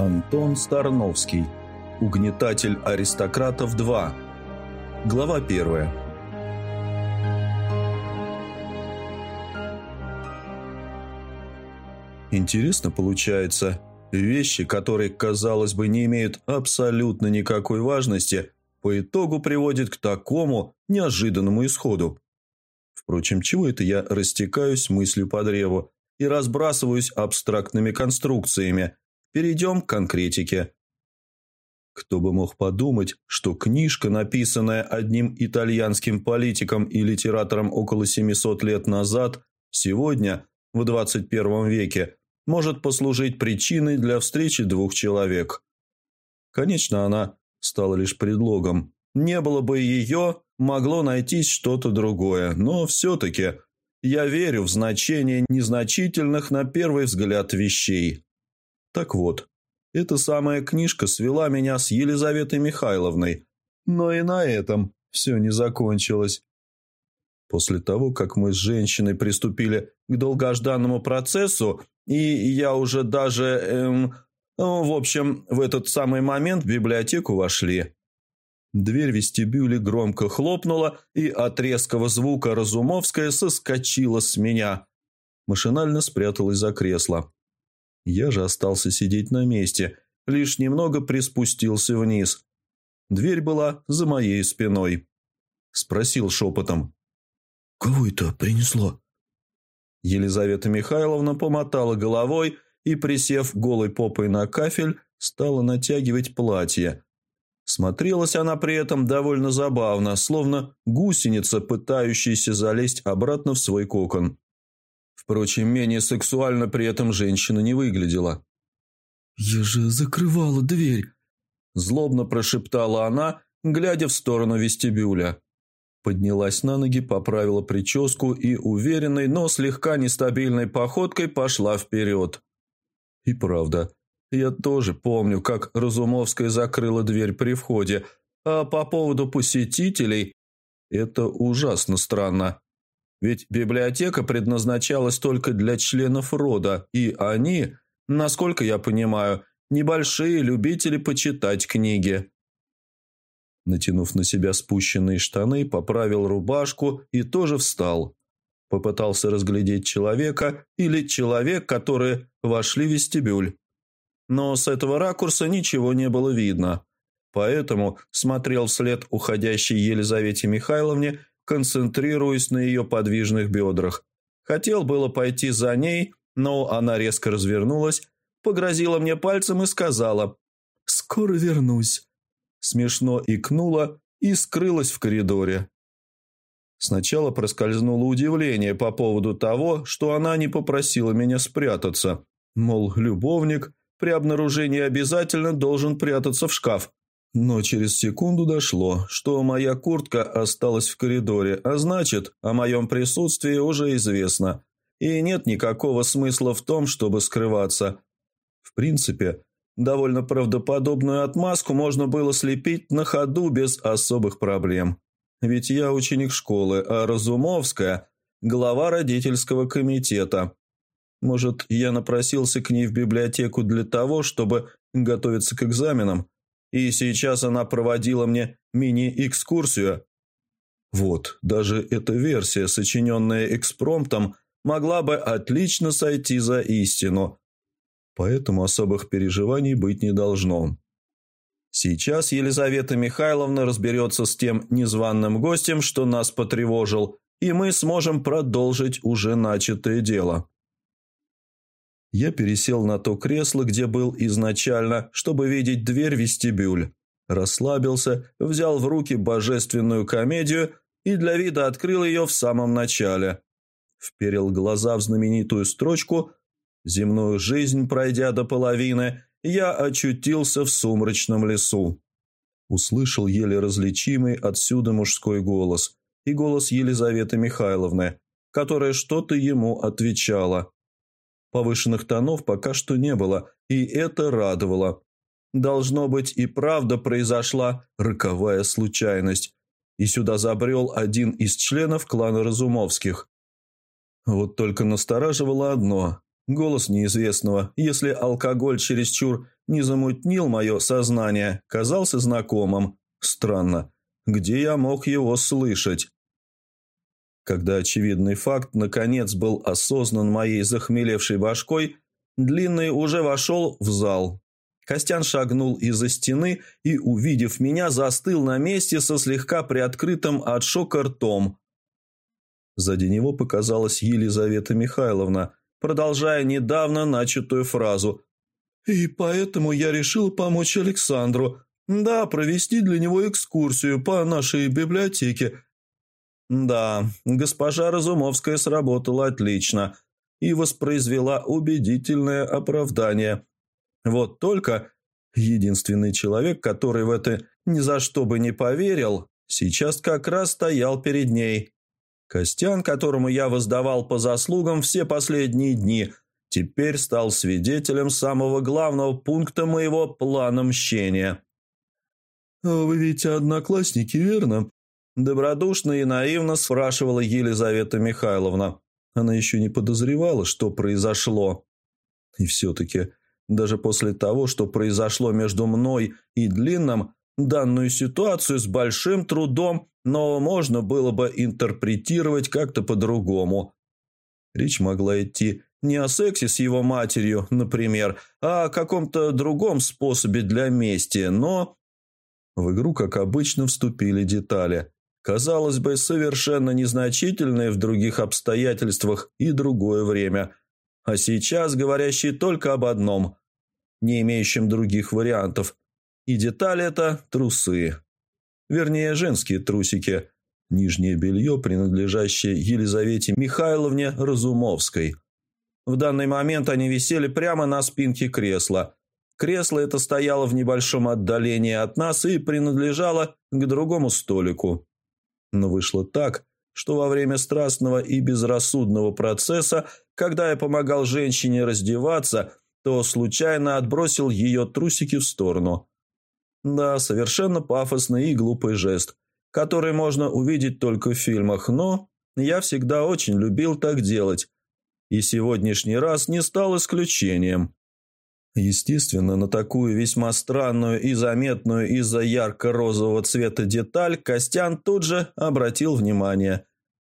Антон Старновский. Угнетатель аристократов 2. Глава 1. Интересно получается, вещи, которые, казалось бы, не имеют абсолютно никакой важности, по итогу приводят к такому неожиданному исходу. Впрочем, чего это я растекаюсь мыслью по древу и разбрасываюсь абстрактными конструкциями? Перейдем к конкретике. Кто бы мог подумать, что книжка, написанная одним итальянским политиком и литератором около 700 лет назад, сегодня, в 21 веке, может послужить причиной для встречи двух человек. Конечно, она стала лишь предлогом. Не было бы ее, могло найтись что-то другое, но все-таки я верю в значение незначительных на первый взгляд вещей. Так вот, эта самая книжка свела меня с Елизаветой Михайловной, но и на этом все не закончилось. После того, как мы с женщиной приступили к долгожданному процессу, и я уже даже, эм, в общем, в этот самый момент в библиотеку вошли. Дверь вестибюля громко хлопнула, и от резкого звука Разумовская соскочила с меня. Машинально спряталась за кресло. Я же остался сидеть на месте, лишь немного приспустился вниз. Дверь была за моей спиной. Спросил шепотом. «Кого это принесло?» Елизавета Михайловна помотала головой и, присев голой попой на кафель, стала натягивать платье. Смотрелась она при этом довольно забавно, словно гусеница, пытающаяся залезть обратно в свой кокон. Впрочем, менее сексуально при этом женщина не выглядела. «Я же закрывала дверь», – злобно прошептала она, глядя в сторону вестибюля. Поднялась на ноги, поправила прическу и уверенной, но слегка нестабильной походкой пошла вперед. И правда, я тоже помню, как Разумовская закрыла дверь при входе, а по поводу посетителей это ужасно странно. Ведь библиотека предназначалась только для членов рода, и они, насколько я понимаю, небольшие любители почитать книги. Натянув на себя спущенные штаны, поправил рубашку и тоже встал. Попытался разглядеть человека или человек, которые вошли в вестибюль. Но с этого ракурса ничего не было видно. Поэтому смотрел вслед уходящей Елизавете Михайловне концентрируясь на ее подвижных бедрах. Хотел было пойти за ней, но она резко развернулась, погрозила мне пальцем и сказала «Скоро вернусь». Смешно икнула и скрылась в коридоре. Сначала проскользнуло удивление по поводу того, что она не попросила меня спрятаться. Мол, любовник при обнаружении обязательно должен прятаться в шкаф. Но через секунду дошло, что моя куртка осталась в коридоре, а значит, о моем присутствии уже известно. И нет никакого смысла в том, чтобы скрываться. В принципе, довольно правдоподобную отмазку можно было слепить на ходу без особых проблем. Ведь я ученик школы, а Разумовская – глава родительского комитета. Может, я напросился к ней в библиотеку для того, чтобы готовиться к экзаменам – и сейчас она проводила мне мини-экскурсию. Вот, даже эта версия, сочиненная экспромтом, могла бы отлично сойти за истину. Поэтому особых переживаний быть не должно. Сейчас Елизавета Михайловна разберется с тем незваным гостем, что нас потревожил, и мы сможем продолжить уже начатое дело. Я пересел на то кресло, где был изначально, чтобы видеть дверь вестибюль. Расслабился, взял в руки божественную комедию и для вида открыл ее в самом начале. Вперил глаза в знаменитую строчку «Земную жизнь пройдя до половины, я очутился в сумрачном лесу». Услышал еле различимый отсюда мужской голос и голос Елизаветы Михайловны, которая что-то ему отвечала. Повышенных тонов пока что не было, и это радовало. Должно быть, и правда произошла роковая случайность, и сюда забрел один из членов клана Разумовских. Вот только настораживало одно. Голос неизвестного, если алкоголь чересчур не замутнил мое сознание, казался знакомым. Странно, где я мог его слышать? Когда очевидный факт наконец был осознан моей захмелевшей башкой, Длинный уже вошел в зал. Костян шагнул из-за стены и, увидев меня, застыл на месте со слегка приоткрытым от шока ртом. Сзади него показалась Елизавета Михайловна, продолжая недавно начатую фразу. «И поэтому я решил помочь Александру. Да, провести для него экскурсию по нашей библиотеке». Да, госпожа Разумовская сработала отлично и воспроизвела убедительное оправдание. Вот только единственный человек, который в это ни за что бы не поверил, сейчас как раз стоял перед ней. Костян, которому я воздавал по заслугам все последние дни, теперь стал свидетелем самого главного пункта моего плана мщения. «Вы ведь одноклассники, верно?» Добродушно и наивно спрашивала Елизавета Михайловна. Она еще не подозревала, что произошло. И все-таки, даже после того, что произошло между мной и Длинным, данную ситуацию с большим трудом но можно было бы интерпретировать как-то по-другому. Речь могла идти не о сексе с его матерью, например, а о каком-то другом способе для мести, но... В игру, как обычно, вступили детали. Казалось бы, совершенно незначительные в других обстоятельствах и другое время. А сейчас говорящие только об одном, не имеющем других вариантов. И деталь это – трусы. Вернее, женские трусики. Нижнее белье, принадлежащее Елизавете Михайловне Разумовской. В данный момент они висели прямо на спинке кресла. Кресло это стояло в небольшом отдалении от нас и принадлежало к другому столику. Но вышло так, что во время страстного и безрассудного процесса, когда я помогал женщине раздеваться, то случайно отбросил ее трусики в сторону. Да, совершенно пафосный и глупый жест, который можно увидеть только в фильмах, но я всегда очень любил так делать. И сегодняшний раз не стал исключением. Естественно, на такую весьма странную и заметную из-за ярко-розового цвета деталь Костян тут же обратил внимание.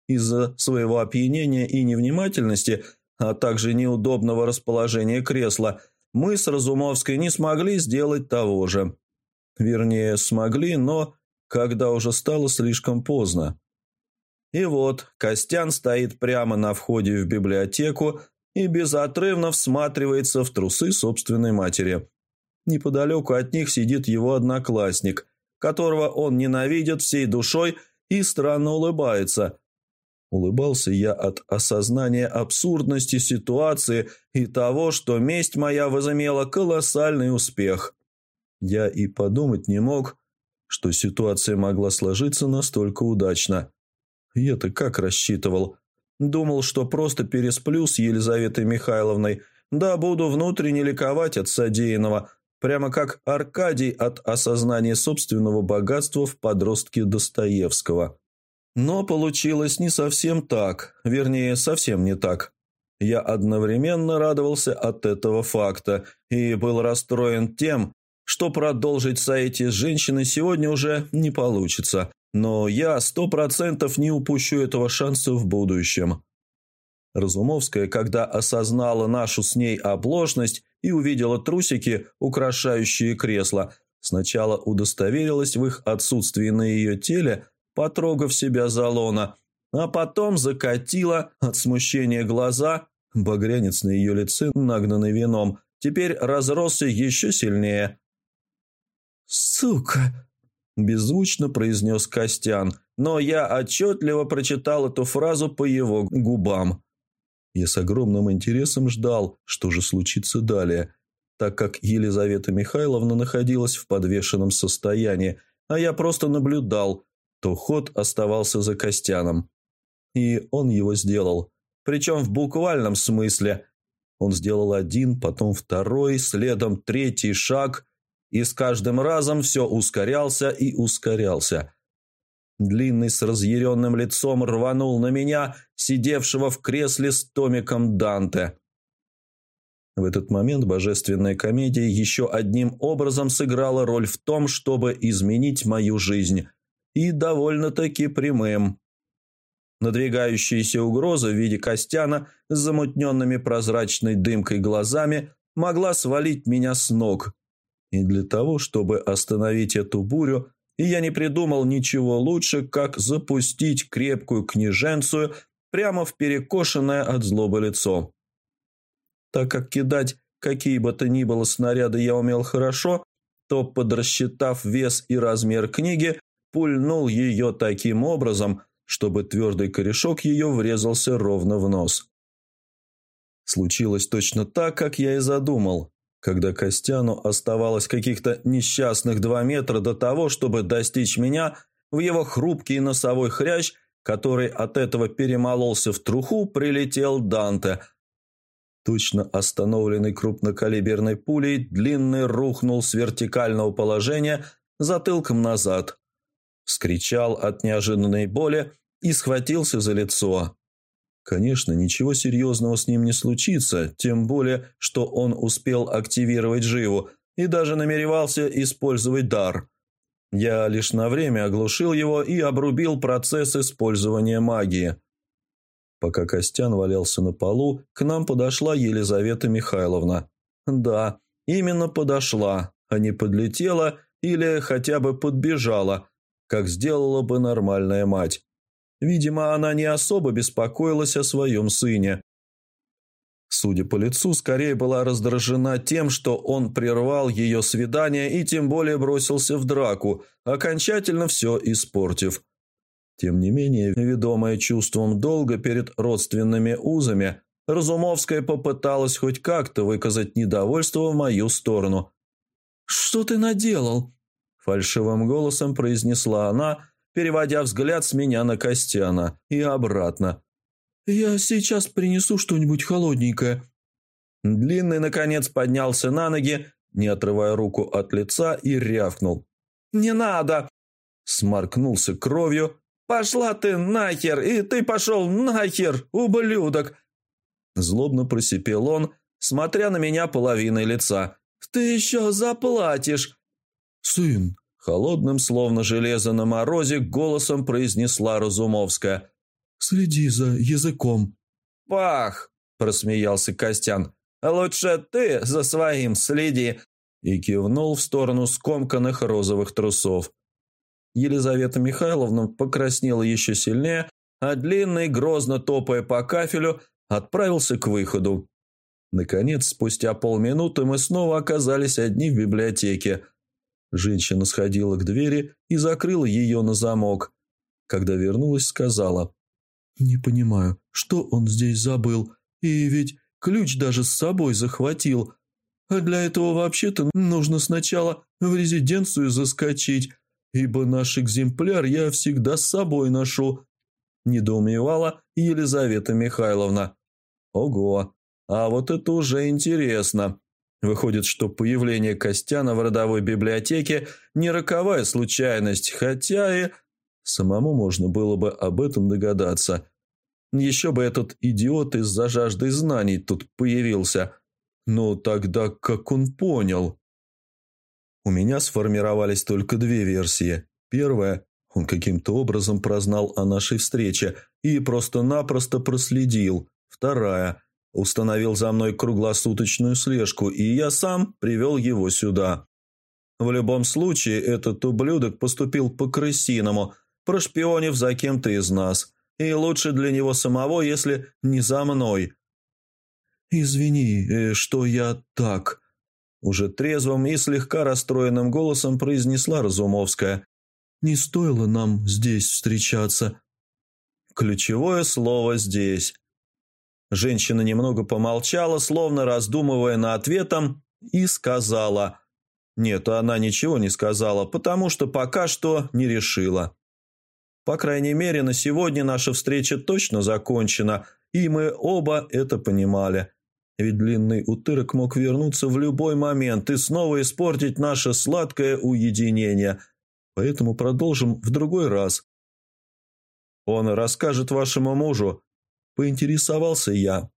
Из-за своего опьянения и невнимательности, а также неудобного расположения кресла, мы с Разумовской не смогли сделать того же. Вернее, смогли, но когда уже стало слишком поздно. И вот Костян стоит прямо на входе в библиотеку и безотрывно всматривается в трусы собственной матери. Неподалеку от них сидит его одноклассник, которого он ненавидит всей душой и странно улыбается. Улыбался я от осознания абсурдности ситуации и того, что месть моя возымела колоссальный успех. Я и подумать не мог, что ситуация могла сложиться настолько удачно. Я-то как рассчитывал. Думал, что просто пересплю с Елизаветой Михайловной, да буду внутренне ликовать от содеянного, прямо как Аркадий от осознания собственного богатства в подростке Достоевского. Но получилось не совсем так, вернее, совсем не так. Я одновременно радовался от этого факта и был расстроен тем, что продолжить соити с женщиной сегодня уже не получится, но я сто процентов не упущу этого шанса в будущем. Разумовская, когда осознала нашу с ней оплошность и увидела трусики, украшающие кресло, сначала удостоверилась в их отсутствии на ее теле, потрогав себя за лона, а потом закатила от смущения глаза, багрянец на ее лице, нагнанный вином, теперь разросся еще сильнее – «Сука!» – беззвучно произнес Костян, но я отчетливо прочитал эту фразу по его губам. Я с огромным интересом ждал, что же случится далее, так как Елизавета Михайловна находилась в подвешенном состоянии, а я просто наблюдал, то ход оставался за Костяном. И он его сделал, причем в буквальном смысле. Он сделал один, потом второй, следом третий шаг – и с каждым разом все ускорялся и ускорялся. Длинный с разъяренным лицом рванул на меня, сидевшего в кресле с томиком Данте. В этот момент божественная комедия еще одним образом сыграла роль в том, чтобы изменить мою жизнь. И довольно-таки прямым. Надвигающаяся угроза в виде Костяна с замутненными прозрачной дымкой глазами могла свалить меня с ног. И для того, чтобы остановить эту бурю, я не придумал ничего лучше, как запустить крепкую княженцию прямо в перекошенное от злобы лицо. Так как кидать какие бы то ни было снаряды я умел хорошо, то, подрасчитав вес и размер книги, пульнул ее таким образом, чтобы твердый корешок ее врезался ровно в нос. Случилось точно так, как я и задумал, когда Костяну оставалось каких-то несчастных два метра до того, чтобы достичь меня, в его хрупкий носовой хрящ, который от этого перемололся в труху, прилетел Данте – Точно остановленный крупнокалиберной пулей, длинный рухнул с вертикального положения затылком назад. Вскричал от неожиданной боли и схватился за лицо. Конечно, ничего серьезного с ним не случится, тем более, что он успел активировать живу и даже намеревался использовать дар. Я лишь на время оглушил его и обрубил процесс использования магии. Пока Костян валялся на полу, к нам подошла Елизавета Михайловна. Да, именно подошла, а не подлетела или хотя бы подбежала, как сделала бы нормальная мать. Видимо, она не особо беспокоилась о своем сыне. Судя по лицу, скорее была раздражена тем, что он прервал ее свидание и тем более бросился в драку, окончательно все испортив. Тем не менее, ведомая чувством долга перед родственными узами, Разумовская попыталась хоть как-то выказать недовольство в мою сторону. «Что ты наделал?» – фальшивым голосом произнесла она, переводя взгляд с меня на Костяна и обратно. «Я сейчас принесу что-нибудь холодненькое». Длинный, наконец, поднялся на ноги, не отрывая руку от лица, и рявкнул. «Не надо!» Сморкнулся кровью, «Пошла ты нахер, и ты пошел нахер, ублюдок!» Злобно просипел он, смотря на меня половиной лица. «Ты еще заплатишь!» «Сын!» – холодным, словно железо на морозе, голосом произнесла Разумовская. «Следи за языком!» «Пах!» – просмеялся Костян. «Лучше ты за своим следи!» и кивнул в сторону скомканных розовых трусов. Елизавета Михайловна покраснела еще сильнее, а длинный, грозно топая по кафелю, отправился к выходу. Наконец, спустя полминуты мы снова оказались одни в библиотеке. Женщина сходила к двери и закрыла ее на замок. Когда вернулась, сказала. «Не понимаю, что он здесь забыл? И ведь ключ даже с собой захватил. А для этого вообще-то нужно сначала в резиденцию заскочить, ибо наш экземпляр я всегда с собой ношу», – недоумевала Елизавета Михайловна. «Ого, а вот это уже интересно. Выходит, что появление Костяна в родовой библиотеке не роковая случайность, хотя и... Самому можно было бы об этом догадаться. Еще бы этот идиот из-за жажды знаний тут появился. Но тогда как он понял?» У меня сформировались только две версии. Первая – он каким-то образом прознал о нашей встрече и просто-напросто проследил. Вторая – установил за мной круглосуточную слежку, и я сам привел его сюда. В любом случае, этот ублюдок поступил по-крысиному, прошпионив за кем-то из нас. И лучше для него самого, если не за мной. «Извини, э, что я так», уже трезвым и слегка расстроенным голосом произнесла Разумовская. «Не стоило нам здесь встречаться». Ключевое слово «здесь». Женщина немного помолчала, словно раздумывая над ответом, и сказала. Нет, она ничего не сказала, потому что пока что не решила. По крайней мере, на сегодня наша встреча точно закончена, и мы оба это понимали. Ведь длинный утырок мог вернуться в любой момент и снова испортить наше сладкое уединение. Поэтому продолжим в другой раз. Он расскажет вашему мужу. Поинтересовался я.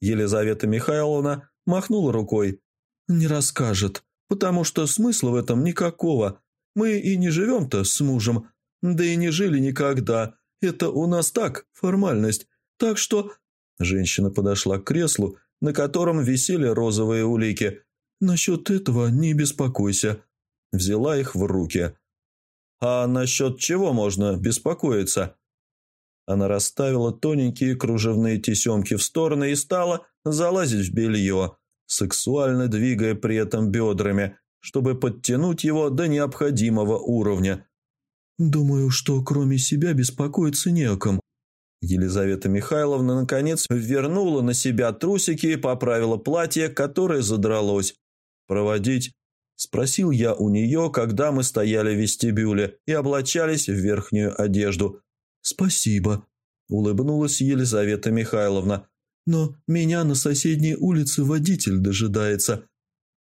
Елизавета Михайловна махнула рукой. «Не расскажет, потому что смысла в этом никакого. Мы и не живем-то с мужем, да и не жили никогда. Это у нас так, формальность. Так что...» Женщина подошла к креслу, на котором висели розовые улики. «Насчет этого не беспокойся». Взяла их в руки. «А насчет чего можно беспокоиться?» Она расставила тоненькие кружевные тесемки в стороны и стала залазить в белье, сексуально двигая при этом бедрами, чтобы подтянуть его до необходимого уровня. «Думаю, что кроме себя беспокоиться не о ком». Елизавета Михайловна, наконец, вернула на себя трусики и поправила платье, которое задралось. «Проводить?» – спросил я у нее, когда мы стояли в вестибюле и облачались в верхнюю одежду. «Спасибо», – улыбнулась Елизавета Михайловна. «Но меня на соседней улице водитель дожидается».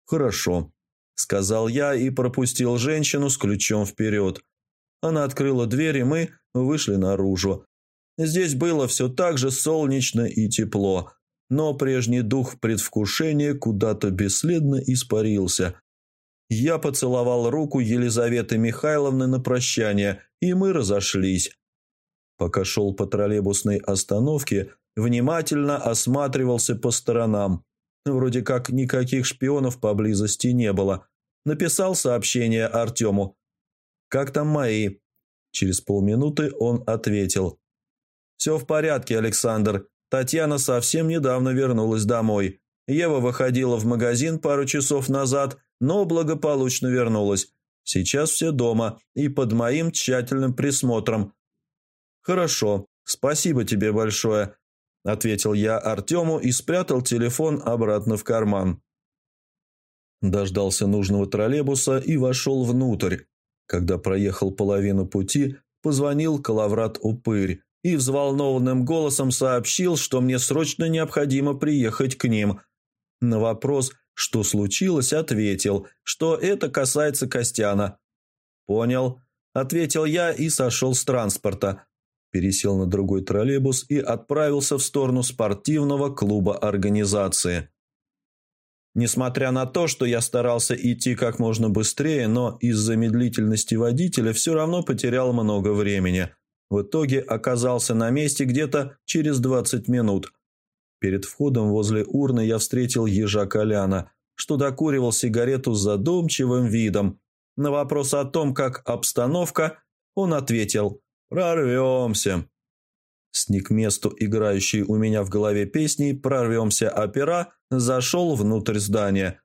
«Хорошо», – сказал я и пропустил женщину с ключом вперед. Она открыла дверь, и мы вышли наружу. Здесь было все так же солнечно и тепло, но прежний дух предвкушения куда-то бесследно испарился. Я поцеловал руку Елизаветы Михайловны на прощание, и мы разошлись. Пока шел по троллейбусной остановке, внимательно осматривался по сторонам. Вроде как никаких шпионов поблизости не было. Написал сообщение Артему. «Как там мои?» Через полминуты он ответил. «Все в порядке, Александр. Татьяна совсем недавно вернулась домой. Ева выходила в магазин пару часов назад, но благополучно вернулась. Сейчас все дома и под моим тщательным присмотром. «Хорошо, спасибо тебе большое», – ответил я Артему и спрятал телефон обратно в карман. Дождался нужного троллейбуса и вошел внутрь. Когда проехал половину пути, позвонил Калаврат-Упырь и взволнованным голосом сообщил, что мне срочно необходимо приехать к ним. На вопрос, что случилось, ответил, что это касается Костяна. «Понял», – ответил я и сошел с транспорта пересел на другой троллейбус и отправился в сторону спортивного клуба организации. Несмотря на то, что я старался идти как можно быстрее, но из-за медлительности водителя все равно потерял много времени. В итоге оказался на месте где-то через 20 минут. Перед входом возле урны я встретил ежа Коляна, что докуривал сигарету с задумчивым видом. На вопрос о том, как обстановка, он ответил – «Прорвемся!» Сник месту играющей у меня в голове песни «Прорвемся опера» зашел внутрь здания.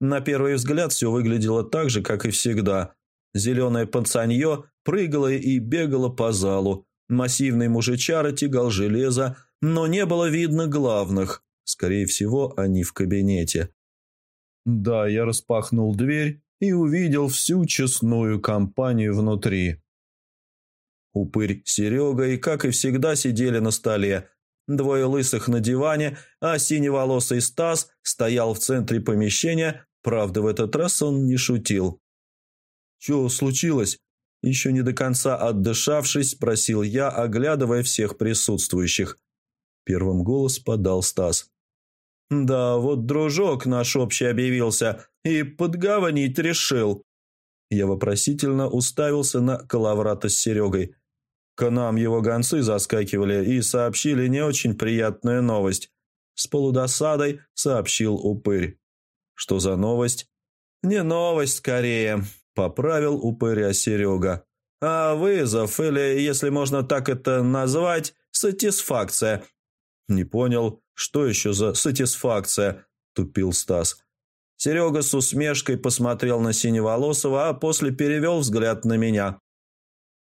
На первый взгляд все выглядело так же, как и всегда. Зеленое пацанье прыгало и бегало по залу. Массивный мужичара тягал железо, но не было видно главных. Скорее всего, они в кабинете. Да, я распахнул дверь и увидел всю честную компанию внутри. Упырь Серега и, как и всегда, сидели на столе. Двое лысых на диване, а синеволосый Стас стоял в центре помещения, правда, в этот раз он не шутил. «Чё случилось?» Еще не до конца отдышавшись, спросил я, оглядывая всех присутствующих. Первым голос подал Стас. «Да, вот дружок наш общий объявился и подгаванить решил». Я вопросительно уставился на Калаврата с Серегой. К нам его гонцы заскакивали и сообщили не очень приятную новость. С полудосадой сообщил упырь. Что за новость? Не новость, скорее, поправил упыря Серега. А вызов, или, если можно так это назвать, сатисфакция. Не понял, что еще за сатисфакция, тупил Стас. Серега с усмешкой посмотрел на Синеволосого, а после перевел взгляд на меня.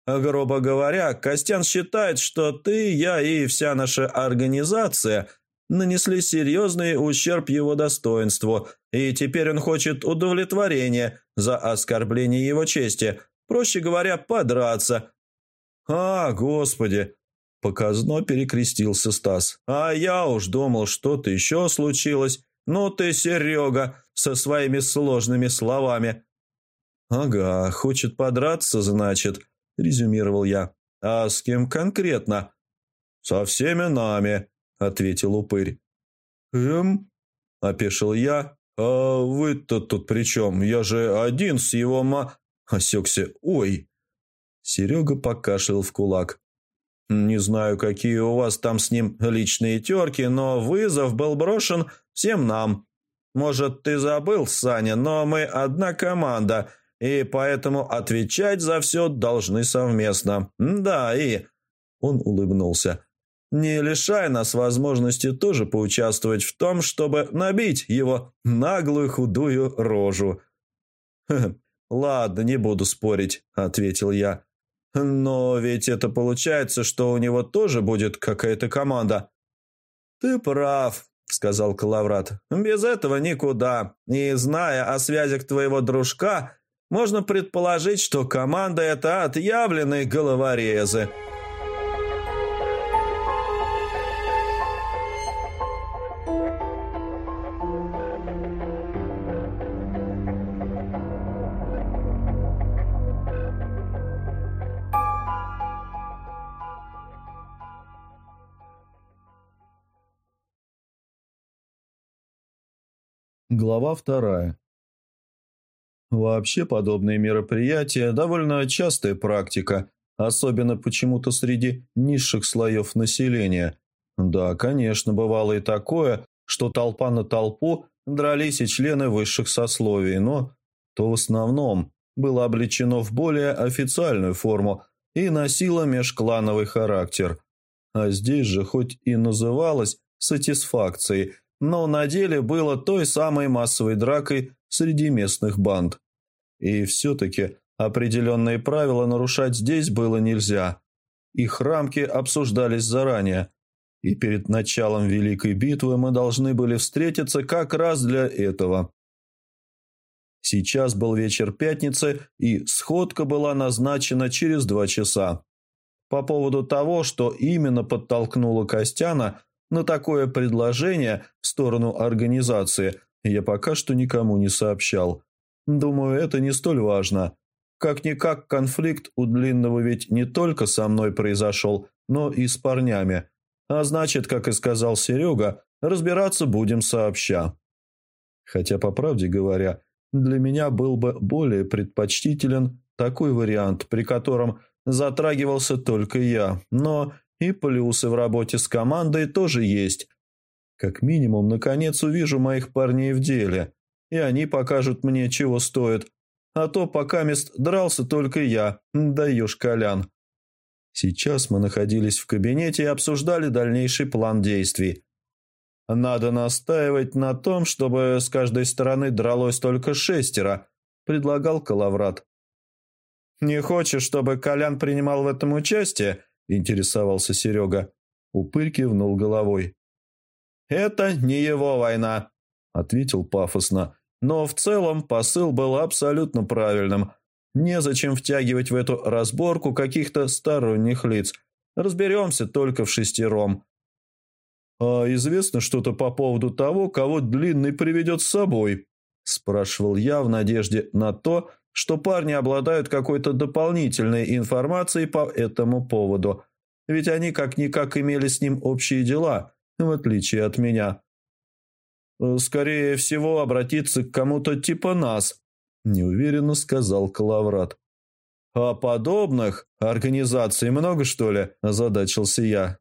Грубо говоря, Костян считает, что ты, я и вся наша организация нанесли серьезный ущерб его достоинству, и теперь он хочет удовлетворения за оскорбление его чести, проще говоря, подраться. «А, господи!» – показно перекрестился Стас. «А я уж думал, что-то еще случилось. Ну ты, Серега, со своими сложными словами». «Ага, хочет подраться, значит», – резюмировал я. «А с кем конкретно?» «Со всеми нами», – ответил упырь. «Эм?» – опешил я. «А вы-то тут при чем? Я же один с его ма...» Осекся. «Ой!» Серега покашлял в кулак. «Не знаю, какие у вас там с ним личные терки, но вызов был брошен всем нам. Может, ты забыл, Саня, но мы одна команда, и поэтому отвечать за все должны совместно. Да, и...» Он улыбнулся. «Не лишай нас возможности тоже поучаствовать в том, чтобы набить его наглую худую рожу». «Ладно, не буду спорить», — ответил я. Но ведь это получается, что у него тоже будет какая-то команда. Ты прав, сказал Калаврат. Без этого никуда. И зная о связях твоего дружка, можно предположить, что команда это отъявленные головорезы. Глава вторая. Вообще подобные мероприятия – довольно частая практика, особенно почему-то среди низших слоев населения. Да, конечно, бывало и такое, что толпа на толпу дрались и члены высших сословий, но то в основном было облечено в более официальную форму и носило межклановый характер. А здесь же хоть и называлось сатисфакцией – но на деле было той самой массовой дракой среди местных банд. И все-таки определенные правила нарушать здесь было нельзя. Их рамки обсуждались заранее, и перед началом Великой битвы мы должны были встретиться как раз для этого. Сейчас был вечер пятницы, и сходка была назначена через два часа. По поводу того, что именно подтолкнуло Костяна на такое предложение в сторону организации я пока что никому не сообщал. Думаю, это не столь важно. Как-никак конфликт у Длинного ведь не только со мной произошел, но и с парнями. А значит, как и сказал Серега, разбираться будем сообща. Хотя, по правде говоря, для меня был бы более предпочтителен такой вариант, при котором затрагивался только я, но и плюсы в работе с командой тоже есть. Как минимум, наконец увижу моих парней в деле, и они покажут мне, чего стоит. А то пока мест дрался только я, даешь Колян. Сейчас мы находились в кабинете и обсуждали дальнейший план действий. «Надо настаивать на том, чтобы с каждой стороны дралось только шестеро», – предлагал Калаврат. «Не хочешь, чтобы Колян принимал в этом участие?» – интересовался Серега. Упырь кивнул головой. «Это не его война», – ответил пафосно. Но в целом посыл был абсолютно правильным. Незачем втягивать в эту разборку каких-то сторонних лиц. Разберемся только в шестером. «А известно что-то по поводу того, кого Длинный приведет с собой?» – спрашивал я в надежде на то, что парни обладают какой-то дополнительной информацией по этому поводу, ведь они как-никак имели с ним общие дела, в отличие от меня. «Скорее всего, обратиться к кому-то типа нас», – неуверенно сказал Калаврат. «А подобных организаций много, что ли?» – озадачился я.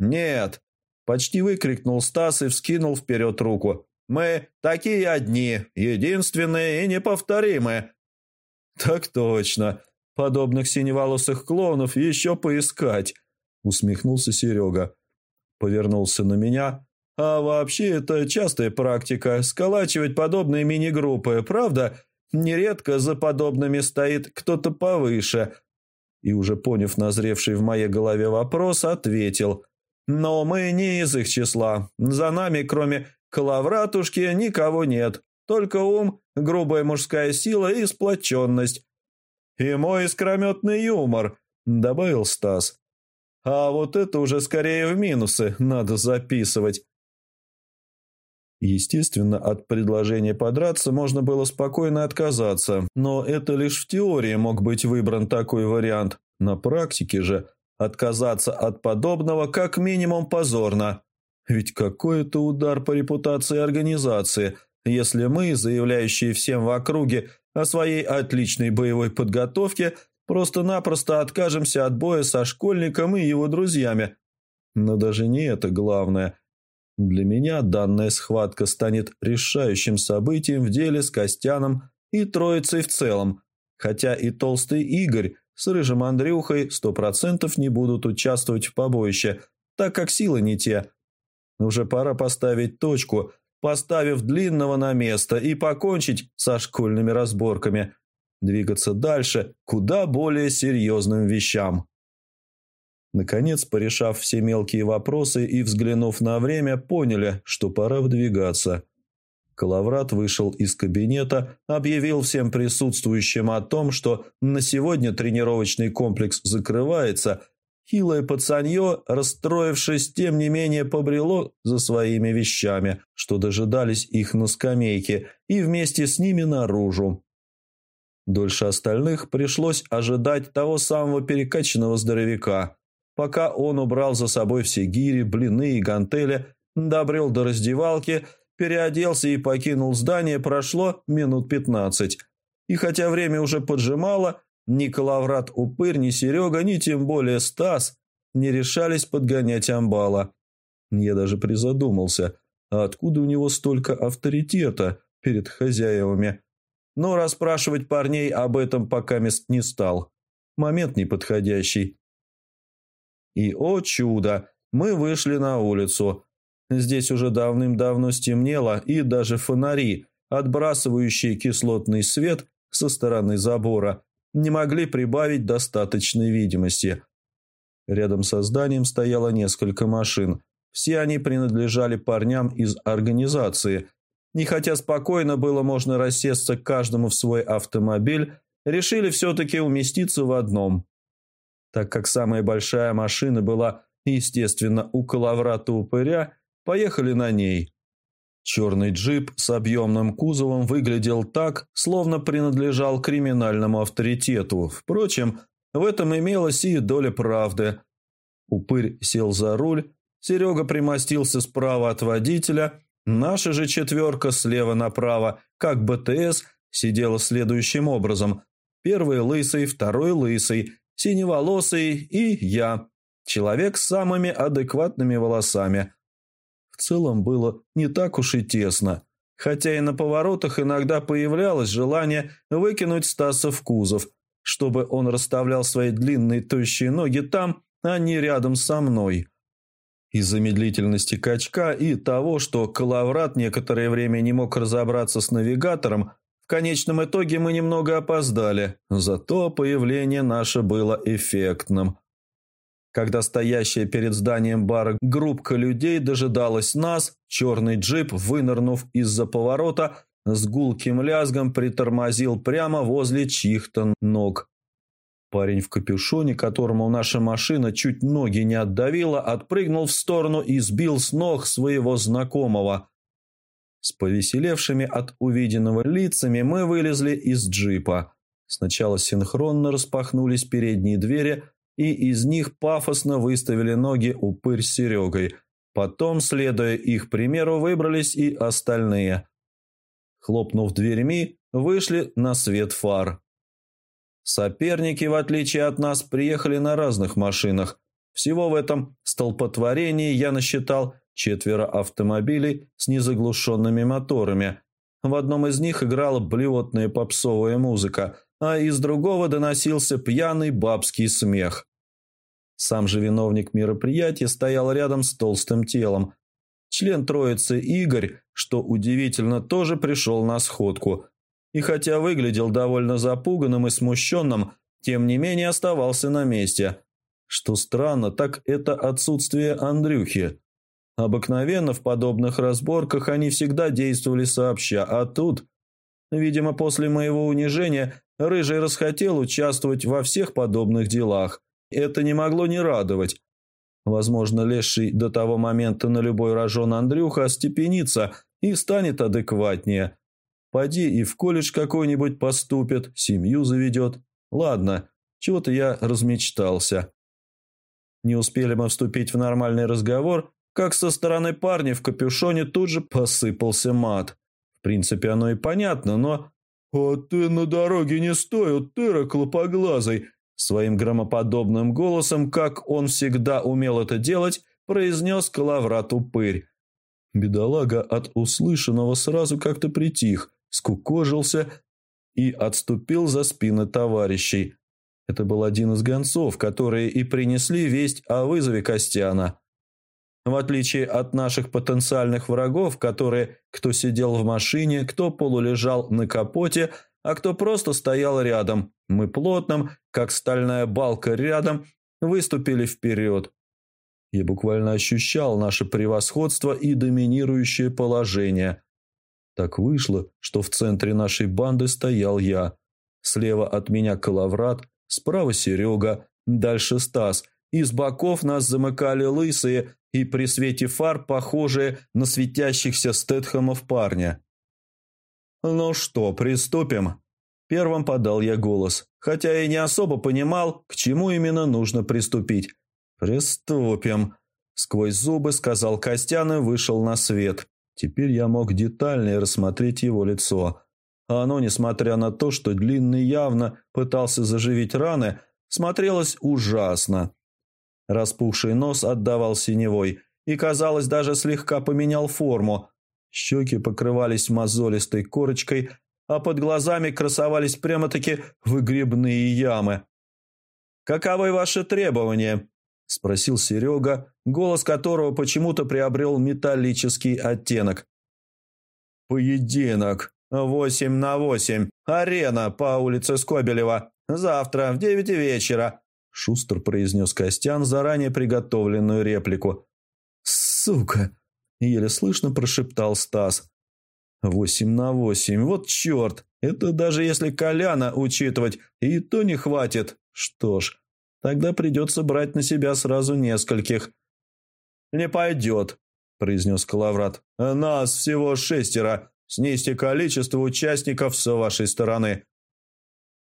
«Нет», – почти выкрикнул Стас и вскинул вперед руку. «Мы такие одни, единственные и неповторимые, «Так точно. Подобных синеволосых клоунов еще поискать», — усмехнулся Серега. Повернулся на меня. «А вообще это частая практика — сколачивать подобные мини-группы, правда? Нередко за подобными стоит кто-то повыше». И уже поняв назревший в моей голове вопрос, ответил. «Но мы не из их числа. За нами, кроме Клавратушки, никого нет. Только ум, грубая мужская сила и сплоченность. И мой искрометный юмор, добавил Стас. А вот это уже скорее в минусы надо записывать. Естественно, от предложения подраться можно было спокойно отказаться, но это лишь в теории мог быть выбран такой вариант. На практике же отказаться от подобного как минимум позорно. Ведь какой это удар по репутации организации, если мы, заявляющие всем в округе о своей отличной боевой подготовке, просто-напросто откажемся от боя со школьником и его друзьями. Но даже не это главное. Для меня данная схватка станет решающим событием в деле с Костяном и Троицей в целом, хотя и толстый Игорь с рыжим Андрюхой сто процентов не будут участвовать в побоище, так как силы не те. Уже пора поставить точку, поставив длинного на место и покончить со школьными разборками, двигаться дальше куда более серьезным вещам. Наконец, порешав все мелкие вопросы и взглянув на время, поняли, что пора выдвигаться. Калаврат вышел из кабинета, объявил всем присутствующим о том, что на сегодня тренировочный комплекс закрывается. Хилое пацанье, расстроившись, тем не менее побрело за своими вещами, что дожидались их на скамейке, и вместе с ними наружу. Дольше остальных пришлось ожидать того самого перекачанного здоровяка, пока он убрал за собой все гири, блины и гантели, добрел до раздевалки – переоделся и покинул здание, прошло минут пятнадцать. И хотя время уже поджимало, ни Калаврат Упырь, ни Серега, ни тем более Стас не решались подгонять амбала. Я даже призадумался, а откуда у него столько авторитета перед хозяевами. Но расспрашивать парней об этом пока мест не стал. Момент неподходящий. И, о чудо, мы вышли на улицу. Здесь уже давным-давно стемнело, и даже фонари, отбрасывающие кислотный свет со стороны забора, не могли прибавить достаточной видимости. Рядом со зданием стояло несколько машин. Все они принадлежали парням из организации. И хотя спокойно было можно рассесться каждому в свой автомобиль, решили все-таки уместиться в одном. Так как самая большая машина была, естественно, у коловрата упыря – Поехали на ней. Черный джип с объемным кузовом выглядел так, словно принадлежал криминальному авторитету. Впрочем, в этом имелась и доля правды. Упырь сел за руль, Серега примостился справа от водителя, наша же четверка слева направо, как БТС, сидела следующим образом. Первый лысый, второй лысый, синеволосый и я. Человек с самыми адекватными волосами – в целом было не так уж и тесно, хотя и на поворотах иногда появлялось желание выкинуть Стаса в кузов, чтобы он расставлял свои длинные тощие ноги там, а не рядом со мной. Из-за медлительности качка и того, что Калаврат некоторое время не мог разобраться с навигатором, в конечном итоге мы немного опоздали, зато появление наше было эффектным – когда стоящая перед зданием бара группка людей дожидалась нас, черный джип, вынырнув из-за поворота, с гулким лязгом притормозил прямо возле чьих-то ног. Парень в капюшоне, которому наша машина чуть ноги не отдавила, отпрыгнул в сторону и сбил с ног своего знакомого. С повеселевшими от увиденного лицами мы вылезли из джипа. Сначала синхронно распахнулись передние двери – и из них пафосно выставили ноги упырь с Серегой. Потом, следуя их примеру, выбрались и остальные. Хлопнув дверьми, вышли на свет фар. Соперники, в отличие от нас, приехали на разных машинах. Всего в этом столпотворении я насчитал четверо автомобилей с незаглушенными моторами. В одном из них играла блевотная попсовая музыка, а из другого доносился пьяный бабский смех. Сам же виновник мероприятия стоял рядом с толстым телом. Член троицы Игорь, что удивительно, тоже пришел на сходку. И хотя выглядел довольно запуганным и смущенным, тем не менее оставался на месте. Что странно, так это отсутствие Андрюхи. Обыкновенно в подобных разборках они всегда действовали сообща, а тут... Видимо, после моего унижения Рыжий расхотел участвовать во всех подобных делах. Это не могло не радовать. Возможно, леший до того момента на любой рожон Андрюха остепенится и станет адекватнее. Пойди и в колледж какой-нибудь поступит, семью заведет. Ладно, чего-то я размечтался. Не успели мы вступить в нормальный разговор, как со стороны парня в капюшоне тут же посыпался мат. В принципе, оно и понятно, но... «А ты на дороге не стой, утыра клопоглазый!» Своим громоподобным голосом, как он всегда умел это делать, произнес Калаврат упырь. Бедолага от услышанного сразу как-то притих, скукожился и отступил за спины товарищей. Это был один из гонцов, которые и принесли весть о вызове Костяна. В отличие от наших потенциальных врагов, которые кто сидел в машине, кто полулежал на капоте, а кто просто стоял рядом, мы плотным, как стальная балка рядом, выступили вперед. Я буквально ощущал наше превосходство и доминирующее положение. Так вышло, что в центре нашей банды стоял я. Слева от меня Калаврат, справа Серега, дальше Стас, и с боков нас замыкали лысые и при свете фар похожие на светящихся стетхамов парня. «Ну что, приступим?» Первым подал я голос, хотя и не особо понимал, к чему именно нужно приступить. «Приступим», – сквозь зубы сказал Костян и вышел на свет. Теперь я мог детальнее рассмотреть его лицо. А оно, несмотря на то, что Длинный явно пытался заживить раны, смотрелось ужасно. Распухший нос отдавал синевой и, казалось, даже слегка поменял форму. Щеки покрывались мозолистой корочкой, а под глазами красовались прямо-таки выгребные ямы. «Каковы ваши требования?» – спросил Серега, голос которого почему-то приобрел металлический оттенок. «Поединок. Восемь на восемь. Арена по улице Скобелева. Завтра в девять вечера», – шустр произнес Костян заранее приготовленную реплику. «Сука!» – еле слышно прошептал Стас. «Восемь на восемь. Вот черт! Это даже если Коляна учитывать, и то не хватит. Что ж, Тогда придется брать на себя сразу нескольких». «Не пойдет», – произнес Калаврат. «Нас всего шестеро. Снизьте количество участников с вашей стороны».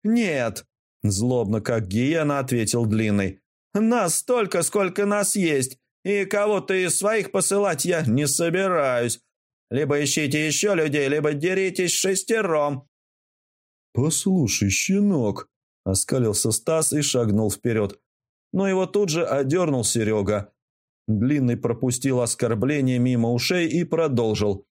«Нет», – злобно, как гиена, ответил Длинный. «Нас столько, сколько нас есть, и кого-то из своих посылать я не собираюсь. Либо ищите еще людей, либо деритесь шестером». «Послушай, щенок», Оскалился Стас и шагнул вперед. Но его тут же одернул Серега. Длинный пропустил оскорбление мимо ушей и продолжил.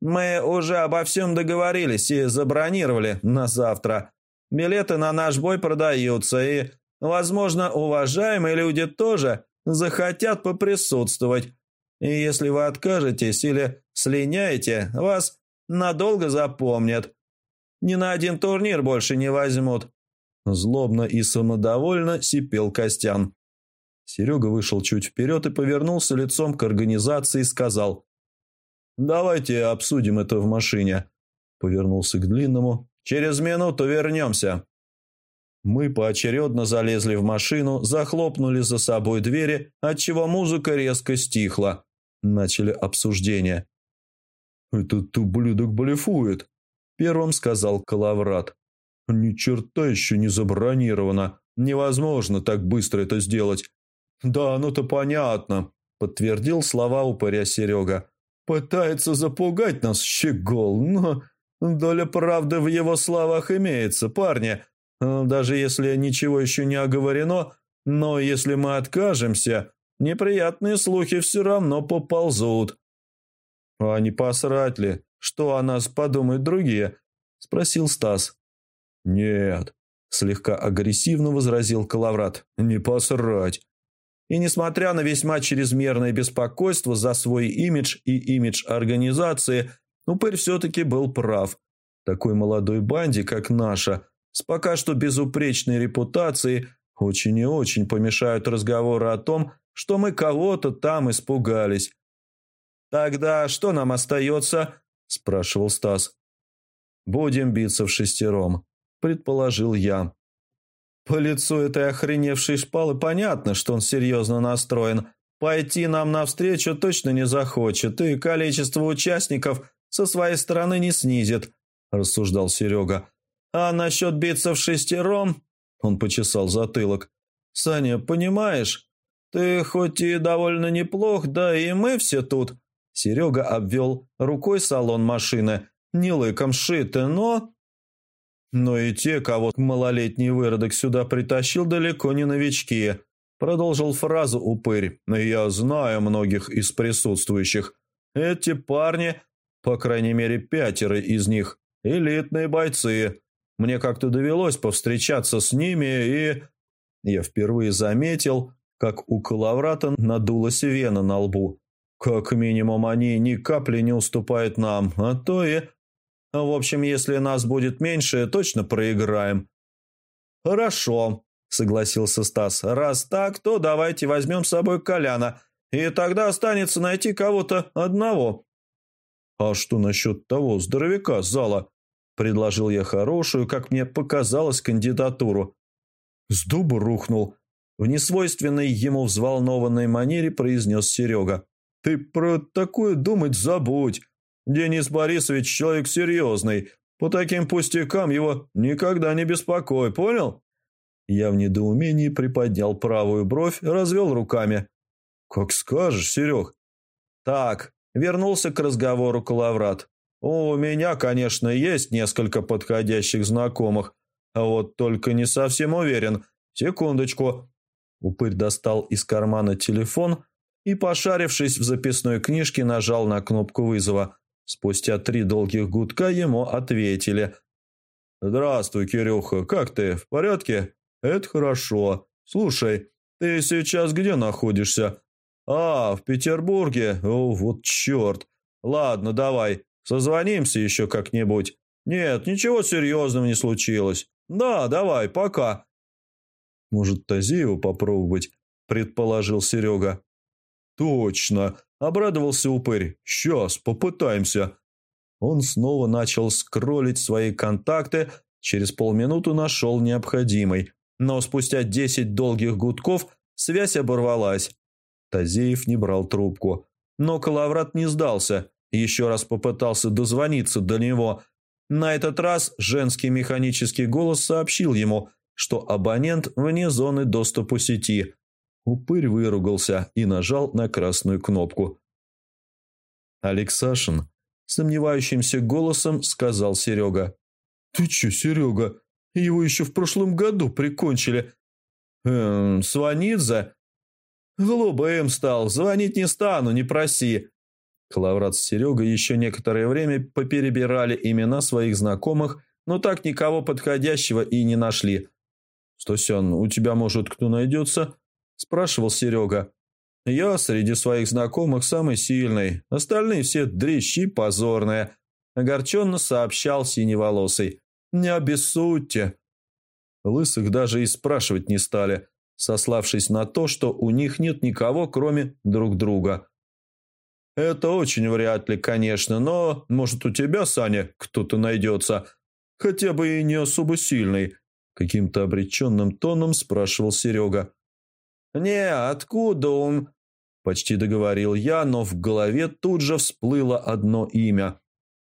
«Мы уже обо всем договорились и забронировали на завтра. Билеты на наш бой продаются, и, возможно, уважаемые люди тоже захотят поприсутствовать. И если вы откажетесь или слиняете, вас надолго запомнят. Ни на один турнир больше не возьмут. Злобно и самодовольно сипел Костян. Серега вышел чуть вперед и повернулся лицом к организации и сказал «Давайте обсудим это в машине». Повернулся к Длинному. «Через минуту вернемся». Мы поочередно залезли в машину, захлопнули за собой двери, отчего музыка резко стихла. Начали обсуждение. «Этот ублюдок блефует», – первым сказал Калаврат. Ни черта еще не забронировано. Невозможно так быстро это сделать. Да, ну-то понятно, подтвердил слова упыря Серега. Пытается запугать нас, щегол, но доля правды в его словах имеется, парни. Даже если ничего еще не оговорено, но если мы откажемся, неприятные слухи все равно поползут. А не посрать ли, что о нас подумают другие? Спросил Стас. «Нет», – слегка агрессивно возразил Калаврат, – «не посрать». И несмотря на весьма чрезмерное беспокойство за свой имидж и имидж организации, Упырь все-таки был прав. Такой молодой банде, как наша, с пока что безупречной репутацией, очень и очень помешают разговоры о том, что мы кого-то там испугались. «Тогда что нам остается?» – спрашивал Стас. «Будем биться в шестером», предположил я. По лицу этой охреневшей шпалы понятно, что он серьезно настроен. Пойти нам навстречу точно не захочет, и количество участников со своей стороны не снизит, рассуждал Серега. А насчет биться в шестером, он почесал затылок. Саня, понимаешь, Ты хоть и довольно неплох, да и мы все тут». Серега обвел рукой салон машины. Не лыком шиты, но... Но и те, кого малолетний выродок сюда притащил, далеко не новички. Продолжил фразу упырь. Я знаю многих из присутствующих. Эти парни, по крайней мере пятеро из них, элитные бойцы. Мне как-то довелось повстречаться с ними, и... Я впервые заметил, как у Калаврата надулась вена на лбу. Как минимум они ни капли не уступают нам, а то и... В общем, если нас будет меньше, точно проиграем. Хорошо, согласился Стас. Раз так, то давайте возьмем с собой Коляна, и тогда останется найти кого-то одного. А что насчет того здоровяка зала? Предложил я хорошую, как мне показалось, кандидатуру. С дуба рухнул. В несвойственной ему взволнованной манере произнес Серега. «Ты про такое думать забудь. Денис Борисович человек серьезный. По таким пустякам его никогда не беспокой, понял?» Я в недоумении приподнял правую бровь, развел руками. «Как скажешь, Серег». «Так», — вернулся к разговору Калаврат. «У меня, конечно, есть несколько подходящих знакомых, а вот только не совсем уверен. Секундочку». Упырь достал из кармана телефон и, пошарившись в записной книжке, нажал на кнопку вызова. Спустя три долгих гудка ему ответили. «Здравствуй, Кирюха, как ты, в порядке?» «Это хорошо. Слушай, ты сейчас где находишься?» «А, в Петербурге? О, вот черт. Ладно, давай, созвонимся еще как-нибудь. Нет, ничего серьезного не случилось. Да, давай, пока». «Может, Тазееву попробовать?» – предположил Серега. «Точно!» – обрадовался упырь. «Сейчас, попытаемся». Он снова начал скроллить свои контакты, через полминуты нашел необходимый. Но спустя десять долгих гудков связь оборвалась. Тазеев не брал трубку. Но Калаврат не сдался. Еще раз попытался дозвониться до него. На этот раз женский механический голос сообщил ему, что абонент вне зоны доступа сети. Упырь выругался и нажал на красную кнопку. «Алексашин», — сомневающимся голосом сказал Серега. «Ты че, Серега? Его еще в прошлом году прикончили. Эм, Сванидзе? Глупым стал, звонить не стану, не проси. Клаврат с Серегой еще некоторое время поперебирали имена своих знакомых, но так никого подходящего и не нашли. «Стосян, у тебя, может, кто найдется?» – спрашивал Серега. «Я среди своих знакомых самый сильный, остальные все дрищи позорные», – огорченно сообщал синеволосый. Не обессудьте». Лысых даже и спрашивать не стали, сославшись на то, что у них нет никого, кроме друг друга. «Это очень вряд ли, конечно, но, может, у тебя, Саня, кто-то найдется, хотя бы и не особо сильный», каким-то обреченным тоном спрашивал Серега. «Не, откуда он?» Почти договорил я, но в голове тут же всплыло одно имя.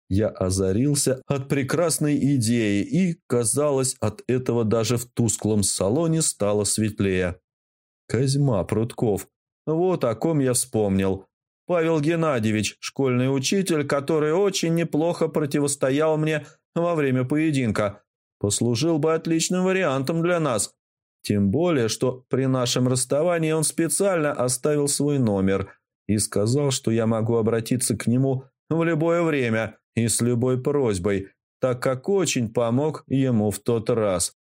Я озарился от прекрасной идеи, и, казалось, от этого даже в тусклом салоне стало светлее. Козьма Прутков. Вот о ком я вспомнил. Павел Геннадьевич, школьный учитель, который очень неплохо противостоял мне во время поединка, послужил бы отличным вариантом для нас. Тем более, что при нашем расставании он специально оставил свой номер и сказал, что я могу обратиться к нему в любое время – и с любой просьбой, так как очень помог ему в тот раз.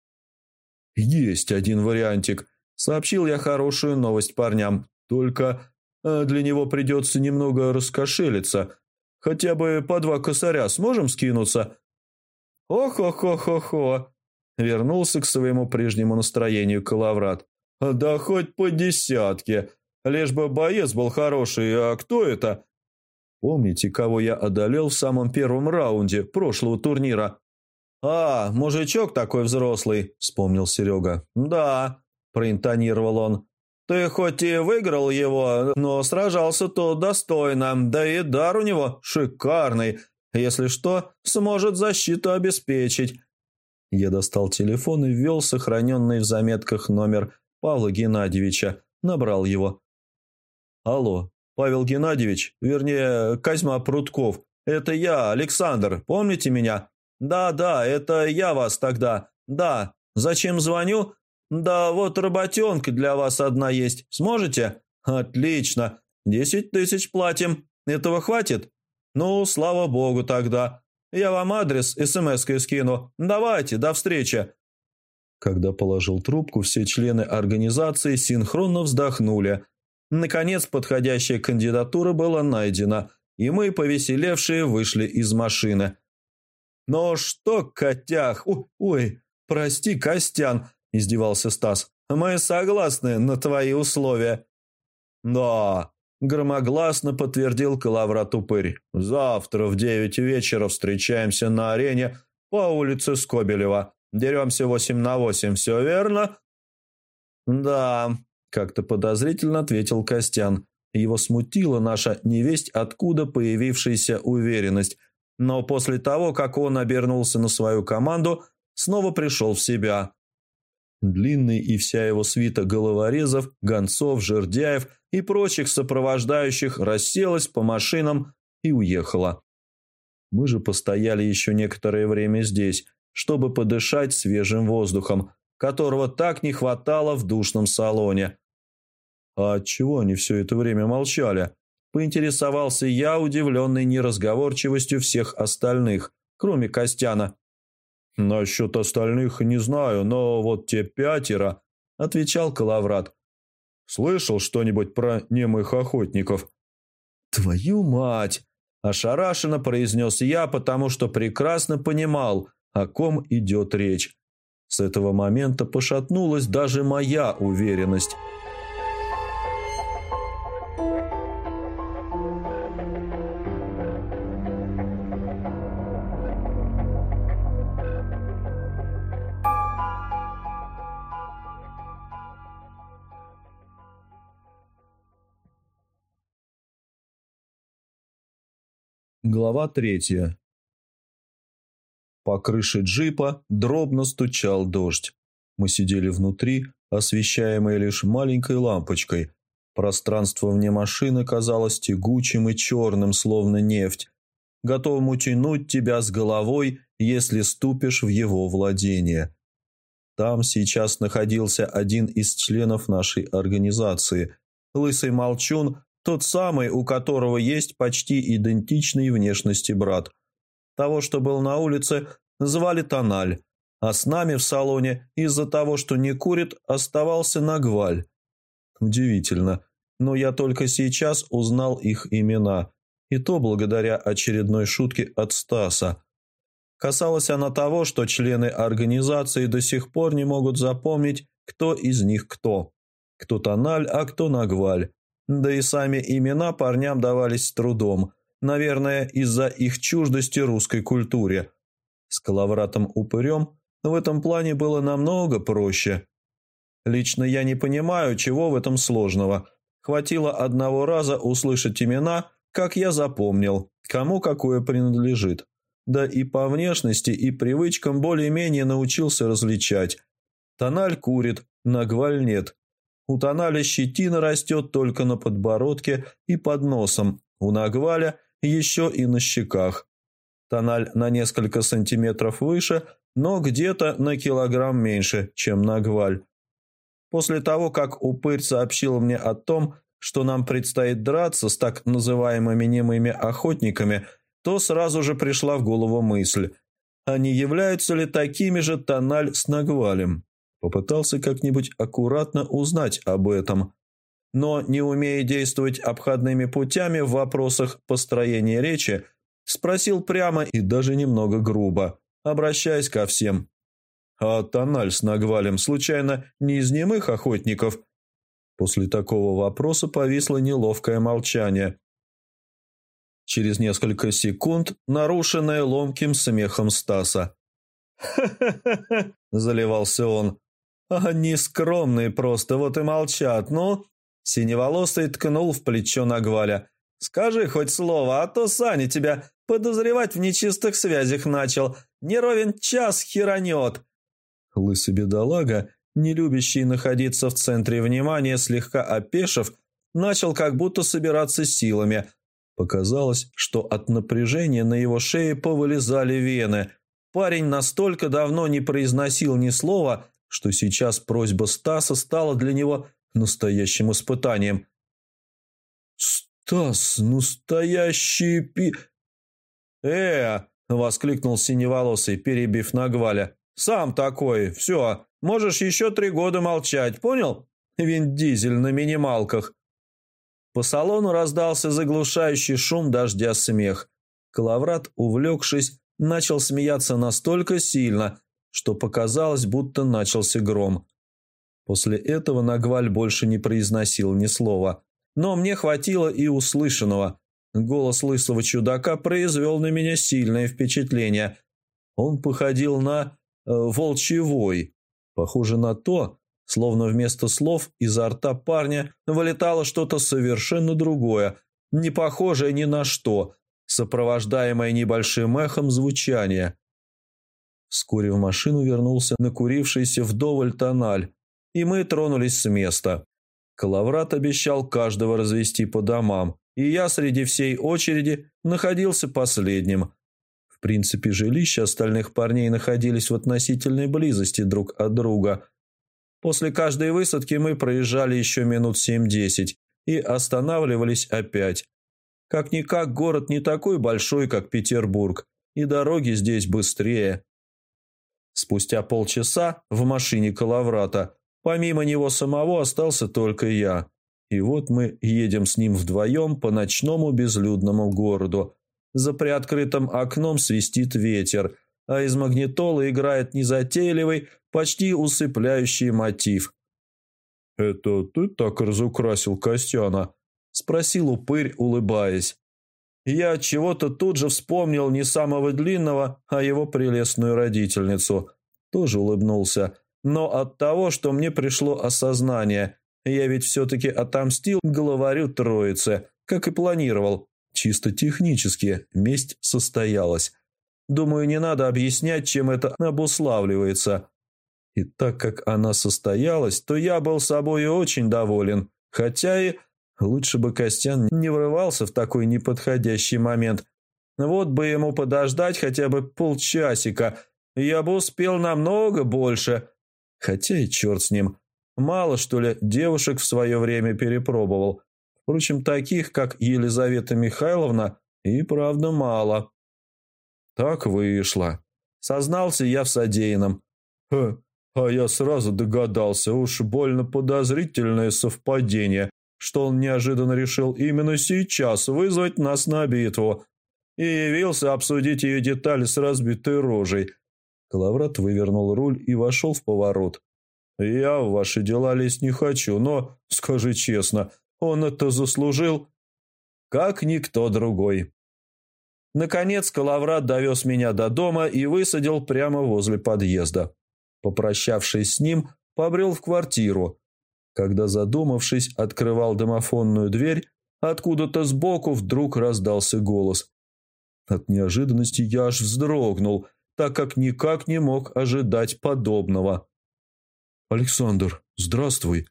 «Есть один вариантик», — сообщил я хорошую новость парням. «Только э, для него придется немного раскошелиться. Хотя бы по два косаря сможем скинуться?» «Ох-ох-ох-ох-ох!» — вернулся к своему прежнему настроению Калаврат. «Да хоть по десятке. Лишь бы боец был хороший. А кто это? Помните, кого я одолел в самом первом раунде прошлого турнира? «А, мужичок такой взрослый», — вспомнил Серега. «Да», — проинтонировал он. «Ты хоть и выиграл его, но сражался то достойно, да и дар у него шикарный. Если что, сможет защиту обеспечить». Я достал телефон и ввел сохраненный в заметках номер Павла Геннадьевича, набрал его. «Алло, Павел Геннадьевич, вернее, Козьма Прутков. Это я, Александр, помните меня? Да, да, это я вас тогда. Да, зачем звоню? Да вот работенка для вас одна есть. Сможете? Отлично. Десять тысяч платим. Этого хватит? Ну, слава богу тогда. Я вам адрес смс-кой скину. Давайте, до встречи. Когда положил трубку, все члены организации синхронно вздохнули. Наконец, подходящая кандидатура была найдена, и мы, повеселевшие, вышли из машины. «Ну что, котях? Ой, прости, Костян!» – издевался Стас. «Мы согласны на твои условия». «Да», – громогласно подтвердил Калаврат Упырь. «Завтра в девять вечера встречаемся на арене по улице Скобелева. Деремся восемь на восемь, все верно?» «Да», – как-то подозрительно ответил Костян. Его смутила наша невесть, откуда появившаяся уверенность. Но после того, как он обернулся на свою команду, снова пришел в себя. Длинный и вся его свита головорезов, гонцов, жердяев и прочих сопровождающих расселась по машинам и уехала. Мы же постояли еще некоторое время здесь, чтобы подышать свежим воздухом, которого так не хватало в душном салоне. А отчего они все это время молчали? Поинтересовался я, удивленный неразговорчивостью всех остальных, кроме Костяна. «Насчет остальных не знаю, но вот те пятеро», — отвечал Калаврат. «Слышал что-нибудь про немых охотников?» «Твою мать!» – ошарашенно произнес я, потому что прекрасно понимал, о ком идет речь. С этого момента пошатнулась даже моя уверенность. Глава третья. По крыше джипа дробно стучал дождь. Мы сидели внутри, освещаемые лишь маленькой лампочкой. Пространство вне машины казалось тягучим и черным, словно нефть, готовым утянуть тебя с головой, если ступишь в его владение. Там сейчас находился один из членов нашей организации, лысый молчун тот самый, у которого есть почти идентичный внешности брат. Того, что был на улице, звали Тональ, а с нами в салоне из-за того, что не курит, оставался Нагваль. Удивительно, но я только сейчас узнал их имена, и то благодаря очередной шутке от Стаса. Касалась она того, что члены организации до сих пор не могут запомнить, кто из них кто. Кто Тональ, а кто Нагваль. Да и сами имена парням давались с трудом, наверное, из-за их чуждости русской культуре. С Калавратом-упырем в этом плане было намного проще. Лично я не понимаю, чего в этом сложного. Хватило одного раза услышать имена, как я запомнил, кому какое принадлежит. Да и по внешности и привычкам более-менее научился различать. Тональ курит, Нагваль нет. У Тоналя щетина растет только на подбородке и под носом, у Нагваля еще и на щеках. Тональ на несколько сантиметров выше, но где-то на килограмм меньше, чем Нагваль. После того, как упырь сообщил мне о том, что нам предстоит драться с так называемыми немыми охотниками, то сразу же пришла в голову мысль, а не являются ли такими же Тональ с Нагвалем? Попытался как-нибудь аккуратно узнать об этом, но, не умея действовать обходными путями в вопросах построения речи, спросил прямо и даже немного грубо, обращаясь ко всем. «А тональ с нагвалем случайно не из немых охотников?» После такого вопроса повисло неловкое молчание. Через несколько секунд, нарушенное ломким смехом Стаса. «Ха-ха-ха!» – заливался он. «Они скромные просто, вот и молчат, ну?» Синеволосый ткнул в плечо Нагваля. «Скажи хоть слово, а то Саня тебя подозревать в нечистых связях начал. Не ровен час херанет». Лысый бедолага не любящий находиться в центре внимания, слегка опешив, начал как будто собираться силами. Показалось, что от напряжения на его шее повылезали вены. Парень настолько давно не произносил ни слова, что сейчас просьба Стаса стала для него настоящим испытанием. «Стас, настоящий пи...» «Э!» — воскликнул синеволосый, перебив Нагваля. «Сам такой. Все, можешь еще три года молчать, понял? Вин Дизель на минималках». По салону раздался заглушающий шум дождя смех. Калаврат, увлекшись, начал смеяться настолько сильно, что показалось, будто начался гром. После этого Нагваль больше не произносил ни слова. Но мне хватило и услышанного. Голос лысого чудака произвел на меня сильное впечатление. Он походил на э, волчий вой. Похоже на то, словно вместо слов изо рта парня вылетало что-то совершенно другое, не похожее ни на что, сопровождаемое небольшим эхом звучания. Вскоре в машину вернулся накурившийся вдоволь тональ, и мы тронулись с места. Калаврат обещал каждого развести по домам, и я среди всей очереди находился последним. В принципе, жилища остальных парней находились в относительной близости друг от друга. После каждой высадки мы проезжали еще минут семь-десять и останавливались опять. Как-никак город не такой большой, как Петербург, и дороги здесь быстрее. Спустя полчаса в машине Калаврата Помимо него самого остался только я. И вот мы едем с ним вдвоем по ночному безлюдному городу. За приоткрытым окном свистит ветер, а из магнитолы играет незатейливый, почти усыпляющий мотив. «Это ты так разукрасил Костяна?» – спросил упырь, улыбаясь. Я чего-то тут же вспомнил не самого длинного, а его прелестную родительницу. Тоже улыбнулся но от того, что мне пришло осознание, я ведь все-таки отомстил главарю троицы, как и планировал. Чисто технически месть состоялась. Думаю, не надо объяснять, чем это обуславливается. И так как она состоялась, то я был собой очень доволен. Хотя и лучше бы Костян не врывался в такой неподходящий момент. Вот бы ему подождать хотя бы полчасика. Я бы успел намного больше. Хотя и черт с ним. Мало, что ли, девушек в свое время перепробовал. Впрочем, таких, как Елизавета Михайловна, и правда мало. Так вышло. Сознался я в содеянном. Ха, а я сразу догадался, уж больно подозрительное совпадение, что он неожиданно решил именно сейчас вызвать нас на битву и явился обсудить ее детали с разбитой рожей – Калаврат вывернул руль и вошел в поворот. «Я в ваши дела лезть не хочу, но, скажи честно, он это заслужил?» «Как никто другой». Наконец Калаврат довез меня до дома и высадил прямо возле подъезда. Попрощавшись с ним, побрел в квартиру. Когда, задумавшись, открывал домофонную дверь, откуда-то сбоку вдруг раздался голос. От неожиданности я аж вздрогнул – так как никак не мог ожидать подобного. «Александр, здравствуй!»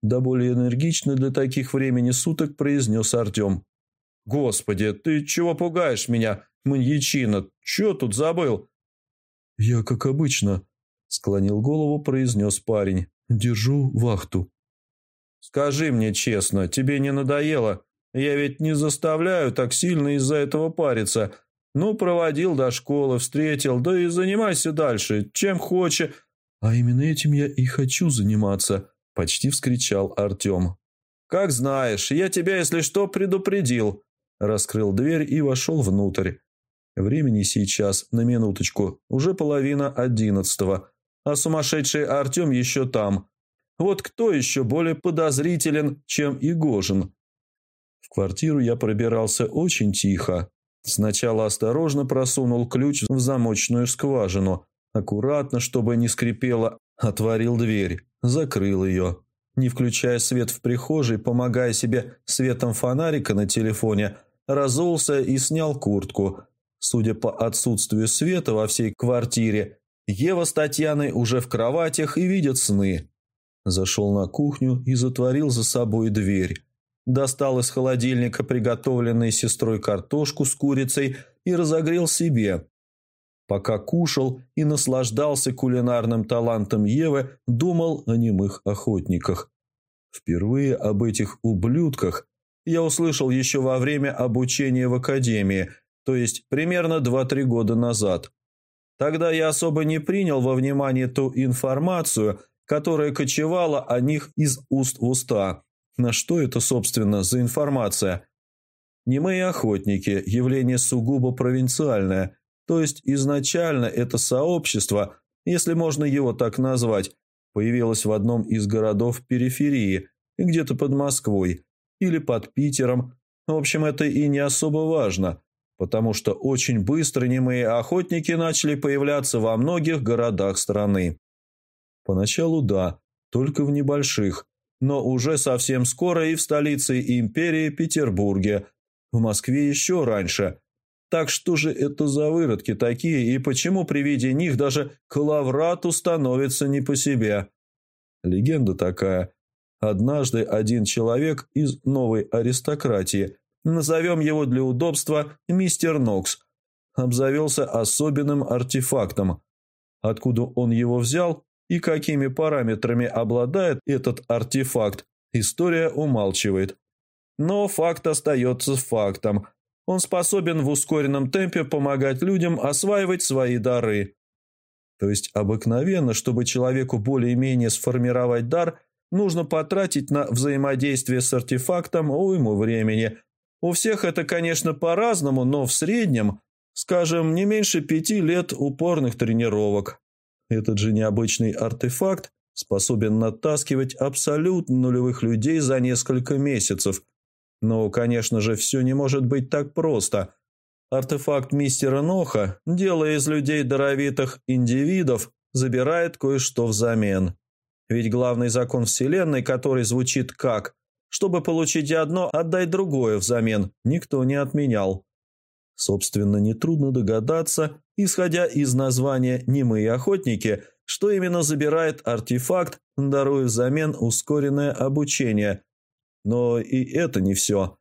Да более энергично для таких времени суток произнес Артем. «Господи, ты чего пугаешь меня, маньячина? Чего тут забыл?» «Я, как обычно», — склонил голову, произнес парень. «Держу вахту». «Скажи мне честно, тебе не надоело? Я ведь не заставляю так сильно из-за этого париться. Ну, проводил до школы, встретил, да и занимайся дальше, чем хочешь. А именно этим я и хочу заниматься, почти вскричал Артем. Как знаешь, я тебя, если что, предупредил. Раскрыл дверь и вошел внутрь. Времени сейчас, на минуточку, уже половина одиннадцатого, а сумасшедший Артем еще там. Вот кто еще более подозрителен, чем Игожин? В квартиру я пробирался очень тихо, Сначала осторожно просунул ключ в замочную скважину. Аккуратно, чтобы не скрипело, отворил дверь, закрыл ее. Не включая свет в прихожей, помогая себе светом фонарика на телефоне, разулся и снял куртку. Судя по отсутствию света во всей квартире, Ева с Татьяной уже в кроватях и видят сны. Зашел на кухню и затворил за собой дверь. Достал из холодильника приготовленной сестрой картошку с курицей и разогрел себе. Пока кушал и наслаждался кулинарным талантом Евы, думал о немых охотниках. Впервые об этих ублюдках я услышал еще во время обучения в академии, то есть примерно 2-3 года назад. Тогда я особо не принял во внимание ту информацию, которая кочевала о них из уст в уста. На что это, собственно, за информация? Немые охотники – явление сугубо провинциальное, то есть изначально это сообщество, если можно его так назвать, появилось в одном из городов периферии, где-то под Москвой или под Питером. В общем, это и не особо важно, потому что очень быстро немые охотники начали появляться во многих городах страны. Поначалу да, только в небольших, но уже совсем скоро и в столице империи Петербурге, в Москве еще раньше. Так что же это за выродки такие, и почему при виде них даже Калаврату становится не по себе? Легенда такая. Однажды один человек из новой аристократии, назовем его для удобства мистер Нокс, обзавелся особенным артефактом. Откуда он его взял и какими параметрами обладает этот артефакт, история умалчивает. Но факт остается фактом. Он способен в ускоренном темпе помогать людям осваивать свои дары. То есть обыкновенно, чтобы человеку более-менее сформировать дар, нужно потратить на взаимодействие с артефактом уйму времени. У всех это, конечно, по-разному, но в среднем, скажем, не меньше пяти лет упорных тренировок. Этот же необычный артефакт способен натаскивать абсолютно нулевых людей за несколько месяцев. Но, конечно же, все не может быть так просто. Артефакт мистера Ноха, делая из людей даровитых индивидов, забирает кое-что взамен. Ведь главный закон Вселенной, который звучит как «чтобы получить одно, отдай другое взамен», никто не отменял. Собственно, нетрудно догадаться, исходя из названия «немые охотники», что именно забирает артефакт, даруя взамен ускоренное обучение. Но и это не все.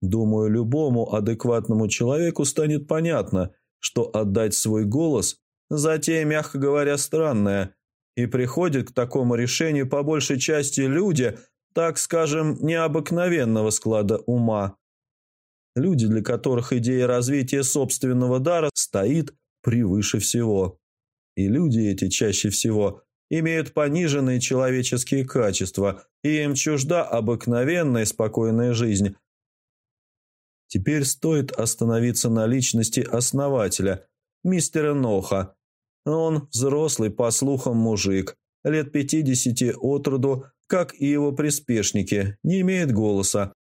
Думаю, любому адекватному человеку станет понятно, что отдать свой голос – затея, мягко говоря, странная, и приходят к такому решению по большей части люди, так скажем, необыкновенного склада ума. Люди, для которых идея развития собственного дара стоит превыше всего. И люди эти чаще всего имеют пониженные человеческие качества, и им чужда обыкновенная спокойная жизнь. Теперь стоит остановиться на личности основателя, мистера Ноха. Он взрослый, по слухам, мужик, лет пятидесяти от роду, как и его приспешники, не имеет голоса,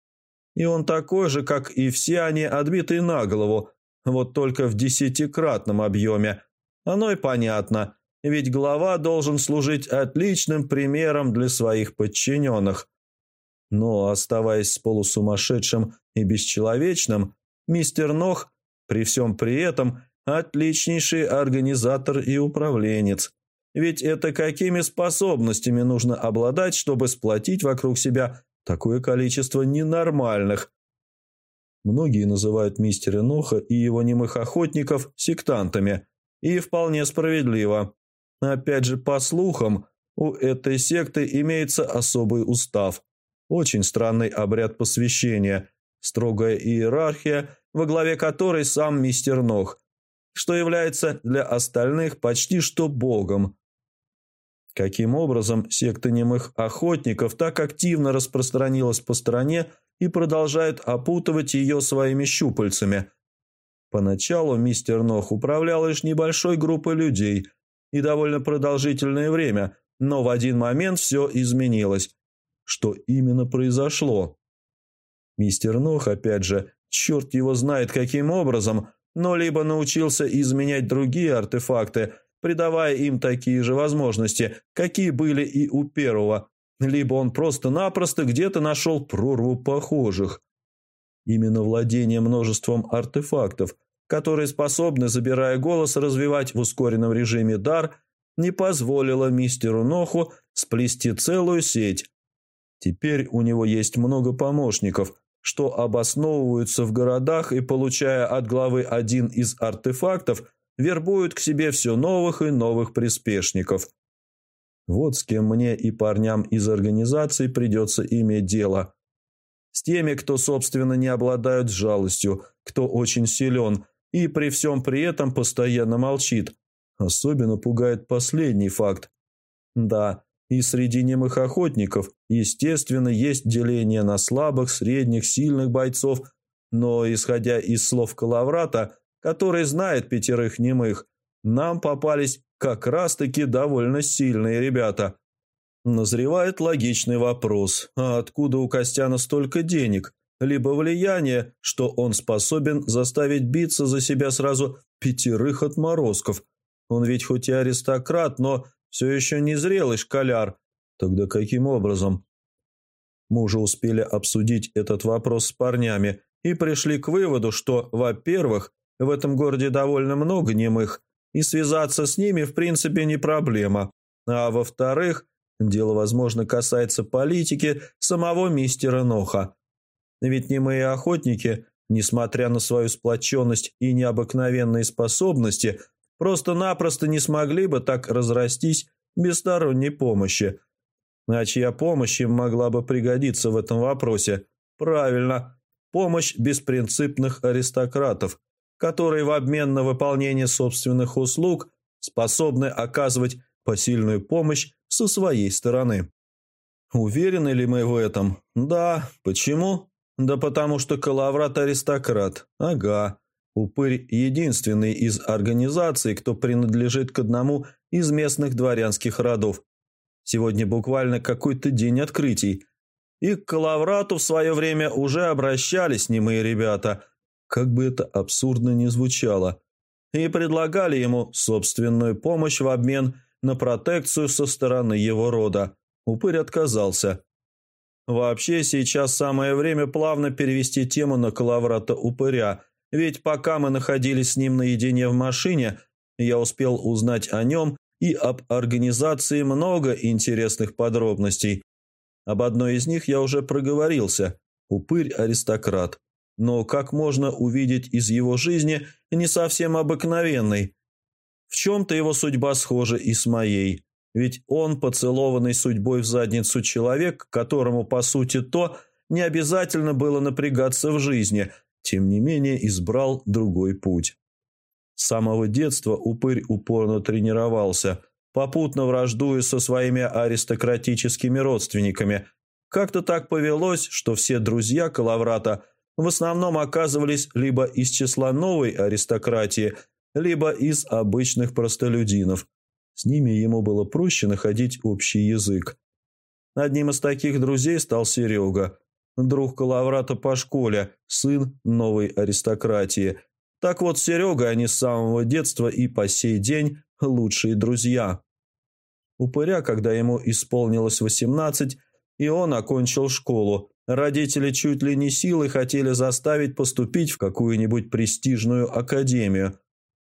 и он такой же, как и все они, отбитый на голову, вот только в десятикратном объеме. Оно и понятно, ведь глава должен служить отличным примером для своих подчиненных. Но, оставаясь полусумасшедшим и бесчеловечным, мистер Нох, при всем при этом, отличнейший организатор и управленец. Ведь это какими способностями нужно обладать, чтобы сплотить вокруг себя Такое количество ненормальных. Многие называют мистера Ноха и его немых охотников сектантами. И вполне справедливо. Опять же, по слухам, у этой секты имеется особый устав. Очень странный обряд посвящения, строгая иерархия, во главе которой сам мистер Нох, что является для остальных почти что богом. Каким образом секта немых охотников так активно распространилась по стране и продолжает опутывать ее своими щупальцами? Поначалу мистер Нох управлял лишь небольшой группой людей и довольно продолжительное время, но в один момент все изменилось. Что именно произошло? Мистер Нох, опять же, черт его знает каким образом, но либо научился изменять другие артефакты – придавая им такие же возможности, какие были и у первого, либо он просто-напросто где-то нашел прорву похожих. Именно владение множеством артефактов которые способны, забирая голос, развивать в ускоренном режиме дар, не позволила мистеру Ноху сплести целую сеть. Теперь у него есть много помощников, что обосновываются в городах и, получая от главы один из артефактов, вербуют к себе все новых и новых приспешников. Вот с кем мне и парням из организации придется иметь дело. С теми, кто, собственно, не обладают жалостью, кто очень силен и при всем при этом постоянно молчит. Особенно пугает последний факт. Да, и среди немых охотников, естественно, есть деление на слабых, средних, сильных бойцов, но, исходя из слов Калаврата, который знает пятерых немых, нам попались как раз-таки довольно сильные ребята. Назревает логичный вопрос, а откуда у Костяна столько денег? Либо влияние, что он способен заставить биться за себя сразу пятерых отморозков. Он ведь хоть и аристократ, но все еще не зрелый школяр. Тогда каким образом? Мы уже успели обсудить этот вопрос с парнями и пришли к выводу, что, во-первых, в этом городе довольно много немых, и связаться с ними в принципе не проблема. А во-вторых, дело, возможно, касается политики самого мистера Ноха. Ведь немые охотники, несмотря на свою сплоченность и необыкновенные способности – просто-напросто не смогли бы так разрастись без сторонней помощи. А чья помощь им могла бы пригодиться в этом вопросе? Правильно, помощь беспринципных аристократов, которые в обмен на выполнение собственных услуг способны оказывать посильную помощь со своей стороны. Уверены ли мы в этом? Да. Почему? Да потому что Калаврат аристократ. Ага. Упырь – единственный из организаций, кто принадлежит к одному из местных дворянских родов. Сегодня буквально какой-то день открытий. И к Калаврату в свое время уже обращались немые ребята, как бы это абсурдно ни звучало, и предлагали ему собственную помощь в обмен на протекцию со стороны его рода. Упырь отказался. Вообще сейчас самое время плавно перевести тему на Калаврата Упыря – ведь пока мы находились с ним наедине в машине, я успел узнать о нем и об организации много интересных подробностей. Об одной из них я уже проговорился – упырь-аристократ. Но как можно увидеть из его жизни не совсем обыкновенной? В чем-то его судьба схожа и с моей. Ведь он поцелованный судьбой в задницу человек, которому, по сути, то не обязательно было напрягаться в жизни – тем не менее избрал другой путь. С самого детства упырь упорно тренировался, попутно враждуя со своими аристократическими родственниками. Как-то так повелось, что все друзья Калаврата в основном оказывались либо из числа новой аристократии, либо из обычных простолюдинов. С ними ему было проще находить общий язык. Одним из таких друзей стал Серега, друг Калаврата по школе, сын новой аристократии. Так вот, Серега, они с самого детства и по сей день лучшие друзья. Упыря, когда ему исполнилось 18, и он окончил школу, родители чуть ли не силой хотели заставить поступить в какую-нибудь престижную академию.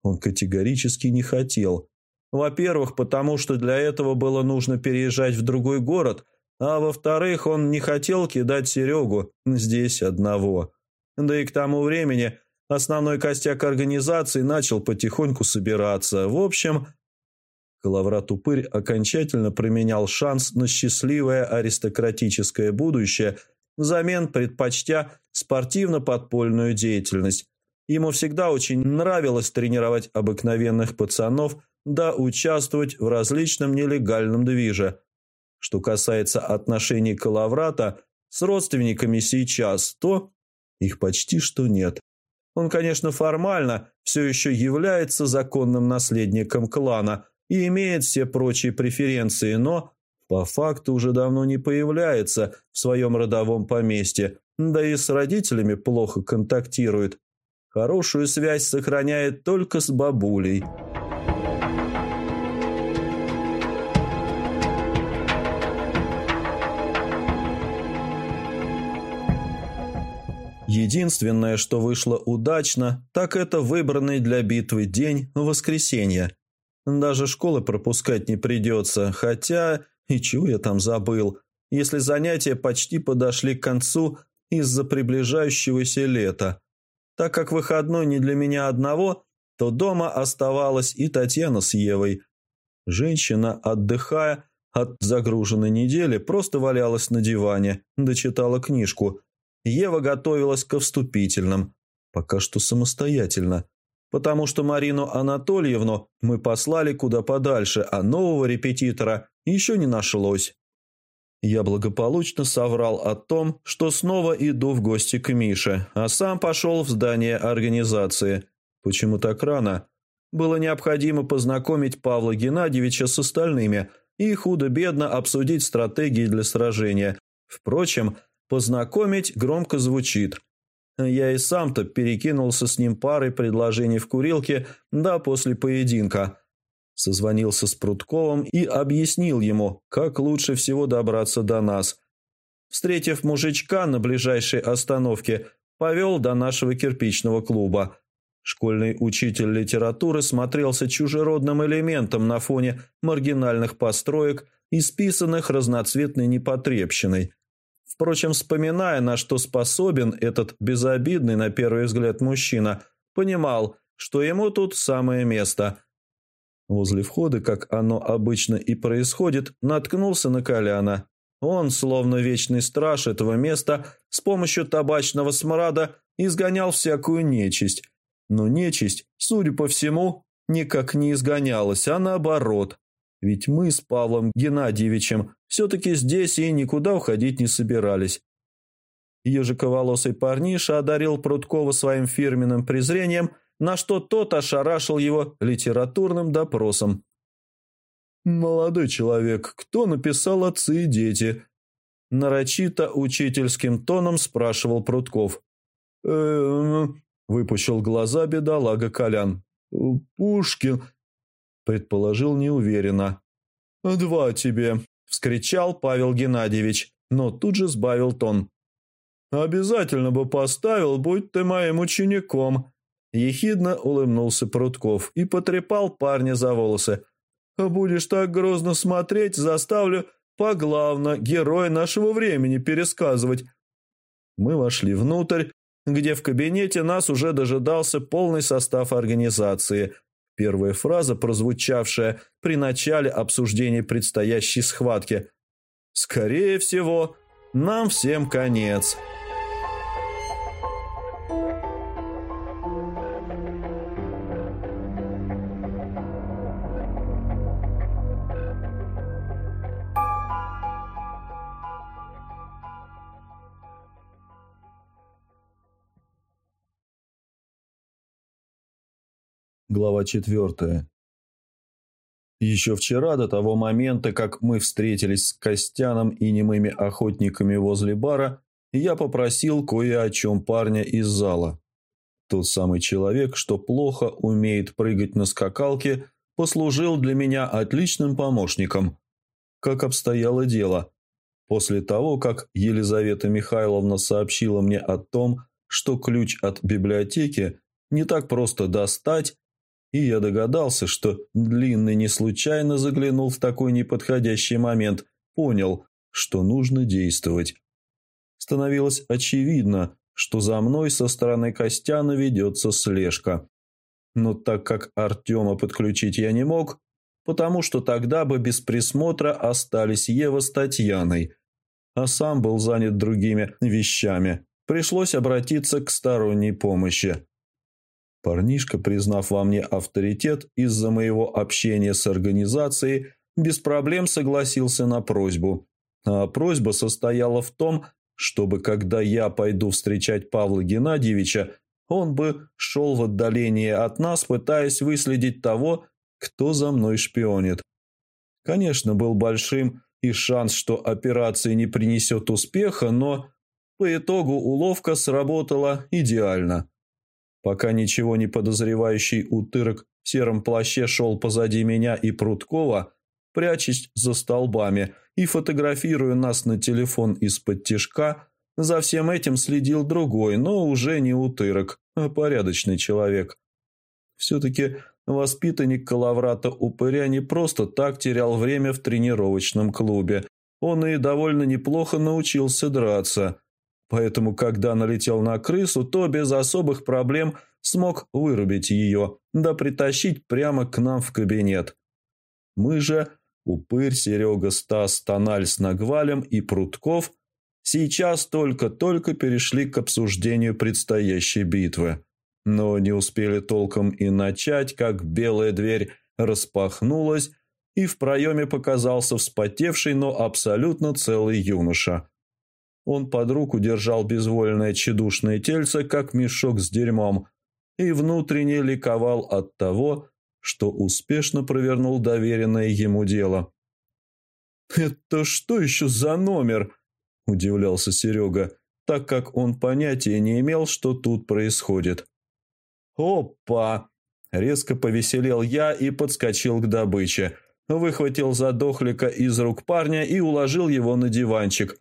Он категорически не хотел. Во-первых, потому что для этого было нужно переезжать в другой город – а во-вторых, он не хотел кидать Серегу здесь одного. Да и к тому времени основной костяк организации начал потихоньку собираться. В общем, Калаврат-упырь окончательно променял шанс на счастливое аристократическое будущее взамен предпочтя спортивно-подпольную деятельность. Ему всегда очень нравилось тренировать обыкновенных пацанов да участвовать в различном нелегальном движе – что касается отношений Калаврата с родственниками сейчас, то их почти что нет. Он, конечно, формально все еще является законным наследником клана и имеет все прочие преференции, но по факту уже давно не появляется в своем родовом поместье, да и с родителями плохо контактирует. Хорошую связь сохраняет только с бабулей – Единственное, что вышло удачно, так это выбранный для битвы день – воскресенье. Даже школы пропускать не придется, хотя... И чего я там забыл? Если занятия почти подошли к концу из-за приближающегося лета. Так как выходной не для меня одного, то дома оставалась и Татьяна с Евой. Женщина, отдыхая от загруженной недели, просто валялась на диване, дочитала книжку. Ева готовилась ко вступительным, пока что самостоятельно, потому что Марину Анатольевну мы послали куда подальше, а нового репетитора еще не нашлось. Я благополучно соврал о том, что снова иду в гости к Мише, а сам пошел в здание организации – Почему так рано? Было необходимо познакомить Павла Геннадьевича с остальными и худо-бедно обсудить стратегии для сражения. Впрочем, познакомить громко звучит. Я и сам-то перекинулся с ним парой предложений в курилке, да после поединка. Созвонился с Прудковым и объяснил ему, как лучше всего добраться до нас. Встретив мужичка на ближайшей остановке, повел до нашего кирпичного клуба – Школьный учитель литературы смотрелся чужеродным элементом на фоне маргинальных построек, исписанных разноцветной непотребщиной. Впрочем, вспоминая, на что способен этот безобидный на первый взгляд мужчина, понимал, что ему тут самое место. Возле входа, как оно обычно и происходит, наткнулся на Коляна. Он, словно вечный страж этого места, с помощью табачного смрада изгонял всякую нечисть, но нечисть, судя по всему, никак не изгонялась, а наоборот. Ведь мы с Павлом Геннадьевичем все-таки здесь и никуда уходить не собирались. Ежиковолосый парниша одарил Прудкова своим фирменным презрением, на что тот ошарашил его литературным допросом. «Молодой человек, кто написал «Отцы и дети»?» Нарочито учительским тоном спрашивал Прудков. «Э, Выпущил глаза бедолага Колян. «Пушкин», — предположил неуверенно. «Два тебе», — вскричал Павел Геннадьевич, но тут же сбавил тон. «Обязательно бы поставил, будь ты моим учеником», — ехидно улыбнулся Прутков и потрепал парня за волосы. «Будешь так грозно смотреть, заставлю поглавно героя нашего времени пересказывать». Мы вошли внутрь, где в кабинете нас уже дожидался полный состав организации. Первая фраза, прозвучавшая при начале обсуждения предстоящей схватки. «Скорее всего, нам всем конец». Глава четвертая. Еще вчера, до того момента, как мы встретились с Костяном и немыми охотниками возле бара, я попросил кое о чем парня из зала. Тот самый человек, что плохо умеет прыгать на скакалке, послужил для меня отличным помощником. Как обстояло дело? После того, как Елизавета Михайловна сообщила мне о том, что ключ от библиотеки не так просто достать, и я догадался, что Длинный не случайно заглянул в такой неподходящий момент, понял, что нужно действовать. Становилось очевидно, что за мной со стороны Костяна ведется слежка. Но так как Артема подключить я не мог, потому что тогда бы без присмотра остались Ева с Татьяной, а сам был занят другими вещами, пришлось обратиться к сторонней помощи. Парнишка, признав во мне авторитет из-за моего общения с организацией, без проблем согласился на просьбу. А просьба состояла в том, чтобы, когда я пойду встречать Павла Геннадьевича, он бы шел в отдаление от нас, пытаясь выследить того, кто за мной шпионит. Конечно, был большим и шанс, что операция не принесет успеха, но по итогу уловка сработала идеально. Пока ничего не подозревающий утырок в сером плаще шел позади меня и Прудкова, прячась за столбами и фотографируя нас на телефон из-под тишка, За всем этим следил другой, но уже не утырок, а порядочный человек. Все-таки воспитанник Калаврата Упыря не просто так терял время в тренировочном клубе. Он и довольно неплохо научился драться. Поэтому, когда налетел на крысу, то без особых проблем смог вырубить ее, да притащить прямо к нам в кабинет. Мы же, Упырь, Серега, Стас, Тональ с Нагвалем и Прутков, сейчас только-только перешли к обсуждению предстоящей битвы. Но не успели толком и начать, как белая дверь распахнулась, и в проеме показался вспотевший, но абсолютно целый юноша. Он под руку держал безвольное тщедушное тельце, как мешок с дерьмом, и внутренне ликовал от того, что успешно провернул доверенное ему дело. «Это что еще за номер?» – удивлялся Серега, так как он понятия не имел, что тут происходит. «Опа!» – резко повеселел я и подскочил к добыче, выхватил задохлика из рук парня и уложил его на диванчик.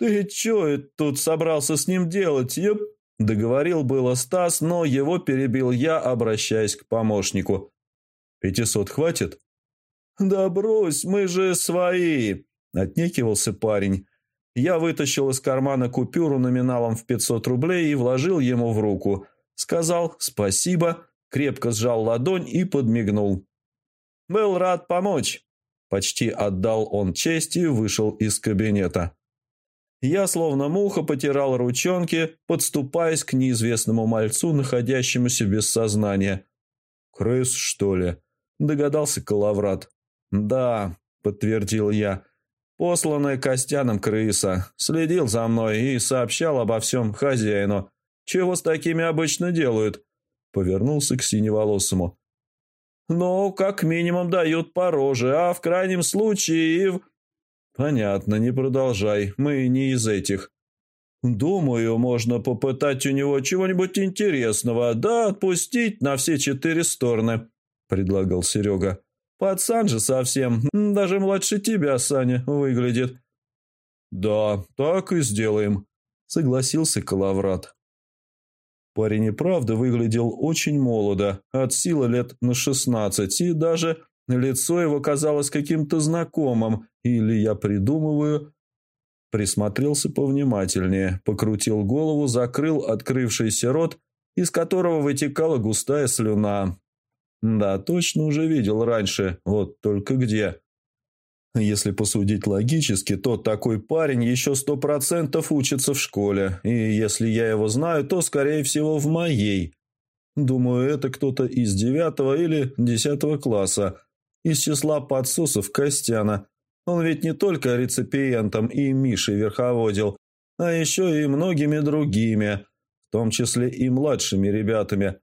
«Ты че тут собрался с ним делать, еп?» Договорил было Стас, но его перебил я, обращаясь к помощнику. «Пятисот хватит?» «Да брось, мы же свои!» – отнекивался парень. Я вытащил из кармана купюру номиналом в пятьсот рублей и вложил ему в руку. Сказал «спасибо», крепко сжал ладонь и подмигнул. «Был рад помочь». Почти отдал он честь и вышел из кабинета. Я, словно муха, потирал ручонки, подступаясь к неизвестному мальцу, находящемуся без сознания. «Крыс, что ли?» – догадался Калаврат. «Да», – подтвердил я. «Посланная Костяном крыса. Следил за мной и сообщал обо всем хозяину. Чего с такими обычно делают?» Повернулся к синеволосому. «Ну, как минимум дают по роже, а в крайнем случае и в...» «Понятно, не продолжай, мы не из этих». «Думаю, можно попытать у него чего-нибудь интересного, да отпустить на все четыре стороны», – предлагал Серега. «Пацан же совсем, даже младше тебя, Саня, выглядит». «Да, так и сделаем», – согласился Калаврат. Парень и правда выглядел очень молодо, от силы лет на шестнадцать, и даже лицо его казалось каким-то знакомым, или я придумываю? Присмотрелся повнимательнее, покрутил голову, закрыл открывшийся рот, из которого вытекала густая слюна. Да, точно уже видел раньше, вот только где. Если посудить логически, то такой парень еще сто процентов учится в школе, и если я его знаю, то, скорее всего, в моей. Думаю, это кто-то из девятого или десятого класса, из числа подсосов Костяна, он ведь не только реципиентом и Мишей верховодил, а еще и многими другими, в том числе и младшими ребятами.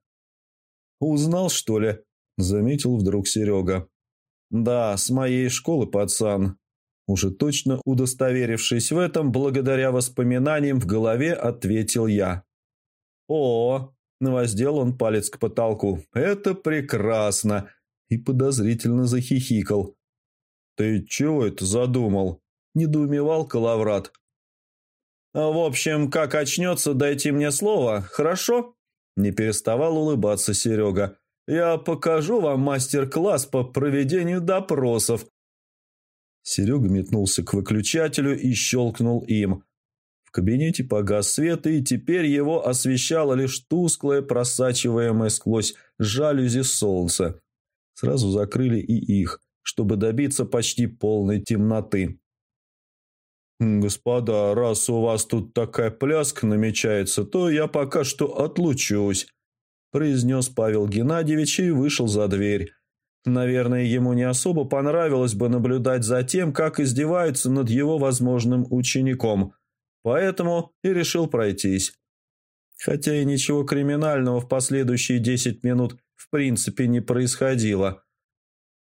«Узнал, что ли?» – заметил вдруг Серега. «Да, с моей школы, пацан». Уже точно удостоверившись в этом, благодаря воспоминаниям в голове, ответил я. «О!» – воздел он палец к потолку. «Это прекрасно!» И подозрительно захихикал. «Ты чего это задумал?» – недоумевал Калаврат. «А «В общем, как очнется, дайте мне слово, хорошо?» Не переставал улыбаться Серега. «Я покажу вам мастер-класс по проведению допросов». Серега метнулся к выключателю и щелкнул им. В кабинете погас свет, и теперь его освещало лишь тусклое, просачиваемое сквозь жалюзи солнце. Сразу закрыли и их чтобы добиться почти полной темноты. «Господа, раз у вас тут такая пляска намечается, то я пока что отлучусь», произнес Павел Геннадьевич и вышел за дверь. Наверное, ему не особо понравилось бы наблюдать за тем, как издеваются над его возможным учеником, поэтому и решил пройтись. Хотя и ничего криминального в последующие десять минут в принципе не происходило.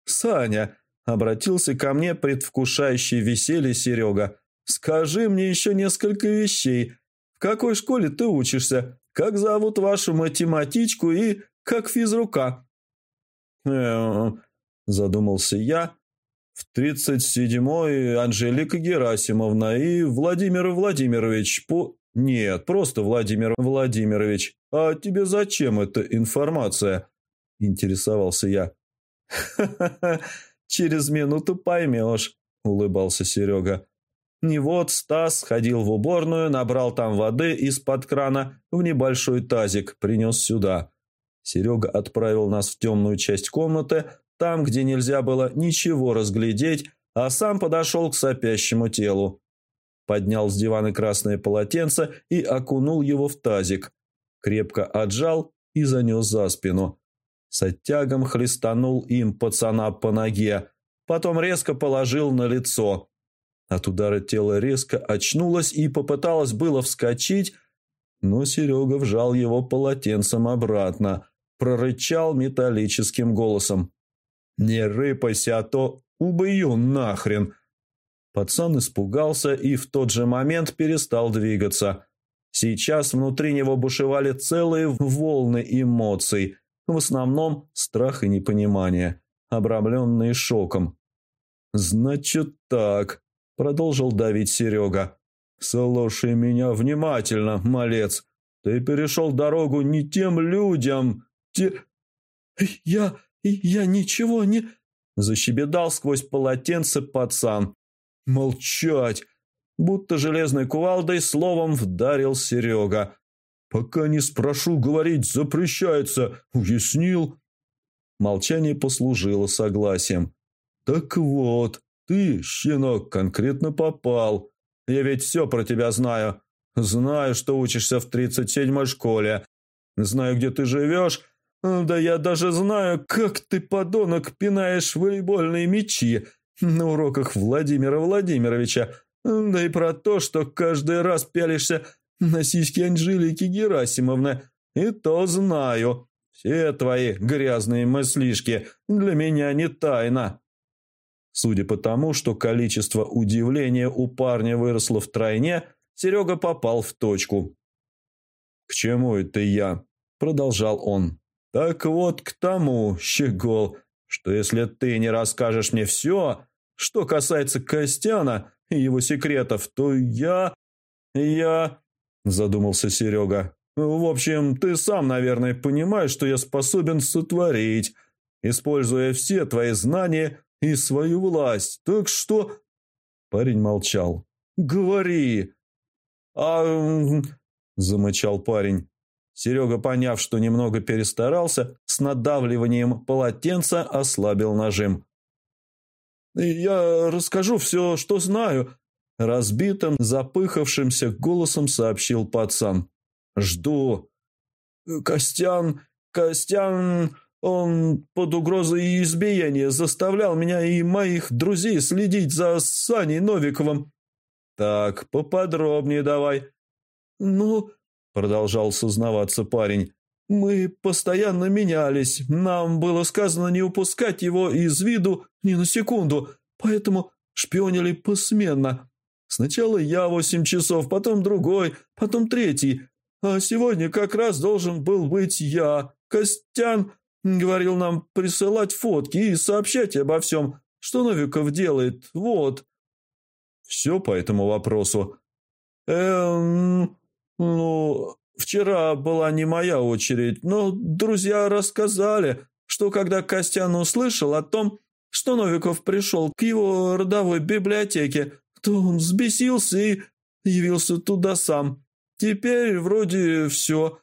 «Саня!» – обратился ко мне предвкушающий веселье Серега. «Скажи мне еще несколько вещей. В какой школе ты учишься? Как зовут вашу математичку и как физрука?» «Эм...» – задумался я. В тридцать седьмой Анжелика Герасимовна и Владимир Владимирович по... Нет, просто Владимир Владимирович. А тебе зачем эта информация? Интересовался я. Ха-ха-ха, через минуту поймешь, улыбался Серега. И вот Стас ходил в уборную, набрал там воды из-под крана в небольшой тазик, принес сюда. Серега отправил нас в темную часть комнаты, там, где нельзя было ничего разглядеть, а сам подошел к сопящему телу. Поднял с дивана красное полотенце и окунул его в тазик. Крепко отжал и занес за спину. С оттягом хлестанул им пацана по ноге, потом резко положил на лицо – от удара тело резко очнулось и попыталось было вскочить, но Серега вжал его полотенцем обратно, прорычал металлическим голосом. «Не рыпайся, а то убью нахрен!» Пацан испугался и в тот же момент перестал двигаться. Сейчас внутри него бушевали целые волны эмоций, в основном страх и непонимание, обрамленные шоком. «Значит так», Продолжил давить Серега. «Слушай меня внимательно, малец. Ты перешел дорогу не тем людям. Те...» «Я... я ничего не...» Защебедал сквозь полотенце пацан. «Молчать!» Будто железной кувалдой словом вдарил Серега. «Пока не спрошу, говорить запрещается. Уяснил?» Молчание послужило согласием. «Так вот, ты, щенок, конкретно попал. Я ведь все про тебя знаю. Знаю, что учишься в 37-й школе. Знаю, где ты живешь. Да я даже знаю, как ты, подонок, пинаешь волейбольные мячи на уроках Владимира Владимировича. Да и про то, что каждый раз пялишься на сиськи Анжелики Герасимовны. И то знаю. Все твои грязные мыслишки для меня не тайна. Судя по тому, что количество удивления у парня выросло втройне, Серега попал в точку. «К чему это я?» – продолжал он. «Так вот к тому, Щегол, что если ты не расскажешь мне все, что касается Костяна и его секретов, то я... я...» – задумался Серега. «В общем, ты сам, наверное, понимаешь, что я способен сотворить, используя все твои знания и свою власть. Так что...» Парень молчал. «Говори!» «А...» – замычал парень. Серега, поняв, что немного перестарался, с надавливанием полотенца ослабил нажим. «Я расскажу все, что знаю», – разбитым, запыхавшимся голосом сообщил пацан. «Жду». «Костян, Костян...» Он под угрозой избиения заставлял меня и моих друзей следить за Саней Новиковым. Так, поподробнее давай. Ну, продолжал сознаваться парень. Мы постоянно менялись. Нам было сказано не упускать его из виду ни на секунду, поэтому шпионили посменно. Сначала я восемь часов, потом другой, потом третий. А сегодня как раз должен был быть я, Костян Говорил нам присылать фотки и сообщать обо всем, что Новиков делает. Вот. Все по этому вопросу. Эм, ну, вчера была не моя очередь, но друзья рассказали, что когда Костян услышал о том, что Новиков пришел к его родовой библиотеке, то он взбесился и явился туда сам. Теперь вроде все.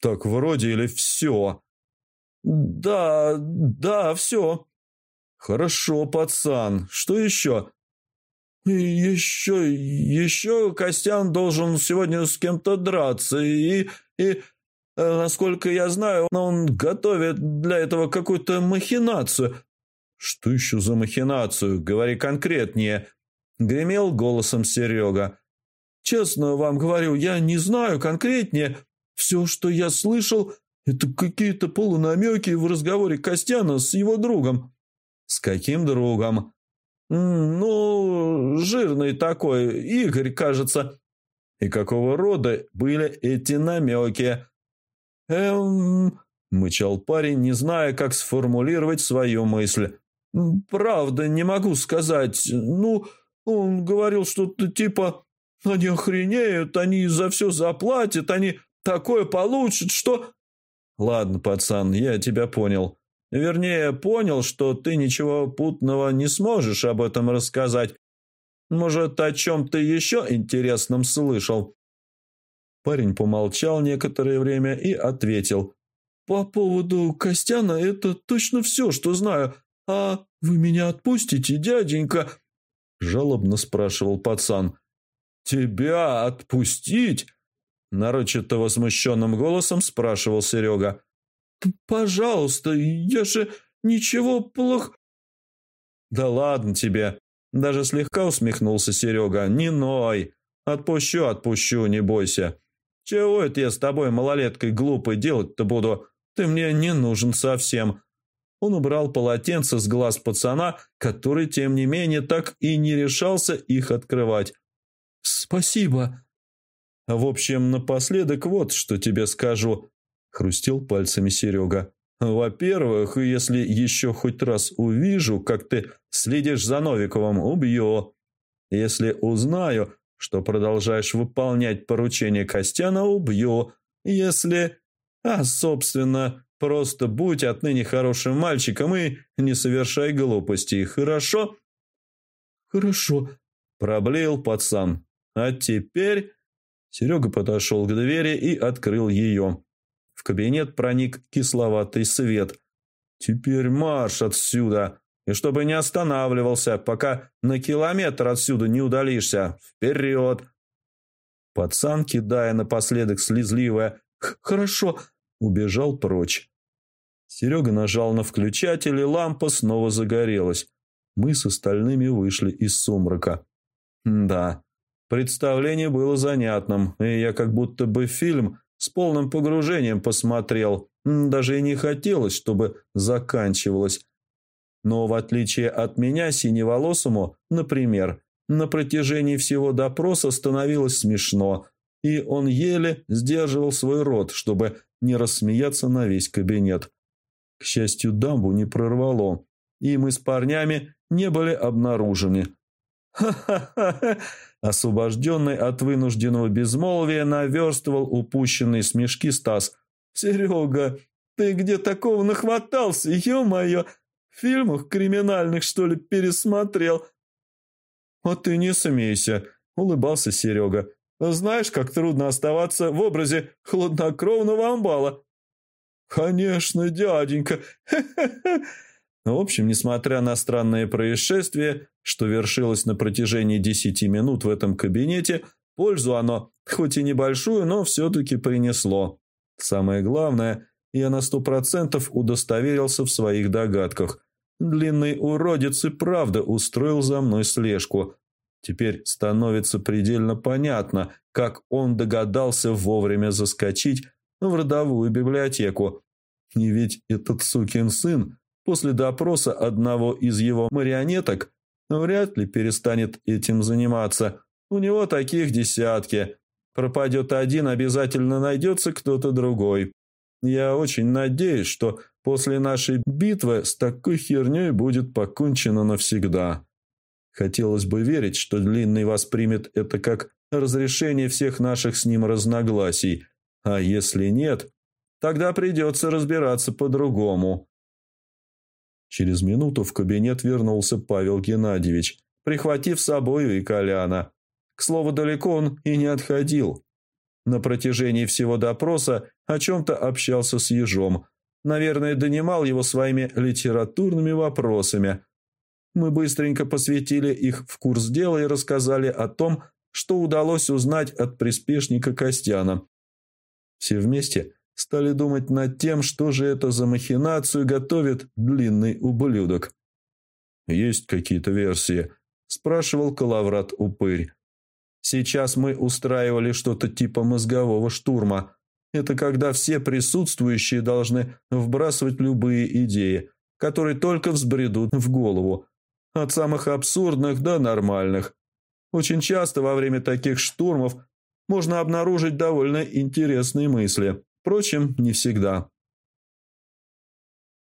Так вроде или все? «Да, да, все». «Хорошо, пацан. Что еще?» «Еще, еще Костян должен сегодня с кем-то драться, и, и, э, насколько я знаю, он готовит для этого какую-то махинацию». «Что еще за махинацию? Говори конкретнее», — гремел голосом Серега. «Честно вам говорю, я не знаю конкретнее. Все, что я слышал, это какие-то полунамеки в разговоре Костяна с его другом. С каким другом? Ну, жирный такой, Игорь, кажется. И какого рода были эти намеки? Эм, мычал парень, не зная, как сформулировать свою мысль. правда, не могу сказать. Ну, он говорил что-то типа «Они охренеют, они за все заплатят, они такое получат, что...» «Ладно, пацан, я тебя понял. Вернее, понял, что ты ничего путного не сможешь об этом рассказать. Может, о чем ты еще интересном слышал?» Парень помолчал некоторое время и ответил. «По поводу Костяна это точно все, что знаю. А вы меня отпустите, дяденька?» Жалобно спрашивал пацан. «Тебя отпустить?» Нарочито возмущенным голосом спрашивал Серега. «Пожалуйста, я же ничего плох...» «Да ладно тебе!» Даже слегка усмехнулся Серега. «Не ной! Отпущу, отпущу, не бойся. Чего это я с тобой, малолеткой глупой, делать-то буду? Ты мне не нужен совсем». Он убрал полотенце с глаз пацана, который, тем не менее, так и не решался их открывать. «Спасибо». «В общем, напоследок вот что тебе скажу», — хрустел пальцами Серега. «Во-первых, если еще хоть раз увижу, как ты следишь за Новиковым, убью. Если узнаю, что продолжаешь выполнять поручение Костяна, убью. Если... А, собственно, просто будь отныне хорошим мальчиком и не совершай глупостей, хорошо?» «Хорошо», — проблеял пацан. «А теперь...» Серега подошел к двери и открыл ее. В кабинет проник кисловатый свет. «Теперь марш отсюда!» И чтобы не останавливался, пока на километр отсюда не удалишься. Вперед!» Пацан, кидая напоследок слезливое «Хорошо», убежал прочь. Серега нажал на включатель, и лампа снова загорелась. Мы с остальными вышли из сумрака. Да, представление было занятным, и я как будто бы фильм с полным погружением посмотрел. Даже и не хотелось, чтобы заканчивалось. Но в отличие от меня, синеволосому, например, на протяжении всего допроса становилось смешно, и он еле сдерживал свой рот, чтобы не рассмеяться на весь кабинет. К счастью, дамбу не прорвало, и мы с парнями не были обнаружены. «Ха-ха-ха!» Освобожденный от вынужденного безмолвия наверстывал упущенные смешки Стас. «Серега, ты где такого нахватался, ё-моё! фильмах криминальных, что ли, пересмотрел?» «А ты не смейся», — улыбался Серега. «Знаешь, как трудно оставаться в образе хладнокровного амбала?» «Конечно, дяденька! В общем, несмотря на странное происшествие, что вершилось на протяжении десяти минут в этом кабинете, пользу оно, хоть и небольшую, но все-таки принесло. Самое главное, я на сто процентов удостоверился в своих догадках. Длинный уродец и правда устроил за мной слежку. Теперь становится предельно понятно, как он догадался вовремя заскочить в родовую библиотеку. И ведь этот сукин сын после допроса одного из его марионеток вряд ли перестанет этим заниматься. У него таких десятки. Пропадет один, обязательно найдется кто-то другой. Я очень надеюсь, что после нашей битвы с такой херней будет покончено навсегда. Хотелось бы верить, что Длинный воспримет это как разрешение всех наших с ним разногласий, а если нет, тогда придется разбираться по-другому. Через минуту в кабинет вернулся Павел Геннадьевич, прихватив с собою и Коляна. К слову, далеко он и не отходил. На протяжении всего допроса о чем-то общался с ежом. Наверное, донимал его своими литературными вопросами. Мы быстренько посвятили их в курс дела и рассказали о том, что удалось узнать от приспешника Костяна. Все вместе стали думать над тем, что же это за махинацию готовит длинный ублюдок. «Есть какие-то версии?» – спрашивал Калаврат Упырь. Сейчас мы устраивали что-то типа мозгового штурма. Это когда все присутствующие должны вбрасывать любые идеи, которые только взбредут в голову. От самых абсурдных до нормальных. Очень часто во время таких штурмов можно обнаружить довольно интересные мысли. Впрочем, не всегда.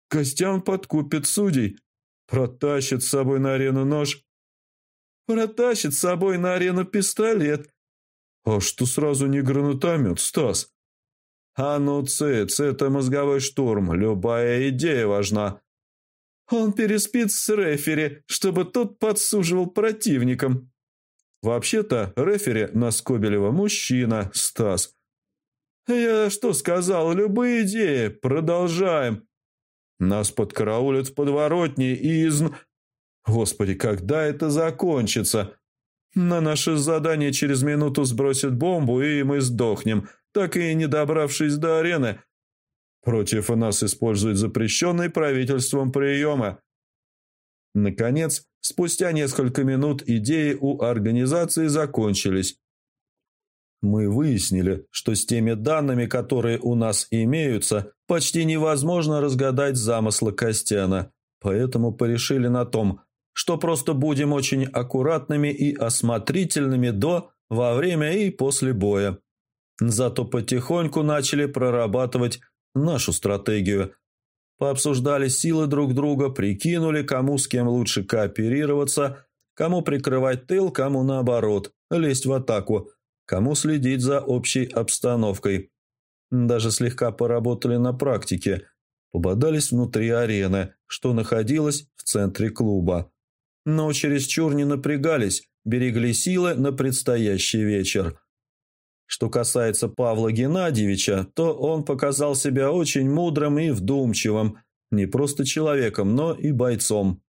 «Костян подкупит судей», Протащит с собой на арену нож? Протащит с собой на арену пистолет. А что сразу не гранатомет, Стас? А ну, цец, это мозговой штурм, любая идея важна. Он переспит с рефери, чтобы тот подсуживал противникам. Вообще-то рефери на Скобелева мужчина, Стас. Я что сказал, любые идеи, продолжаем. Нас подкараулят в подворотне и из... Господи, когда это закончится? На наше задание через минуту сбросят бомбу, и мы сдохнем, так и не добравшись до арены. Против нас используют запрещенный правительством приемы. Наконец, спустя несколько минут идеи у организации закончились. Мы выяснили, что с теми данными, которые у нас имеются, почти невозможно разгадать замысла Костяна, поэтому порешили на том, что просто будем очень аккуратными и осмотрительными до, во время и после боя. Зато потихоньку начали прорабатывать нашу стратегию. Пообсуждали силы друг друга, прикинули, кому с кем лучше кооперироваться, кому прикрывать тыл, кому наоборот, лезть в атаку, кому следить за общей обстановкой. Даже слегка поработали на практике, пободались внутри арены, что находилась в центре клуба но чересчур не напрягались, берегли силы на предстоящий вечер. Что касается Павла Геннадьевича, то он показал себя очень мудрым и вдумчивым, не просто человеком, но и бойцом.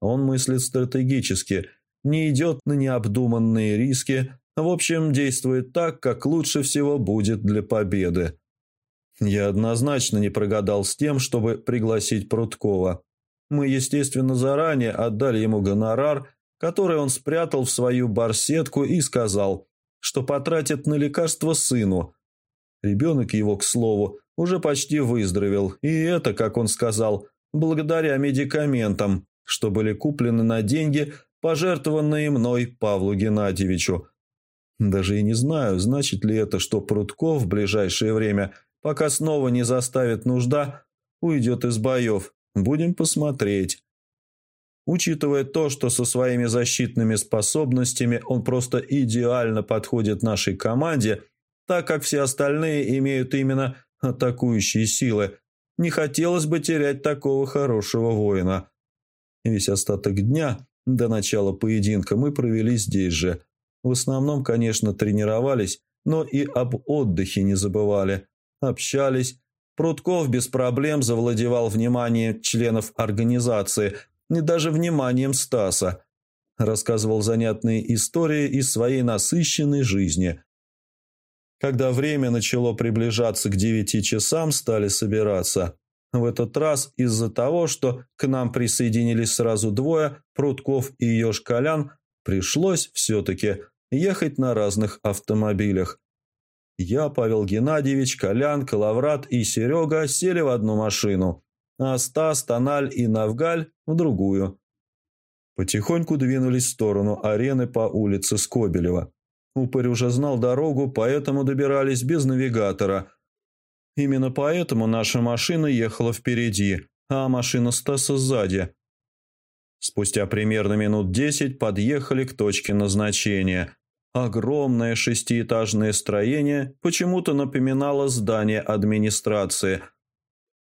Он мыслит стратегически, не идет на необдуманные риски, в общем, действует так, как лучше всего будет для победы. Я однозначно не прогадал с тем, чтобы пригласить Пруткова. Мы, естественно, заранее отдали ему гонорар, который он спрятал в свою барсетку и сказал, что потратит на лекарство сыну. Ребенок его, к слову, уже почти выздоровел, и это, как он сказал, благодаря медикаментам, что были куплены на деньги, пожертвованные мной Павлу Геннадьевичу. Даже и не знаю, значит ли это, что Прутков в ближайшее время, пока снова не заставит нужда, уйдет из боев, Будем посмотреть. Учитывая то, что со своими защитными способностями он просто идеально подходит нашей команде, так как все остальные имеют именно атакующие силы, не хотелось бы терять такого хорошего воина. Весь остаток дня до начала поединка мы провели здесь же. В основном, конечно, тренировались, но и об отдыхе не забывали. Общались, Прутков без проблем завладевал вниманием членов организации, не даже вниманием Стаса. Рассказывал занятные истории из своей насыщенной жизни. Когда время начало приближаться к девяти часам, стали собираться. В этот раз из-за того, что к нам присоединились сразу двое, Прутков и Ёж-Колян, пришлось все-таки ехать на разных автомобилях. Я, Павел Геннадьевич, Колян, Калаврат и Серега сели в одну машину, а Стас, Тональ и Навгаль в другую. Потихоньку двинулись в сторону арены по улице Скобелева. Упырь уже знал дорогу, поэтому добирались без навигатора. Именно поэтому наша машина ехала впереди, а машина Стаса сзади. Спустя примерно минут десять подъехали к точке назначения – Огромное шестиэтажное строение почему-то напоминало здание администрации.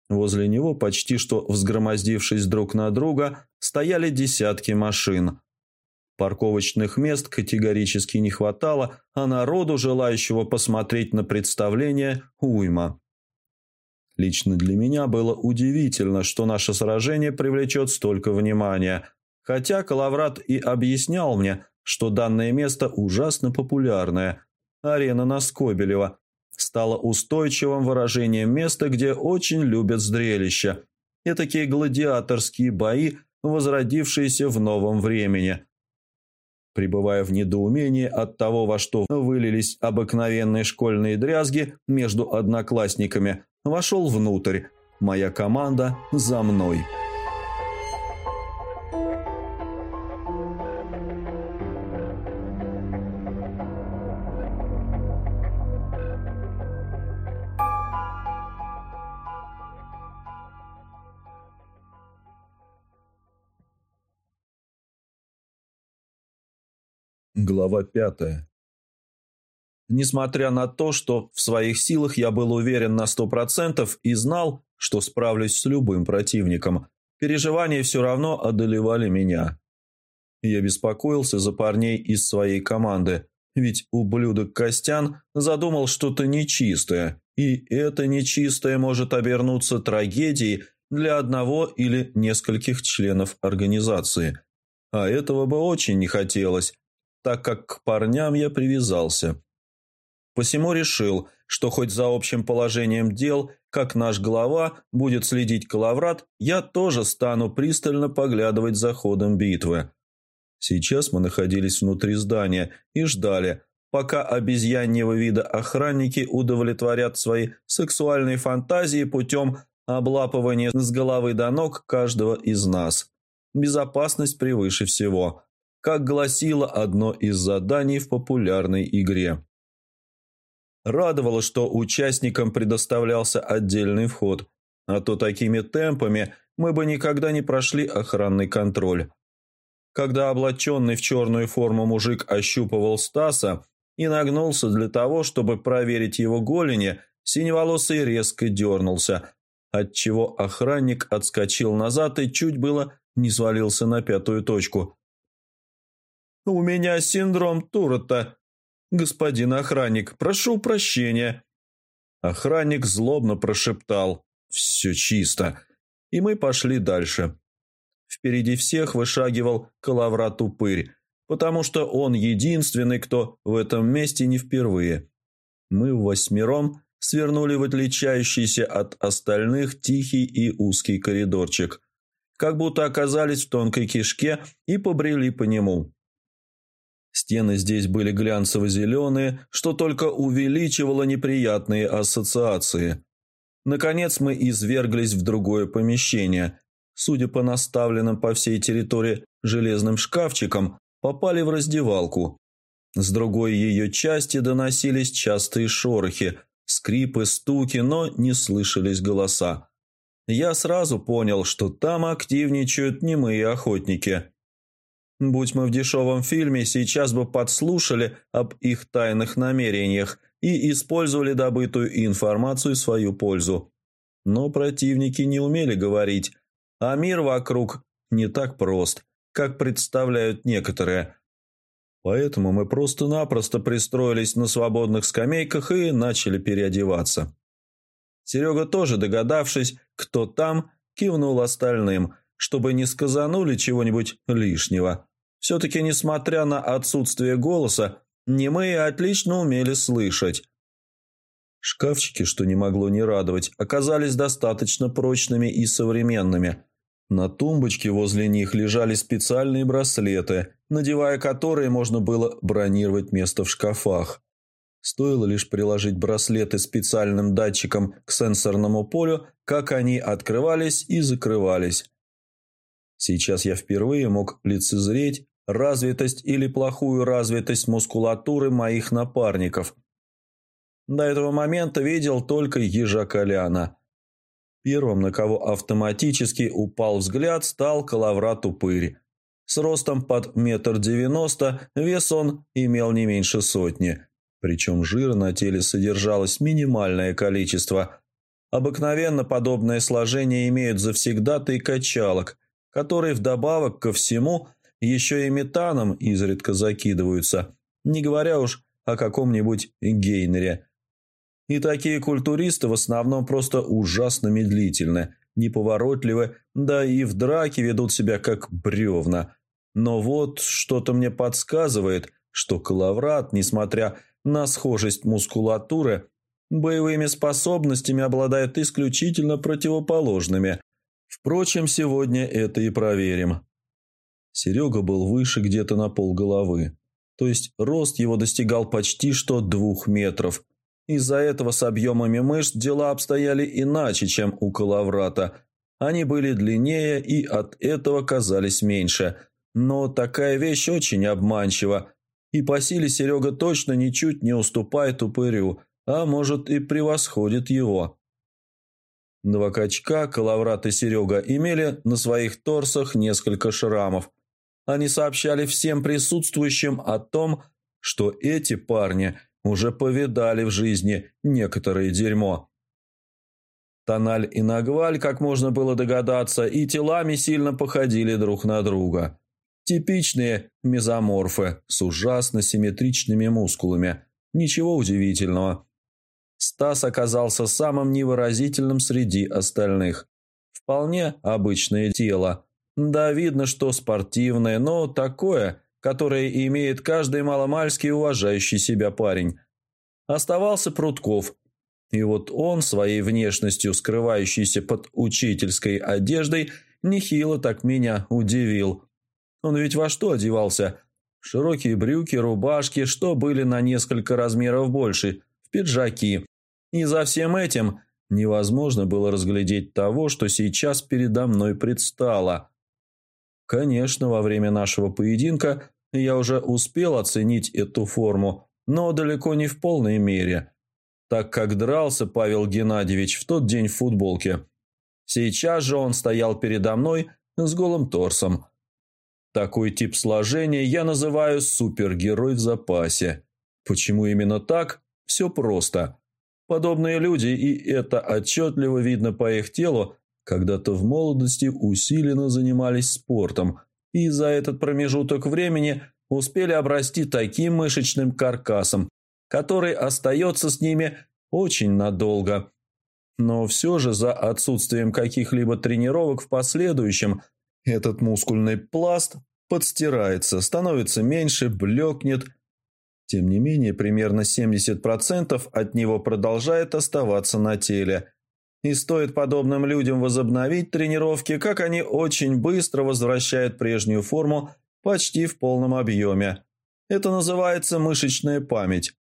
Возле него, почти что взгромоздившись друг на друга, стояли десятки машин. Парковочных мест категорически не хватало, а народу, желающего посмотреть на представление, уйма. Лично для меня было удивительно, что наше сражение привлечет столько внимания, хотя Калаврат и объяснял мне, что данное место ужасно популярное. Арена на Стала устойчивым выражением места, где очень любят зрелища. И такие гладиаторские бои, возродившиеся в новом времени. Пребывая в недоумении от того, во что вылились обыкновенные школьные дрязги между одноклассниками, вошел внутрь. Моя команда за мной. Глава пятая. Несмотря на то, что в своих силах я был уверен на сто процентов и знал, что справлюсь с любым противником, переживания все равно одолевали меня. Я беспокоился за парней из своей команды, ведь ублюдок Костян задумал что-то нечистое, и это нечистое может обернуться трагедией для одного или нескольких членов организации. А этого бы очень не хотелось, так как к парням я привязался. Посему решил, что хоть за общим положением дел, как наш глава будет следить Калаврат, я тоже стану пристально поглядывать за ходом битвы. Сейчас мы находились внутри здания и ждали, пока обезьяньего вида охранники удовлетворят свои сексуальные фантазии путем облапывания с головы до ног каждого из нас. Безопасность превыше всего как гласило одно из заданий в популярной игре. Радовало, что участникам предоставлялся отдельный вход, а то такими темпами мы бы никогда не прошли охранный контроль. Когда облаченный в черную форму мужик ощупывал Стаса и нагнулся для того, чтобы проверить его голени, синеволосый резко дернулся, отчего охранник отскочил назад и чуть было не свалился на пятую точку. «У меня синдром Туретта. Господин охранник, прошу прощения». Охранник злобно прошептал «Все чисто». И мы пошли дальше. Впереди всех вышагивал Калаврат-упырь, потому что он единственный, кто в этом месте не впервые. Мы восьмером свернули в отличающийся от остальных тихий и узкий коридорчик, как будто оказались в тонкой кишке и побрели по нему. Стены здесь были глянцево-зеленые, что только увеличивало неприятные ассоциации. Наконец мы изверглись в другое помещение. Судя по наставленным по всей территории железным шкафчикам, попали в раздевалку. С другой ее части доносились частые шорохи, скрипы, стуки, но не слышались голоса. Я сразу понял, что там активничают немые охотники. Будь мы в дешевом фильме, сейчас бы подслушали об их тайных намерениях и использовали добытую информацию в свою пользу. Но противники не умели говорить, а мир вокруг не так прост, как представляют некоторые. Поэтому мы просто-напросто пристроились на свободных скамейках и начали переодеваться. Серега тоже, догадавшись, кто там, кивнул остальным, чтобы не сказанули чего-нибудь лишнего. Все-таки, несмотря на отсутствие голоса, немые отлично умели слышать. Шкафчики, что не могло не радовать, оказались достаточно прочными и современными. На тумбочке возле них лежали специальные браслеты, надевая которые можно было бронировать место в шкафах. Стоило лишь приложить браслеты специальным датчиком к сенсорному полю, как они открывались и закрывались. Сейчас я впервые мог лицезреть развитость или плохую развитость мускулатуры моих напарников. До этого момента видел только ежа Коляна. Первым, на кого автоматически упал взгляд, стал Калаврат-упырь. С ростом под метр девяносто вес он имел не меньше сотни, причем жира на теле содержалось минимальное количество. Обыкновенно подобное сложение имеют завсегдатые качалок – которые вдобавок ко всему еще и метаном изредка закидываются, не говоря уж о каком-нибудь гейнере. И такие культуристы в основном просто ужасно медлительны, неповоротливы, да и в драке ведут себя как бревна. Но вот что-то мне подсказывает, что Калаврат, несмотря на схожесть мускулатуры, боевыми способностями обладает исключительно противоположными, Впрочем, сегодня это и проверим. Серега был выше где-то на полголовы. То есть рост его достигал почти что двух метров. Из-за этого с объемами мышц дела обстояли иначе, чем у Калаврата. Они были длиннее и от этого казались меньше. Но такая вещь очень обманчива. И по силе Серега точно ничуть не уступает упырю, а может и превосходит его. Два качка, Калаврат и Серега имели на своих торсах несколько шрамов. Они сообщали всем присутствующим о том, что эти парни уже повидали в жизни некоторое дерьмо. Тональ и Нагваль, как можно было догадаться, и телами сильно походили друг на друга. Типичные мезоморфы с ужасно симметричными мускулами. Ничего удивительного. Стас оказался самым невыразительным среди остальных. Вполне обычное тело. Да, видно, что спортивное, но такое, которое имеет каждый маломальский уважающий себя парень. Оставался Прутков – и вот он, своей внешностью, скрывающейся под учительской одеждой, нехило так меня удивил. Он ведь во что одевался? Широкие брюки, рубашки, что были на несколько размеров больше, в пиджаки. И за всем этим невозможно было разглядеть того, что сейчас передо мной предстало. Конечно, во время нашего поединка я уже успел оценить эту форму, но далеко не в полной мере – так как дрался Павел Геннадьевич в тот день в футболке. Сейчас же он стоял передо мной с голым торсом. Такой тип сложения я называю супергерой в запасе. Почему именно так? Все просто. Подобные люди, и это отчетливо видно по их телу, когда-то в молодости усиленно занимались спортом, и за этот промежуток времени успели обрасти таким мышечным каркасом, который остается с ними очень надолго. Но все же за отсутствием каких-либо тренировок в последующем этот мускульный пласт подстирается, становится меньше, блекнет. Тем не менее, примерно 70% от него продолжает оставаться на теле. И стоит подобным людям возобновить тренировки, как они очень быстро возвращают прежнюю форму почти в полном объеме. Это называется мышечная память.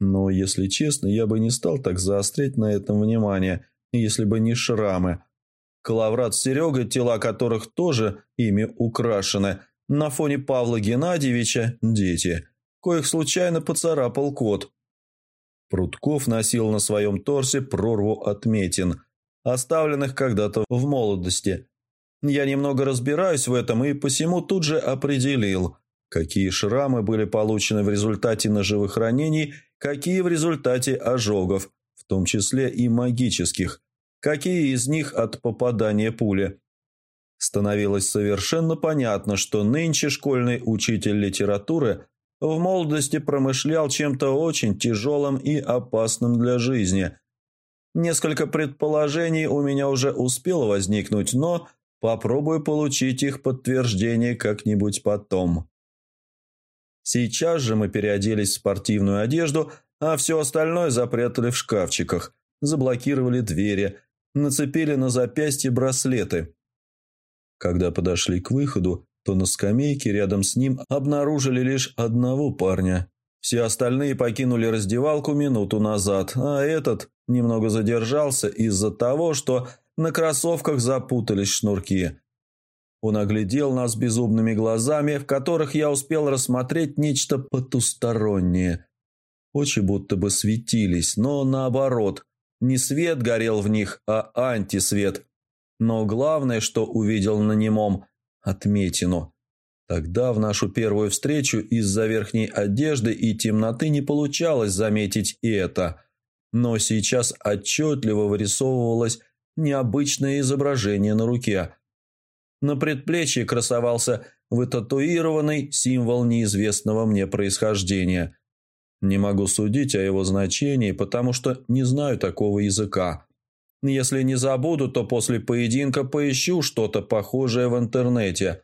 Но, если честно, я бы не стал так заострять на этом внимание, если бы не шрамы. Калаврат с Серегой, тела которых тоже ими украшены, на фоне Павла Геннадьевича – дети, коих случайно поцарапал кот. Прутков носил на своем торсе прорву отметин, оставленных когда-то в молодости. Я немного разбираюсь в этом и посему тут же определил, какие шрамы были получены в результате ножевых ранений – какие в результате ожогов, в том числе и магических, какие из них от попадания пули. Становилось совершенно понятно, что нынче школьный учитель литературы в молодости промышлял чем-то очень тяжелым и опасным для жизни. Несколько предположений у меня уже успело возникнуть, но попробую получить их подтверждение как-нибудь потом. Сейчас же мы переоделись в спортивную одежду, а все остальное запрятали в шкафчиках, заблокировали двери, нацепили на запястье браслеты. Когда подошли к выходу, то на скамейке рядом с ним обнаружили лишь одного парня. Все остальные покинули раздевалку минуту назад, а этот немного задержался из-за того, что на кроссовках запутались шнурки. Он оглядел нас безумными глазами, в которых я успел рассмотреть нечто потустороннее. Очи будто бы светились, но наоборот. Не свет горел в них, а антисвет. Но главное, что увидел на немом – отметину. Тогда в нашу первую встречу из-за верхней одежды и темноты не получалось заметить это. Но сейчас отчетливо вырисовывалось необычное изображение на руке – на предплечье красовался вытатуированный символ неизвестного мне происхождения. Не могу судить о его значении, потому что не знаю такого языка. Если не забуду, то после поединка поищу что-то похожее в интернете.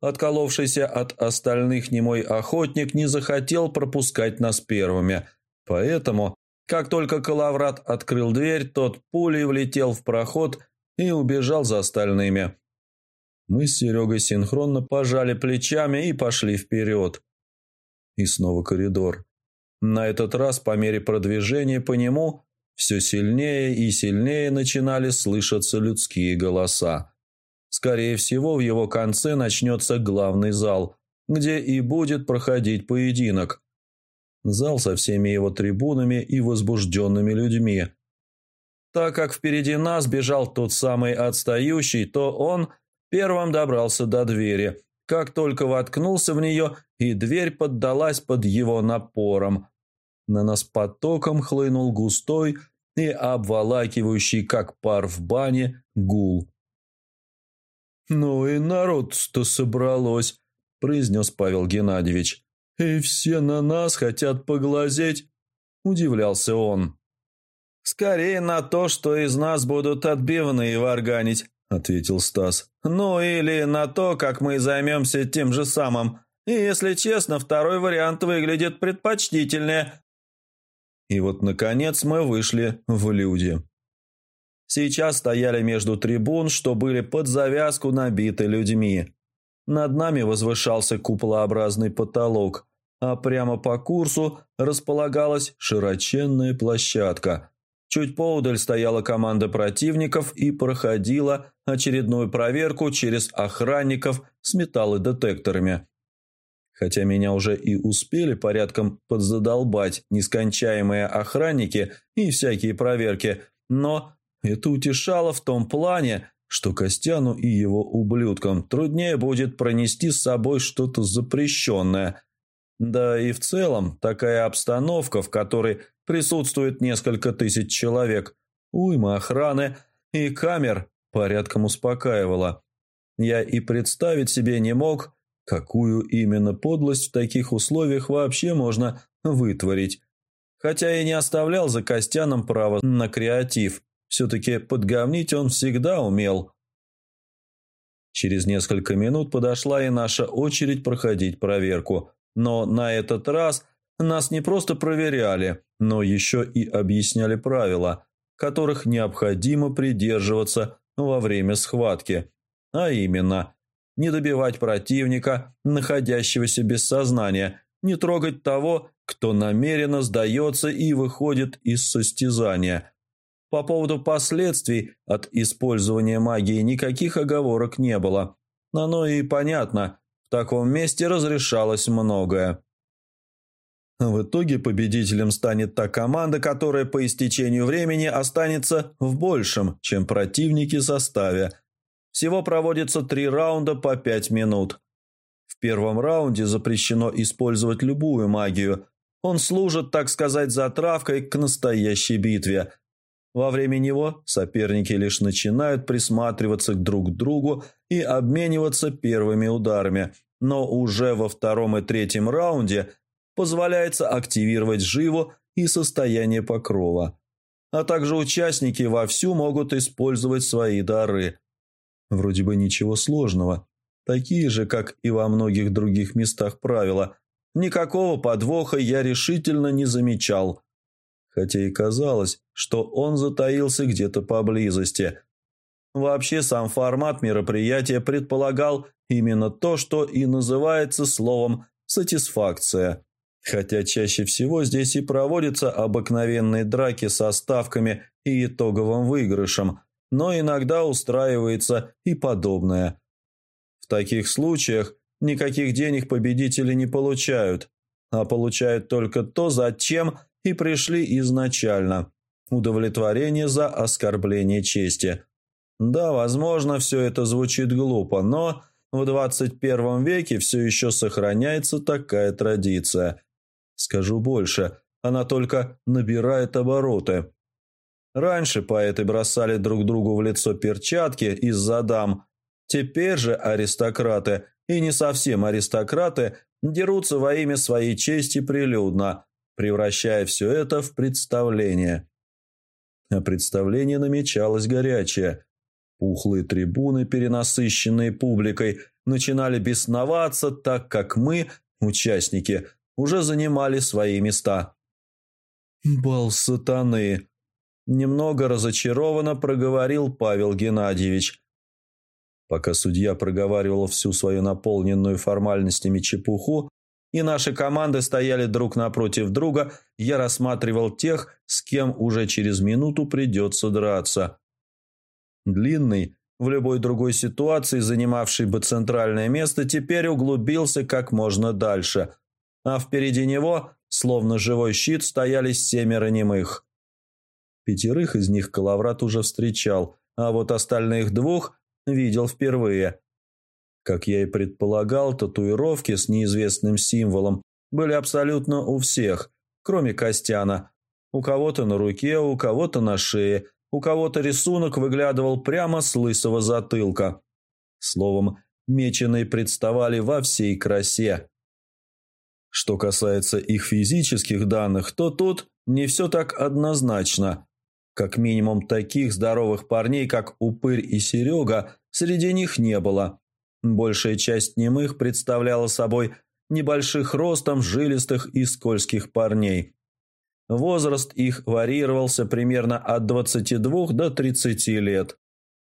Отколовшийся от остальных немой охотник не захотел пропускать нас первыми, поэтому, как только Калаврат открыл дверь, тот пулей влетел в проход и убежал за остальными. Мы с Серегой синхронно пожали плечами и пошли вперед. И снова коридор. На этот раз по мере продвижения по нему все сильнее и сильнее начинали слышаться людские голоса. Скорее всего, в его конце начнется главный зал, где и будет проходить поединок. Зал со всеми его трибунами и возбужденными людьми. Так как впереди нас бежал тот самый отстающий, то он – Первым добрался до двери как только воткнулся в нее, и дверь поддалась под его напором. На нас потоком хлынул густой и обволакивающий, как пар в бане, гул. «Ну и народ-то собралось», – произнес Павел Геннадьевич. «И все на нас хотят поглазеть», – удивлялся он. «Скорее на то, что из нас будут отбивные варганить», – ответил Стас. «Ну или на то, как мы займемся тем же самым. И, если честно, второй вариант выглядит предпочтительнее». И вот, наконец, мы вышли в люди. Сейчас стояли между трибун, что были под завязку набиты людьми. Над нами возвышался куполообразный потолок, а прямо по курсу располагалась широченная площадка. Чуть поудаль стояла команда противников и проходила очередную проверку через охранников с металлодетекторами. Хотя меня уже и успели порядком подзадолбать нескончаемые охранники и всякие проверки, но это утешало в том плане, что Костяну и его ублюдкам труднее будет пронести с собой что-то запрещенное. Да и в целом такая обстановка, в которой присутствует несколько тысяч человек, уйма охраны и камер порядком успокаивала. Я и представить себе не мог, какую именно подлость в таких условиях вообще можно вытворить. Хотя и не оставлял за Костяном право на креатив. Все-таки подговнить он всегда умел. Через несколько минут подошла и наша очередь проходить проверку. Но на этот раз нас не просто проверяли, но еще и объясняли правила, которых необходимо придерживаться во время схватки. А именно, не добивать противника, находящегося без сознания, не трогать того, кто намеренно сдается и выходит из состязания – по поводу последствий от использования магии никаких оговорок не было. Оно и понятно, в таком месте разрешалось многое. В итоге победителем станет та команда, которая по истечению времени останется в большем, чем противники составе. Всего проводится три раунда по пять минут. В первом раунде запрещено использовать любую магию. Он служит, так сказать, затравкой к настоящей битве – во время него соперники лишь начинают присматриваться друг к другу и обмениваться первыми ударами, но уже во втором и третьем раунде позволяется активировать живо и состояние покрова. А также участники вовсю могут использовать свои дары. Вроде бы ничего сложного. Такие же, как и во многих других местах правила. Никакого подвоха я решительно не замечал – хотя и казалось, что он затаился где-то поблизости. Вообще сам формат мероприятия предполагал именно то, что и называется словом «сатисфакция». Хотя чаще всего здесь и проводятся обыкновенные драки со ставками и итоговым выигрышем, но иногда устраивается и подобное. В таких случаях никаких денег победители не получают, а получают только то, зачем и пришли изначально. Удовлетворение за оскорбление чести. Да, возможно, все это звучит глупо, но в 21 веке все еще сохраняется такая традиция. Скажу больше, она только набирает обороты. Раньше поэты бросали друг другу в лицо перчатки из-за дам. Теперь же аристократы и не совсем аристократы дерутся во имя своей чести прилюдно, превращая все это в представление. А представление намечалось горячее. Пухлые трибуны, перенасыщенные публикой, начинали бесноваться, так как мы, участники, уже занимали свои места. «Бал сатаны!» Немного разочарованно проговорил Павел Геннадьевич. Пока судья проговаривал всю свою наполненную формальностями чепуху, и наши команды стояли друг напротив друга, я рассматривал тех, с кем уже через минуту придется драться. Длинный, в любой другой ситуации занимавший бы центральное место, теперь углубился как можно дальше, а впереди него, словно живой щит, стояли семеро немых. Пятерых из них Калаврат уже встречал, а вот остальных двух видел впервые. Как я и предполагал, татуировки с неизвестным символом были абсолютно у всех, кроме Костяна. У кого-то на руке, у кого-то на шее, у кого-то рисунок выглядывал прямо с лысого затылка. Словом, меченые представали во всей красе. Что касается их физических данных, то тут не все так однозначно. Как минимум таких здоровых парней, как Упырь и Серега, среди них не было. Большая часть немых представляла собой небольших ростом, жилистых и скользких парней. Возраст их варьировался примерно от 22 до 30 лет.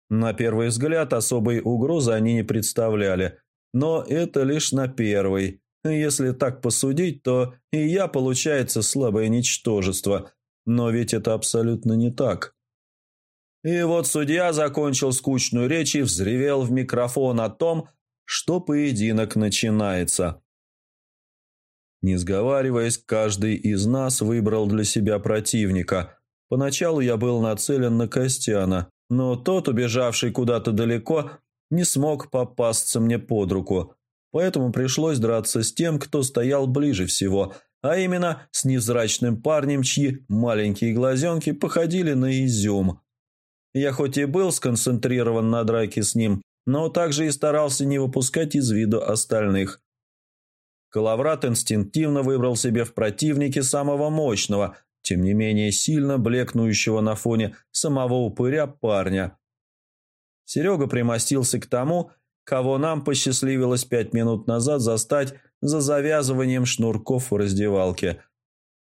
На первый взгляд особой угрозы они не представляли, но это лишь на первый. Если так посудить, то и я, получается, слабое ничтожество. Но ведь это абсолютно не так. И вот судья закончил скучную речь и взревел в микрофон о том, что поединок начинается. Не сговариваясь, каждый из нас выбрал для себя противника. Поначалу я был нацелен на Костяна, но тот, убежавший куда-то далеко, не смог попасться мне под руку, поэтому пришлось драться с тем, кто стоял ближе всего, а именно с невзрачным парнем, чьи маленькие глазенки походили на изюм. Я хоть и был сконцентрирован на драке с ним, но также и старался не выпускать из виду остальных. Калаврат инстинктивно выбрал себе в противнике самого мощного, тем не менее сильно блекнущего на фоне самого упыря парня. Серега примостился к тому, кого нам посчастливилось пять минут назад застать за завязыванием шнурков в раздевалке.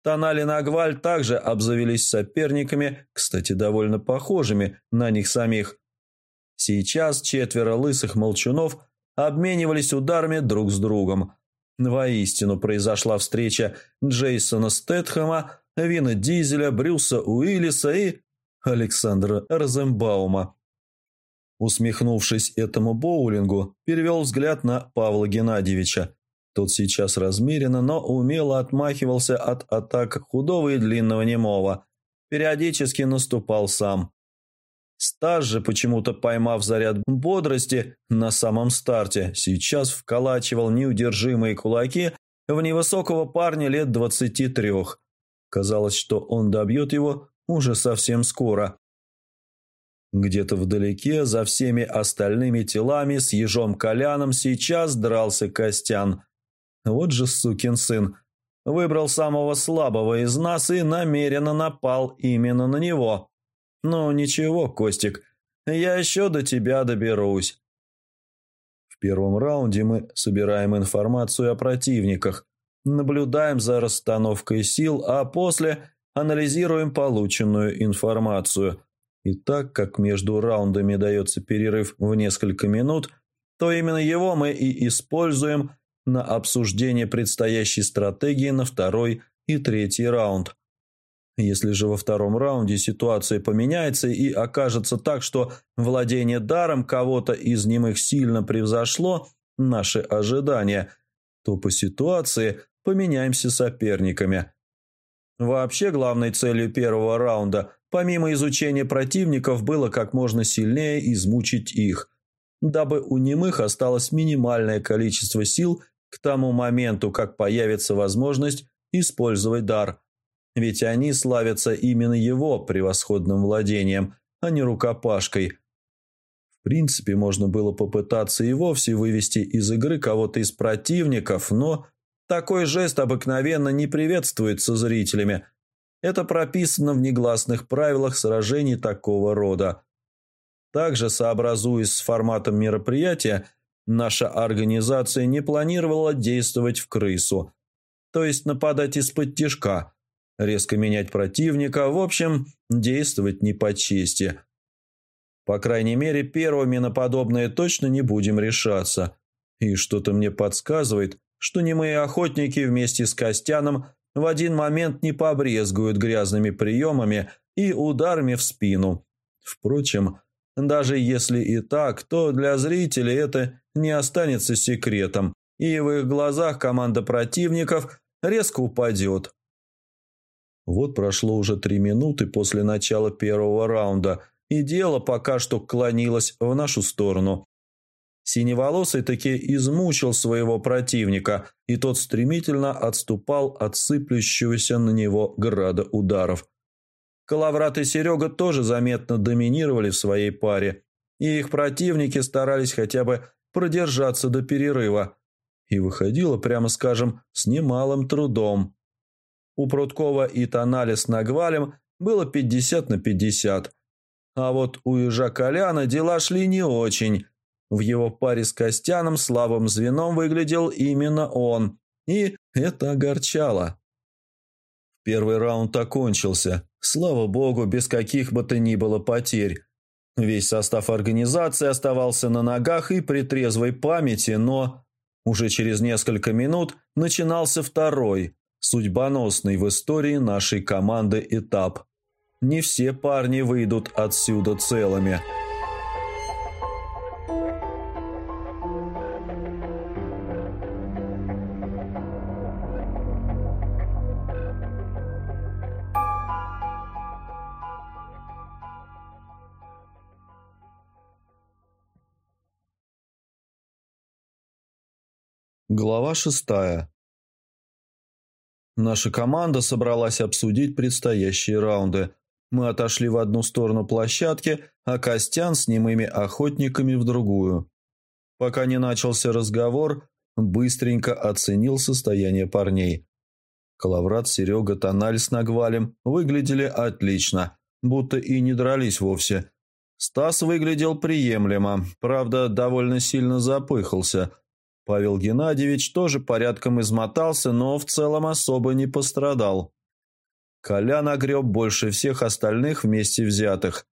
Тонали Нагваль также обзавелись соперниками, кстати, довольно похожими на них самих. Сейчас четверо лысых молчунов обменивались ударами друг с другом – Воистину произошла встреча Джейсона Стэтхэма, Вина Дизеля, Брюса Уиллиса и Александра Розенбаума. Усмехнувшись этому боулингу, перевел взгляд на Павла Геннадьевича. Тот сейчас размеренно, но умело отмахивался от атак худого и длинного немого. Периодически наступал сам. Стаж же, почему-то поймав заряд бодрости на самом старте, сейчас вколачивал неудержимые кулаки в невысокого парня лет двадцати трех. Казалось, что он добьет его уже совсем скоро. Где-то вдалеке, за всеми остальными телами, с ежом Коляном сейчас дрался Костян. Вот же сукин сын. Выбрал самого слабого из нас и намеренно напал именно на него. «Ну, ничего, Костик, я еще до тебя доберусь». В первом раунде мы собираем информацию о противниках, наблюдаем за расстановкой сил, а после анализируем полученную информацию. И так как между раундами дается перерыв в несколько минут, то именно его мы и используем на обсуждение предстоящей стратегии на второй и третий раунд. Если же во втором раунде ситуация поменяется и окажется так, что владение даром кого-то из немых сильно превзошло наши ожидания, то по ситуации поменяемся соперниками. Вообще главной целью первого раунда, помимо изучения противников, было как можно сильнее измучить их, дабы у немых осталось минимальное количество сил к тому моменту, как появится возможность использовать дар – ведь они славятся именно его превосходным владением, а не рукопашкой. В принципе, можно было попытаться и вовсе вывести из игры кого-то из противников, но такой жест обыкновенно не приветствуется зрителями. Это прописано в негласных правилах сражений такого рода. Также, сообразуясь с форматом мероприятия, наша организация не планировала действовать в крысу, то есть нападать из-под тяжка – резко менять противника, в общем, действовать не по чести. По крайней мере, первыми на подобное точно не будем решаться. И что-то мне подсказывает, что немые охотники вместе с Костяном в один момент не побрезгуют грязными приемами и ударами в спину. Впрочем, даже если и так, то для зрителей это не останется секретом, и в их глазах команда противников резко упадет. Вот прошло уже три минуты после начала первого раунда, и дело пока что клонилось в нашу сторону. Синеволосый таки измучил своего противника, и тот стремительно отступал от сыплющегося на него града ударов. Калаврат и Серега тоже заметно доминировали в своей паре, и их противники старались хотя бы продержаться до перерыва. И выходило, прямо скажем, с немалым трудом. У Пруткова и Тонали с Нагвалем было 50 на 50. А вот у Ижа Коляна дела шли не очень. В его паре с Костяном слабым звеном выглядел именно он, и это огорчало. Первый раунд окончился. Слава богу, без каких бы то ни было потерь. Весь состав организации оставался на ногах и при трезвой памяти, но уже через несколько минут начинался второй, судьбоносный в истории нашей команды этап. Не все парни выйдут отсюда целыми. Глава шестая. Наша команда собралась обсудить предстоящие раунды. Мы отошли в одну сторону площадки, а Костян с немыми охотниками в другую. Пока не начался разговор, быстренько оценил состояние парней. Калаврат, Серега, Тональ с Нагвалем выглядели отлично, будто и не дрались вовсе. Стас выглядел приемлемо, правда, довольно сильно запыхался – Павел Геннадьевич тоже порядком измотался, но в целом особо не пострадал. Колян огреб больше всех остальных вместе взятых.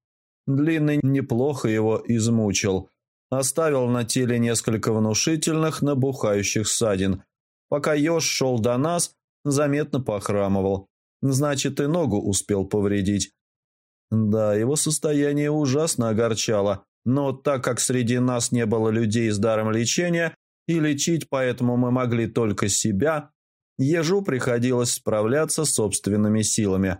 Длинный неплохо его измучил. Оставил на теле несколько внушительных набухающих ссадин. Пока еж шел до нас, заметно похрамывал. Значит, и ногу успел повредить. Да, его состояние ужасно огорчало, но так как среди нас не было людей с даром лечения, и лечить поэтому мы могли только себя, ежу приходилось справляться собственными силами.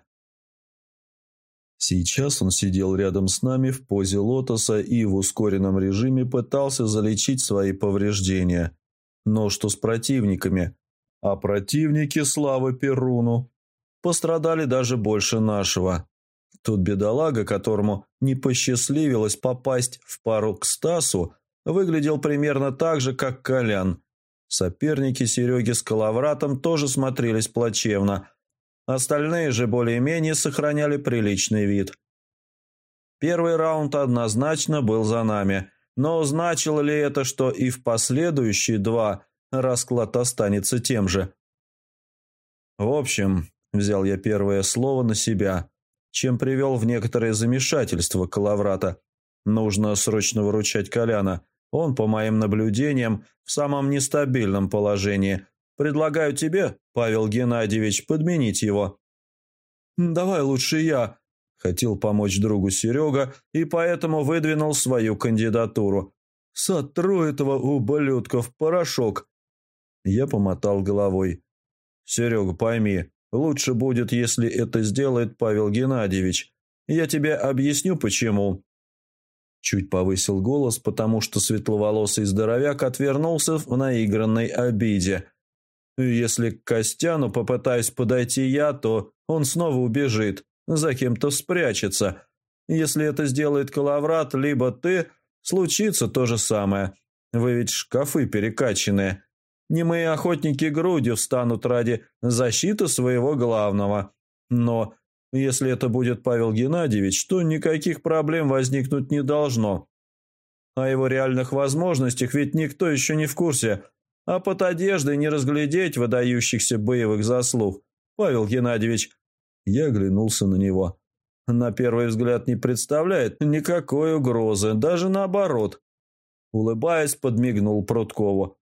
Сейчас он сидел рядом с нами в позе лотоса и в ускоренном режиме пытался залечить свои повреждения. Но что с противниками? А противники, славы Перуну, пострадали даже больше нашего. Тут бедолага, которому не посчастливилось попасть в пару к Стасу, выглядел примерно так же, как Колян. Соперники Сереги с Калавратом тоже смотрелись плачевно. Остальные же более-менее сохраняли приличный вид. Первый раунд однозначно был за нами, но значило ли это, что и в последующие два расклад останется тем же? В общем, взял я первое слово на себя, чем привел в некоторое замешательство Калаврата. Нужно срочно выручать Коляна. Он, по моим наблюдениям, в самом нестабильном положении. Предлагаю тебе, Павел Геннадьевич, подменить его». «Давай лучше я», – хотел помочь другу Серега и поэтому выдвинул свою кандидатуру. «Сотру этого ублюдка в порошок». Я помотал головой. «Серега, пойми, лучше будет, если это сделает Павел Геннадьевич. Я тебе объясню, почему. Чуть повысил голос, потому что светловолосый здоровяк отвернулся в наигранной обиде. Если к Костяну попытаюсь подойти я, то он снова убежит, за кем-то спрячется. Если это сделает Калаврат, либо ты, случится то же самое. Вы ведь шкафы перекачанные. Не мои охотники грудью встанут ради защиты своего главного. Но если это будет Павел Геннадьевич, то никаких проблем возникнуть не должно. О его реальных возможностях ведь никто еще не в курсе, а под одеждой не разглядеть выдающихся боевых заслуг. Павел Геннадьевич, я оглянулся на него. На первый взгляд не представляет никакой угрозы, даже наоборот. Улыбаясь, подмигнул Прудкову.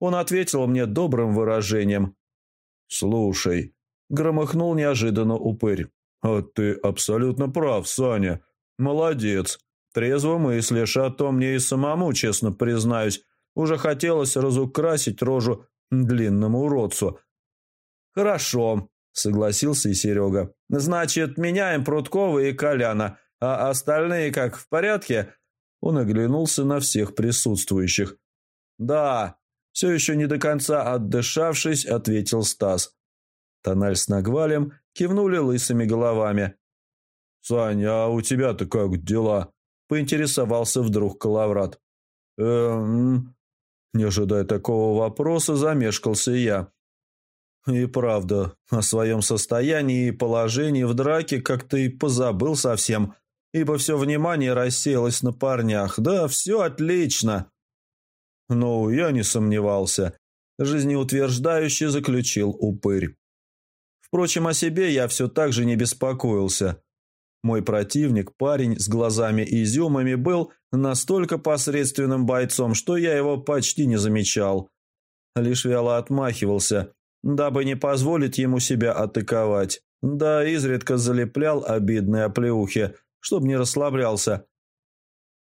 Он ответил мне добрым выражением. «Слушай», — громыхнул неожиданно упырь. «А ты абсолютно прав, Саня. Молодец. Трезво мыслишь, а то мне и самому, честно признаюсь, уже хотелось разукрасить рожу длинному уродцу». «Хорошо», — согласился и Серега. «Значит, меняем Прудкова и Коляна, а остальные как, в порядке?» Он оглянулся на всех присутствующих. «Да, все еще не до конца отдышавшись», — ответил Стас. Тональ с Нагвалем кивнули лысыми головами. «Саня, а у тебя-то как дела?» — поинтересовался вдруг Калаврат. «Эм...» Не ожидая такого вопроса, замешкался я. И правда, о своем состоянии и положении в драке как-то и позабыл совсем, ибо все внимание рассеялось на парнях. Да, все отлично. Ну, я не сомневался. Жизнеутверждающе заключил упырь. Впрочем, о себе я все так же не беспокоился. Мой противник, парень с глазами-изюмами, был настолько посредственным бойцом, что я его почти не замечал. Лишь вяло отмахивался, дабы не позволить ему себя атаковать. Да, изредка залеплял обидные оплеухи, чтобы не расслаблялся.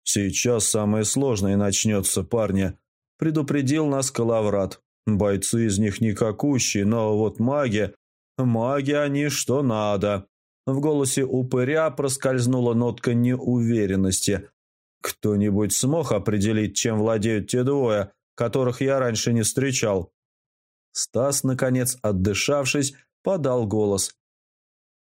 «Сейчас самое сложное начнется, парни», — предупредил нас Калаврат. «Бойцы из них никакущие, но вот маги... Маги они что надо». В голосе упыря проскользнула нотка неуверенности. «Кто-нибудь смог определить, чем владеют те двое, которых я раньше не встречал?» Стас, наконец, отдышавшись, подал голос.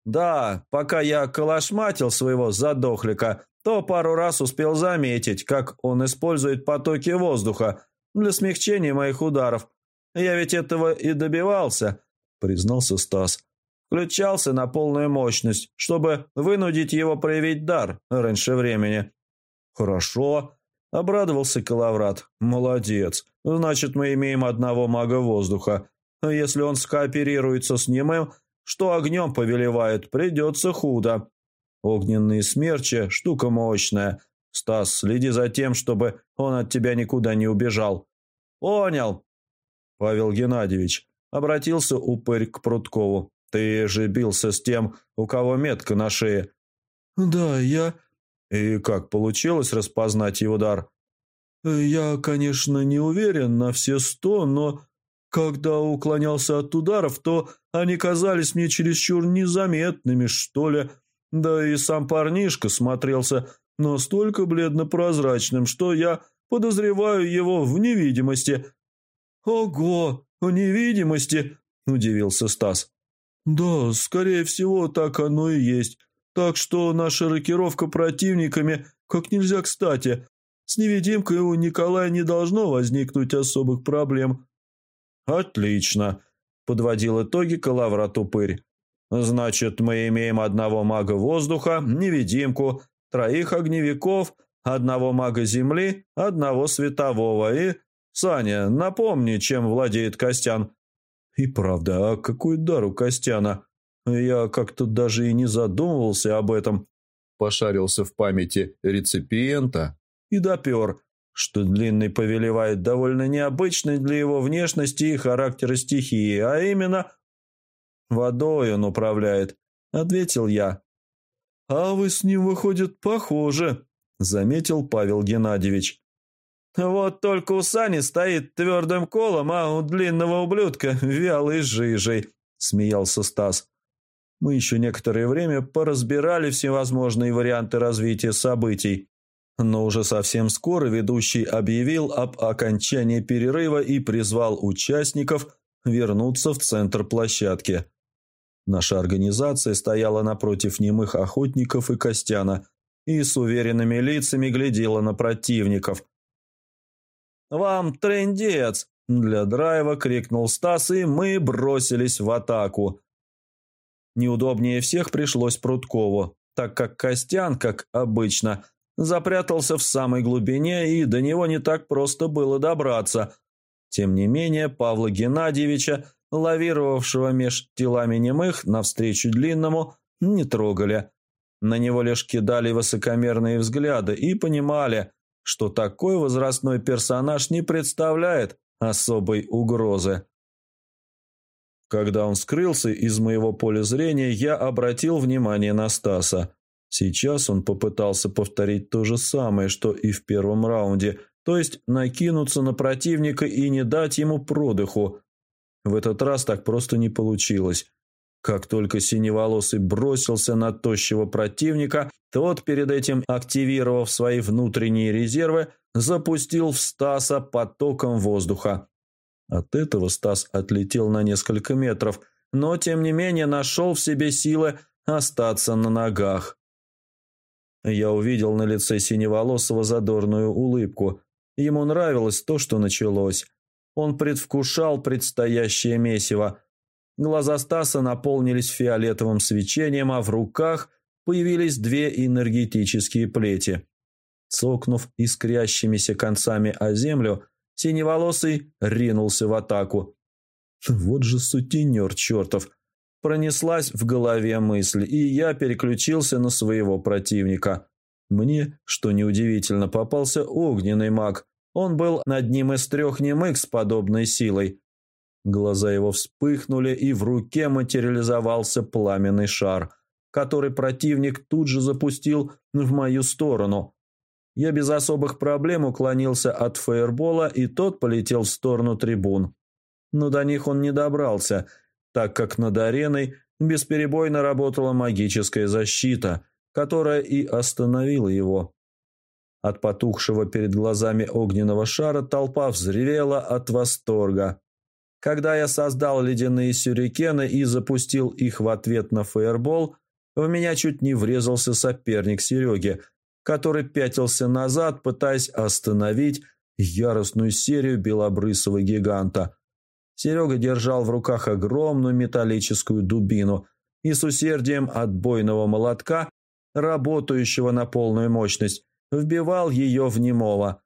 «Да, пока я калашматил своего задохлика, то пару раз успел заметить, как он использует потоки воздуха для смягчения моих ударов. Я ведь этого и добивался», — признался Стас. «Включался на полную мощность, чтобы вынудить его проявить дар раньше времени». «Хорошо», — обрадовался Калаврат. «Молодец. Значит, мы имеем одного мага воздуха. Если он скооперируется с немым, что огнем повелевает, придется худо. Огненные смерчи – штука мощная. Стас, следи за тем, чтобы он от тебя никуда не убежал. Понял. Павел Геннадьевич, обратился упырь к Прудкову. Ты же бился с тем, у кого метка на шее. Да, я... И как получилось распознать его дар? Я, конечно, не уверен на все сто, но когда уклонялся от ударов, то они казались мне чересчур незаметными, что ли. Да и сам парнишка смотрелся настолько бледно-прозрачным, что я подозреваю его в невидимости». «Ого, невидимости!» – удивился Стас. «Да, скорее всего, так оно и есть. Так что наша рокировка противниками как нельзя кстати. С невидимкой у Николая не должно возникнуть особых проблем». «Отлично», – подводил итоги Калаврат Упырь. «Значит, мы имеем одного мага воздуха, невидимку, троих огневиков, одного мага земли, одного светового и... Саня, напомни, чем владеет Костян». «И правда, а какой дар у Костяна? Я как-то даже и не задумывался об этом». Пошарился в памяти реципиента и допер – что Длинный повелевает довольно необычной для его внешности и характера стихии, а именно «Водой он управляет», — ответил я. «А вы с ним, выходит, похожи», — заметил Павел Геннадьевич. «Вот только у Сани стоит твердым колом, а у длинного ублюдка вялой жижей», — смеялся Стас. Мы еще некоторое время поразбирали всевозможные варианты развития событий. Но уже совсем скоро ведущий объявил об окончании перерыва и призвал участников вернуться в центр площадки. Наша организация стояла напротив немых охотников и Костяна и с уверенными лицами глядела на противников. «Вам трендец!» – для драйва крикнул Стас, и мы бросились в атаку. Неудобнее всех пришлось Прудкову, так как Костян, как обычно – запрятался в самой глубине, и до него не так просто было добраться. Тем не менее, Павла Геннадьевича, лавировавшего меж телами немых навстречу длинному, не трогали. На него лишь кидали высокомерные взгляды и понимали, что такой возрастной персонаж не представляет особой угрозы. Когда он скрылся из моего поля зрения, я обратил внимание на Стаса. Сейчас он попытался повторить то же самое, что и в первом раунде, то есть накинуться на противника и не дать ему продыху. В этот раз так просто не получилось. Как только синеволосый бросился на тощего противника, тот, перед этим активировав свои внутренние резервы, запустил в Стаса потоком воздуха. От этого Стас отлетел на несколько метров, но, тем не менее, нашел в себе силы остаться на ногах. Я увидел на лице синеволосого задорную улыбку. Ему нравилось то, что началось. Он предвкушал предстоящее месиво. Глаза Стаса наполнились фиолетовым свечением, а в руках появились две энергетические плети. Цокнув искрящимися концами о землю, синеволосый ринулся в атаку. «Вот же сутенер чертов!» Пронеслась в голове мысль, и я переключился на своего противника. Мне, что неудивительно, попался огненный маг. Он был над ним из трех немык с подобной силой. Глаза его вспыхнули, и в руке материализовался пламенный шар, который противник тут же запустил в мою сторону. Я без особых проблем уклонился от фаербола, и тот полетел в сторону трибун. Но до них он не добрался – так как над ареной бесперебойно работала магическая защита, которая и остановила его. От потухшего перед глазами огненного шара толпа взревела от восторга. Когда я создал ледяные сюрикены и запустил их в ответ на фаербол, в меня чуть не врезался соперник Сереги, который пятился назад, пытаясь остановить яростную серию белобрысого гиганта. Серега держал в руках огромную металлическую дубину и с усердием отбойного молотка, работающего на полную мощность, вбивал ее в немого.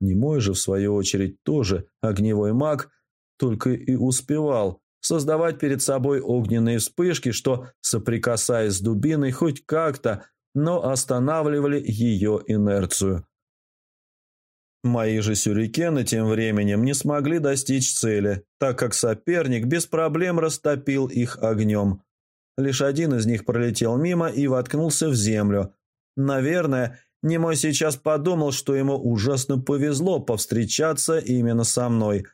Немой же, в свою очередь, тоже огневой маг, только и успевал создавать перед собой огненные вспышки, что, соприкасаясь с дубиной, хоть как-то, но останавливали ее инерцию. Мои же сюрикены тем временем не смогли достичь цели, так как соперник без проблем растопил их огнем. Лишь один из них пролетел мимо и воткнулся в землю. Наверное, Немой сейчас подумал, что ему ужасно повезло повстречаться именно со мной,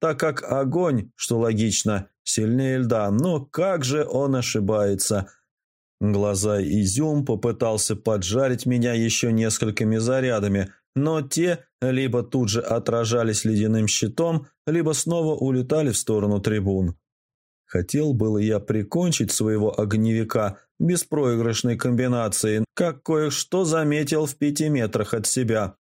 так как огонь, что логично, сильнее льда, но как же он ошибается. Глаза Изюм попытался поджарить меня еще несколькими зарядами – но те либо тут же отражались ледяным щитом, либо снова улетали в сторону трибун. Хотел было я прикончить своего огневика беспроигрышной комбинацией, как кое-что заметил в пяти метрах от себя.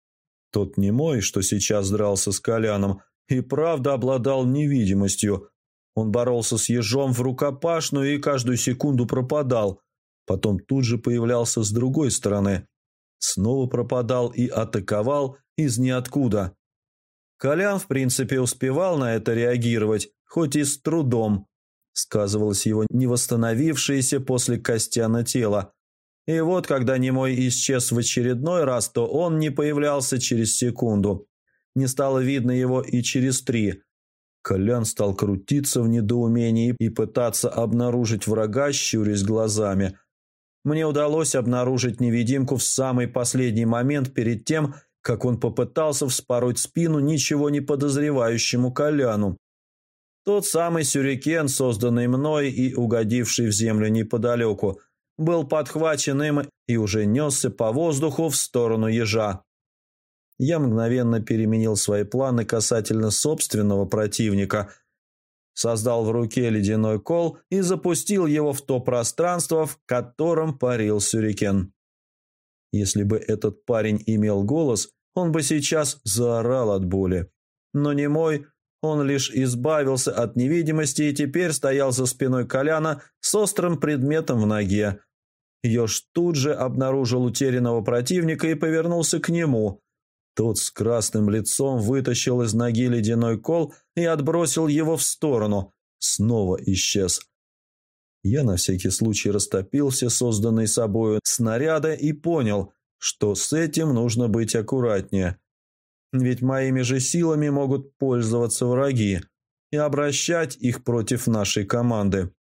Тот не мой, что сейчас дрался с Коляном, и правда обладал невидимостью. Он боролся с ежом в рукопашную и каждую секунду пропадал. Потом тут же появлялся с другой стороны. Снова пропадал и атаковал из ниоткуда. Колян, в принципе, успевал на это реагировать, хоть и с трудом. Сказывалось его невосстановившееся после Костяна тело. И вот, когда Немой исчез в очередной раз, то он не появлялся через секунду. Не стало видно его и через три. Колян стал крутиться в недоумении и пытаться обнаружить врага, щурясь глазами – мне удалось обнаружить невидимку в самый последний момент перед тем, как он попытался вспороть спину ничего не подозревающему Коляну. Тот самый сюрикен, созданный мной и угодивший в землю неподалеку, был подхвачен им и уже несся по воздуху в сторону ежа. Я мгновенно переменил свои планы касательно собственного противника – создал в руке ледяной кол и запустил его в то пространство, в котором парил сюрикен. Если бы этот парень имел голос, он бы сейчас заорал от боли. Но не мой, он лишь избавился от невидимости и теперь стоял за спиной Коляна с острым предметом в ноге. Ёж тут же обнаружил утерянного противника и повернулся к нему, тот с красным лицом вытащил из ноги ледяной кол и отбросил его в сторону. Снова исчез. Я на всякий случай растопил все созданные собою снаряды и понял, что с этим нужно быть аккуратнее. Ведь моими же силами могут пользоваться враги и обращать их против нашей команды.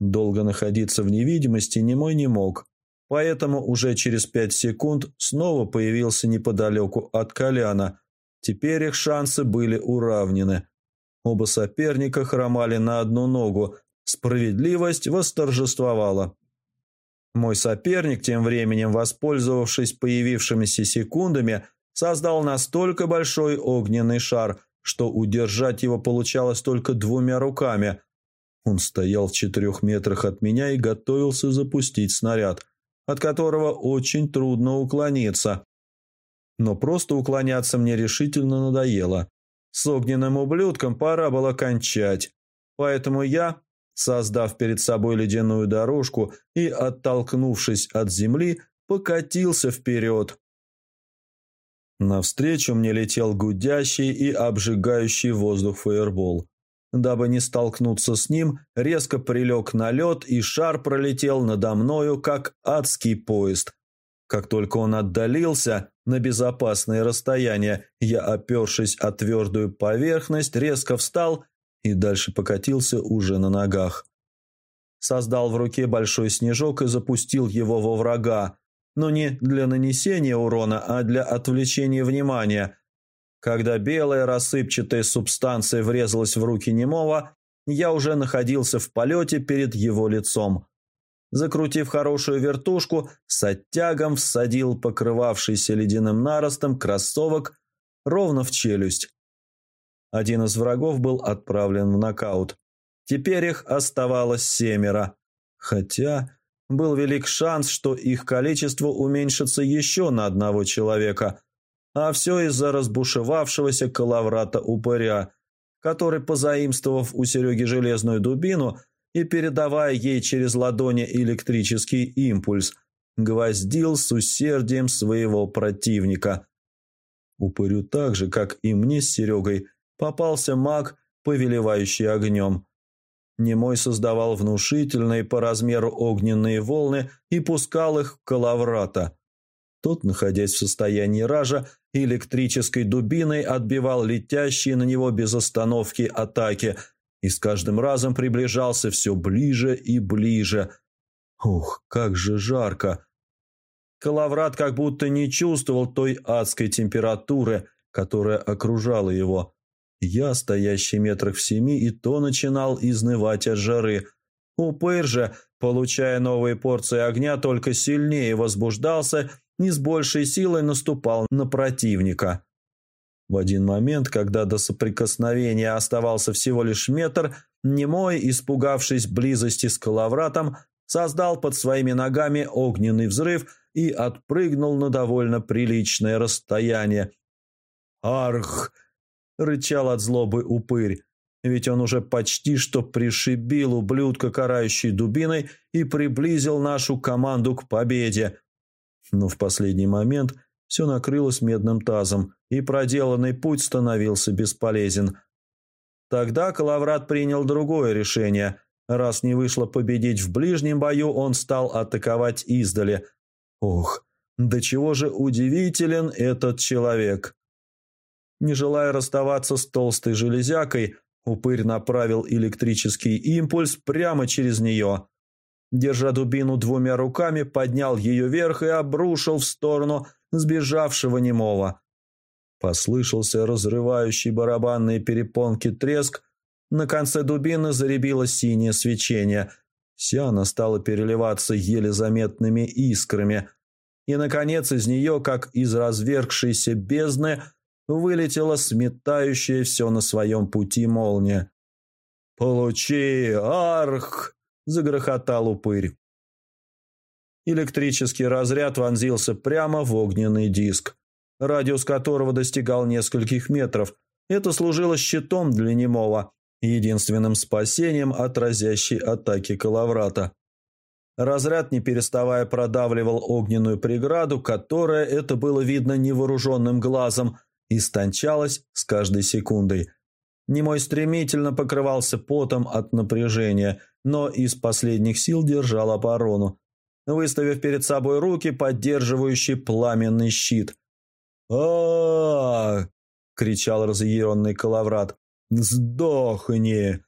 Долго находиться в невидимости немой не мог. Поэтому уже через пять секунд снова появился неподалеку от Коляна. Теперь их шансы были уравнены. Оба соперника хромали на одну ногу, Справедливость восторжествовала. Мой соперник, тем временем воспользовавшись появившимися секундами, создал настолько большой огненный шар, что удержать его получалось только двумя руками. Он стоял в четырех метрах от меня и готовился запустить снаряд, от которого очень трудно уклониться. Но просто уклоняться мне решительно надоело. С огненным ублюдком пора было кончать. Поэтому я, создав перед собой ледяную дорожку и, оттолкнувшись от земли, покатился вперед. Навстречу мне летел гудящий и обжигающий воздух фаербол. Дабы не столкнуться с ним, резко прилег на лед, и шар пролетел надо мною, как адский поезд. Как только он отдалился на безопасное расстояние, я, опершись о твердую поверхность, резко встал и дальше покатился уже на ногах. Создал в руке большой снежок и запустил его во врага, но не для нанесения урона, а для отвлечения внимания. Когда белая рассыпчатая субстанция врезалась в руки немого, я уже находился в полете перед его лицом. Закрутив хорошую вертушку, с оттягом всадил покрывавшийся ледяным наростом кроссовок ровно в челюсть. Один из врагов был отправлен в нокаут. Теперь их оставалось семеро. Хотя был велик шанс, что их количество уменьшится еще на одного человека, а все из-за разбушевавшегося коловрата-упыря, который, позаимствовав у Сереги железную дубину и передавая ей через ладони электрический импульс, гвоздил с усердием своего противника. Упырю так же, как и мне с Серегой, попался маг, повелевающий огнем – Немой создавал внушительные по размеру огненные волны и пускал их в Калаврата. Тот, находясь в состоянии ража, электрической дубиной отбивал летящие на него без остановки атаки и с каждым разом приближался все ближе и ближе. Ух, как же жарко! Калаврат как будто не чувствовал той адской температуры, которая окружала его. Я, стоящий метрах в семи, и то начинал изнывать от жары. Упырь же, получая новые порции огня, только сильнее возбуждался и с большей силой наступал на противника. В один момент, когда до соприкосновения оставался всего лишь метр, немой, испугавшись близости с коловратом, создал под своими ногами огненный взрыв и отпрыгнул на довольно приличное расстояние. «Арх!» – рычал от злобы упырь. Ведь он уже почти что пришибил ублюдка карающей дубиной и приблизил нашу команду к победе. Но в последний момент все накрылось медным тазом, и проделанный путь становился бесполезен. Тогда Калаврат принял другое решение. Раз не вышло победить в ближнем бою, он стал атаковать издали. Ох, до чего же удивителен этот человек. Не желая расставаться с толстой железякой, упырь направил электрический импульс прямо через нее. Держа дубину двумя руками, поднял ее вверх и обрушил в сторону сбежавшего немого. Послышался разрывающий барабанные перепонки треск. На конце дубины заребило синее свечение. Вся она стала переливаться еле заметными искрами. И, наконец, из нее, как из развергшейся бездны, вылетела сметающая все на своем пути молния. «Получи, арх!» – загрохотал упырь. Электрический разряд вонзился прямо в огненный диск, радиус которого достигал нескольких метров. Это служило щитом для немого, единственным спасением от разящей атаки Калаврата. Разряд, не переставая, продавливал огненную преграду, которая, это было видно невооруженным глазом, истончалась с каждой секундой. Немой стремительно покрывался потом от напряжения, но из последних сил держал оборону, выставив перед собой руки, поддерживающие пламенный щит. а, кричал разъяренный Калаврат. «Сдохни!»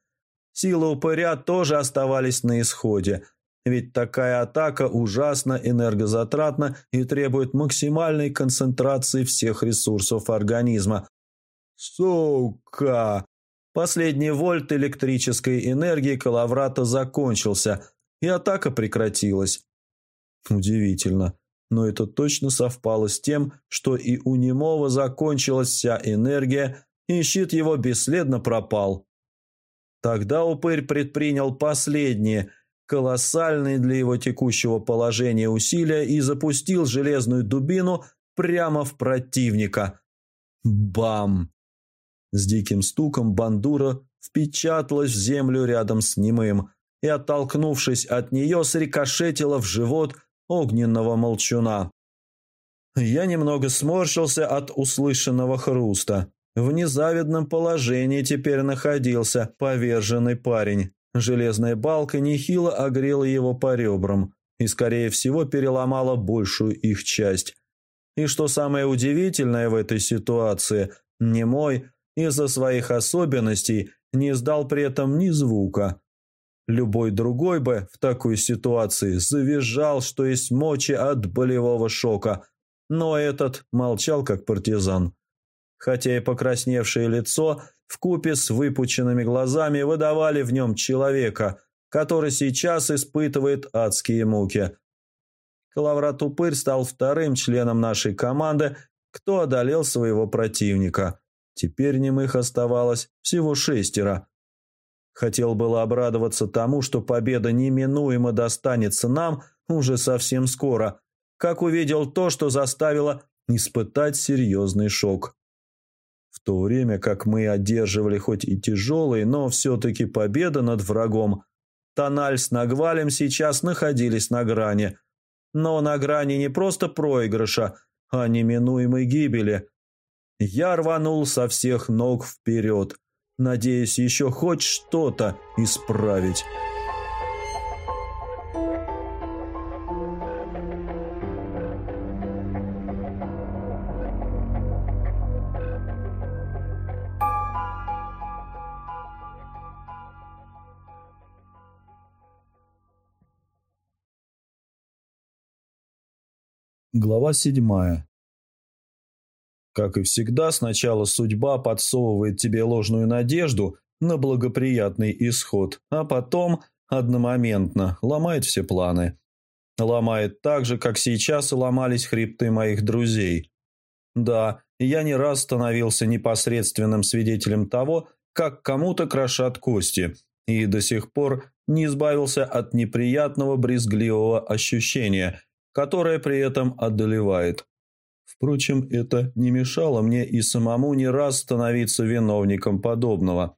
Силы упыря тоже оставались на исходе – ведь такая атака ужасно энергозатратна и требует максимальной концентрации всех ресурсов организма. «Сука!» Последний вольт электрической энергии Калаврата закончился, и атака прекратилась. Удивительно, но это точно совпало с тем, что и у немого закончилась вся энергия, и щит его бесследно пропал. Тогда упырь предпринял последние, колоссальные для его текущего положения усилия и запустил железную дубину прямо в противника. Бам! С диким стуком бандура впечаталась в землю рядом с немым и, оттолкнувшись от нее, срикошетила в живот огненного молчуна. Я немного сморщился от услышанного хруста. В незавидном положении теперь находился поверженный парень. Железная балка нехило огрела его по ребрам и, скорее всего, переломала большую их часть. И что самое удивительное в этой ситуации, немой из-за своих особенностей не издал при этом ни звука. Любой другой бы в такой ситуации завизжал, что есть мочи от болевого шока, но этот молчал как партизан хотя и покрасневшее лицо в купе с выпученными глазами выдавали в нем человека, который сейчас испытывает адские муки. Калаврат Упырь стал вторым членом нашей команды, кто одолел своего противника. Теперь немых оставалось всего шестеро. Хотел было обрадоваться тому, что победа неминуемо достанется нам уже совсем скоро, как увидел то, что заставило испытать серьезный шок. В то время как мы одерживали хоть и тяжелые, но все-таки победа над врагом, Тональ с Нагвалем сейчас находились на грани. Но на грани не просто проигрыша, а неминуемой гибели. Я рванул со всех ног вперед, надеясь еще хоть что-то исправить. Глава седьмая. Как и всегда, сначала судьба подсовывает тебе ложную надежду на благоприятный исход, а потом одномоментно ломает все планы. Ломает так же, как сейчас и ломались хребты моих друзей. Да, я не раз становился непосредственным свидетелем того, как кому-то крошат кости, и до сих пор не избавился от неприятного брезгливого ощущения – которая при этом одолевает. Впрочем, это не мешало мне и самому не раз становиться виновником подобного.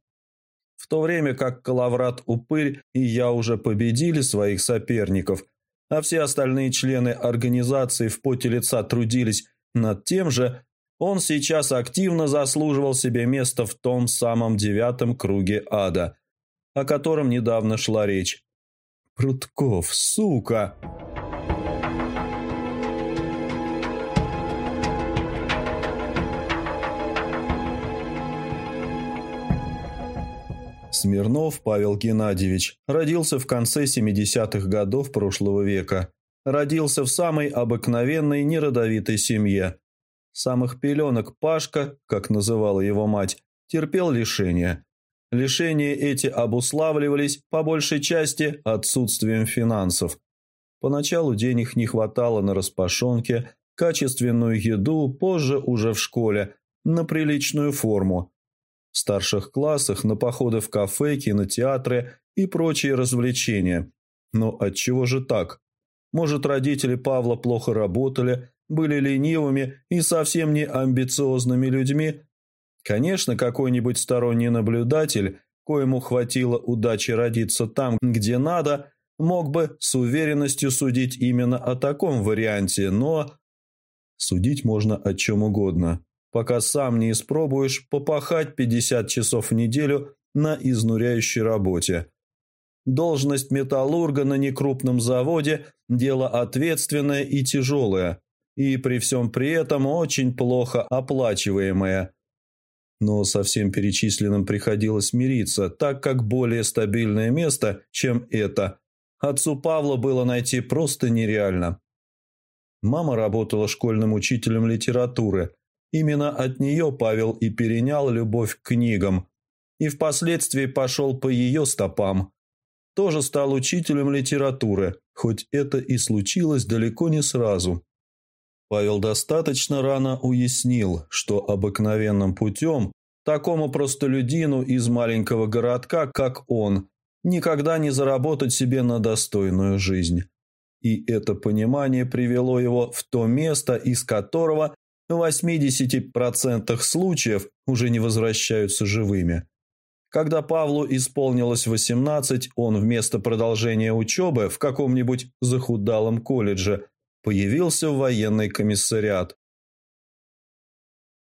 В то время как Калаврат-Упырь и я уже победили своих соперников, а все остальные члены организации в поте лица трудились над тем же, он сейчас активно заслуживал себе место в том самом девятом круге ада, о котором недавно шла речь. «Прутков, сука!» Смирнов Павел Геннадьевич родился в конце 70-х годов прошлого века. Родился в самой обыкновенной неродовитой семье. Самых пеленок Пашка, как называла его мать, терпел лишения. Лишения эти обуславливались по большей части отсутствием финансов. Поначалу денег не хватало на распашонке, качественную еду, позже уже в школе, на приличную форму – в старших классах на походы в кафе, кинотеатры и прочие развлечения. Но отчего же так? Может, родители Павла плохо работали, были ленивыми и совсем не амбициозными людьми? Конечно, какой-нибудь сторонний наблюдатель, коему хватило удачи родиться там, где надо, мог бы с уверенностью судить именно о таком варианте, но... Судить можно о чем угодно пока сам не испробуешь попахать 50 часов в неделю на изнуряющей работе. Должность металлурга на некрупном заводе – дело ответственное и тяжелое, и при всем при этом очень плохо оплачиваемое. Но со всем перечисленным приходилось мириться, так как более стабильное место, чем это, отцу Павла было найти просто нереально. Мама работала школьным учителем литературы – Именно от нее Павел и перенял любовь к книгам. и впоследствии пошел по ее стопам. Тоже стал учителем литературы, хоть это и случилось далеко не сразу. Павел достаточно рано уяснил, что обыкновенным путем такому простолюдину из маленького городка, как он, никогда не заработать себе на достойную жизнь. И это понимание привело его в то место, из которого в 80% случаев уже не возвращаются живыми. Когда Павлу исполнилось 18, он вместо продолжения учебы в каком-нибудь захудалом колледже появился в военный комиссариат.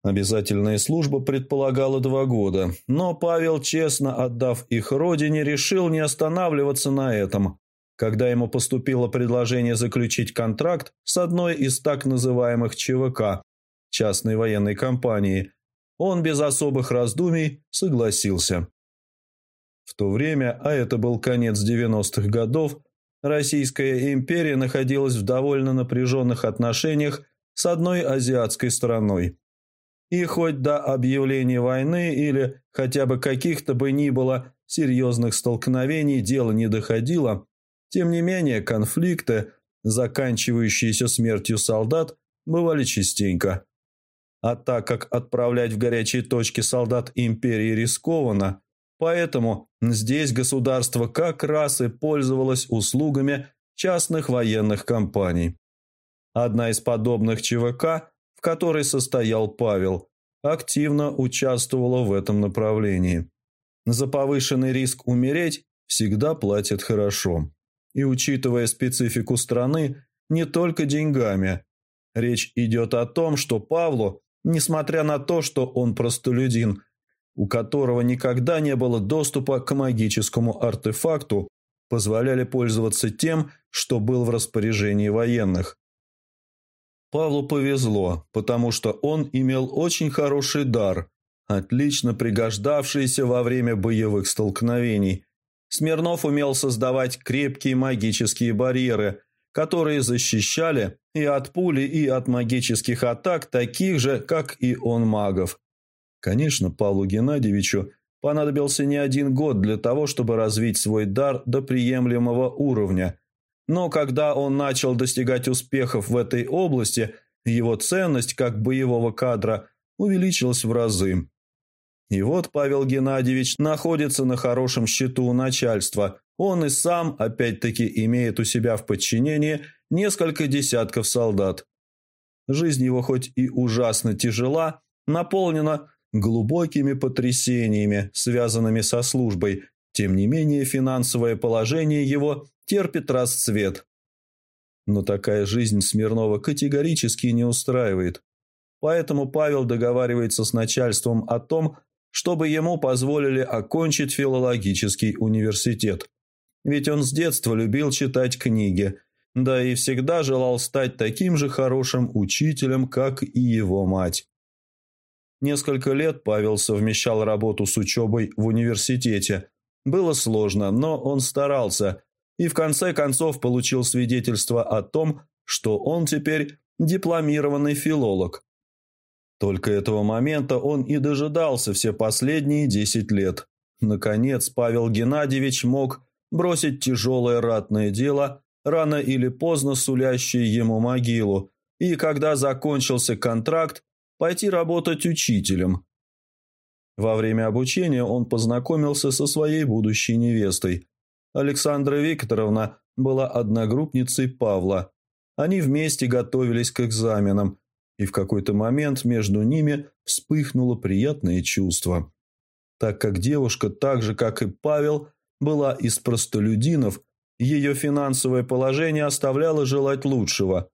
Обязательная служба предполагала два года, но Павел, честно отдав их родине, решил не останавливаться на этом. Когда ему поступило предложение заключить контракт с одной из так называемых ЧВК, частной военной компании, он без особых раздумий согласился. В то время, а это был конец 90-х годов, Российская империя находилась в довольно напряженных отношениях с одной азиатской страной. И хоть до объявления войны или хотя бы каких-то бы ни было серьезных столкновений дело не доходило, тем не менее конфликты, заканчивающиеся смертью солдат, бывали частенько. А так как отправлять в горячие точки солдат империи рискованно, Поэтому здесь государство как раз и пользовалось услугами частных военных компаний. Одна из подобных ЧВК, в которой состоял Павел, активно участвовала в этом направлении. За повышенный риск умереть всегда платят хорошо. И учитывая специфику страны, не только деньгами. Речь идет о том, что Павлу, несмотря на то, что он простолюдин – у которого никогда не было доступа к магическому артефакту, позволяли пользоваться тем, что был в распоряжении военных. Павлу повезло, потому что он имел очень хороший дар, отлично пригождавшийся во время боевых столкновений. Смирнов умел создавать крепкие магические барьеры, которые защищали и от пули, и от магических атак таких же, как и он магов. Конечно, Павлу Геннадьевичу понадобился не один год для того, чтобы развить свой дар до приемлемого уровня. Но когда он начал достигать успехов в этой области, его ценность как боевого кадра увеличилась в разы. И вот Павел Геннадьевич находится на хорошем счету у начальства. Он и сам, опять-таки, имеет у себя в подчинении несколько десятков солдат. Жизнь его хоть и ужасно тяжела, наполнена глубокими потрясениями, связанными со службой, тем не менее финансовое положение его терпит расцвет. Но такая жизнь Смирнова категорически не устраивает. Поэтому Павел договаривается с начальством о том, чтобы ему позволили окончить филологический университет. Ведь он с детства любил читать книги, да и всегда желал стать таким же хорошим учителем, как и его мать. Несколько лет Павел совмещал работу с учебой в университете. Было сложно, но он старался и в конце концов получил свидетельство о том, что он теперь дипломированный филолог. Только этого момента он и дожидался все последние десять лет. Наконец Павел Геннадьевич мог бросить тяжелое ратное дело, рано или поздно сулящее ему могилу, и когда закончился контракт, пойти работать учителем. Во время обучения он познакомился со своей будущей невестой. Александра Викторовна была одногруппницей Павла. Они вместе готовились к экзаменам, и в какой-то момент между ними вспыхнуло приятное чувство. Так как девушка, так же как и Павел, была из простолюдинов, ее финансовое положение оставляло желать лучшего.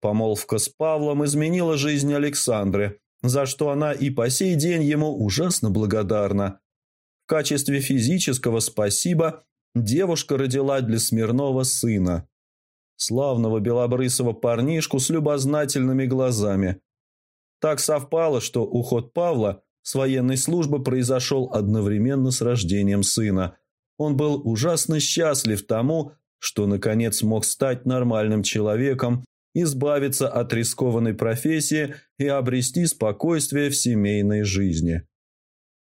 Помолвка с Павлом изменила жизнь Александры, за что она и по сей день ему ужасно благодарна. В качестве физического спасибо девушка родила для Смирнова сына. Славного белобрысого парнишку с любознательными глазами. Так совпало, что уход Павла с военной службы произошел одновременно с рождением сына. Он был ужасно счастлив тому, что наконец мог стать нормальным человеком избавиться от рискованной профессии и обрести спокойствие в семейной жизни.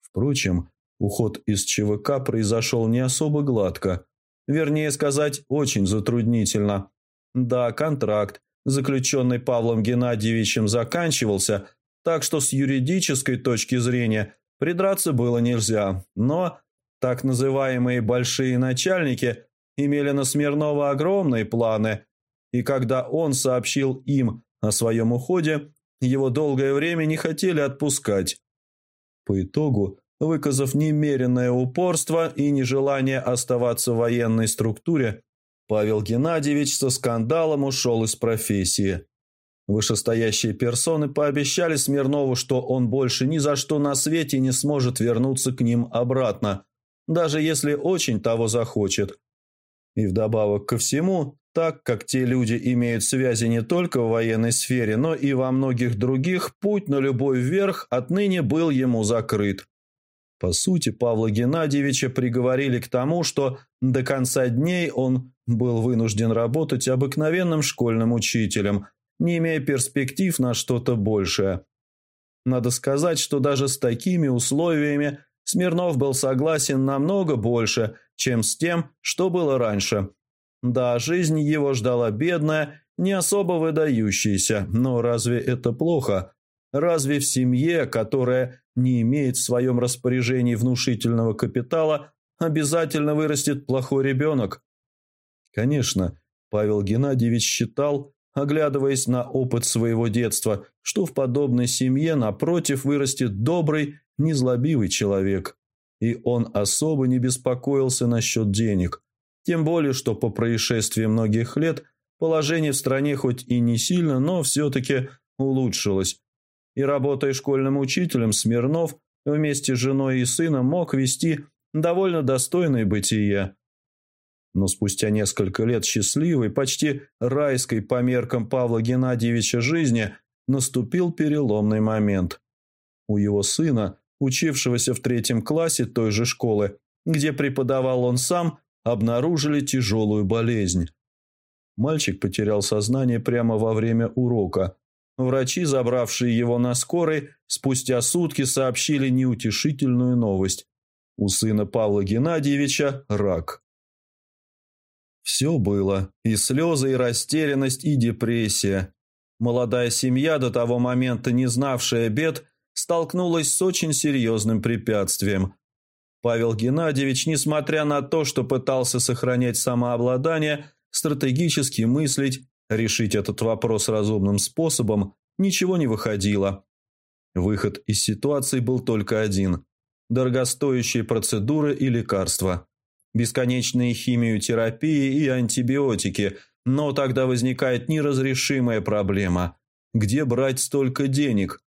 Впрочем, Уход из ЧВК произошел не особо гладко. Вернее сказать, очень затруднительно. Да, контракт, заключенный Павлом Геннадьевичем, заканчивался, так что с юридической точки зрения придраться было нельзя. Но так называемые «большие начальники» имели на Смирнова огромные планы, и когда он сообщил им о своем уходе, его долгое время не хотели отпускать. По итогу, выказав немеренное упорство и нежелание оставаться в военной структуре, Павел Геннадьевич со скандалом ушел из профессии. Вышестоящие персоны пообещали Смирнову, что он больше ни за что на свете не сможет вернуться к ним обратно, даже если очень того захочет. И вдобавок ко всему, так как те люди имеют связи не только в военной сфере, но и во многих других, путь на любой верх отныне был ему закрыт. По сути, Павла Геннадьевича приговорили к тому, что до конца дней он был вынужден работать обыкновенным школьным учителем, не имея перспектив на что-то большее. Надо сказать, что даже с такими условиями Смирнов был согласен намного больше, чем с тем, что было раньше. Да, жизнь его ждала бедная, не особо выдающаяся, но разве это плохо? Разве в семье, которая не имеет в своем распоряжении внушительного капитала, обязательно вырастет плохой ребенок? Конечно, Павел Геннадьевич считал, оглядываясь на опыт своего детства, что в подобной семье напротив вырастет добрый, незлобивый человек. И он особо не беспокоился насчет денег. Тем более, что по происшествии многих лет положение в стране хоть и не сильно, но все-таки улучшилось. И работая школьным учителем, Смирнов вместе с женой и сыном мог вести довольно достойное бытие. Но спустя несколько лет счастливой, почти райской по меркам Павла Геннадьевича жизни, наступил переломный момент. У его сына, учившегося в третьем классе той же школы, где преподавал он сам, обнаружили тяжелую болезнь. Мальчик потерял сознание прямо во время урока. Врачи, забравшие его на скорой, спустя сутки сообщили неутешительную новость. У сына Павла Геннадьевича рак. Все было. И слезы, и растерянность, и депрессия. Молодая семья, до того момента не знавшая бед, столкнулась с очень серьезным препятствием. Павел Геннадьевич, несмотря на то, что пытался сохранять самообладание, стратегически мыслить, решить этот вопрос разумным способом, ничего не выходило. Выход из ситуации был только один – дорогостоящие процедуры и лекарства бесконечные химиотерапии и антибиотики, но тогда возникает неразрешимая проблема. Где брать столько денег?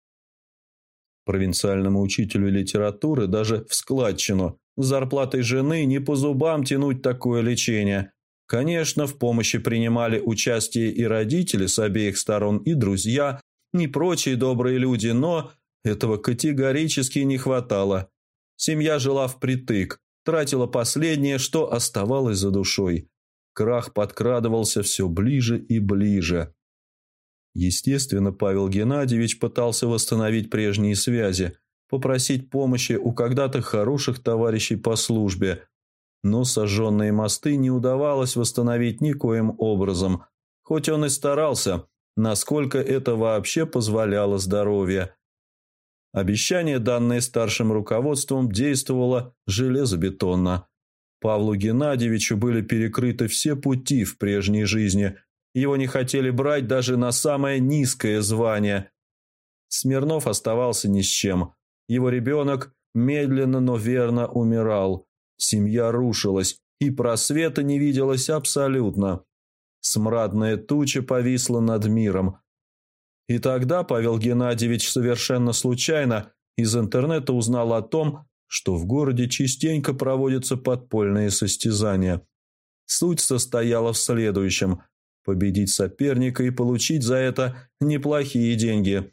Провинциальному учителю литературы даже в складчину с зарплатой жены не по зубам тянуть такое лечение. Конечно, в помощи принимали участие и родители с обеих сторон, и друзья, и прочие добрые люди, но этого категорически не хватало. Семья жила впритык, тратила последнее, что оставалось за душой. Крах подкрадывался все ближе и ближе. Естественно, Павел Геннадьевич пытался восстановить прежние связи, попросить помощи у когда-то хороших товарищей по службе, но сожженные мосты не удавалось восстановить никоим образом, хоть он и старался, насколько это вообще позволяло здоровье. Обещание, данное старшим руководством, действовало железобетонно. Павлу Геннадьевичу были перекрыты все пути в прежней жизни. Его не хотели брать даже на самое низкое звание. Смирнов оставался ни с чем. Его ребенок медленно, но верно умирал. Семья рушилась, и просвета не виделось абсолютно. Смрадная туча повисла над миром, и тогда Павел Геннадьевич совершенно случайно из интернета узнал о том, что в городе частенько проводятся подпольные состязания. Суть состояла в следующем – победить соперника и получить за это неплохие деньги.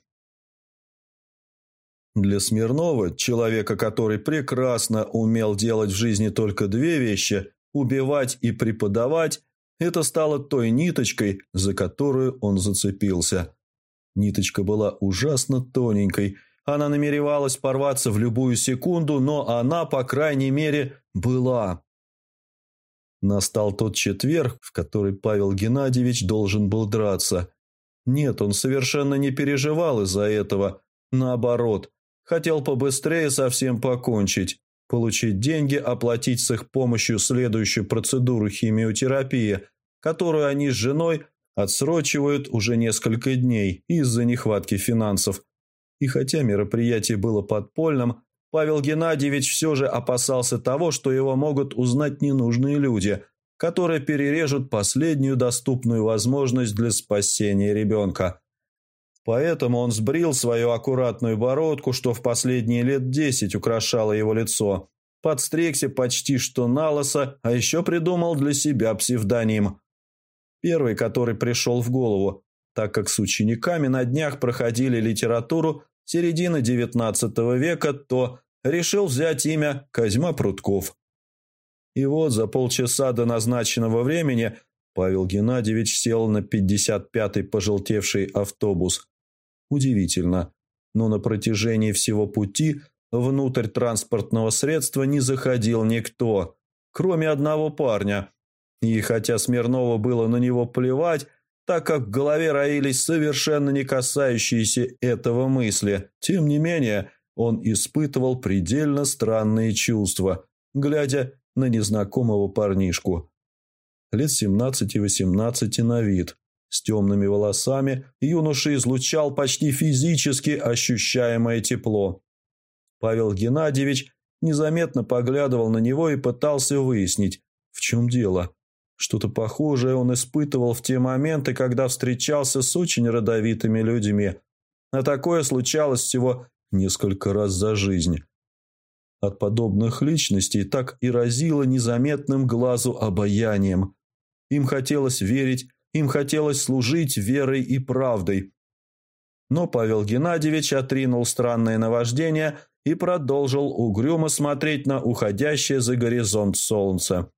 Для Смирнова, человека, который прекрасно умел делать в жизни только две вещи – убивать и преподавать, это стало той ниточкой, за которую он зацепился – Ниточка была ужасно тоненькой, Она намеревалась порваться в любую секунду, но она, по крайней мере, была. Настал тот четверг, в который Павел Геннадьевич должен был драться. Нет, он совершенно не переживал из-за этого. Наоборот, хотел побыстрее совсем покончить, получить деньги, оплатить с их помощью следующую процедуру химиотерапии, которую они с женой отсрочивают уже несколько дней из-за нехватки финансов. И хотя мероприятие было подпольным, Павел Геннадьевич все же опасался того, что его могут узнать ненужные люди, которые перережут последнюю доступную возможность для спасения ребенка. Поэтому он сбрил свою аккуратную бородку, что в последние лет десять украшало его лицо, подстригся почти что на лысо, а еще придумал для себя псевдоним. Первый, который пришел в голову, так как с учениками на днях проходили литературу середины XIX века, то решил взять имя Козьма Прутков. И вот за полчаса до назначенного времени Павел Геннадьевич сел на 55-й пожелтевший автобус. Удивительно, но на протяжении всего пути внутрь транспортного средства не заходил никто, кроме одного парня. И хотя Смирнову было на него плевать, так как в голове роились совершенно не касающиеся этого мысли. Тем не менее, он испытывал предельно странные чувства, глядя на незнакомого парнишку. Лет 17-18 на вид, с темными волосами, юноша излучал почти физически ощущаемое тепло. Павел Геннадьевич незаметно поглядывал на него и пытался выяснить, в чем дело. Что-то похожее он испытывал в те моменты, когда встречался с очень родовитыми людьми. А такое случалось всего несколько раз за жизнь. От подобных личностей так и разило незаметным глазу обаянием. Им хотелось верить, им хотелось служить верой и правдой. Но Павел Геннадьевич отринул странное наваждение и продолжил угрюмо смотреть на уходящее за горизонт солнце.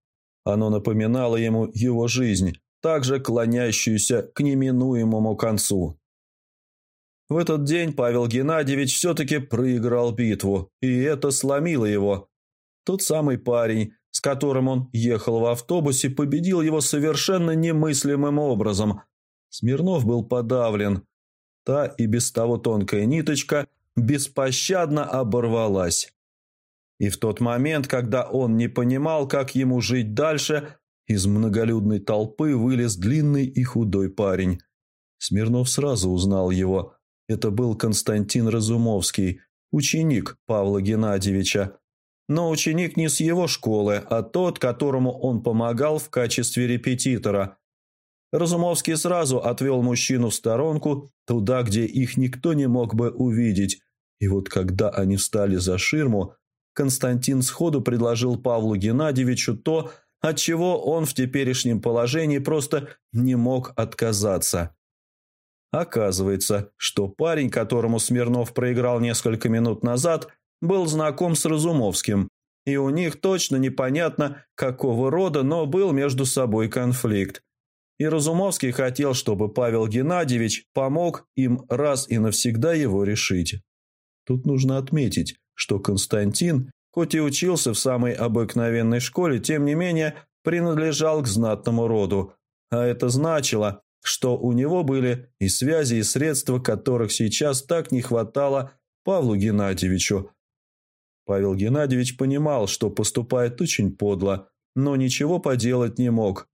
Оно напоминало ему его жизнь, также клонящуюся к неминуемому концу. В этот день Павел Геннадьевич все-таки проиграл битву, и это сломило его. Тот самый парень, с которым он ехал в автобусе, победил его совершенно немыслимым образом. Смирнов был подавлен. Та и без того тонкая ниточка беспощадно оборвалась. И в тот момент, когда он не понимал, как ему жить дальше, из многолюдной толпы вылез длинный и худой парень. Смирнов сразу узнал его. Это был Константин Разумовский, ученик Павла Геннадьевича. Но ученик не с его школы, а тот, которому он помогал в качестве репетитора. Разумовский сразу отвел мужчину в сторонку, туда, где их никто не мог бы увидеть. И вот когда они встали за ширму, Константин сходу предложил Павлу Геннадьевичу то, от чего он в теперешнем положении просто не мог отказаться. Оказывается, что парень, которому Смирнов проиграл несколько минут назад, был знаком с Разумовским, и у них точно непонятно, какого рода, но был между собой конфликт. И Разумовский хотел, чтобы Павел Геннадьевич помог им раз и навсегда его решить. Тут нужно отметить, что Константин, хоть и учился в самой обыкновенной школе, тем не менее принадлежал к знатному роду, а это значило, что у него были и связи, и средства, которых сейчас так не хватало Павлу Геннадьевичу. Павел Геннадьевич понимал, что поступает очень подло, но ничего поделать не мог.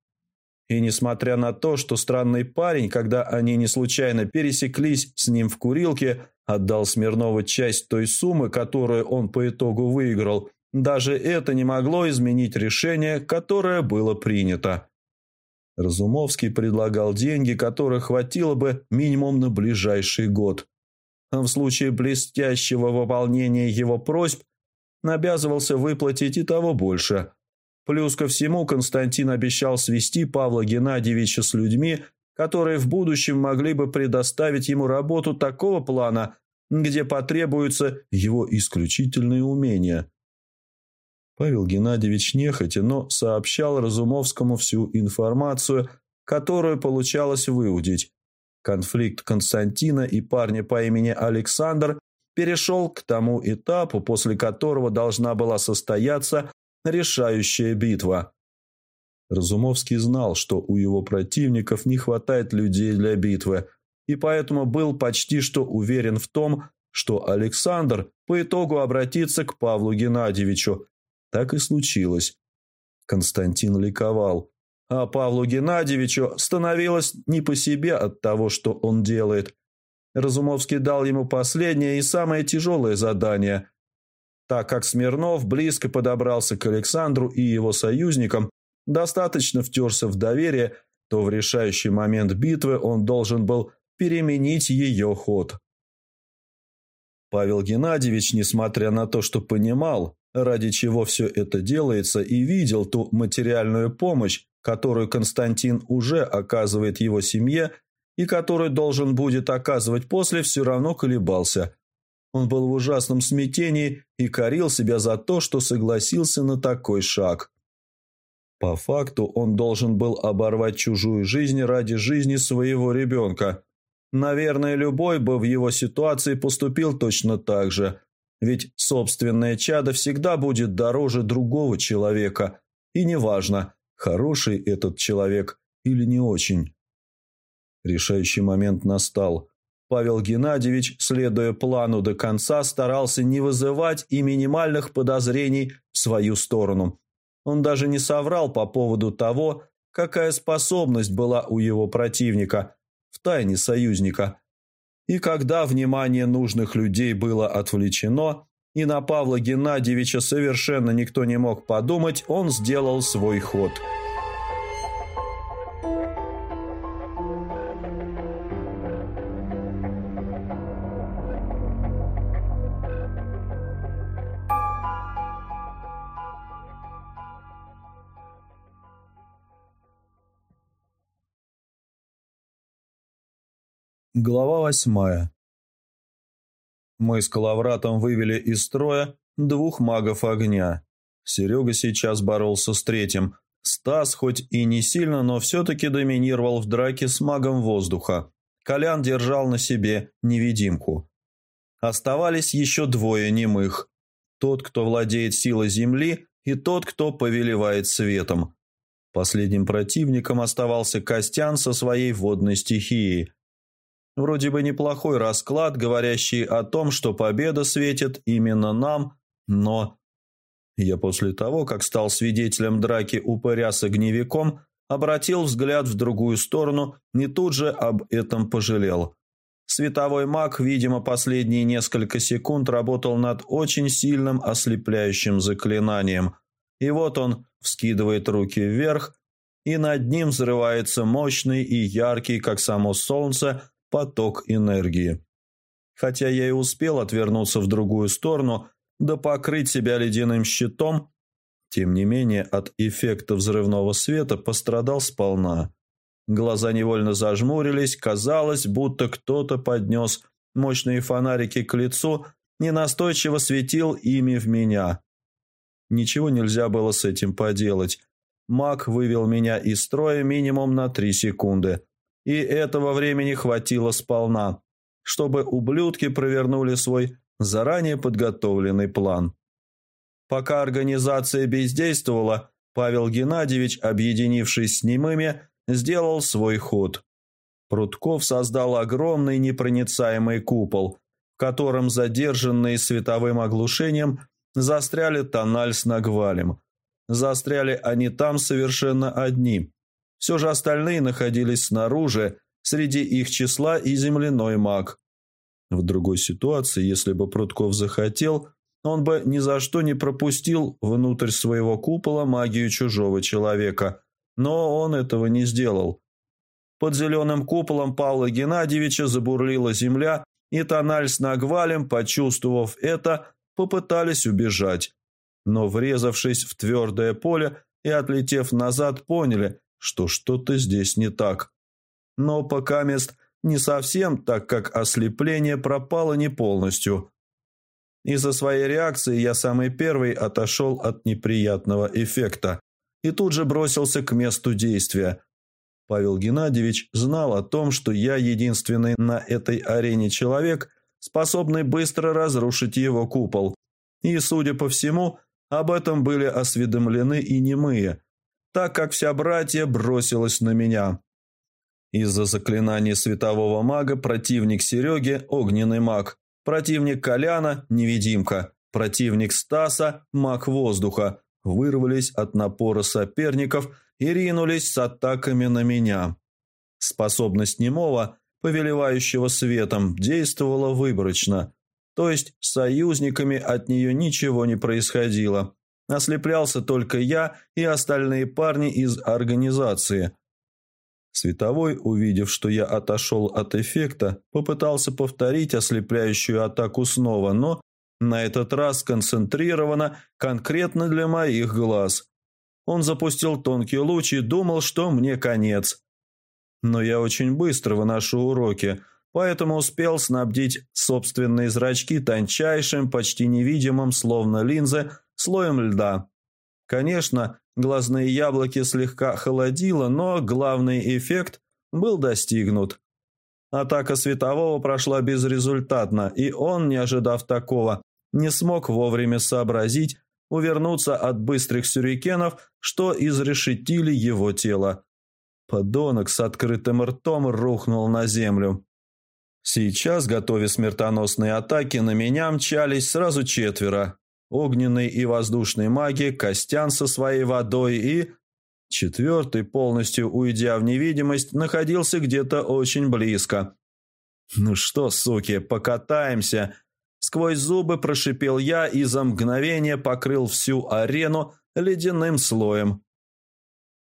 И несмотря на то, что странный парень, когда они не случайно пересеклись с ним в курилке, отдал Смирнову часть той суммы, которую он по итогу выиграл, даже это не могло изменить решение, которое было принято. Разумовский предлагал деньги, которых хватило бы минимум на ближайший год. В случае блестящего выполнения его просьб обязывался выплатить и того больше. Плюс ко всему Константин обещал свести Павла Геннадьевича с людьми, которые в будущем могли бы предоставить ему работу такого плана, где потребуются его исключительные умения. Павел Геннадьевич нехотя, но сообщал Разумовскому всю информацию, которую получалось выудить. Конфликт Константина и парня по имени Александр перешел к тому этапу, после которого должна была состояться решающая битва. Разумовский знал, что у его противников не хватает людей для битвы, и поэтому был почти что уверен в том, что Александр по итогу обратится к Павлу Геннадьевичу. Так и случилось. Константин ликовал, а Павлу Геннадьевичу становилось не по себе от того, что он делает. Разумовский дал ему последнее и самое тяжелое задание. Так как Смирнов близко подобрался к Александру и его союзникам, достаточно втерся в доверие, то в решающий момент битвы он должен был переменить ее ход. Павел Геннадьевич, несмотря на то, что понимал, ради чего все это делается, и видел ту материальную помощь, которую Константин уже оказывает его семье и которую должен будет оказывать после, все равно колебался. Он был в ужасном смятении и корил себя за то, что согласился на такой шаг. По факту он должен был оборвать чужую жизнь ради жизни своего ребенка. Наверное, любой бы в его ситуации поступил точно так же. Ведь собственное чадо всегда будет дороже другого человека. И неважно, хороший этот человек или не очень. Решающий момент настал. Павел Геннадьевич, следуя плану до конца, старался не вызывать и минимальных подозрений в свою сторону. Он даже не соврал по поводу того, какая способность была у его противника, в тайне союзника. И когда внимание нужных людей было отвлечено, и на Павла Геннадьевича совершенно никто не мог подумать, он сделал свой ход – Глава восьмая. Мы с Калавратом вывели из строя двух магов огня. Серега сейчас боролся с третьим. Стас, хоть и не сильно, но все-таки доминировал в драке с магом воздуха. Колян держал на себе невидимку. Оставались еще двое немых. Тот, кто владеет силой земли, и тот, кто повелевает светом. Последним противником оставался Костян со своей водной стихией – Вроде бы неплохой расклад, говорящий о том, что победа светит именно нам, но... Я после того, как стал свидетелем драки упыря с огневиком, обратил взгляд в другую сторону и тут же об этом пожалел. Световой маг, видимо, последние несколько секунд работал над очень сильным ослепляющим заклинанием. И вот он вскидывает руки вверх, и над ним взрывается мощный и яркий, как само солнце, поток энергии. Хотя я и успел отвернуться в другую сторону, да покрыть себя ледяным щитом, тем не менее от эффекта взрывного света пострадал сполна. Глаза невольно зажмурились, казалось, будто кто-то поднес мощные фонарики к лицу и настойчиво светил ими в меня. Ничего нельзя было с этим поделать. Маг вывел меня из строя минимум на три секунды – и этого времени хватило сполна, чтобы ублюдки провернули свой заранее подготовленный план. Пока организация бездействовала, Павел Геннадьевич, объединившись с немыми, сделал свой ход. Прутков создал огромный непроницаемый купол, в котором задержанные световым оглушением застряли тональ с нагвалем. Застряли они там совершенно одни, все же остальные находились снаружи, среди их числа и земляной маг. В другой ситуации, если бы Прутков захотел, он бы ни за что не пропустил внутрь своего купола магию чужого человека, но он этого не сделал. Под зеленым куполом Павла Геннадьевича забурлила земля, и Тональ с Нагвалем, почувствовав это, попытались убежать. Но, врезавшись в твердое поле и отлетев назад, поняли, что что-то здесь не так. Но пока мест не совсем, так как ослепление пропало не полностью. Из-за своей реакции я самый первый отошел от неприятного эффекта и тут же бросился к месту действия. Павел Геннадьевич знал о том, что я единственный на этой арене человек, способный быстро разрушить его купол. И, судя по всему, об этом были осведомлены и немые, так как вся братья бросилась на меня. Из-за заклинаний светового мага противник Сереги – огненный маг, противник Коляна – невидимка, противник Стаса – маг воздуха, вырвались от напора соперников и ринулись с атаками на меня. Способность немого, повелевающего светом, действовала выборочно, то есть с союзниками от нее ничего не происходило. Ослеплялся только я и остальные парни из организации. Световой, увидев, что я отошел от эффекта, попытался повторить ослепляющую атаку снова, но на этот раз концентрировано конкретно для моих глаз. Он запустил тонкий луч и думал, что мне конец. Но я очень быстро выношу уроки, поэтому успел снабдить собственные зрачки тончайшим, почти невидимым, словно линзы, слоем льда. Конечно, глазные яблоки слегка холодило, но главный эффект был достигнут. Атака светового прошла безрезультатно, и он, не ожидав такого, не смог вовремя сообразить, увернуться от быстрых сюрикенов, что изрешетили его тело. Подонок с открытым ртом рухнул на землю. Сейчас, готовя смертоносные атаки, на меня мчались сразу четверо. Огненные и воздушные маги, Костян со своей водой и... Четвертый, полностью уйдя в невидимость, находился где-то очень близко. «Ну что, суки, покатаемся!» Сквозь зубы прошипел я и за мгновение покрыл всю арену ледяным слоем.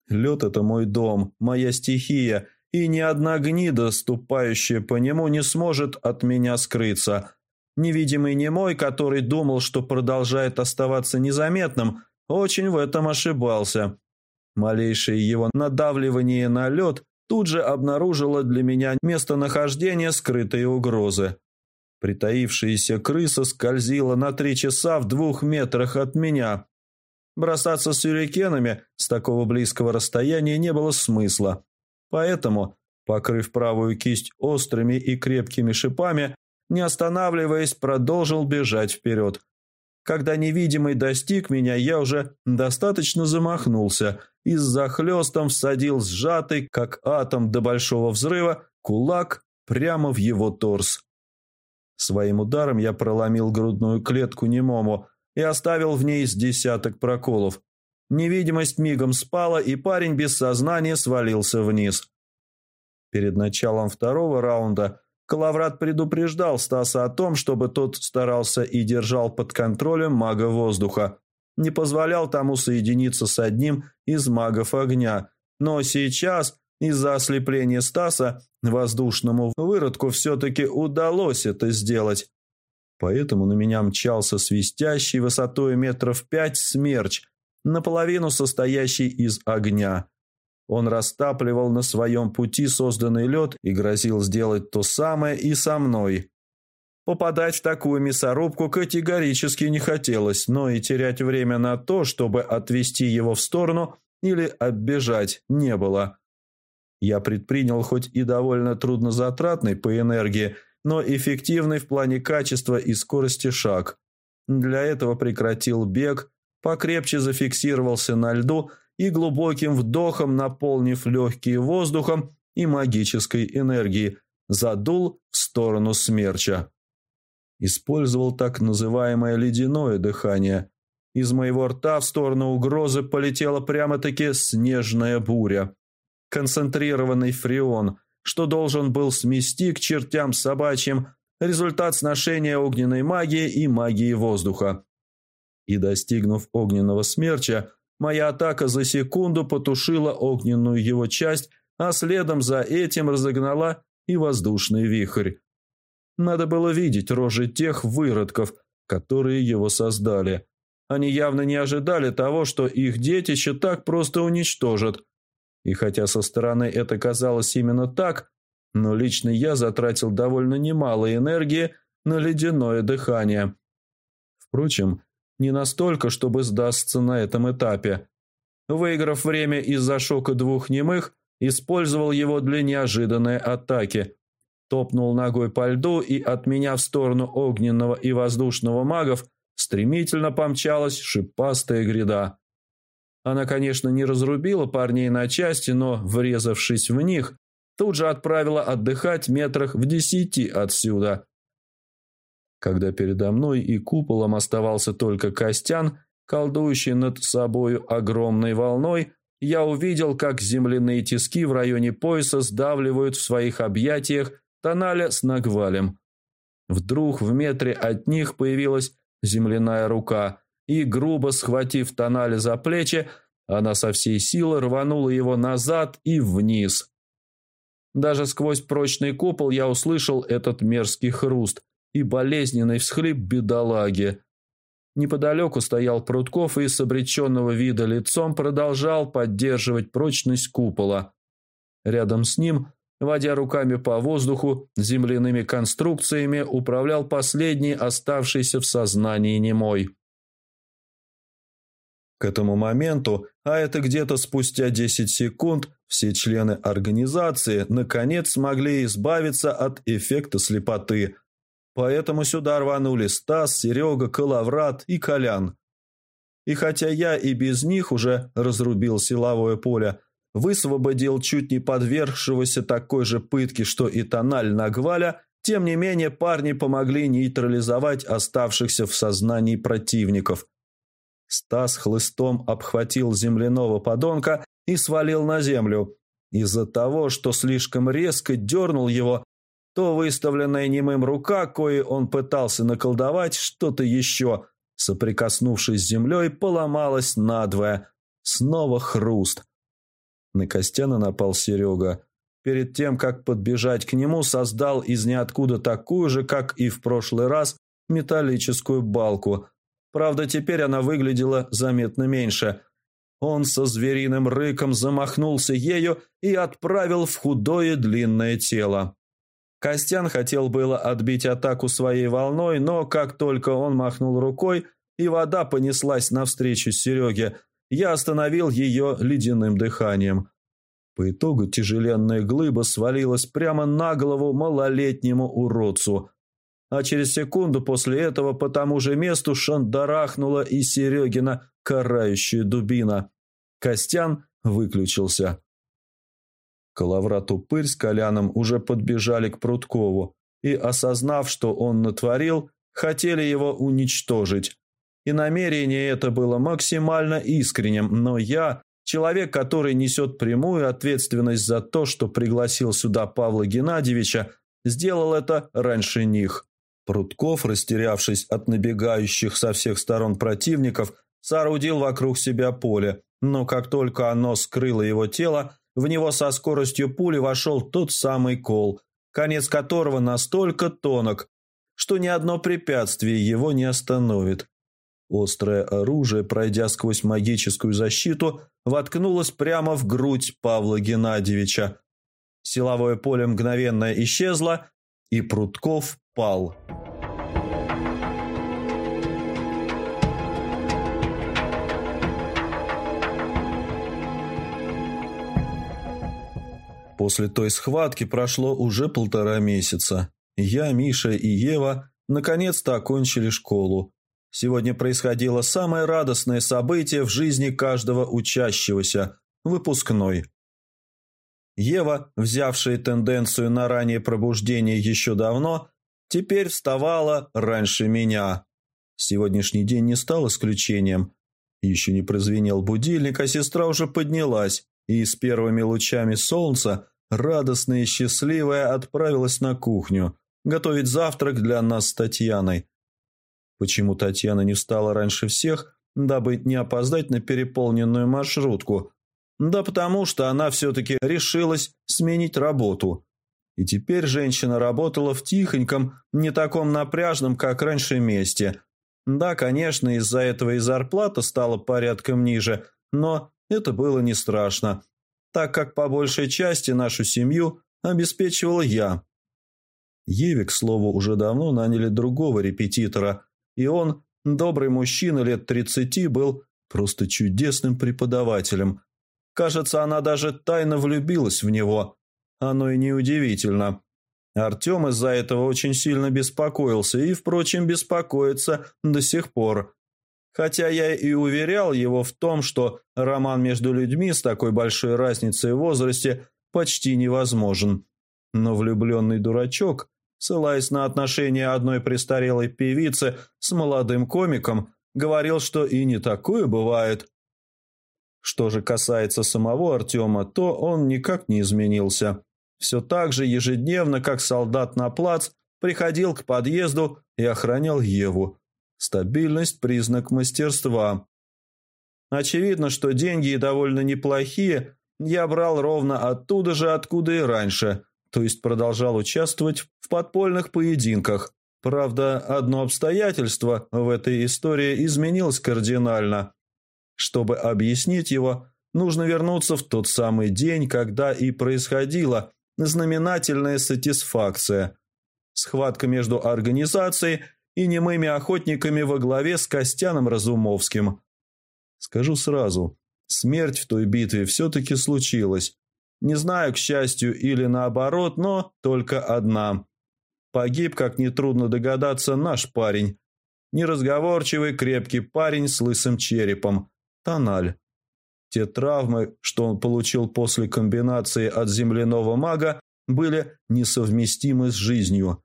Лед – это мой дом, моя стихия, и ни одна гнида, ступающая по нему, не сможет от меня скрыться. Невидимый немой, который думал, что продолжает оставаться незаметным, очень в этом ошибался. Малейшее его надавливание на лед тут же обнаружило для меня местонахождение скрытой угрозы. Притаившаяся крыса скользила на три часа в двух метрах от меня. Бросаться с сюрикенами с такого близкого расстояния не было смысла. Поэтому, покрыв правую кисть острыми и крепкими шипами, не останавливаясь, продолжил бежать вперед. Когда невидимый достиг меня, я уже достаточно замахнулся и с захлестом всадил сжатый, как атом до большого взрыва, кулак прямо в его торс. Своим ударом я проломил грудную клетку немому и оставил в ней с десяток проколов. Невидимость мигом спала, и парень без сознания свалился вниз. Перед началом второго раунда Калаврат предупреждал Стаса о том, чтобы тот старался и держал под контролем мага воздуха, не позволял тому соединиться с одним из магов огня. Но сейчас из-за ослепления Стаса воздушному выродку все-таки удалось это сделать. Поэтому на меня мчался свистящий высотой метров пять смерч, наполовину состоящий из огня. Он растапливал на своем пути созданный лед и грозил сделать то самое и со мной. Попадать в такую мясорубку категорически не хотелось, но и терять время на то, чтобы отвести его в сторону или оббежать, не было. Я предпринял хоть и довольно труднозатратный по энергии, но эффективный в плане качества и скорости шаг. Для этого прекратил бег, покрепче зафиксировался на льду и глубоким вдохом, наполнив легкие воздухом и магической энергией, задул в сторону смерча. Использовал так называемое ледяное дыхание. Из моего рта в сторону угрозы полетела прямо-таки снежная буря концентрированный фреон, что должен был смести к чертям собачьим результат сношения огненной магии и магии воздуха. И достигнув огненного смерча, моя атака за секунду потушила огненную его часть, а следом за этим разогнала и воздушный вихрь. Надо было видеть рожи тех выродков, которые его создали. Они явно не ожидали того, что их детище так просто уничтожат – и хотя со стороны это казалось именно так, но лично я затратил довольно немало энергии на ледяное дыхание. Впрочем, не настолько, чтобы сдастся на этом этапе. Выиграв время из-за шока двух немых, использовал его для неожиданной атаки. топнул ногой по льду, и от меня в сторону огненного и воздушного магов стремительно помчалась шипастая гряда. Она, конечно, не разрубила парней на части, но, врезавшись в них, тут же отправила отдыхать метрах в десяти отсюда. Когда передо мной и куполом оставался только Костян, колдующий над собою огромной волной, я увидел, как земляные тиски в районе пояса сдавливают в своих объятиях тоналя с нагвалем. Вдруг в метре от них появилась земляная рука, и, грубо схватив тоналя за плечи, она со всей силы рванула его назад и вниз. Даже сквозь прочный купол я услышал этот мерзкий хруст и болезненный всхлип бедолаги. Неподалеку стоял Прутков и с обреченного вида лицом продолжал поддерживать прочность купола. Рядом с ним, водя руками по воздуху, земляными конструкциями управлял последний оставшийся в сознании немой. К этому моменту, а это где-то спустя 10 секунд, все члены организации наконец смогли избавиться от эффекта слепоты – Поэтому сюда рванули Стас, Серега, Калаврат и Колян. И хотя я и без них уже разрубил силовое поле, высвободил чуть не подвергшегося такой же пытке, что и тональ Нагваля, тем не менее парни помогли нейтрализовать оставшихся в сознании противников. Стас хлыстом обхватил земляного подонка и свалил на землю. Из-за того, что слишком резко дернул его, то выставленная немым рука, кое он пытался наколдовать что-то еще, соприкоснувшись с землей, поломалась надвое. Снова хруст. На Костяна напал Серега. Перед тем, как подбежать к нему, создал из ниоткуда такую же, как и в прошлый раз, металлическую балку. Правда, теперь она выглядела заметно меньше. Он со звериным рыком замахнулся ею и отправил в худое длинное тело. Костян хотел было отбить атаку своей волной, но как только он махнул рукой, и вода понеслась навстречу Сереге, я остановил ее ледяным дыханием. По итогу тяжеленная глыба свалилась прямо на голову малолетнему уродцу. А через секунду после этого по тому же месту шандарахнула и Серегина карающая дубина. Костян выключился. Калаврат-упырь с Коляном уже подбежали к Прудкову и, осознав, что он натворил, хотели его уничтожить. И намерение это было максимально искренним, но я, человек, который несет прямую ответственность за то, что пригласил сюда Павла Геннадьевича, сделал это раньше них. Прудков, растерявшись от набегающих со всех сторон противников, соорудил вокруг себя поле, но как только оно скрыло его тело, в него со скоростью пули вошел тот самый кол, конец которого настолько тонок, что ни одно препятствие его не остановит. Острое оружие, пройдя сквозь магическую защиту, воткнулось прямо в грудь Павла Геннадьевича. Силовое поле мгновенно исчезло, и Прутков пал. После той схватки прошло уже полтора месяца. Я, Миша и Ева наконец-то окончили школу. Сегодня происходило самое радостное событие в жизни каждого учащегося – выпускной. Ева, взявшая тенденцию на раннее пробуждение еще давно, теперь вставала раньше меня. Сегодняшний день не стал исключением. Еще не прозвенел будильник, а сестра уже поднялась и с первыми лучами солнца, радостная и счастливая, отправилась на кухню готовить завтрак для нас с Татьяной. Почему Татьяна не встала раньше всех, дабы не опоздать на переполненную маршрутку? Да потому что она все-таки решилась сменить работу. И теперь женщина работала в тихоньком, не таком напряжном, как раньше месте. Да, конечно, из-за этого и зарплата стала порядком ниже, но это было не страшно, так как по большей части нашу семью обеспечивал я. Еве, к слову, уже давно наняли другого репетитора, и он, добрый мужчина лет тридцати, был просто чудесным преподавателем. Кажется, она даже тайно влюбилась в него. Оно и неудивительно. Артем из-за этого очень сильно беспокоился и, впрочем, беспокоится до сих пор. Хотя я и уверял его в том, что роман между людьми с такой большой разницей в возрасте почти невозможен. Но влюбленный дурачок, ссылаясь на отношения одной престарелой певицы с молодым комиком, говорил, что и не такое бывает. Что же касается самого Артема, то он никак не изменился. Все так же ежедневно, как солдат на плац, приходил к подъезду и охранял Еву. Стабильность – признак мастерства. Очевидно, что деньги довольно неплохие я брал ровно оттуда же, откуда и раньше, то есть продолжал участвовать в подпольных поединках. Правда, одно обстоятельство в этой истории изменилось кардинально. Чтобы объяснить его, нужно вернуться в тот самый день, когда и происходило знаменательная сатисфакция. Схватка между организацией и немыми охотниками во главе с Костяном Разумовским. Скажу сразу, смерть в той битве все-таки случилась. Не знаю, к счастью или наоборот, но только одна. Погиб, как нетрудно догадаться, наш парень. Неразговорчивый, крепкий парень с лысым черепом. Тональ. Те травмы, что он получил после комбинации от земляного мага, были несовместимы с жизнью.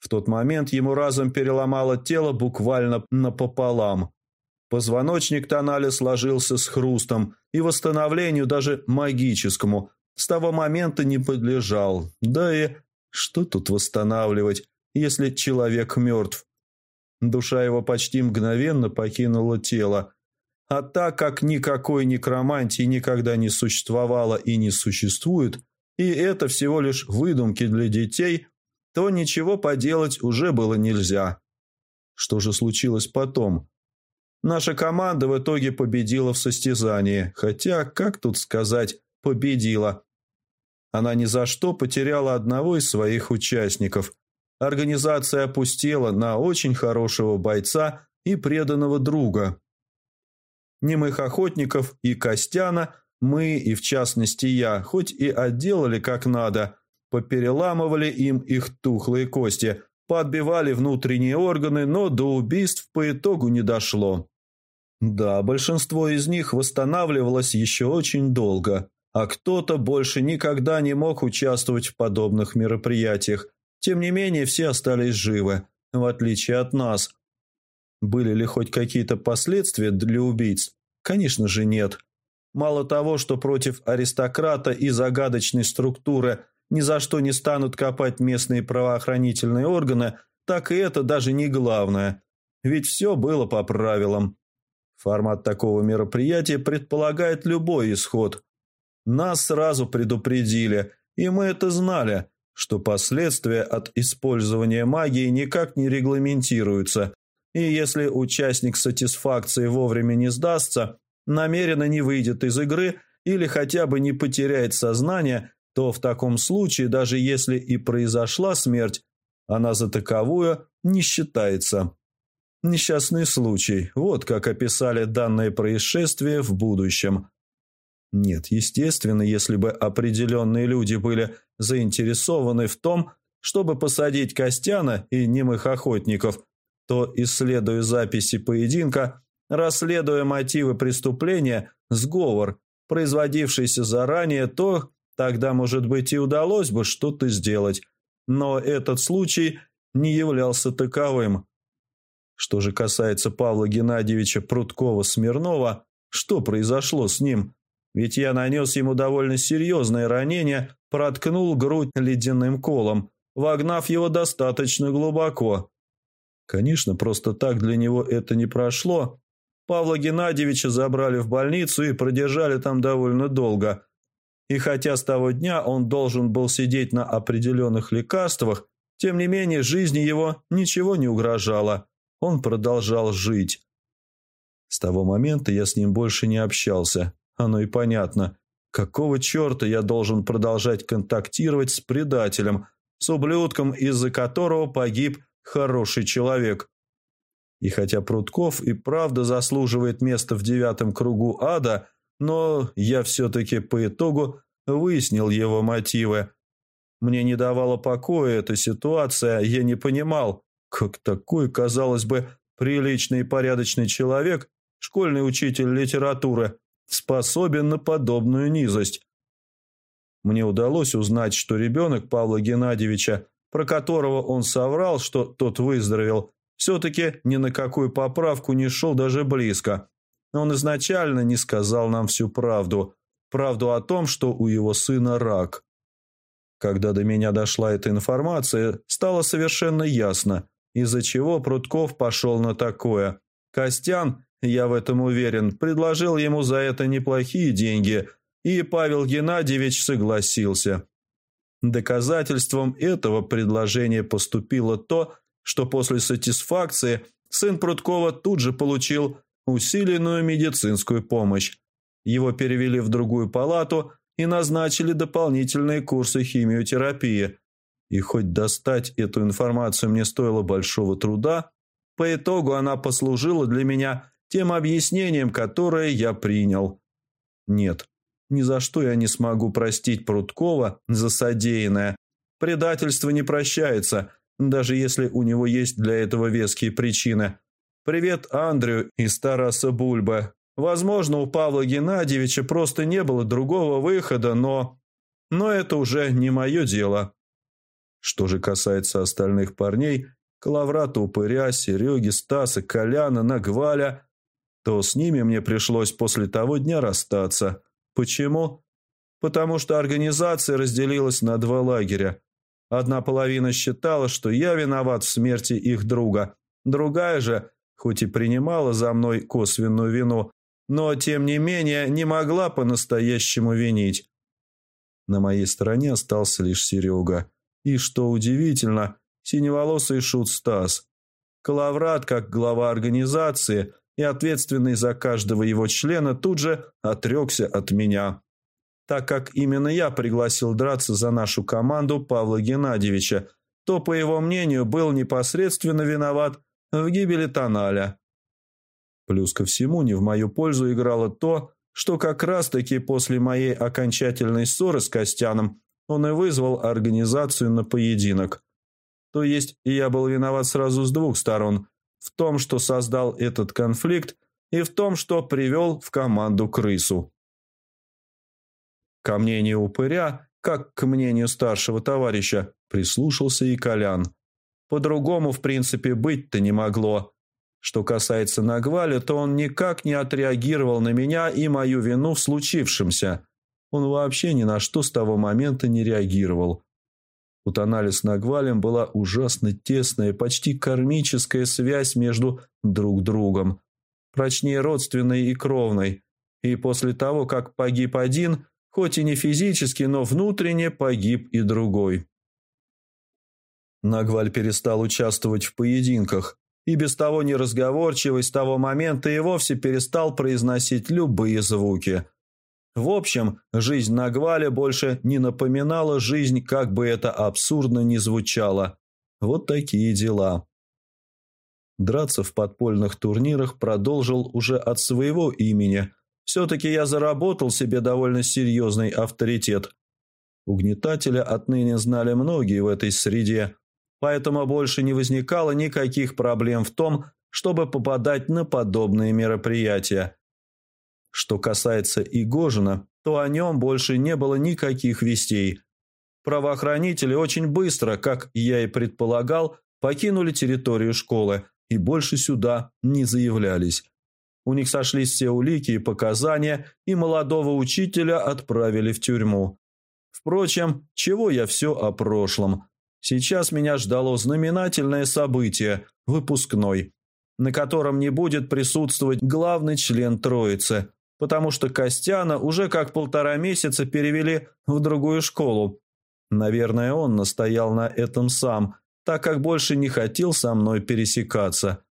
В тот момент ему разом переломало тело буквально напополам. Позвоночник Тоналя сложился с хрустом и восстановлению даже магическому с того момента не подлежал. Да и что тут восстанавливать, если человек мертв? Душа его почти мгновенно покинула тело, а так как никакой некромантии никогда не существовало и не существует, и это всего лишь выдумки для детей, то ничего поделать уже было нельзя. Что же случилось потом? Наша команда в итоге победила в состязании, хотя, как тут сказать, победила. Она ни за что потеряла одного из своих участников. Организация опустела на очень хорошего бойца и преданного друга, немых охотников и Костяна мы, и в частности я, хоть и отделали как надо, попереламывали им их тухлые кости, подбивали внутренние органы, но до убийств по итогу не дошло. Да, большинство из них восстанавливалось еще очень долго, а кто-то больше никогда не мог участвовать в подобных мероприятиях. Тем не менее, все остались живы, в отличие от нас – были ли хоть какие-то последствия для убийц? Конечно же нет. Мало того, что против аристократа и загадочной структуры ни за что не станут копать местные правоохранительные органы, так и это даже не главное. Ведь все было по правилам. Формат такого мероприятия предполагает любой исход. Нас сразу предупредили, и мы это знали, что последствия от использования магии никак не регламентируются, и если участник сатисфакции вовремя не сдастся, намеренно не выйдет из игры или хотя бы не потеряет сознание, то в таком случае, даже если и произошла смерть, она за таковую не считается. Несчастный случай, вот как описали данное происшествие в будущем. Нет, естественно, если бы определенные люди были заинтересованы в том, чтобы посадить Костяна и немых охотников – то, исследуя записи поединка, расследуя мотивы преступления, сговор, производившийся заранее, то тогда, может быть, и удалось бы что-то сделать. Но этот случай не являлся таковым. Что же касается Павла Геннадьевича Прудкова-Смирнова, что произошло с ним? Ведь я нанес ему довольно серьезное ранение, проткнул грудь ледяным колом, вогнав его достаточно глубоко. Конечно, просто так для него это не прошло. Павла Геннадьевича забрали в больницу и продержали там довольно долго. И хотя с того дня он должен был сидеть на определенных лекарствах, тем не менее жизни его ничего не угрожало. Он продолжал жить. С того момента я с ним больше не общался. Оно и понятно. Какого черта я должен продолжать контактировать с предателем, с ублюдком, из-за которого погиб хороший человек. И хотя Прутков и правда заслуживает места в девятом кругу ада, но я все-таки по итогу выяснил его мотивы. Мне не давала покоя эта ситуация, я не понимал, как такой, казалось бы, приличный и порядочный человек, школьный учитель литературы, способен на подобную низость. Мне удалось узнать, что ребенок Павла Геннадьевича, про которого он соврал, что тот выздоровел, все-таки ни на какую поправку не шел даже близко. Он изначально не сказал нам всю правду, правду о том, что у его сына рак. Когда до меня дошла эта информация, стало совершенно ясно, из-за чего Прутков пошел на такое. Костян, я в этом уверен, предложил ему за это неплохие деньги, и Павел Геннадьевич согласился. Доказательством этого предложения поступило то, что после сатисфакции сын Пруткова тут же получил усиленную медицинскую помощь. Его перевели в другую палату и назначили дополнительные курсы химиотерапии. И хоть достать эту информацию мне стоило большого труда, по итогу она послужила для меня тем объяснением, которое я принял. Нет, ни за что я не смогу простить Прудкова за содеянное. Предательство не прощается, даже если у него есть для этого веские причины. Привет Андрю из Тараса Бульба. Возможно, у Павла Геннадьевича просто не было другого выхода, но... Но это уже не мое дело. Что же касается остальных парней, Калаврата, Упыря, Сереги, Стаса, Коляна, Нагваля, то с ними мне пришлось после того дня расстаться. Почему? Потому что организация разделилась на два лагеря. Одна половина считала, что я виноват в смерти их друга, другая же, хоть и принимала за мной косвенную вину, но, тем не менее, не могла по-настоящему винить. На моей стороне остался лишь Серега. И, что удивительно, синеволосый шут Стас. Калаврат, как глава организации и ответственный за каждого его члена, тут же отрекся от меня. Так как именно я пригласил драться за нашу команду Павла Геннадьевича, то, по его мнению, был непосредственно виноват в гибели Тоналя. Плюс ко всему не в мою пользу играло то, что как раз-таки после моей окончательной ссоры с Костяном он и вызвал организацию на поединок. То есть я был виноват сразу с двух сторон. В том, что создал этот конфликт, и в том, что привел в команду крысу. Ко мнению упыря, как к мнению старшего товарища, прислушался и Колян. По-другому, в принципе, быть-то не могло. Что касается Нагваля, то он никак не отреагировал на меня и мою вину в случившемся. Он вообще ни на что с того момента не реагировал. У Тонали с Нагвалем была ужасно тесная, почти кармическая связь между друг другом. Прочнее родственной и кровной. И после того, как погиб один, хоть и не физически, но внутренне погиб и другой. Нагваль перестал участвовать в поединках, и без того неразговорчивый с того момента и вовсе перестал произносить любые звуки. В общем, жизнь Нагваля больше не напоминала жизнь, как бы это абсурдно ни звучало. Вот такие дела. Драться в подпольных турнирах продолжил уже от своего имени. Все-таки я заработал себе довольно серьезный авторитет. Угнетателя отныне знали многие в этой среде, поэтому больше не возникало никаких проблем в том, чтобы попадать на подобные мероприятия. Что касается Игожина, то о нем больше не было никаких вестей. Правоохранители очень быстро, как я и предполагал, покинули территорию школы и больше сюда не заявлялись. У них сошлись все улики и показания, и молодого учителя отправили в тюрьму. Впрочем, чего я все о прошлом – Сейчас меня ждало знаменательное событие – выпускной, на котором не будет присутствовать главный член Троицы, потому что Костяна уже как полтора месяца перевели в другую школу. Наверное, он настоял на этом сам, так как больше не хотел со мной пересекаться.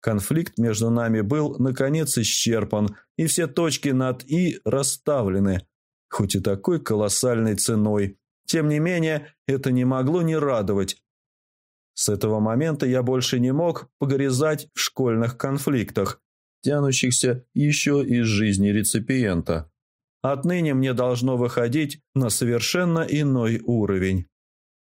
Конфликт между нами был, наконец, исчерпан, и все точки над «и» расставлены, хоть и такой колоссальной ценой – тем не менее, это не могло не радовать. С этого момента я больше не мог погрязать в школьных конфликтах, тянущихся еще из жизни реципиента. Отныне мне должно выходить на совершенно иной уровень.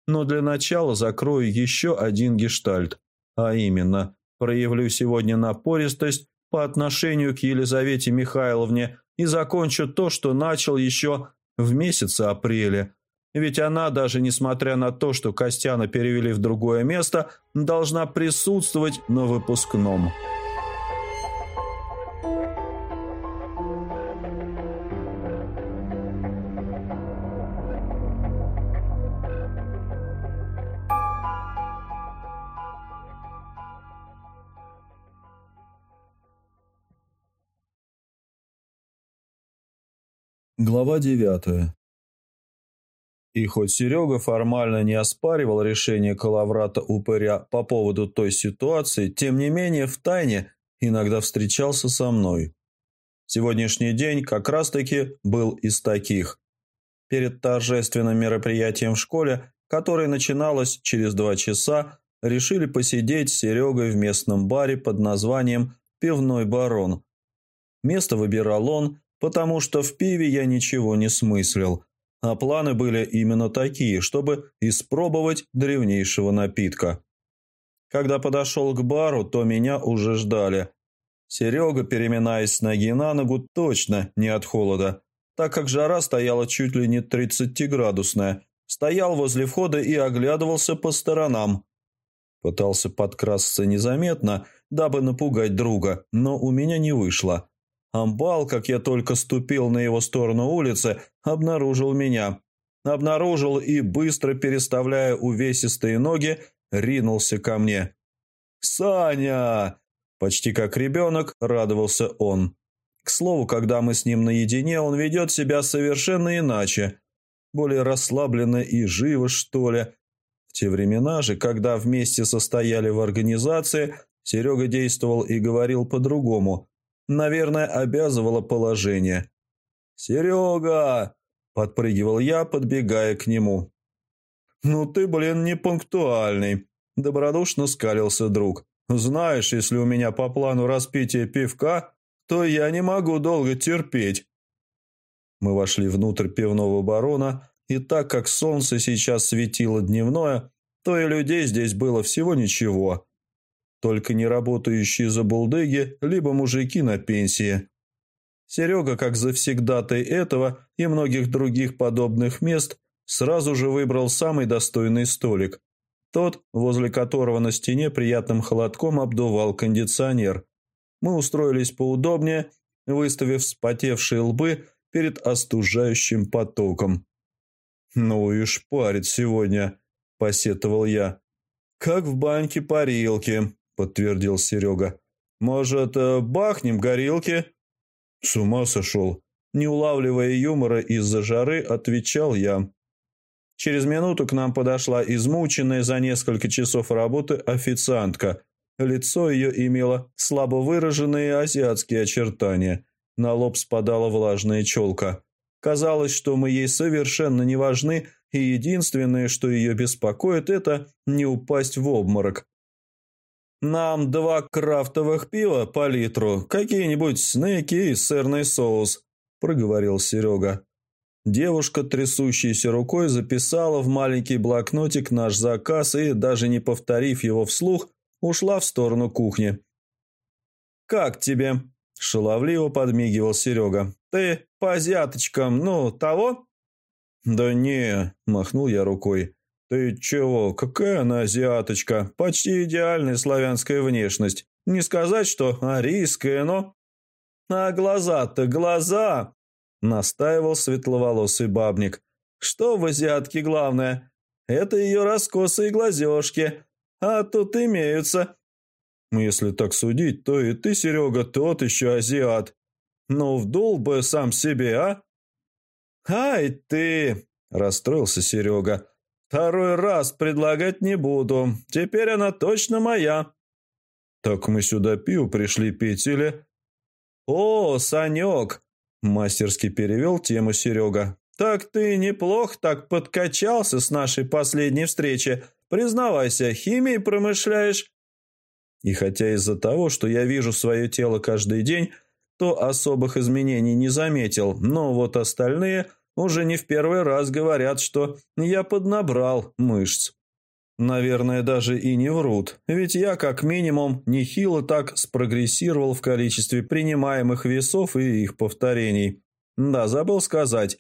Но для начала закрою еще один гештальт, а именно, проявлю сегодня напористость по отношению к Елизавете Михайловне и закончу то, что начал еще в месяце апреля. Ведь она, даже несмотря на то, что Костяна перевели в другое место, должна присутствовать на выпускном. Глава девятая. И хоть Серега формально не оспаривал решение Калаврата-Упыря по поводу той ситуации, тем не менее в тайне иногда встречался со мной. Сегодняшний день как раз-таки был из таких. Перед торжественным мероприятием в школе, которое начиналось через два часа, решили посидеть с Серегой в местном баре под названием «Пивной барон». Место выбирал он, потому что в пиве я ничего не смыслил, а планы были именно такие, чтобы испробовать древнейшего напитка. Когда подошел к бару, то меня уже ждали. Серега, переминаясь с ноги на ногу, точно не от холода, так как жара стояла чуть ли не 30-градусная, стоял возле входа и оглядывался по сторонам. Пытался подкрасться незаметно, дабы напугать друга, но у меня не вышло. Амбал, как я только ступил на его сторону улицы, обнаружил меня. Обнаружил и, быстро переставляя увесистые ноги, ринулся ко мне. «Саня!» Почти как ребенок радовался он. К слову, когда мы с ним наедине, он ведет себя совершенно иначе. Более расслабленно и живо, что ли. В те времена же, когда вместе состояли в организации, Серега действовал и говорил по-другому – наверное, обязывало положение. «Серега!» – подпрыгивал я, подбегая к нему. «Ну ты, блин, не пунктуальный!» – добродушно скалился друг. «Знаешь, если у меня по плану распитие пивка, то я не могу долго терпеть». Мы вошли внутрь пивного барона, и так как солнце сейчас светило дневное, то и людей здесь было всего ничего – только не работающие за булдыги, либо мужики на пенсии. Серега, как завсегдатай этого и многих других подобных мест, сразу же выбрал самый достойный столик. Тот, возле которого на стене приятным холодком обдувал кондиционер. Мы устроились поудобнее, выставив вспотевшие лбы перед остужающим потоком. «Ну и шпарит сегодня», – посетовал я. «Как в баньке парилки», подтвердил Серега. «Может, э, бахнем горилки?» «С ума сошел!» Не улавливая юмора из-за жары, отвечал я. Через минуту к нам подошла измученная за несколько часов работы официантка. Лицо ее имело слабо выраженные азиатские очертания. На лоб спадала влажная челка. Казалось, что мы ей совершенно не важны, и единственное, что ее беспокоит, это не упасть в обморок. «Нам два крафтовых пива по литру, какие-нибудь снеки и сырный соус», – проговорил Серега. Девушка, трясущейся рукой, записала в маленький блокнотик наш заказ и, даже не повторив его вслух, ушла в сторону кухни. «Как тебе?» – шаловливо подмигивал Серега. «Ты по азиаточкам, ну, того?» «Да не», – махнул я рукой. «Ты чего? Какая она азиаточка? Почти идеальная славянская внешность. Не сказать, что арийская, но...» «А глаза-то глаза!» — настаивал светловолосый бабник. «Что в азиатке главное? Это ее раскосые глазешки. А тут имеются». «Если так судить, то и ты, Серега, тот еще азиат. Ну, вдул бы сам себе, а?» «Ай ты!» – расстроился Серега. Второй раз предлагать не буду. Теперь она точно моя». «Так мы сюда пиво пришли пить или...» «О, Санек!» – мастерски перевел тему Серега. «Так ты неплохо так подкачался с нашей последней встречи. Признавайся, химией промышляешь?» И хотя из-за того, что я вижу свое тело каждый день, то особых изменений не заметил, но вот остальные уже не в первый раз говорят, что я поднабрал мышц. Наверное, даже и не врут, ведь я как минимум нехило так спрогрессировал в количестве принимаемых весов и их повторений. Да, забыл сказать,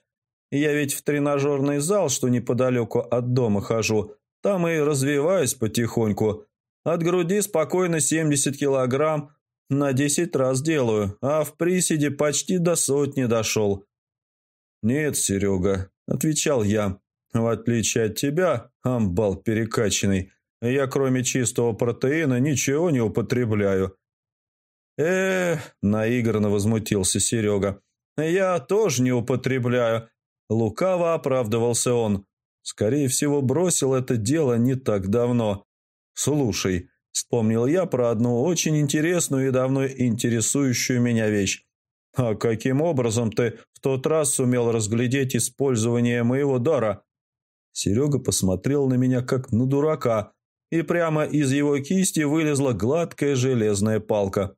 я ведь в тренажерный зал, что неподалеку от дома хожу, там и развиваюсь потихоньку. От груди спокойно 70 килограмм на 10 раз делаю, а в приседе почти до сотни дошел. «Нет, Серега», — отвечал я, в отличие от тебя, амбал перекачанный, я кроме чистого протеина ничего не употребляю. Эх, наигранно возмутился Серега. Я тоже не употребляю. Лукаво оправдывался он. Скорее всего, бросил это дело не так давно. Слушай, вспомнил я про одну очень интересную и давно интересующую меня вещь. А каким образом ты в тот раз сумел разглядеть использование моего дара? Серега посмотрел на меня как на дурака, и прямо из его кисти вылезла гладкая железная палка.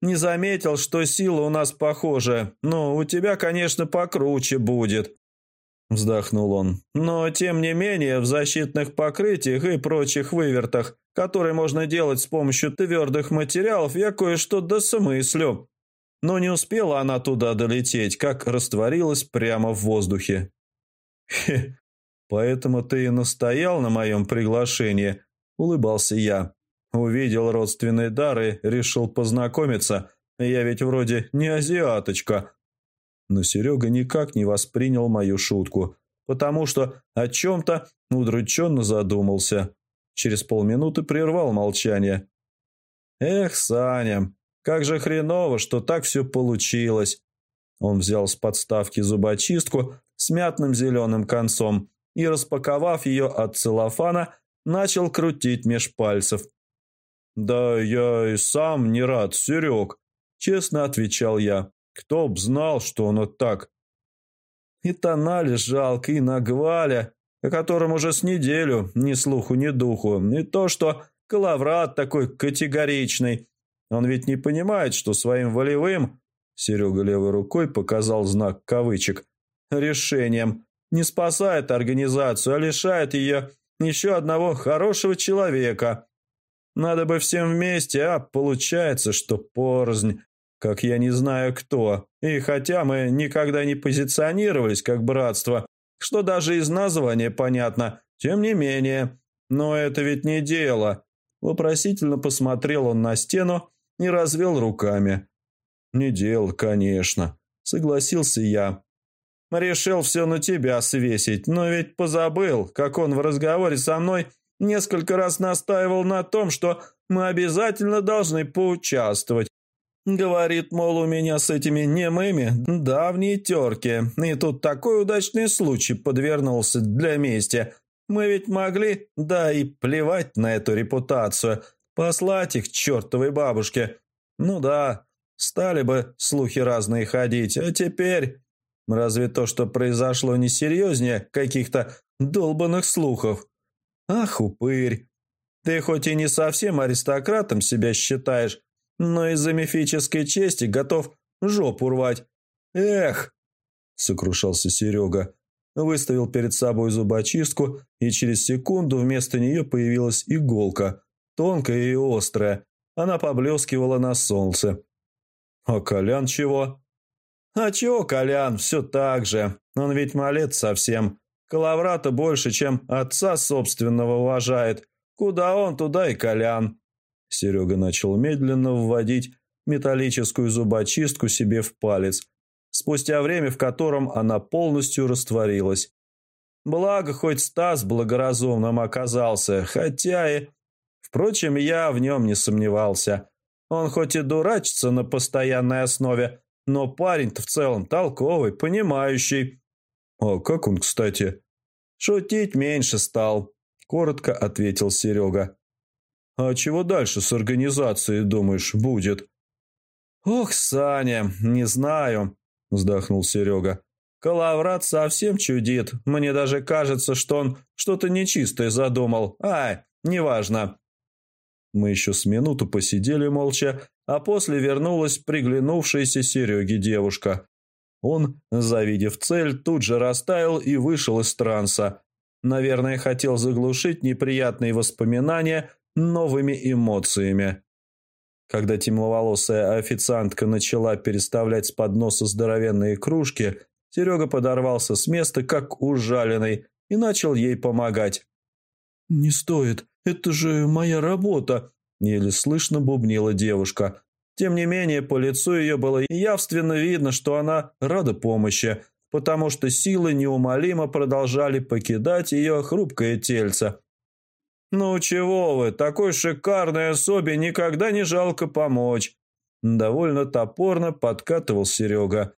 «Не заметил, что сила у нас похожа, но у тебя, конечно, покруче будет», – вздохнул он. «Но, тем не менее, в защитных покрытиях и прочих вывертах, которые можно делать с помощью твердых материалов, я кое-что досмыслю». Но не успела она туда долететь, как растворилась прямо в воздухе. «Хе, поэтому ты и настоял на моем приглашении», — улыбался я. «Увидел родственные дары, решил познакомиться. Я ведь вроде не азиаточка». Но Серега никак не воспринял мою шутку, потому что о чем-то удрученно задумался. Через полминуты прервал молчание. «Эх, Саня, как же хреново, что так все получилось!» Он взял с подставки зубочистку с мятным зеленым концом и, распаковав ее от целлофана, начал крутить меж пальцев. «Да я и сам не рад, Серег», — честно отвечал я. «Кто б знал, что оно так?» И Тонали жалко, и Нагваля, о котором уже с неделю ни слуху, ни духу, и то, что Калаврат такой категоричный. Он ведь не понимает, что своим волевым, Серега левой рукой показал знак кавычек, решением не спасает организацию, а лишает ее еще одного хорошего человека. Надо бы всем вместе, а получается, что порознь, как я не знаю кто. И хотя мы никогда не позиционировались как братство, что даже из названия понятно, тем не менее. Но это ведь не дело. Вопросительно посмотрел он на стену и развел руками. «Не дело, конечно», — согласился я. Решил все на тебя свесить, но ведь позабыл, как он в разговоре со мной несколько раз настаивал на том, что мы обязательно должны поучаствовать. Говорит, мол, у меня с этими немыми давние терки, и тут такой удачный случай подвернулся для мести. Мы ведь могли, да и плевать на эту репутацию, послать их чертовой бабушке. Ну да, стали бы слухи разные ходить, а теперь... Разве то, что произошло, не серьезнее каких-то долбанных слухов? Ах, упырь! Ты хоть и не совсем аристократом себя считаешь, но из-за мифической чести готов жопу рвать. Эх! Сокрушался Серега. Выставил перед собой зубочистку, и через секунду вместо нее появилась иголка, тонкая и острая. Она поблескивала на солнце. «А Колян чего?» «А чего, Колян, все так же. Он ведь малец совсем. Калаврата больше, чем отца собственного уважает. Куда он, туда и Колян». Серега начал медленно вводить металлическую зубочистку себе в палец, спустя время в котором она полностью растворилась. Благо, хоть Стас благоразумным оказался, хотя и... Впрочем, я в нем не сомневался. Он хоть и дурачится на постоянной основе, но парень-то в целом толковый, понимающий. А как он, кстати? Шутить меньше стал, коротко ответил Серега. А чего дальше с организацией, думаешь, будет? Ох, Саня, не знаю, вздохнул Серега. Калаврат совсем чудит. Мне даже кажется, что он что-то нечистое задумал. Ай, неважно. Мы еще с минуту посидели молча, а после вернулась приглянувшаяся Сереге девушка. Он, завидев цель, тут же растаял и вышел из транса. Наверное, хотел заглушить неприятные воспоминания новыми эмоциями. Когда темноволосая официантка начала переставлять с подноса здоровенные кружки, Серега подорвался с места, как ужаленный, и начал ей помогать. «Не стоит, это же моя работа», – еле слышно бубнила девушка. Тем не менее, по лицу ее было явственно видно, что она рада помощи, потому что силы неумолимо продолжали покидать ее хрупкое тельце. «Ну чего вы, такой шикарной особе никогда не жалко помочь!» Довольно топорно подкатывал Серега.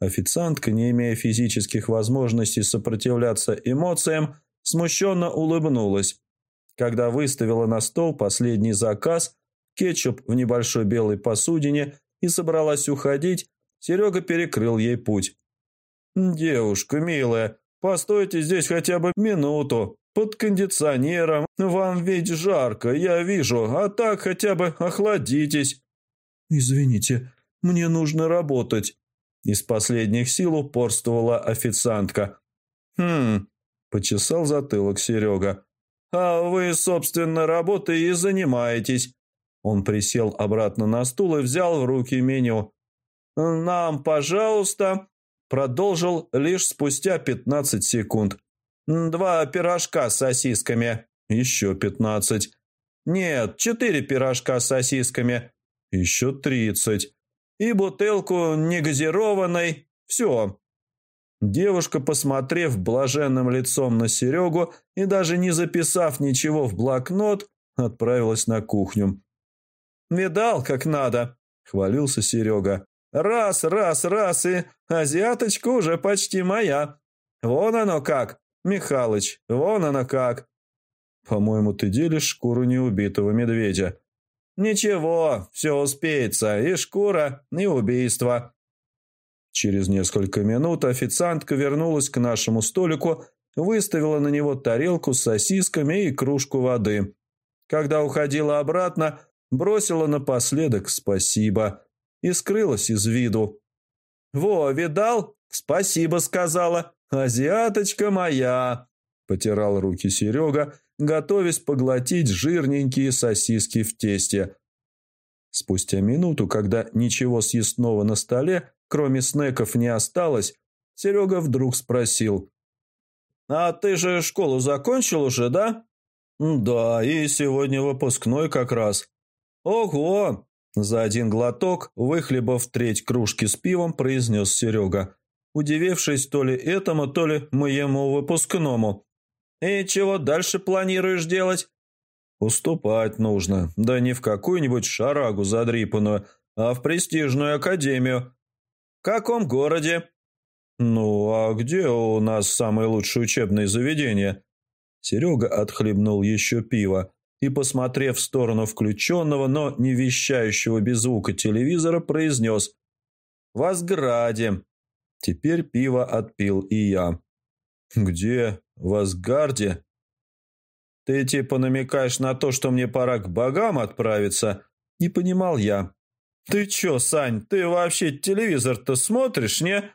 Официантка, не имея физических возможностей сопротивляться эмоциям, смущенно улыбнулась. Когда выставила на стол последний заказ, кетчуп в небольшой белой посудине и собралась уходить, Серега перекрыл ей путь. «Девушка, милая, постойте здесь хотя бы минуту. Под кондиционером. Вам ведь жарко, я вижу, а так хотя бы охладитесь». «Извините, мне нужно работать». Из последних сил упорствовала официантка. «Хм...» – почесал затылок Серега. «А вы, собственно, работой и занимаетесь». Он присел обратно на стул и взял в руки меню. «Нам, пожалуйста», – продолжил лишь спустя пятнадцать секунд. Два пирожка с сосисками. Еще пятнадцать. Нет, четыре пирожка с сосисками. Еще тридцать. И бутылку негазированной. Все. Девушка, посмотрев блаженным лицом на Серегу и даже не записав ничего в блокнот, отправилась на кухню. «Видал, как надо?» – хвалился Серега. «Раз, раз, раз, и азиаточка уже почти моя. Вон оно как, «Михалыч, вон она как!» «По-моему, ты делишь шкуру неубитого медведя». «Ничего, все успеется, и шкура, и убийство». Через несколько минут официантка вернулась к нашему столику, выставила на него тарелку с сосисками и кружку воды. Когда уходила обратно, бросила напоследок «спасибо» и скрылась из виду. «Во, видал? Спасибо сказала. «Азиаточка моя!» – потирал руки Серега, готовясь поглотить жирненькие сосиски в тесте. Спустя минуту, когда ничего съестного на столе, кроме снеков, не осталось, Серега вдруг спросил. «А ты же школу закончил уже, да?» «Да, и сегодня выпускной как раз». «Ого!» За один глоток, выхлебав треть кружки с пивом, произнес Серега удивившись то ли этому, то ли моему выпускному. «И чего дальше планируешь делать?» «Уступать нужно, да не в какую-нибудь шарагу задрипанную, а в престижную академию». «В каком городе?» «Ну, а где у нас самые лучшие учебные заведения?» Серега отхлебнул еще пиво и, посмотрев в сторону включенного, но не вещающего без звука телевизора, произнес «В Асграде, Теперь пиво отпил и я. «Где? В Асгарде?» «Ты типа намекаешь на то, что мне пора к богам отправиться?» Не понимал я. «Ты чё, Сань, ты вообще телевизор-то смотришь, не?»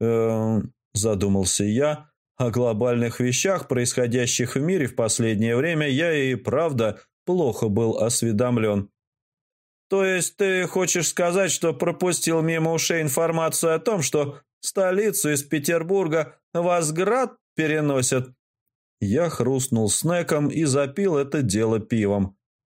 «Эм...» Задумался я. О глобальных вещах, происходящих в мире в последнее время, я и правда плохо был осведомлен. «То есть ты хочешь сказать, что пропустил мимо ушей информацию о том, что Столицу из Петербурга в Асград переносят». Я хрустнул снеком и запил это дело пивом.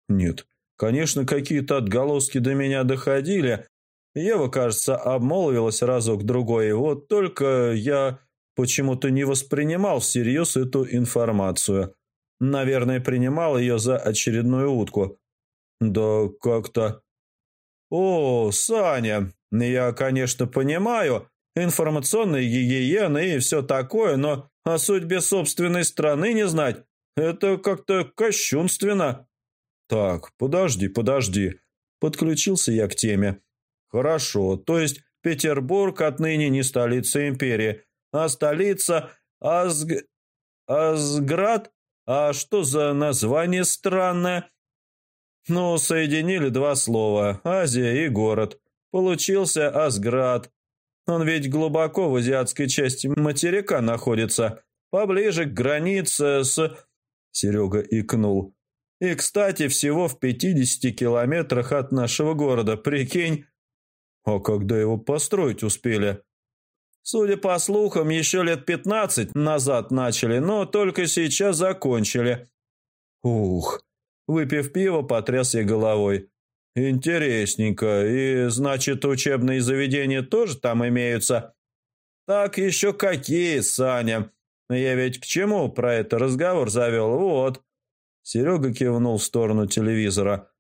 Нет, конечно, какие-то отголоски до меня доходили. Ева, кажется, обмолвилась разок-другой, вот только я почему-то не воспринимал всерьез эту информацию. Наверное, принимал ее за очередную утку. Да как-то... «О, Саня, я, конечно, понимаю, информационной гигиены и все такое, но о судьбе собственной страны не знать – это как-то кощунственно. Так, подожди, подожди. Подключился я к теме. Хорошо, то есть Петербург отныне не столица империи, а столица Азг... Азград? А что за название странное? Ну, соединили два слова – Азия и город. Получился Асград. Он ведь глубоко в азиатской части материка находится, поближе к границе с... Серега икнул. И, кстати, всего в 50 километрах от нашего города, прикинь. А когда его построить успели? Судя по слухам, еще лет 15 назад начали, но только сейчас закончили. Ух, выпив пиво, потряс я головой. Интересненько. И, значит, учебные заведения тоже там имеются? Так еще какие, Саня. Я ведь к чему про это разговор завел? Вот. Серега кивнул в сторону телевизора.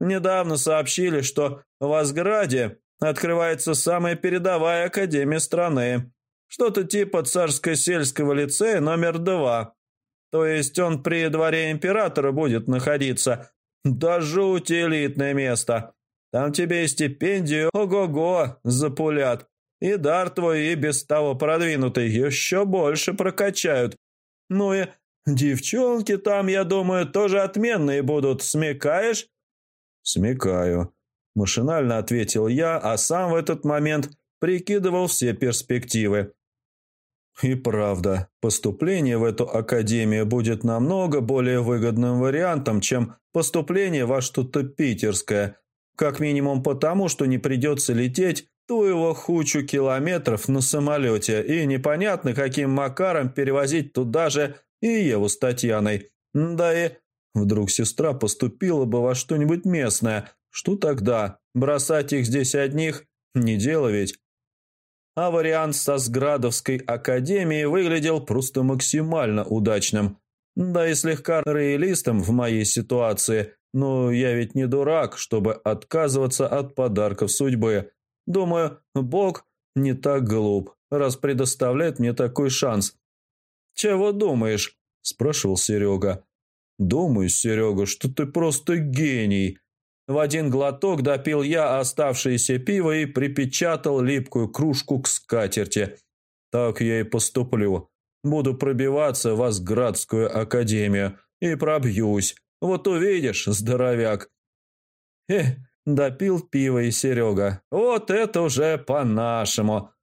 Недавно сообщили, что в Асграде открывается самая передовая академия страны. Что-то типа царско-сельского лицея номер два. То есть он при дворе императора будет находиться. Да жуть элитное место. Там тебе и стипендию ого-го запулят. И дар твой и без того продвинутый еще больше прокачают. Ну и девчонки там, я думаю, тоже отменные будут. Смекаешь? Смекаю. Машинально ответил я, а сам в этот момент прикидывал все перспективы. И правда, поступление в эту академию будет намного более выгодным вариантом, чем поступление во что-то питерское. Как минимум потому, что не придется лететь ту его хучу километров на самолете и непонятно каким макаром перевозить туда же и Еву с Татьяной. Да и вдруг сестра поступила бы во что-нибудь местное. Что тогда? Бросать их здесь одних? Не дело ведь а вариант со Сградовской академией выглядел просто максимально удачным. Да и слегка реалистом в моей ситуации, но я ведь не дурак, чтобы отказываться от подарков судьбы. Думаю, Бог не так глуп, раз предоставляет мне такой шанс. «Чего думаешь?» – спрашивал Серега. «Думаю, Серега, что ты просто гений», в один глоток допил я оставшееся пиво и припечатал липкую кружку к скатерти. Так я и поступлю. Буду пробиваться в Асградскую академию и пробьюсь. Вот увидишь, здоровяк. Эх, допил пиво и Серега. Вот это уже по-нашему.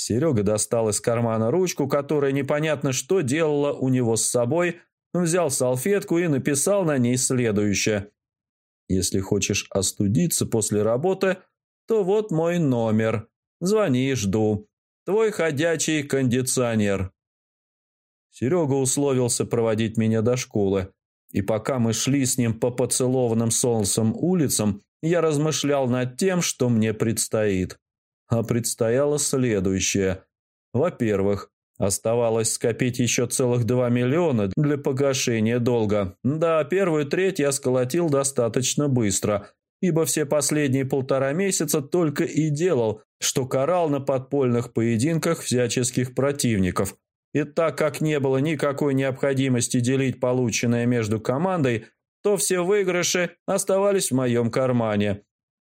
Серега достал из кармана ручку, которая непонятно что делала у него с собой, взял салфетку и написал на ней следующее. Если хочешь остудиться после работы, то вот мой номер. Звони, жду. Твой ходячий кондиционер. Серега условился проводить меня до школы. И пока мы шли с ним по поцелованным солнцем улицам, я размышлял над тем, что мне предстоит. А предстояло следующее. Во-первых, Оставалось скопить еще целых два миллиона для погашения долга. Да, первую треть я сколотил достаточно быстро, ибо все последние полтора месяца только и делал, что карал на подпольных поединках всяческих противников. И так как не было никакой необходимости делить полученное между командой, то все выигрыши оставались в моем кармане.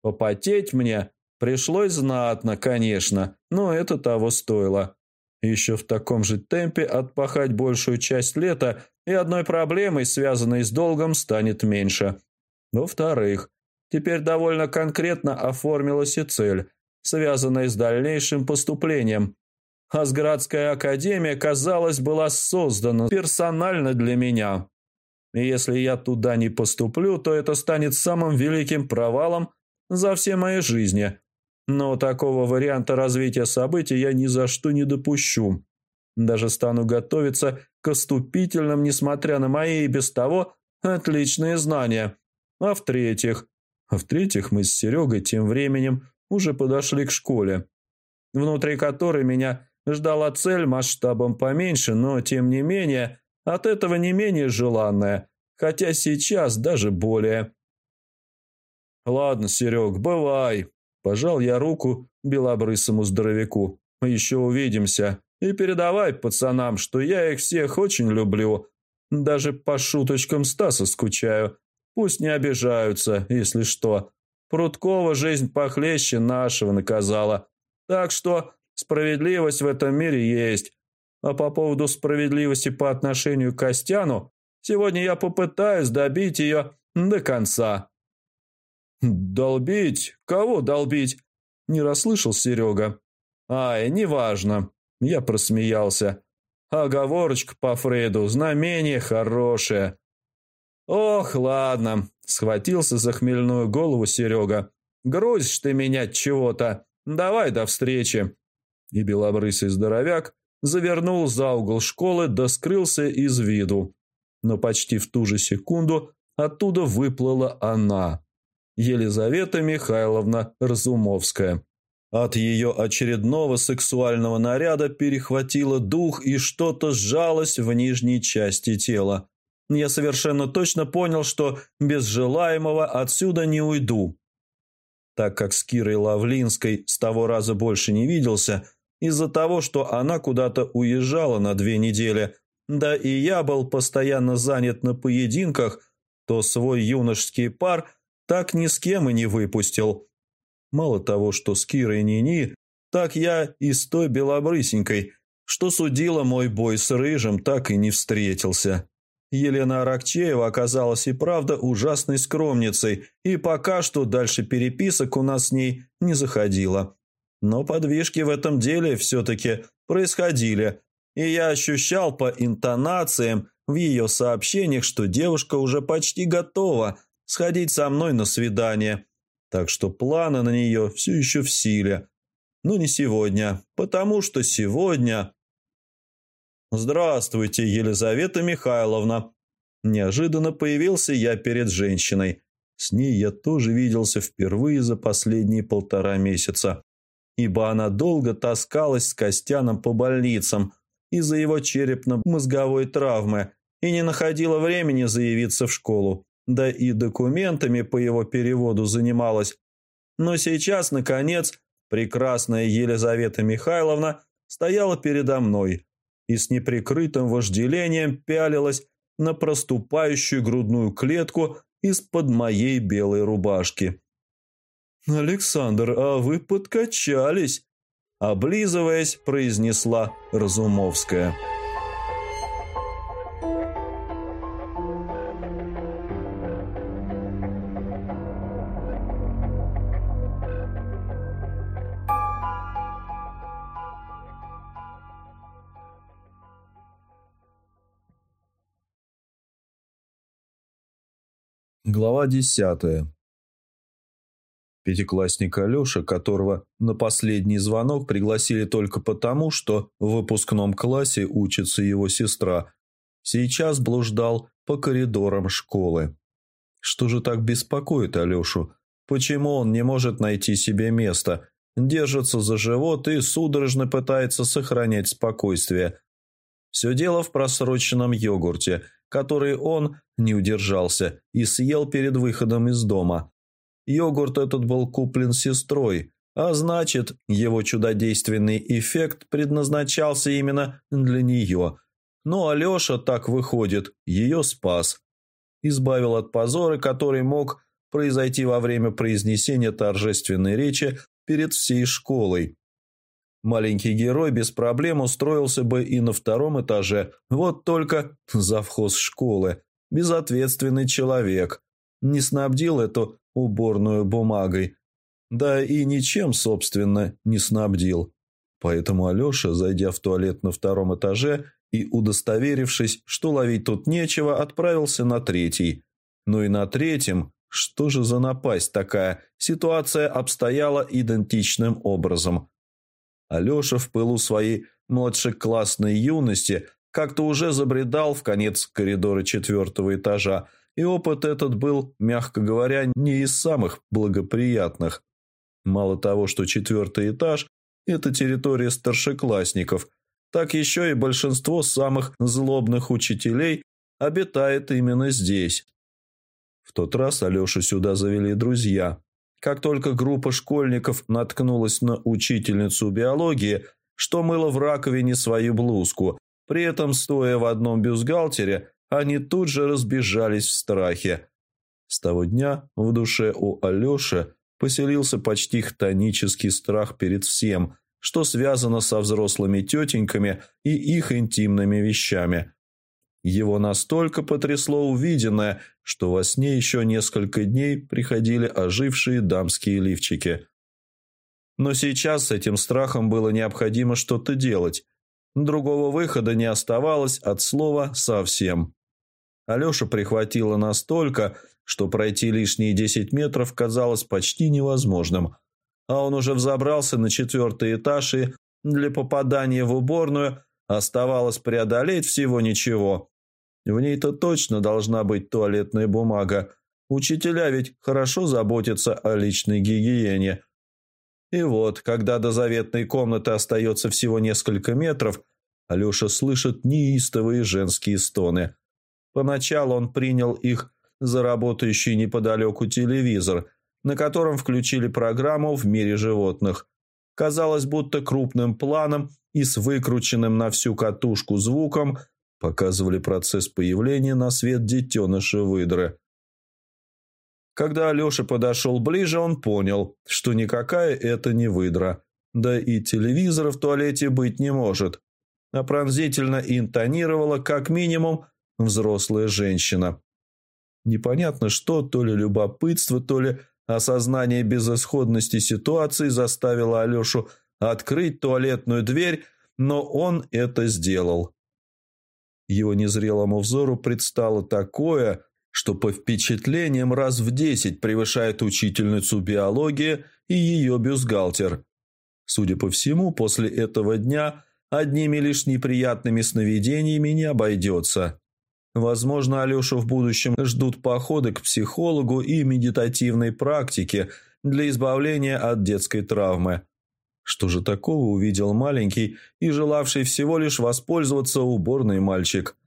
Попотеть мне пришлось знатно, конечно, но это того стоило. Еще в таком же темпе отпахать большую часть лета, и одной проблемой, связанной с долгом, станет меньше. Во-вторых, теперь довольно конкретно оформилась и цель, связанная с дальнейшим поступлением. Асградская академия, казалось, была создана персонально для меня. И если я туда не поступлю, то это станет самым великим провалом за все мои жизни – но такого варианта развития событий я ни за что не допущу. Даже стану готовиться к вступительным, несмотря на мои и без того отличные знания. А в-третьих... А в-третьих, мы с Серегой тем временем уже подошли к школе, внутри которой меня ждала цель масштабом поменьше, но, тем не менее, от этого не менее желанная, хотя сейчас даже более. «Ладно, Серег, бывай», Пожал я руку белобрысому здоровяку. «Еще увидимся. И передавай пацанам, что я их всех очень люблю. Даже по шуточкам Стаса скучаю. Пусть не обижаются, если что. Прудкова жизнь похлеще нашего наказала. Так что справедливость в этом мире есть. А по поводу справедливости по отношению к Костяну, сегодня я попытаюсь добить ее до конца». «Долбить? Кого долбить?» Не расслышал Серега. «Ай, неважно». Я просмеялся. «Оговорочка по Фрейду, знамение хорошее». «Ох, ладно», — схватился за хмельную голову Серега. «Грузишь ты меня чего-то. Давай до встречи». И белобрысый здоровяк завернул за угол школы да скрылся из виду. Но почти в ту же секунду оттуда выплыла она, Елизавета Михайловна Разумовская. От ее очередного сексуального наряда перехватило дух и что-то сжалось в нижней части тела. Я совершенно точно понял, что без желаемого отсюда не уйду. Так как с Кирой Лавлинской с того раза больше не виделся – из-за того, что она куда-то уезжала на две недели, да и я был постоянно занят на поединках, то свой юношеский пар так ни с кем и не выпустил. Мало того, что с Кирой Нини, так я и с той белобрысенькой, что судила мой бой с Рыжим, так и не встретился. Елена Аракчеева оказалась и правда ужасной скромницей, и пока что дальше переписок у нас с ней не заходило. Но подвижки в этом деле все-таки происходили, и я ощущал по интонациям в ее сообщениях, что девушка уже почти готова сходить со мной на свидание. Так что планы на нее все еще в силе. Но не сегодня, потому что сегодня... «Здравствуйте, Елизавета Михайловна!» Неожиданно появился я перед женщиной. С ней я тоже виделся впервые за последние полтора месяца ибо она долго таскалась с Костяном по больницам из-за его черепно-мозговой травмы и не находила времени заявиться в школу, да и документами по его переводу занималась. Но сейчас, наконец, прекрасная Елизавета Михайловна стояла передо мной и с неприкрытым вожделением пялилась на проступающую грудную клетку из-под моей белой рубашки. «Александр, а вы подкачались!» Облизываясь, произнесла Разумовская. Глава десятая Пятиклассник Алеша, которого на последний звонок пригласили только потому, что в выпускном классе учится его сестра, сейчас блуждал по коридорам школы. Что же так беспокоит Алешу? Почему он не может найти себе место, держится за живот и судорожно пытается сохранять спокойствие? Все дело в просроченном йогурте, который он не удержался и съел перед выходом из дома. Йогурт этот был куплен сестрой, а значит, его чудодейственный эффект предназначался именно для нее. Но Алеша, так выходит, ее спас. Избавил от позора, который мог произойти во время произнесения торжественной речи перед всей школой. Маленький герой без проблем устроился бы и на втором этаже, вот только завхоз школы, безответственный человек, не снабдил эту уборную бумагой. Да и ничем, собственно, не снабдил. Поэтому Алеша, зайдя в туалет на втором этаже и удостоверившись, что ловить тут нечего, отправился на третий. Ну и на третьем, что же за напасть такая, ситуация обстояла идентичным образом. Алеша в пылу своей младшеклассной юности как-то уже забредал в конец коридора четвертого этажа, и опыт этот был, мягко говоря, не из самых благоприятных. Мало того, что четвертый этаж – это территория старшеклассников, так еще и большинство самых злобных учителей обитает именно здесь. В тот раз Алешу сюда завели друзья. Как только группа школьников наткнулась на учительницу биологии, что мыла в раковине свою блузку, при этом стоя в одном бюстгальтере, они тут же разбежались в страхе. С того дня в душе у Алеши поселился почти хтонический страх перед всем, что связано со взрослыми тетеньками и их интимными вещами. Его настолько потрясло увиденное, что во сне еще несколько дней приходили ожившие дамские лифчики. Но сейчас с этим страхом было необходимо что-то делать. Другого выхода не оставалось от слова «совсем». Алеша прихватила настолько, что пройти лишние десять метров казалось почти невозможным, а он уже взобрался на четвертый этаж и для попадания в уборную оставалось преодолеть всего ничего. В ней-то точно должна быть туалетная бумага. Учителя ведь хорошо заботятся о личной гигиене. И вот, когда до заветной комнаты остается всего несколько метров, Алеша слышит неистовые женские стоны. Поначалу он принял их за работающий неподалеку телевизор, на котором включили программу «В мире животных». Казалось, будто крупным планом и с выкрученным на всю катушку звуком показывали процесс появления на свет детеныша выдры. Когда Алеша подошел ближе, он понял, что никакая это не выдра. Да и телевизора в туалете быть не может. А пронзительно интонировала как минимум взрослая женщина. Непонятно что, то ли любопытство, то ли осознание безысходности ситуации заставило Алешу открыть туалетную дверь, но он это сделал. Его незрелому взору предстало такое, что по впечатлениям раз в десять превышает учительницу биологии и ее бюстгальтер. Судя по всему, после этого дня одними лишь неприятными сновидениями не обойдется. Возможно, Алешу в будущем ждут походы к психологу и медитативной практике для избавления от детской травмы. Что же такого увидел маленький и желавший всего лишь воспользоваться уборный мальчик?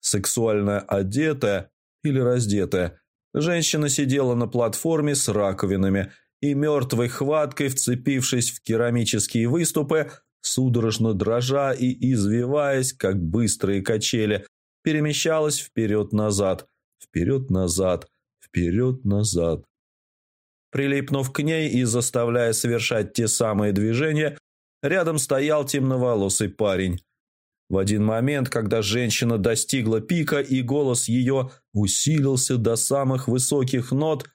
Сексуально одетая или раздетая, женщина сидела на платформе с раковинами и мертвой хваткой, вцепившись в керамические выступы, судорожно дрожа и извиваясь, как быстрые качели, перемещалась вперед-назад, вперед-назад, вперед-назад. Прилипнув к ней и заставляя совершать те самые движения, рядом стоял темноволосый парень. В один момент, когда женщина достигла пика и голос ее усилился до самых высоких нот,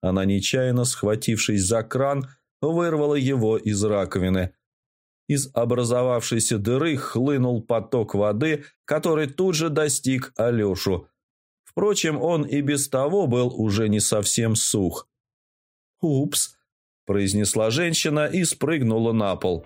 она, нечаянно схватившись за кран, вырвала его из раковины – из образовавшейся дыры хлынул поток воды, который тут же достиг Алешу. Впрочем, он и без того был уже не совсем сух. «Упс», – произнесла женщина и спрыгнула на пол.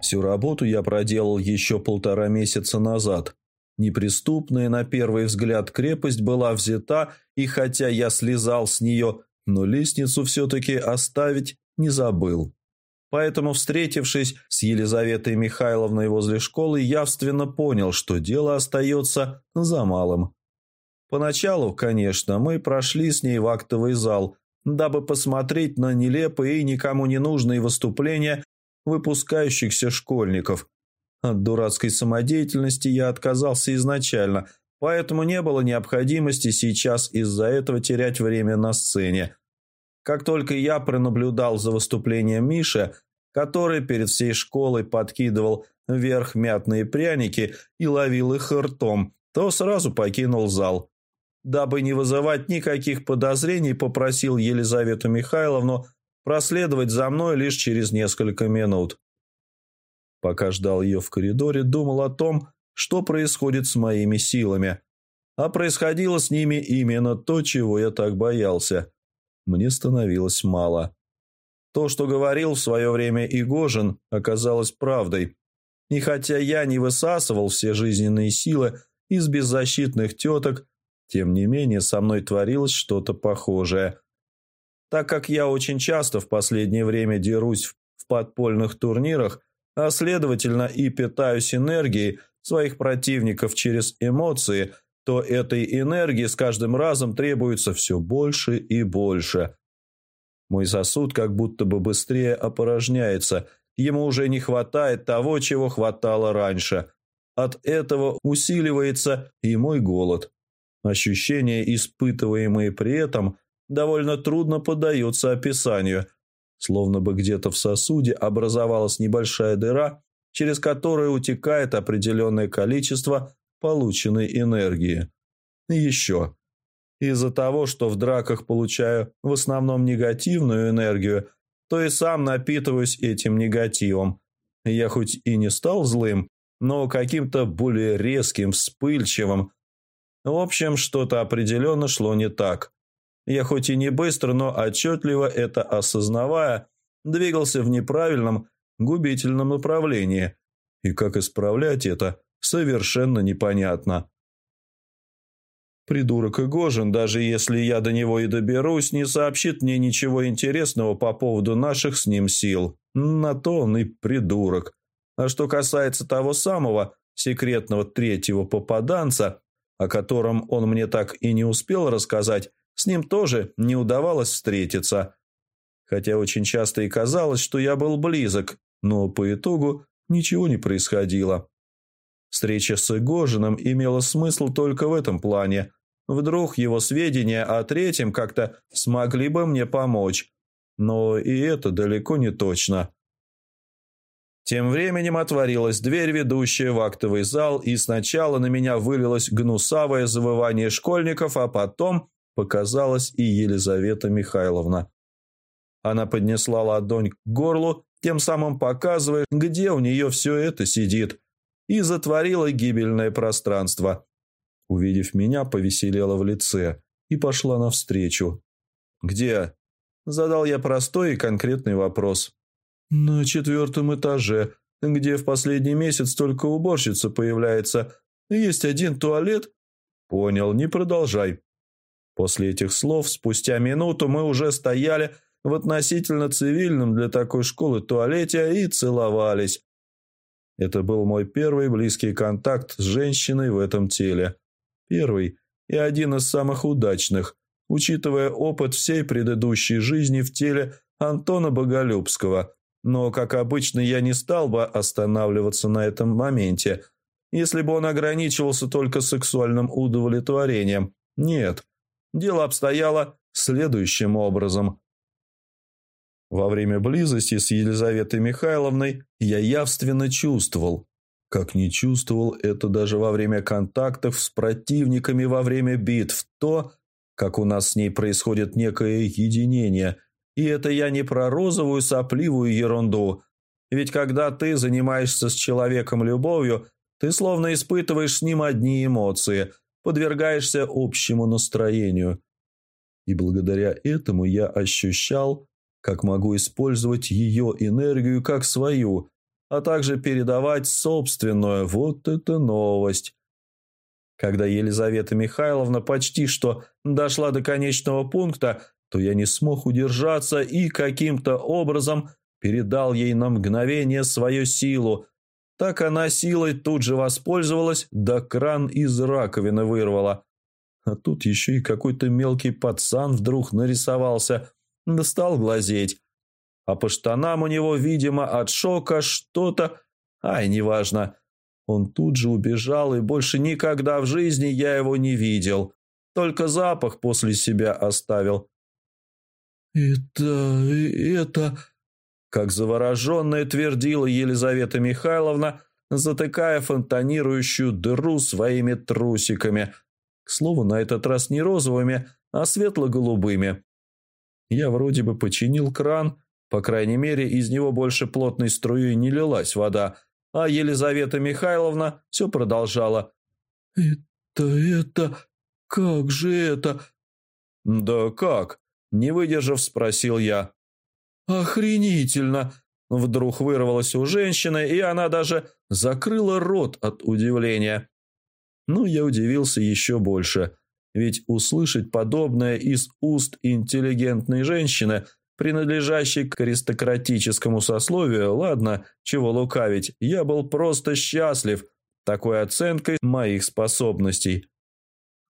Всю работу я проделал еще полтора месяца назад. Неприступная на первый взгляд крепость была взята, и хотя я слезал с нее, но лестницу все-таки оставить не забыл. Поэтому, встретившись с Елизаветой Михайловной возле школы, явственно понял, что дело остается за малым. Поначалу, конечно, мы прошли с ней в актовый зал, дабы посмотреть на нелепые и никому не нужные выступления выпускающихся школьников, от дурацкой самодеятельности я отказался изначально, поэтому не было необходимости сейчас из-за этого терять время на сцене. Как только я пронаблюдал за выступлением Миши, который перед всей школой подкидывал вверх мятные пряники и ловил их ртом, то сразу покинул зал. Дабы не вызывать никаких подозрений, попросил Елизавету Михайловну проследовать за мной лишь через несколько минут. Пока ждал ее в коридоре, думал о том, что происходит с моими силами. А происходило с ними именно то, чего я так боялся. Мне становилось мало. То, что говорил в свое время Игожин, оказалось правдой. И хотя я не высасывал все жизненные силы из беззащитных теток, тем не менее со мной творилось что-то похожее. Так как я очень часто в последнее время дерусь в подпольных турнирах, а следовательно и питаюсь энергией своих противников через эмоции, то этой энергии с каждым разом требуется все больше и больше. Мой сосуд как будто бы быстрее опорожняется, ему уже не хватает того, чего хватало раньше. От этого усиливается и мой голод. Ощущения, испытываемые при этом, довольно трудно поддаются описанию. Словно бы где-то в сосуде образовалась небольшая дыра, через которую утекает определенное количество полученной энергии. И еще. Из-за того, что в драках получаю в основном негативную энергию, то и сам напитываюсь этим негативом. Я хоть и не стал злым, но каким-то более резким, вспыльчивым. В общем, что-то определенно шло не так. Я хоть и не быстро, но отчетливо это осознавая, двигался в неправильном, губительном направлении. И как исправлять это, совершенно непонятно. Придурок Игожин, даже если я до него и доберусь, не сообщит мне ничего интересного по поводу наших с ним сил. На то он и придурок. А что касается того самого секретного третьего попаданца, о котором он мне так и не успел рассказать, с ним тоже не удавалось встретиться. Хотя очень часто и казалось, что я был близок, но по итогу ничего не происходило. Встреча с Игожиным имела смысл только в этом плане. Вдруг его сведения о третьем как-то смогли бы мне помочь. Но и это далеко не точно. Тем временем отворилась дверь, ведущая в актовый зал, и сначала на меня вылилось гнусавое завывание школьников, а потом показалась и Елизавета Михайловна. Она поднесла ладонь к горлу, тем самым показывая, где у нее все это сидит и затворила гибельное пространство. Увидев меня, повеселела в лице и пошла навстречу. «Где?» – задал я простой и конкретный вопрос. «На четвертом этаже, где в последний месяц только уборщица появляется. Есть один туалет». «Понял, не продолжай». После этих слов, спустя минуту мы уже стояли в относительно цивильном для такой школы туалете и целовались. Это был мой первый близкий контакт с женщиной в этом теле. Первый и один из самых удачных, учитывая опыт всей предыдущей жизни в теле Антона Боголюбского. Но, как обычно, я не стал бы останавливаться на этом моменте, если бы он ограничивался только сексуальным удовлетворением. Нет, дело обстояло следующим образом. Во время близости с Елизаветой Михайловной я явственно чувствовал, как не чувствовал это даже во время контактов с противниками во время битв, то, как у нас с ней происходит некое единение. И это я не про розовую сопливую ерунду. Ведь когда ты занимаешься с человеком любовью, ты словно испытываешь с ним одни эмоции, подвергаешься общему настроению. И благодаря этому я ощущал, как могу использовать ее энергию как свою, а также передавать собственную. Вот это новость. Когда Елизавета Михайловна почти что дошла до конечного пункта, то я не смог удержаться и каким-то образом передал ей на мгновение свою силу. Так она силой тут же воспользовалась, да кран из раковины вырвала. А тут еще и какой-то мелкий пацан вдруг нарисовался – да стал глазеть. А по штанам у него, видимо, от шока что-то... Ай, неважно. Он тут же убежал, и больше никогда в жизни я его не видел. Только запах после себя оставил. «Это... это...» Как завороженная твердила Елизавета Михайловна, затыкая фонтанирующую дыру своими трусиками. К слову, на этот раз не розовыми, а светло-голубыми. Я вроде бы починил кран, по крайней мере, из него больше плотной струей не лилась вода, а Елизавета Михайловна все продолжала. «Это, это... как же это...» «Да как?» – не выдержав, спросил я. «Охренительно!» – вдруг вырвалась у женщины, и она даже закрыла рот от удивления. Ну, я удивился еще больше – ведь услышать подобное из уст интеллигентной женщины, принадлежащей к аристократическому сословию, ладно, чего лукавить, я был просто счастлив такой оценкой моих способностей.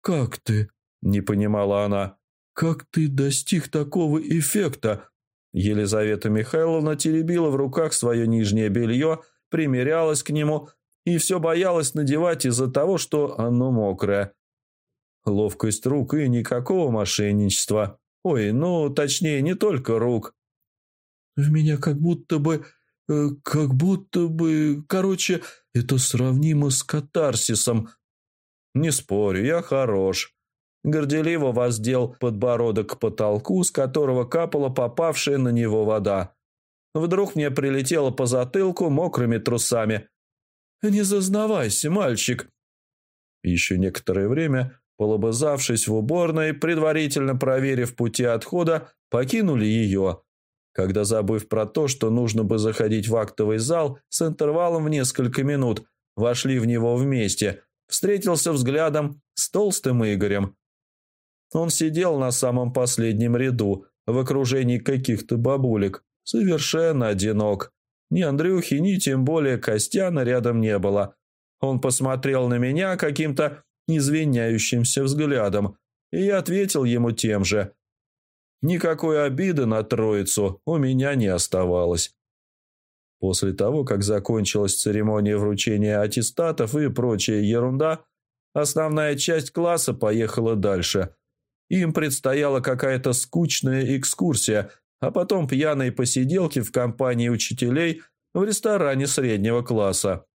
«Как ты?» – не понимала она. «Как ты достиг такого эффекта?» Елизавета Михайловна теребила в руках свое нижнее белье, примерялась к нему и все боялась надевать из-за того, что оно мокрое. Ловкость рук и никакого мошенничества. Ой, ну, точнее, не только рук. В меня как будто бы... Э, как будто бы... Короче, это сравнимо с катарсисом. Не спорю, я хорош. Горделиво воздел подбородок к потолку, с которого капала попавшая на него вода. Вдруг мне прилетело по затылку мокрыми трусами. «Не зазнавайся, мальчик!» Еще некоторое время, полобызавшись в уборной, предварительно проверив пути отхода, покинули ее. Когда, забыв про то, что нужно бы заходить в актовый зал с интервалом в несколько минут, вошли в него вместе, встретился взглядом с толстым Игорем. Он сидел на самом последнем ряду, в окружении каких-то бабулек, совершенно одинок. Ни Андрюхи, ни тем более Костяна рядом не было. Он посмотрел на меня каким-то извиняющимся взглядом, и я ответил ему тем же. Никакой обиды на троицу у меня не оставалось. После того, как закончилась церемония вручения аттестатов и прочая ерунда, основная часть класса поехала дальше – им предстояла какая-то скучная экскурсия, а потом пьяные посиделки в компании учителей в ресторане среднего класса.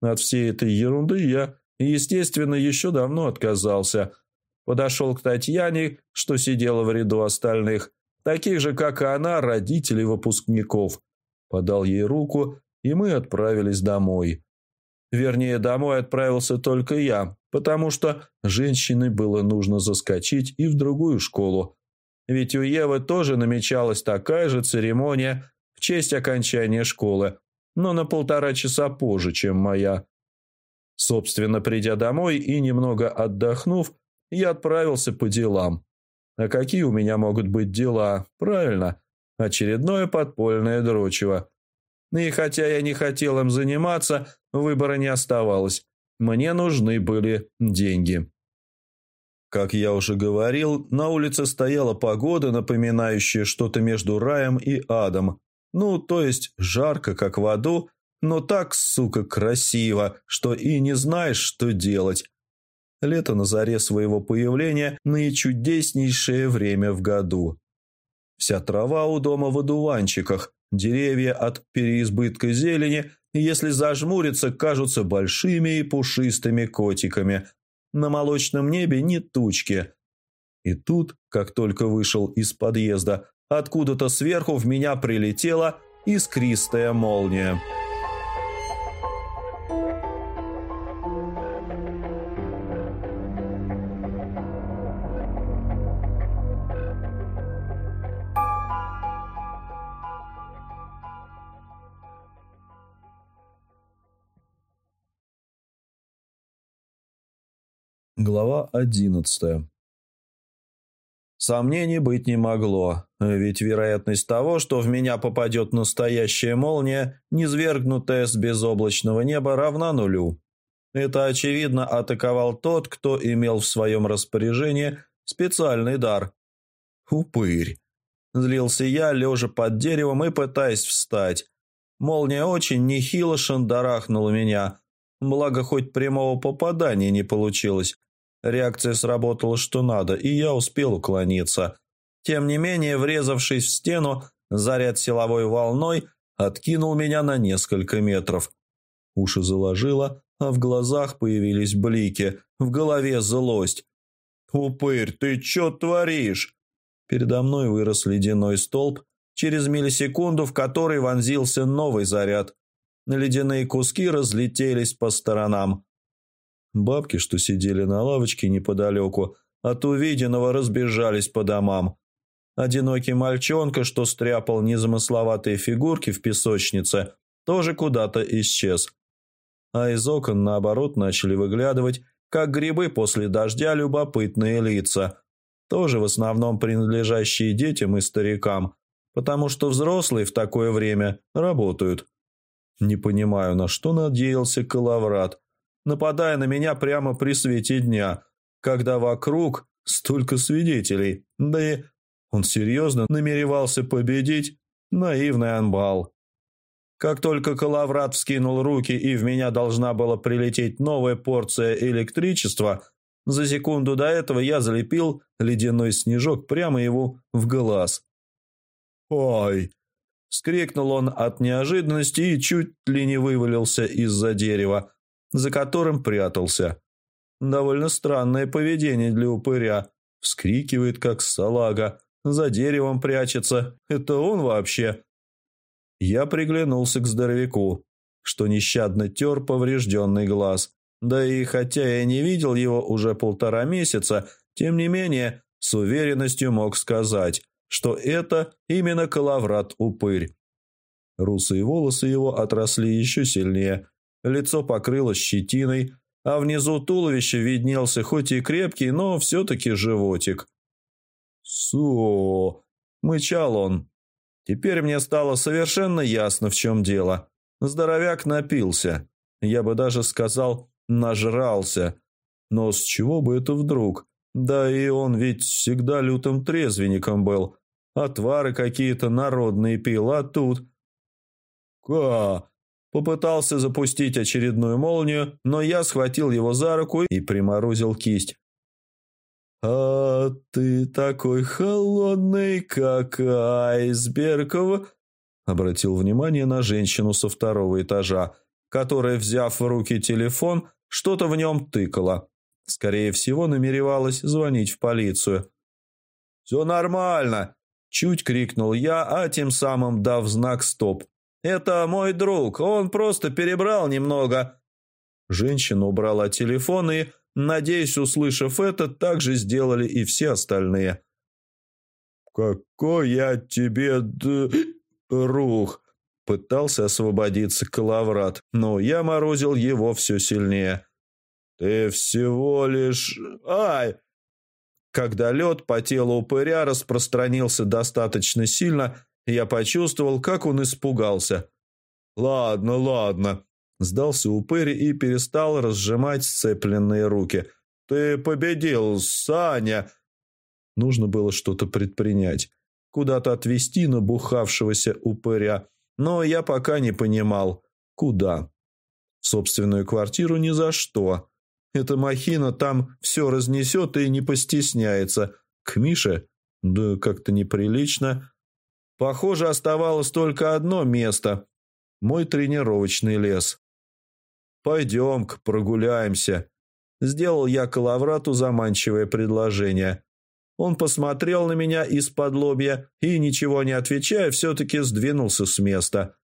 От всей этой ерунды я, естественно, еще давно отказался. Подошел к Татьяне, что сидела в ряду остальных, таких же, как и она, родителей выпускников. Подал ей руку, и мы отправились домой. Вернее, домой отправился только я, потому что женщине было нужно заскочить и в другую школу. Ведь у Евы тоже намечалась такая же церемония в честь окончания школы, но на полтора часа позже, чем моя. Собственно, придя домой и немного отдохнув, я отправился по делам. А какие у меня могут быть дела? Правильно, очередное подпольное дрочево. И хотя я не хотел им заниматься, выбора не оставалось. Мне нужны были деньги. Как я уже говорил, на улице стояла погода, напоминающая что-то между раем и адом. Ну, то есть жарко, как в аду, но так, сука, красиво, что и не знаешь, что делать. Лето на заре своего появления – наичудеснейшее время в году. Вся трава у дома в одуванчиках, деревья от переизбытка зелени если зажмуриться, кажутся большими и пушистыми котиками. На молочном небе ни тучки. И тут, как только вышел из подъезда, откуда-то сверху в меня прилетела искристая молния. Глава одиннадцатая Сомнений быть не могло, ведь вероятность того, что в меня попадет настоящая молния, низвергнутая с безоблачного неба, равна нулю. Это, очевидно, атаковал тот, кто имел в своем распоряжении специальный дар. «Упырь!» Злился я, лежа под деревом и пытаясь встать. Молния очень нехило шандарахнула меня, благо хоть прямого попадания не получилось. Реакция сработала что надо, и я успел уклониться. Тем не менее, врезавшись в стену, заряд силовой волной откинул меня на несколько метров. Уши заложило, а в глазах появились блики, в голове злость. «Упырь, ты чё творишь?» Передо мной вырос ледяной столб, через миллисекунду в который вонзился новый заряд. Ледяные куски разлетелись по сторонам. Бабки, что сидели на лавочке неподалеку, от увиденного разбежались по домам. Одинокий мальчонка, что стряпал незамысловатые фигурки в песочнице, тоже куда-то исчез. А из окон, наоборот, начали выглядывать, как грибы после дождя, любопытные лица, тоже в основном принадлежащие детям и старикам, потому что взрослые в такое время работают. Не понимаю, на что надеялся Калаврат – нападая на меня прямо при свете дня, когда вокруг столько свидетелей, да и он серьезно намеревался победить наивный анбал. Как только Калаврат вскинул руки и в меня должна была прилететь новая порция электричества, За секунду до этого я залепил ледяной снежок прямо его в глаз. «Ой!» – скрикнул он от неожиданности и чуть ли не вывалился из-за дерева, за которым прятался. Довольно странное поведение для упыря. Вскрикивает, как салага, за деревом прячется. Это он вообще? Я приглянулся к здоровяку, что нещадно тер поврежденный глаз. Да и хотя я не видел его уже полтора месяца, тем не менее, с уверенностью мог сказать, что это именно Калаврат-упырь. Русые волосы его отросли еще сильнее, лицо покрылось щетиной, а внизу туловища виднелся хоть и крепкий, но все-таки животик. «Су!» – мычал он. Теперь мне стало совершенно ясно, в чем дело. Здоровяк напился. Я бы даже сказал, нажрался. Но с чего бы это вдруг? Да и он ведь всегда лютым трезвенником был. Отвары какие-то народные пил, а тут... «Ка!» Попытался запустить очередную молнию, но я схватил его за руку и приморозил кисть. «А ты такой холодный, как айсбергов!» Обратил внимание на женщину со второго этажа, которая, взяв в руки телефон, что-то в нем тыкала. Скорее всего, намеревалась звонить в полицию. «Все нормально!» – чуть крикнул я, а тем самым дав знак «стоп». «Это мой друг, он просто перебрал немного». Женщина убрала телефон и, надеюсь, услышав это, так же сделали и все остальные. «Какой я тебе друг!» Пытался освободиться Калаврат, но я морозил его все сильнее. «Ты всего лишь... Ай!» Когда лед по телу упыря распространился достаточно сильно, я почувствовал, как он испугался. «Ладно, ладно», – сдался упырь и перестал разжимать сцепленные руки. «Ты победил, Саня!» Нужно было что-то предпринять, куда-то отвезти набухавшегося упыря, но я пока не понимал, куда. В собственную квартиру ни за что. Эта махина там все разнесет и не постесняется. К Мише? Да как-то неприлично. Похоже, оставалось только одно место – мой тренировочный лес. «Пойдем-ка прогуляемся», – сделал я Калаврату заманчивое предложение. Он посмотрел на меня из-под лобья и, ничего не отвечая, все-таки сдвинулся с места.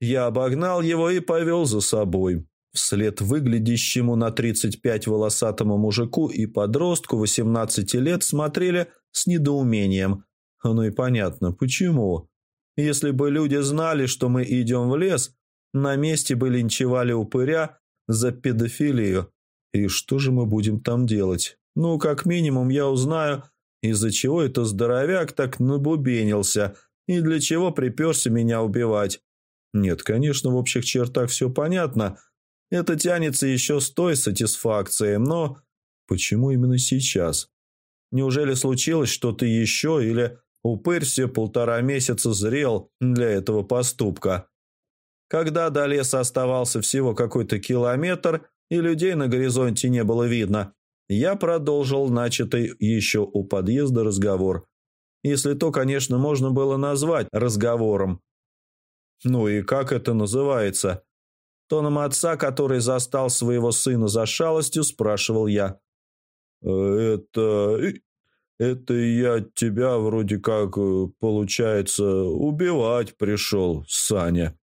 Я обогнал его и повел за собой. Вслед выглядящему на 35 волосатому мужику и подростку 18 лет смотрели с недоумением – оно и понятно, почему. Если бы люди знали, что мы идем в лес, на месте бы линчевали упыря за педофилию. И что же мы будем там делать? Ну, как минимум, я узнаю, из-за чего это здоровяк так набубенился и для чего приперся меня убивать. Нет, конечно, в общих чертах все понятно. Это тянется еще с той сатисфакцией, но почему именно сейчас? Неужели случилось что-то еще или Упырь все полтора месяца зрел для этого поступка. Когда до леса оставался всего какой-то километр и людей на горизонте не было видно, я продолжил начатый еще у подъезда разговор. Если то, конечно, можно было назвать разговором. Ну и как это называется? Тоном отца, который застал своего сына за шалостью, спрашивал я. «Э, «Это... Это я тебя вроде как, э, получается, убивать пришел, Саня».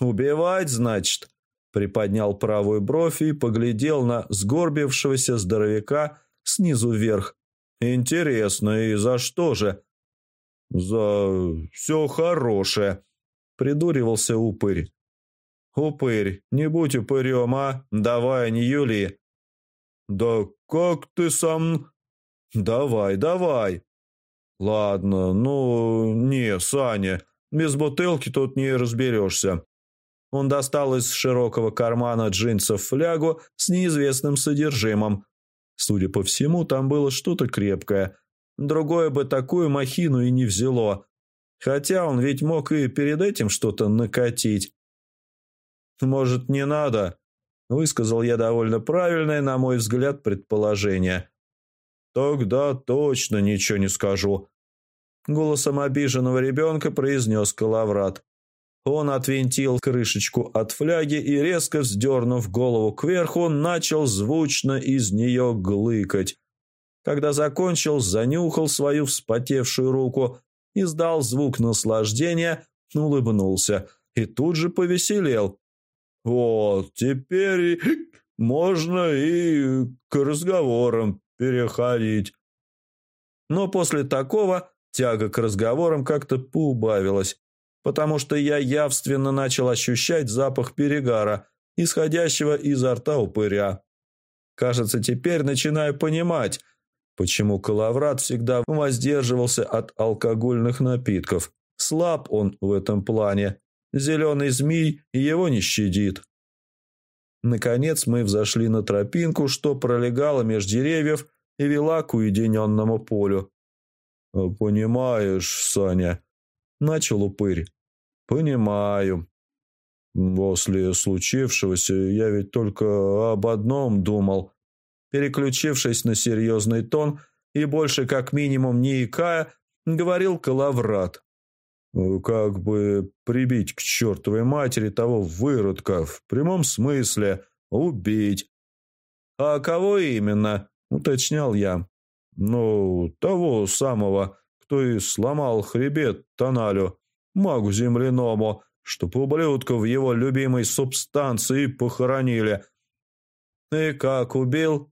«Убивать, значит?» Приподнял правую бровь и поглядел на сгорбившегося здоровяка снизу вверх. «Интересно, и за что же?» «За все хорошее», — придуривался упырь. «Упырь, не будь упырем, а? Давай, не Юли». «Да как ты сам...» «Давай, давай!» «Ладно, ну, не, Саня, без бутылки тут не разберешься». Он достал из широкого кармана джинсов флягу с неизвестным содержимым. Судя по всему, там было что-то крепкое. Другое бы такую махину и не взяло. Хотя он ведь мог и перед этим что-то накатить. «Может, не надо?» Высказал я довольно правильное, на мой взгляд, предположение. «Тогда точно ничего не скажу», — голосом обиженного ребенка произнес Калаврат. Он отвинтил крышечку от фляги и, резко вздернув голову кверху, начал звучно из нее глыкать. Когда закончил, занюхал свою вспотевшую руку, издал звук наслаждения, улыбнулся и тут же повеселел. «Вот, теперь можно и к разговорам переходить». Но после такого тяга к разговорам как-то поубавилась потому что я явственно начал ощущать запах перегара, исходящего изо рта упыря. Кажется, теперь начинаю понимать, почему Калаврат всегда воздерживался от алкогольных напитков. Слаб он в этом плане. Зеленый змей его не щадит. Наконец мы взошли на тропинку, что пролегала меж деревьев и вела к уединенному полю. «Понимаешь, Саня, начал упырь. «Понимаю. После случившегося я ведь только об одном думал». Переключившись на серьезный тон и больше как минимум не икая, говорил Калаврат. «Как бы прибить к чертовой матери того выродка, в прямом смысле, убить». «А кого именно?» – уточнял я. «Ну, того самого, кто и сломал хребет Тоналю, магу земляному, чтоб ублюдка в его любимой субстанции похоронили. И как, убил?»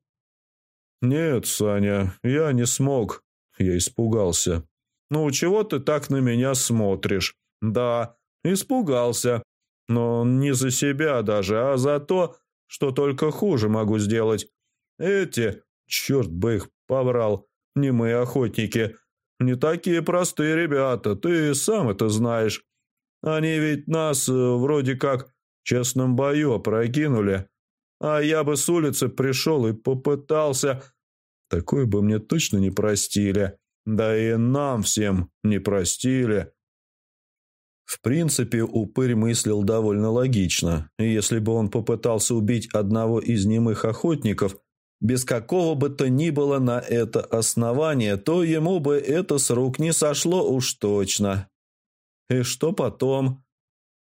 «Нет, Саня, я не смог». Я испугался. «Ну, чего ты так на меня смотришь?» «Да, испугался. Но не за себя даже, а за то, что только хуже могу сделать. Эти, черт бы их побрал, не мы охотники, не такие простые ребята, ты сам это знаешь. Они ведь нас э, вроде как в честном бою опрокинули. А я бы с улицы пришел и попытался... Такое бы мне точно не простили. Да и нам всем не простили. В принципе, упырь мыслил довольно логично. Если бы он попытался убить одного из немых охотников – без какого бы то ни было на это основания, то ему бы это с рук не сошло уж точно. И что потом?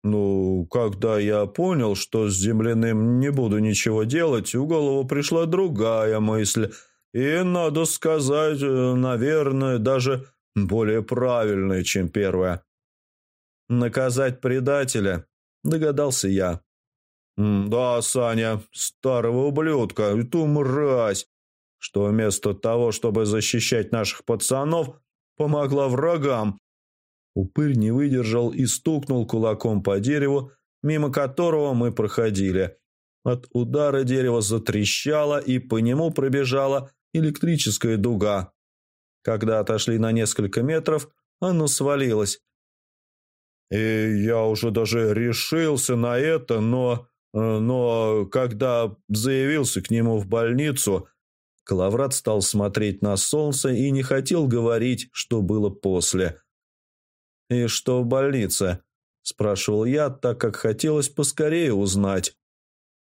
Ну, когда я понял, что с земляным не буду ничего делать, в голову пришла другая мысль. И, надо сказать, наверное, даже более правильная, чем первая. Наказать предателя, догадался я. «Да, Саня, старого ублюдка, эту мразь, что вместо того, чтобы защищать наших пацанов, помогла врагам». Упырь не выдержал и стукнул кулаком по дереву, мимо которого мы проходили. От удара дерево затрещало, и по нему пробежала электрическая дуга. Когда отошли на несколько метров, оно свалилось. И я уже даже решился на это, но... Э, но когда заявился к нему в больницу, Калаврат стал смотреть на солнце и не хотел говорить, что было после. «И что в больнице?» – спрашивал я, так как хотелось поскорее узнать.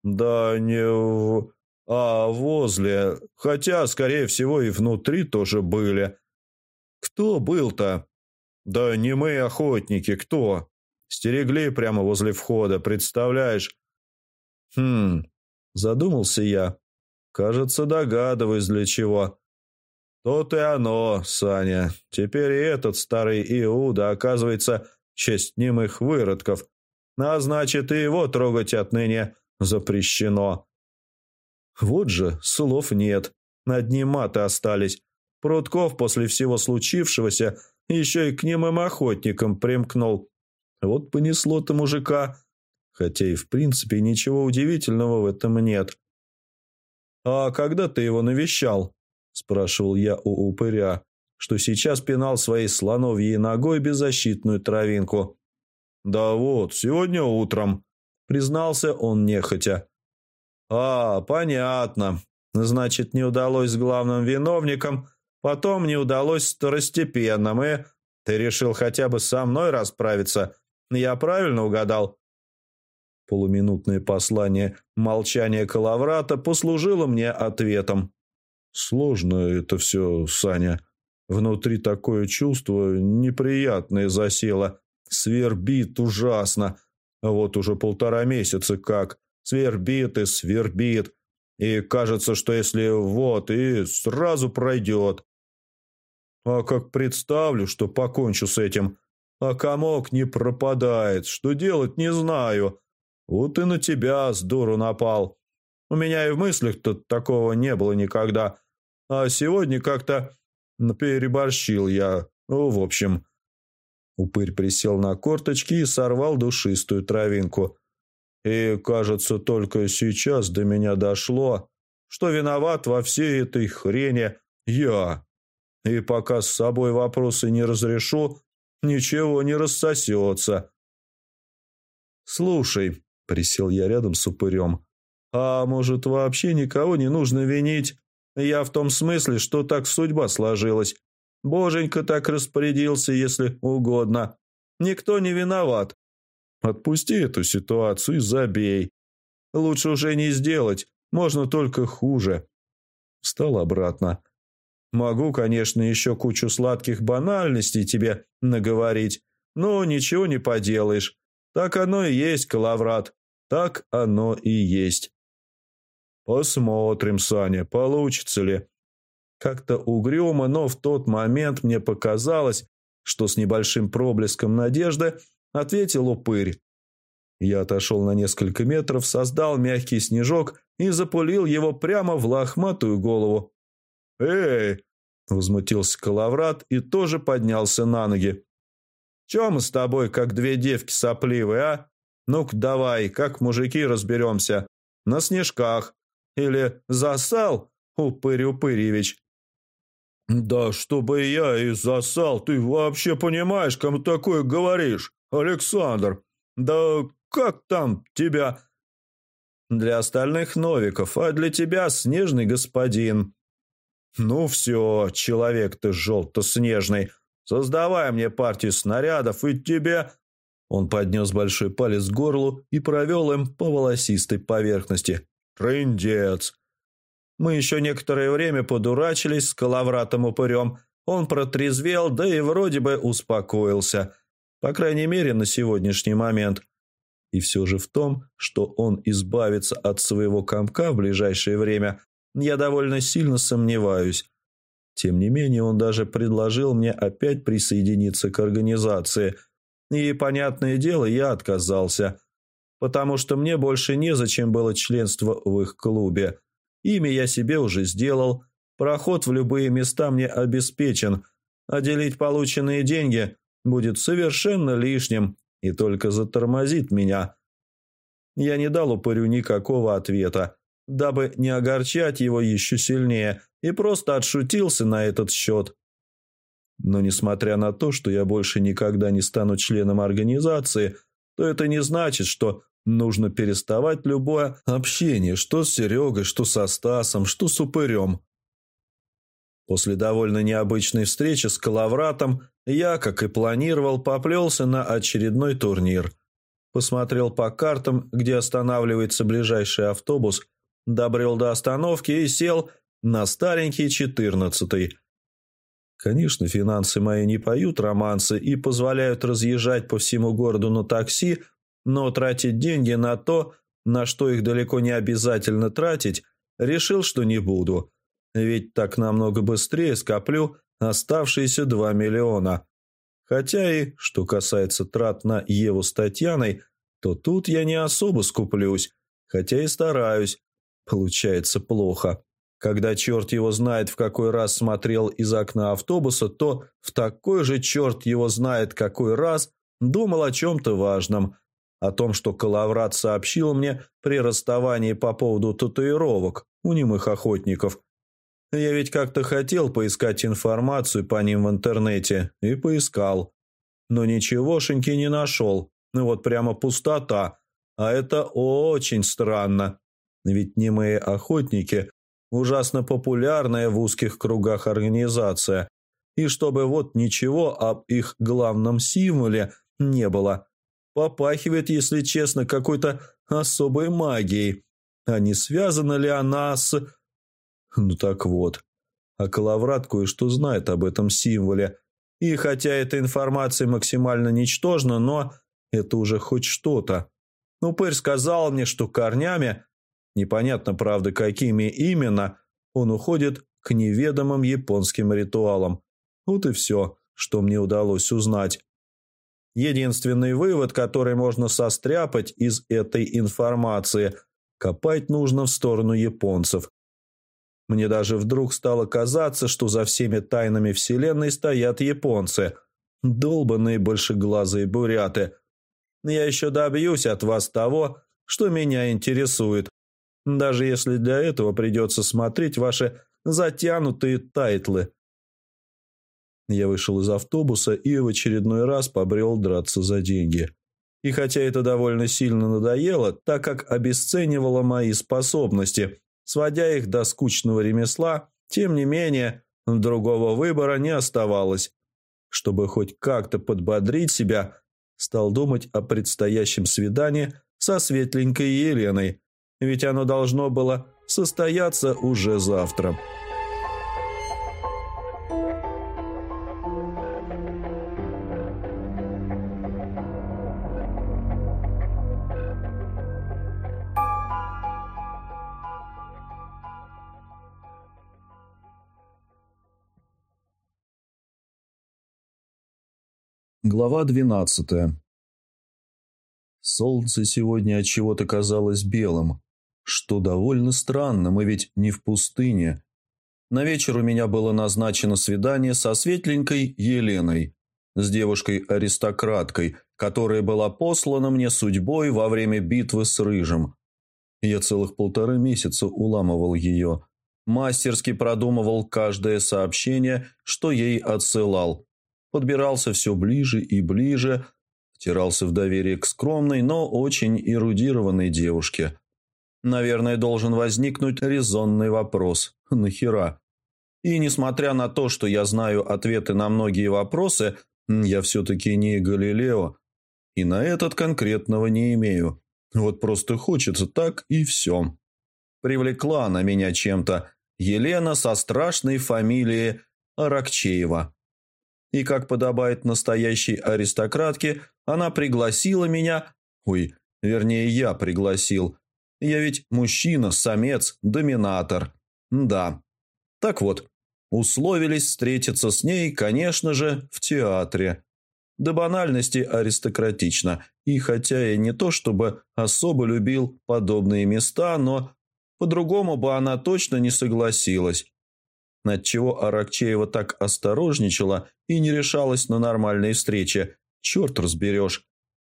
«Да не в... а возле. Хотя, скорее всего, и внутри тоже были. Кто был-то?» «Да не мы, охотники, кто?» «Стерегли прямо возле входа, представляешь? «Хм...» – задумался я. «Кажется, догадываюсь, для чего». «То-то и оно, Саня. Теперь и этот старый Иуда оказывается честь немых выродков. А значит, и его трогать отныне запрещено». Вот же, слов нет. Одни маты остались. Прутков после всего случившегося еще и к немым охотникам примкнул. Вот понесло-то мужика хотя и в принципе ничего удивительного в этом нет. «А когда ты его навещал?» – спрашивал я у упыря, что сейчас пинал своей слоновьей ногой беззащитную травинку. «Да вот, сегодня утром», – признался он нехотя. «А, понятно. Значит, не удалось с главным виновником, потом не удалось с второстепенным, и ты решил хотя бы со мной расправиться. Я правильно угадал?» Полуминутное послание молчания Калаврата послужило мне ответом. «Сложно это все, Саня. Внутри такое чувство неприятное засело. Свербит ужасно. Вот уже полтора месяца как. Свербит и свербит. И кажется, что если вот, и сразу пройдет. А как представлю, что покончу с этим, а комок не пропадает, что делать не знаю. Вот и на тебя с дуру напал. У меня и в мыслях-то такого не было никогда. А сегодня как-то переборщил я. Ну, в общем... Упырь присел на корточки и сорвал душистую травинку. И, кажется, только сейчас до меня дошло, что виноват во всей этой хрени я. И пока с собой вопросы не разрешу, ничего не рассосется. «Слушай, Присел я рядом с упырем. «А может, вообще никого не нужно винить? Я в том смысле, что так судьба сложилась. Боженька так распорядился, если угодно. Никто не виноват. Отпусти эту ситуацию и забей. Лучше уже не сделать, можно только хуже». Встал обратно. «Могу, конечно, еще кучу сладких банальностей тебе наговорить, но ничего не поделаешь. Так оно и есть, Калаврат. Так оно и есть. Посмотрим, Саня, получится ли. Как-то угрюмо, но в тот момент мне показалось, что с небольшим проблеском надежды ответил упырь. Я отошел на несколько метров, создал мягкий снежок и запулил его прямо в лохматую голову. «Эй!» – возмутился Калаврат и тоже поднялся на ноги. «Чем мы с тобой, как две девки сопливые, а?» Ну-ка давай, как мужики разберемся. На снежках. Или засал, Упырь Упыревич?» «Да чтобы я и засал, ты вообще понимаешь, кому такое говоришь, Александр? Да как там тебя?» «Для остальных Новиков, а для тебя снежный господин». «Ну все, человек ты желто-снежный, создавай мне партию снарядов и тебе он поднес большой палец к горлу и провел им по волосистой поверхности. «Трындец!» Мы еще некоторое время подурачились с коловратом-упырем. Он протрезвел, да и вроде бы успокоился. По крайней мере, на сегодняшний момент. И все же в том, что он избавится от своего комка в ближайшее время, я довольно сильно сомневаюсь. Тем не менее, он даже предложил мне опять присоединиться к организации – и, понятное дело, я отказался, потому что мне больше незачем было членство в их клубе. Имя я себе уже сделал, проход в любые места мне обеспечен, а делить полученные деньги будет совершенно лишним и только затормозит меня. Я не дал упырю никакого ответа, дабы не огорчать его еще сильнее, и просто отшутился на этот счет. Но несмотря на то, что я больше никогда не стану членом организации, то это не значит, что нужно переставать любое общение, что с Серегой, что со Стасом, что с Упырем. После довольно необычной встречи с Калавратом я, как и планировал, поплелся на очередной турнир. Посмотрел по картам, где останавливается ближайший автобус, добрел до остановки и сел на старенький четырнадцатый – Конечно, финансы мои не поют романсы и позволяют разъезжать по всему городу на такси, но тратить деньги на то, на что их далеко не обязательно тратить, решил, что не буду. Ведь так намного быстрее скоплю оставшиеся 2 миллиона. Хотя и, что касается трат на Еву с Татьяной, то тут я не особо скуплюсь, хотя и стараюсь. Получается плохо. Когда черт его знает в какой раз смотрел из окна автобуса, то в такой же черт его знает какой раз думал о чем-то важном. О том, что Калаврат сообщил мне при расставании по поводу татуировок у немых охотников. Я ведь как-то хотел поискать информацию по ним в интернете и поискал. Но ничегошеньки не нашел. Вот прямо пустота. А это очень странно. Ведь немые охотники ужасно популярная в узких кругах организация, и чтобы вот ничего об их главном символе не было. Попахивает, если честно, какой-то особой магией. А не связана ли она с... Ну так вот, а Калаврат кое-что знает об этом символе. И хотя эта информация максимально ничтожна, но это уже хоть что-то. Упырь сказал мне, что корнями, непонятно, правда, какими именно, он уходит к неведомым японским ритуалам. Вот и все, что мне удалось узнать. Единственный вывод, который можно состряпать из этой информации – копать нужно в сторону японцев. Мне даже вдруг стало казаться, что за всеми тайнами Вселенной стоят японцы. Долбанные большеглазые буряты. Я еще добьюсь от вас того, что меня интересует. Даже если для этого придется смотреть ваши затянутые тайтлы. Я вышел из автобуса и в очередной раз побрел драться за деньги. И хотя это довольно сильно надоело, так как обесценивало мои способности, сводя их до скучного ремесла, тем не менее, другого выбора не оставалось. Чтобы хоть как-то подбодрить себя, стал думать о предстоящем свидании со светленькой Еленой, ведь оно должно было состояться уже завтра. Глава двенадцатая. Солнце сегодня от чего-то казалось белым, что довольно странно, мы ведь не в пустыне. На вечер у меня было назначено свидание со светленькой Еленой, с девушкой-аристократкой, которая была послана мне судьбой во время битвы с Рыжим. Я целых полторы месяца уламывал ее, мастерски продумывал каждое сообщение, что ей отсылал – подбирался все ближе и ближе, втирался в доверие к скромной, но очень эрудированной девушке. Наверное, должен возникнуть резонный вопрос «Нахера?». И несмотря на то, что я знаю ответы на многие вопросы, я все-таки не Галилео, и на этот конкретного не имею. Вот просто хочется так и все. Привлекла она меня чем-то Елена со страшной фамилией Аракчеева. И, как подобает настоящей аристократке, она пригласила меня... Ой, вернее, я пригласил. Я ведь мужчина, самец, доминатор. Да. Так вот, условились встретиться с ней, конечно же, в театре. До банальности аристократично. И хотя я не то чтобы особо любил подобные места, но по-другому бы она точно не согласилась над чего Аракчеева так осторожничала и не решалась на нормальные встречи. Черт разберешь.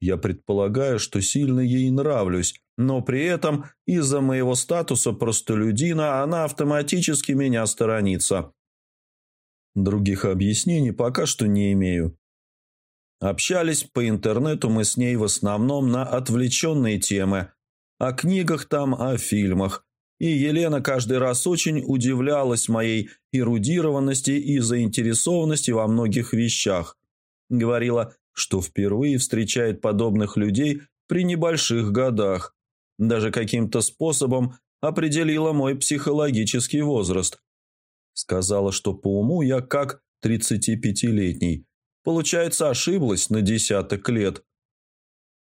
Я предполагаю, что сильно ей нравлюсь, но при этом из-за моего статуса простолюдина она автоматически меня сторонится. Других объяснений пока что не имею. Общались по интернету мы с ней в основном на отвлеченные темы. О книгах там, о фильмах и Елена каждый раз очень удивлялась моей эрудированности и заинтересованности во многих вещах. Говорила, что впервые встречает подобных людей при небольших годах. Даже каким-то способом определила мой психологический возраст. Сказала, что по уму я как 35-летний. Получается, ошиблась на десяток лет.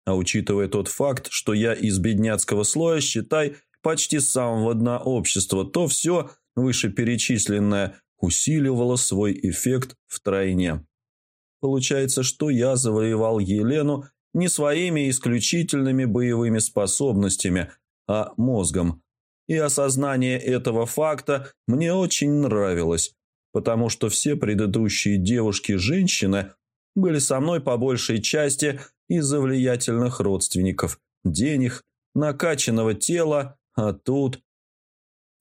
А учитывая тот факт, что я из бедняцкого слоя, считай – почти с самого дна общества, то все вышеперечисленное усиливало свой эффект втройне. Получается, что я завоевал Елену не своими исключительными боевыми способностями, а мозгом. И осознание этого факта мне очень нравилось, потому что все предыдущие девушки-женщины были со мной по большей части из-за влиятельных родственников, денег, накачанного тела а тут...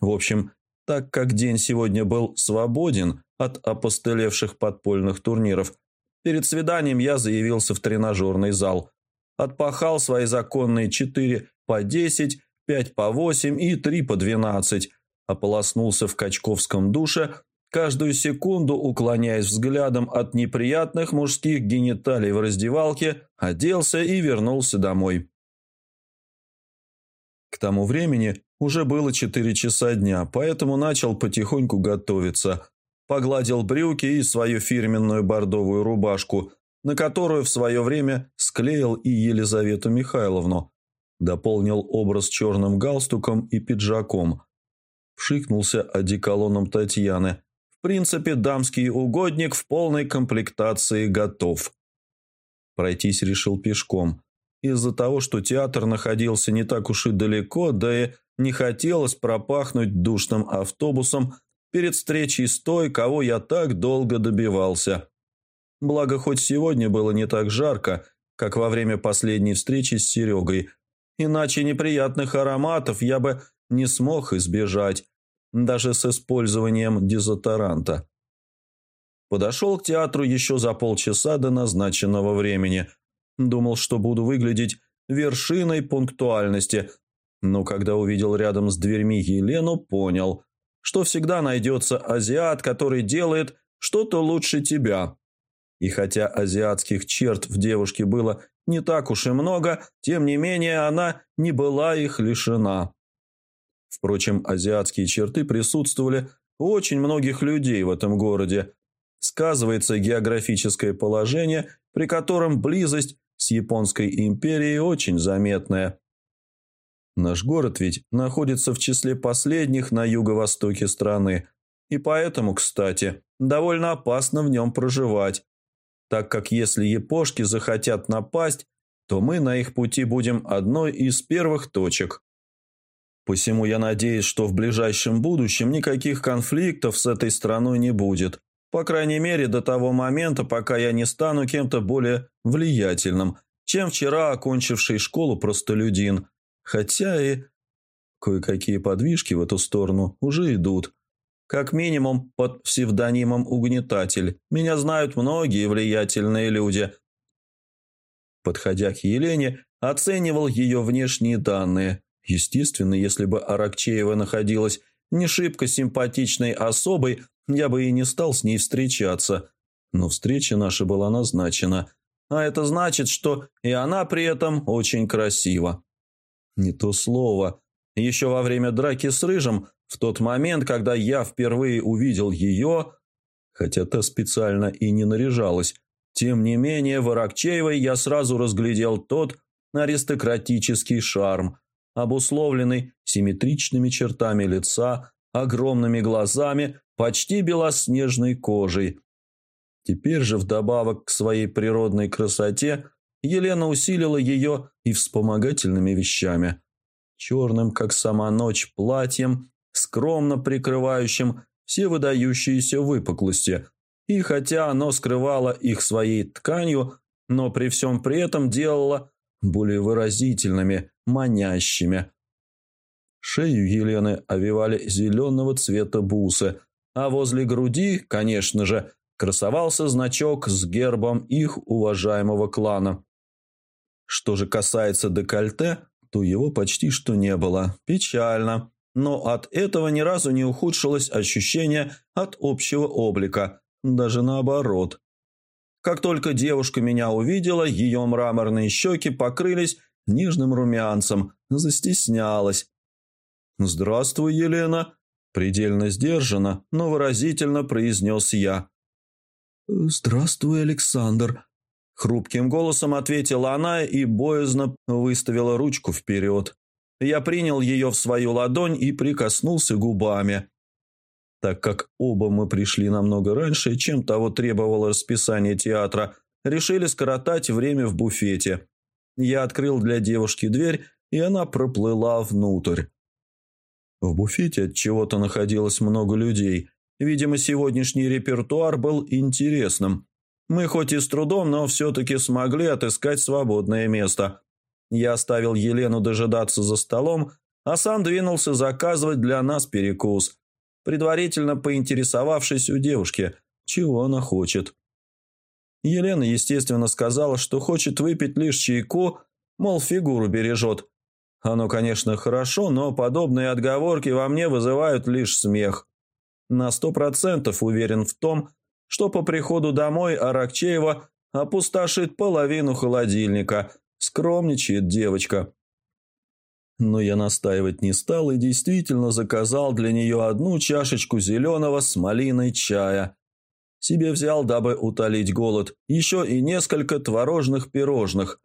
В общем, так как день сегодня был свободен от опостылевших подпольных турниров, перед свиданием я заявился в тренажерный зал. Отпахал свои законные 4 по 10, 5 по 8 и 3 по 12. Ополоснулся в качковском душе, каждую секунду уклоняясь взглядом от неприятных мужских гениталий в раздевалке, оделся и вернулся домой. К тому времени уже было четыре часа дня, поэтому начал потихоньку готовиться. Погладил брюки и свою фирменную бордовую рубашку, на которую в свое время склеил и Елизавету Михайловну. Дополнил образ черным галстуком и пиджаком. Вшикнулся одеколоном Татьяны. В принципе, дамский угодник в полной комплектации готов. Пройтись решил пешком. Из-за того, что театр находился не так уж и далеко, да и не хотелось пропахнуть душным автобусом перед встречей с той, кого я так долго добивался. Благо, хоть сегодня было не так жарко, как во время последней встречи с Серегой, иначе неприятных ароматов я бы не смог избежать, даже с использованием дезодоранта. Подошел к театру еще за полчаса до назначенного времени. Думал, что буду выглядеть вершиной пунктуальности, но когда увидел рядом с дверьми Елену, понял, что всегда найдется азиат, который делает что-то лучше тебя. И хотя азиатских черт в девушке было не так уж и много, тем не менее она не была их лишена. Впрочем, азиатские черты присутствовали у очень многих людей в этом городе. Сказывается географическое положение, при котором близость с Японской империей очень заметная. Наш город ведь находится в числе последних на юго-востоке страны, и поэтому, кстати, довольно опасно в нем проживать, так как если япошки захотят напасть, то мы на их пути будем одной из первых точек. Посему я надеюсь, что в ближайшем будущем никаких конфликтов с этой страной не будет. По крайней мере, до того момента, пока я не стану кем-то более влиятельным, чем вчера окончивший школу простолюдин – Хотя и кое-какие подвижки в эту сторону уже идут. Как минимум под псевдонимом «Угнетатель». Меня знают многие влиятельные люди. Подходя к Елене, оценивал ее внешние данные. Естественно, если бы Аракчеева находилась не шибко симпатичной особой, я бы и не стал с ней встречаться. Но встреча наша была назначена. А это значит, что и она при этом очень красива. Не то слово. Еще во время драки с Рыжим, в тот момент, когда я впервые увидел ее, хотя та специально и не наряжалась, тем не менее в Аракчеевой я сразу разглядел тот аристократический шарм, обусловленный симметричными чертами лица, огромными глазами, почти белоснежной кожей. Теперь же вдобавок к своей природной красоте Елена усилила ее и вспомогательными вещами. Черным, как сама ночь, платьем, скромно прикрывающим все выдающиеся выпуклости. И хотя оно скрывало их своей тканью, но при всем при этом делало более выразительными, манящими. Шею Елены овивали зеленого цвета бусы, а возле груди, конечно же, красовался значок с гербом их уважаемого клана. Что же касается декольте, то его почти что не было. Печально. Но от этого ни разу не ухудшилось ощущение от общего облика. Даже наоборот. Как только девушка меня увидела, ее мраморные щеки покрылись нежным румянцем, застеснялась. «Здравствуй, Елена!» Предельно сдержанно, но выразительно произнес я. «Здравствуй, Александр!» Хрупким голосом ответила она и боязно выставила ручку вперед. Я принял ее в свою ладонь и прикоснулся губами. Так как оба мы пришли намного раньше, чем того требовало расписание театра, решили скоротать время в буфете. Я открыл для девушки дверь, и она проплыла внутрь. В буфете от чего-то находилось много людей. Видимо, сегодняшний репертуар был интересным. Мы хоть и с трудом, но все-таки смогли отыскать свободное место. Я оставил Елену дожидаться за столом, а сам двинулся заказывать для нас перекус, предварительно поинтересовавшись у девушки, чего она хочет. Елена, естественно, сказала, что хочет выпить лишь чайку, мол, фигуру бережет. Оно, конечно, хорошо, но подобные отговорки во мне вызывают лишь смех. На сто процентов уверен в том, что по приходу домой Аракчеева опустошит половину холодильника. Скромничает девочка. Но я настаивать не стал и действительно заказал для нее одну чашечку зеленого с малиной чая. Себе взял, дабы утолить голод, еще и несколько творожных пирожных.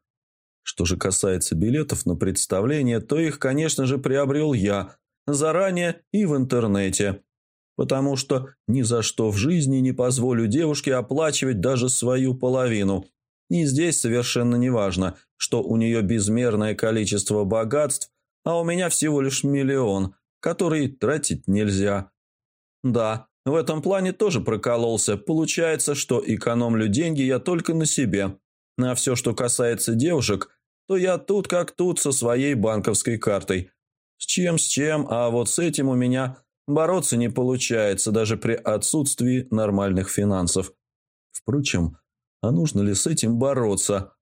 Что же касается билетов на представление, то их, конечно же, приобрел я, заранее и в интернете. Потому что ни за что в жизни не позволю девушке оплачивать даже свою половину. И здесь совершенно не важно, что у нее безмерное количество богатств, а у меня всего лишь миллион, который тратить нельзя. Да, в этом плане тоже прокололся. Получается, что экономлю деньги я только на себе. А все, что касается девушек, то я тут как тут со своей банковской картой. С чем, с чем, а вот с этим у меня бороться не получается даже при отсутствии нормальных финансов. Впрочем, а нужно ли с этим бороться?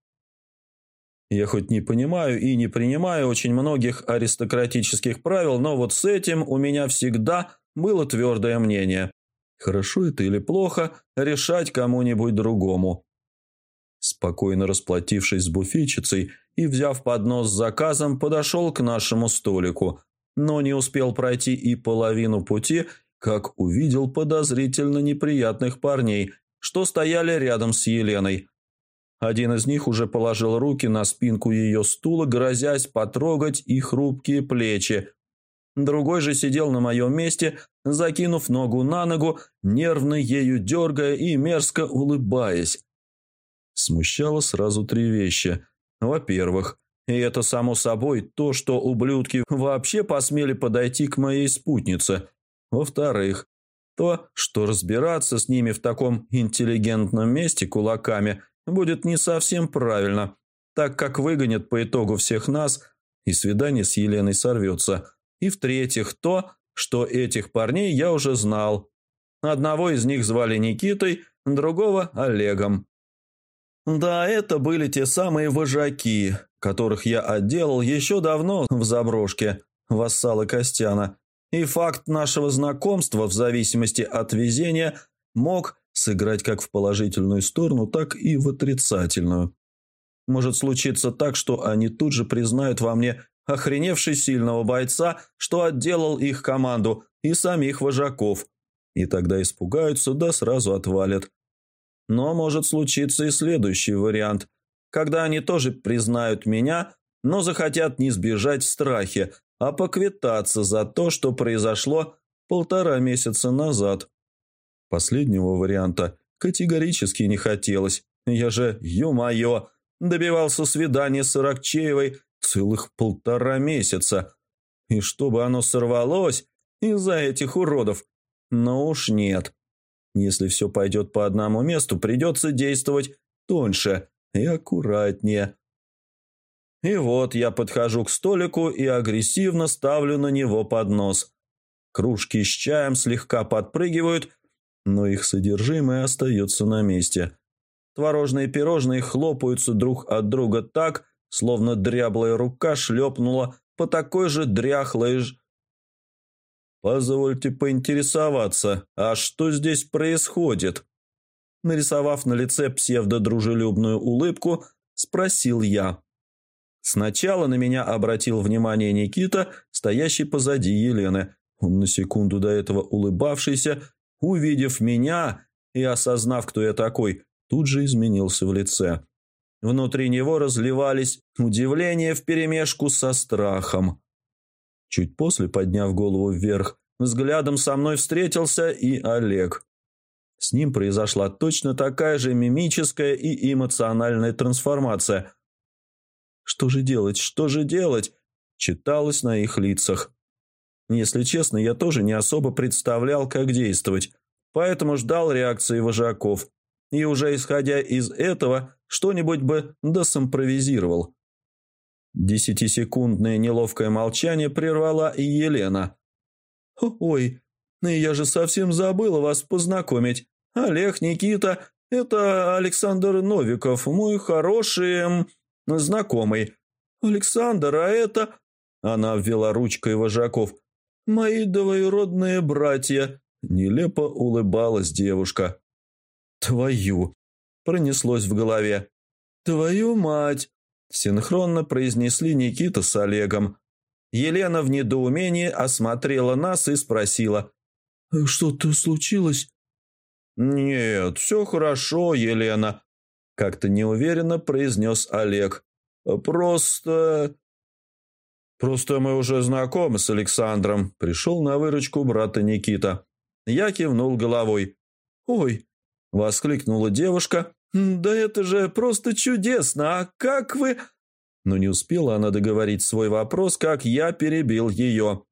Я хоть не понимаю и не принимаю очень многих аристократических правил, но вот с этим у меня всегда было твердое мнение. Хорошо это или плохо, решать кому-нибудь другому. Спокойно расплатившись с буфетчицей и взяв поднос с заказом, подошел к нашему столику, но не успел пройти и половину пути, как увидел подозрительно неприятных парней, что стояли рядом с Еленой. Один из них уже положил руки на спинку ее стула, грозясь потрогать их хрупкие плечи, Другой же сидел на моем месте, закинув ногу на ногу, нервно ею дергая и мерзко улыбаясь. Смущало сразу три вещи. Во-первых, и это само собой то, что ублюдки вообще посмели подойти к моей спутнице. Во-вторых, то, что разбираться с ними в таком интеллигентном месте кулаками будет не совсем правильно, так как выгонят по итогу всех нас, и свидание с Еленой сорвется. И в-третьих, то, что этих парней я уже знал. Одного из них звали Никитой, другого – Олегом. Да, это были те самые вожаки, которых я отделал еще давно в заброшке, вассалы Костяна. И факт нашего знакомства, в зависимости от везения, мог сыграть как в положительную сторону, так и в отрицательную. Может случиться так, что они тут же признают во мне охреневший сильного бойца, что отделал их команду и самих вожаков. И тогда испугаются, да сразу отвалят. Но может случиться и следующий вариант, когда они тоже признают меня, но захотят не сбежать в страхе, а поквитаться за то, что произошло полтора месяца назад. Последнего варианта категорически не хотелось. Я же, ё-моё, добивался свидания с Иракчеевой Целых полтора месяца. И чтобы оно сорвалось из-за этих уродов. Но уж нет. Если все пойдет по одному месту, придется действовать тоньше и аккуратнее. И вот я подхожу к столику и агрессивно ставлю на него поднос. Кружки с чаем слегка подпрыгивают, но их содержимое остается на месте. Творожные пирожные хлопаются друг от друга так, словно дряблая рука шлепнула по такой же дряхлой ж... «Позвольте поинтересоваться, а что здесь происходит?» Нарисовав на лице псевдодружелюбную улыбку, спросил я. Сначала на меня обратил внимание Никита, стоящий позади Елены. Он на секунду до этого улыбавшийся, увидев меня и осознав, кто я такой, тут же изменился в лице. Внутри него разливались удивление вперемешку со страхом. Чуть после, подняв голову вверх, взглядом со мной встретился и Олег. С ним произошла точно такая же мимическая и эмоциональная трансформация. «Что же делать? Что же делать?» читалось на их лицах. Если честно, я тоже не особо представлял, как действовать, поэтому ждал реакции вожаков – и уже исходя из этого что-нибудь бы досимпровизировал. Десятисекундное неловкое молчание прервала и Елена. «Ой, я же совсем забыла вас познакомить. Олег, Никита, это Александр Новиков, мой хороший знакомый. Александр, а это...» Она ввела ручкой вожаков. «Мои двоюродные братья». Нелепо улыбалась девушка. «Твою!» – пронеслось в голове. «Твою мать!» – синхронно произнесли Никита с Олегом. Елена в недоумении осмотрела нас и спросила. «Что-то случилось?» «Нет, все хорошо, Елена», – как-то неуверенно произнес Олег. «Просто...» «Просто мы уже знакомы с Александром», – пришел на выручку брата Никита. Я кивнул головой. «Ой!» – воскликнула девушка. «Да это же просто чудесно! А как вы...» Но не успела она договорить свой вопрос, как я перебил ее.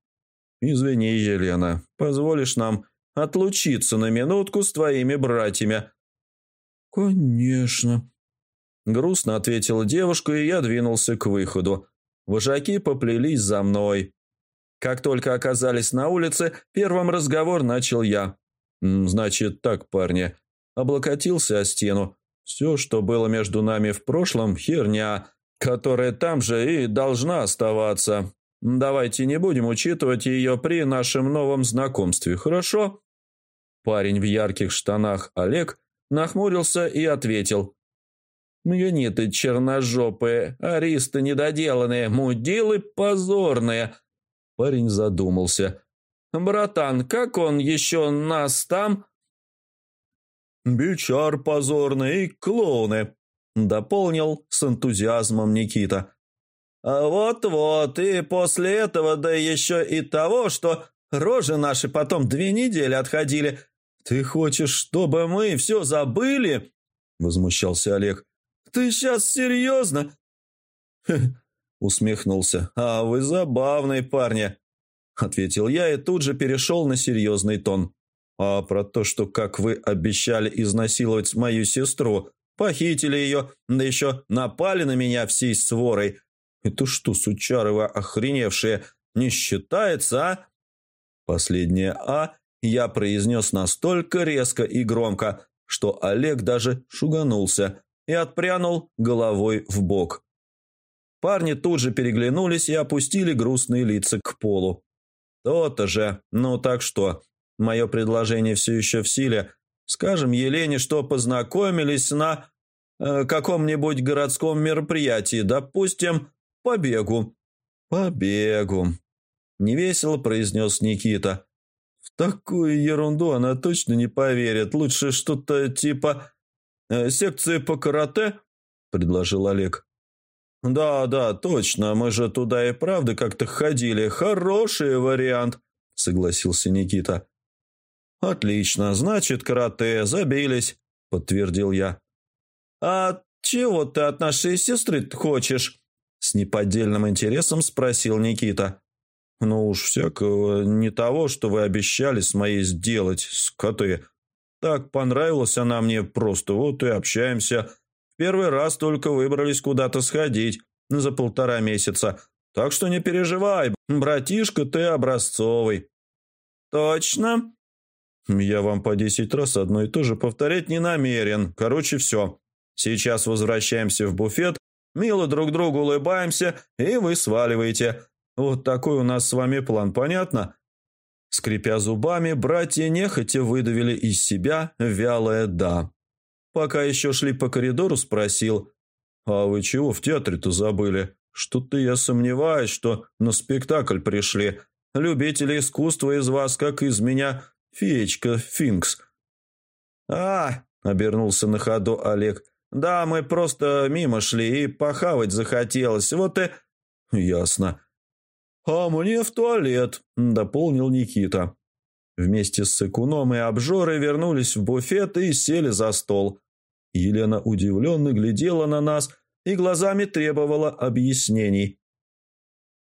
«Извини, Елена, позволишь нам отлучиться на минутку с твоими братьями?» «Конечно», – грустно ответила девушка, и я двинулся к выходу. Вожаки поплелись за мной. Как только оказались на улице, первым разговор начал я. «Значит так, парни». Облокотился о стену. «Все, что было между нами в прошлом, херня, которая там же и должна оставаться. Давайте не будем учитывать ее при нашем новом знакомстве, хорошо?» Парень в ярких штанах Олег нахмурился и ответил. «Мгниты черножопые, аристы недоделанные, мудилы позорные». Парень задумался. «Братан, как он еще нас там?» «Бичар позорный и клоуны», — дополнил с энтузиазмом Никита. «А «Вот-вот, и после этого, да еще и того, что рожи наши потом две недели отходили. Ты хочешь, чтобы мы все забыли?» — возмущался Олег. «Ты сейчас серьезно?» усмехнулся. «А вы забавный парни», – ответил я и тут же перешел на серьезный тон. «А про то, что, как вы обещали изнасиловать мою сестру, похитили ее, да еще напали на меня всей сворой. Это что, сучары вы охреневшие, не считается, а?» Последнее «а» я произнес настолько резко и громко, что Олег даже шуганулся и отпрянул головой в бок. Парни тут же переглянулись и опустили грустные лица к полу. То-то же. Ну так что, мое предложение все еще в силе. Скажем Елене, что познакомились на э, каком-нибудь городском мероприятии, допустим, побегу. Побегу. Невесело произнес Никита. В такую ерунду она точно не поверит. Лучше что-то типа э, секции по карате, предложил Олег. «Да, да, точно, мы же туда и правда как-то ходили. Хороший вариант», — согласился Никита. «Отлично, значит, карате, забились», — подтвердил я. «А чего ты от нашей сестры хочешь?» С неподдельным интересом спросил Никита. «Ну уж всякого не того, что вы обещали с моей сделать, скоты. Так понравилась она мне просто, вот и общаемся. Первый раз только выбрались куда-то сходить за полтора месяца. Так что не переживай, братишка, ты образцовый». «Точно?» «Я вам по десять раз одно и то же повторять не намерен. Короче, все. Сейчас возвращаемся в буфет, мило друг другу улыбаемся, и вы сваливаете. Вот такой у нас с вами план, понятно?» Скрипя зубами, братья нехотя выдавили из себя вялое «да». Пока еще шли по коридору, спросил, «А вы чего в театре-то забыли? Что-то я сомневаюсь, что на спектакль пришли. Любители искусства из вас, как из меня, феечка Финкс». «А!» – обернулся на ходу Олег. «Да, мы просто мимо шли и похавать захотелось, вот и...» «Ясно». «А мне в туалет», – дополнил Никита. Вместе с Сыкуном и обжорой вернулись в буфет и сели за стол. Елена удивленно глядела на нас и глазами требовала объяснений.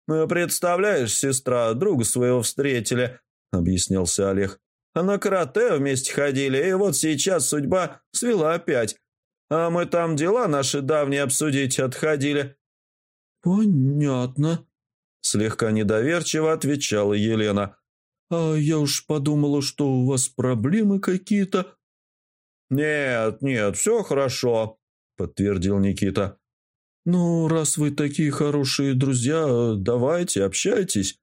«Ну, «Представляешь, сестра, друга своего встретили», — объяснился Олег. «А на карате вместе ходили, и вот сейчас судьба свела опять. А мы там дела наши давние обсудить отходили». «Понятно», — слегка недоверчиво отвечала Елена. «А я уж подумала, что у вас проблемы какие-то». «Нет, нет, все хорошо», — подтвердил Никита. «Ну, раз вы такие хорошие друзья, давайте, общайтесь».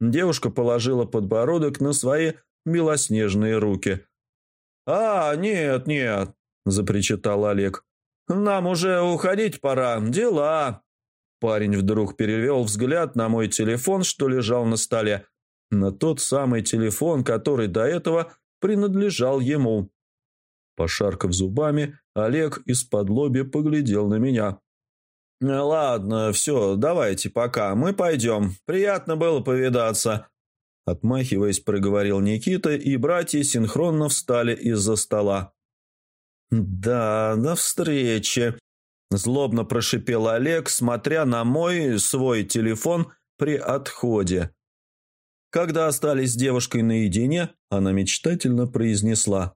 Девушка положила подбородок на свои белоснежные руки. «А, нет, нет», — запричитал Олег. «Нам уже уходить пора, дела». Парень вдруг перевел взгляд на мой телефон, что лежал на столе. На тот самый телефон, который до этого принадлежал ему. Пошаркав зубами, Олег из-под лоби поглядел на меня. «Ладно, все, давайте пока, мы пойдем. Приятно было повидаться». Отмахиваясь, проговорил Никита, и братья синхронно встали из-за стола. «Да, до встречи», – злобно прошипел Олег, смотря на мой свой телефон при отходе. Когда остались с девушкой наедине, она мечтательно произнесла.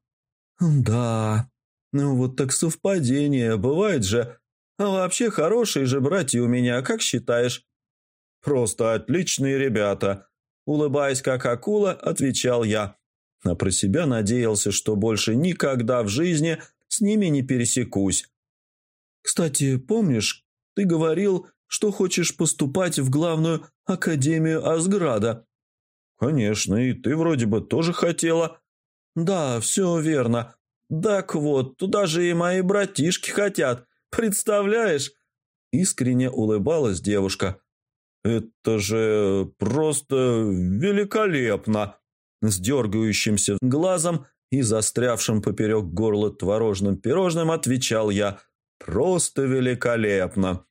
«Да, ну вот так совпадение, бывает же. А вообще хорошие же братья у меня, как считаешь?» «Просто отличные ребята», – улыбаясь как акула, отвечал я. А про себя надеялся, что больше никогда в жизни с ними не пересекусь. «Кстати, помнишь, ты говорил, что хочешь поступать в главную академию Асграда?» «Конечно, и ты вроде бы тоже хотела». «Да, все верно. Так вот, туда же и мои братишки хотят. Представляешь?» Искренне улыбалась девушка. «Это же просто великолепно!» С дергающимся глазом и застрявшим поперек горла творожным пирожным отвечал я. «Просто великолепно!»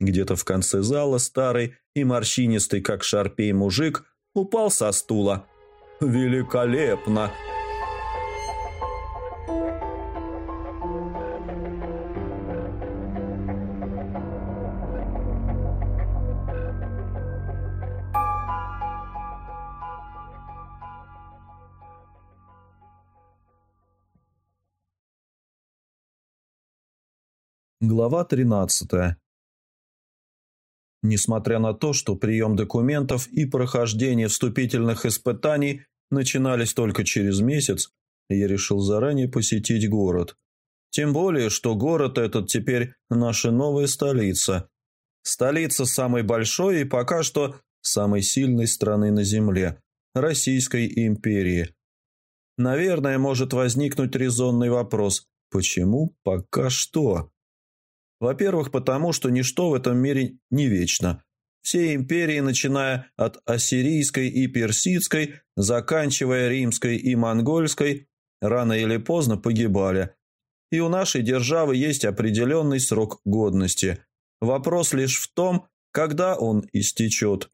Где-то в конце зала старый и морщинистый, как шарпей мужик, упал со стула. «Великолепно!» Глава 13. Несмотря на то, что прием документов и прохождение вступительных испытаний начинались только через месяц, я решил заранее посетить город. Тем более, что город этот теперь наша новая столица. Столица самой большой и пока что самой сильной страны на Земле – Российской империи. Наверное, может возникнуть резонный вопрос – почему пока что? Во-первых, потому что ничто в этом мире не вечно. Все империи, начиная от ассирийской и персидской, заканчивая римской и монгольской, рано или поздно погибали. И у нашей державы есть определенный срок годности. Вопрос лишь в том, когда он истечет.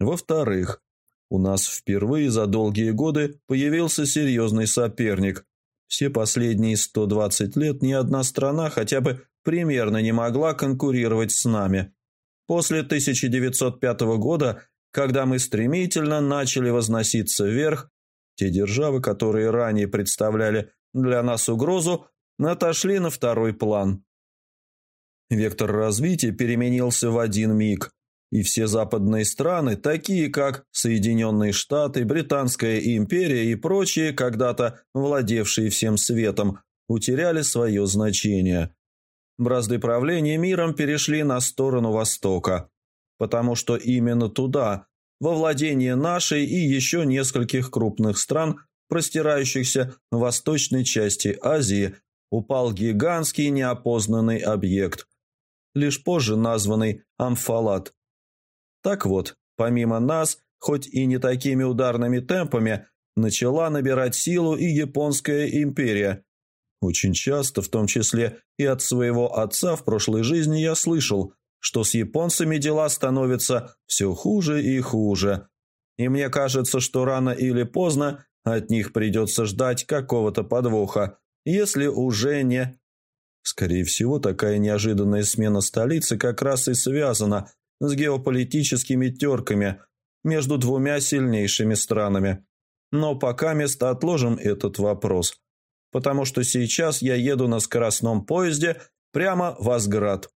Во-вторых, у нас впервые за долгие годы появился серьезный соперник. Все последние 120 лет ни одна страна хотя бы примерно не могла конкурировать с нами. После 1905 года, когда мы стремительно начали возноситься вверх, те державы, которые ранее представляли для нас угрозу, отошли на второй план. Вектор развития переменился в один миг, и все западные страны, такие как Соединенные Штаты, Британская империя и прочие, когда-то владевшие всем светом, утеряли свое значение. Бразды правления миром перешли на сторону Востока, потому что именно туда, во владение нашей и еще нескольких крупных стран, простирающихся в восточной части Азии, упал гигантский неопознанный объект, лишь позже названный Амфалат. Так вот, помимо нас, хоть и не такими ударными темпами, начала набирать силу и Японская империя, очень часто, в том числе и от своего отца в прошлой жизни, я слышал, что с японцами дела становятся все хуже и хуже. И мне кажется, что рано или поздно от них придется ждать какого-то подвоха, если уже не... Скорее всего, такая неожиданная смена столицы как раз и связана с геополитическими терками между двумя сильнейшими странами. Но пока место отложим этот вопрос – потому что сейчас я еду на скоростном поезде прямо в Асград.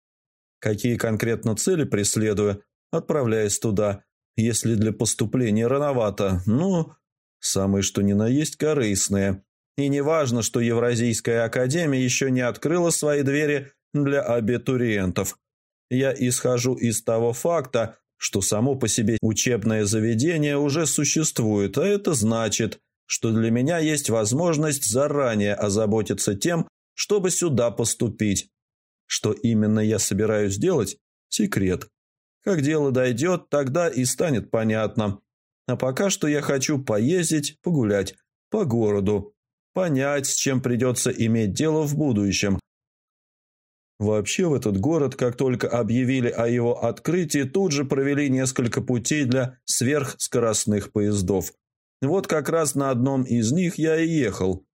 Какие конкретно цели преследую, отправляясь туда, если для поступления рановато, ну, самые что ни на есть корыстные. И не важно, что Евразийская академия еще не открыла свои двери для абитуриентов. Я исхожу из того факта, что само по себе учебное заведение уже существует, а это значит, что для меня есть возможность заранее озаботиться тем, чтобы сюда поступить. Что именно я собираюсь делать, Секрет. Как дело дойдет, тогда и станет понятно. А пока что я хочу поездить, погулять по городу, понять, с чем придется иметь дело в будущем. Вообще в этот город, как только объявили о его открытии, тут же провели несколько путей для сверхскоростных поездов. Вот как раз на одном из них я и ехал.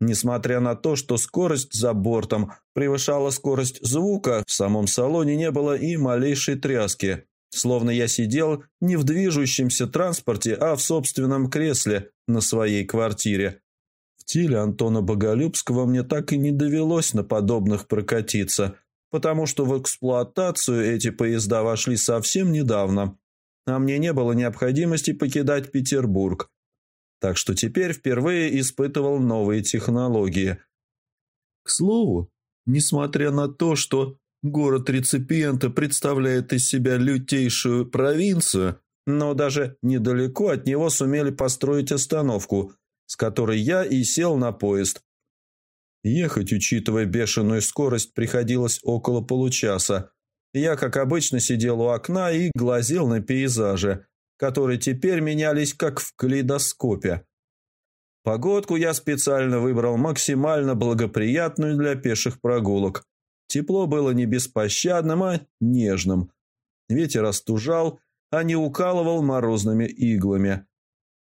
Несмотря на то, что скорость за бортом превышала скорость звука, в самом салоне не было и малейшей тряски. Словно я сидел не в движущемся транспорте, а в собственном кресле на своей квартире. В теле Антона Боголюбского мне так и не довелось на подобных прокатиться, потому что в эксплуатацию эти поезда вошли совсем недавно, а мне не было необходимости покидать Петербург. Так что теперь впервые испытывал новые технологии. К слову, несмотря на то, что Город реципиента представляет из себя лютейшую провинцию, но даже недалеко от него сумели построить остановку, с которой я и сел на поезд. Ехать, учитывая бешеную скорость, приходилось около получаса. Я, как обычно, сидел у окна и глазел на пейзажи, которые теперь менялись как в калейдоскопе. Погодку я специально выбрал максимально благоприятную для пеших прогулок – Тепло было не беспощадным, а нежным. Ветер остужал, а не укалывал морозными иглами.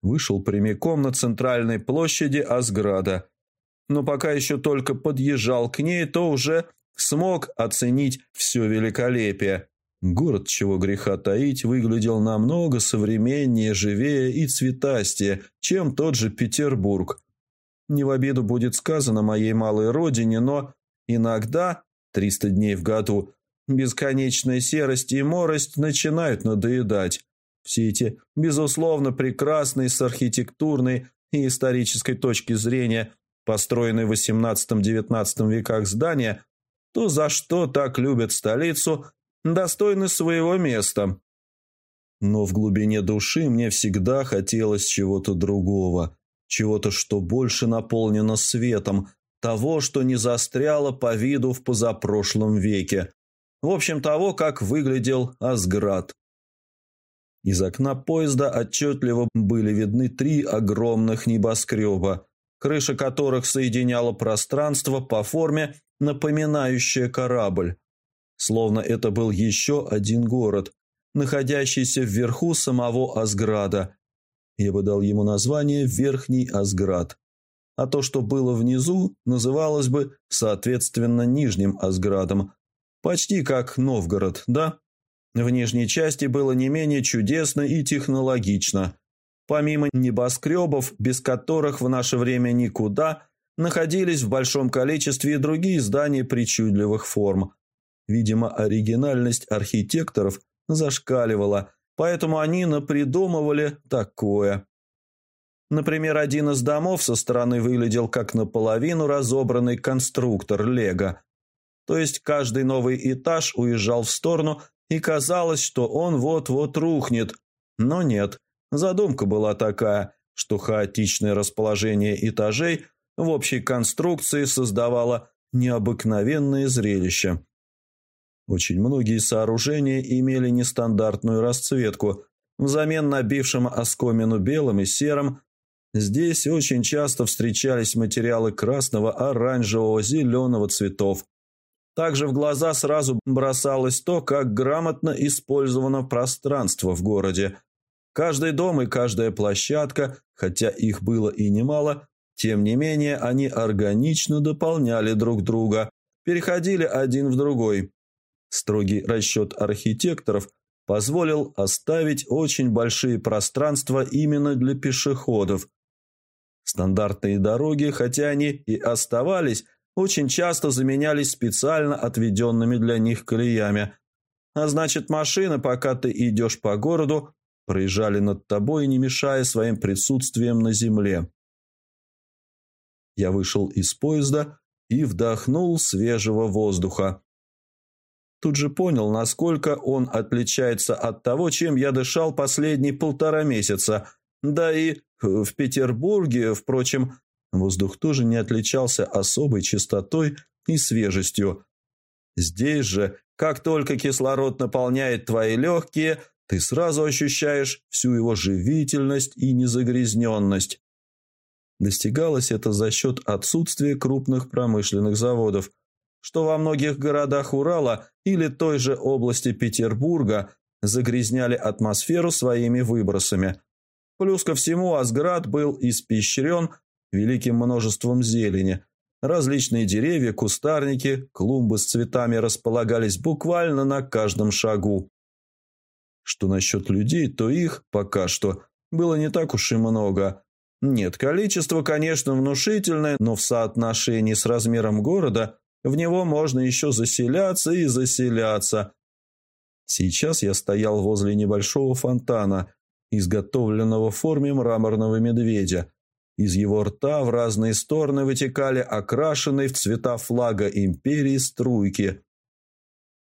Вышел прямиком на центральной площади Асграда. Но пока еще только подъезжал к ней, то уже смог оценить все великолепие. Город, чего греха таить, выглядел намного современнее, живее и цветастее, чем тот же Петербург. Не в обиду будет сказано моей малой родине, но иногда 300 дней в году, бесконечная серость и морость начинают надоедать. Все эти, безусловно, прекрасные с архитектурной и исторической точки зрения, построенные в XVIII-XIX веках здания, то за что так любят столицу, достойны своего места. Но в глубине души мне всегда хотелось чего-то другого, чего-то, что больше наполнено светом, того, что не застряло по виду в позапрошлом веке. В общем, того, как выглядел Асград. Из окна поезда отчетливо были видны три огромных небоскреба, крыша которых соединяла пространство по форме, напоминающее корабль. Словно это был еще один город, находящийся вверху самого Асграда. Я бы дал ему название «Верхний Асград» а то, что было внизу, называлось бы, соответственно, Нижним Асградом. Почти как Новгород, да? В нижней части было не менее чудесно и технологично. Помимо небоскребов, без которых в наше время никуда, находились в большом количестве и другие здания причудливых форм. Видимо, оригинальность архитекторов зашкаливала, поэтому они напридумывали такое. Например, один из домов со стороны выглядел как наполовину разобранный конструктор Лего. То есть каждый новый этаж уезжал в сторону, и казалось, что он вот-вот рухнет. Но нет, задумка была такая, что хаотичное расположение этажей в общей конструкции создавало необыкновенное зрелище. Очень многие сооружения имели нестандартную расцветку. Взамен набившим оскомину белым и серым Здесь очень часто встречались материалы красного, оранжевого, зеленого цветов. Также в глаза сразу бросалось то, как грамотно использовано пространство в городе. Каждый дом и каждая площадка, хотя их было и немало, тем не менее они органично дополняли друг друга, переходили один в другой. Строгий расчет архитекторов позволил оставить очень большие пространства именно для пешеходов – Стандартные дороги, хотя они и оставались, очень часто заменялись специально отведенными для них колеями. А значит, машины, пока ты идешь по городу, проезжали над тобой, не мешая своим присутствием на земле. Я вышел из поезда и вдохнул свежего воздуха. Тут же понял, насколько он отличается от того, чем я дышал последние полтора месяца – да и в Петербурге, впрочем, воздух тоже не отличался особой чистотой и свежестью. Здесь же Как только кислород наполняет твои легкие, ты сразу ощущаешь всю его живительность и незагрязненность. Достигалось это за счет отсутствия крупных промышленных заводов, что во многих городах Урала или той же области Петербурга загрязняли атмосферу своими выбросами. Плюс ко всему Асград был испещрен великим множеством зелени. Различные деревья, кустарники, клумбы с цветами располагались буквально на каждом шагу. Что насчет людей, то их, пока что, было не так уж и много. Нет, количество, конечно, внушительное, но в соотношении с размером города в него можно еще заселяться и заселяться. Сейчас я стоял возле небольшого фонтана, изготовленного в форме мраморного медведя. Из его рта в разные стороны вытекали окрашенные в цвета флага империи струйки.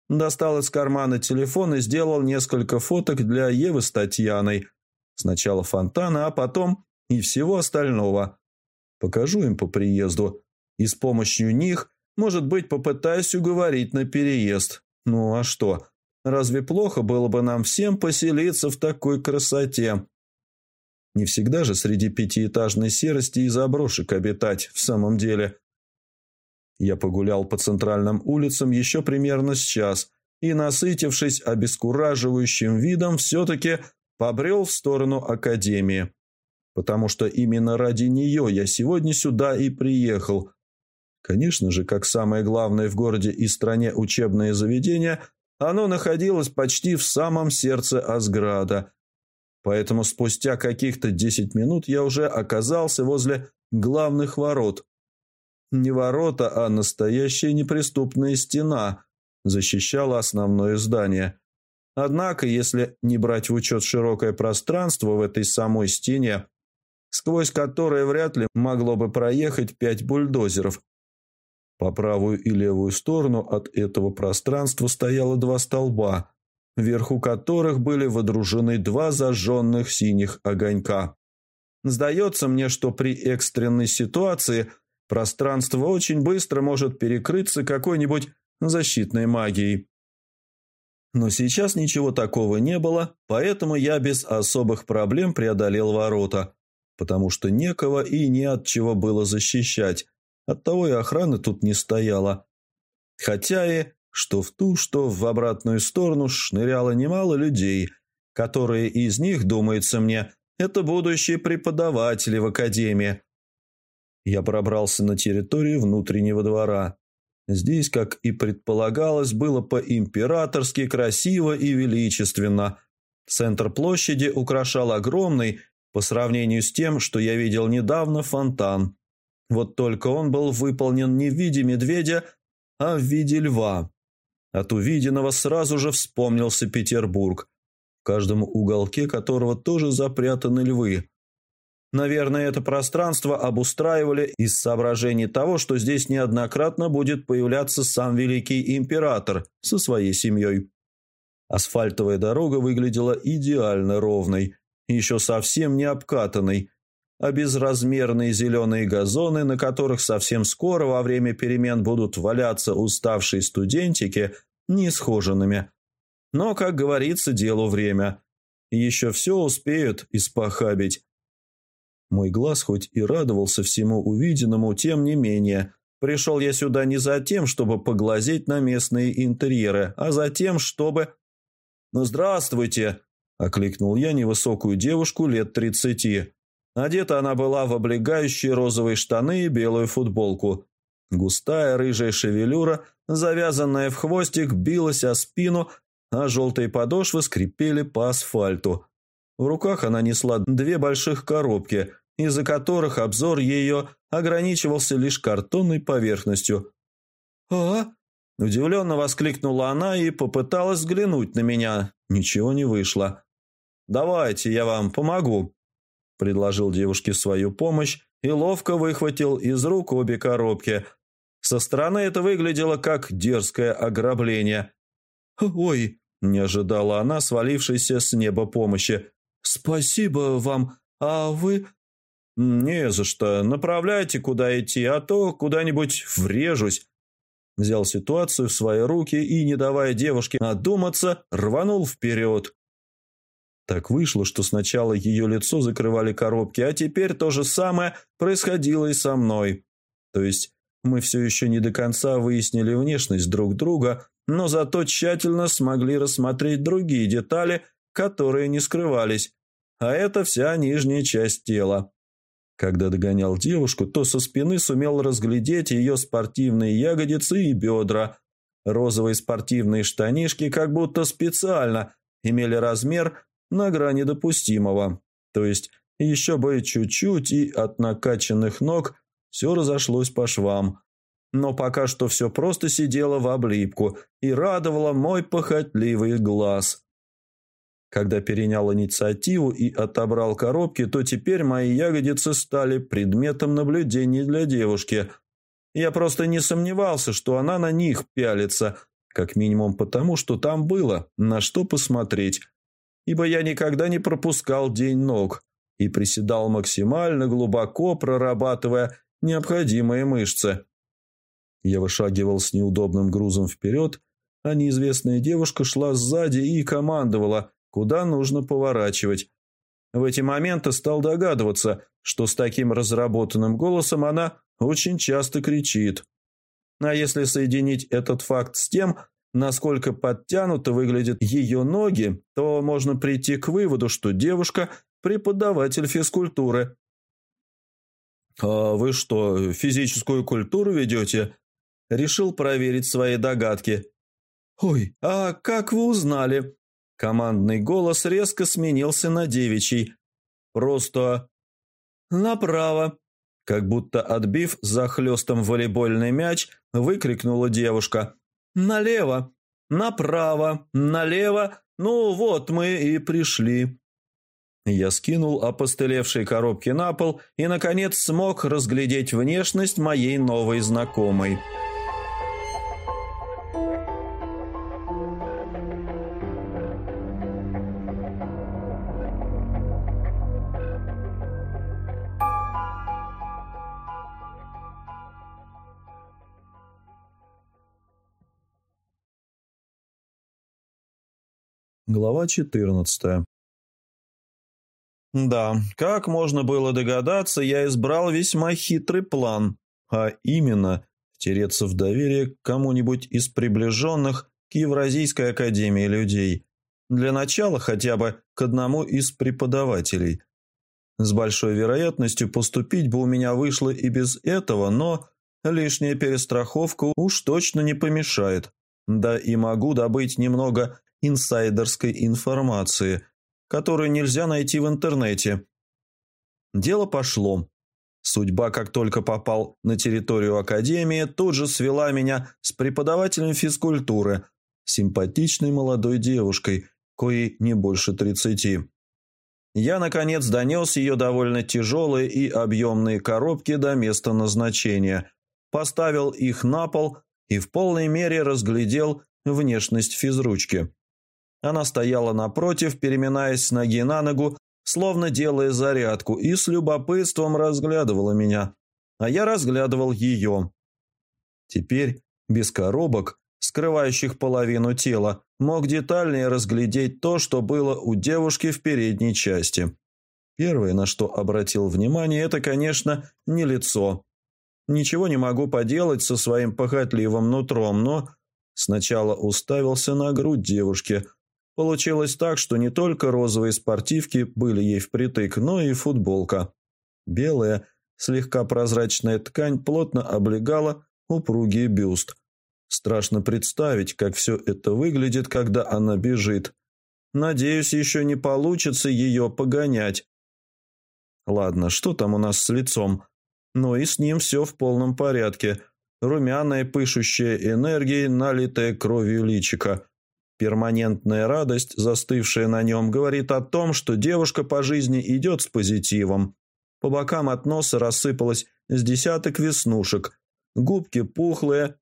Достал из кармана телефон и сделал несколько фоток для Евы с Татьяной. Сначала фонтана, а потом и всего остального. Покажу им по приезду. И с помощью них, может быть, попытаюсь уговорить на переезд. Ну а что? Разве плохо было бы нам всем поселиться в такой красоте? Не всегда же среди пятиэтажной серости и заброшек обитать в самом деле. Я погулял по центральным улицам еще примерно с час и, насытившись обескураживающим видом, все-таки побрел в сторону академии потому что именно ради нее я сегодня сюда и приехал. Конечно же, как самое главное в городе и стране учебное заведение, оно находилось почти в самом сердце Асграда. Поэтому спустя каких-то десять минут я уже оказался возле главных ворот. Не ворота, а настоящая неприступная стена защищала основное здание. Однако, если не брать в учет широкое пространство в этой самой стене, сквозь которое вряд ли могло бы проехать пять бульдозеров. По правую и левую сторону от этого пространства стояло два столба, вверху которых были водружены два зажженных синих огонька. Сдается мне, что при экстренной ситуации пространство очень быстро может перекрыться какой-нибудь защитной магией. Но сейчас ничего такого не было, поэтому я без особых проблем преодолел ворота, потому что некого и не от чего было защищать. Оттого и охраны тут не стояло. Хотя и что в ту, что в обратную сторону шныряло немало людей, которые из них, думается мне, это будущие преподаватели в академии. Я пробрался на территорию внутреннего двора. Здесь, как и предполагалось, было по-императорски красиво и величественно. Центр площади украшал огромный по сравнению с тем, что я видел недавно, фонтан. Вот только он был выполнен не в виде медведя, а в виде льва. От увиденного сразу же вспомнился Петербург, в каждом уголке которого тоже запрятаны львы. Наверное, это пространство обустраивали из соображений того, что здесь неоднократно будет появляться сам великий император со своей семьей. Асфальтовая дорога выглядела идеально ровной, еще совсем не обкатанный, а безразмерные зеленые газоны, на которых совсем скоро во время перемен будут валяться уставшие студентики, не схоженными. Но, как говорится, делу время. Еще все успеют испохабить. Мой глаз хоть и радовался всему увиденному, тем не менее. Пришел я сюда не за тем, чтобы поглазеть на местные интерьеры, а за тем, чтобы... «Ну, здравствуйте!» – окликнул я невысокую девушку лет тридцати. Одета она была в облегающие розовые штаны и белую футболку. Густая рыжая шевелюра, завязанная в хвостик, билась о спину, а желтые подошвы скрипели по асфальту. В руках она несла две больших коробки, из-за которых обзор ее ограничивался лишь картонной поверхностью. «А?» – удивленно воскликнула она и попыталась взглянуть на меня. Ничего не вышло. «Давайте, я вам помогу», – предложил девушке свою помощь и ловко выхватил из рук обе коробки. Со стороны это выглядело как дерзкое ограбление. «Ой!» – не ожидала она, свалившейся с неба помощи. «Спасибо вам, а вы...» «Не за что. Направляйте, куда идти, а то куда-нибудь врежусь». взял ситуацию в свои руки и, не давая девушке одуматься, рванул вперед. Так вышло, что сначала ее лицо закрывали коробки, а теперь то же самое происходило и со мной. То есть мы все еще не до конца выяснили внешность друг друга, но зато тщательно смогли рассмотреть другие детали, которые не скрывались, а это вся нижняя часть тела. Когда догонял девушку, то со спины сумел разглядеть ее спортивные ягодицы и бедра. Розовые спортивные штанишки как будто специально имели размер на грани допустимого. То есть еще бы чуть-чуть и от накачанных ног все разошлось по швам. Но пока что все просто сидело в облипку и радовало мой похотливый глаз. Когда перенял инициативу и отобрал коробки, то теперь мои ягодицы стали предметом наблюдений для девушки. Я просто не сомневался, что она на них пялится, как минимум потому, что там было на что посмотреть. Ибо я никогда не пропускал день ног и приседал максимально глубоко, прорабатывая необходимые мышцы. Я вышагивал с неудобным грузом вперед, а неизвестная девушка шла сзади и командовала – куда нужно поворачивать. В эти моменты стал догадываться, что с таким разработанным голосом она очень часто кричит. А если соединить этот факт с тем, насколько подтянуто выглядят ее ноги, то можно прийти к выводу, что девушка – преподаватель физкультуры. «А вы что, физическую культуру ведете?» Решил проверить свои догадки. «Ой, а как вы узнали?» Командный голос резко сменился на девичий. Просто «Направо!» Как будто отбив захлестом волейбольный мяч, выкрикнула девушка. «Налево! Направо! Налево! Ну вот мы и пришли!» Я скинул опостылевшие коробки на пол и, наконец, смог разглядеть внешность моей новой знакомой. Глава 14 Да, как можно было догадаться, я избрал весьма хитрый план, а именно втереться в доверие к кому-нибудь из приближенных к Евразийской академии людей. Для начала хотя бы к одному из преподавателей. С большой вероятностью поступить бы у меня вышло и без этого, но лишняя перестраховка уж точно не помешает. Да и могу добыть немного инсайдерской информации, которую нельзя найти в интернете. Дело пошло. Судьба, как только попал на территорию Академии, тут же свела меня с преподавателем физкультуры, симпатичной молодой девушкой, коей не больше тридцати. Я, наконец, донес ее довольно тяжелые и объемные коробки до места назначения, поставил их на пол и в полной мере разглядел внешность физручки. Она стояла напротив, переминаясь с ноги на ногу, словно делая зарядку, и с любопытством разглядывала меня. А я разглядывал ее. Теперь, без коробок, скрывающих половину тела, мог детальнее разглядеть то, что было у девушки в передней части. Первое, на что обратил внимание, это, конечно, не лицо. Ничего не могу поделать со своим похотливым нутром, но сначала уставился на грудь девушки – Получилось так, что не только розовые спортивки были ей впритык, но и футболка. Белая, слегка прозрачная ткань плотно облегала упругий бюст. Страшно представить, как все это выглядит, когда она бежит. Надеюсь, еще не получится ее погонять. Ладно, что там у нас с лицом? Но и с ним все в полном порядке. Румяная, пышущая энергией, налитая кровью личика – Перманентная радость, застывшая на нем, говорит о том, что девушка по жизни идет с позитивом. По бокам от носа рассыпалось с десяток веснушек, губки пухлые.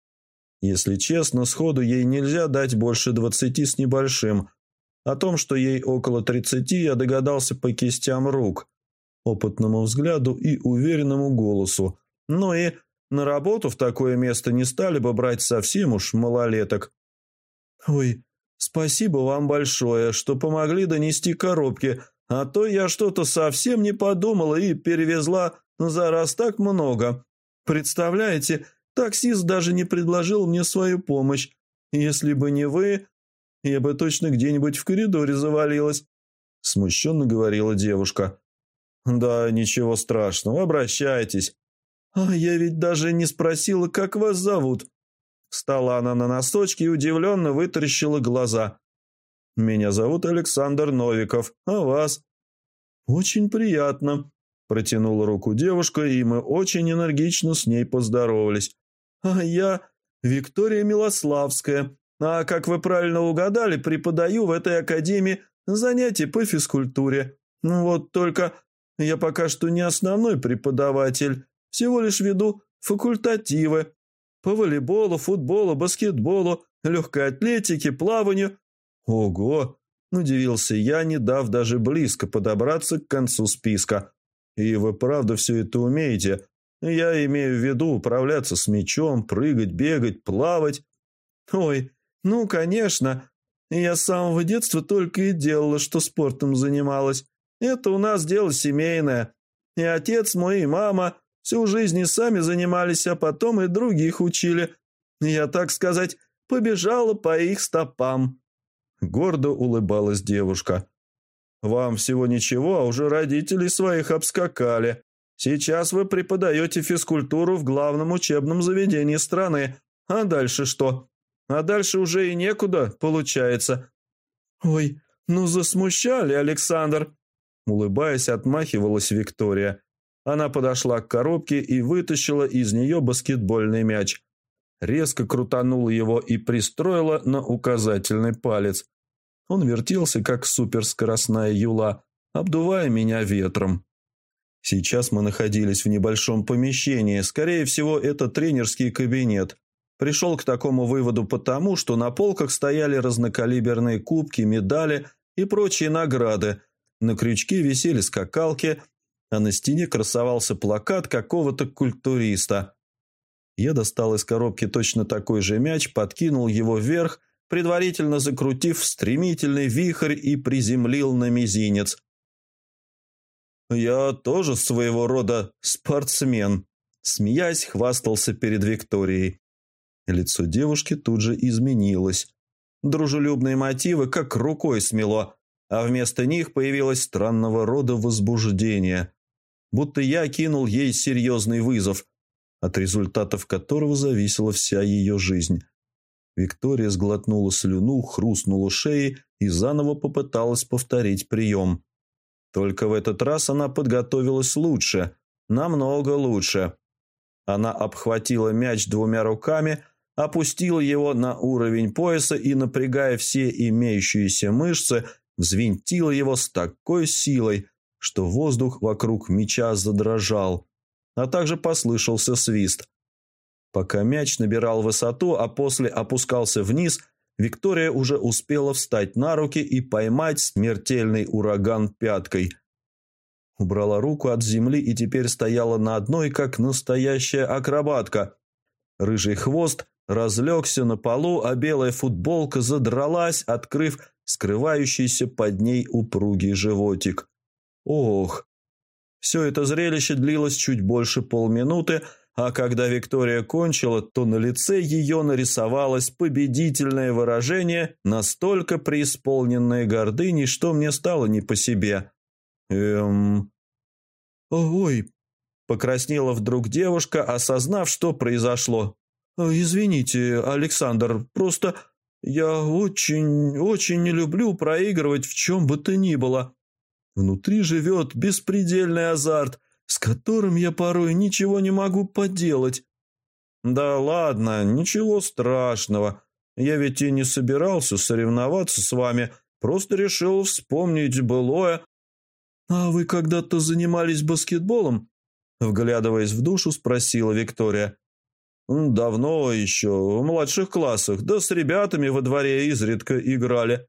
Если честно, сходу ей нельзя дать больше двадцати с небольшим. О том, что ей около тридцати, я догадался по кистям рук, опытному взгляду и уверенному голосу, но и На работу в такое место не стали бы брать совсем уж малолеток. Ой, спасибо вам большое, что помогли донести коробки, а то я что-то совсем не подумала и перевезла за раз так много. Представляете, таксист даже не предложил мне свою помощь. Если бы не вы, я бы точно где-нибудь в коридоре завалилась. Смущенно говорила девушка. «Да, ничего страшного, обращайтесь». «А я ведь даже не спросила, как вас зовут». Встала она на носочки и удивленно вытаращила глаза. «Меня зовут Александр Новиков, а вас?» «Очень приятно», – протянула руку девушка, и мы очень энергично с ней поздоровались. «А я Виктория Милославская, а как вы правильно угадали, преподаю в этой академии занятия по физкультуре. Вот только я пока что не основной преподаватель, всего лишь веду факультативы. По волейболу, футболу, баскетболу, легкой атлетике, плаванию. Ого! Удивился я, не дав даже близко подобраться к концу списка. И вы правда все это умеете? Я имею в виду управляться с мячом, прыгать, бегать, плавать. Ой, ну, конечно. Я с самого детства только и делала, что спортом занималась. Это у нас дело семейное. И отец мой, и мама всю жизнь и сами занимались, а потом и других учили. Я, так сказать, побежала по их стопам». Гордо улыбалась девушка. «Вам всего ничего, а уже родителей своих обскакали. Сейчас вы преподаете физкультуру в главном учебном заведении страны. А дальше что? А дальше уже и некуда, получается». «Ой, ну засмущали, Александр!» Улыбаясь, отмахивалась Виктория. Она подошла к коробке и вытащила из нее баскетбольный мяч. Резко крутанула его и пристроила на указательный палец. Он вертелся, как суперскоростная юла, обдувая меня ветром. Сейчас мы находились в небольшом помещении. Скорее всего, это тренерский кабинет. Пришел к такому выводу потому, что на полках стояли разнокалиберные кубки, медали и прочие награды – на крючке висели скакалки, а на стене красовался плакат какого-то культуриста. Я достал из коробки точно такой же мяч, подкинул его вверх, предварительно закрутив стремительный вихрь и приземлил на мизинец. «Я тоже своего рода спортсмен», – смеясь, хвастался перед Викторией. Лицо девушки тут же изменилось. Дружелюбные мотивы как рукой смело, а вместо них появилось странного рода возбуждение, будто я кинул ей серьезный вызов, от результатов которого зависела вся ее жизнь. Виктория сглотнула слюну, хрустнула шеей и заново попыталась повторить прием. Только в этот раз она подготовилась лучше, намного лучше. Она обхватила мяч двумя руками, опустила его на уровень пояса и, напрягая все имеющиеся мышцы, взвинтила его с такой силой, что воздух вокруг меча задрожал, а также послышался свист. Пока мяч набирал высоту, а после опускался вниз, Виктория уже успела встать на руки и поймать смертельный ураган пяткой. Убрала руку от земли и теперь стояла на одной, как настоящая акробатка. Рыжий хвост разлегся на полу, а белая футболка задралась, открыв скрывающийся под ней упругий животик. Ох! Все это зрелище длилось чуть больше полминуты, а когда Виктория кончила, то на лице ее нарисовалось победительное выражение, настолько преисполненное гордыней, что мне стало не по себе. «Эм...» «Ой!» – покраснела вдруг девушка, осознав, что произошло. «Извините, Александр, просто я очень, очень не люблю проигрывать в чем бы то ни было. Внутри живет беспредельный азарт, с которым я порой ничего не могу поделать. Да ладно, ничего страшного. Я ведь и не собирался соревноваться с вами, просто решил вспомнить былое. А вы когда-то занимались баскетболом? Вглядываясь в душу, спросила Виктория. «Давно еще, в младших классах, да с ребятами во дворе изредка играли».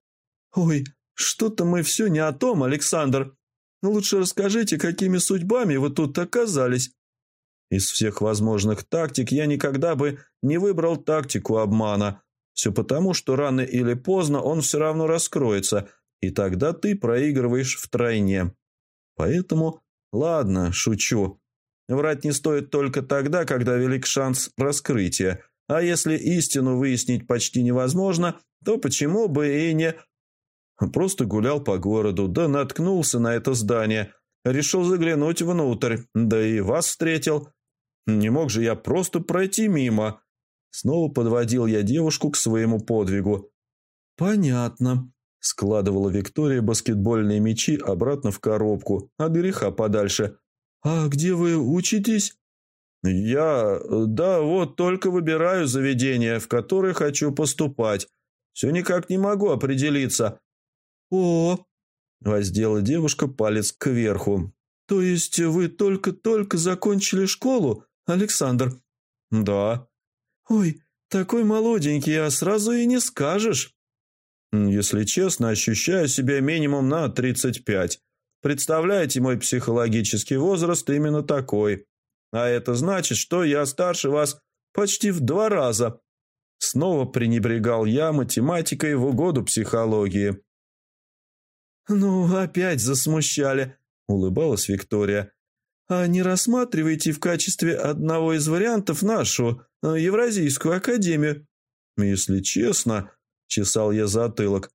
«Ой, что-то мы все не о том, Александр. Лучше расскажите, какими судьбами вы тут оказались». Из всех возможных тактик я никогда бы не выбрал тактику обмана. Все потому, что рано или поздно он все равно раскроется, и тогда ты проигрываешь втройне. Поэтому, ладно, шучу. Врать не стоит только тогда, когда велик шанс раскрытия. А если истину выяснить почти невозможно, то почему бы и не... Просто гулял по городу, да наткнулся на это здание. Решил заглянуть внутрь, да и вас встретил. Не мог же я просто пройти мимо. Снова подводил я девушку к своему подвигу. «Понятно», — складывала Виктория баскетбольные мячи обратно в коробку, от греха подальше. «А где вы учитесь?» «Я... Да, вот только выбираю заведение, в которое хочу поступать. Все никак не могу определиться». «О!» — воздела девушка палец кверху. «То есть вы только-только закончили школу, Александр?» «Да». «Ой, такой молоденький, а сразу и не скажешь». «Если честно, ощущаю себя минимум на тридцать пять. Представляете, мой психологический возраст именно такой. А это значит, что я старше вас почти в два раза». Снова пренебрегал я математикой в угоду психологии. «Ну, опять засмущали», — улыбалась Виктория. «А не рассматривайте в качестве одного из вариантов нашу, э, Евразийскую академию?» «Если честно», — чесал я затылок,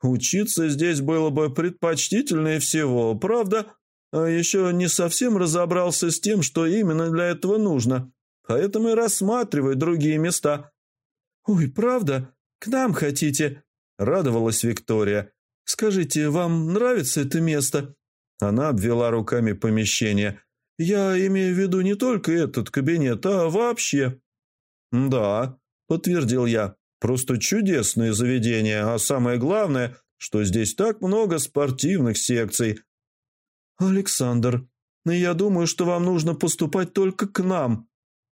«учиться здесь было бы предпочтительнее всего, правда? А еще не совсем разобрался с тем, что именно для этого нужно, поэтому и рассматриваю другие места». «Ой, правда? К нам хотите?» — радовалась Виктория. «Скажите, вам нравится это место?» Она обвела руками помещение. «Я имею в виду не только этот кабинет, а вообще». «Да», — подтвердил я, — «просто чудесное заведение, а самое главное, что здесь так много спортивных секций». «Александр, я думаю, что вам нужно поступать только к нам.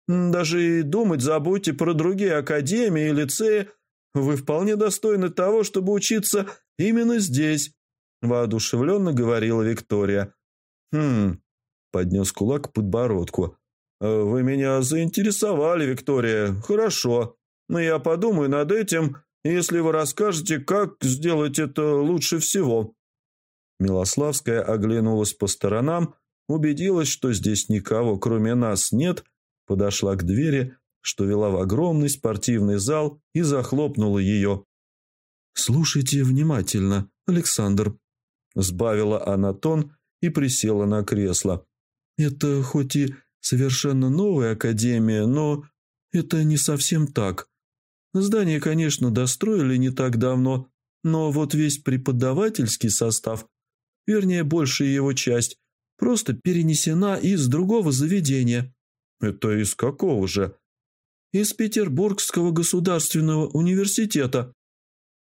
Даже и думать забудьте про другие академии и лицеи. Вы вполне достойны того, чтобы учиться именно здесь», – воодушевленно говорила Виктория. «Хм», – поднес кулак к подбородку. «Э, «Вы меня заинтересовали, Виктория. Хорошо. Но я подумаю над этим, если вы расскажете, как сделать это лучше всего». Милославская оглянулась по сторонам, убедилась, что здесь никого, кроме нас, нет, подошла к двери что вела в огромный спортивный зал и захлопнула ее. «Слушайте внимательно, Александр», – сбавила она тон и присела на кресло. «Это хоть и совершенно новая академия, но это не совсем так. Здание, конечно, достроили не так давно, но вот весь преподавательский состав, вернее, большая его часть, просто перенесена из другого заведения». «Это из какого же?» из Петербургского государственного университета».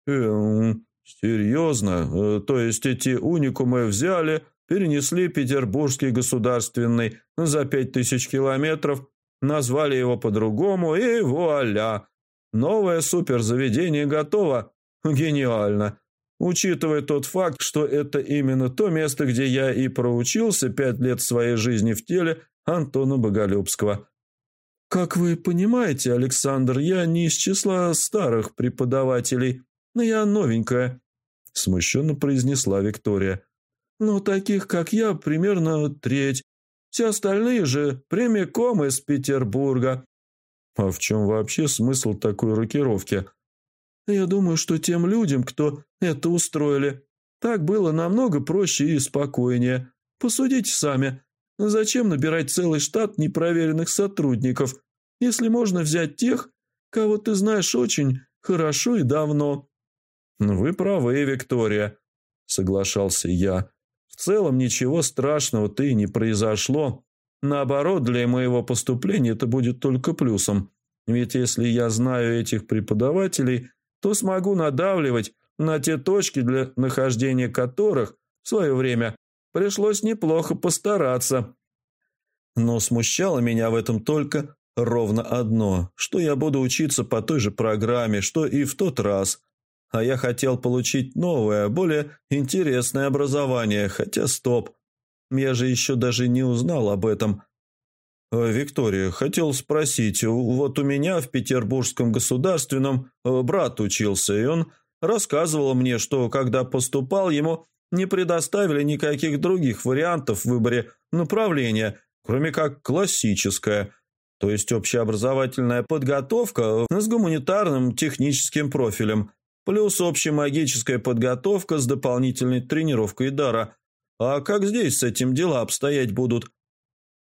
«Эм, серьезно? Э, то есть эти уникумы взяли, перенесли Петербургский государственный за пять тысяч километров, назвали его по-другому и вуаля! Новое суперзаведение готово. Гениально!» Учитывая тот факт, что это именно то место, где я и проучился пять лет своей жизни в теле Антона Боголюбского. «Как вы понимаете, Александр, я не из числа старых преподавателей, но я новенькая», – смущенно произнесла Виктория. «Но таких, как я, примерно треть. Все остальные же прямиком из Петербурга». «А в чем вообще смысл такой рокировки?» «Я думаю, что тем людям, кто это устроили, так было намного проще и спокойнее. Посудите сами». Зачем набирать целый штат непроверенных сотрудников, если можно взять тех, кого ты знаешь очень хорошо и давно?» «Вы правы, Виктория», — соглашался я. «В целом ничего страшного-то и не произошло. Наоборот, для моего поступления это будет только плюсом. Ведь если я знаю этих преподавателей, то смогу надавливать на те точки, для нахождения которых в свое время Пришлось неплохо постараться. Но смущало меня в этом только ровно одно, что я буду учиться по той же программе, что и в тот раз. А я хотел получить новое, более интересное образование, хотя стоп. Я же еще даже не узнал об этом. Э, «Виктория, хотел спросить, вот у меня в Петербургском государственном э, брат учился, и он рассказывал мне, что когда поступал, ему не предоставили никаких других вариантов в выборе направления, кроме как классическое, то есть общеобразовательная подготовка с гуманитарным техническим профилем, плюс общемагическая подготовка с дополнительной тренировкой дара. А как здесь с этим дела обстоять будут?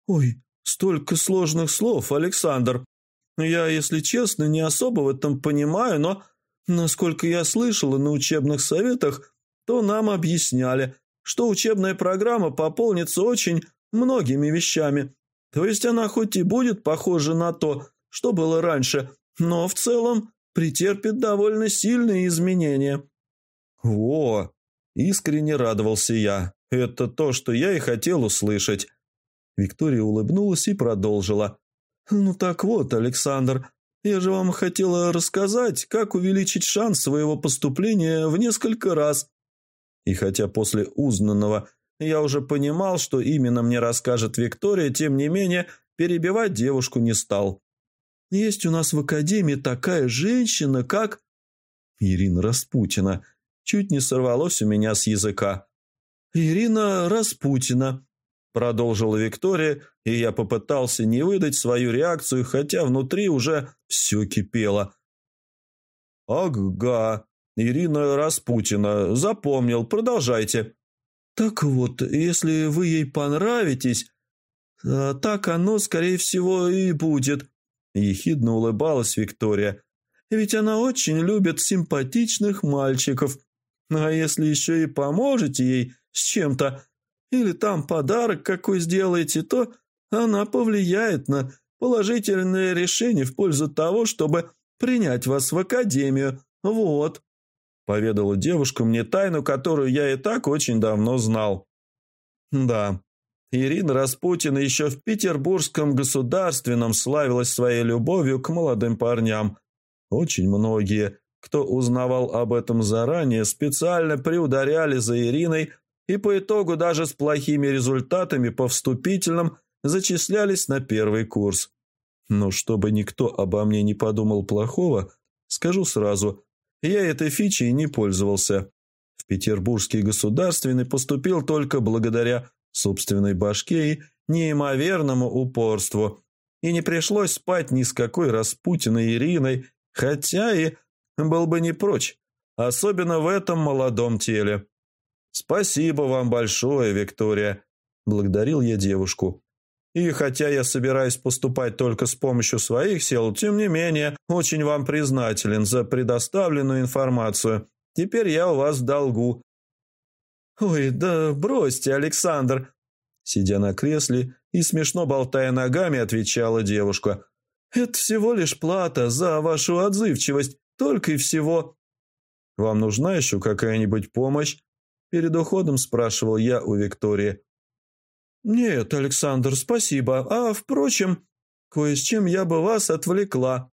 Ой, столько сложных слов, Александр. Я, если честно, не особо в этом понимаю, но, насколько я слышала на учебных советах, то нам объясняли, что учебная программа пополнится очень многими вещами. То есть она хоть и будет похожа на то, что было раньше, но в целом претерпит довольно сильные изменения». «О!» – искренне радовался я. «Это то, что я и хотел услышать». Виктория улыбнулась и продолжила. «Ну так вот, Александр, я же вам хотела рассказать, как увеличить шанс своего поступления в несколько раз. И хотя после узнанного я уже понимал, что именно мне расскажет Виктория, тем не менее перебивать девушку не стал. Есть у нас в академии такая женщина, как... Ирина Распутина. Чуть не сорвалось у меня с языка. Ирина Распутина, продолжила Виктория, и я попытался не выдать свою реакцию, хотя внутри уже все кипело. «Ага, Ирина Распутина. Запомнил. Продолжайте». «Так вот, если вы ей понравитесь, а так оно, скорее всего, и будет», – ехидно улыбалась Виктория. «Ведь она очень любит симпатичных мальчиков. А если еще и поможете ей с чем-то, или там подарок какой сделаете, то она повлияет на положительное решение в пользу того, чтобы принять вас в академию. Вот». Поведала девушка мне тайну, которую я и так очень давно знал. Да, Ирина Распутина еще в Петербургском государственном славилась своей любовью к молодым парням. Очень многие, кто узнавал об этом заранее, специально приударяли за Ириной и по итогу даже с плохими результатами по вступительным зачислялись на первый курс. Но чтобы никто обо мне не подумал плохого, скажу сразу, я этой фичей не пользовался. В Петербургский государственный поступил только благодаря собственной башке и неимоверному упорству. И не пришлось спать ни с какой Распутиной Ириной, хотя и был бы не прочь, особенно в этом молодом теле. «Спасибо вам большое, Виктория», – благодарил я девушку. И хотя я собираюсь поступать только с помощью своих сил, тем не менее, очень вам признателен за предоставленную информацию. Теперь я у вас в долгу». «Ой, да бросьте, Александр!» Сидя на кресле и смешно болтая ногами, отвечала девушка. «Это всего лишь плата за вашу отзывчивость, только и всего». «Вам нужна еще какая-нибудь помощь?» Перед уходом спрашивал я у Виктории. «Нет, Александр, спасибо. А, впрочем, кое с чем я бы вас отвлекла.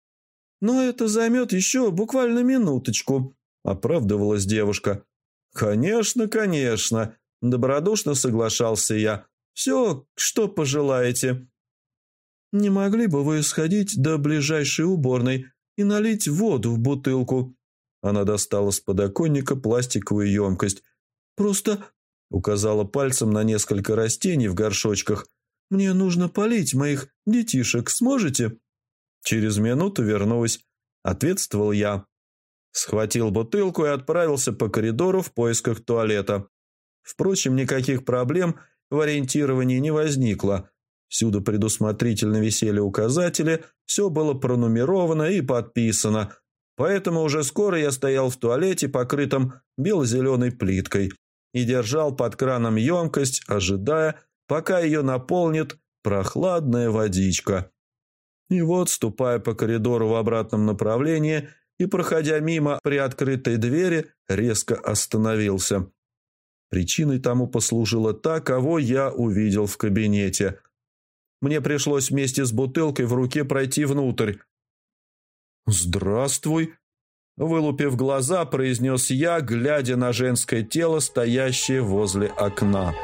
Но это займет еще буквально минуточку», – оправдывалась девушка. «Конечно, конечно», – добродушно соглашался я. «Все, что пожелаете». «Не могли бы вы сходить до ближайшей уборной и налить воду в бутылку?» Она достала с подоконника пластиковую емкость. «Просто Указала пальцем на несколько растений в горшочках. «Мне нужно полить моих детишек, сможете?» «Через минуту вернусь», – ответствовал я. Схватил бутылку и отправился по коридору в поисках туалета. Впрочем, никаких проблем в ориентировании не возникло. Всюду предусмотрительно висели указатели, все было пронумеровано и подписано. Поэтому уже скоро я стоял в туалете, покрытом бело-зеленой плиткой и держал под краном емкость, ожидая, пока ее наполнит прохладная водичка. И вот, ступая по коридору в обратном направлении и проходя мимо приоткрытой двери, резко остановился. Причиной тому послужила та, кого я увидел в кабинете. Мне пришлось вместе с бутылкой в руке пройти внутрь. «Здравствуй!» Вылупив глаза, произнес я, глядя на женское тело, стоящее возле окна.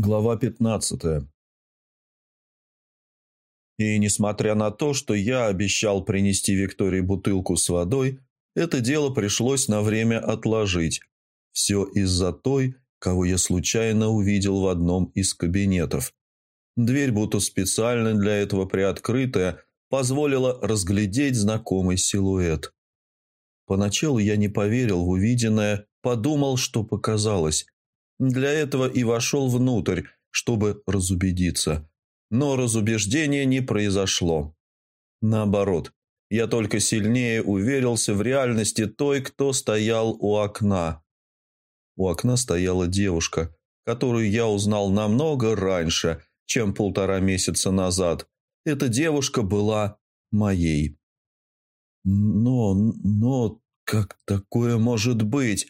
Глава пятнадцатая. И несмотря на то, что я обещал принести Виктории бутылку с водой, это дело пришлось на время отложить. Все из-за той, кого я случайно увидел в одном из кабинетов. Дверь, будто специально для этого приоткрытая, позволила разглядеть знакомый силуэт. Поначалу я не поверил в увиденное, подумал, что показалось. Для этого и вошел внутрь, чтобы разубедиться. Но разубеждения не произошло. Наоборот, я только сильнее уверился в реальности той, кто стоял у окна. У окна стояла девушка, которую я узнал намного раньше, чем полтора месяца назад. Эта девушка была моей. Но, но, как такое может быть?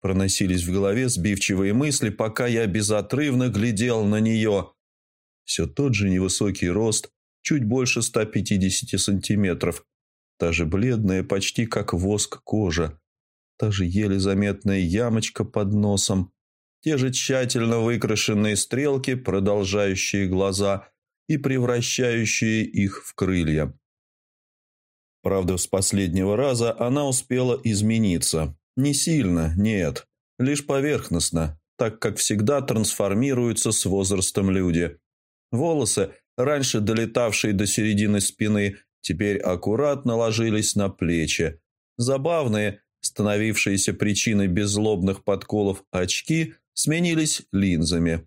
Проносились в голове сбивчивые мысли, пока я безотрывно глядел на нее. Все тот же невысокий рост, чуть больше 150 сантиметров. Та же бледная, почти как воск кожа та же еле заметная ямочка под носом, те же тщательно выкрашенные стрелки, продолжающие глаза и превращающие их в крылья. Правда, с последнего раза она успела измениться. Не сильно, нет, лишь поверхностно, так как всегда трансформируются с возрастом люди. Волосы, раньше долетавшие до середины спины, теперь аккуратно ложились на плечи. Забавные, становившиеся причиной беззлобных подколов очки, сменились линзами.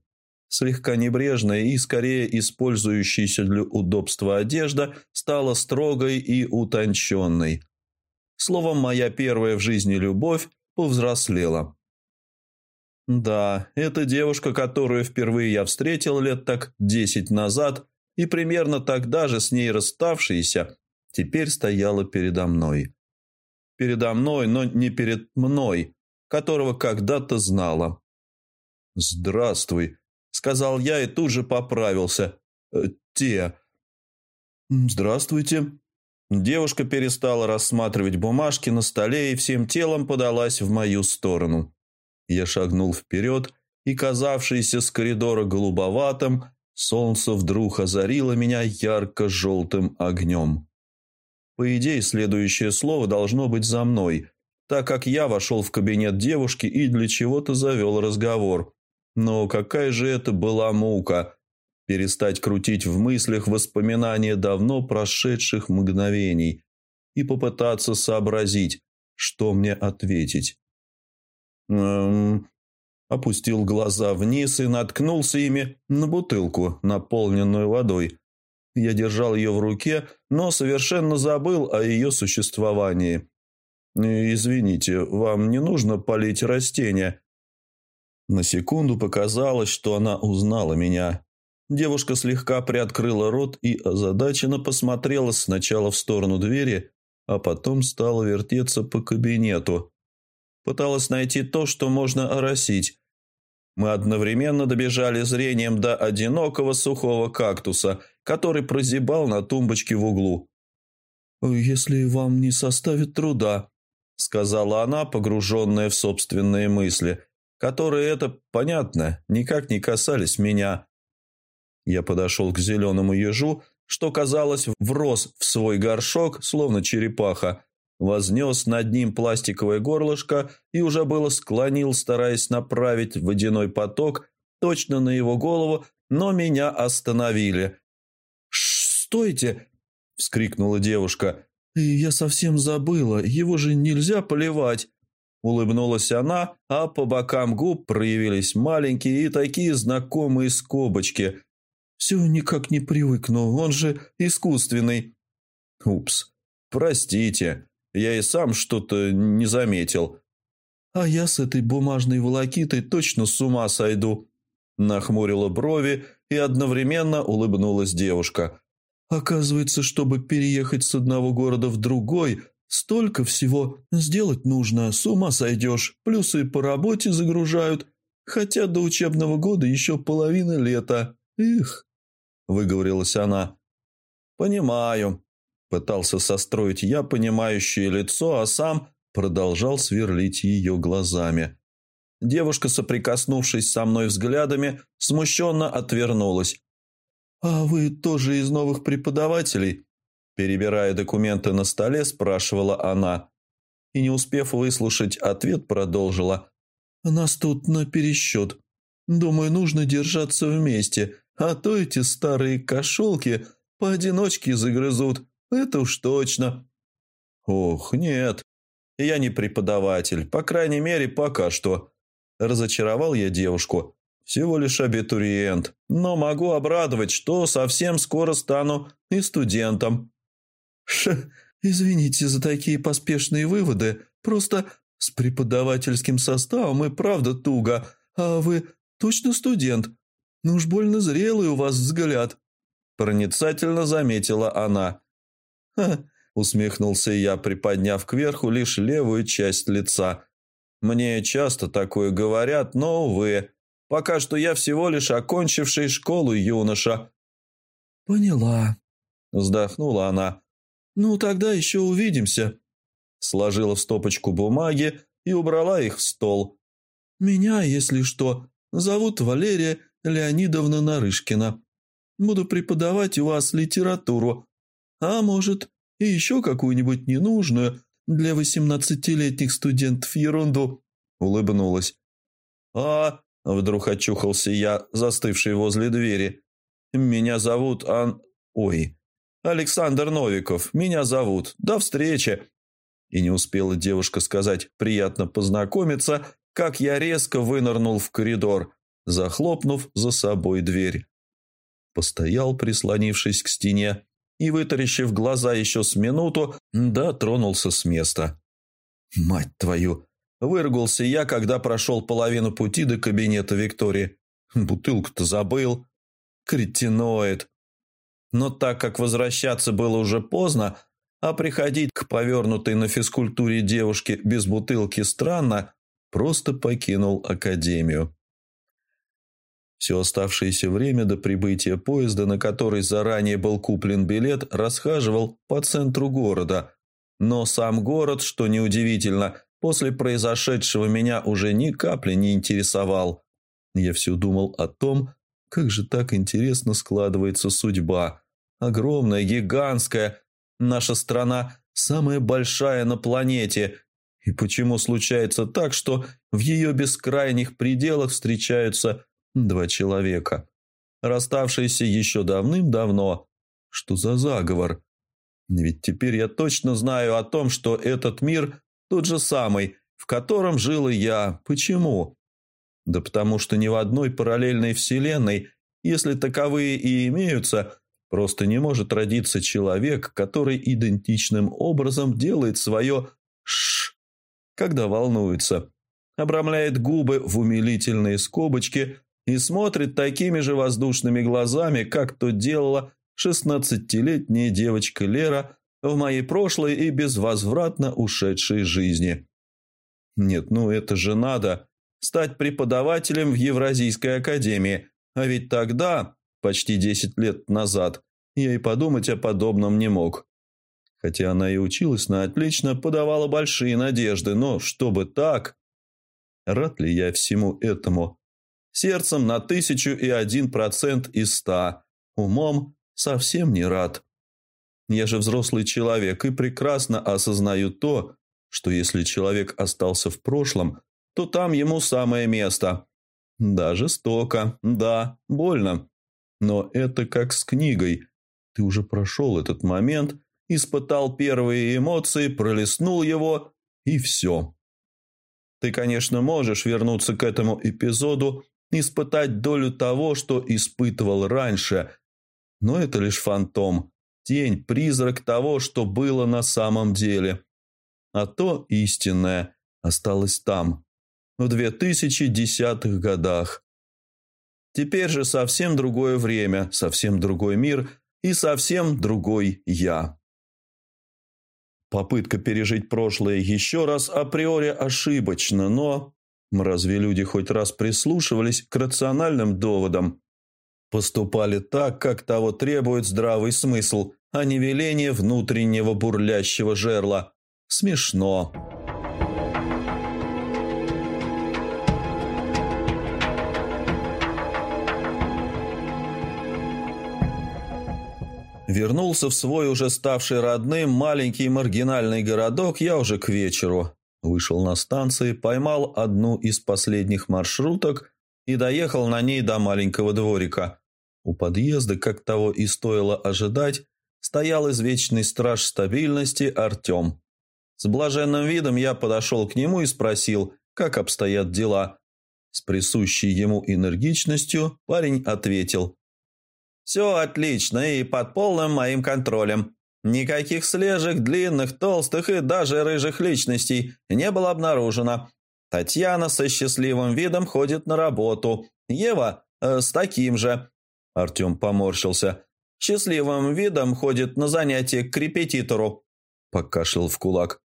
Слегка небрежная и скорее использующаяся для удобства одежда стала строгой и утонченной. Словом, моя первая в жизни любовь повзрослела. Да, эта девушка, которую впервые я встретил лет так десять назад и примерно тогда же с ней расставшаяся, теперь стояла передо мной передо мной, но не перед мной, которого когда-то знала. «Здравствуй», — сказал я и тут же поправился. «Э, «Те». «Здравствуйте». Девушка перестала рассматривать бумажки на столе и всем телом подалась в мою сторону. Я шагнул вперед, и казавшееся с коридора голубоватым, солнце вдруг озарило меня ярко-желтым огнем. По идее, следующее слово должно быть за мной, так как я вошел в кабинет девушки и для чего-то завел разговор. Но какая же это была мука! Перестать крутить в мыслях воспоминания давно прошедших мгновений и попытаться сообразить, что мне ответить. Эм, опустил глаза вниз и наткнулся ими на бутылку, наполненную водой. Я держал ее в руке, но совершенно забыл о ее существовании. «Извините, вам не нужно полить растения?» На секунду показалось, что она узнала меня. Девушка слегка приоткрыла рот и озадаченно посмотрела сначала в сторону двери, а потом стала вертеться по кабинету. Пыталась найти то, что можно оросить. Мы одновременно добежали зрением до одинокого сухого кактуса – который прозябал на тумбочке в углу. «Если вам не составит труда», — сказала она, погруженная в собственные мысли, которые, это понятно, никак не касались меня. Я подошел к зеленому ежу, что, казалось, врос в свой горшок, словно черепаха, вознес над ним пластиковое горлышко и уже было склонил, стараясь направить водяной поток точно на его голову, но меня остановили. «Стойте!» – вскрикнула девушка. «Я совсем забыла, его же нельзя поливать!» Улыбнулась она, а по бокам губ проявились маленькие и такие знакомые скобочки. «Все никак не привыкну, он же искусственный». «Упс, простите, я и сам что-то не заметил». «А я с этой бумажной волокитой точно с ума сойду», – нахмурила брови и одновременно улыбнулась девушка. Оказывается, чтобы переехать с одного города в другой, столько всего сделать нужно, с ума сойдешь. Плюсы по работе загружают, хотя до учебного года еще половина лета. Их, выговорилась она. Понимаю. Пытался состроить я понимающее лицо, а сам продолжал сверлить ее глазами. девушка, соприкоснувшись со мной взглядами, смущенно отвернулась. «А вы тоже из новых преподавателей?» Перебирая документы на столе, спрашивала она. И не успев выслушать, ответ продолжила. «Нас тут на пересчет. Думаю, нужно держаться вместе, а то эти старые кошелки поодиночке загрызут. Это уж точно». «Ох, нет. Я не преподаватель, по крайней мере, пока что». Разочаровал я девушку. Всего лишь абитуриент, но могу обрадовать, что совсем скоро стану и студентом. Ш, извините за такие поспешные выводы, просто с преподавательским составом и правда туго, а вы точно студент. Ну уж больно зрелый у вас взгляд. Проницательно заметила она. Ха, усмехнулся я, приподняв кверху лишь левую часть лица. Мне часто такое говорят, но, увы, Пока что я всего лишь окончивший школу юноша». «Поняла», – вздохнула она. «Ну, тогда еще увидимся». Сложила в стопочку бумаги и убрала их в стол. «Меня, если что, зовут Валерия Леонидовна Нарышкина. Буду преподавать у вас литературу. А может, и еще какую-нибудь ненужную для восемнадцатилетних студентов ерунду», – улыбнулась. «А Вдруг очухался я, застывший возле двери. «Меня зовут Ан... Ой, Александр Новиков. Меня зовут. До встречи!» И не успела девушка сказать «приятно познакомиться», как я резко вынырнул в коридор, захлопнув за собой дверь. Постоял, прислонившись к стене, и, вытаращив глаза еще с минуту, да тронулся с места. «Мать твою! Выргулся я, когда прошел половину пути до кабинета Виктории. Бутылку-то забыл. Кретиноид. Но так как возвращаться было уже поздно, а приходить к повернутой на физкультуре девушке без бутылки странно, просто покинул академию. Все оставшееся время до прибытия поезда, на который заранее был куплен билет, расхаживал по центру города. Но сам город, что неудивительно, После произошедшего меня уже ни капли не интересовал. Я все думал о том, как же так интересно складывается судьба. Огромная, гигантская. Наша страна самая большая на планете. И почему случается так, что в ее бескрайних пределах встречаются два человека, расставшиеся еще давным-давно? Что за заговор? Ведь теперь я точно знаю о том, что этот мир тот же самый, в котором жил и я. Почему? Да потому что ни в одной параллельной вселенной, если таковые и имеются, просто не может родиться человек, который идентичным образом делает свое «ш», когда волнуется, обрамляет губы в умилительные скобочки и смотрит такими же воздушными глазами, как то делала шестнадцатилетняя девочка Лера в моей прошлой и безвозвратно ушедшей жизни. Нет, ну это же надо. Стать преподавателем в Евразийской академии. А ведь тогда, почти десять лет назад, я и подумать о подобном не мог. Хотя она и училась на отлично, подавала большие надежды, но чтобы так... Рад ли я всему этому? Сердцем на тысячу и один процент из ста. Умом совсем не рад. Я же взрослый человек и прекрасно осознаю то, что если человек остался в прошлом, то там ему самое место. Да, жестоко, да, больно. Но это как с книгой. Ты уже прошел этот момент, испытал первые эмоции, пролистнул его, и все. Ты, конечно, можешь вернуться к этому эпизоду, испытать долю того, что испытывал раньше, но это лишь фантом – тень, призрак того, что было на самом деле. А то истинное осталось там, в 2010-х годах. Теперь же совсем другое время, совсем другой мир и совсем другой я. Попытка пережить прошлое еще раз априори ошибочна, но... Разве люди хоть раз прислушивались к рациональным доводам? Поступали так, как того требует здравый смысл, а не веление внутреннего бурлящего жерла. Смешно. Вернулся в свой уже ставший родным маленький маргинальный городок я уже к вечеру. Вышел на станции, поймал одну из последних маршруток и доехал на ней до маленького дворика. У подъезда, как того и стоило ожидать, стоял извечный страж стабильности Артем. С блаженным видом я подошел к нему и спросил, как обстоят дела. С присущей ему энергичностью парень ответил. «Все отлично и под полным моим контролем. Никаких слежек, длинных, толстых и даже рыжих личностей не было обнаружено. Татьяна со счастливым видом ходит на работу. Ева э, с таким же». Артем поморщился. «Счастливым видом ходит на занятия к репетитору». Покашлял в кулак.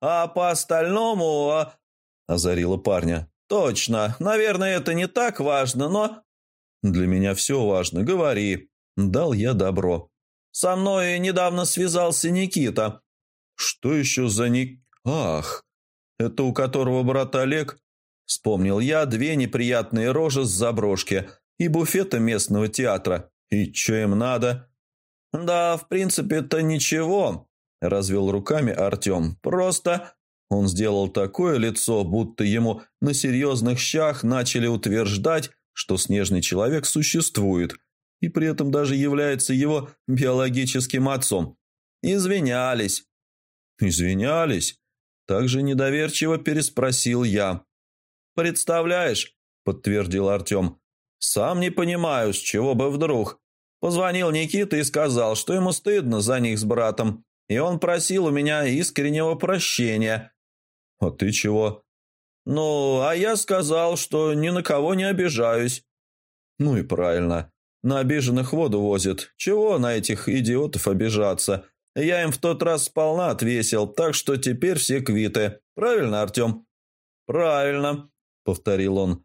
«А по остальному...» а, озарила парня. «Точно. Наверное, это не так важно, но...» «Для меня все важно. Говори». Дал я добро. «Со мной недавно связался Никита». «Что еще за Ник...» «Ах, это у которого брат Олег?» Вспомнил я две неприятные рожи с заброшки и буфета местного театра. И что им надо? «Да, в принципе-то ничего», – развел руками Артем. «Просто он сделал такое лицо, будто ему на серьезных щах начали утверждать, что снежный человек существует, и при этом даже является его биологическим отцом. Извинялись. Извинялись? Также недоверчиво переспросил я. «Представляешь», – подтвердил Артем, – «сам не понимаю, с чего бы вдруг». Позвонил Никита и сказал, что ему стыдно за них с братом, и он просил у меня искреннего прощения. «А ты чего?» «Ну, а я сказал, что ни на кого не обижаюсь». «Ну и правильно. На обиженных воду возят. Чего на этих идиотов обижаться? Я им в тот раз сполна отвесил, так что теперь все квиты. Правильно, Артем?» «Правильно», — повторил он.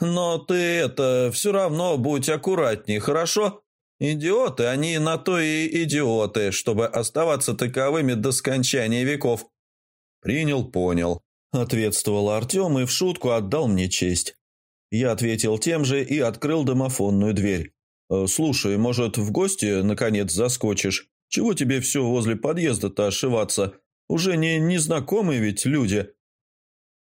«Но ты это, все равно будь аккуратней, хорошо? Идиоты, они на то и идиоты, чтобы оставаться таковыми до скончания веков». «Принял, понял», – ответствовал Артем и в шутку отдал мне честь. Я ответил тем же и открыл домофонную дверь. «Э, «Слушай, может, в гости, наконец, заскочишь? Чего тебе все возле подъезда-то ошиваться? Уже не незнакомые ведь люди».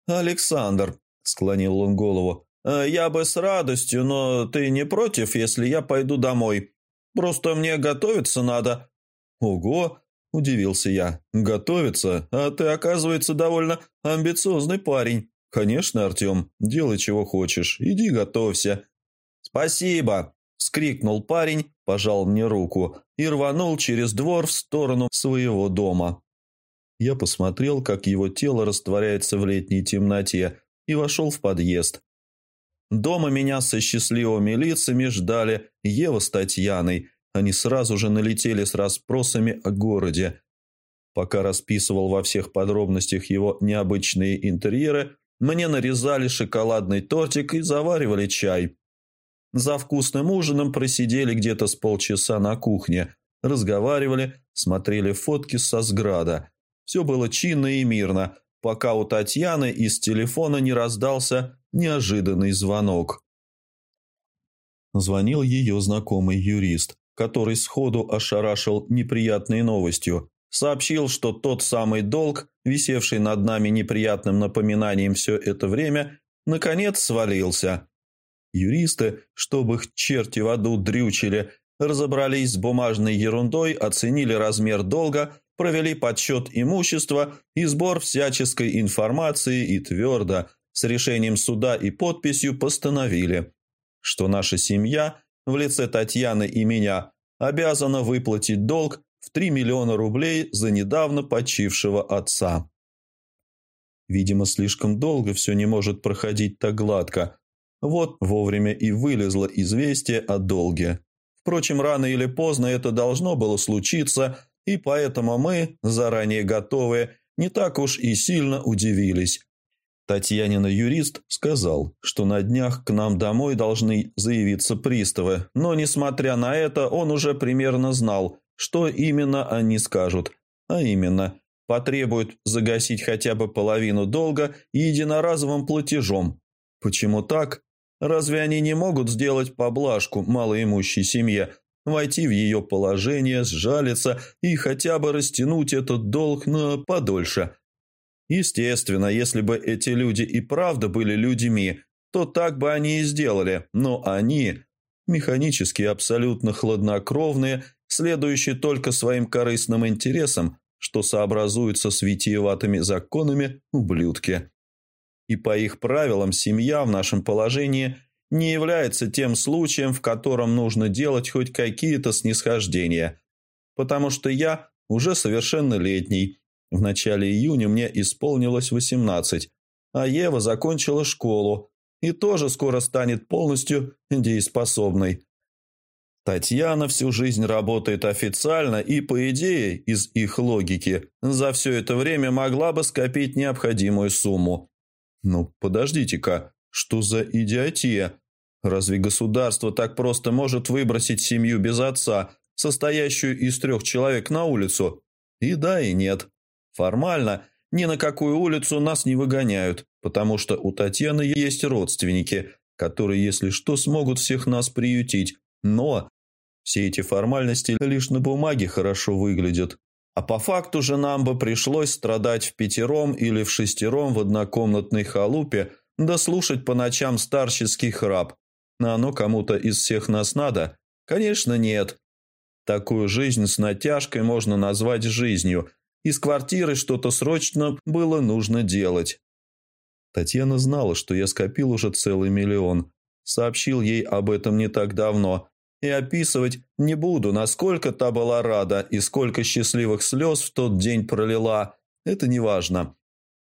«Александр», – склонил он голову, «э, – «я бы с радостью, но ты не против, если я пойду домой? Просто мне готовиться надо». «Ого, Удивился я. «Готовиться? А ты, оказывается, довольно амбициозный парень. Конечно, Артем, делай чего хочешь. Иди готовься». «Спасибо!» – скрикнул парень, пожал мне руку и рванул через двор в сторону своего дома. Я посмотрел, как его тело растворяется в летней темноте, и вошел в подъезд. Дома меня со счастливыми лицами ждали Ева с Татьяной – они сразу же налетели с расспросами о городе. Пока расписывал во всех подробностях его необычные интерьеры, мне нарезали шоколадный тортик и заваривали чай. За вкусным ужином просидели где-то с полчаса на кухне, разговаривали, смотрели фотки со сграда. Все было чинно и мирно, пока у Татьяны из телефона не раздался неожиданный звонок. Звонил ее знакомый юрист который сходу ошарашил неприятной новостью. Сообщил, что тот самый долг, висевший над нами неприятным напоминанием все это время, наконец свалился. Юристы, чтобы их черти в аду дрючили, разобрались с бумажной ерундой, оценили размер долга, провели подсчет имущества и сбор всяческой информации и твердо, с решением суда и подписью постановили, что наша семья – в лице Татьяны и меня обязана выплатить долг в 3 миллиона рублей за недавно почившего отца. Видимо, слишком долго все не может проходить так гладко. Вот вовремя и вылезло известие о долге. Впрочем, рано или поздно это должно было случиться, и поэтому мы, заранее готовые, не так уж и сильно удивились. Татьянина юрист сказал, что на днях к нам домой должны заявиться приставы, но, несмотря на это, он уже примерно знал, что именно они скажут. А именно, потребуют загасить хотя бы половину долга единоразовым платежом. Почему так? Разве они не могут сделать поблажку малоимущей семье, войти в ее положение, сжалиться и хотя бы растянуть этот долг на подольше. Естественно, если бы эти люди и правда были людьми, то так бы они и сделали, но они механически абсолютно хладнокровные, следующие только своим корыстным интересам, что сообразуются с витиеватыми законами ублюдки. И по их правилам семья в нашем положении не является тем случаем, в котором нужно делать хоть какие-то снисхождения. Потому что я уже совершеннолетний. В начале июня мне исполнилось 18, а Ева закончила школу и тоже скоро станет полностью дееспособной. Татьяна всю жизнь работает официально и, по идее, из их логики, за все это время могла бы скопить необходимую сумму. Ну, подождите-ка, что за идиотия? Разве государство так просто может выбросить семью без отца, состоящую из трех человек на улицу? И да, и нет. Формально ни на какую улицу нас не выгоняют, потому что у Татьяны есть родственники, которые, если что, смогут всех нас приютить. Но все эти формальности лишь на бумаге хорошо выглядят. А по факту же нам бы пришлось страдать в пятером или в шестером в однокомнатной халупе, да слушать по ночам старческий храп. А оно кому-то из всех нас надо? Конечно, нет. Такую жизнь с натяжкой можно назвать жизнью. Из квартиры что-то срочно было нужно делать. Татьяна знала, что я скопил уже целый миллион. Сообщил ей об этом не так давно, и описывать не буду, насколько та была рада и сколько счастливых слез в тот день пролила. Это не важно.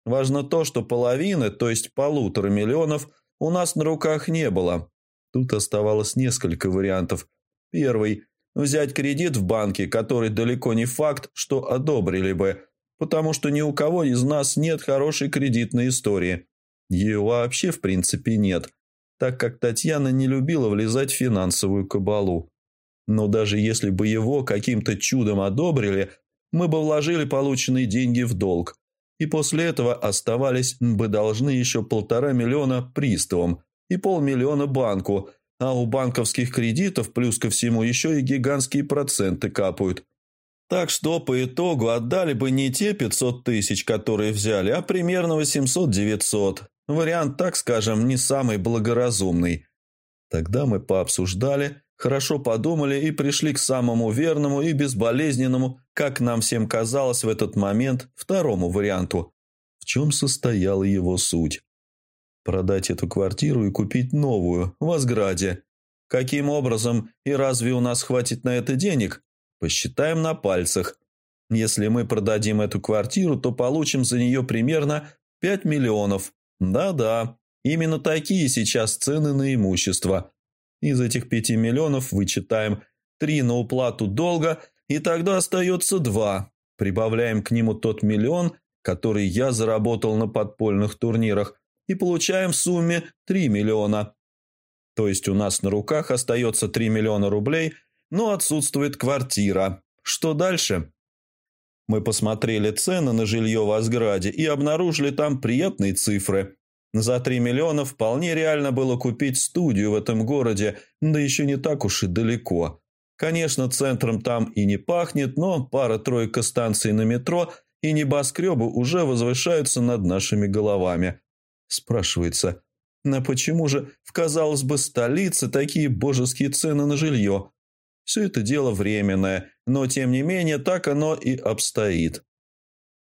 Важно то, что половины, то есть полутора миллионов, у нас на руках не было. Тут оставалось несколько вариантов. Первый – взять кредит в банке, который далеко не факт, что одобрили бы, потому что ни у кого из нас нет хорошей кредитной истории. Ее вообще в принципе нет – так как Татьяна не любила влезать в финансовую кабалу. Но даже если бы его каким-то чудом одобрили, мы бы вложили полученные деньги в долг, и после этого оставались бы должны еще полтора миллиона приставам и полмиллиона банку, а у банковских кредитов плюс ко всему еще и гигантские проценты капают. Так что по итогу отдали бы не те 500 тысяч, которые взяли, а примерно 800-900, Вариант, так скажем, не самый благоразумный. Тогда мы пообсуждали, хорошо подумали и пришли к самому верному и безболезненному, как нам всем казалось в этот момент, второму варианту. В чем состояла его суть? Продать эту квартиру и купить новую, в Асграде. Каким образом и разве у нас хватит на это денег? Посчитаем на пальцах. Если мы продадим эту квартиру, то получим за нее примерно 5 миллионов. Да-да, именно такие сейчас цены на имущество. Из этих пяти миллионов вычитаем три на уплату долга, и тогда остается два. Прибавляем к нему тот миллион, который я заработал на подпольных турнирах, и получаем в сумме 3 миллиона. То есть у нас на руках остается 3 миллиона рублей, но отсутствует квартира. Что дальше? Мы посмотрели цены на жилье в Асграде и обнаружили там приятные цифры. За 3 миллиона вполне реально было купить студию в этом городе, да еще не так уж и далеко. Конечно, центром там и не пахнет, но пара-тройка станций на метро и небоскребы уже возвышаются над нашими головами. Спрашивается, на почему же в, казалось бы, столице такие божеские цены на жилье? Все это дело временное, но тем не менее так оно и обстоит.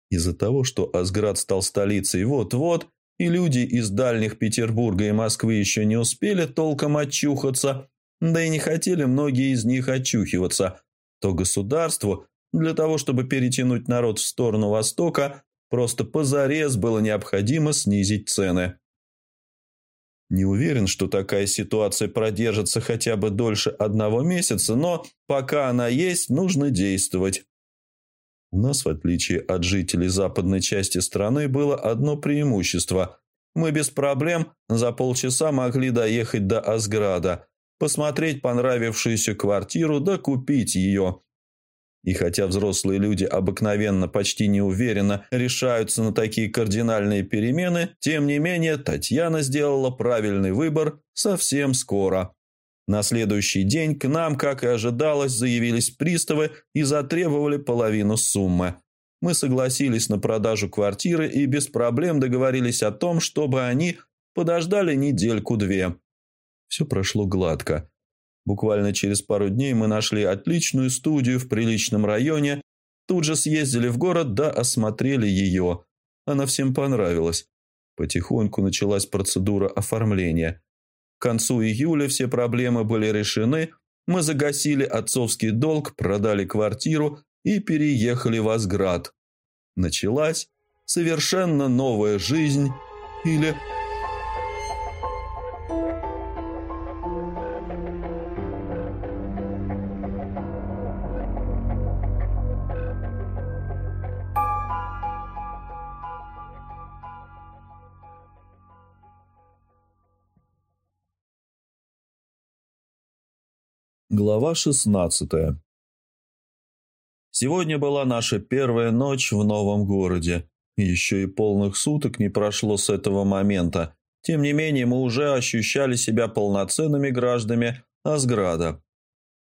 Из-за того, что Асград стал столицей вот-вот, и люди из дальних Петербурга и Москвы еще не успели толком очухаться, да и не хотели многие из них очухиваться, то государству для того, чтобы перетянуть народ в сторону Востока, просто позарез было необходимо снизить цены. Не уверен, что такая ситуация продержится хотя бы дольше одного месяца, но пока она есть, нужно действовать. У нас, в отличие от жителей западной части страны, было одно преимущество. Мы без проблем за полчаса могли доехать до Асграда, посмотреть понравившуюся квартиру да купить ее. И хотя взрослые люди обыкновенно почти неуверенно решаются на такие кардинальные перемены, тем не менее Татьяна сделала правильный выбор совсем скоро. На следующий день к нам, как и ожидалось, заявились приставы и затребовали половину суммы. Мы согласились на продажу квартиры и без проблем договорились о том, чтобы они подождали недельку-две. Все прошло гладко. Буквально через пару дней мы нашли отличную студию в приличном районе, тут же съездили в город да осмотрели ее. Она всем понравилась. Потихоньку началась процедура оформления. К концу июля все проблемы были решены, мы загасили отцовский долг, продали квартиру и переехали в Асград. Началась совершенно новая жизнь или Глава 16 Сегодня была наша первая ночь в новом городе. Еще и полных суток не прошло с этого момента. Тем не менее, мы уже ощущали себя полноценными гражданами Асграда.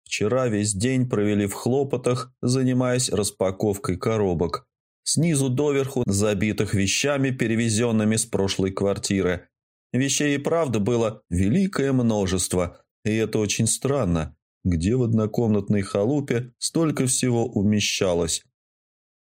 Вчера весь день провели в хлопотах, занимаясь распаковкой коробок. Снизу доверху забитых вещами, перевезенными с прошлой квартиры. Вещей и правда было великое множество, и это очень странно где в однокомнатной халупе столько всего умещалось.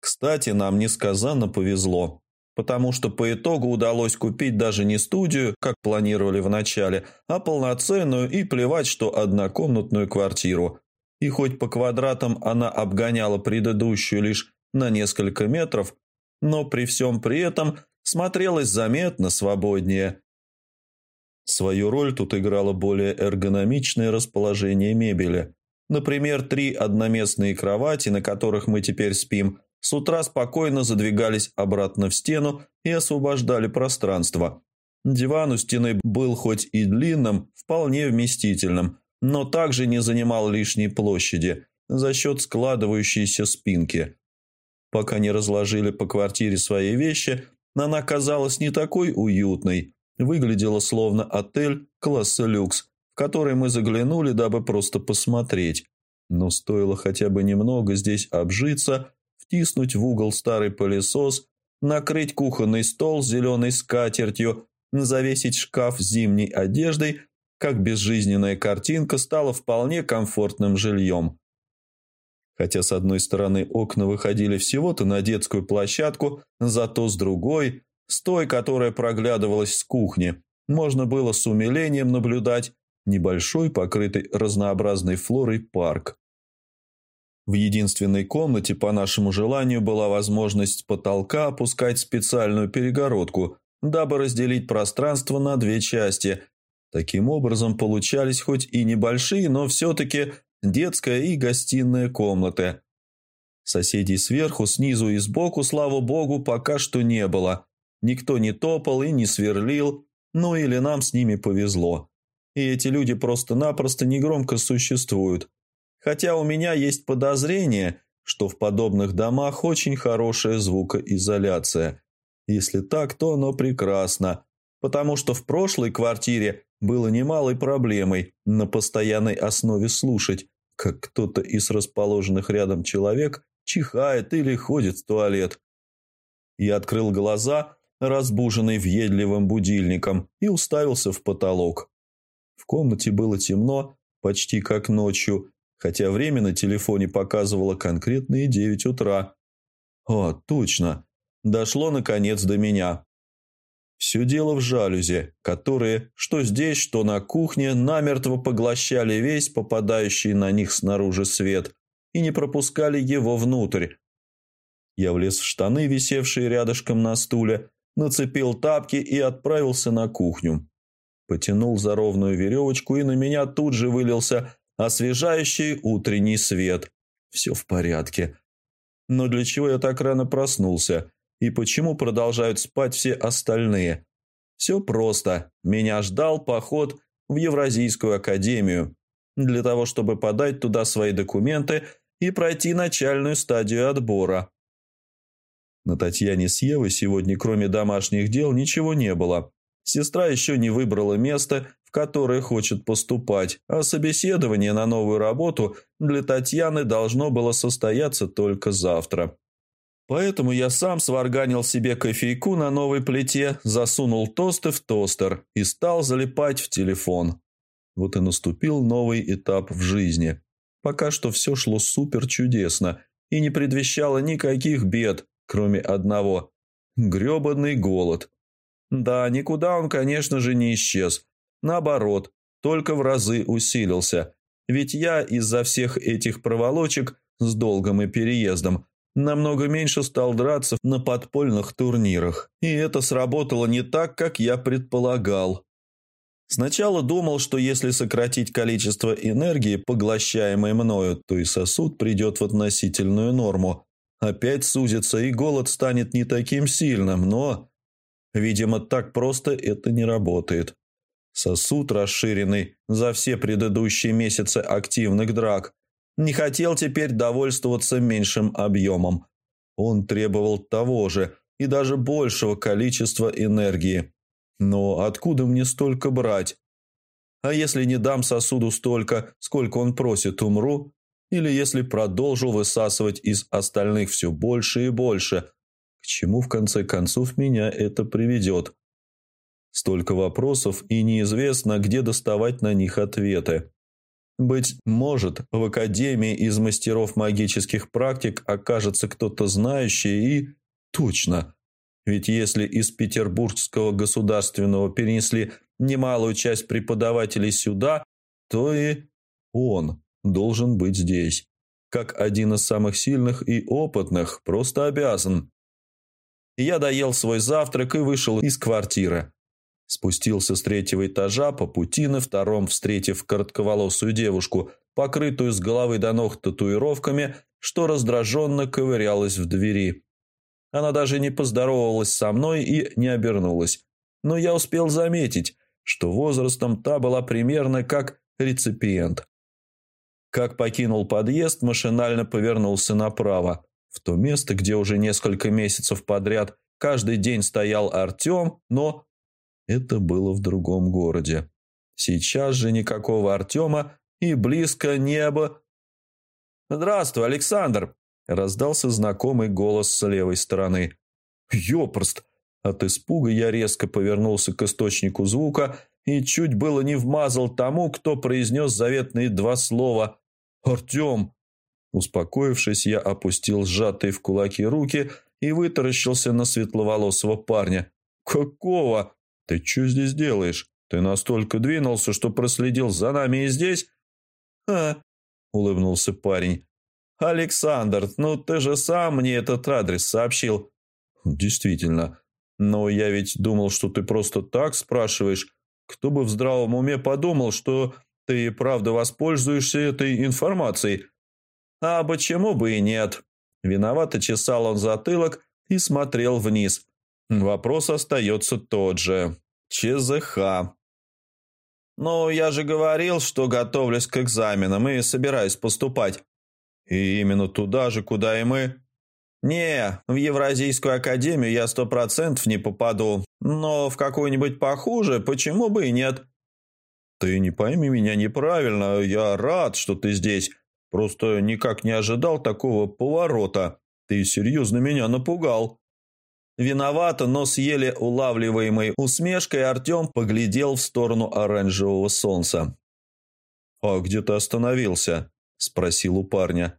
Кстати, нам несказанно повезло, потому что по итогу удалось купить даже не студию, как планировали в начале, а полноценную и плевать, что однокомнатную квартиру. И хоть по квадратам она обгоняла предыдущую лишь на несколько метров, но при всем при этом смотрелась заметно свободнее Свою роль тут играло более эргономичное расположение мебели. Например, три одноместные кровати, на которых мы теперь спим, с утра спокойно задвигались обратно в стену и освобождали пространство. Диван у стены был хоть и длинным, вполне вместительным, но также не занимал лишней площади за счет складывающейся спинки. Пока не разложили по квартире свои вещи, она казалась не такой уютной, выглядело словно отель класса люкс, в который мы заглянули, дабы просто посмотреть. Но стоило хотя бы немного здесь обжиться, втиснуть в угол старый пылесос, накрыть кухонный стол зеленой скатертью, завесить шкаф зимней одеждой, как безжизненная картинка стала вполне комфортным жильем. Хотя с одной стороны окна выходили всего-то на детскую площадку, зато с другой с той, которая проглядывалась с кухни, можно было с умилением наблюдать небольшой, покрытый разнообразной флорой парк. В единственной комнате, по нашему желанию, была возможность с потолка опускать специальную перегородку, дабы разделить пространство на две части. Таким образом, получались хоть и небольшие, но все-таки детская и гостиная комнаты. Соседей сверху, снизу и сбоку, слава богу, пока что не было. Никто не топал и не сверлил, ну или нам с ними повезло. И эти люди просто-напросто негромко существуют. Хотя у меня есть подозрение, что в подобных домах очень хорошая звукоизоляция. Если так, то оно прекрасно, потому что в прошлой квартире было немалой проблемой на постоянной основе слушать, как кто-то из расположенных рядом человек чихает или ходит в туалет. Я открыл глаза разбуженный въедливым будильником, и уставился в потолок. В комнате было темно, почти как ночью, хотя время на телефоне показывало конкретные девять утра. О, точно. Дошло, наконец, до меня. Все дело в жалюзи, которые, что здесь, что на кухне, намертво поглощали весь попадающий на них снаружи свет и не пропускали его внутрь. Я влез в штаны, висевшие рядышком на стуле, нацепил тапки и отправился на кухню. Потянул за ровную веревочку, и на меня тут же вылился освежающий утренний свет. Все в порядке. Но для чего я так рано проснулся? И почему продолжают спать все остальные? Все просто. Меня ждал поход в Евразийскую академию. Для того, чтобы подать туда свои документы и пройти начальную стадию отбора. На Татьяне с Евой сегодня, кроме домашних дел, ничего не было. Сестра еще не выбрала место, в которые хочет поступать, а собеседование на новую работу для Татьяны должно было состояться только завтра. Поэтому я сам сварганил себе кофейку на новой плите, засунул тосты в тостер и стал залипать в телефон. Вот и наступил новый этап в жизни. Пока что все шло супер чудесно и не предвещало никаких бед, кроме одного – гребаный голод. Да, никуда он, конечно же, не исчез. Наоборот, только в разы усилился. Ведь я из-за всех этих проволочек с долгом и переездом – намного меньше стал драться на подпольных турнирах. И это сработало не так, как я предполагал. Сначала думал, что если сократить количество энергии, поглощаемой мною, то и сосуд придет в относительную норму. Опять сузится, и голод станет не таким сильным, но... Видимо, так просто это не работает. Сосуд, расширенный за все предыдущие месяцы активных драк, не хотел теперь довольствоваться меньшим объемом. Он требовал того же и даже большего количества энергии. Но откуда мне столько брать? А если не дам сосуду столько, сколько он просит, умру? Или если продолжу высасывать из остальных все больше и больше? К чему в конце концов меня это приведет? Столько вопросов и неизвестно, где доставать на них ответы. Быть может, в Академии из мастеров магических практик окажется кто-то знающий и... Точно. Ведь если из Петербургского государственного перенесли немалую часть преподавателей сюда, то и он должен быть здесь. Как один из самых сильных и опытных, просто обязан. Я доел свой завтрак и вышел из квартиры. Спустился с третьего этажа, по пути на втором встретив коротковолосую девушку, покрытую с головы до ног татуировками, что раздраженно ковырялась в двери. Она даже не поздоровалась со мной и не обернулась. Но я успел заметить, что возрастом та была примерно как реципиент. Как покинул подъезд, машинально повернулся направо, в то место, где уже несколько месяцев подряд каждый день стоял Артем, но это было в другом городе. Сейчас же никакого Артема и близко небо. «Здравствуй, Александр!» – раздался знакомый голос с левой стороны. «Ёпрст!» От испуга я резко повернулся к источнику звука и чуть было не вмазал тому, кто произнес заветные два слова «Артем!». Успокоившись, я опустил сжатые в кулаки руки и вытаращился на светловолосого парня. «Какого?» «Ты что здесь делаешь? Ты настолько двинулся, что проследил за нами и здесь?» «А», — улыбнулся парень. «Александр, ну ты же сам мне этот адрес сообщил». «Действительно. Но я ведь думал, что ты просто так спрашиваешь. Кто бы в здравом уме подумал, что ты правда воспользуешься этой информацией?» «А почему бы и нет?» Виновато чесал он затылок и смотрел вниз. Вопрос остается тот же. ЧЗХ. «Ну, я же говорил, что готовлюсь к экзаменам и собираюсь поступать». «И именно туда же, куда и мы?» «Не, в Евразийскую академию я сто процентов не попаду, но в какую-нибудь похуже почему бы и нет?» «Ты не пойми меня неправильно, я рад, что ты здесь. Просто никак не ожидал такого поворота. Ты серьезно меня напугал». Виновато, но с еле улавливаемой усмешкой Артем поглядел в сторону оранжевого солнца. «А где ты остановился?» – спросил у парня.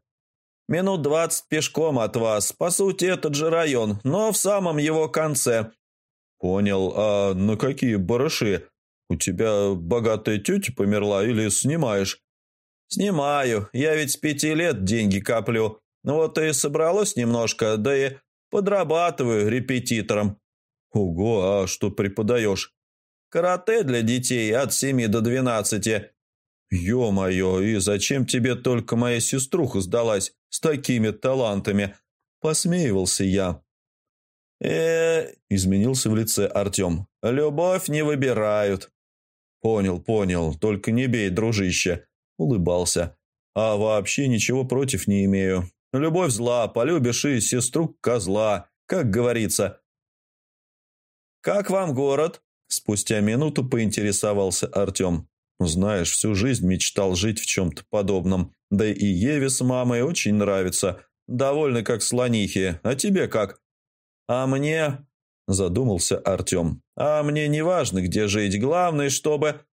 «Минут двадцать пешком от вас. По сути, этот же район, но в самом его конце». «Понял. А на какие барыши? У тебя богатая тетя померла или снимаешь?» «Снимаю. Я ведь с пяти лет деньги коплю. Вот и собралось немножко, да и Подрабатываю репетитором. Ого, а что преподаешь? Карате для детей от семи до двенадцати. Ё-моё, и зачем тебе только моя сеструха сдалась с такими талантами? Посмеивался я. э изменился в лице Артем. «Любовь не выбирают». «Понял, понял, только не бей, дружище», — улыбался. «А вообще ничего против не имею. Любовь зла, полюбишь и сестру козла, как говорится. «Как вам город?» – Спустя минуту поинтересовался Артем. «Знаешь, всю жизнь мечтал жить в чем-то подобном. Да и Еве с мамой очень нравится. Довольны как слонихи. А тебе как?» «А мне...» – задумался Артем. «А мне не важно, где жить. Главное, чтобы...»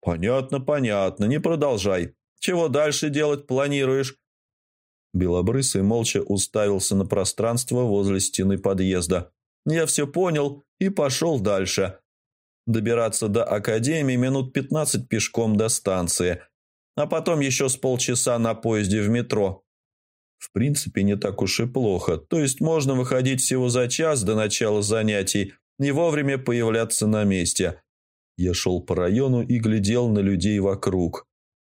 «Понятно, понятно. Не продолжай. Чего дальше делать планируешь?» Белобрысый молча уставился на пространство возле стены подъезда. Я все понял и пошел дальше. Добираться до академии минут пятнадцать пешком до станции, а потом еще с полчаса на поезде в метро. В принципе, не так уж и плохо, то есть можно выходить всего за час до начала занятий и вовремя появляться на месте. Я шел по району и глядел на людей вокруг.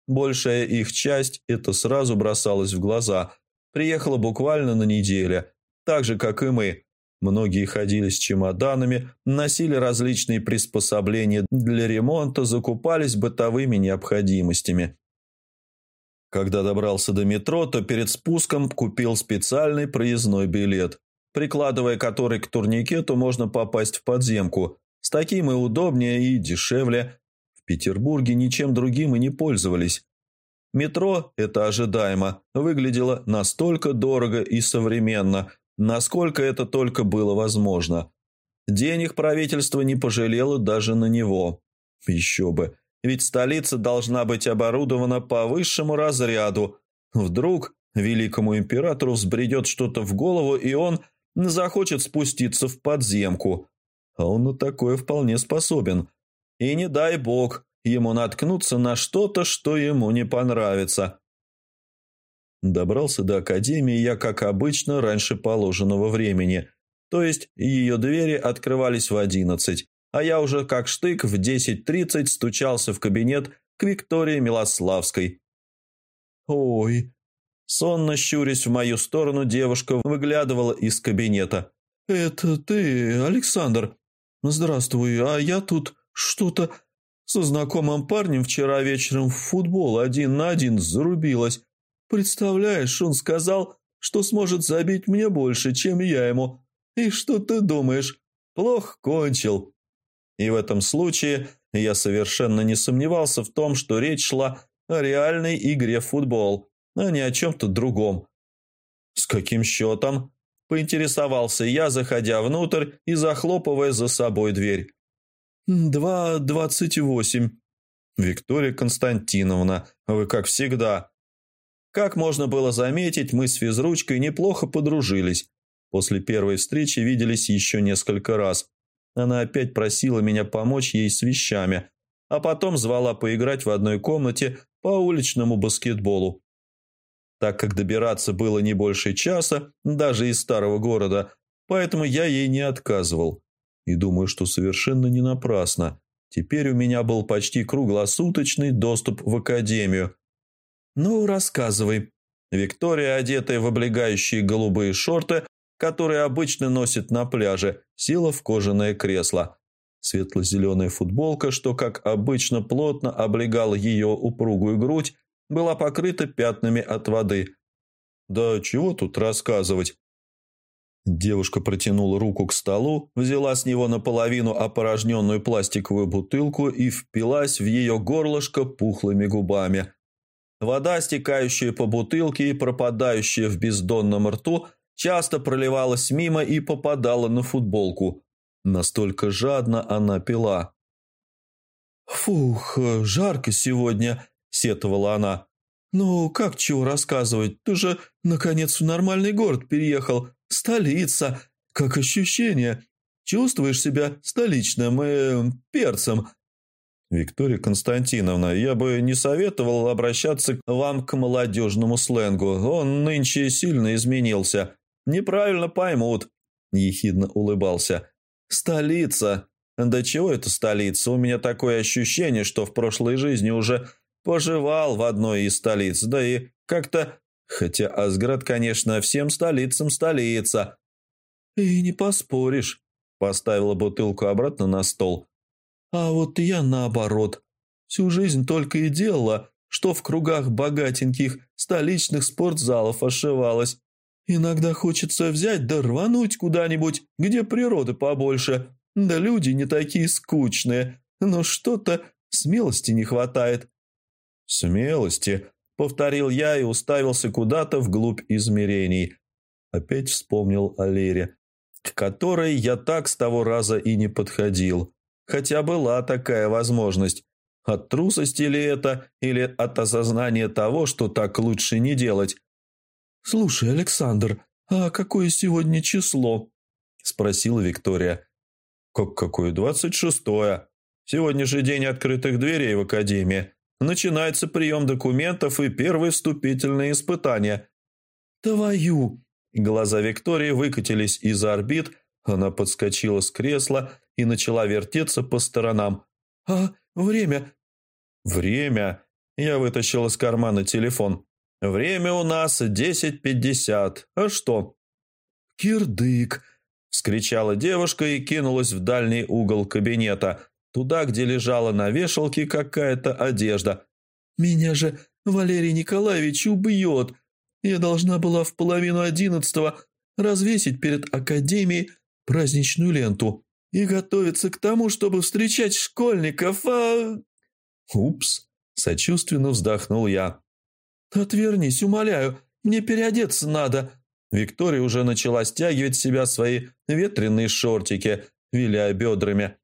Большая их часть, это сразу бросалось в глаза, приехала буквально на неделе, так же, как и мы. Многие ходили с чемоданами, носили различные приспособления для ремонта, закупались бытовыми необходимостями. Когда добрался до метро, то перед спуском купил специальный проездной билет, прикладывая который к турникету можно попасть в подземку. С таким и удобнее, и дешевле. Петербурге ничем другим и не пользовались. Метро, это ожидаемо, выглядело настолько дорого и современно, насколько это только было возможно. Денег правительство не пожалело даже на него. Еще бы, ведь столица должна быть оборудована по высшему разряду. Вдруг великому императору взбредет что-то в голову, и он захочет спуститься в подземку. А он на такое вполне способен – и не дай бог ему наткнуться на что-то, что ему не понравится. Добрался до академии я, как обычно, раньше положенного времени. То есть ее двери открывались в одиннадцать, а я уже как штык в десять тридцать стучался в кабинет к Виктории Милославской. «Ой!» Сонно щурясь в мою сторону, девушка выглядывала из кабинета. «Это ты, Александр? Здравствуй, а я тут что-то со знакомым парнем вчера вечером в футбол один на один зарубилась. Представляешь, он сказал, что сможет забить мне больше, чем я ему. И что ты думаешь? Плохо кончил. И в этом случае я совершенно не сомневался в том, что речь шла о реальной игре в футбол, а не о чем-то другом. «С каким счетом?» – поинтересовался я, заходя внутрь и захлопывая за собой дверь. «Два двадцать восемь». «Виктория Константиновна, вы как всегда». Как можно было заметить, мы с физручкой неплохо подружились. После первой встречи виделись еще несколько раз. Она опять просила меня помочь ей с вещами, а потом звала поиграть в одной комнате по уличному баскетболу. Так как добираться было не больше часа, даже из старого города, поэтому я ей не отказывал. И думаю, что совершенно не напрасно. Теперь у меня был почти круглосуточный доступ в академию. «Ну, рассказывай». Виктория, одетая в облегающие голубые шорты, которые обычно носит на пляже, села в кожаное кресло. Светло-зеленая футболка, что, как обычно, плотно облегала ее упругую грудь, была покрыта пятнами от воды. «Да чего тут рассказывать?» Девушка протянула руку к столу, взяла с него наполовину опорожненную пластиковую бутылку и впилась в ее горлышко пухлыми губами. Вода, стекающая по бутылке и пропадающая в бездонном рту, часто проливалась мимо и попадала на футболку. Настолько жадно она пила. «Фух, жарко сегодня», – сетовала она. «Ну, как чего рассказывать? Ты же, наконец, в нормальный город переехал. Столица. Как ощущение? Чувствуешь себя столичным э, перцем?» «Виктория Константиновна, я бы не советовал обращаться вам к молодежному сленгу. Он нынче сильно изменился. Неправильно поймут», – ехидно улыбался. «Столица. Да чего это столица? У меня такое ощущение, что в прошлой жизни уже Поживал в одной из столиц, да и как-то... Хотя Асград, конечно, всем столицам столица. И не поспоришь. Поставила бутылку обратно на стол. А вот я наоборот. Всю жизнь только и делала, что в кругах богатеньких столичных спортзалов ошивалась. Иногда хочется взять да рвануть куда-нибудь, где природы побольше. Да люди не такие скучные, но что-то смелости не хватает». «Смелости», — повторил я и уставился куда-то вглубь измерений. Опять вспомнил о Лере, к которой я так с того раза и не подходил. Хотя была такая возможность. От трусости ли это, или от осознания того, что так лучше не делать? «Слушай, Александр, а какое сегодня число?» – спросила Виктория. «Как какое? Двадцать шестое. Сегодня же день открытых дверей в Академии. Начинается прием документов и первые вступительные испытания». «Твою!» Глаза Виктории выкатились из орбит, она подскочила с кресла и начала вертеться по сторонам. «А время?» «Время?» Я вытащил из кармана телефон. «Время у нас десять пятьдесят. А что?» «Кирдык!» – вскричала девушка и кинулась в дальний угол кабинета, туда, где лежала на вешалке какая-то одежда. «Меня же Валерий Николаевич убьет! Я должна была в половину одиннадцатого развесить перед академией праздничную ленту и готовиться к тому, чтобы встречать школьников, а...» «Упс!» – сочувственно вздохнул я. «Отвернись, умоляю, мне переодеться надо». Виктория уже начала стягивать с себя свои ветреные шортики, виляя бедрами.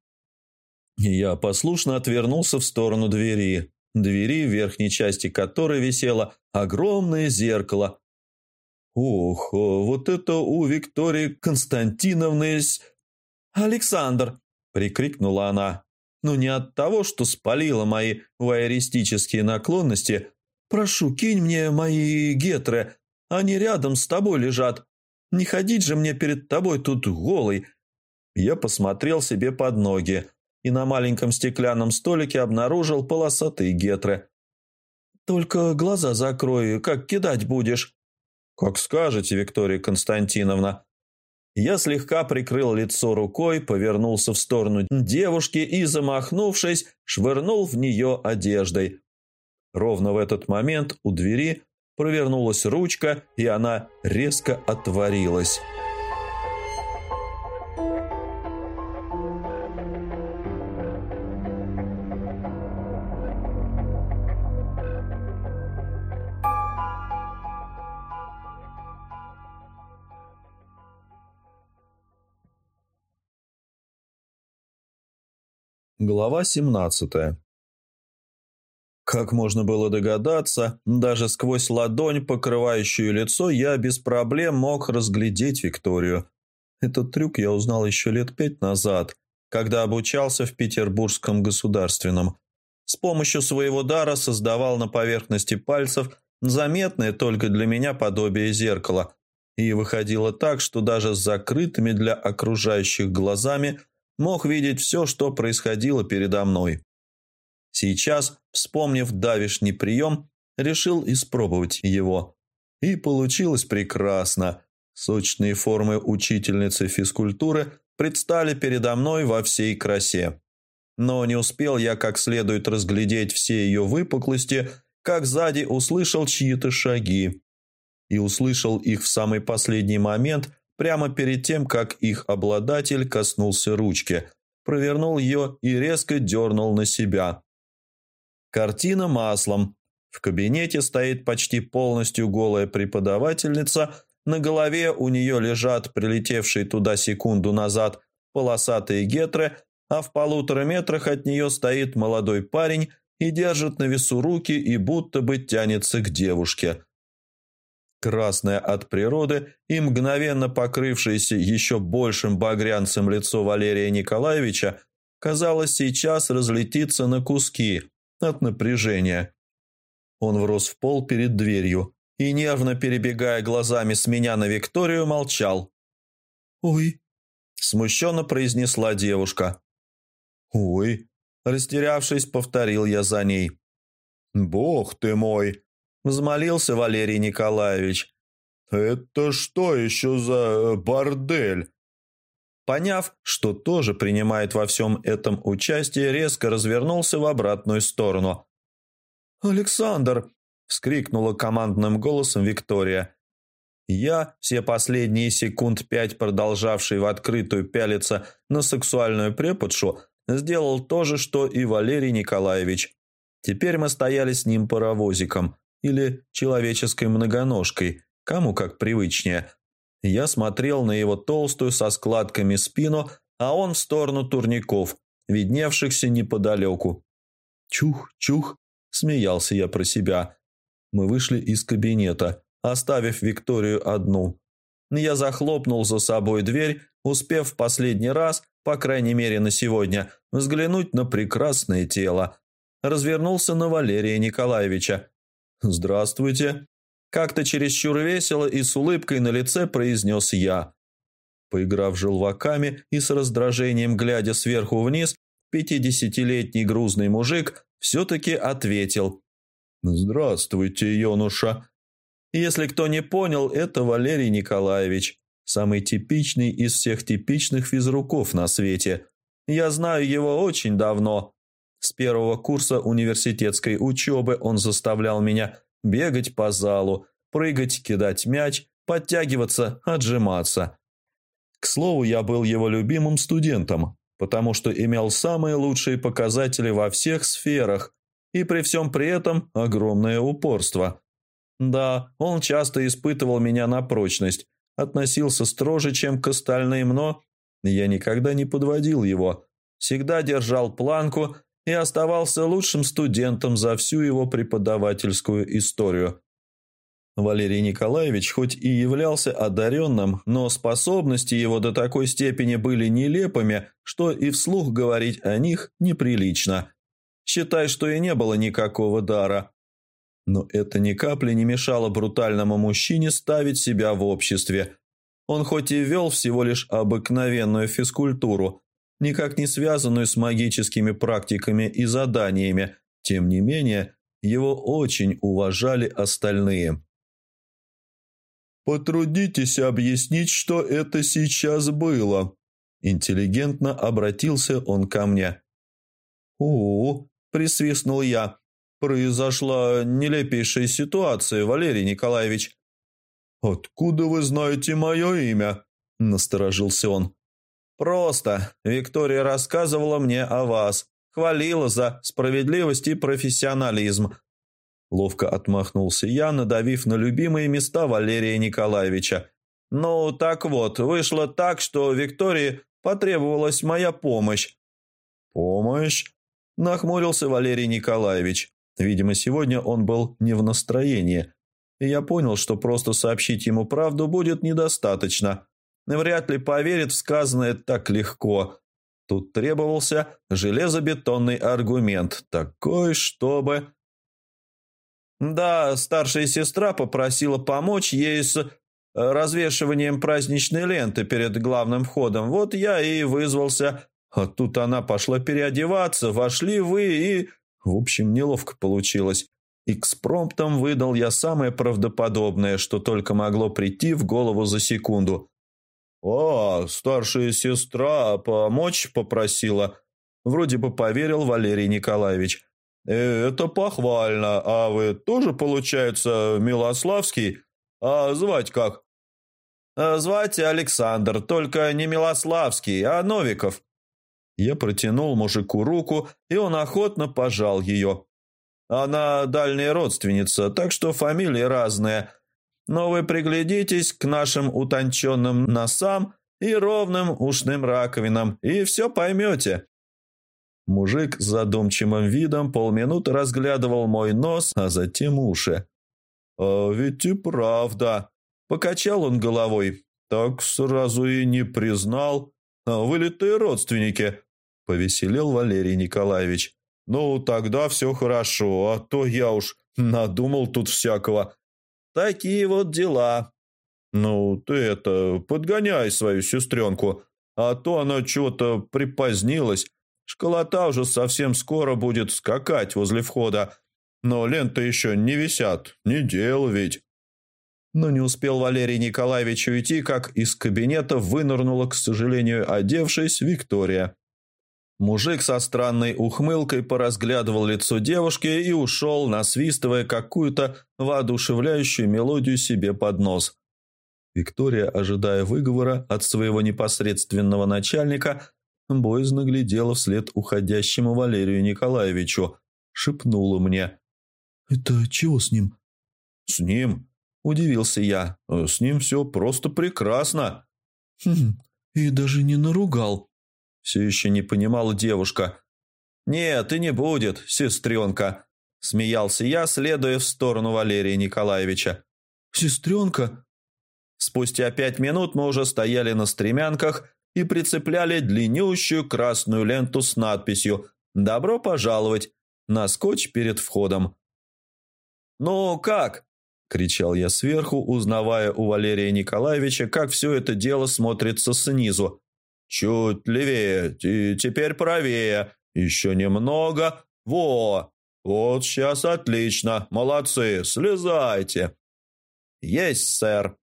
Я послушно отвернулся в сторону двери, двери, в верхней части которой висело огромное зеркало. «Ох, вот это у Виктории Константиновны...» «Александр!» – прикрикнула она. «Но не от того, что спалила мои вайеристические наклонности. Прошу, кинь мне мои гетры, они рядом с тобой лежат. Не ходить же мне перед тобой тут голый». Я посмотрел себе под ноги и на маленьком стеклянном столике обнаружил полосатые гетры. «Только глаза закрой, как кидать будешь?» «Как скажете, Виктория Константиновна». Я слегка прикрыл лицо рукой, повернулся в сторону девушки и, замахнувшись, швырнул в нее одеждой. Ровно в этот момент у двери провернулась ручка, и она резко отворилась. Глава 17 Как можно было догадаться, даже сквозь ладонь, покрывающую лицо, я без проблем мог разглядеть Викторию. Этот трюк я узнал еще лет пять назад, когда обучался в Петербургском государственном. С помощью своего дара создавал на поверхности пальцев заметное только для меня подобие зеркала, и выходило так, что даже с закрытыми для окружающих глазами – мог видеть все, что происходило передо мной. Сейчас, вспомнив давишний прием, решил испробовать его. И получилось прекрасно. Сочные формы учительницы физкультуры предстали передо мной во всей красе. Но не успел я как следует разглядеть все ее выпуклости, как сзади услышал чьи-то шаги. И услышал их в самый последний момент, прямо перед тем, как их обладатель коснулся ручки, провернул ее и резко дернул на себя. Картина маслом. В кабинете стоит почти полностью голая преподавательница, на голове у нее лежат прилетевшие туда секунду назад полосатые гетры, а в полутора метрах от нее стоит молодой парень и держит на весу руки и будто бы тянется к девушке красное от природы и мгновенно покрывшееся еще большим багрянцем лицо Валерия Николаевича, казалось сейчас разлетиться на куски от напряжения. Он врос в пол перед дверью и, нервно перебегая глазами с меня на Викторию, молчал. «Ой», – смущенно произнесла девушка. «Ой», – растерявшись, повторил я за ней. «Бог ты мой!» Взмолился Валерий Николаевич. «Это что еще за э, бордель?» Поняв, что тоже принимает во всем этом участие, резко развернулся в обратную сторону. «Александр!» – вскрикнула командным голосом Виктория. Я, все последние секунд пять продолжавший в открытую пялиться на сексуальную преподшу, сделал то же, что и Валерий Николаевич. Теперь мы стояли с ним паровозиком или человеческой многоножкой, кому как привычнее. Я смотрел на его толстую со складками спину, а он в сторону турников, видневшихся неподалеку. «Чух, чух!» – смеялся я про себя. Мы вышли из кабинета, оставив Викторию одну. Я захлопнул за собой дверь, успев в последний раз, по крайней мере на сегодня, взглянуть на прекрасное тело. Развернулся на Валерия Николаевича. «Здравствуйте!» Как-то чересчур весело и с улыбкой на лице произнес я. Поиграв желваками и с раздражением глядя сверху вниз, пятидесятилетний грузный мужик все-таки ответил. «Здравствуйте, юноша». Если кто не понял, это Валерий Николаевич, самый типичный из всех типичных физруков на свете. Я знаю его очень давно. С первого курса университетской учебы он заставлял меня бегать по залу, прыгать, кидать мяч, подтягиваться, отжиматься. К слову, я был его любимым студентом, потому что имел самые лучшие показатели во всех сферах и при всем при этом огромное упорство. Да, он часто испытывал меня на прочность, относился строже, чем к остальным, но я никогда не подводил его, всегда держал планку и оставался лучшим студентом за всю его преподавательскую историю. Валерий Николаевич хоть и являлся одаренным, но способности его до такой степени были нелепыми, что и вслух говорить о них неприлично. Считай, что и не было никакого дара. Но это ни капли не мешало брутальному мужчине ставить себя в обществе. Он хоть и вел всего лишь обыкновенную физкультуру, никак не связанную с магическими практиками и заданиями, тем не менее, его очень уважали остальные. «Потрудитесь объяснить, что это сейчас было», – интеллигентно обратился он ко мне. «О, присвистнул я. «Произошла нелепейшая ситуация, Валерий Николаевич». «Откуда вы знаете мое имя?» – насторожился он. «Просто. Виктория рассказывала мне о вас. Хвалила за справедливость и профессионализм». Ловко отмахнулся я, надавив на любимые места Валерия Николаевича. «Ну, так вот, вышло так, что Виктории потребовалась моя помощь». «Помощь?» – нахмурился Валерий Николаевич. Видимо, сегодня он был не в настроении. И я понял, что просто сообщить ему правду будет недостаточно. Вряд ли поверит в сказанное так легко. Тут требовался железобетонный аргумент, такой, чтобы... Да, старшая сестра попросила помочь ей с э, развешиванием праздничной ленты перед главным входом. Вот я и вызвался. А тут она пошла переодеваться, вошли вы и... В общем, неловко получилось. Экспромтом выдал я самое правдоподобное, что только могло прийти в голову за секунду. «А, старшая сестра помочь попросила?» Вроде бы поверил Валерий Николаевич. «Э, «Это похвально. А вы тоже, получается, Милославский? А звать как?» «Э, «Звать Александр, только не Милославский, а Новиков». Я протянул мужику руку, и он охотно пожал ее. Она дальняя родственница, так что фамилии разные, но вы приглядитесь к нашим утонченным носам и ровным ушным раковинам, и все поймете». Мужик с задумчивым видом полминуты разглядывал мой нос, а затем уши. «А ведь и правда», — покачал он головой, — «так сразу и не признал. А вылитые родственники», — повеселел Валерий Николаевич. «Ну, тогда все хорошо, а то я уж надумал тут всякого. Такие вот дела. Ну, ты это, подгоняй свою сестренку, а то она чего-то припозднилась. Школота уже совсем скоро будет скакать возле входа. Но ленты еще не висят, не дело ведь. Но не успел Валерий Николаевич уйти, как из кабинета вынырнула, к сожалению, одевшись Виктория. Мужик со странной ухмылкой поразглядывал лицо девушки и ушел, насвистывая какую-то воодушевляющую мелодию себе под нос. Виктория, ожидая выговора от своего непосредственного начальника, боязно глядела вслед уходящему Валерию Николаевичу, шепнула мне. «Это чего с ним?» «С ним?» – удивился я. «С ним все просто прекрасно». «Хм, и даже не наругал». Все еще не понимала девушка. «Нет, и не будет, сестренка», – смеялся я, следуя в сторону Валерия Николаевича. «Сестренка?» Спустя пять минут мы уже стояли на стремянках и прицепляли длиннющую красную ленту с надписью «Добро пожаловать» на скотч перед входом. «Ну как?» – кричал я сверху, узнавая у Валерия Николаевича, как все это дело смотрится снизу. «Чуть левее, и теперь правее, еще немного. Во! Вот сейчас отлично, молодцы, слезайте!» «Есть, сэр!»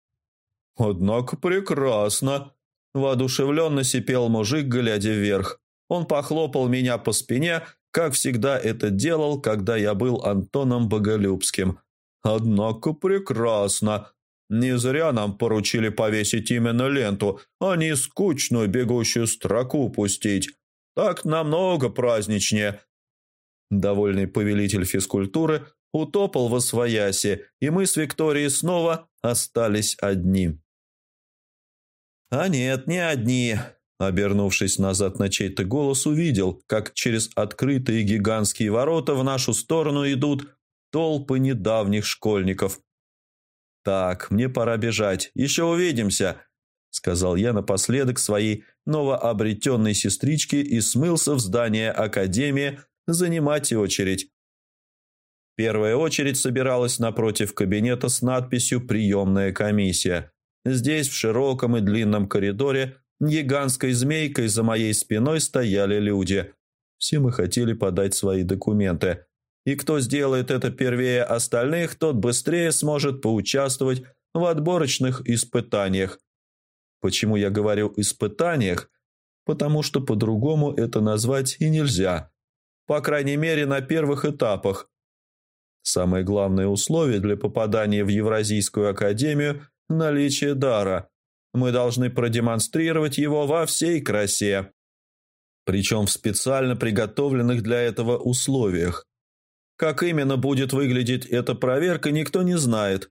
«Однако прекрасно!» – воодушевленно сипел мужик, глядя вверх. Он похлопал меня по спине, как всегда это делал, когда я был Антоном Боголюбским. «Однако прекрасно. Не зря нам поручили повесить именно ленту, а не скучную бегущую строку пустить. Так намного праздничнее». Довольный повелитель физкультуры утопал во свояси, и мы с Викторией снова остались одни. А нет, не одни. Обернувшись назад на чей-то голос, увидел, как через открытые гигантские ворота в нашу сторону идут толпы недавних школьников. «Так, мне пора бежать. Еще увидимся», — сказал я напоследок своей новообретенной сестричке и смылся в здание Академии занимать очередь. Первая очередь собиралась напротив кабинета с надписью «Приемная комиссия». Здесь, в широком и длинном коридоре, гигантской змейкой за моей спиной стояли люди. Все мы хотели подать свои документы. И кто сделает это первее остальных, тот быстрее сможет поучаствовать в отборочных испытаниях. Почему я говорю «испытаниях»? Потому что по-другому это назвать и нельзя. По крайней мере, на первых этапах. Самое главное условие для попадания в Евразийскую академию – наличие дара. Мы должны продемонстрировать его во всей красе. Причем в специально приготовленных для этого условиях. Как именно будет выглядеть эта проверка, никто не знает.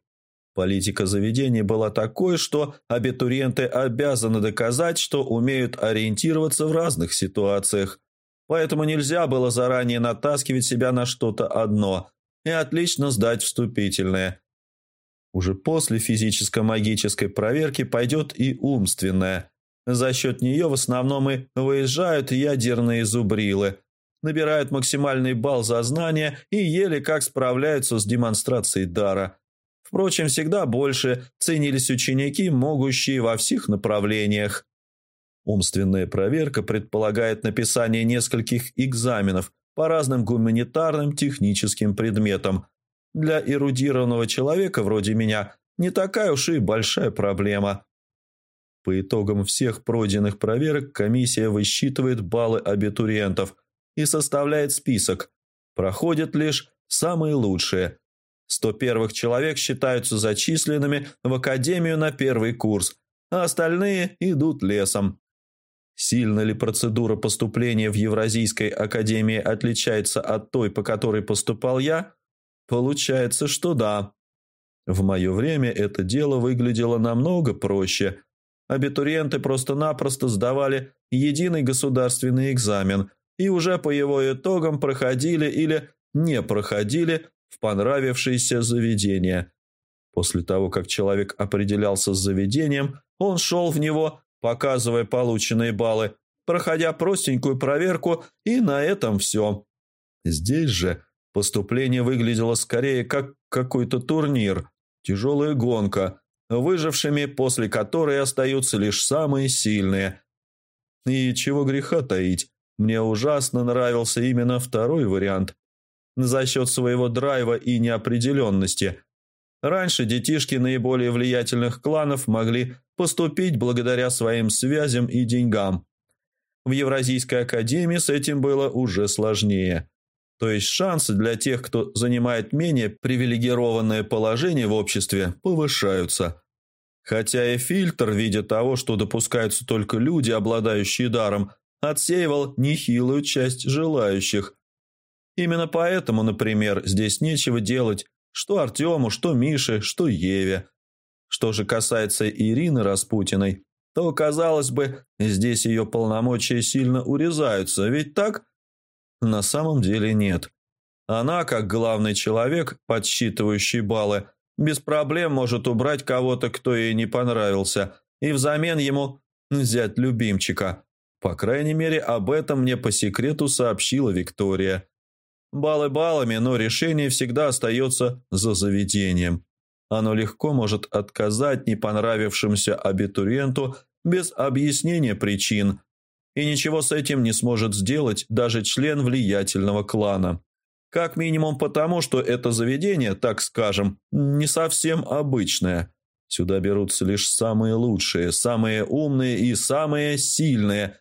Политика заведения была такой, что абитуриенты обязаны доказать, что умеют ориентироваться в разных ситуациях. Поэтому нельзя было заранее натаскивать себя на что-то одно и отлично сдать вступительное. Уже после физическо-магической проверки пойдет и умственная. За счет нее в основном и выезжают ядерные зубрилы, набирают максимальный балл за знания и еле как справляются с демонстрацией дара. Впрочем, всегда больше ценились ученики, могущие во всех направлениях. Умственная проверка предполагает написание нескольких экзаменов по разным гуманитарным техническим предметам – для эрудированного человека вроде меня не такая уж и большая проблема. По итогам всех пройденных проверок комиссия высчитывает баллы абитуриентов и составляет список. Проходят лишь самые лучшие. 100 первых человек считаются зачисленными в академию на первый курс, а остальные идут лесом. Сильно ли процедура поступления в Евразийской академии отличается от той, по которой поступал я, Получается, что да. В мое время это дело выглядело намного проще. Абитуриенты просто-напросто сдавали единый государственный экзамен и уже по его итогам проходили или не проходили в понравившееся заведение. После того, как человек определялся с заведением, он шел в него, показывая полученные баллы, проходя простенькую проверку, и на этом все. Здесь же Поступление выглядело скорее как какой-то турнир, тяжелая гонка, выжившими после которой остаются лишь самые сильные. И чего греха таить, мне ужасно нравился именно второй вариант. За счет своего драйва и неопределенности. Раньше детишки наиболее влиятельных кланов могли поступить благодаря своим связям и деньгам. В Евразийской академии с этим было уже сложнее – то есть шансы для тех, кто занимает менее привилегированное положение в обществе, повышаются. Хотя и фильтр, видя того, что допускаются только люди, обладающие даром, отсеивал нехилую часть желающих. Именно поэтому, например, здесь нечего делать что Артему, что Мише, что Еве. Что же касается Ирины Распутиной, то, казалось бы, здесь ее полномочия сильно урезаются, ведь так? На самом деле нет. Она, как главный человек, подсчитывающий баллы, без проблем может убрать кого-то, кто ей не понравился, и взамен ему взять любимчика. По крайней мере, об этом мне по секрету сообщила Виктория. Баллы баллами, но решение всегда остается за заведением. Оно легко может отказать не понравившемуся абитуриенту без объяснения причин, и ничего с этим не сможет сделать даже член влиятельного клана. Как минимум потому, что это заведение, так скажем, не совсем обычное. Сюда берутся лишь самые лучшие, самые умные и самые сильные.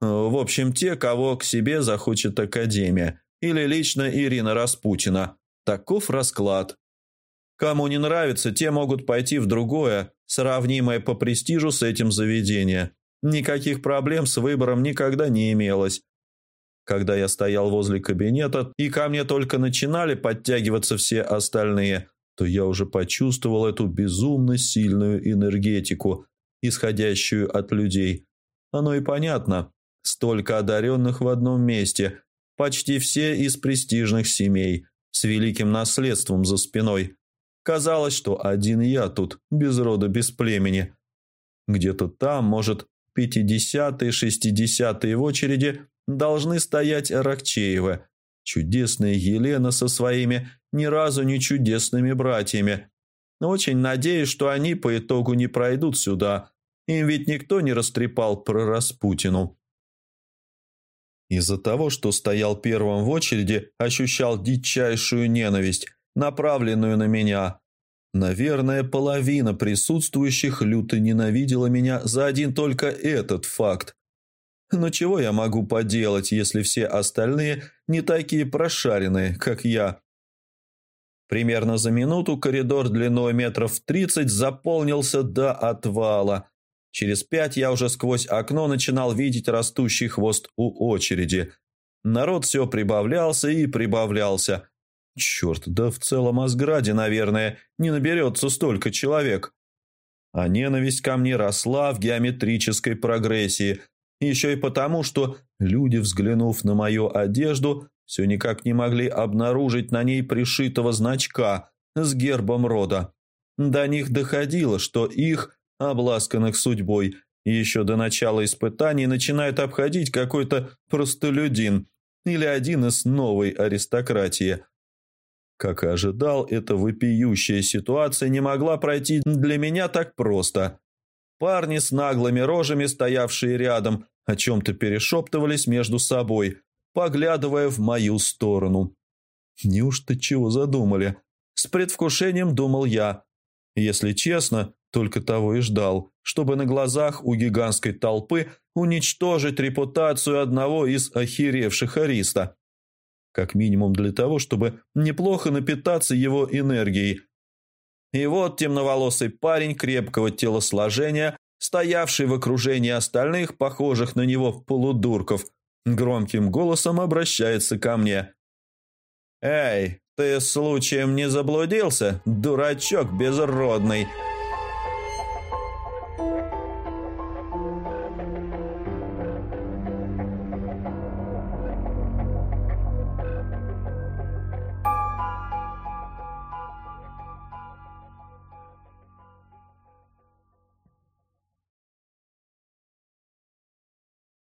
В общем, те, кого к себе захочет Академия. Или лично Ирина Распутина. Таков расклад. Кому не нравится, те могут пойти в другое, сравнимое по престижу с этим заведение. Никаких проблем с выбором никогда не имелось. Когда я стоял возле кабинета, и ко мне только начинали подтягиваться все остальные, то я уже почувствовал эту безумно сильную энергетику, исходящую от людей. Оно и понятно. Столько одаренных в одном месте, почти все из престижных семей, с великим наследством за спиной. Казалось, что один я тут, без рода, без племени. Где-то там, может, пятидесятые, шестидесятые в очереди должны стоять Рахчеевы, чудесная Елена со своими ни разу не чудесными братьями. Очень надеюсь, что они по итогу не пройдут сюда. Им ведь никто не растрепал про Распутину. Из-за того, что стоял первым в очереди, ощущал дичайшую ненависть, направленную на меня. Наверное, половина присутствующих люто ненавидела меня за один только этот факт. Но чего я могу поделать, если все остальные не такие прошаренные, как я? Примерно за минуту коридор длиной метров тридцать заполнился до отвала. Через пять я уже сквозь окно начинал видеть растущий хвост у очереди. Народ все прибавлялся и прибавлялся. Черт, да в целом Асграде, наверное, не наберется столько человек. А ненависть ко мне росла в геометрической прогрессии – еще и потому, что люди, взглянув на мою одежду, все никак не могли обнаружить на ней пришитого значка с гербом рода. До них доходило, что их, обласканных судьбой, еще до начала испытаний начинает обходить какой-то простолюдин или один из новой аристократии. Как и ожидал, эта вопиющая ситуация не могла пройти для меня так просто. Парни с наглыми рожами, стоявшие рядом, о чем-то перешептывались между собой, поглядывая в мою сторону. Неужто чего задумали? С предвкушением думал я. Если честно, только того и ждал, чтобы на глазах у гигантской толпы уничтожить репутацию одного из охеревших Ариста. Как минимум для того, чтобы неплохо напитаться его энергией, и вот темноволосый парень крепкого телосложения, стоявший в окружении остальных, похожих на него полудурков, громким голосом обращается ко мне. «Эй, ты случаем не заблудился, дурачок безродный?»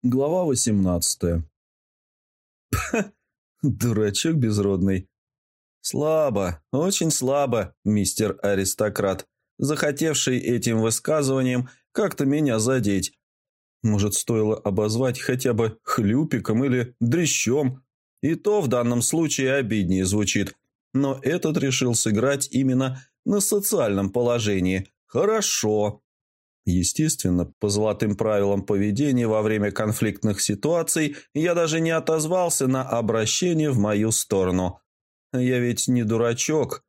Глава восемнадцатая. Дурачок безродный. Слабо, очень слабо, мистер аристократ, захотевший этим высказыванием как-то меня задеть. Может, стоило обозвать хотя бы хлюпиком или дрещом. И то в данном случае обиднее звучит. Но этот решил сыграть именно на социальном положении. Хорошо. Естественно, по золотым правилам поведения во время конфликтных ситуаций я даже не отозвался на обращение в мою сторону. Я ведь не дурачок,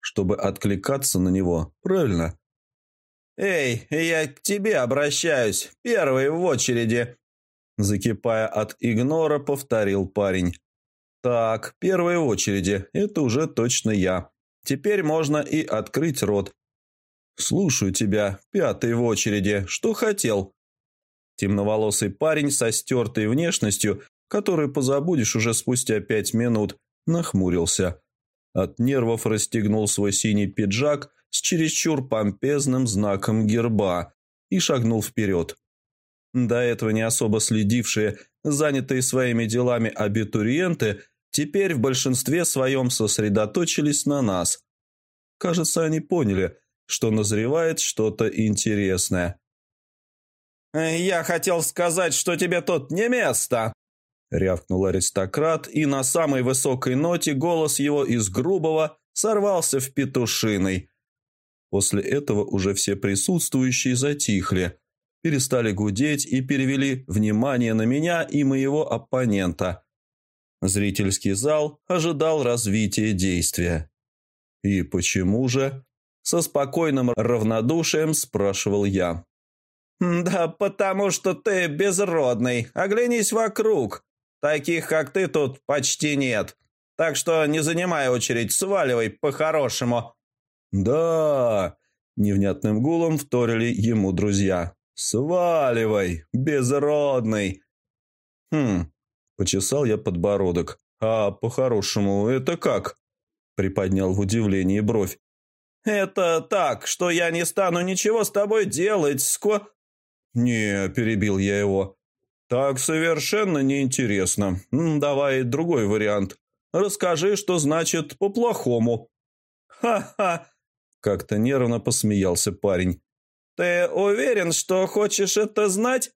чтобы откликаться на него, правильно? «Эй, я к тебе обращаюсь, первый в очереди!» Закипая от игнора, повторил парень. «Так, первый в очереди, это уже точно я. Теперь можно и открыть рот. «Слушаю тебя, пятый в очереди. Что хотел?» Темноволосый парень со стертой внешностью, которую позабудешь уже спустя пять минут, нахмурился. От нервов расстегнул свой синий пиджак с чересчур помпезным знаком герба и шагнул вперед. До этого не особо следившие, занятые своими делами абитуриенты, теперь в большинстве своем сосредоточились на нас. Кажется, они поняли, что назревает что-то интересное. «Я хотел сказать, что тебе тут не место!» Рявкнул аристократ, и на самой высокой ноте голос его из грубого сорвался в петушиной. После этого уже все присутствующие затихли, перестали гудеть и перевели внимание на меня и моего оппонента. Зрительский зал ожидал развития действия. «И почему же?» Со спокойным равнодушием спрашивал я. «Да потому что ты безродный. Оглянись вокруг. Таких, как ты, тут почти нет. Так что не занимай очередь, сваливай по-хорошему». «Да!» – невнятным гулом вторили ему друзья. «Сваливай, безродный!» «Хм...» – почесал я подбородок. «А по-хорошему это как?» – приподнял в удивлении бровь. «Это так, что я не стану ничего с тобой делать, ско...» «Не», – перебил я его. «Так совершенно неинтересно. Давай другой вариант. Расскажи, что значит «по-плохому». «Ха-ха!» – как-то нервно посмеялся парень. «Ты уверен, что хочешь это знать?»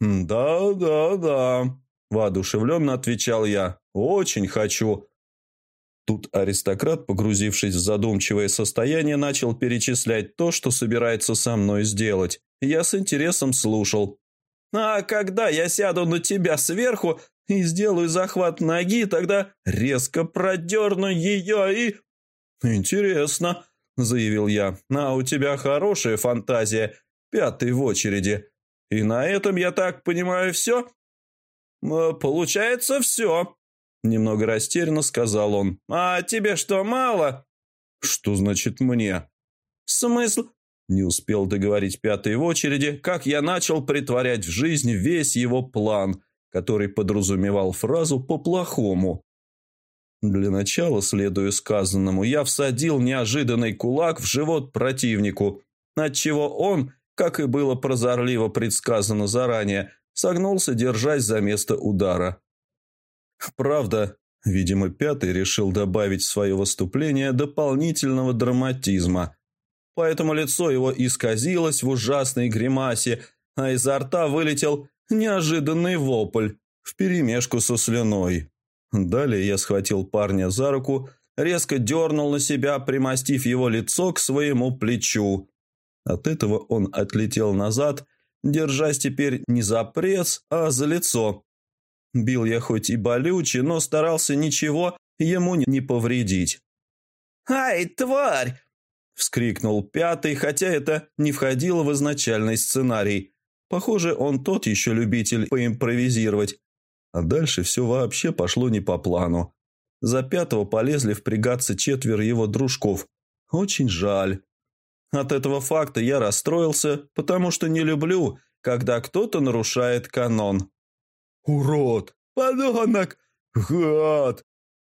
«Да, да, да», – воодушевленно отвечал я. «Очень хочу. Тут аристократ, погрузившись в задумчивое состояние, начал перечислять то, что собирается со мной сделать. Я с интересом слушал. «А когда я сяду на тебя сверху и сделаю захват ноги, тогда резко продерну ее и...» «Интересно», — заявил я. «А у тебя хорошая фантазия, пятый в очереди. И на этом, я так понимаю, все?» «Получается, все», Немного растерянно сказал он. «А тебе что, мало?» «Что значит мне?» «Смысл?» Не успел договорить пятый в очереди, как я начал притворять в жизнь весь его план, который подразумевал фразу «по-плохому». Для начала, следуя сказанному, я всадил неожиданный кулак в живот противнику, отчего он, как и было прозорливо предсказано заранее, согнулся, держась за место удара. Правда, видимо, пятый решил добавить в свое выступление дополнительного драматизма. Поэтому лицо его исказилось в ужасной гримасе, а изо рта вылетел неожиданный вопль вперемешку со слюной. Далее я схватил парня за руку, резко дернул на себя, примостив его лицо к своему плечу. От этого он отлетел назад, держась теперь не за пресс, а за лицо. Бил я хоть и болюче, но старался ничего ему не повредить. «Ай, тварь!» – вскрикнул пятый, хотя это не входило в изначальный сценарий. Похоже, он тот еще любитель поимпровизировать. А дальше все вообще пошло не по плану. За пятого полезли впрягаться четверо его дружков. Очень жаль. От этого факта я расстроился, потому что не люблю, когда кто-то нарушает канон. «Урод! Подонок! Гад!»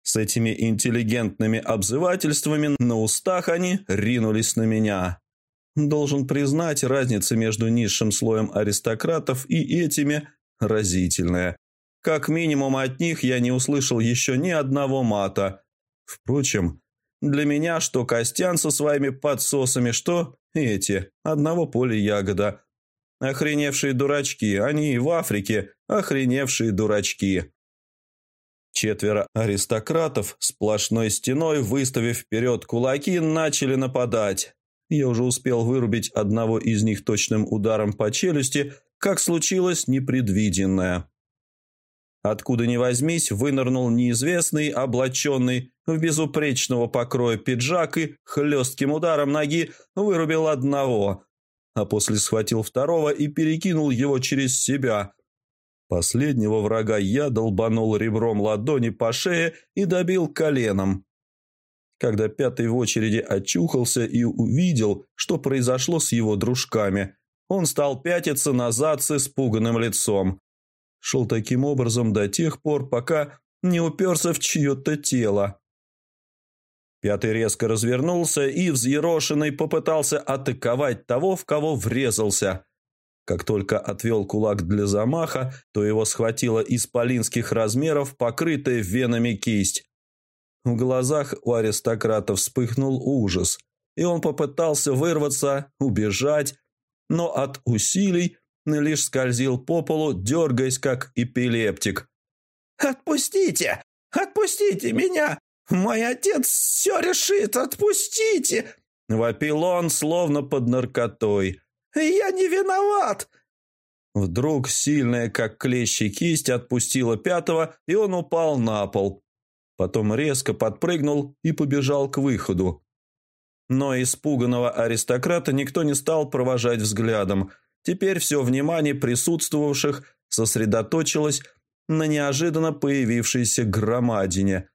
С этими интеллигентными обзывательствами на устах они ринулись на меня. Должен признать, разница между низшим слоем аристократов и этими разительная. Как минимум от них я не услышал еще ни одного мата. Впрочем, для меня что Костян со своими подсосами, что эти, одного поля ягода. Охреневшие дурачки, они и в Африке охреневшие дурачки. Четверо аристократов, сплошной стеной, выставив вперед кулаки, начали нападать. Я уже успел вырубить одного из них точным ударом по челюсти, как случилось непредвиденное. Откуда ни возьмись, вынырнул неизвестный, облаченный в безупречного покроя пиджак и хлестким ударом ноги вырубил одного, а после схватил второго и перекинул его через себя. Последнего врага я долбанул ребром ладони по шее и добил коленом. Когда пятый в очереди очухался и увидел, что произошло с его дружками, он стал пятиться назад с испуганным лицом. Шел таким образом до тех пор, пока не уперся в чье-то тело. Пятый резко развернулся и, взъерошенный, попытался атаковать того, в кого врезался. Как только отвел кулак для замаха, то его схватила исполинских размеров, покрытая венами кисть. В глазах у аристократа вспыхнул ужас, и он попытался вырваться, убежать, но от усилий лишь скользил по полу, дергаясь как эпилептик. «Отпустите! Отпустите меня! «Мой отец все решит, отпустите!» Вопил он, словно под наркотой. «Я не виноват!» Вдруг сильная, как клещи, кисть отпустила пятого, и он упал на пол. Потом резко подпрыгнул и побежал к выходу. Но испуганного аристократа никто не стал провожать взглядом. Теперь все внимание присутствовавших сосредоточилось на неожиданно появившейся громадине,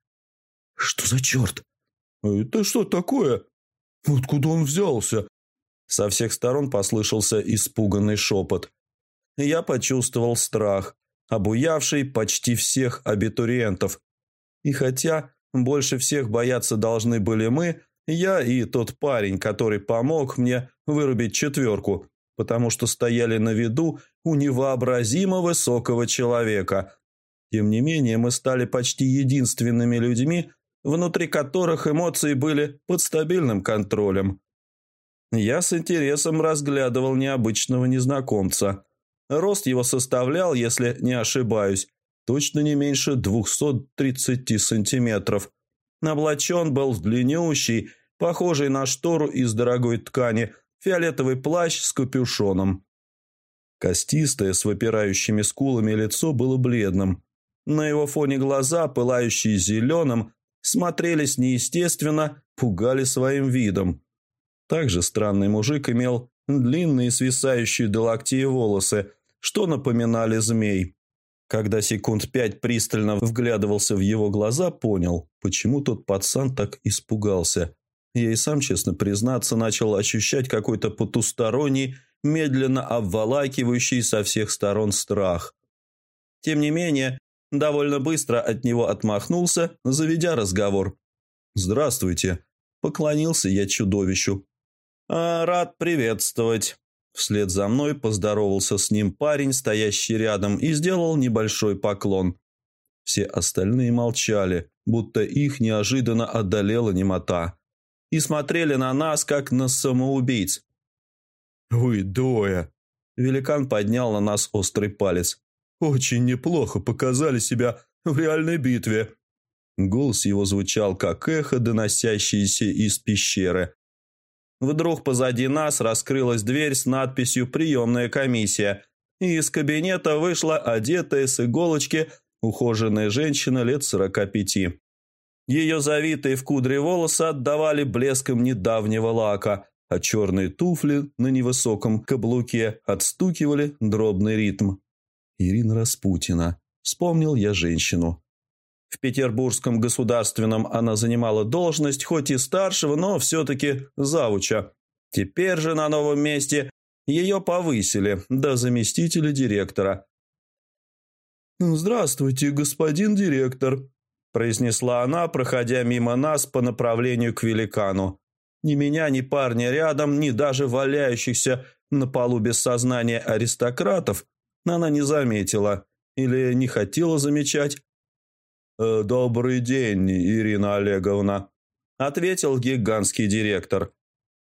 «Что за черт?» «Это что такое? Откуда он взялся?» Со всех сторон послышался испуганный шепот. Я почувствовал страх, обуявший почти всех абитуриентов. И хотя больше всех бояться должны были мы, я и тот парень, который помог мне вырубить четверку, потому что стояли на виду у невообразимо высокого человека. Тем не менее, мы стали почти единственными людьми, внутри которых эмоции были под стабильным контролем. Я с интересом разглядывал необычного незнакомца. Рост его составлял, если не ошибаюсь, точно не меньше 230 сантиметров. Облачен был в длиннющий, похожий на штору из дорогой ткани, фиолетовый плащ с капюшоном. Костистое, с выпирающими скулами лицо было бледным. На его фоне глаза, пылающие зеленым, смотрелись неестественно, пугали своим видом. Также странный мужик имел длинные свисающие до локтей волосы, что напоминали змей. Когда секунд пять пристально вглядывался в его глаза, понял, почему тот пацан так испугался. Я и сам, честно признаться, начал ощущать какой-то потусторонний, медленно обволакивающий со всех сторон страх. Тем не менее, довольно быстро от него отмахнулся, заведя разговор. «Здравствуйте», – поклонился я чудовищу. «А, «Рад приветствовать». Вслед за мной поздоровался с ним парень, стоящий рядом, и сделал небольшой поклон. Все остальные молчали, будто их неожиданно одолела немота, и смотрели на нас, как на самоубийц. «Вы двое!» Великан поднял на нас острый палец. Очень неплохо показали себя в реальной битве». Голос его звучал, как эхо, доносящееся из пещеры. Вдруг позади нас раскрылась дверь с надписью «Приемная комиссия», и из кабинета вышла одетая с иголочки ухоженная женщина лет сорока пяти. Ее завитые в кудре волосы отдавали блеском недавнего лака, а черные туфли на невысоком каблуке отстукивали дробный ритм. Ирина Распутина. Вспомнил я женщину. В Петербургском государственном она занимала должность, хоть и старшего, но все-таки завуча. Теперь же на новом месте ее повысили до заместителя директора. «Здравствуйте, господин директор», – произнесла она, проходя мимо нас по направлению к великану. Ни меня, ни парня рядом, ни даже валяющихся на полу без сознания аристократов она не заметила или не хотела замечать. «Э, «Добрый день, Ирина Олеговна», – ответил гигантский директор.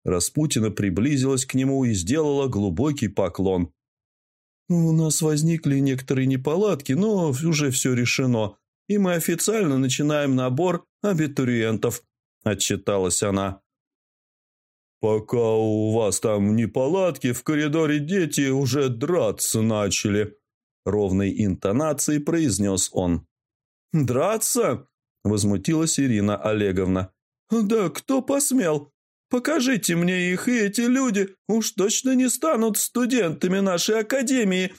Распутина приблизилась к нему и сделала глубокий поклон. «У нас возникли некоторые неполадки, но уже все решено, и мы официально начинаем набор абитуриентов», – отчиталась она. «Пока у вас там неполадки, в коридоре дети уже драться начали», — ровной интонацией произнес он. «Драться?» — возмутилась Ирина Олеговна. «Да кто посмел?» Покажите мне их, и эти люди уж точно не станут студентами нашей академии».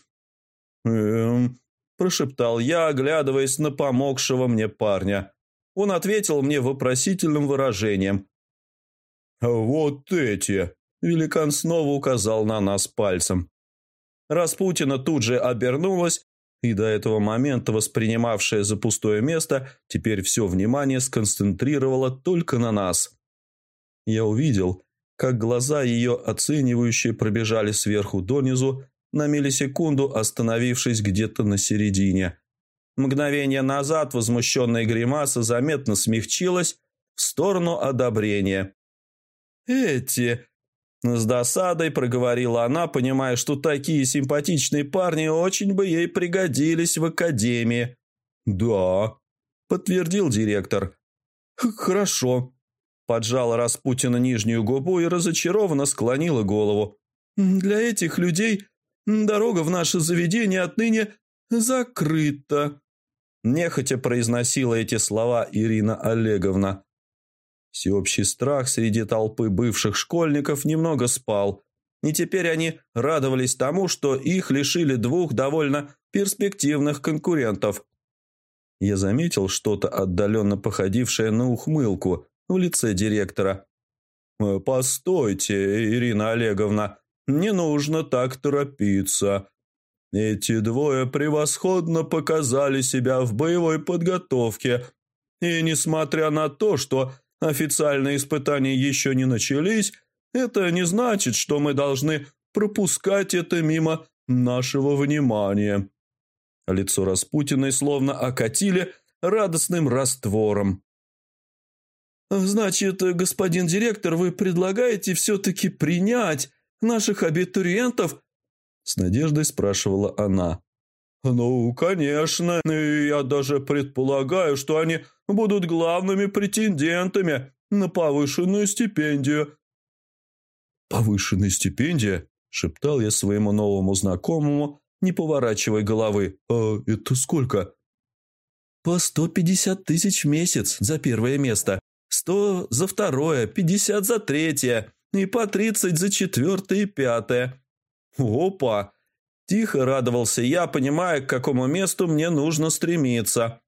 «Эм...» – прошептал я, оглядываясь на помогшего мне парня. Он ответил мне вопросительным выражением. «Вот эти!» – великан снова указал на нас пальцем. Распутина тут же обернулась, и до этого момента воспринимавшая за пустое место теперь все внимание сконцентрировала только на нас. Я увидел, как глаза ее оценивающие пробежали сверху донизу, на миллисекунду остановившись где-то на середине. Мгновение назад возмущенная гримаса заметно смягчилась в сторону одобрения. «Эти...» С досадой проговорила она, понимая, что такие симпатичные парни очень бы ей пригодились в академии. «Да», – подтвердил директор. «Хорошо», – поджала Распутина нижнюю губу и разочарованно склонила голову. «Для этих людей дорога в наше заведение отныне закрыта», – нехотя произносила эти слова Ирина Олеговна. Всеобщий страх среди толпы бывших школьников немного спал, и теперь они радовались тому, что их лишили двух довольно перспективных конкурентов. Я заметил что-то отдаленно походившее на ухмылку в лице директора. «Э, «Постойте, Ирина Олеговна, не нужно так торопиться. Эти двое превосходно показали себя в боевой подготовке, и несмотря на то, что Официальные испытания еще не начались. Это не значит, что мы должны пропускать это мимо нашего внимания». Лицо Распутиной словно окатили радостным раствором. «Значит, господин директор, вы предлагаете все-таки принять наших абитуриентов?» С надеждой спрашивала она. «Ну, конечно, я даже предполагаю, что они будут главными претендентами на повышенную стипендию». «Повышенная стипендия?» – шептал я своему новому знакомому, не поворачивая головы. «А это сколько?» «По сто пятьдесят тысяч в месяц за первое место, сто за второе, пятьдесят за третье и по тридцать за четвертое и пятое». «Опа!» Тихо радовался я, понимая, к какому месту мне нужно стремиться.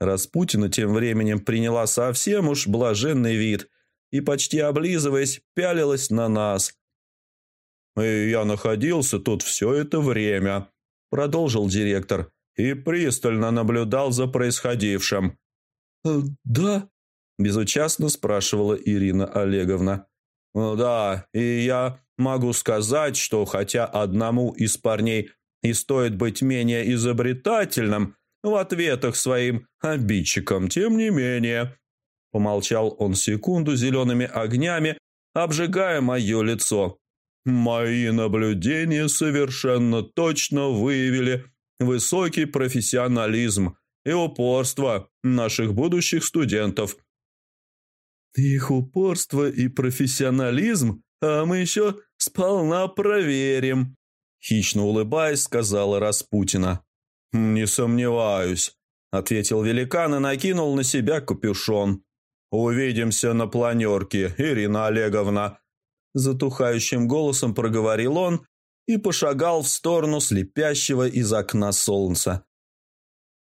Распутина тем временем приняла совсем уж блаженный вид и, почти облизываясь, пялилась на нас. «И я находился тут все это время», — продолжил директор, и пристально наблюдал за происходившим. «Э, «Да?» – безучастно спрашивала Ирина Олеговна. «Да, и я Могу сказать, что хотя одному из парней и стоит быть менее изобретательным в ответах своим обидчикам, тем не менее...» Помолчал он секунду зелеными огнями, обжигая мое лицо. «Мои наблюдения совершенно точно выявили высокий профессионализм и упорство наших будущих студентов». «Их упорство и профессионализм а мы еще сполна проверим», – хищно улыбаясь, сказала Распутина. «Не сомневаюсь», – ответил великан и накинул на себя капюшон. «Увидимся на планерке, Ирина Олеговна», – затухающим голосом проговорил он и пошагал в сторону слепящего из окна солнца.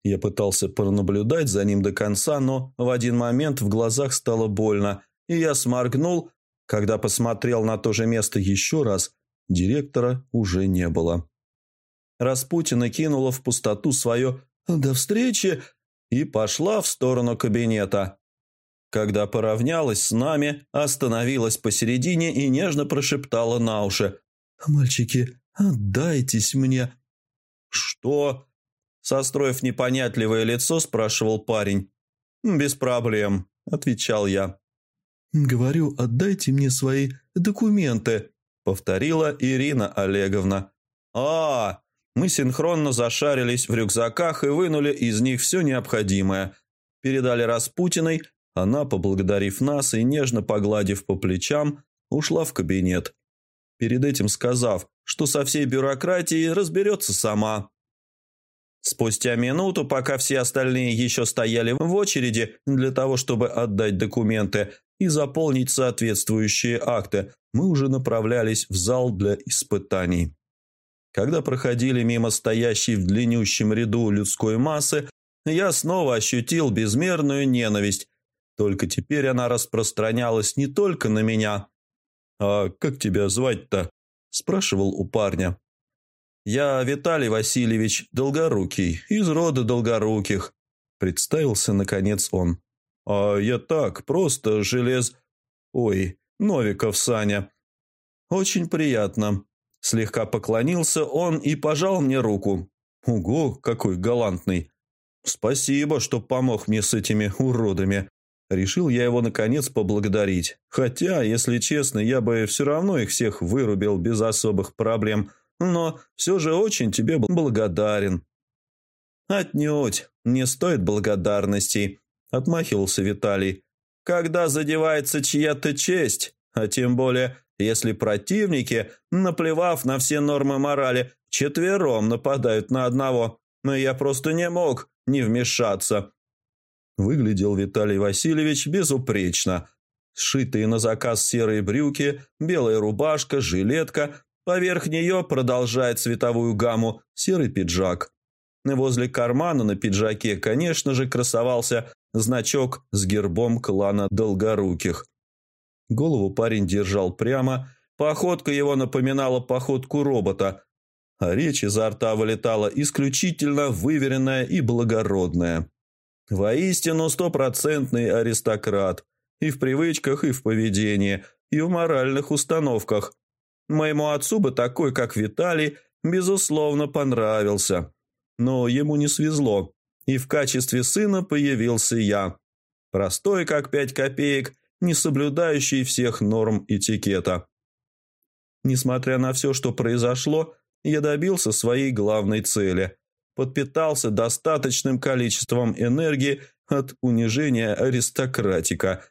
Я пытался пронаблюдать за ним до конца, но в один момент в глазах стало больно, и я сморгнул, когда посмотрел на то же место еще раз, директора уже не было. Распутина кинула в пустоту свое «до встречи» и пошла в сторону кабинета. Когда поравнялась с нами, остановилась посередине и нежно прошептала на уши «Мальчики, отдайтесь мне». «Что?» Состроив непонятливое лицо, спрашивал парень. «Без проблем», – отвечал я. «Говорю, отдайте мне свои документы», — повторила Ирина Олеговна. «А, мы синхронно зашарились в рюкзаках и вынули из них все необходимое. Передали Распутиной, она, поблагодарив нас и нежно погладив по плечам, ушла в кабинет. Перед этим сказав, что со всей бюрократией разберется сама. Спустя минуту, пока все остальные еще стояли в очереди для того, чтобы отдать документы, и заполнить соответствующие акты, мы уже направлялись в зал для испытаний. Когда проходили мимо стоящей в длиннющем ряду людской массы, я снова ощутил безмерную ненависть. Только теперь она распространялась не только на меня. «А как тебя звать-то?» – спрашивал у парня. «Я Виталий Васильевич Долгорукий, из рода Долгоруких», – представился наконец он. «А я так, просто желез... Ой, Новиков Саня». «Очень приятно», Слегка поклонился он и пожал мне руку. Ого, какой галантный. Спасибо, что помог мне с этими уродами. Решил я его, наконец, поблагодарить. Хотя, если честно, я бы все равно их всех вырубил без особых проблем. Но все же очень тебе благодарен. «Отнюдь, не стоит благодарностей», – отмахивался Виталий. «Когда задевается чья-то честь, а тем более если противники, наплевав на все нормы морали, четвером нападают на одного. Но я просто не мог не вмешаться. Выглядел Виталий Васильевич безупречно. Сшитые на заказ серые брюки, белая рубашка, жилетка. Поверх нее продолжает цветовую гамму серый пиджак. Возле кармана на пиджаке, конечно же, красовался значок с гербом клана Долгоруких. Голову парень держал прямо, походка его напоминала походку робота, а речь изо рта вылетала исключительно выверенная и благородная. Воистину стопроцентный аристократ и в привычках, и в поведении, и в моральных установках. Моему отцу бы такой, как Виталий, безусловно, понравился. Но ему не свезло, и в качестве сына появился я. Простой, как пять копеек – не соблюдающий всех норм этикета. Несмотря на все, что произошло, я добился своей главной цели. Подпитался достаточным количеством энергии от унижения аристократика.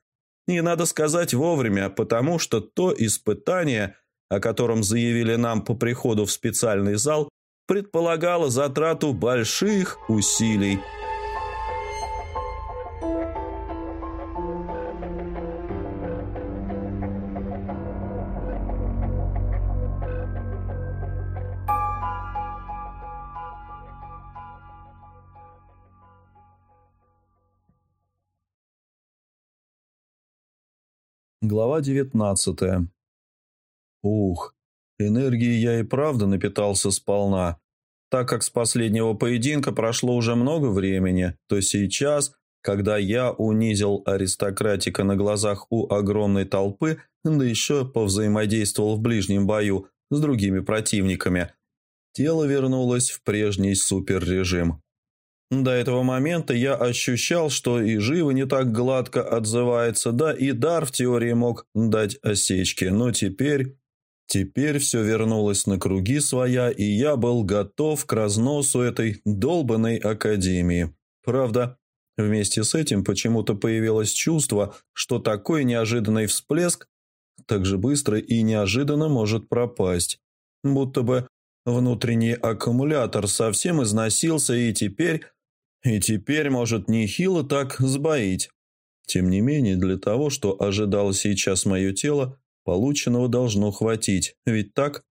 И надо сказать вовремя, потому что то испытание, о котором заявили нам по приходу в специальный зал, предполагало затрату больших усилий. Глава девятнадцатая. Ух, энергии я и правда напитался сполна. Так как с последнего поединка прошло уже много времени, то сейчас, когда я унизил аристократика на глазах у огромной толпы, да еще повзаимодействовал в ближнем бою с другими противниками, тело вернулось в прежний суперрежим. До этого момента я ощущал, что и живо не так гладко отзывается, да и дар в теории мог дать осечки, но теперь... Теперь все вернулось на круги своя, и я был готов к разносу этой долбанной академии. Правда, вместе с этим почему-то появилось чувство, что такой неожиданный всплеск так же быстро и неожиданно может пропасть. Будто бы внутренний аккумулятор совсем износился, и теперь и теперь может нехило так сбоить. Тем не менее, для того, что ожидало сейчас мое тело, полученного должно хватить. Ведь так?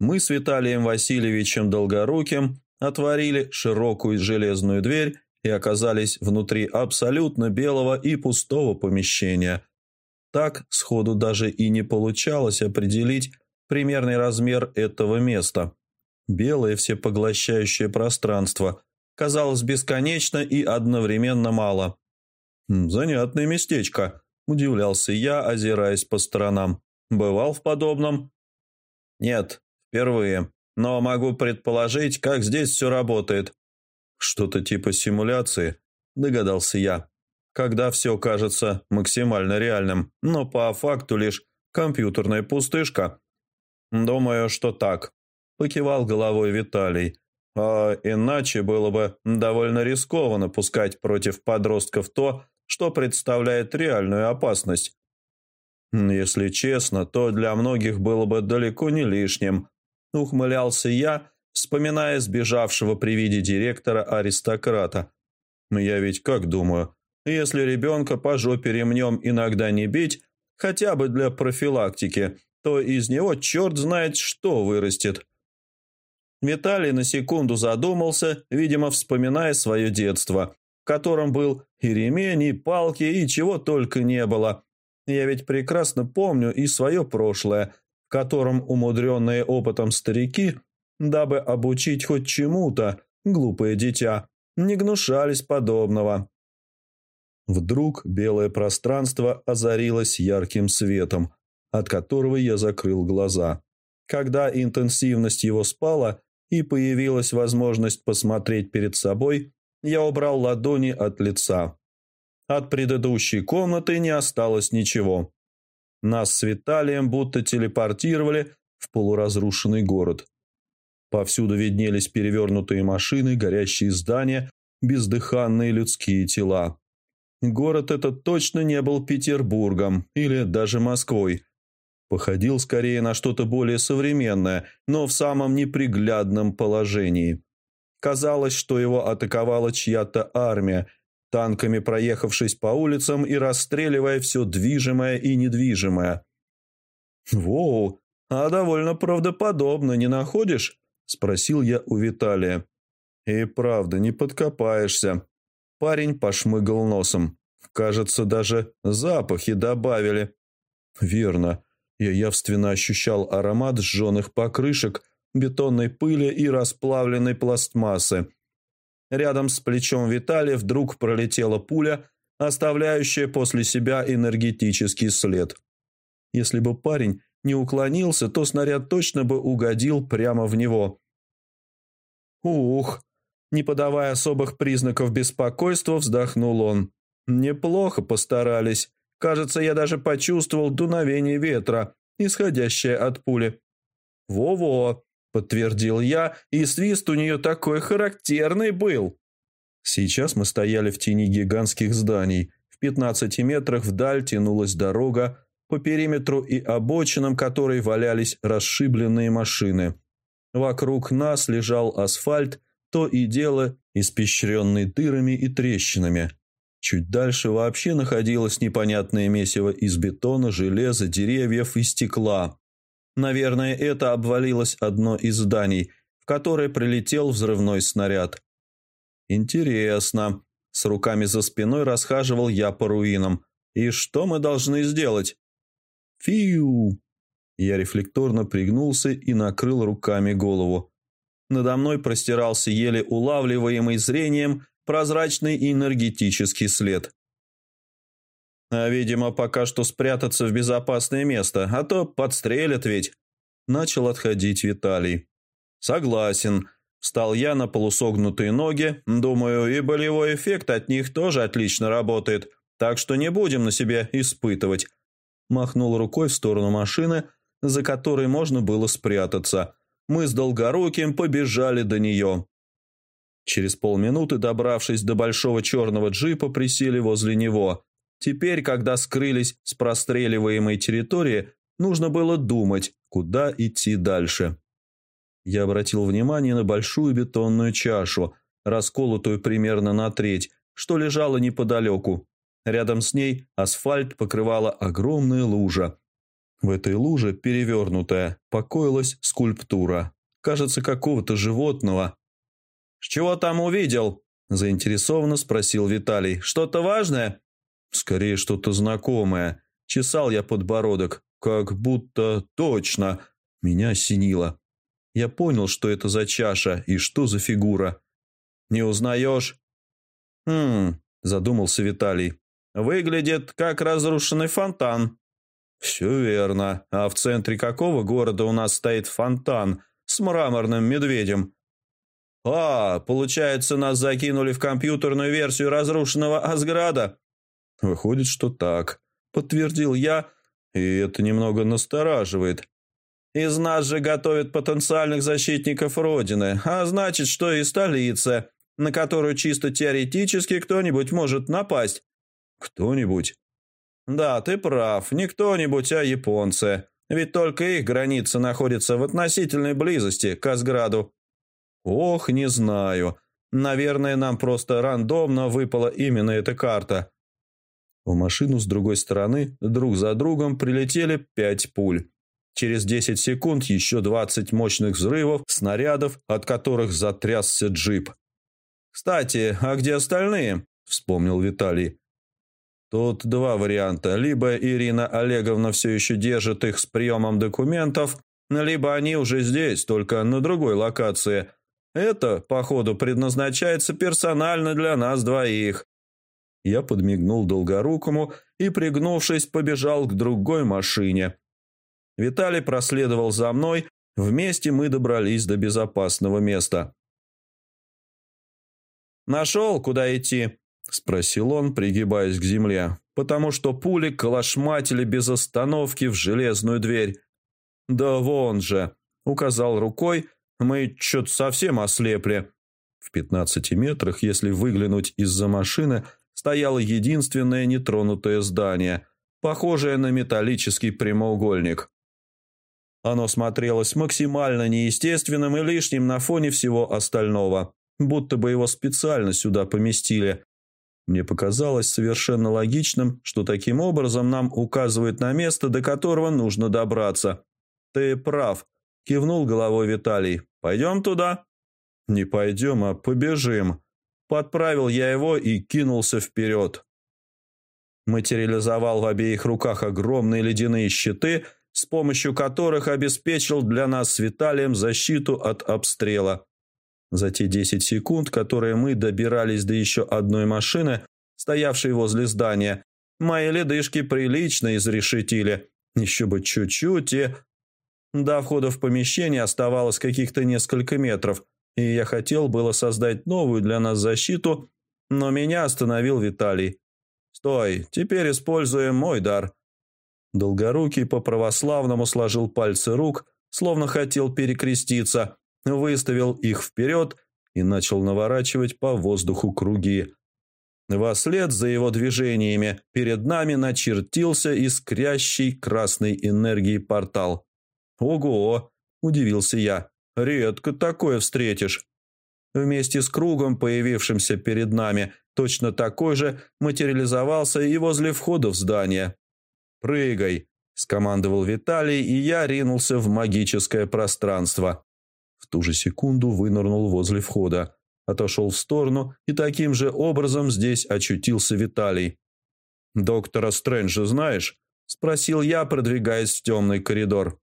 Мы с Виталием Васильевичем Долгоруким отворили широкую железную дверь и оказались внутри абсолютно белого и пустого помещения. Так сходу даже и не получалось определить примерный размер этого места. Белое всепоглощающее пространство – казалось бесконечно и одновременно мало. «Занятное местечко», – удивлялся я, озираясь по сторонам. «Бывал в подобном?» «Нет, впервые. Но могу предположить, как здесь все работает». «Что-то типа симуляции», – догадался я. «Когда все кажется максимально реальным, но по факту лишь компьютерная пустышка». «Думаю, что так», – покивал головой Виталий. А иначе было бы довольно рискованно пускать против подростков то, что представляет реальную опасность. Если честно, то для многих было бы далеко не лишним. Ухмылялся я, вспоминая сбежавшего при виде директора аристократа. Я ведь как думаю, Если ребенка по жопе ремнем иногда не бить, хотя бы для профилактики, то из него черт знает что вырастет. Виталий на секунду задумался, видимо, вспоминая свое детство, в котором был и ремень, и палки, и чего только не было. Я ведь прекрасно помню и свое прошлое, в котором умудренные опытом старики, дабы обучить хоть чему-то, глупое дитя, не гнушались подобного. Вдруг белое пространство озарилось ярким светом, от которого я закрыл глаза. Когда интенсивность его спала и появилась возможность посмотреть перед собой, я убрал ладони от лица. От предыдущей комнаты не осталось ничего. Нас с Виталием будто телепортировали в полуразрушенный город. Повсюду виднелись перевернутые машины, горящие здания, бездыханные людские тела. Город этот точно не был Петербургом или даже Москвой. Походил скорее на что-то более современное, но в самом неприглядном положении. Казалось, что его атаковала чья-то армия, танками проехавшись по улицам и расстреливая все движимое и недвижимое. «Воу, а довольно правдоподобно, не находишь?» – спросил я у Виталия. «И правда, не подкопаешься». Парень пошмыгал носом. Кажется, даже запахи добавили. «Верно. Я явственно ощущал аромат сжженных покрышек, бетонной пыли и расплавленной пластмассы. Рядом с плечом Виталия вдруг пролетела пуля, оставляющая после себя энергетический след. Если бы парень не уклонился, то снаряд точно бы угодил прямо в него. «Ух!» Не подавая особых признаков беспокойства, вздохнул он. «Неплохо постарались. Кажется, я даже почувствовал дуновение ветра, исходящее от пули». «Во-во!» – подтвердил я, и свист у нее такой характерный был. Сейчас мы стояли в тени гигантских зданий. В 15 метрах вдаль тянулась дорога, по периметру и обочинам которой валялись расшибленные машины. Вокруг нас лежал асфальт, то и дело испещренный дырами и трещинами. Чуть дальше вообще находилось непонятное месиво из бетона, железа, деревьев и стекла. Наверное, это обвалилось одно из зданий, в которое прилетел взрывной снаряд. Интересно. С руками за спиной расхаживал я по руинам. И что мы должны сделать? Фиу! Я рефлекторно пригнулся и накрыл руками голову. Надо мной простирался еле улавливаемый зрением прозрачный энергетический след. А, видимо, пока что спрятаться в безопасное место, а то подстрелят ведь. Начал отходить Виталий. Согласен. Встал я на полусогнутые ноги. Думаю, и болевой эффект от них тоже отлично работает. Так что не будем на себе испытывать. Махнул рукой в сторону машины, за которой можно было спрятаться. Мы с Долгоруким побежали до нее. Через полминуты, добравшись до большого черного джипа, присели возле него. Теперь, когда скрылись с простреливаемой территории, нужно было думать, куда идти дальше. Я обратил внимание на большую бетонную чашу, расколотую примерно на треть, что лежала неподалеку. Рядом с ней асфальт покрывала огромная лужа. В этой луже, перевернутая, покоилась скульптура. Кажется, какого-то животного. «С чего там увидел?» – заинтересованно спросил Виталий. «Что-то важное?» Скорее, что-то знакомое. Чесал я подбородок, как будто точно. Меня осенило. Я понял, что это за чаша и что за фигура. «Не узнаешь?» «Хм...» – задумался Виталий. «Выглядит, как разрушенный фонтан». «Все верно. А в центре какого города у нас стоит фонтан с мраморным медведем?» «А, получается, нас закинули в компьютерную версию разрушенного Асграда?» «Выходит, что так», — подтвердил я, и это немного настораживает. «Из нас же готовят потенциальных защитников Родины, а значит, что и столица, на которую чисто теоретически кто-нибудь может напасть». «Кто-нибудь?» «Да, ты прав, не кто-нибудь, а японцы. Ведь только их граница находится в относительной близости к Асграду». «Ох, не знаю. Наверное, нам просто рандомно выпала именно эта карта. В машину с другой стороны друг за другом прилетели пять пуль. Через 10 секунд еще 20 мощных взрывов, снарядов, от которых затрясся джип. «Кстати, а где остальные?» – вспомнил Виталий. «Тут два варианта. Либо Ирина Олеговна все еще держит их с приемом документов, либо они уже здесь, только на другой локации. Это, походу, предназначается персонально для нас двоих. Я подмигнул Долгорукому и, пригнувшись, побежал к другой машине. Виталий проследовал за мной, вместе мы добрались до безопасного места. «Нашел, куда идти?» – спросил он, пригибаясь к земле, потому что пули калашматили без остановки в железную дверь. «Да вон же!» – указал рукой, мы что-то совсем ослепли. В пятнадцати метрах, если выглянуть из-за машины – стояло единственное нетронутое здание, похожее на металлический прямоугольник. Оно смотрелось максимально неестественным и лишним на фоне всего остального, будто бы его специально сюда поместили. Мне показалось совершенно логичным, что таким образом нам указывают на место, до которого нужно добраться. «Ты прав», – кивнул головой Виталий. «Пойдем туда?» «Не пойдем, а побежим», Подправил я его и кинулся вперед. Материализовал в обеих руках огромные ледяные щиты, с помощью которых обеспечил для нас с Виталием защиту от обстрела. За те 10 секунд, которые мы добирались до еще одной машины, стоявшей возле здания, мои ледышки прилично изрешетили. Еще бы чуть-чуть и... До входа в помещение оставалось каких-то несколько метров – и я хотел было создать новую для нас защиту, но меня остановил Виталий. «Стой, теперь используем мой дар». Долгорукий по-православному сложил пальцы рук, словно хотел перекреститься, выставил их вперед и начал наворачивать по воздуху круги. Вослед за его движениями перед нами начертился искрящий красной энергией портал. «Ого!» – удивился я. Редко такое встретишь. Вместе с кругом, появившимся перед нами, точно такой же материализовался и возле входа в здание. «Прыгай!» – скомандовал Виталий, и я ринулся в магическое пространство. В ту же секунду вынырнул возле входа, отошел в сторону, и таким же образом здесь очутился Виталий. «Доктора Стрэнджа знаешь?» – спросил я, продвигаясь в темный коридор.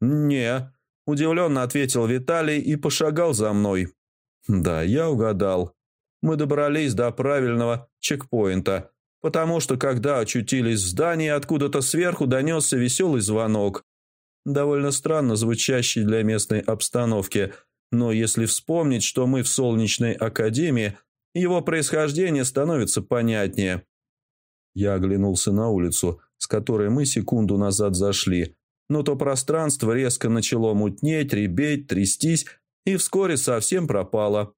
«Не», Удивленно ответил Виталий и пошагал за мной. Да, я угадал. Мы добрались до правильного чекпоинта, потому что когда очутились в здании, откуда-то сверху донесся веселый звонок. Довольно странно звучащий для местной обстановки, но если вспомнить, что мы в Солнечной Академии, его происхождение становится понятнее. Я оглянулся на улицу, с которой мы секунду назад зашли, но то пространство резко начало мутнеть, ребеть, трястись и вскоре совсем пропало.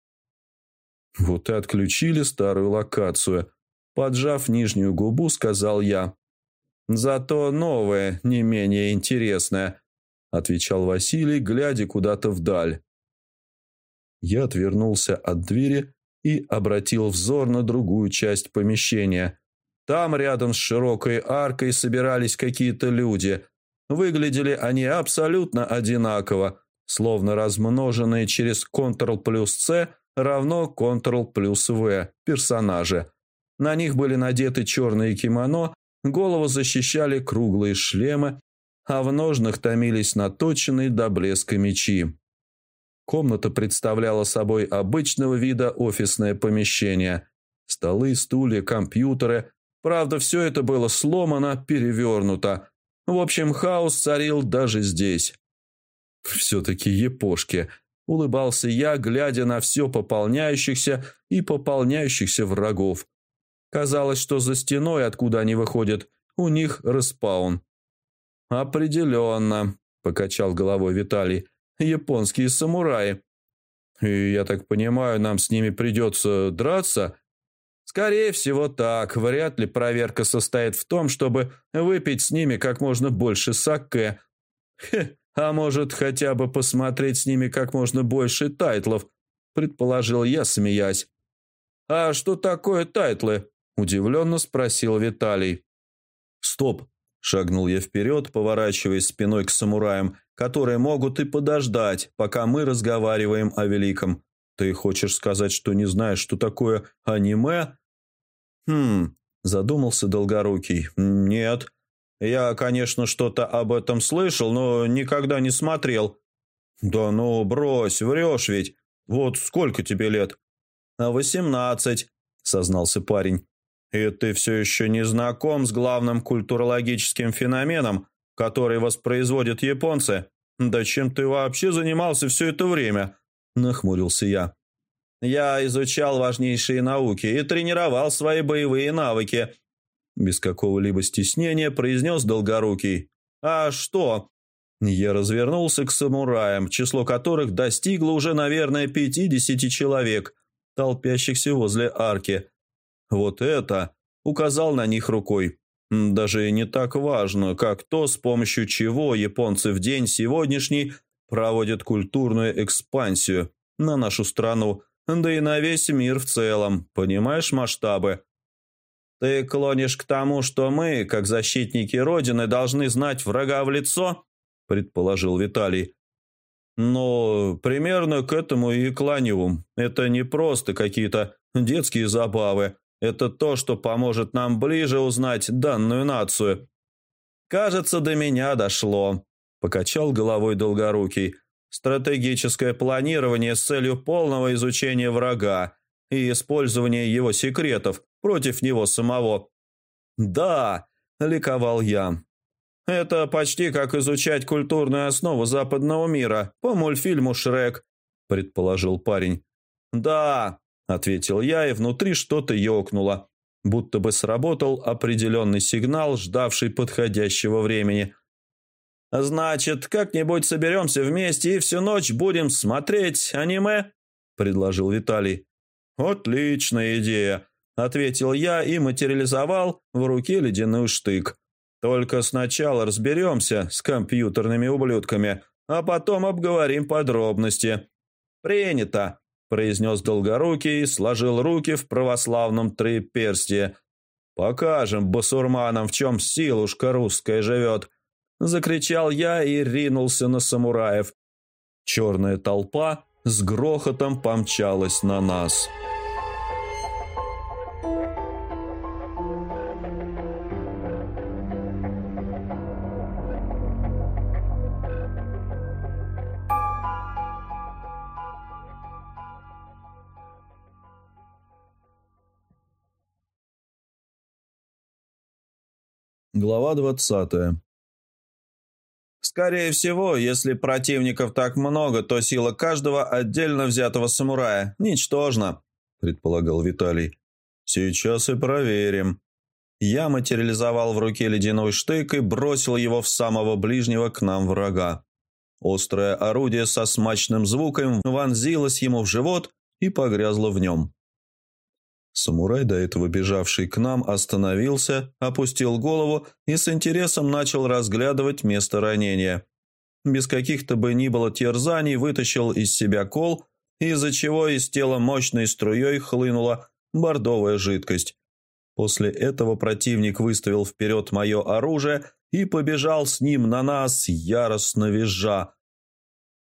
Вот и отключили старую локацию. Поджав нижнюю губу, сказал я. «Зато новое, не менее интересное», – отвечал Василий, глядя куда-то вдаль. Я отвернулся от двери и обратил взор на другую часть помещения. Там рядом с широкой аркой собирались какие-то люди – Выглядели они абсолютно одинаково, словно размноженные через Ctrl плюс C равно Ctrl плюс V персонажи. На них были надеты черные кимоно, голову защищали круглые шлемы, а в ножнах томились наточенные до блеска мечи. Комната представляла собой обычного вида офисное помещение. Столы, стулья, компьютеры. Правда, все это было сломано, перевернуто, в общем, хаос царил даже здесь. Все-таки епошки. Улыбался я, глядя на все пополняющихся и пополняющихся врагов. Казалось, что за стеной, откуда они выходят, у них респаун. «Определенно», – покачал головой Виталий, – «японские самураи». «И, я так понимаю, нам с ними придется драться?» Скорее всего так. Вряд ли проверка состоит в том, чтобы выпить с ними как можно больше саке. Хе, а может, хотя бы посмотреть с ними как можно больше тайтлов, предположил я, смеясь. А что такое тайтлы? – удивленно спросил Виталий. «Стоп!» – шагнул я вперед, поворачиваясь спиной к самураям, которые могут и подождать, пока мы разговариваем о великом. «Ты хочешь сказать, что не знаешь, что такое аниме?» «Хм...» – задумался Долгорукий. «Нет. Я, конечно, что-то об этом слышал, но никогда не смотрел». «Да ну, брось, врешь ведь. Вот сколько тебе лет?» «А «Восемнадцать», – сознался парень. «И ты все еще не знаком с главным культурологическим феноменом, который воспроизводят японцы? Да чем ты вообще занимался все это время?» – нахмурился я. «Я изучал важнейшие науки и тренировал свои боевые навыки», – без какого-либо стеснения произнес Долгорукий. «А что?» Я развернулся к самураям, число которых достигло уже, наверное, пятидесяти человек, толпящихся возле арки. «Вот это!» – указал на них рукой. Даже не так важно, как то, с помощью чего японцы в день сегодняшний проводят культурную экспансию на нашу страну, да и на весь мир в целом, понимаешь масштабы? Ты клонишь к тому, что мы, как защитники Родины, должны знать врага в лицо? Предположил Виталий. Но примерно к этому и клоню. Это не просто какие-то детские забавы. Это то, что поможет нам ближе узнать данную нацию. Кажется, до меня дошло, покачал головой Долгорукий. Стратегическое планирование с целью полного изучения врага и использования его секретов против него самого. Да, ликовал я. Это почти как изучать культурную основу западного мира по мультфильму «Шрек», предположил парень. Да, – ответил я, и внутри что-то ёкнуло, будто бы сработал определенный сигнал, ждавший подходящего времени. «Значит, как-нибудь соберемся вместе и всю ночь будем смотреть аниме?» – предложил Виталий. «Отличная идея», – ответил я и материализовал в руке ледяной штык. «Только сначала разберемся с компьютерными ублюдками, а потом обговорим подробности». «Принято», – произнес Долгорукий и сложил руки в православном троеперстие. «Покажем басурманам, в чем силушка русская живет!» – закричал я и ринулся на самураев. Черная толпа с грохотом помчалась на нас. Глава двадцатая. Скорее всего, если противников так много, то сила каждого отдельно взятого самурая ничтожна, предполагал Виталий. Сейчас и проверим. Я материализовал в руке ледяной штык и бросил его в самого ближнего к нам врага. Острое орудие со смачным звуком вонзилось ему в живот и погрязло в нем. Самурай, до этого бежавший к нам, остановился, опустил голову и с интересом начал разглядывать место ранения. Без каких-то бы ни было терзаний вытащил из себя кол, из-за чего из тела мощной струей хлынула бордовая жидкость. После этого противник выставил вперед мое оружие и побежал с ним на нас, яростно визжа.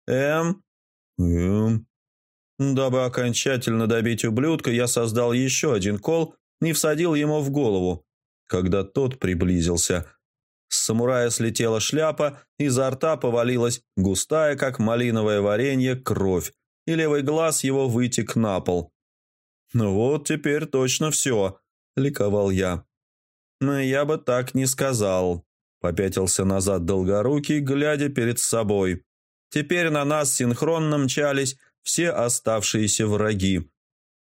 «Эм? Эм?» Дабы окончательно добить ублюдка, я создал еще один кол и всадил ему в голову. Когда тот приблизился, с самурая слетела шляпа, изо рта повалилась густая, как малиновое варенье, кровь, и левый глаз его вытек на пол. «Ну вот теперь точно все», — ликовал я. «Но я бы так не сказал», — попятился назад долгорукий, глядя перед собой. Теперь на нас синхронно мчались все оставшиеся враги.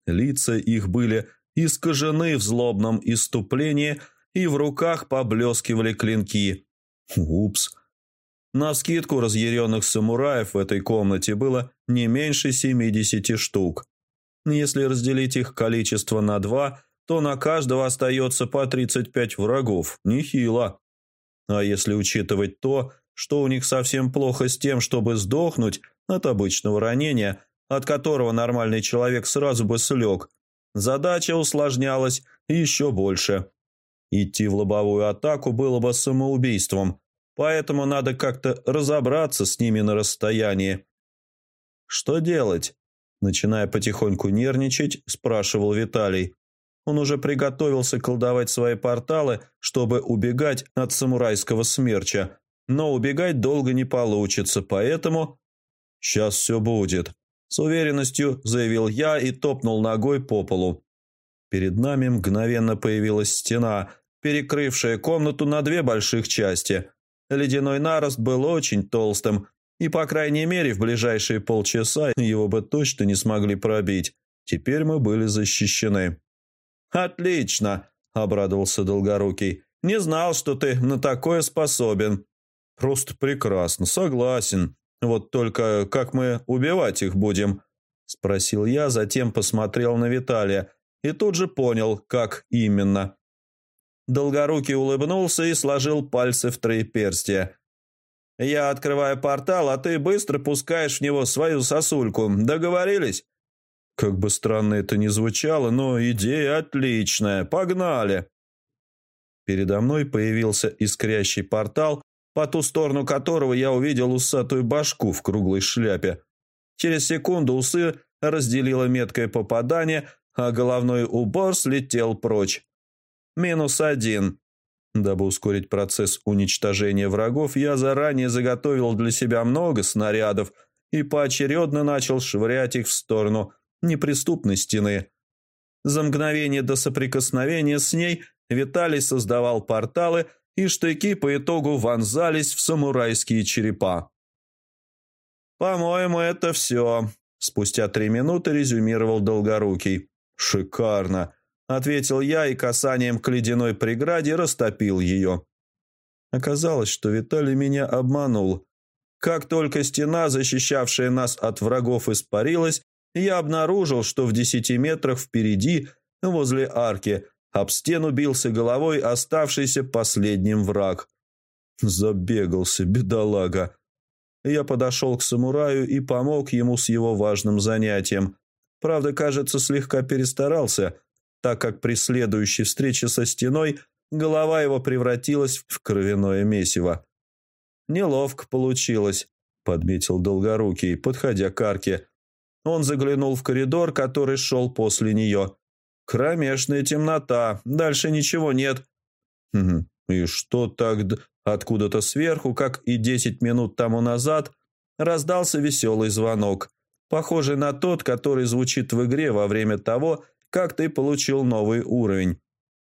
Лица их были искажены в злобном иступлении, и в руках поблескивали клинки. Упс. На скидку разъяренных самураев в этой комнате было не меньше 70 штук. Если разделить их количество на два, то на каждого остается по 35 врагов. Нехило. А если учитывать то, что у них совсем плохо с тем, чтобы сдохнуть от обычного ранения, от которого нормальный человек сразу бы слег, задача усложнялась еще больше. Идти в лобовую атаку было бы самоубийством, поэтому надо как-то разобраться с ними на расстоянии. «Что делать?» Начиная потихоньку нервничать, спрашивал Виталий. Он уже приготовился колдовать свои порталы, чтобы убегать от самурайского смерча. Но убегать долго не получится, поэтому... «Сейчас все будет», — с уверенностью заявил я и топнул ногой по полу. Перед нами мгновенно появилась стена, перекрывшая комнату на две больших части. Ледяной нарост был очень толстым, и, по крайней мере, в ближайшие полчаса его бы точно не смогли пробить. Теперь мы были защищены. «Отлично!» – обрадовался Долгорукий. «Не знал, что ты на такое способен». «Просто прекрасно, согласен. Вот только как мы убивать их будем?» – спросил я, затем посмотрел на Виталия и тут же понял, как именно. Долгорукий улыбнулся и сложил пальцы в троеперстие. «Я открываю портал, а ты быстро пускаешь в него свою сосульку. Договорились?» Как бы странно это ни звучало, но идея отличная. Погнали! Передо мной появился искрящий портал, по ту сторону которого я увидел усатую башку в круглой шляпе. Через секунду усы разделило меткое попадание, а головной убор слетел прочь. Минус один. Дабы ускорить процесс уничтожения врагов, я заранее заготовил для себя много снарядов и поочередно начал швырять их в сторону неприступной стены. За мгновение до соприкосновения с ней Виталий создавал порталы, и штыки по итогу вонзались в самурайские черепа. «По-моему, это все», – спустя три минуты резюмировал Долгорукий. «Шикарно», – ответил я и касанием к ледяной преграде растопил ее. Оказалось, что Виталий меня обманул. Как только стена, защищавшая нас от врагов, испарилась, я обнаружил, что в десяти метрах впереди, возле арки, об стену бился головой оставшийся последним враг. Забегался, бедолага. Я подошел к самураю и помог ему с его важным занятием. Правда, кажется, слегка перестарался, так как при следующей встрече со стеной голова его превратилась в кровяное месиво. «Неловко получилось», — подметил Долгорукий, подходя к арке. Он заглянул в коридор, который шел после нее. Кромешная темнота, дальше ничего нет. И что так откуда-то сверху, как и десять минут тому назад, раздался веселый звонок, похожий на тот, который звучит в игре во время того, как ты получил новый уровень.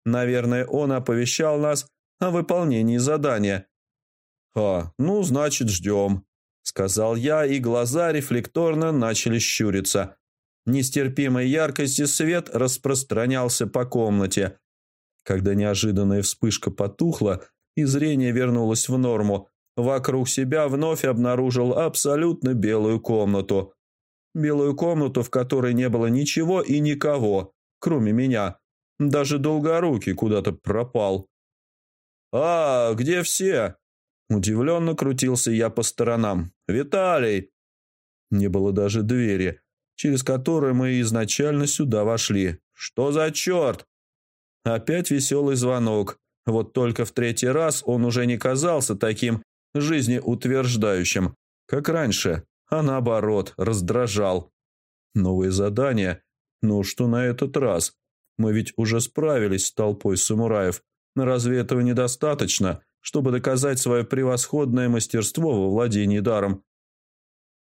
Наверное, он оповещал нас о выполнении задания. «А, ну, значит, ждем», — сказал я, и глаза рефлекторно начали щуриться. Нестерпимой яркости свет распространялся по комнате. Когда неожиданная вспышка потухла и зрение вернулось в норму, вокруг себя вновь обнаружил абсолютно белую комнату. Белую комнату, в которой не было ничего и никого, кроме меня. Даже Долгорукий куда-то пропал. «А, где все?» Удивленно крутился я по сторонам. «Виталий!» Не было даже двери, через которую мы изначально сюда вошли. «Что за черт?» Опять веселый звонок. Вот только в третий раз он уже не казался таким жизнеутверждающим, как раньше, а наоборот, раздражал. Новые задания? Ну что на этот раз? Мы ведь уже справились с толпой самураев. Разве этого недостаточно?» чтобы доказать свое превосходное мастерство во владении даром.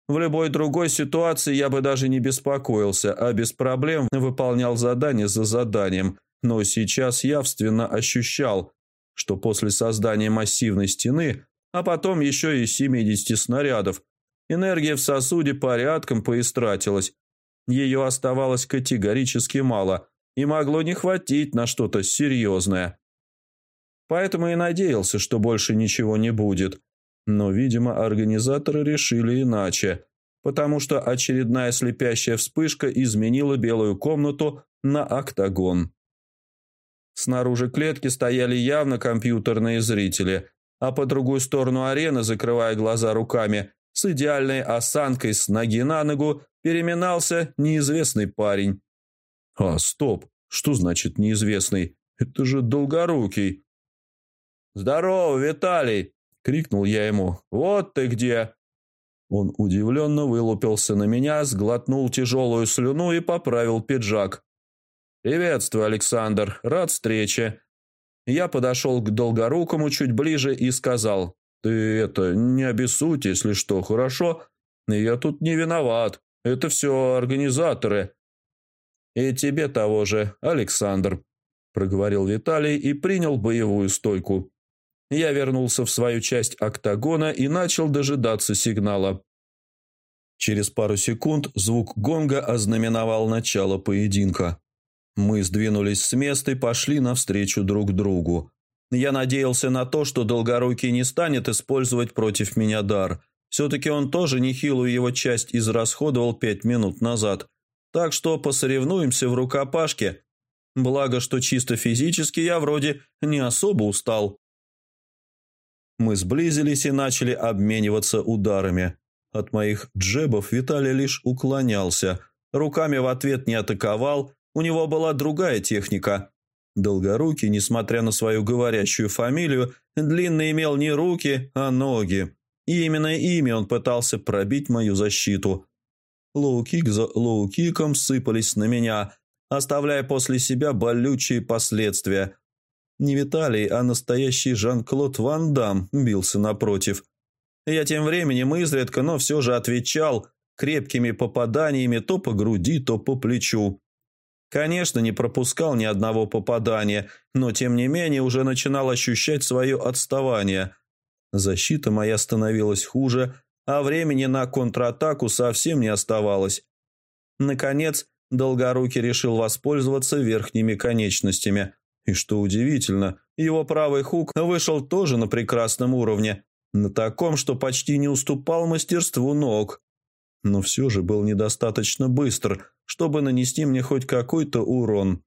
В любой другой ситуации я бы даже не беспокоился, а без проблем выполнял задание за заданием, но сейчас явственно ощущал, что после создания массивной стены, а потом еще и 70 снарядов, энергия в сосуде порядком поистратилась. Ее оставалось категорически мало и могло не хватить на что-то серьезное. Поэтому и надеялся, что больше ничего не будет. Но, видимо, организаторы решили иначе, потому что очередная слепящая вспышка изменила белую комнату на октагон. Снаружи клетки стояли явно компьютерные зрители, а по другую сторону арены, закрывая глаза руками, с идеальной осанкой с ноги на ногу переминался неизвестный парень. А, стоп, что значит неизвестный? Это же Долгорукий. «Здорово, Виталий!» — крикнул я ему. «Вот ты где!» Он удивленно вылупился на меня, сглотнул тяжелую слюну и поправил пиджак. «Приветствую, Александр. Рад встрече». Я подошел к Долгорукому чуть ближе и сказал, «Ты это, не обессудь, если что, хорошо? Я тут не виноват. Это все организаторы». «И тебе того же, Александр», – проговорил Виталий и принял боевую стойку. Я вернулся в свою часть октагона и начал дожидаться сигнала. Через пару секунд звук гонга ознаменовал начало поединка. Мы сдвинулись с места и пошли навстречу друг другу. Я надеялся на то, что Долгорукий не станет использовать против меня дар. Все-таки он тоже нехилую его часть израсходовал пять минут назад. Так что посоревнуемся в рукопашке. Благо, что чисто физически я вроде не особо устал. Мы сблизились и начали обмениваться ударами. От моих джебов Виталий лишь уклонялся. Руками в ответ не атаковал, у него была другая техника. Долгорукий, несмотря на свою говорящую фамилию, длинно имел не руки, а ноги. И именно ими он пытался пробить мою защиту. Лоу-кик за лоу-киком сыпались на меня, оставляя после себя болючие последствия. Не Виталий, а настоящий Жан-Клод Ван Дам бился напротив. Я тем временем изредка, но все же отвечал крепкими попаданиями то по груди, то по плечу. Конечно, не пропускал ни одного попадания, но тем не менее уже начинал ощущать свое отставание. Защита моя становилась хуже, а времени на контратаку совсем не оставалось. Наконец, Долгорукий решил воспользоваться верхними конечностями. И что удивительно, его правый хук вышел тоже на прекрасном уровне, на таком, что почти не уступал мастерству ног. Но все же был недостаточно быстр, чтобы нанести мне хоть какой-то урон.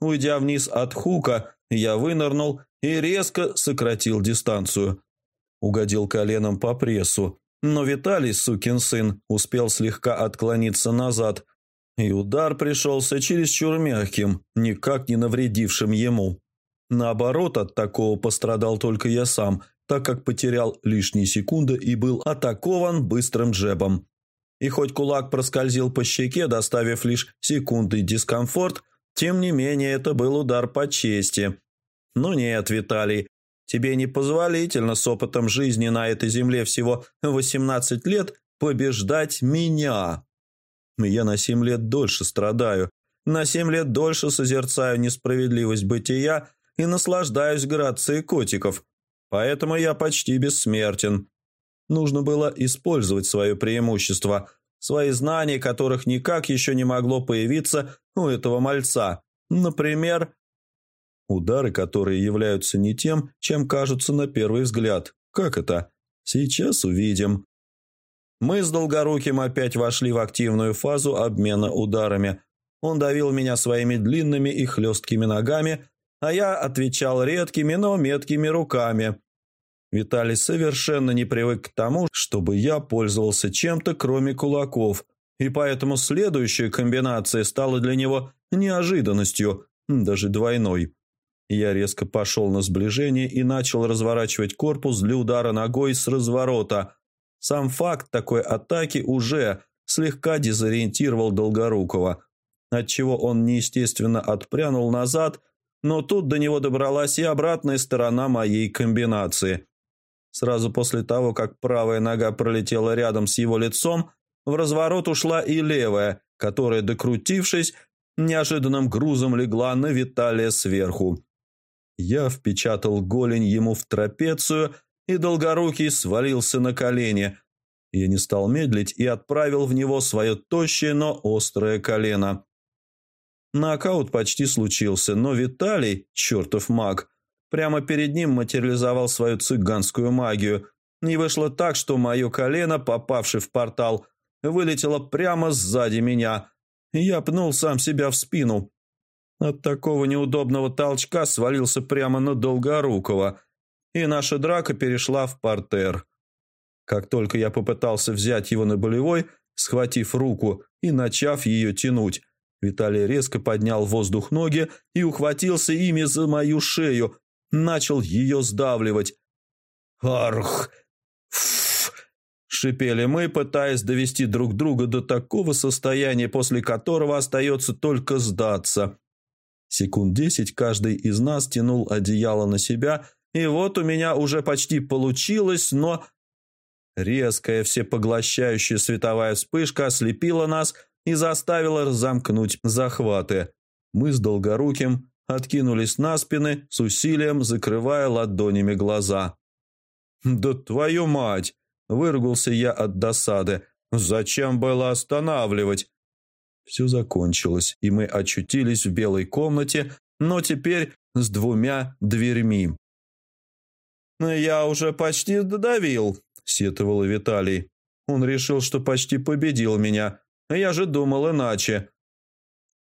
Уйдя вниз от хука, я вынырнул и резко сократил дистанцию. Угодил коленом по прессу, но Виталий, сукин сын, успел слегка отклониться назад, и удар пришелся чересчур мягким, никак не навредившим ему. Наоборот, от такого пострадал только я сам, так как потерял лишние секунды и был атакован быстрым джебом. И хоть кулак проскользил по щеке, доставив лишь секундный дискомфорт, тем не менее это был удар по чести. Но нет, Виталий, тебе непозволительно с опытом жизни на этой земле всего 18 лет побеждать меня. Я на семь лет дольше страдаю, на семь лет дольше созерцаю несправедливость бытия и наслаждаюсь грацией котиков. Поэтому я почти бессмертен. Нужно было использовать свое преимущество, свои знания, которых никак еще не могло появиться у этого мальца. Например, удары, которые являются не тем, чем кажутся на первый взгляд. Как это? Сейчас увидим. Мы с Долгоруким опять вошли в активную фазу обмена ударами. Он давил меня своими длинными и хлесткими ногами, а я отвечал редкими, но меткими руками. Виталий совершенно не привык к тому, чтобы я пользовался чем-то, кроме кулаков, и поэтому следующая комбинация стала для него неожиданностью, даже двойной. Я резко пошел на сближение и начал разворачивать корпус для удара ногой с разворота – сам факт такой атаки уже слегка дезориентировал Долгорукова, отчего он неестественно отпрянул назад, но тут до него добралась и обратная сторона моей комбинации. Сразу после того, как правая нога пролетела рядом с его лицом, в разворот ушла и левая, которая, докрутившись, неожиданным грузом легла на Виталия сверху. Я впечатал голень ему в трапецию – и Долгорукий свалился на колени. Я не стал медлить и отправил в него свое тощее, но острое колено. Нокаут почти случился, но Виталий, чертов маг, прямо перед ним материализовал свою цыганскую магию. И вышло так, что мое колено, попавшее в портал, вылетело прямо сзади меня. Я пнул сам себя в спину. От такого неудобного толчка свалился прямо на Долгорукого – и наша драка перешла в портер. Как только я попытался взять его на болевой, схватив руку и начав ее тянуть, Виталий резко поднял в воздух ноги и ухватился ими за мою шею, начал ее сдавливать. «Арх! Фу!» – шипели мы, пытаясь довести друг друга до такого состояния, после которого остается только сдаться. Секунд десять каждый из нас тянул одеяло на себя, и вот у меня уже почти получилось, но... Резкая, всепоглощающая световая вспышка ослепила нас и заставила разомкнуть захваты. Мы с Долгоруким откинулись на спины, с усилием закрывая ладонями глаза. «Да твою мать!» – выругался я от досады. «Зачем было останавливать?» Все закончилось, и мы очутились в белой комнате, но теперь с двумя дверьми. «Я уже почти додавил», – сетовал Виталий. Он решил, что почти победил меня. Я же думал иначе.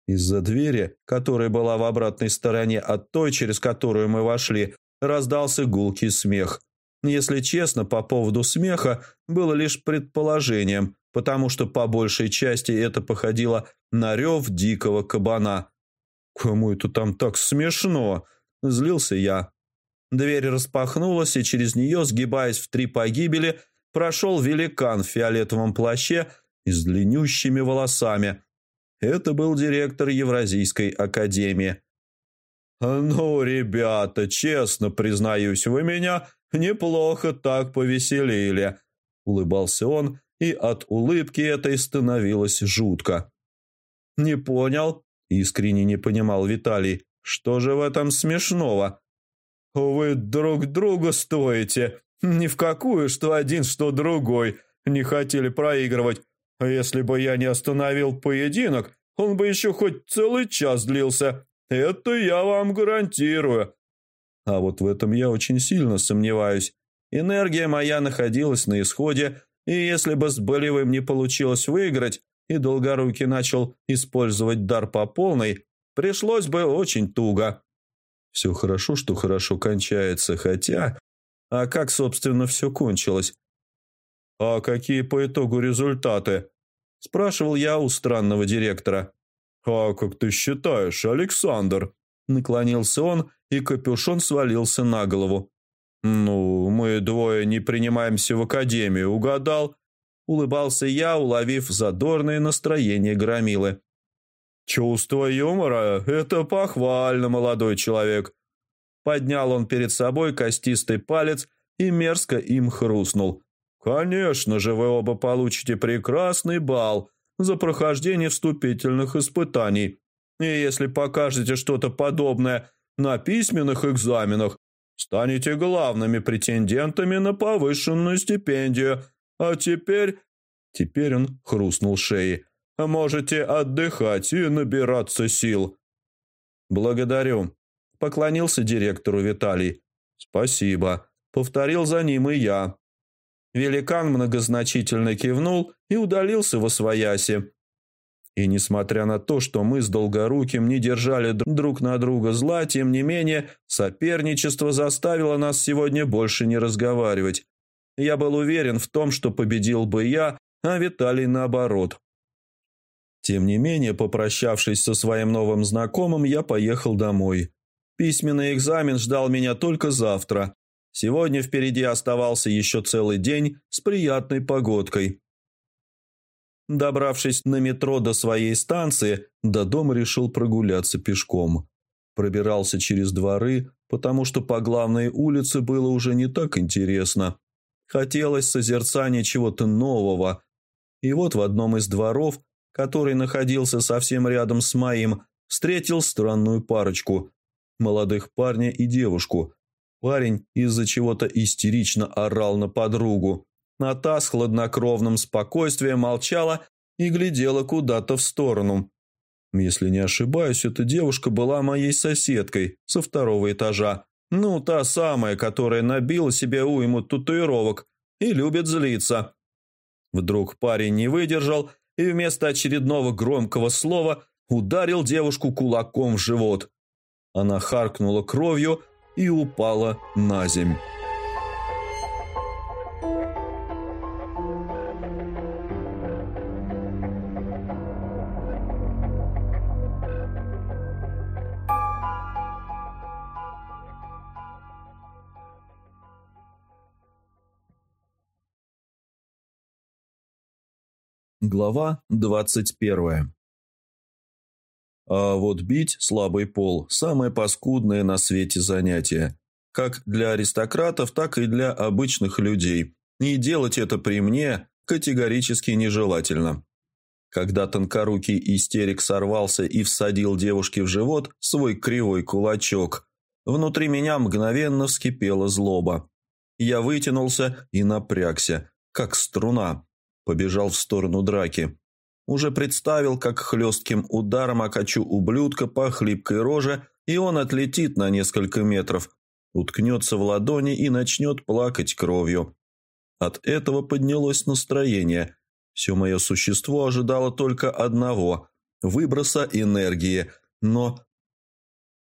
Из-за двери, которая была в обратной стороне от той, через которую мы вошли, раздался гулкий смех. Если честно, по поводу смеха было лишь предположением, потому что по большей части это походило на рев дикого кабана. «Кому это там так смешно?» – злился я. Дверь распахнулась, и через нее, сгибаясь в три погибели, прошел великан в фиолетовом плаще и с длиннющими волосами. Это был директор Евразийской академии. «Ну, ребята, честно признаюсь, вы меня неплохо так повеселили», – улыбался он, и от улыбки этой становилось жутко. «Не понял?» – искренне не понимал Виталий. «Что же в этом смешного?» «Вы друг друга стоите. Ни в какую, что один, что другой. Не хотели проигрывать. А если бы я не остановил поединок, он бы еще хоть целый час длился. Это я вам гарантирую». А вот в этом я очень сильно сомневаюсь. Энергия моя находилась на исходе, и если бы с болевым не получилось выиграть, и Долгорукий начал использовать дар по полной, пришлось бы очень туго. Все хорошо, что хорошо кончается, хотя... А как, собственно, все кончилось? «А какие по итогу результаты?» – спрашивал я у странного директора. «А как ты считаешь, Александр?» – наклонился он, и капюшон свалился на голову. «Ну, мы двое не принимаемся в академию, угадал?» – улыбался я, уловив задорное настроение громилы. «Чувство юмора – это похвально, молодой человек». Поднял он перед собой костистый палец и мерзко им хрустнул. «Конечно же, вы оба получите прекрасный бал за прохождение вступительных испытаний. И если покажете что-то подобное на письменных экзаменах, станете главными претендентами на повышенную стипендию. А теперь...» Теперь он хрустнул шеей. Можете отдыхать и набираться сил». «Благодарю», – поклонился директору Виталий. «Спасибо», – повторил за ним и я. Великан многозначительно кивнул и удалился во свояси. И несмотря на то, что мы с Долгоруким не держали друг на друга зла, тем не менее, соперничество заставило нас сегодня больше не разговаривать. Я был уверен в том, что победил бы я, а Виталий наоборот. Тем не менее, попрощавшись со своим новым знакомым, я поехал домой. Письменный экзамен ждал меня только завтра. Сегодня впереди оставался еще целый день с приятной погодкой. Добравшись на метро до своей станции, до дома решил прогуляться пешком. Пробирался через дворы, потому что по главной улице было уже не так интересно. Хотелось созерцания чего-то нового. И вот в одном из дворов – который находился совсем рядом с моим, встретил странную парочку – молодых парня и девушку. Парень из-за чего-то истерично орал на подругу, а та с хладнокровным спокойствием молчала и глядела куда-то в сторону. Если не ошибаюсь, эта девушка была моей соседкой со второго этажа. Ну, та самая, которая набила себе уйму татуировок и любит злиться. Вдруг парень не выдержал и вместо очередного громкого слова ударил девушку кулаком в живот. Она харкнула кровью и упала на земь. Глава двадцать первая. А вот бить слабый пол – самое паскудное на свете занятие. Как для аристократов, так и для обычных людей. И делать это при мне категорически нежелательно. Когда тонкорукий истерик сорвался и всадил девушке в живот свой кривой кулачок, внутри меня мгновенно вскипела злоба. Я вытянулся и напрягся, как струна, побежал в сторону драки. Уже представил, как хлестким ударом окачу ублюдка по хлипкой роже, и он отлетит на несколько метров, уткнется в ладони и начнет плакать кровью. От этого поднялось настроение. Все мое существо ожидало только одного – выброса энергии, но...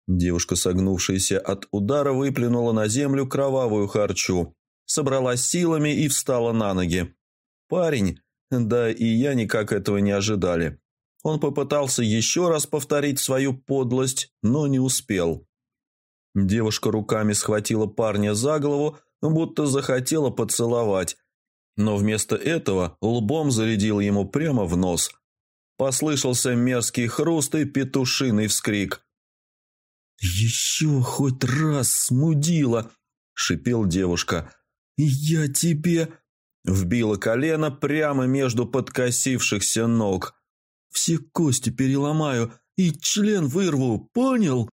Девушка, согнувшаяся от удара, выплюнула на землю кровавую харчу, собралась силами и встала на ноги. Парень, да и я никак этого не ожидали. Он попытался еще раз повторить свою подлость, но не успел. Девушка руками схватила парня за голову, будто захотела поцеловать, но вместо этого лбом зарядил ему прямо в нос. Послышался мерзкий хруст и петушиный вскрик. «Еще хоть раз смудила!» – шипел девушка. «Я тебе...» Вбила колено прямо между подкосившихся ног. «Все кости переломаю и член вырву, понял?»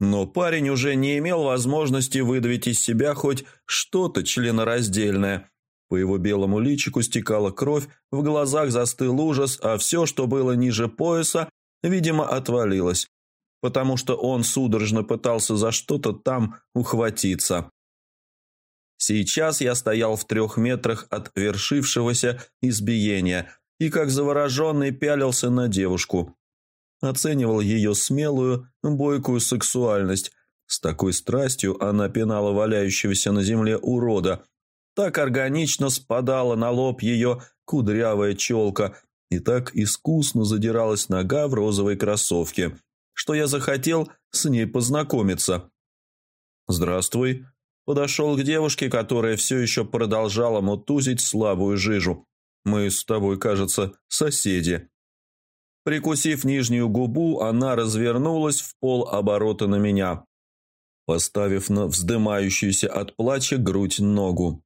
Но парень уже не имел возможности выдавить из себя хоть что-то членораздельное. По его белому личику стекала кровь, в глазах застыл ужас, а все, что было ниже пояса, видимо, отвалилось, потому что он судорожно пытался за что-то там ухватиться. Сейчас я стоял в трех метрах от вершившегося избиения и как завороженный пялился на девушку. Оценивал ее смелую, бойкую сексуальность. С такой страстью она пинала валяющегося на земле урода. Так органично спадала на лоб ее кудрявая челка и так искусно задиралась нога в розовой кроссовке, что я захотел с ней познакомиться. «Здравствуй», Подошел к девушке, которая все еще продолжала мутузить слабую жижу. «Мы с тобой, кажется, соседи». Прикусив нижнюю губу, она развернулась в пол оборота на меня, поставив на вздымающуюся от плача грудь ногу.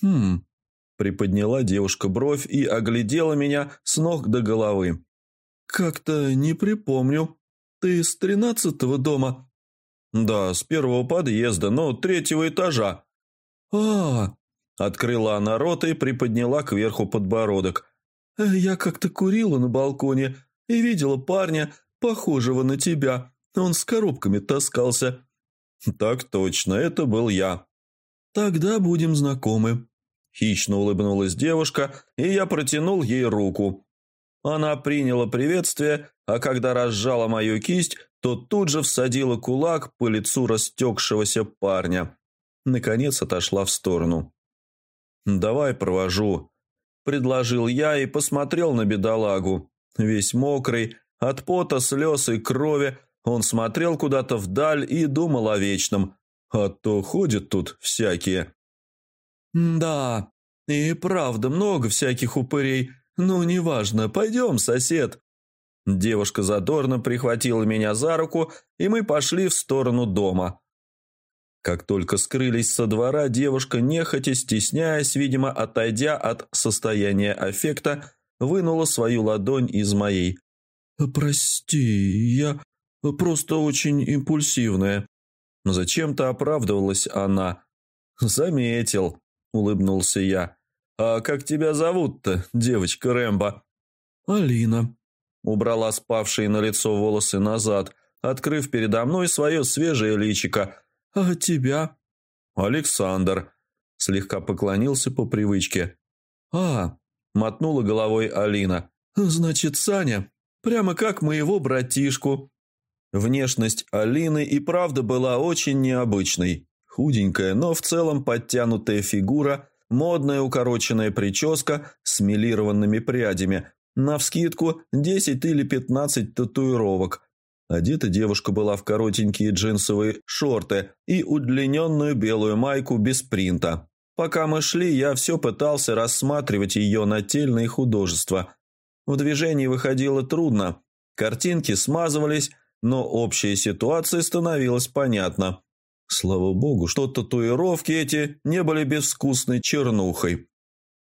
«Хм...» – приподняла девушка бровь и оглядела меня с ног до головы. «Как-то не припомню. Ты с тринадцатого дома?» «Да, с первого подъезда, но третьего этажа». «А, Открыла она рот и приподняла кверху подбородок. «Э, «Я как-то курила на балконе и видела парня, похожего на тебя. Он с коробками таскался». «Так точно, это был я». «Тогда будем знакомы». Хищно улыбнулась девушка, и я протянул ей руку. Она приняла приветствие, а когда разжала мою кисть, то тут же всадила кулак по лицу растекшегося парня. Наконец отошла в сторону. «Давай провожу», – предложил я и посмотрел на бедолагу. Весь мокрый, от пота, слез и крови, он смотрел куда-то вдаль и думал о вечном. А то ходят тут всякие. «Да, и правда много всяких упырей. Ну, неважно, пойдем, сосед». Девушка задорно прихватила меня за руку, и мы пошли в сторону дома. Как только скрылись со двора, девушка, нехотя стесняясь, видимо, отойдя от состояния аффекта, вынула свою ладонь из моей. «Прости, я просто очень импульсивная». Зачем-то оправдывалась она. «Заметил», — улыбнулся я. «А как тебя зовут-то, девочка Рэмбо?» «Алина», Убрала спавшие на лицо волосы назад, открыв передо мной свое свежее личико. «А тебя?» «Александр», – слегка поклонился по привычке. «А», – мотнула головой Алина. «Значит, Саня, прямо как моего братишку». Внешность Алины и правда была очень необычной. Худенькая, но в целом подтянутая фигура, модная укороченная прическа с милированными прядями, Навскидку 10 или 15 татуировок. Одета девушка была в коротенькие джинсовые шорты и удлиненную белую майку без принта. Пока мы шли, я все пытался рассматривать ее нательные художества. В движении выходило трудно, картинки смазывались, но общая ситуация становилась понятна. Слава богу, что татуировки эти не были безвкусной чернухой.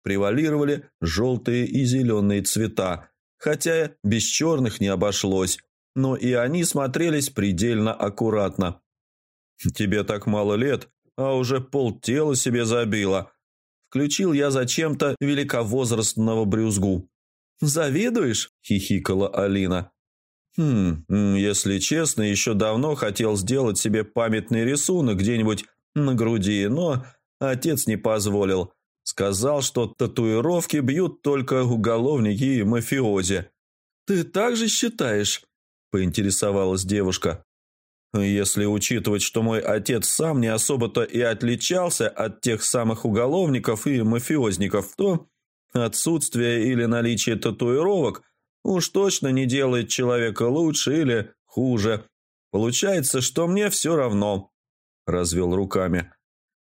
Превалировали желтые и зеленые цвета, хотя без черных не обошлось, но и они смотрелись предельно аккуратно. «Тебе так мало лет, а уже полтела себе забила». Включил я зачем-то великовозрастного брюзгу. «Завидуешь?» – хихикала Алина. «Хм, если честно, еще давно хотел сделать себе памятный рисунок где-нибудь на груди, но отец не позволил. Сказал, что татуировки бьют только уголовники и мафиози». «Ты так же считаешь?» – поинтересовалась девушка. Если учитывать, что мой отец сам не особо-то и отличался от тех самых уголовников и мафиозников, то отсутствие или наличие татуировок уж точно не делает человека лучше или хуже. Получается, что мне все равно, развел руками.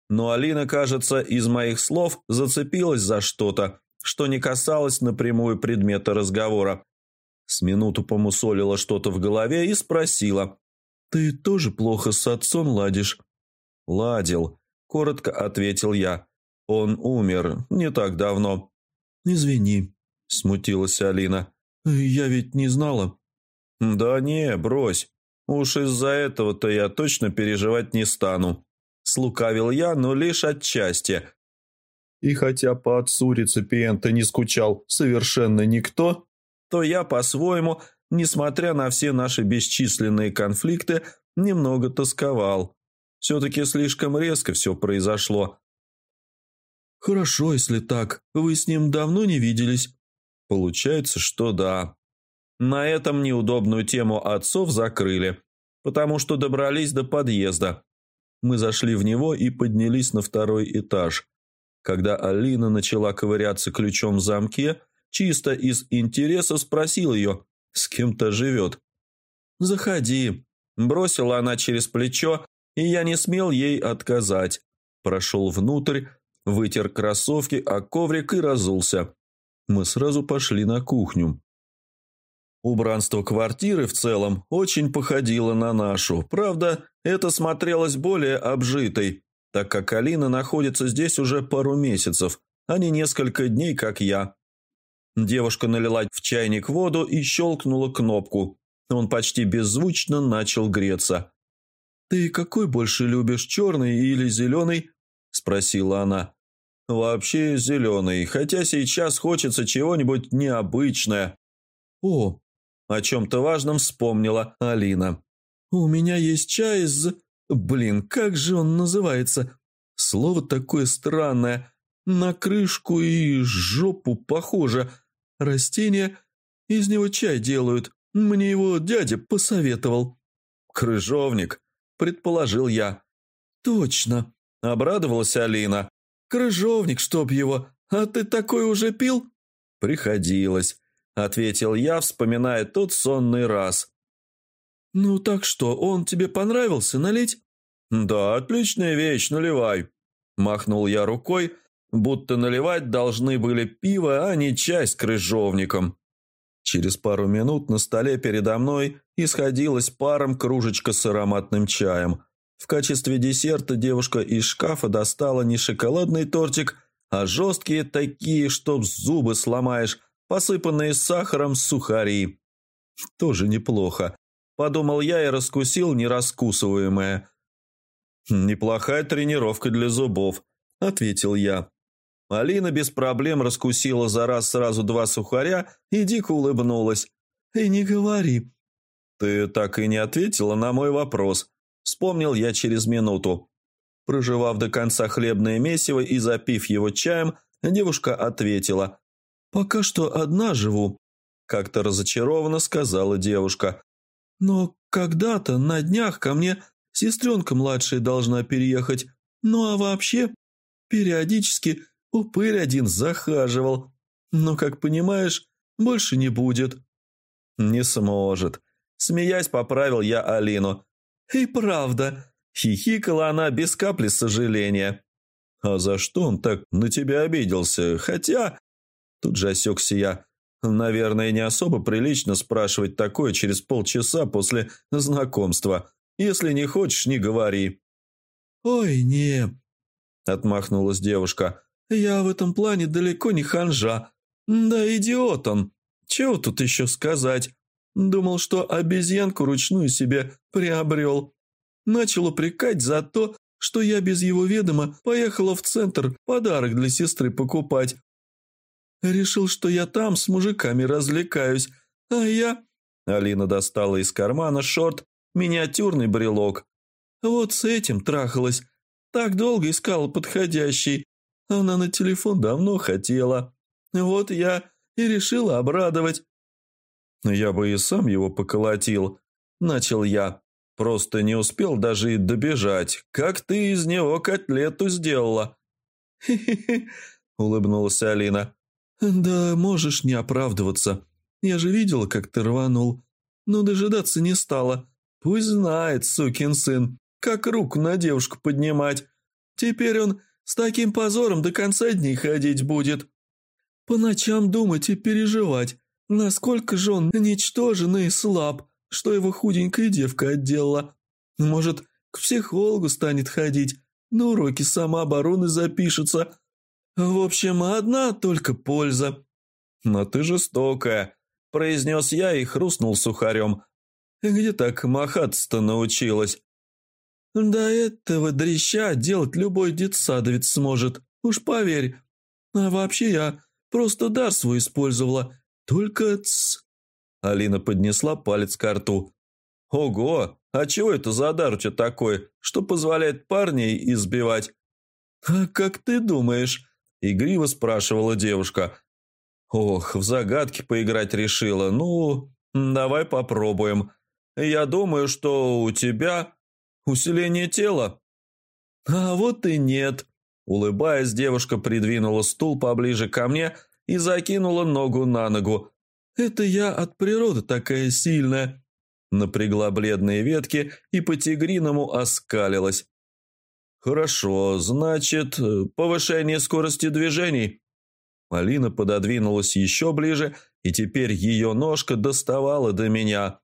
Но Алина, кажется, из моих слов зацепилась за что-то, что не касалось напрямую предмета разговора. С минуту помусолила что-то в голове и спросила – «Ты тоже плохо с отцом ладишь?» «Ладил», – коротко ответил я. «Он умер не так давно». «Извини», – смутилась Алина. «Я ведь не знала». «Да не, брось. Уж из-за этого-то я точно переживать не стану». Слукавил я, но лишь отчасти. И хотя по отцу реципиента не скучал совершенно никто, то я по-своему несмотря на все наши бесчисленные конфликты, немного тосковал. Все-таки слишком резко все произошло. «Хорошо, если так. Вы с ним давно не виделись?» «Получается, что да». На этом неудобную тему отцов закрыли, потому что добрались до подъезда. Мы зашли в него и поднялись на второй этаж. Когда Алина начала ковыряться ключом в замке, чисто из интереса спросил ее, с кем-то живет. «Заходи», – бросила она через плечо, и я не смел ей отказать. Прошел внутрь, вытер кроссовки о коврик и разулся. Мы сразу пошли на кухню. Убранство квартиры в целом очень походило на нашу. Правда, это смотрелось более обжитой, так как Алина находится здесь уже пару месяцев, а не несколько дней, как я. Девушка налила в чайник воду и щелкнула кнопку. Он почти беззвучно начал греться. «Ты какой больше любишь, черный или зеленый?» – спросила она. «Вообще зеленый, хотя сейчас хочется чего-нибудь необычное». «О, о чем-то важном вспомнила Алина. «У меня есть чай из... Блин, как же он называется? Слово такое странное. На крышку и жопу похоже. Растение. Из него чай делают. Мне его дядя посоветовал». «Крыжовник», — предположил я. «Точно», — обрадовалась Алина. «Крыжовник, чтоб его. А ты такой уже пил?» «Приходилось», — ответил я, вспоминая тот сонный раз. «Ну так что, он тебе понравился налить?» «Да, отличная вещь, наливай», — махнул я рукой, будто наливать должны были пиво, а не чай с крыжовником. Через пару минут на столе передо мной исходилась паром кружечка с ароматным чаем. В качестве десерта девушка из шкафа достала не шоколадный тортик, а жесткие такие, что зубы сломаешь, посыпанные сахаром сухари. Тоже неплохо. Подумал я и раскусил нераскусываемое. «Неплохая тренировка для зубов», — ответил я. Алина без проблем раскусила за раз сразу два сухаря и дико улыбнулась. «И не говори». «Ты так и не ответила на мой вопрос», — вспомнил я через минуту. Проживав до конца хлебное месиво и запив его чаем, девушка ответила. «Пока что одна живу», — как-то разочарованно сказала девушка. «Но когда-то на днях ко мне сестренка младшая должна переехать. Ну а вообще, периодически Упырь один захаживал. Но, как понимаешь, больше не будет». «Не сможет». Смеясь, поправил я Алину. «И правда», — хихикала она без капли сожаления. А за что он так на тебя обиделся? Хотя...» Тут же осекся я. «Наверное, не особо прилично спрашивать такое через полчаса после знакомства. Если не хочешь, не говори». «Ой, не...» — отмахнулась девушка. «Я в этом плане далеко не ханжа. Да идиот он. Чего тут еще сказать? Думал, что обезьянку ручную себе приобрел. Начал упрекать за то, что я без его ведома поехала в центр подарок для сестры покупать. Решил, что я там с мужиками развлекаюсь, а я...» Алина достала из кармана шорт миниатюрный брелок. «Вот с этим трахалась. Так долго искала подходящий. Она на телефон давно хотела. Вот я и решила обрадовать». «Я бы и сам его поколотил», — начал я. Просто не успел даже и добежать. Как ты из него котлету сделала?» «Хе-хе-хе», — улыбнулась Алина. «Да можешь не оправдываться. Я же видела, как ты рванул. Но дожидаться не стала. Пусть знает, сукин сын, как руку на девушку поднимать. Теперь он с таким позором до конца дней ходить будет. По ночам думать и переживать, насколько же он ничтожен и слаб что его худенькая девка отделала. Может, к психологу станет ходить, на уроки самообороны запишется. В общем, одна только польза». «Но ты жестокая», – произнес я и хрустнул сухарем. «Где так махаться-то научилась?» «Да этого дрища делать любой детсадовец сможет, уж поверь. А вообще я просто дар свой использовала. Только ц... Алина поднесла палец к рту. «Ого! А чего это за дар у тебя такой, что позволяет парней избивать?» «А как ты думаешь?» – игриво спрашивала девушка. «Ох, в загадки поиграть решила. Ну, давай попробуем. Я думаю, что у тебя усиление тела». «А вот и нет». Улыбаясь, девушка придвинула стул поближе ко мне и закинула ногу на ногу, это я от природы такая сильная». Напрягла бледные ветки и по-тигриному оскалилась. «Хорошо, значит, повышение скорости движений». Алина пододвинулась еще ближе, и теперь ее ножка доставала до меня.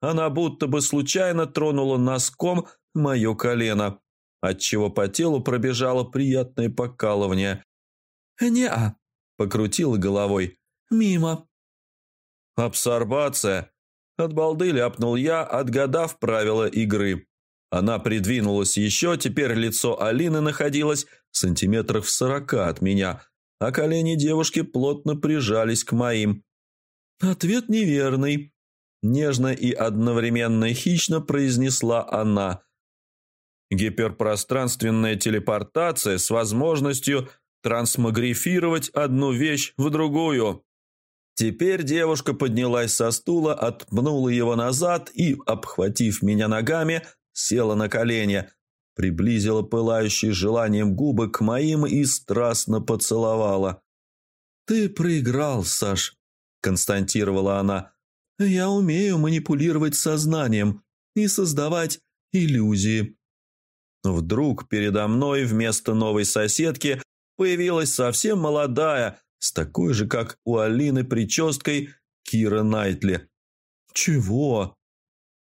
Она будто бы случайно тронула носком мое колено, отчего по телу пробежало приятное покалывание. «Не-а», — покрутила головой. «Мимо». «Абсорбация!» От балды ляпнул я, отгадав правила игры. Она придвинулась еще, теперь лицо Алины находилось сантиметрах в сорока от меня, а колени девушки плотно прижались к моим. «Ответ неверный», – нежно и одновременно хищно произнесла она. «Гиперпространственная телепортация с возможностью трансмагрифировать одну вещь в другую», Теперь девушка поднялась со стула, отпнула его назад и, обхватив меня ногами, села на колени, приблизила пылающие желанием губы к моим и страстно поцеловала. «Ты проиграл, Саш», – константировала она. «Я умею манипулировать сознанием и создавать иллюзии». Вдруг передо мной вместо новой соседки появилась совсем молодая, с такой же, как у Алины, прической Кира Найтли. «Чего?»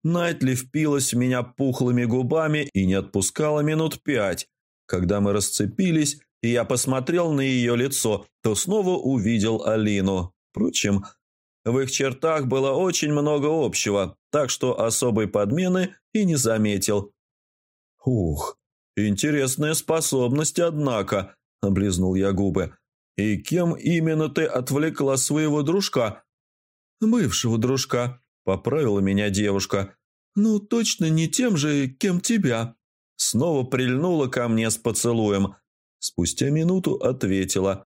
Найтли впилась в меня пухлыми губами и не отпускала минут пять. Когда мы расцепились, и я посмотрел на ее лицо, то снова увидел Алину. Впрочем, в их чертах было очень много общего, так что особой подмены и не заметил. «Ух, интересная способность, однако», – облизнул я губы. «И кем именно ты отвлекла своего дружка?» «Бывшего дружка», – поправила меня девушка. «Ну, точно не тем же, кем тебя». Снова прильнула ко мне с поцелуем. Спустя минуту ответила.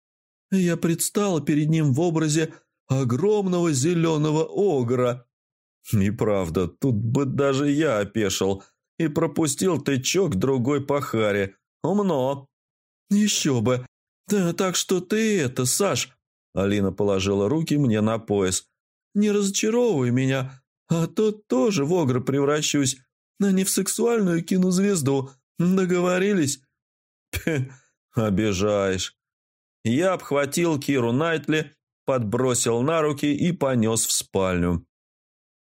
«Я предстала перед ним в образе огромного зеленого огра». «Неправда, тут бы даже я опешил и пропустил тычок другой по харе. Умно». «Еще бы, «Да, так что ты это, Саш...» Алина положила руки мне на пояс. «Не разочаровывай меня, а то тоже в огра превращусь, а не в сексуальную кинозвезду. Договорились?» Обижаешь. Я обхватил Киру Найтли, подбросил на руки и понес в спальню.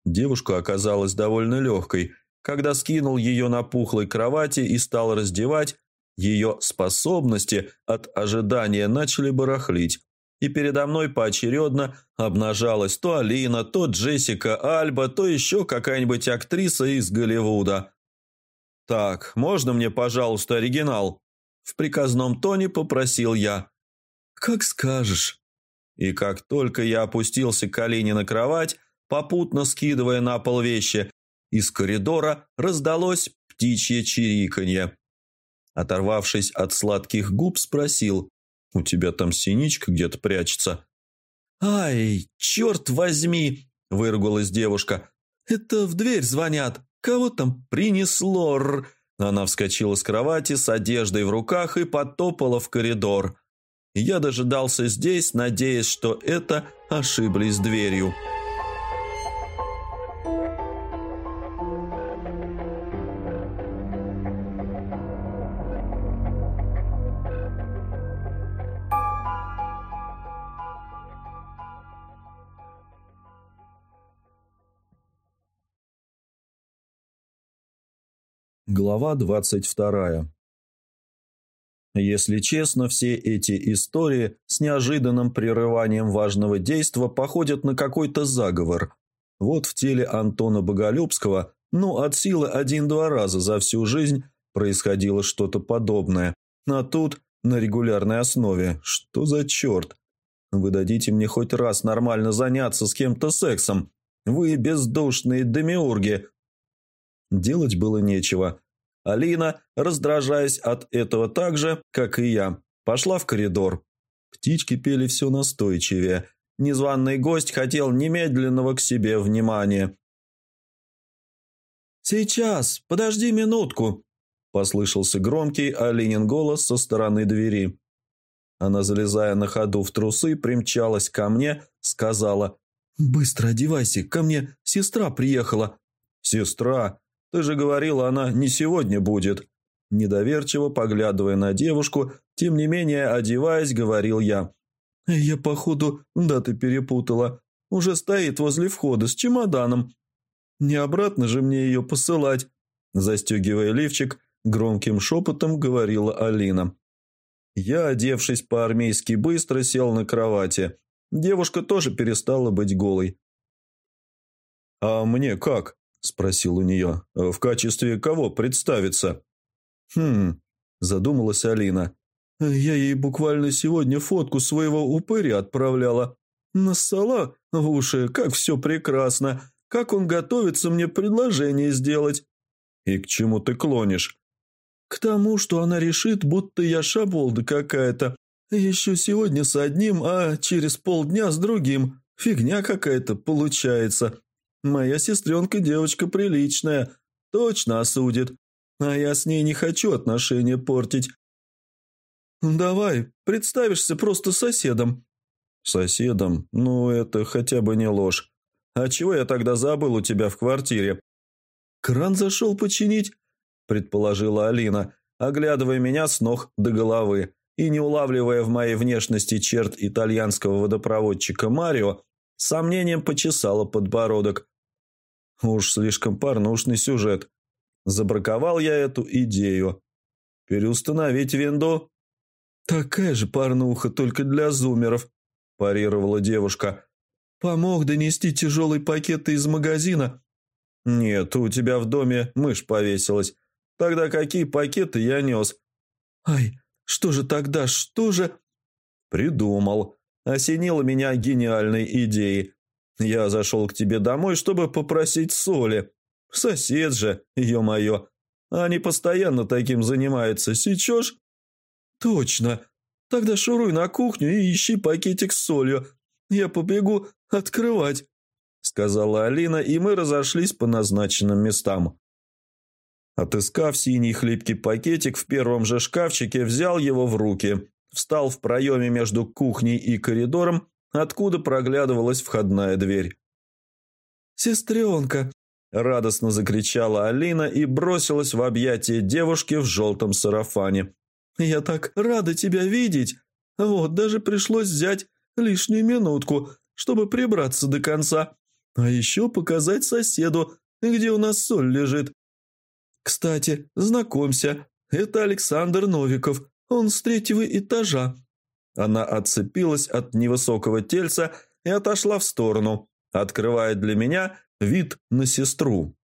Девушка оказалась довольно легкой. Когда скинул ее на пухлой кровати и стал раздевать, ее способности от ожидания начали барахлить. И передо мной поочередно обнажалась то Алина, то Джессика Альба, то еще какая-нибудь актриса из Голливуда. «Так, можно мне, пожалуйста, оригинал?» В приказном тоне попросил я. «Как скажешь». И как только я опустился колени на кровать, попутно скидывая на пол вещи, из коридора раздалось птичье чириканье. Оторвавшись от сладких губ, спросил, «У тебя там синичка где-то прячется?» «Ай, черт возьми!» – выругалась девушка. «Это в дверь звонят. Кого там принесло?» Р Она вскочила с кровати с одеждой в руках и потопала в коридор. Я дожидался здесь, надеясь, что это ошиблись дверью. Глава двадцать вторая. Если честно, все эти истории с неожиданным прерыванием важного действа походят на какой-то заговор. Вот в теле Антона Боголюбского, ну, от силы один-два раза за всю жизнь происходило что-то подобное. А тут на регулярной основе. Что за черт? Вы дадите мне хоть раз нормально заняться с кем-то сексом. Вы бездушные демиурги, Делать было нечего. Алина, раздражаясь от этого так же, как и я, пошла в коридор. Птички пели все настойчивее. Незваный гость хотел немедленного к себе внимания. «Сейчас, подожди минутку», – послышался громкий Алинин голос со стороны двери. Она, залезая на ходу в трусы, примчалась ко мне, сказала «Быстро одевайся, ко мне сестра приехала». «Сестра? Ты же говорила, она не сегодня будет». Недоверчиво поглядывая на девушку, тем не менее одеваясь, говорил я. «Я, походу, даты перепутала. Уже стоит возле входа с чемоданом. Не обратно же мне ее посылать?» Застегивая лифчик, громким шепотом говорила Алина. Я, одевшись по-армейски быстро, сел на кровати. Девушка тоже перестала быть голой. «А мне как?» Спросил у нее. «В качестве кого представиться?» «Хм...» – задумалась Алина. «Я ей буквально сегодня фотку своего упыря отправляла. Нассала в уши, как все прекрасно. Как он готовится мне предложение сделать». «И к чему ты клонишь?» «К тому, что она решит, будто я шаболда какая-то. Еще сегодня с одним, а через полдня с другим. Фигня какая-то получается. Моя сестренка девочка приличная, точно осудит. А я с ней не хочу отношения портить. Давай, представишься просто соседом. Соседом? Ну, это хотя бы не ложь. А чего я тогда забыл у тебя в квартире? Кран зашел починить, предположила Алина, оглядывая меня с ног до головы и не улавливая в моей внешности черт итальянского водопроводчика Марио, сомнением почесала подбородок. Уж слишком порнушный сюжет. Забраковал я эту идею. Переустановить винду? Такая же порнуха, только для зумеров, парировала девушка. Помог донести тяжелые пакеты из магазина. Нет, у тебя в доме мышь повесилась. Тогда какие пакеты я нес? Ай, что же тогда, что же... Придумал. Осенила меня гениальной идеей. Я зашел к тебе домой, чтобы попросить соли. Сосед же, ё-моё. Они постоянно таким занимаются, сечешь? Точно. Тогда шуруй на кухню и ищи пакетик с солью. Я побегу открывать, сказала Алина, и мы разошлись по назначенным местам. Отыскав синий хлипкий пакетик в первом же шкафчике, взял его в руки, встал в проеме между кухней и коридором откуда проглядывалась входная дверь. «Сестренка!» – радостно закричала Алина и бросилась в объятия девушки в желтом сарафане. Я так рада тебя видеть. Вот, даже пришлось взять лишнюю минутку, чтобы прибраться до конца. А еще показать соседу, где у нас соль лежит. Кстати, знакомься, это Александр Новиков, он с третьего этажа». Она отцепилась от невысокого тельца и отошла в сторону, открывая для меня вид на сестру.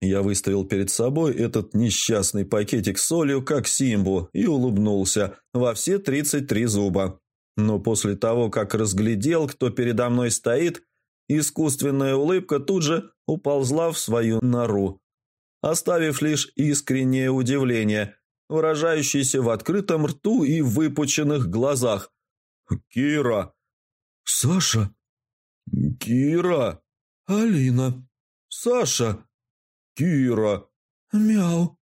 Я выставил перед собой этот несчастный пакетик с солью как символ и улыбнулся во все 33 зуба. Но после того, как разглядел, кто передо мной стоит, искусственная улыбка тут же уползла в свою нору, оставив лишь искреннее удивление, выражающееся в открытом рту и выпученных глазах. «Кира!» «Саша!» «Кира!» «Алина!» «Саша!» «Кира!» «Мяу!»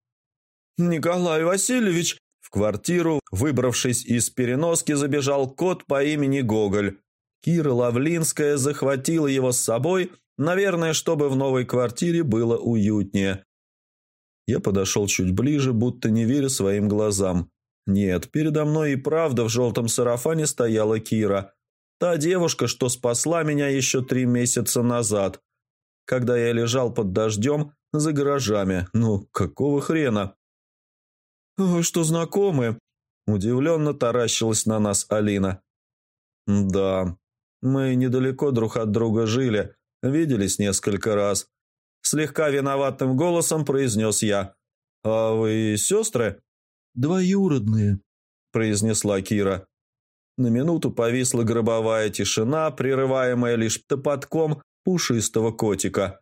«Николай Васильевич!» В квартиру, выбравшись из переноски, забежал кот по имени Гоголь. Кира Лавлинская захватила его с собой, наверное, чтобы в новой квартире было уютнее. Я подошел чуть ближе, будто не веря своим глазам. Нет, передо мной и правда в желтом сарафане стояла Кира. Та девушка, что спасла меня еще три месяца назад, когда я лежал под дождем за гаражами. Ну, какого хрена? «Вы что, знакомы?» Удивленно таращилась на нас Алина. «Да, мы недалеко друг от друга жили, виделись несколько раз. Слегка виноватым голосом произнес я. «А вы сестры?» «Двоюродные», – произнесла Кира. На минуту повисла гробовая тишина, прерываемая лишь топотком пушистого котика.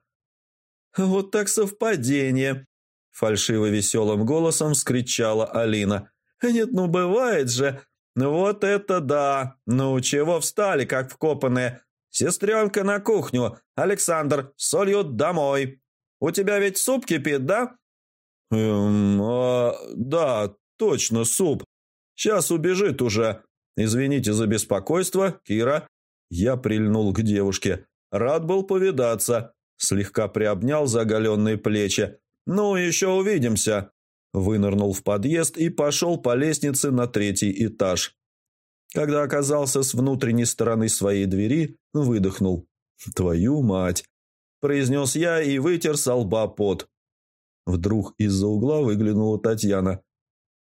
«Вот так совпадение!» – фальшиво-веселым голосом скричала Алина. «Нет, ну бывает же! Вот это да! Ну чего встали, как вкопанные? «Сестренка на кухню! Александр, солью домой! У тебя ведь суп кипит, да?» «Эм, а, да, точно, суп. Сейчас убежит уже. Извините за беспокойство, Кира». Я прильнул к девушке. Рад был повидаться. Слегка приобнял за плечи. «Ну, еще увидимся». Вынырнул в подъезд и пошел по лестнице на третий этаж. Когда оказался с внутренней стороны своей двери, выдохнул. «Твою мать!» – произнес я и вытер со лба пот. Вдруг из-за угла выглянула Татьяна.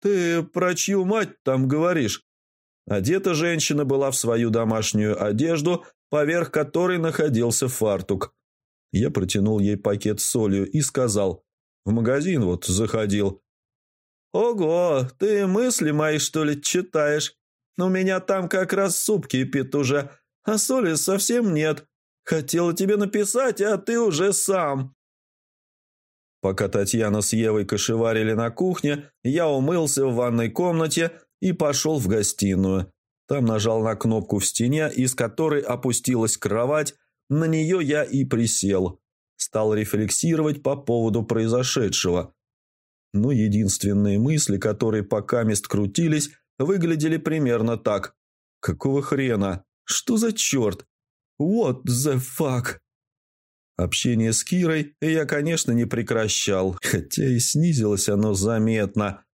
«Ты про чью мать там говоришь?» Одета женщина была в свою домашнюю одежду, поверх которой находился фартук. Я протянул ей пакет с солью и сказал, «В магазин вот заходил». «Ого, ты мысли мои, что ли, читаешь?» У меня там как раз суп кипит уже, а соли совсем нет. Хотела тебе написать, а ты уже сам». Пока Татьяна с Евой кошеварили на кухне, я умылся в ванной комнате и пошел в гостиную. Там нажал на кнопку в стене, из которой опустилась кровать, на нее я и присел. Стал рефлексировать по поводу произошедшего. Но единственные мысли, которые пока мест крутились, выглядели примерно так. Какого хрена? Что за черт? What the fuck? Общение с Кирой я, конечно, не прекращал, хотя и снизилось оно заметно.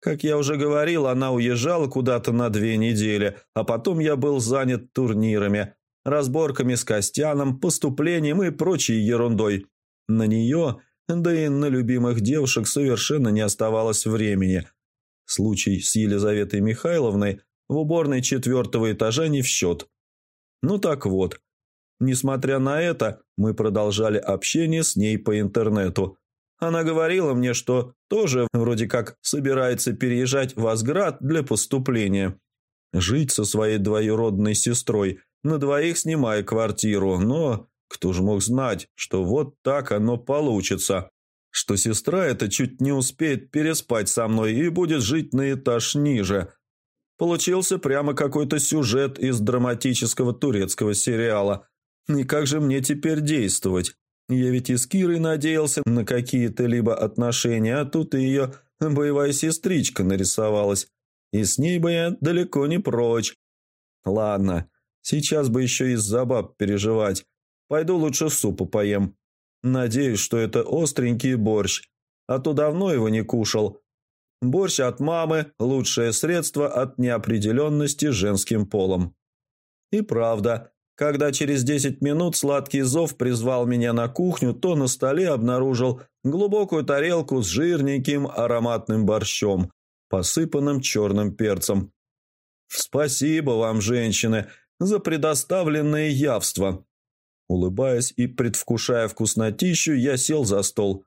Как я уже говорил, она уезжала куда-то на две недели, а потом я был занят турнирами, разборками с Костяном, поступлением и прочей ерундой. На нее, да и на любимых девушек совершенно не оставалось времени – Случай с Елизаветой Михайловной в уборной четвертого этажа не в счет. Ну так вот. Несмотря на это, мы продолжали общение с ней по интернету. Она говорила мне, что тоже вроде как собирается переезжать в Асград для поступления. Жить со своей двоюродной сестрой, на двоих снимая квартиру, но кто же мог знать, что вот так оно получится что сестра эта чуть не успеет переспать со мной и будет жить на этаж ниже. Получился прямо какой-то сюжет из драматического турецкого сериала. И как же мне теперь действовать? Я ведь и с Кирой надеялся на какие-то либо отношения, а тут и ее боевая сестричка нарисовалась. И с ней бы я далеко не прочь. Ладно, сейчас бы еще из-за баб переживать. Пойду лучше супу поем. Надеюсь, что это остренький борщ, а то давно его не кушал. Борщ от мамы – лучшее средство от неопределенности женским полом. И правда, когда через десять минут сладкий зов призвал меня на кухню, то на столе обнаружил глубокую тарелку с жирненьким ароматным борщом, посыпанным черным перцем. «Спасибо вам, женщины, за предоставленное явство!» Улыбаясь и предвкушая вкуснотищу, я сел за стол.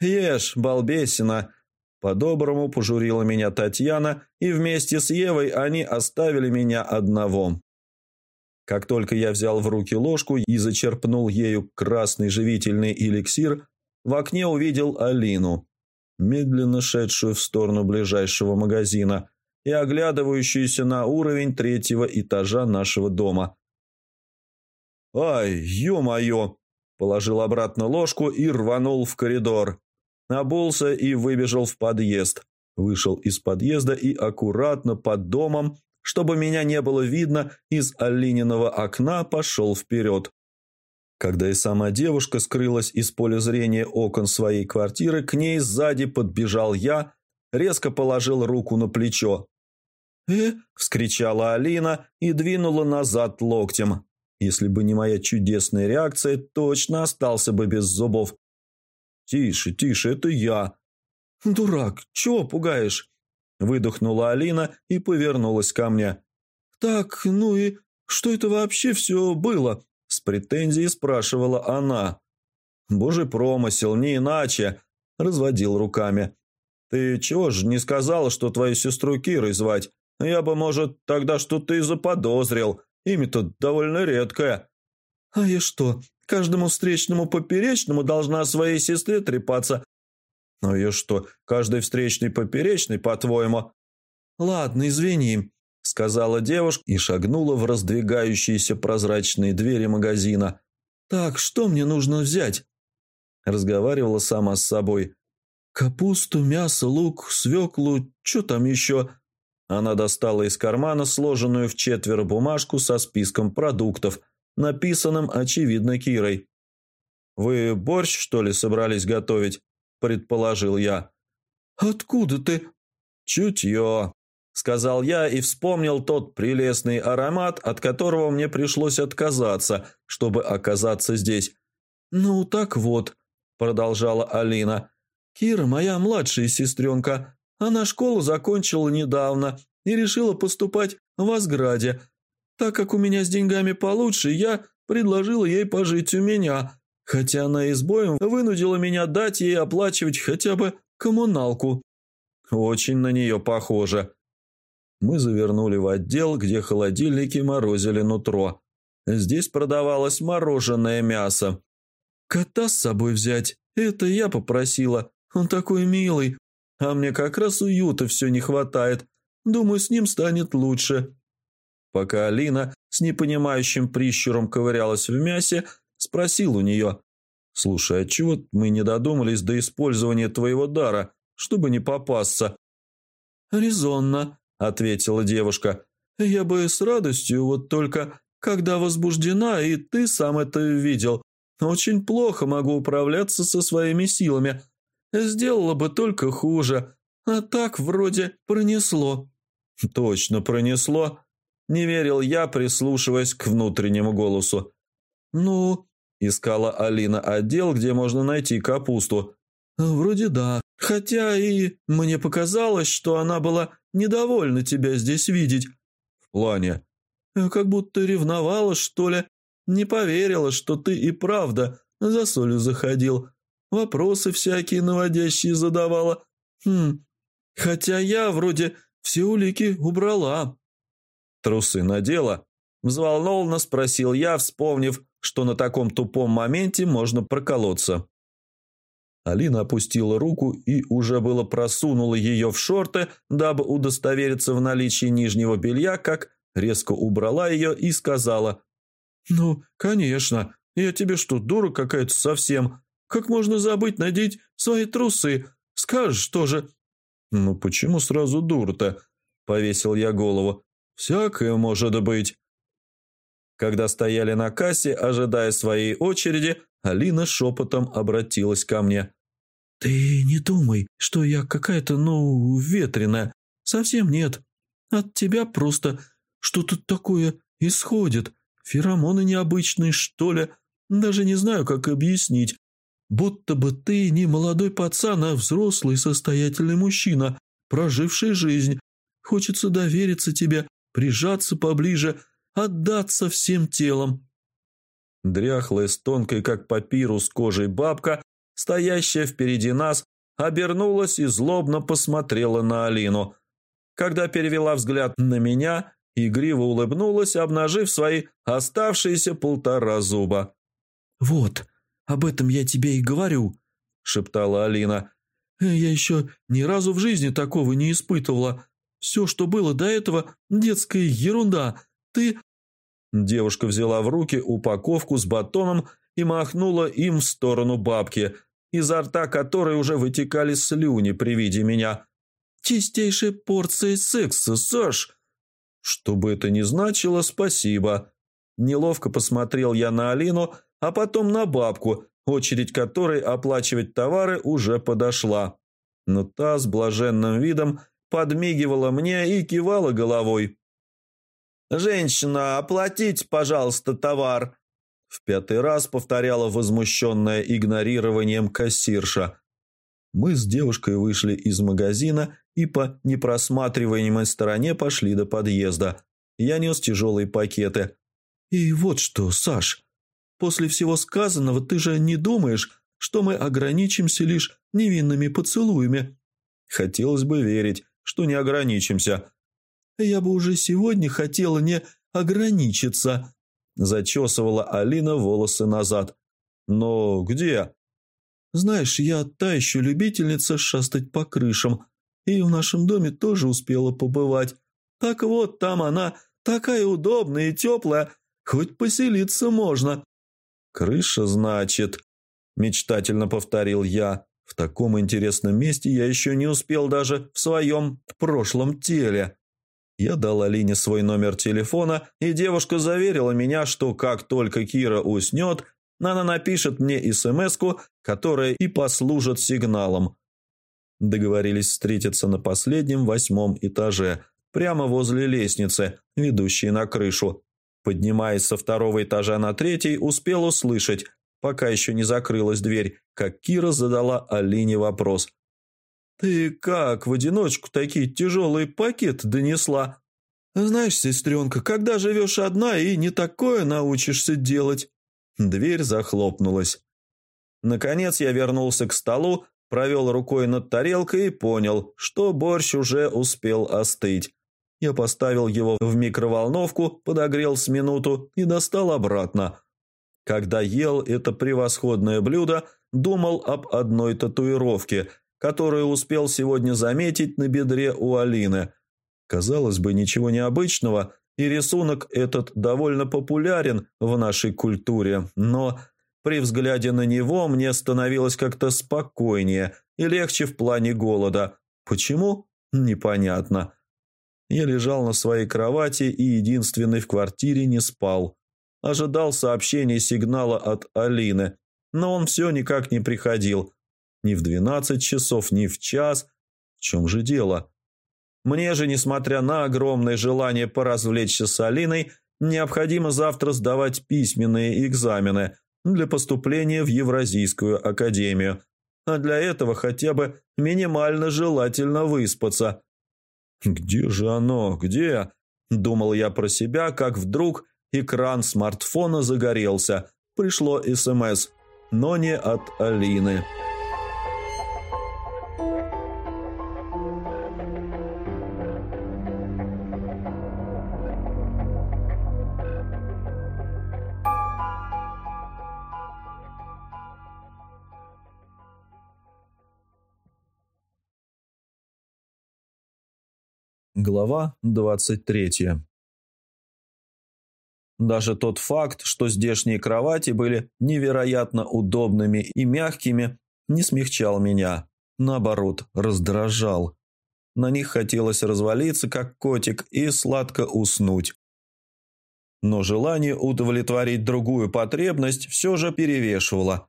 «Ешь, балбесина!» По-доброму пожурила меня Татьяна, и вместе с Евой они оставили меня одного. Как только я взял в руки ложку и зачерпнул ею красный живительный эликсир, в окне увидел Алину, медленно шедшую в сторону ближайшего магазина и оглядывающуюся на уровень третьего этажа нашего дома. «Ай, ё-моё!» Положил обратно ложку и рванул в коридор. Обулся и выбежал в подъезд. Вышел из подъезда и аккуратно под домом чтобы меня не было видно, из Алининого окна пошел вперед. Когда и сама девушка скрылась из поля зрения окон своей квартиры, к ней сзади подбежал я, резко положил руку на плечо. «Э?» – вскричала Алина и двинула назад локтем. Если бы не моя чудесная реакция, точно остался бы без зубов. «Тише, тише, это я». «Дурак, чего пугаешь?» Выдохнула Алина и повернулась ко мне. «Так, ну и что это вообще все было?» С претензией спрашивала она. «Божий промысел, не иначе!» Разводил руками. «Ты чего же не сказала, что твою сестру Кирой звать? Я бы, может, тогда что-то и заподозрил. Имя-то довольно редкое». «А я что, каждому встречному поперечному должна своей сестре трепаться, «Ну и что, каждый встречный поперечный, по-твоему?» «Ладно, извини», — сказала девушка и шагнула в раздвигающиеся прозрачные двери магазина. «Так, что мне нужно взять?» Разговаривала сама с собой. «Капусту, мясо, лук, свеклу, что там еще?» Она достала из кармана сложенную в четверо бумажку со списком продуктов, написанным, очевидно, Кирой. «Вы борщ, что ли, собрались готовить?» – предположил я. «Откуда ты?» «Чутье», – сказал я и вспомнил тот прелестный аромат, от которого мне пришлось отказаться, чтобы оказаться здесь. «Ну, так вот», – продолжала Алина. «Кира моя младшая сестренка. Она школу закончила недавно и решила поступать в Асграде. Так как у меня с деньгами получше, я предложила ей пожить у меня, хотя она и с боем вынудила меня дать ей оплачивать хотя бы коммуналку. Очень на нее похоже. Мы завернули в отдел, где холодильники морозили нутро. Здесь продавалось мороженое мясо. «Кота с собой взять? Это я попросила. Он такой милый. А мне как раз уюта все не хватает. Думаю, с ним станет лучше». Пока Алина с непонимающим прищуром ковырялась в мясе, Спросил у нее. «Слушай, а чего мы не додумались до использования твоего дара, чтобы не попасться?» «Резонно», — ответила девушка. «Я бы с радостью, вот только, когда возбуждена, и ты сам это видел, очень плохо могу управляться со своими силами. Сделала бы только хуже, а так вроде пронесло». «Точно пронесло», — не верил я, прислушиваясь к внутреннему голосу. «Ну, Искала Алина отдел, где можно найти капусту. «Вроде да. Хотя и мне показалось, что она была недовольна тебя здесь видеть». «В плане?» «Как будто ревновала, что ли. Не поверила, что ты и правда за солью заходил. Вопросы всякие наводящие задавала. Хм, хотя я вроде все улики убрала». «Трусы надела?» Взволнованно спросил я, вспомнив, что на таком тупом моменте можно проколоться. Алина опустила руку и уже было просунула ее в шорты, дабы удостовериться в наличии нижнего белья, как резко убрала ее и сказала. «Ну, конечно. Я тебе что, дура какая-то совсем? Как можно забыть надеть свои трусы? Скажешь тоже». «Ну почему сразу дура-то?» – повесил я голову. «Всякое может быть». Когда стояли на кассе, ожидая своей очереди, Алина шепотом обратилась ко мне. «Ты не думай, что я какая-то, ну, ветреная. Совсем нет. От тебя просто что-то такое исходит. Феромоны необычные, что ли. Даже не знаю, как объяснить. Будто бы ты не молодой пацан, а взрослый состоятельный мужчина, проживший жизнь. Хочется довериться тебе, прижаться поближе, отдаться всем телом». Дряхлая с тонкой, как папирус, кожей бабка, стоящая впереди нас, обернулась и злобно посмотрела на Алину. Когда перевела взгляд на меня, игриво улыбнулась, обнажив свои оставшиеся полтора зуба. «Вот, об этом я тебе и говорю», — шептала Алина. «Я еще ни разу в жизни такого не испытывала. Все, что было до этого, детская ерунда. Ты...» Девушка взяла в руки упаковку с батоном и махнула им в сторону бабки, изо рта которой уже вытекали слюни при виде меня. «Чистейшая порция секса, Саш!» Что бы это ни значило, спасибо. Неловко посмотрел я на Алину, а потом на бабку, очередь которой оплачивать товары уже подошла. Но та с блаженным видом подмигивала мне и кивала головой. «Женщина, оплатите, пожалуйста, товар!» В пятый раз повторяла возмущенное игнорированием кассирша. Мы с девушкой вышли из магазина и по непросматриваемой стороне пошли до подъезда. Я нес тяжелые пакеты. «И вот что, Саш, после всего сказанного ты же не думаешь, что мы ограничимся лишь невинными поцелуями?» «Хотелось бы верить, что не ограничимся». «Я бы уже сегодня хотела не ограничиться», Зачесывала Алина волосы назад. «Но где?» «Знаешь, я та еще любительница шастать по крышам, и в нашем доме тоже успела побывать. Так вот, там она такая удобная и теплая, хоть поселиться можно». «Крыша, значит», – мечтательно повторил я. «В таком интересном месте я еще не успел даже в своем прошлом теле». Я дал Алине свой номер телефона, и девушка заверила меня, что как только Кира уснет, она напишет мне смс которая и послужит сигналом. Договорились встретиться на последнем восьмом этаже, прямо возле лестницы, ведущей на крышу. Поднимаясь со второго этажа на третий, успел услышать, пока еще не закрылась дверь, как Кира задала Алине вопрос. «Ты как в одиночку такие тяжелые пакеты донесла?» «Знаешь, сестренка, когда живешь одна и не такое научишься делать...» Дверь захлопнулась. Наконец я вернулся к столу, провел рукой над тарелкой и понял, что борщ уже успел остыть. Я поставил его в микроволновку, подогрел с минуту и достал обратно. Когда ел это превосходное блюдо, думал об одной татуировке – которую успел сегодня заметить на бедре у Алины. Казалось бы, ничего необычного, и рисунок этот довольно популярен в нашей культуре, но при взгляде на него мне становилось как-то спокойнее и легче в плане голода. Почему? Непонятно. Я лежал на своей кровати и единственный в квартире не спал. Ожидал сообщения сигнала от Алины, но он все никак не приходил – ни в двенадцать часов, ни в час. В чем же дело? Мне же, несмотря на огромное желание поразвлечься с Алиной, необходимо завтра сдавать письменные экзамены для поступления в Евразийскую академию. А для этого хотя бы минимально желательно выспаться. «Где же оно? Где?» – думал я про себя, как вдруг экран смартфона загорелся. Пришло СМС, но не от Алины. Глава 23 Даже тот факт, что здешние кровати были невероятно удобными и мягкими, не смягчал меня. Наоборот, раздражал. На них хотелось развалиться, как котик, и сладко уснуть. Но желание удовлетворить другую потребность все же перевешивало.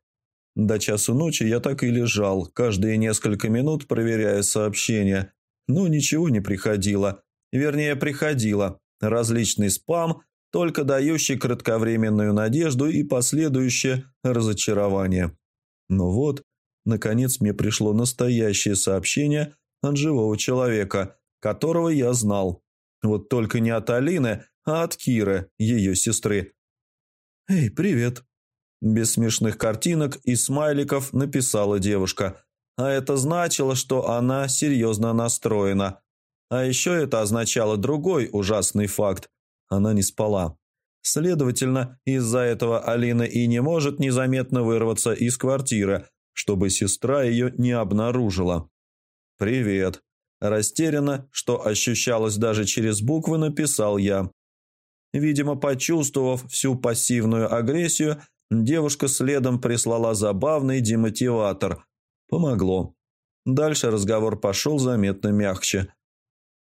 До часу ночи я так и лежал, каждые несколько минут проверяя сообщения. Но ничего не приходило. Вернее, приходило. Различный спам, только дающий кратковременную надежду и последующее разочарование. Но вот, наконец, мне пришло настоящее сообщение от живого человека, которого я знал. Вот только не от Алины, а от Киры, ее сестры. «Эй, привет!» Без смешных картинок и смайликов написала девушка. А это значило, что она серьезно настроена. А еще это означало другой ужасный факт. Она не спала. Следовательно, из-за этого Алина и не может незаметно вырваться из квартиры, чтобы сестра ее не обнаружила. «Привет», Растерянно, что ощущалось даже через буквы, написал я. Видимо, почувствовав всю пассивную агрессию, девушка следом прислала забавный демотиватор. Помогло. Дальше разговор пошел заметно мягче.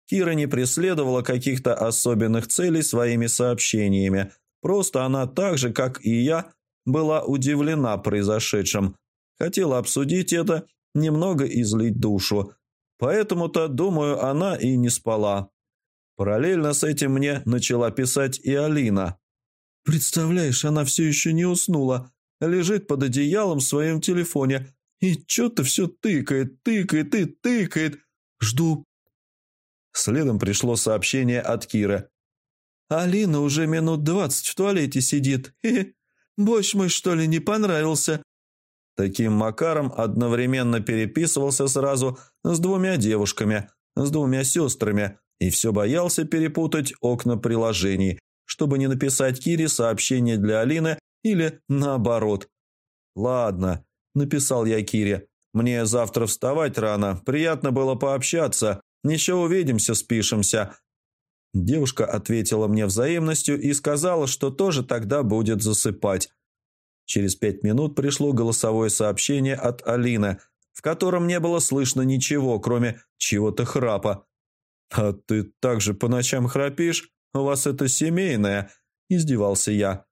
Кира не преследовала каких-то особенных целей своими сообщениями. Просто она так же, как и я, была удивлена произошедшим. Хотела обсудить это, немного излить душу. Поэтому-то, думаю, она и не спала. Параллельно с этим мне начала писать и Алина. «Представляешь, она все еще не уснула. Лежит под одеялом в своем телефоне. И что-то все тыкает, тыкает и тыкает. Жду». Следом пришло сообщение от Киры. «Алина уже минут двадцать в туалете сидит. Хе -хе. Борщ мой, что ли, не понравился? Таким макаром одновременно переписывался сразу с двумя девушками, с двумя сестрами, и все боялся перепутать окна приложений, чтобы не написать Кире сообщение для Алины или наоборот. «Ладно», – написал я Кире, – «мне завтра вставать рано, приятно было пообщаться, еще увидимся, спишемся». Девушка ответила мне взаимностью и сказала, что тоже тогда будет засыпать. Через пять минут пришло голосовое сообщение от Алины, в котором не было слышно ничего, кроме чего-то храпа. «А ты также по ночам храпишь? У вас это семейное?» – издевался я.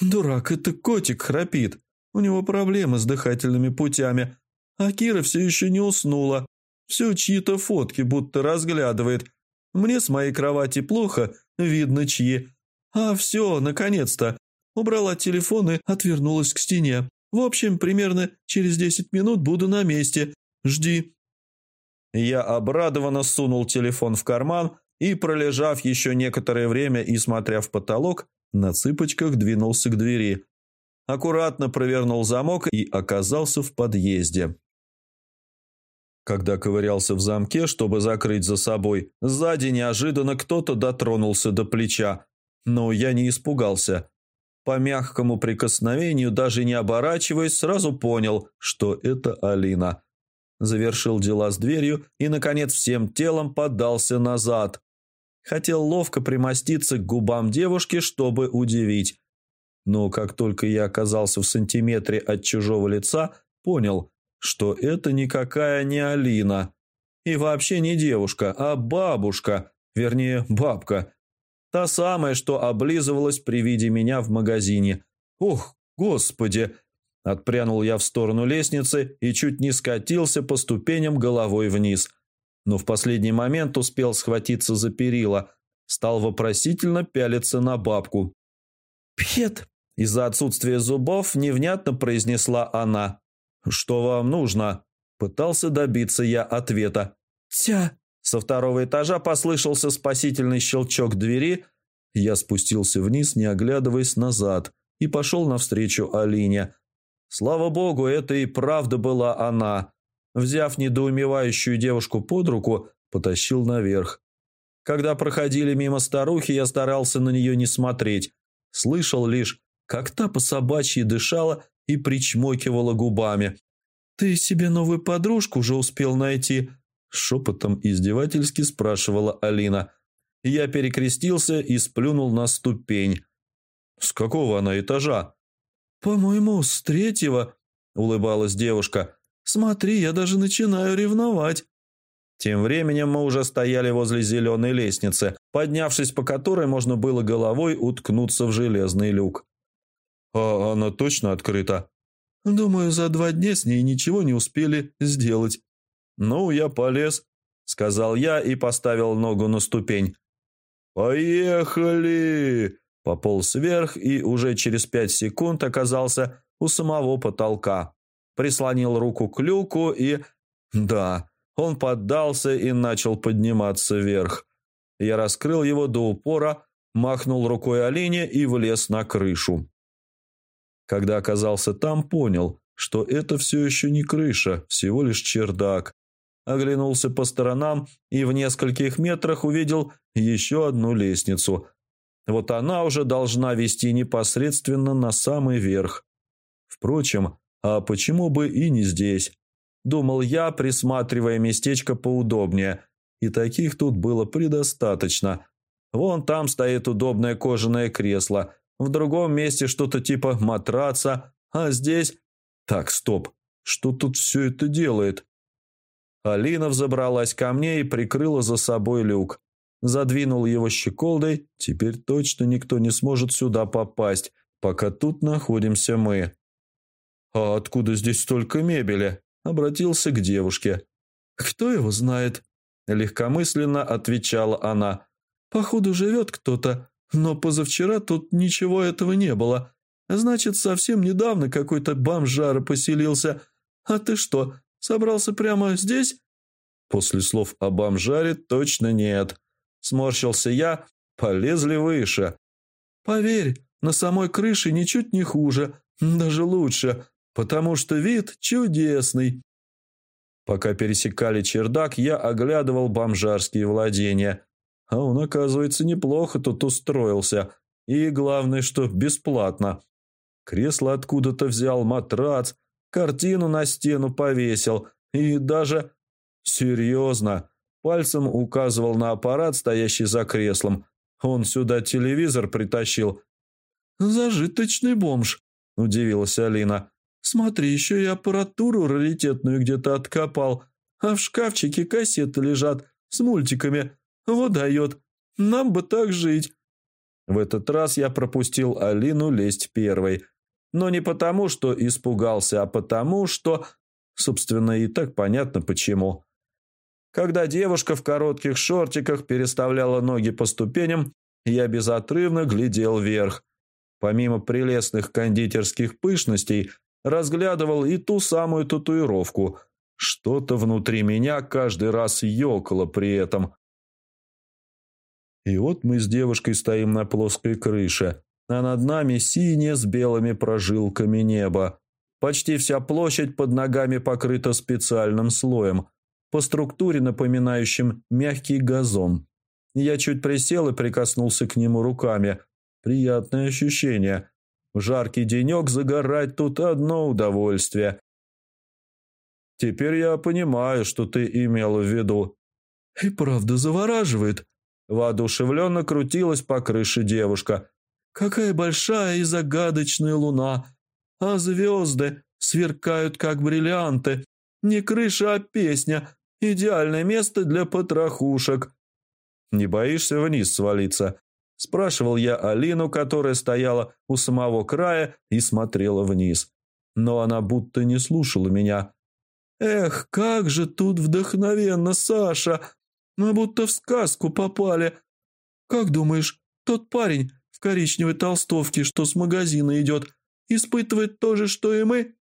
«Дурак, это котик храпит. У него проблемы с дыхательными путями. А Кира все еще не уснула. Все чьи-то фотки будто разглядывает. Мне с моей кровати плохо, видно чьи. А все, наконец-то, Убрала телефон и отвернулась к стене. В общем, примерно через десять минут буду на месте. Жди». Я обрадованно сунул телефон в карман и, пролежав еще некоторое время и смотря в потолок, на цыпочках двинулся к двери. Аккуратно провернул замок и оказался в подъезде. Когда ковырялся в замке, чтобы закрыть за собой, сзади неожиданно кто-то дотронулся до плеча. Но я не испугался. По мягкому прикосновению, даже не оборачиваясь, сразу понял, что это Алина. Завершил дела с дверью и, наконец, всем телом подался назад. Хотел ловко примоститься к губам девушки, чтобы удивить. Но как только я оказался в сантиметре от чужого лица, понял, что это никакая не Алина. И вообще не девушка, а бабушка, вернее, бабка. Та самая, что облизывалась при виде меня в магазине. «Ох, господи!» Отпрянул я в сторону лестницы и чуть не скатился по ступеням головой вниз. Но в последний момент успел схватиться за перила. Стал вопросительно пялиться на бабку. «Пет!» Из-за отсутствия зубов невнятно произнесла она. «Что вам нужно?» Пытался добиться я ответа. «Тя!» Со второго этажа послышался спасительный щелчок двери. Я спустился вниз, не оглядываясь назад, и пошел навстречу Алине. Слава богу, это и правда была она. Взяв недоумевающую девушку под руку, потащил наверх. Когда проходили мимо старухи, я старался на нее не смотреть. Слышал лишь, как та по собачьи дышала и причмокивала губами. «Ты себе новую подружку уже успел найти?» Шепотом издевательски спрашивала Алина. Я перекрестился и сплюнул на ступень. «С какого она этажа?» «По-моему, с третьего», — улыбалась девушка. «Смотри, я даже начинаю ревновать». Тем временем мы уже стояли возле зеленой лестницы, поднявшись по которой можно было головой уткнуться в железный люк. «А она точно открыта?» Думаю, за два дня с ней ничего не успели сделать». «Ну, я полез», — сказал я и поставил ногу на ступень. «Поехали!» Пополз вверх и уже через пять секунд оказался у самого потолка. Прислонил руку к люку и... Да, он поддался и начал подниматься вверх. Я раскрыл его до упора, махнул рукой Алине и влез на крышу. Когда оказался там, понял, что это все еще не крыша, всего лишь чердак. Оглянулся по сторонам и в нескольких метрах увидел еще одну лестницу. Вот она уже должна вести непосредственно на самый верх. Впрочем, а почему бы и не здесь? Думал я, присматривая местечко поудобнее. И таких тут было предостаточно. Вон там стоит удобное кожаное кресло. В другом месте что-то типа матраца. А здесь... Так, стоп. Что тут все это делает? Алина взобралась ко мне и прикрыла за собой люк. Задвинул его щеколдой. Теперь точно никто не сможет сюда попасть, пока тут находимся мы. «А откуда здесь столько мебели?» Обратился к девушке. «Кто его знает?» Легкомысленно отвечала она. «Походу живет кто-то, но позавчера тут ничего этого не было. Значит, совсем недавно какой-то бомжара поселился. А ты что, собрался прямо здесь?» После слов о бомжаре точно нет. Сморщился я, полезли выше. «Поверь, на самой крыше ничуть не хуже, даже лучше потому что вид чудесный. Пока пересекали чердак, я оглядывал бомжарские владения. А он, оказывается, неплохо тут устроился. И главное, что бесплатно. Кресло откуда-то взял, матрац, картину на стену повесил. И даже... Серьезно. Пальцем указывал на аппарат, стоящий за креслом. Он сюда телевизор притащил. «Зажиточный бомж», – удивилась Алина. Смотри, еще и аппаратуру раритетную где-то откопал, а в шкафчике кассеты лежат с мультиками. Вот дает. Нам бы так жить». В этот раз я пропустил Алину лезть первой. Но не потому, что испугался, а потому, что... Собственно, и так понятно почему. Когда девушка в коротких шортиках переставляла ноги по ступеням, я безотрывно глядел вверх. Помимо прелестных кондитерских пышностей, разглядывал и ту самую татуировку. Что-то внутри меня каждый раз ёкало при этом. И вот мы с девушкой стоим на плоской крыше, а над нами синее с белыми прожилками небо. Почти вся площадь под ногами покрыта специальным слоем, по структуре напоминающим мягкий газон. Я чуть присел и прикоснулся к нему руками. Приятное ощущение. В жаркий денек загорать тут одно удовольствие. Теперь я понимаю, что ты имел в виду. И правда завораживает. Воодушевленно крутилась по крыше девушка. Какая большая и загадочная луна. А звезды сверкают, как бриллианты. Не крыша, а песня. Идеальное место для потрохушек. Не боишься вниз свалиться? Спрашивал я Алину, которая стояла у самого края и смотрела вниз. Но она будто не слушала меня. «Эх, как же тут вдохновенно, Саша! Мы будто в сказку попали. Как думаешь, тот парень в коричневой толстовке, что с магазина идет, испытывает то же, что и мы?»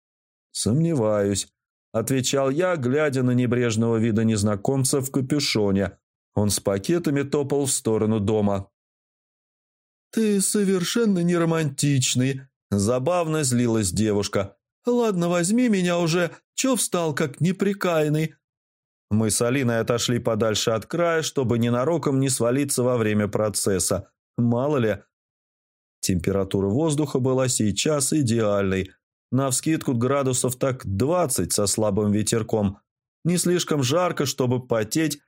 «Сомневаюсь», — отвечал я, глядя на небрежного вида незнакомца в капюшоне. Он с пакетами топал в сторону дома. «Ты совершенно не романтичный», – забавно злилась девушка. «Ладно, возьми меня уже, чё встал, как неприкаянный?» Мы с Алиной отошли подальше от края, чтобы ненароком не свалиться во время процесса. Мало ли. Температура воздуха была сейчас идеальной. Навскидку градусов так 20 со слабым ветерком. Не слишком жарко, чтобы потеть,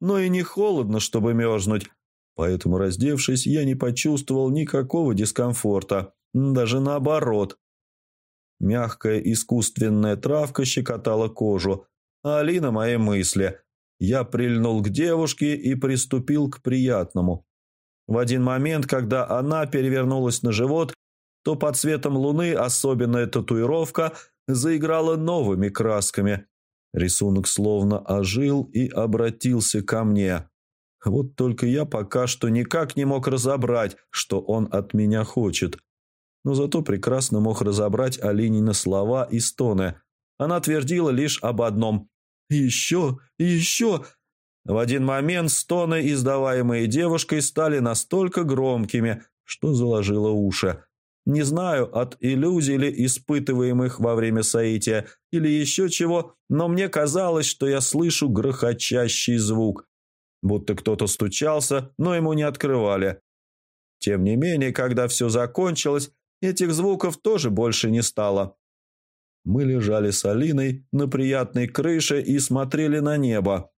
но и не холодно, чтобы мерзнуть. Поэтому, раздевшись, я не почувствовал никакого дискомфорта, даже наоборот. Мягкая искусственная травка щекотала кожу, Алина мои мысли. Я прильнул к девушке и приступил к приятному. В один момент, когда она перевернулась на живот, то под светом луны особенная татуировка заиграла новыми красками. Рисунок словно ожил и обратился ко мне. Вот только я пока что никак не мог разобрать, что он от меня хочет. Но зато прекрасно мог разобрать Алинины слова и стоны. Она твердила лишь об одном «Еще! Еще!» В один момент стоны, издаваемые девушкой, стали настолько громкими, что заложило уши. Не знаю, от иллюзий ли испытываемых во время соития или еще чего, но мне казалось, что я слышу грохочащий звук. Будто кто-то стучался, но ему не открывали. Тем не менее, когда все закончилось, этих звуков тоже больше не стало. Мы лежали с Алиной на приятной крыше и смотрели на небо.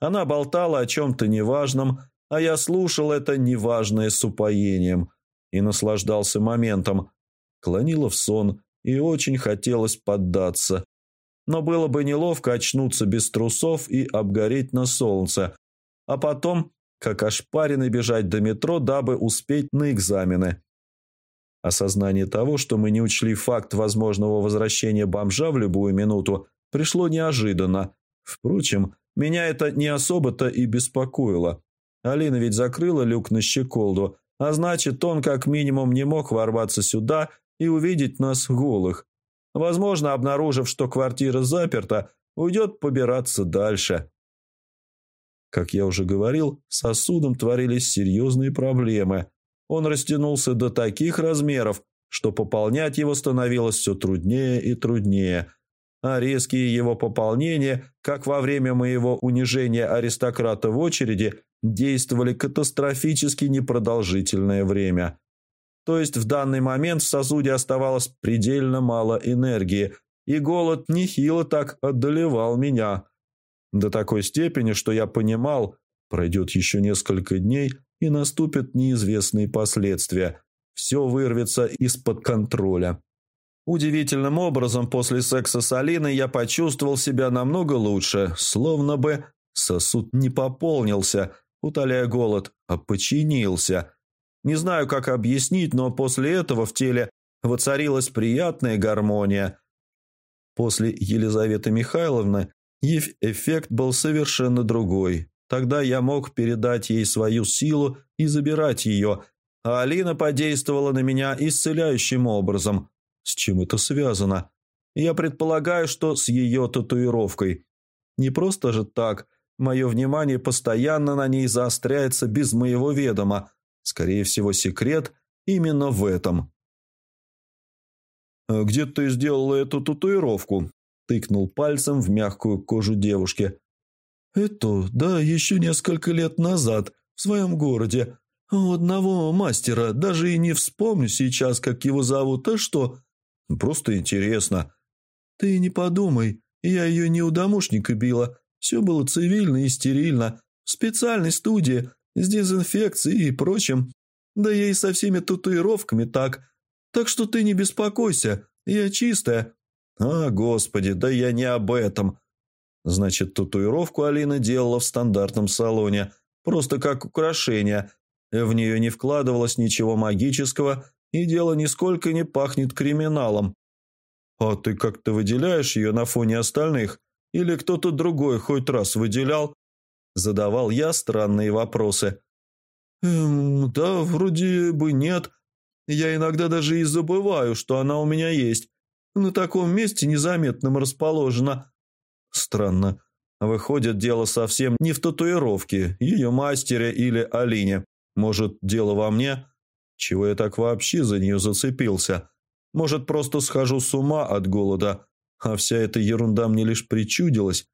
Она болтала о чем-то неважном, а я слушал это неважное с упоением и наслаждался моментом. Клонило в сон и очень хотелось поддаться. Но было бы неловко очнуться без трусов и обгореть на солнце, а потом, как ошпаренный, бежать до метро, дабы успеть на экзамены. Осознание того, что мы не учли факт возможного возвращения бомжа в любую минуту, пришло неожиданно. Впрочем, меня это не особо-то и беспокоило. Алина ведь закрыла люк на щеколду, а значит, он как минимум не мог ворваться сюда и увидеть нас голых. Возможно, обнаружив, что квартира заперта, уйдет побираться дальше. Как я уже говорил, с сосудом творились серьезные проблемы. Он растянулся до таких размеров, что пополнять его становилось все труднее и труднее. А резкие его пополнения, как во время моего унижения аристократа в очереди, действовали катастрофически непродолжительное время. То есть в данный момент в сосуде оставалось предельно мало энергии, и голод нехило так одолевал меня. До такой степени, что я понимал, пройдет еще несколько дней, и наступят неизвестные последствия. Все вырвется из-под контроля. Удивительным образом после секса с Алиной я почувствовал себя намного лучше, словно бы сосуд не пополнился, утоляя голод, а починился. Не знаю, как объяснить, но после этого в теле воцарилась приятная гармония. После Елизаветы Михайловны эффект был совершенно другой. Тогда я мог передать ей свою силу и забирать ее, а Алина подействовала на меня исцеляющим образом. С чем это связано? Я предполагаю, что с ее татуировкой. Не просто же так – Мое внимание постоянно на ней заостряется без моего ведома. Скорее всего, секрет именно в этом. «А «Где ты сделала эту татуировку?» – тыкнул пальцем в мягкую кожу девушки. «Эту, да, еще несколько лет назад, в своем городе. У одного мастера, даже и не вспомню сейчас, как его зовут, а что? Просто интересно. Ты не подумай, я ее не у домушника била, все было цивильно и стерильно, в специальной студии, с дезинфекцией и прочим. Да и со всеми татуировками так. Так что ты не беспокойся, я чистая». «А, господи, да я не об этом». Значит, татуировку Алина делала в стандартном салоне, просто как украшение. В нее не вкладывалось ничего магического, и дело нисколько не пахнет криминалом. «А ты как-то выделяешь ее на фоне остальных?» Или кто-то другой хоть раз выделял?» Задавал я странные вопросы. «Эм, да, вроде бы нет. Я иногда даже и забываю, что она у меня есть. На таком месте незаметным расположена. Странно. Выходит, дело совсем не в татуировке, ее мастере или Алине. Может, дело во мне? Чего я так вообще за нее зацепился? Может, просто схожу с ума от голода?» а вся эта ерунда мне лишь причудилась.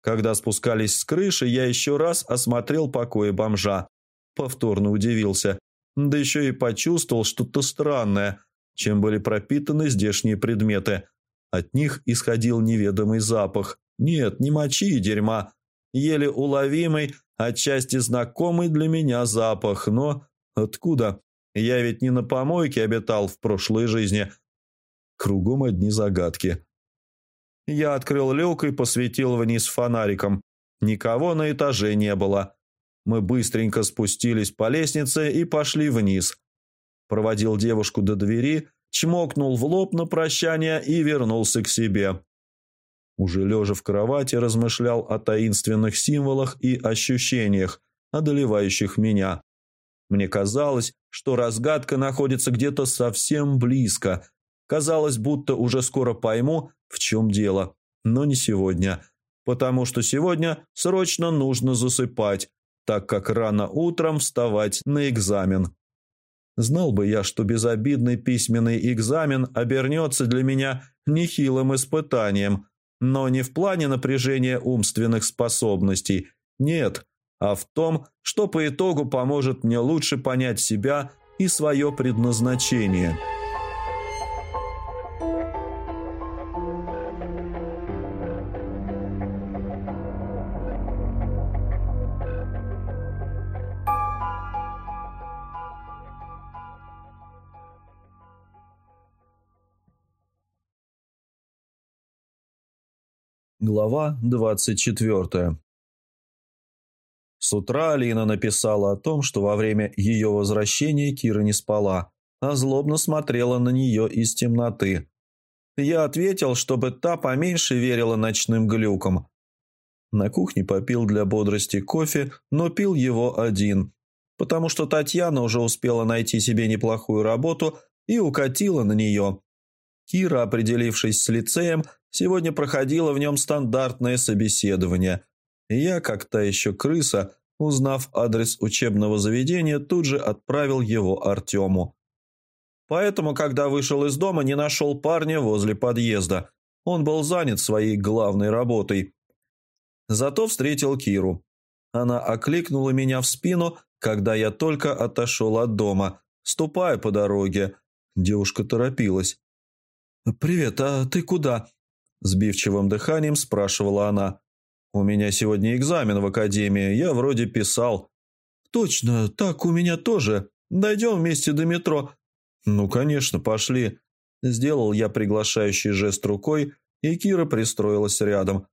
Когда спускались с крыши, я еще раз осмотрел покои бомжа. Повторно удивился. Да еще и почувствовал что-то странное, чем были пропитаны здешние предметы. От них исходил неведомый запах. Нет, не мочи и дерьма. Еле уловимый, отчасти знакомый для меня запах. Но откуда? Я ведь не на помойке обитал в прошлой жизни, Кругом одни загадки. Я открыл люк и посветил вниз фонариком. Никого на этаже не было. Мы быстренько спустились по лестнице и пошли вниз. Проводил девушку до двери чмокнул в лоб на прощание и вернулся к себе. Уже лежа в кровати размышлял о таинственных символах и ощущениях, одолевающих меня. Мне казалось, что разгадка находится где-то совсем близко. Казалось, будто уже скоро пойму, в чем дело. Но не сегодня. Потому что сегодня срочно нужно засыпать, так как рано утром вставать на экзамен. Знал бы я, что безобидный письменный экзамен обернется для меня нехилым испытанием, но не в плане напряжения умственных способностей, нет, а в том, что по итогу поможет мне лучше понять себя и свое предназначение. Глава 24 С утра Алина написала о том, что во время ее возвращения Кира не спала, а злобно смотрела на нее из темноты. Я ответил, чтобы та поменьше верила ночным глюкам. На кухне попил для бодрости кофе, но пил его один, потому что Татьяна уже успела найти себе неплохую работу и укатила на нее. Кира, определившись с лицеем, Сегодня проходило в нем стандартное собеседование. я, как та еще крыса, узнав адрес учебного заведения, тут же отправил его Артему. Поэтому, когда вышел из дома, не нашел парня возле подъезда. Он был занят своей главной работой. Зато встретил Киру. Она окликнула меня в спину, когда я только отошел от дома, ступая по дороге. Девушка торопилась. «Привет, а ты куда?» Сбивчивым дыханием спрашивала она. «У меня сегодня экзамен в академии, я вроде писал». «Точно, так у меня тоже. Дойдем вместе до метро». «Ну, конечно, пошли». Сделал я приглашающий жест рукой, и Кира пристроилась рядом.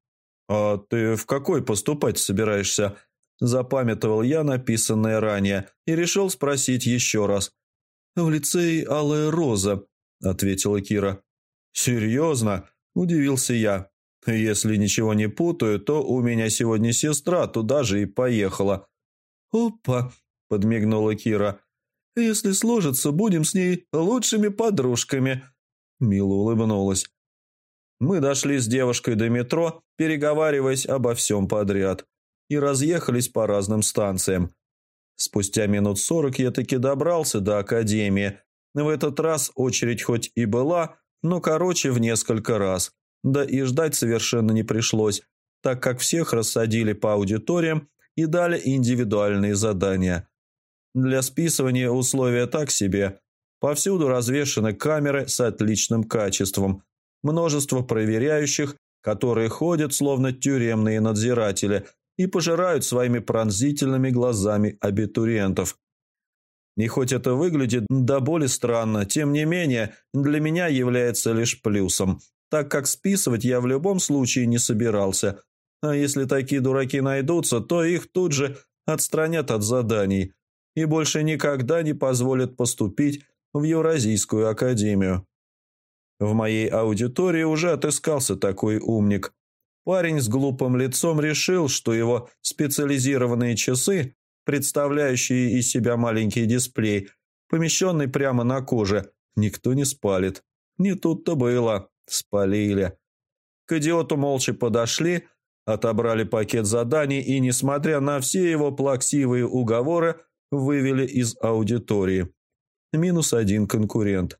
«А ты в какой поступать собираешься?» Запамятовал я написанное ранее и решил спросить еще раз. «В лицей Алая Роза», — ответила Кира. «Серьезно?» Удивился я. Если ничего не путаю, то у меня сегодня сестра туда же и поехала. «Опа!» – подмигнула Кира. «Если сложится, будем с ней лучшими подружками». Мила улыбнулась. Мы дошли с девушкой до метро, переговариваясь обо всем подряд, и разъехались по разным станциям. Спустя минут сорок я таки добрался до академии. В этот раз очередь хоть и была, но короче в несколько раз. Да и ждать совершенно не пришлось, так как всех рассадили по аудиториям и дали индивидуальные задания. Для списывания условия так себе. Повсюду развешаны камеры с отличным качеством. Множество проверяющих, которые ходят словно тюремные надзиратели и пожирают своими пронзительными глазами абитуриентов. И хоть это выглядит до боли странно, тем не менее для меня является лишь плюсом, так как списывать я в любом случае не собирался. А если такие дураки найдутся, то их тут же отстранят от заданий и больше никогда не позволят поступить в Евразийскую академию. В моей аудитории уже отыскался такой умник. Парень с глупым лицом решил, что его специализированные часы представляющие из себя маленький дисплей, помещенный прямо на коже, никто не спалит. Не тут-то было. Спалили. К идиоту молча подошли, отобрали пакет заданий и, несмотря на все его плаксивые уговоры, вывели из аудитории. Минус один конкурент.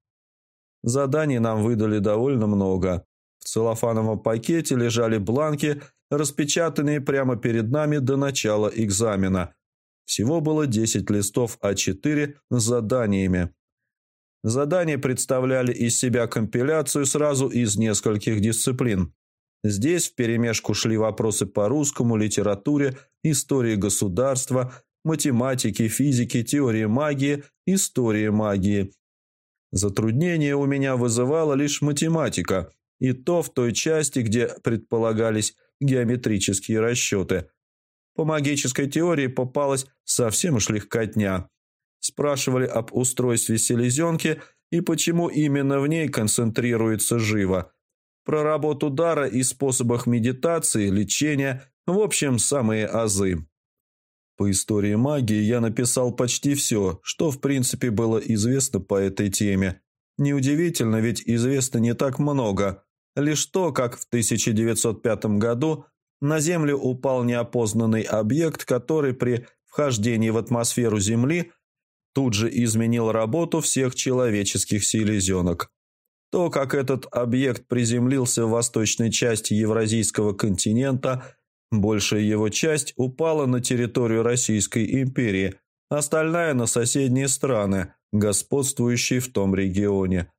Заданий нам выдали довольно много. В целлофановом пакете лежали бланки, распечатанные прямо перед нами до начала экзамена. Всего было 10 листов А4 с заданиями. Задания представляли из себя компиляцию сразу из нескольких дисциплин. Здесь вперемешку шли вопросы по русскому, литературе, истории государства, математике, физике, теории магии, истории магии. Затруднение у меня вызывала лишь математика, и то в той части, где предполагались геометрические расчеты – по магической теории попалась совсем уж легкотня. Спрашивали об устройстве селезенки и почему именно в ней концентрируется живо. Про работу дара и способах медитации, лечения, в общем, самые азы. По истории магии я написал почти все, что в принципе было известно по этой теме. Неудивительно, ведь известно не так много. Лишь то, как в 1905 году на Землю упал неопознанный объект, который при вхождении в атмосферу Земли тут же изменил работу всех человеческих селезенок. То, как этот объект приземлился в восточной части Евразийского континента – Большая его часть упала на территорию Российской империи, остальная на соседние страны, господствующие в том регионе.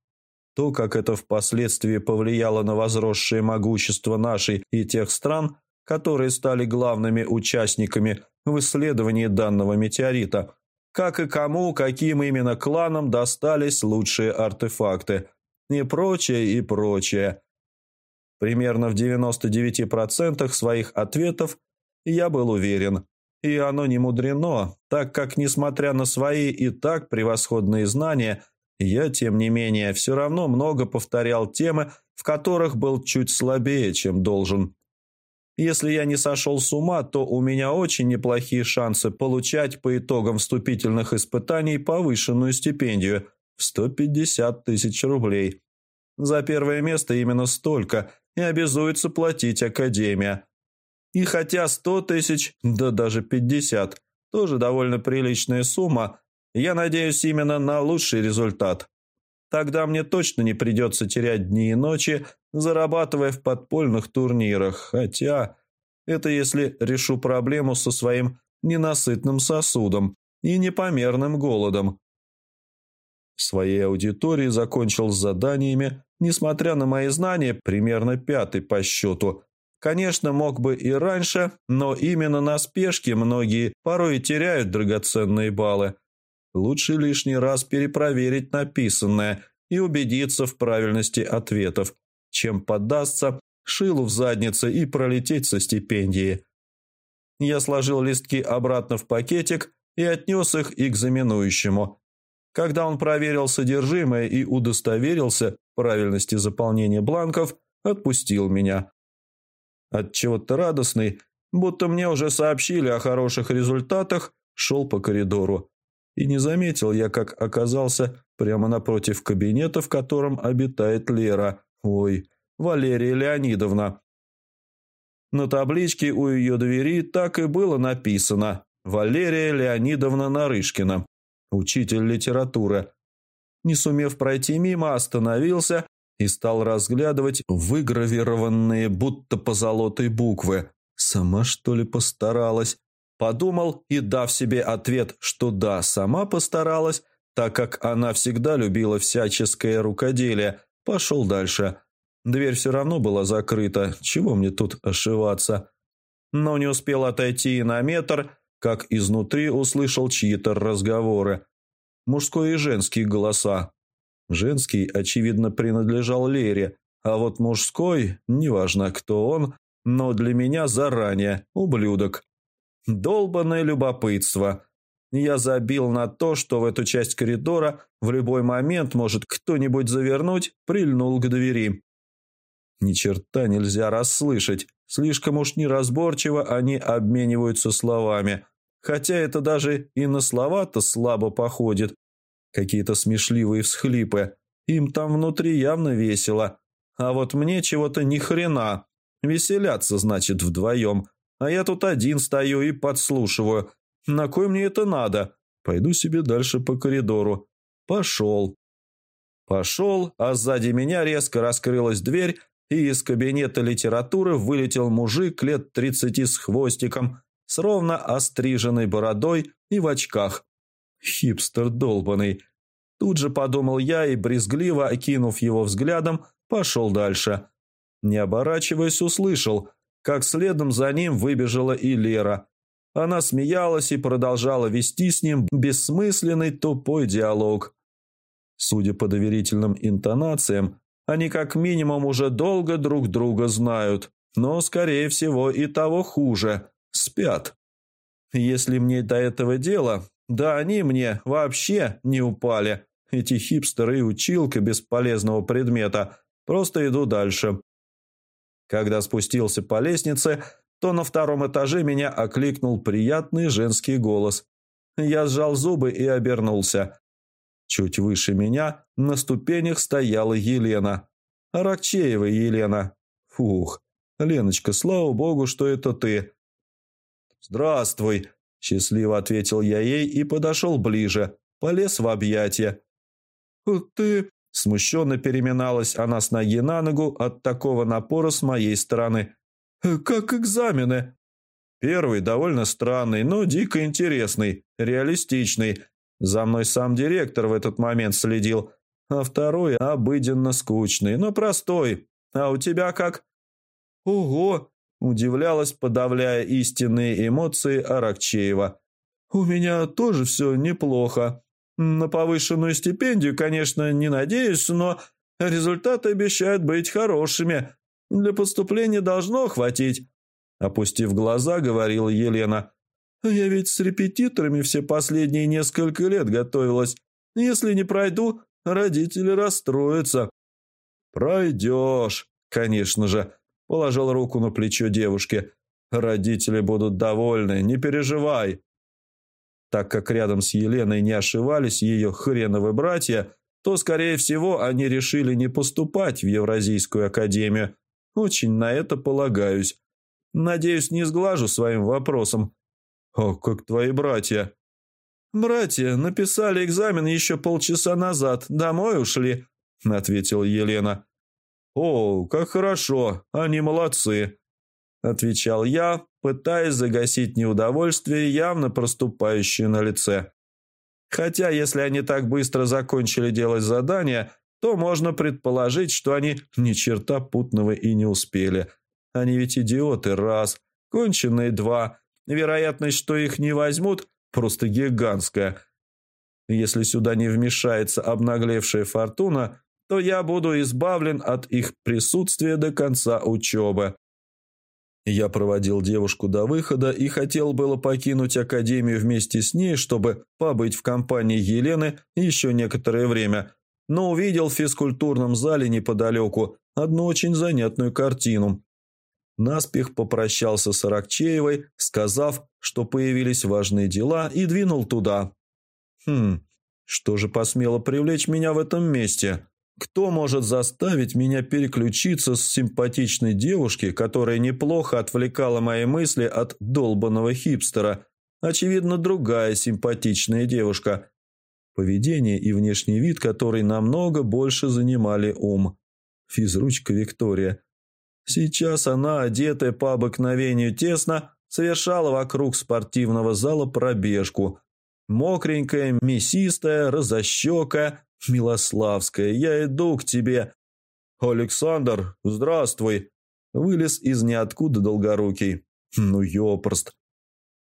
То, как это впоследствии повлияло на возросшее могущество нашей и тех стран, которые стали главными участниками в исследовании данного метеорита, как и кому, каким именно кланам достались лучшие артефакты, и прочее, и прочее – Примерно в 99% своих ответов я был уверен. И оно не мудрено, так как, несмотря на свои и так превосходные знания, я, тем не менее, все равно много повторял темы, в которых был чуть слабее, чем должен. Если я не сошел с ума, то у меня очень неплохие шансы получать по итогам вступительных испытаний повышенную стипендию в 150 тысяч рублей. За первое место именно столько – и обязуется платить Академия. И хотя сто тысяч, да даже пятьдесят, тоже довольно приличная сумма, я надеюсь именно на лучший результат. Тогда мне точно не придется терять дни и ночи, зарабатывая в подпольных турнирах, хотя это если решу проблему со своим ненасытным сосудом и непомерным голодом. В своей аудитории закончил с заданиями, несмотря на мои знания, примерно пятый по счету. Конечно, мог бы и раньше, но именно на спешке многие порой теряют драгоценные баллы. Лучше лишний раз перепроверить написанное и убедиться в правильности ответов, чем поддастся шилу в заднице и пролететь со стипендии. Я сложил листки обратно в пакетик и отнес их экзаменующему. Когда он проверил содержимое и удостоверился правильности заполнения бланков, отпустил меня. От чего-то радостный, будто мне уже сообщили о хороших результатах, шел по коридору. И не заметил я, как оказался прямо напротив кабинета, в котором обитает Лера. Ой, Валерия Леонидовна. На табличке у ее двери так и было написано «Валерия Леонидовна Нарышкина» учитель литературы. Не сумев пройти мимо, остановился и стал разглядывать выгравированные будто позолотой буквы. Сама, что ли, постаралась? Подумал и, дав себе ответ, что да, сама постаралась, так как она всегда любила всяческое рукоделие, пошел дальше. Дверь все равно была закрыта, чего мне тут ошиваться? Но не успел отойти и на метр, как изнутри услышал чьи-то разговоры. Мужской и женский голоса. Женский, очевидно, принадлежал Лере, а вот мужской, неважно кто он, но для меня заранее ублюдок. Долбанное любопытство. Я забил на то, что в эту часть коридора в любой момент может кто-нибудь завернуть, прильнул к двери. Ни черта нельзя расслышать. Слишком уж неразборчиво они обмениваются словами. Хотя это даже и на слова-то слабо походит. Какие-то смешливые всхлипы. Им там внутри явно весело. А вот мне чего-то ни хрена. Веселяться, значит, вдвоем. А я тут один стою и подслушиваю. На кой мне это надо? Пойду себе дальше по коридору. Пошел. Пошел, а сзади меня резко раскрылась дверь, и из кабинета литературы вылетел мужик лет тридцати с хвостиком, с ровно остриженной бородой и в очках. Хипстер долбанный. Тут же подумал я и, брезгливо окинув его взглядом, пошел дальше. Не оборачиваясь, услышал, как следом за ним выбежала и Лера. Она смеялась и продолжала вести с ним бессмысленный тупой диалог. Судя по доверительным интонациям, они как минимум уже долго друг друга знают, но, скорее всего, и того хуже – спят. Если мне до этого дела, да они мне вообще не упали. Эти хипстеры и училка бесполезного предмета. Просто иду дальше. Когда спустился по лестнице, то на втором этаже меня окликнул приятный женский голос. Я сжал зубы и обернулся. Чуть выше меня на ступенях стояла Елена. Аракчеева Елена. Фух, Леночка, слава богу, что это ты. «Здравствуй», – счастливо ответил я ей и подошел ближе, полез в объятия. «Ты...» – смущенно переминалась она с ноги на ногу от такого напора с моей стороны. «Как экзамены?» «Первый довольно странный, но дико интересный, реалистичный. За мной сам директор в этот момент следил, а второй обыденно скучный, но простой. А у тебя как?» «Ого!» – удивлялась, подавляя истинные эмоции Аракчеева. «У меня тоже все неплохо. На повышенную стипендию, конечно, не надеюсь, но результаты обещают быть хорошими. Для поступления должно хватить». Опустив глаза, говорила Елена. «Я ведь с репетиторами все последние несколько лет готовилась. Если не пройду, родители расстроятся». «Пройдешь, конечно же», – положил руку на плечо девушки. «Родители будут довольны, не переживай». Так как рядом с Еленой не ошивались ее хреновы братья, то, скорее всего, они решили не поступать в Евразийскую академию. Очень на это полагаюсь. Надеюсь, не сглажу своим вопросом. «О, как твои братья?» «Братья написали экзамен еще полчаса назад. Домой ушли», — ответила Елена. «О, как хорошо. Они молодцы», — отвечал я, пытаясь загасить неудовольствие, явно проступающее на лице. Хотя, если они так быстро закончили делать задание, то можно предположить, что они ни черта путного и не успели. Они ведь идиоты, раз. Конченые, два. Вероятность, что их не возьмут, просто гигантская. Если сюда не вмешается обнаглевшая фортуна, то я буду избавлен от их присутствия до конца учебы. Я проводил девушку до выхода и хотел было покинуть академию вместе с ней, чтобы побыть в компании Елены еще некоторое время, но увидел в физкультурном зале неподалеку одну очень занятную картину. Наспех попрощался с Аракчеевой, сказав, что появились важные дела, и двинул туда. Хм, что же посмело привлечь меня в этом месте? Кто может заставить меня переключиться с симпатичной девушки, которая неплохо отвлекала мои мысли от долбанного хипстера? Очевидно, другая симпатичная девушка. Поведение и внешний вид, который намного больше занимали ум. Физручка Виктория. Сейчас она, одетая по обыкновению тесно, совершала вокруг спортивного зала пробежку. Мокренькая, мясистая, розощекая, милославская, я иду к тебе. Александр, здравствуй. Вылез из ниоткуда долгорукий. Ну, ёпрст.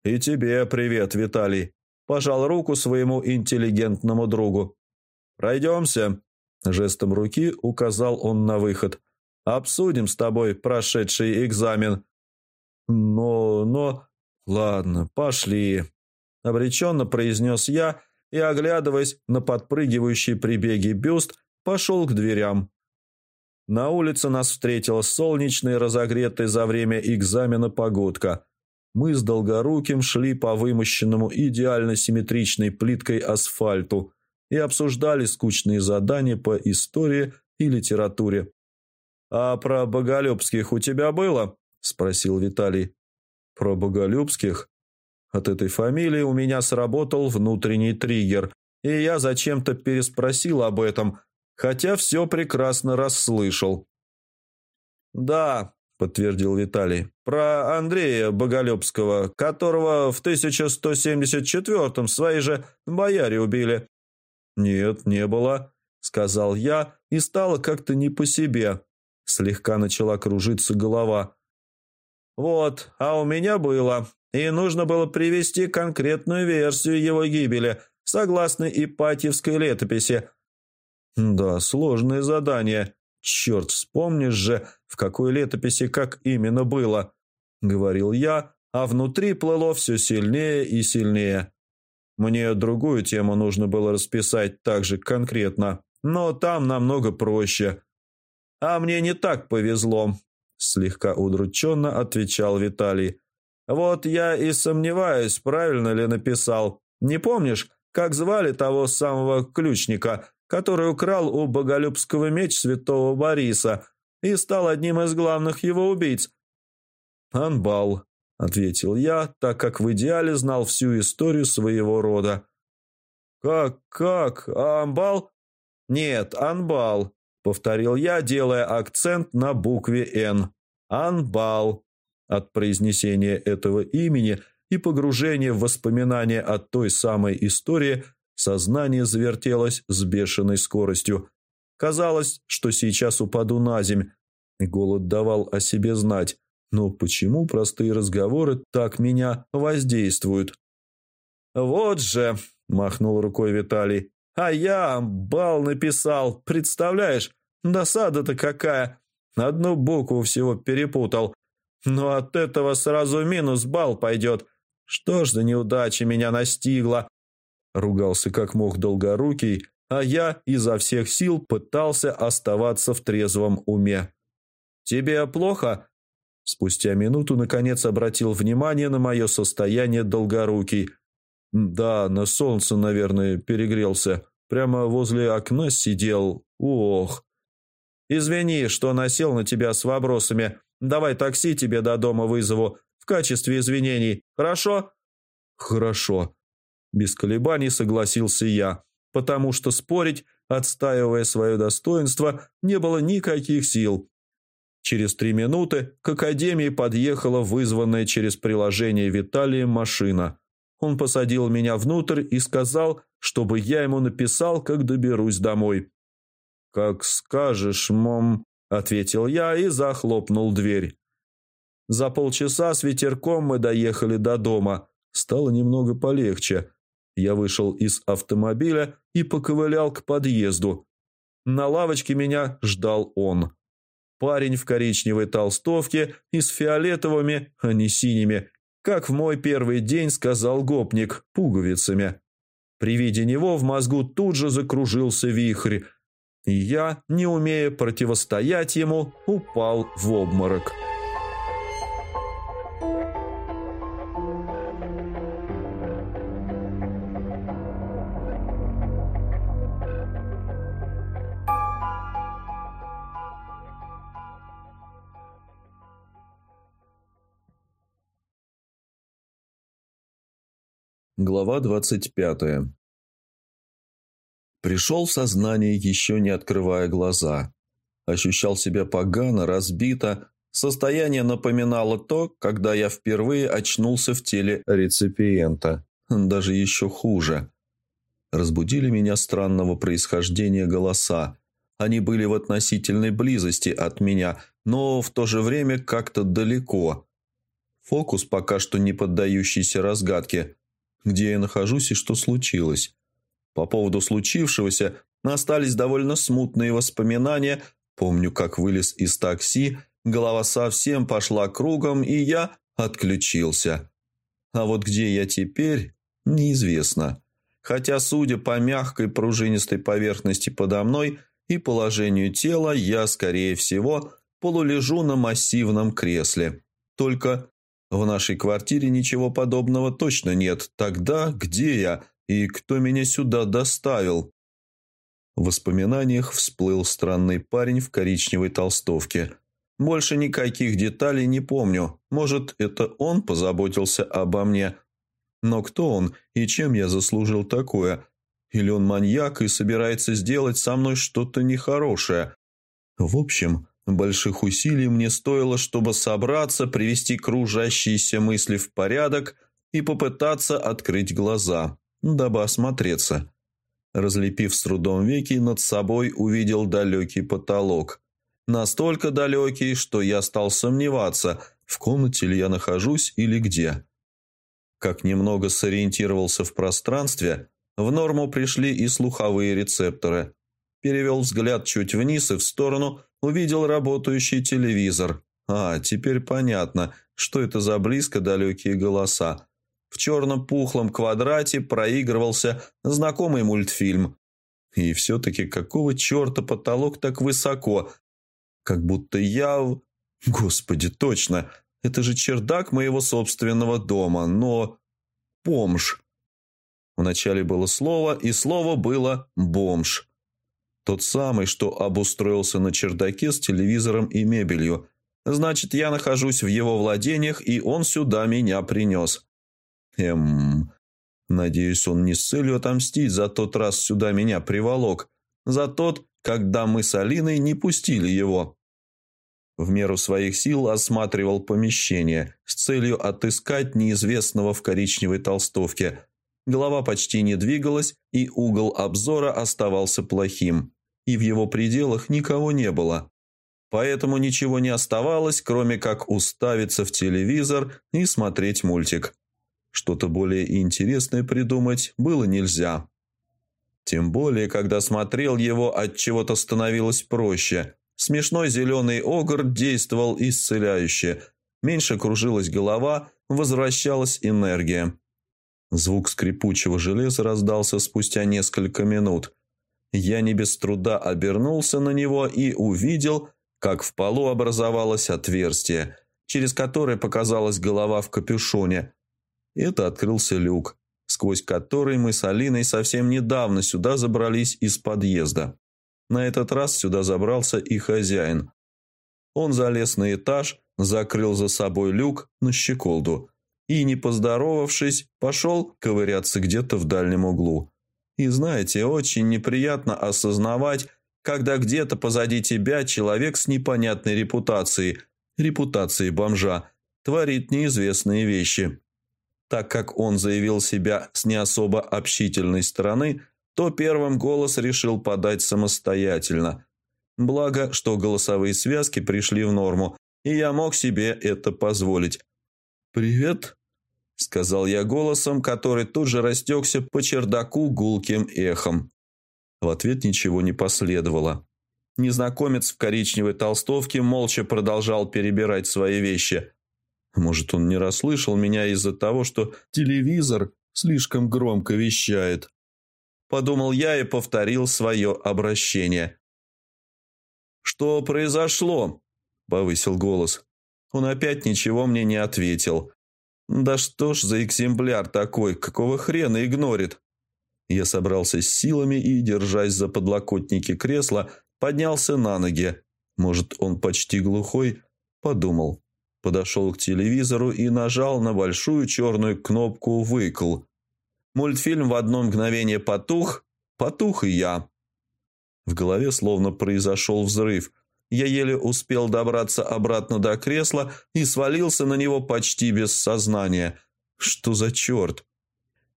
И тебе привет, Виталий. Пожал руку своему интеллигентному другу. Пройдемся. Жестом руки указал он на выход. Обсудим с тобой прошедший экзамен. Но, но... Ладно, пошли. Обреченно произнес я и, оглядываясь на подпрыгивающий при беге бюст, пошел к дверям. На улице нас встретила солнечная, разогретая за время экзамена погодка. Мы с Долгоруким шли по вымощенному идеально симметричной плиткой асфальту и обсуждали скучные задания по истории и литературе. «А про Боголюбских у тебя было?» – спросил Виталий. «Про Боголюбских?» От этой фамилии у меня сработал внутренний триггер, и я зачем-то переспросил об этом, хотя все прекрасно расслышал. «Да», – подтвердил Виталий, – «про Андрея Боголюбского, которого в 1174-м свои же бояре убили». «Нет, не было», – сказал я, и стало как-то не по себе. Слегка начала кружиться голова. «Вот, а у меня было. И нужно было привести конкретную версию его гибели, согласно Ипатьевской летописи». «Да, сложное задание. Черт, вспомнишь же, в какой летописи как именно было», — говорил я, а внутри плыло все сильнее и сильнее. Мне другую тему нужно было расписать так же конкретно, но там намного проще. А мне не так повезло, слегка удрученно отвечал Виталий. Вот я и сомневаюсь, правильно ли написал. Не помнишь, как звали того самого ключника, который украл у боголюбского меч святого Бориса и стал одним из главных его убийц? «Анбал», — ответил я, так как в идеале знал всю историю своего рода. «Как, как? А Амбал?» «Нет, Анбал», — повторил я, делая акцент на букве «Н». «Анбал». От произнесения этого имени и погружения в воспоминания о той самой истории сознание завертелось с бешеной скоростью. Казалось, что сейчас упаду на земь. Голод давал о себе знать. Но почему простые разговоры так меня воздействуют? «Вот же!» – махнул рукой Виталий. «А я бал написал, представляешь? Досада-то какая! Одну букву всего перепутал. Но от этого сразу минус бал пойдет. Что ж за неудача меня настигла?» Ругался как мог долгорукий, а я изо всех сил пытался оставаться в трезвом уме. «Тебе плохо?» Спустя минуту, наконец, обратил внимание на мое состояние долгорукий. Да, на солнце, наверное, перегрелся. Прямо возле окна сидел. Ох. Извини, что насел на тебя с вопросами. Давай такси тебе до дома вызову в качестве извинений. Хорошо? Хорошо. Без колебаний согласился я, потому что спорить, отстаивая свое достоинство, не было никаких сил. Через три минуты к академии подъехала вызванная через приложение Виталия машина. Он посадил меня внутрь и сказал, чтобы я ему написал, как доберусь домой. «Как скажешь, мом», — ответил я и захлопнул дверь. За полчаса с ветерком мы доехали до дома. Стало немного полегче. Я вышел из автомобиля и поковылял к подъезду. На лавочке меня ждал он. Парень в коричневой толстовке и с фиолетовыми, а не синими, как в мой первый день сказал гопник, пуговицами. При виде него в мозгу тут же закружился вихрь, и я, не умея противостоять ему, упал в обморок. Глава двадцать пятая. Пришел в сознание, еще не открывая глаза. Ощущал себя погано, разбито. Состояние напоминало то, когда я впервые очнулся в теле реципиента. Даже еще хуже. Разбудили меня странного происхождения голоса. Они были в относительной близости от меня, но в то же время как-то далеко. Фокус пока что не поддающийся разгадке – где я нахожусь и что случилось. По поводу случившегося остались довольно смутные воспоминания. Помню, как вылез из такси, голова совсем пошла кругом, и я отключился. А вот где я теперь, неизвестно. Хотя, судя по мягкой пружинистой поверхности подо мной и положению тела, я, скорее всего, полулежу на массивном кресле. Только в нашей квартире ничего подобного точно нет. Тогда где я и кто меня сюда доставил? В воспоминаниях всплыл странный парень в коричневой толстовке. Больше никаких деталей не помню. Может, это он позаботился обо мне. Но кто он и чем я заслужил такое? Или он маньяк и собирается сделать со мной что-то нехорошее? В общем, Больших усилий мне стоило, чтобы собраться, привести кружащиеся мысли в порядок и попытаться открыть глаза, дабы осмотреться. Разлепив с трудом веки, над собой увидел далекий потолок. Настолько далекий, что я стал сомневаться, в комнате ли я нахожусь или где. Как немного сориентировался в пространстве, в норму пришли и слуховые рецепторы. Перевел взгляд чуть вниз и в сторону – увидел работающий телевизор. А, теперь понятно, что это за близко далекие голоса. В черном пухлом квадрате проигрывался знакомый мультфильм. И все-таки какого черта потолок так высоко? Как будто я... Господи, точно, это же чердак моего собственного дома, но... Бомж. Вначале было слово, и слово было «бомж». Тот самый, что обустроился на чердаке с телевизором и мебелью. Значит, я нахожусь в его владениях, и он сюда меня принес. Эм... Надеюсь, он не с целью отомстить за тот раз сюда меня приволок. За тот, когда мы с Алиной не пустили его. В меру своих сил осматривал помещение с целью отыскать неизвестного в коричневой толстовке. Голова почти не двигалась, и угол обзора оставался плохим и в его пределах никого не было. Поэтому ничего не оставалось, кроме как уставиться в телевизор и смотреть мультик. Что-то более интересное придумать было нельзя. Тем более, когда смотрел его, от чего-то становилось проще. Смешной зеленый огр действовал исцеляюще. Меньше кружилась голова, возвращалась энергия. Звук скрипучего железа раздался спустя несколько минут – я не без труда обернулся на него и увидел, как в полу образовалось отверстие, через которое показалась голова в капюшоне. Это открылся люк, сквозь который мы с Алиной совсем недавно сюда забрались из подъезда. На этот раз сюда забрался и хозяин. Он залез на этаж, закрыл за собой люк на щеколду и, не поздоровавшись, пошел ковыряться где-то в дальнем углу. И знаете, очень неприятно осознавать, когда где-то позади тебя человек с непонятной репутацией, репутацией бомжа, творит неизвестные вещи. Так как он заявил себя с не особо общительной стороны, то первым голос решил подать самостоятельно. Благо, что голосовые связки пришли в норму, и я мог себе это позволить. «Привет», — сказал я голосом, который тут же растекся по чердаку гулким эхом. В ответ ничего не последовало. Незнакомец в коричневой толстовке молча продолжал перебирать свои вещи. Может, он не расслышал меня из-за того, что телевизор слишком громко вещает. Подумал я и повторил свое обращение. «Что произошло?» – повысил голос. Он опять ничего мне не ответил. Да что ж за экземпляр такой, какого хрена игнорит? Я собрался с силами и, держась за подлокотники кресла, поднялся на ноги. Может, он почти глухой? Подумал. Подошел к телевизору и нажал на большую черную кнопку «Выкл». Мультфильм в одно мгновение потух, потух и я. В голове словно произошел взрыв – я еле успел добраться обратно до кресла и свалился на него почти без сознания. Что за черт?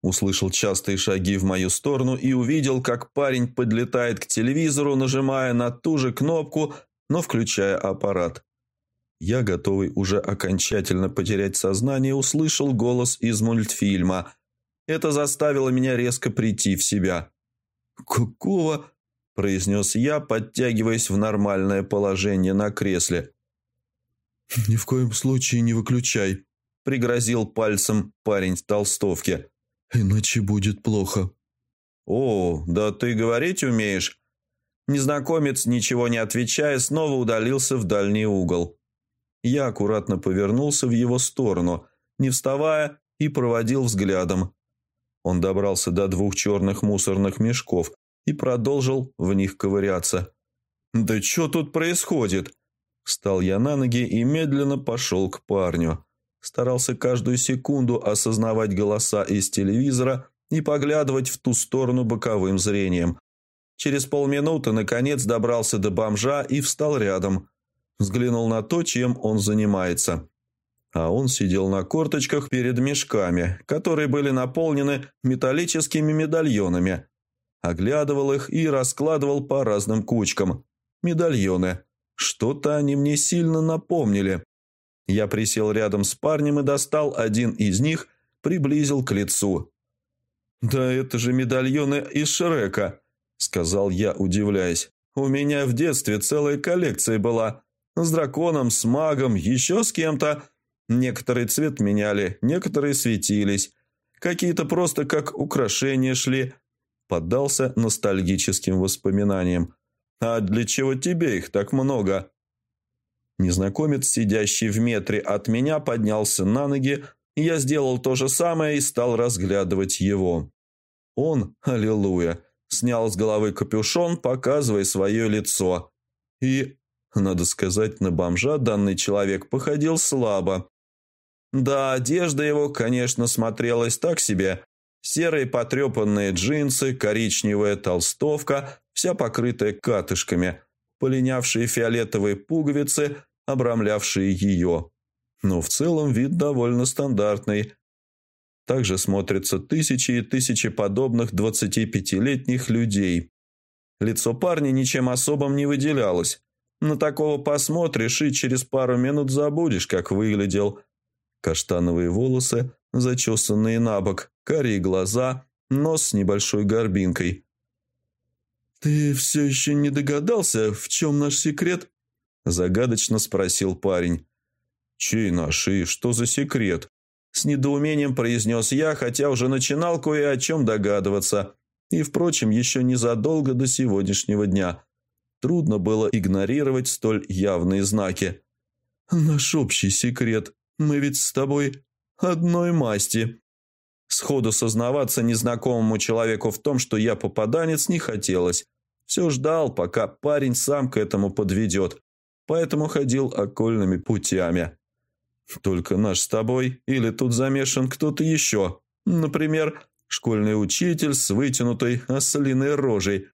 Услышал частые шаги в мою сторону и увидел, как парень подлетает к телевизору, нажимая на ту же кнопку, но включая аппарат. Я, готовый уже окончательно потерять сознание, услышал голос из мультфильма. Это заставило меня резко прийти в себя. «Какого?» произнес я, подтягиваясь в нормальное положение на кресле. «Ни в коем случае не выключай», – пригрозил пальцем парень в толстовке. «Иначе будет плохо». «О, да ты говорить умеешь?» Незнакомец, ничего не отвечая, снова удалился в дальний угол. Я аккуратно повернулся в его сторону, не вставая, и проводил взглядом. Он добрался до двух черных мусорных мешков, и продолжил в них ковыряться. «Да что тут происходит?» Встал я на ноги и медленно пошел к парню. Старался каждую секунду осознавать голоса из телевизора и поглядывать в ту сторону боковым зрением. Через полминуты, наконец, добрался до бомжа и встал рядом. Взглянул на то, чем он занимается. А он сидел на корточках перед мешками, которые были наполнены металлическими медальонами, оглядывал их и раскладывал по разным кучкам. Медальоны. Что-то они мне сильно напомнили. Я присел рядом с парнем и достал один из них, приблизил к лицу. «Да это же медальоны из Шрека», — сказал я, удивляясь. «У меня в детстве целая коллекция была. С драконом, с магом, еще с кем-то. Некоторые цвет меняли, некоторые светились, Какие-то просто как украшения шли. Поддался ностальгическим воспоминаниям. А для чего тебе их так много? Незнакомец, сидящий в метре от меня, поднялся на ноги. Я сделал то же самое и стал разглядывать его. Он, аллилуйя, снял с головы капюшон, показывая свое лицо. И, надо сказать, на бомжа данный человек походил слабо. Да, одежда его, конечно, смотрелась так себе. Серые потрепанные джинсы, коричневая толстовка, вся покрытая катышками, полинявшие фиолетовые пуговицы, обрамлявшие ее. Но в целом вид довольно стандартный. Также смотрятся тысячи и тысячи подобных 25-летних людей. Лицо парня ничем особым не выделялось. На такого посмотришь и через пару минут забудешь, как выглядел – Каштановые волосы, зачесанные на бок, карие глаза, нос с небольшой горбинкой. «Ты все еще не догадался, в чем наш секрет?» Загадочно спросил парень. «Чей наш и что за секрет?» С недоумением произнес я, хотя уже начинал кое о чем догадываться. И, впрочем, еще незадолго до сегодняшнего дня. Трудно было игнорировать столь явные знаки. «Наш общий секрет», мы ведь с тобой одной масти». Сходу сознаваться незнакомому человеку в том, что я попаданец, не хотелось. Все ждал, пока парень сам к этому подведет. Поэтому ходил окольными путями. Только наш с тобой или тут замешан кто-то еще. Например, школьный учитель с вытянутой ослиной рожей.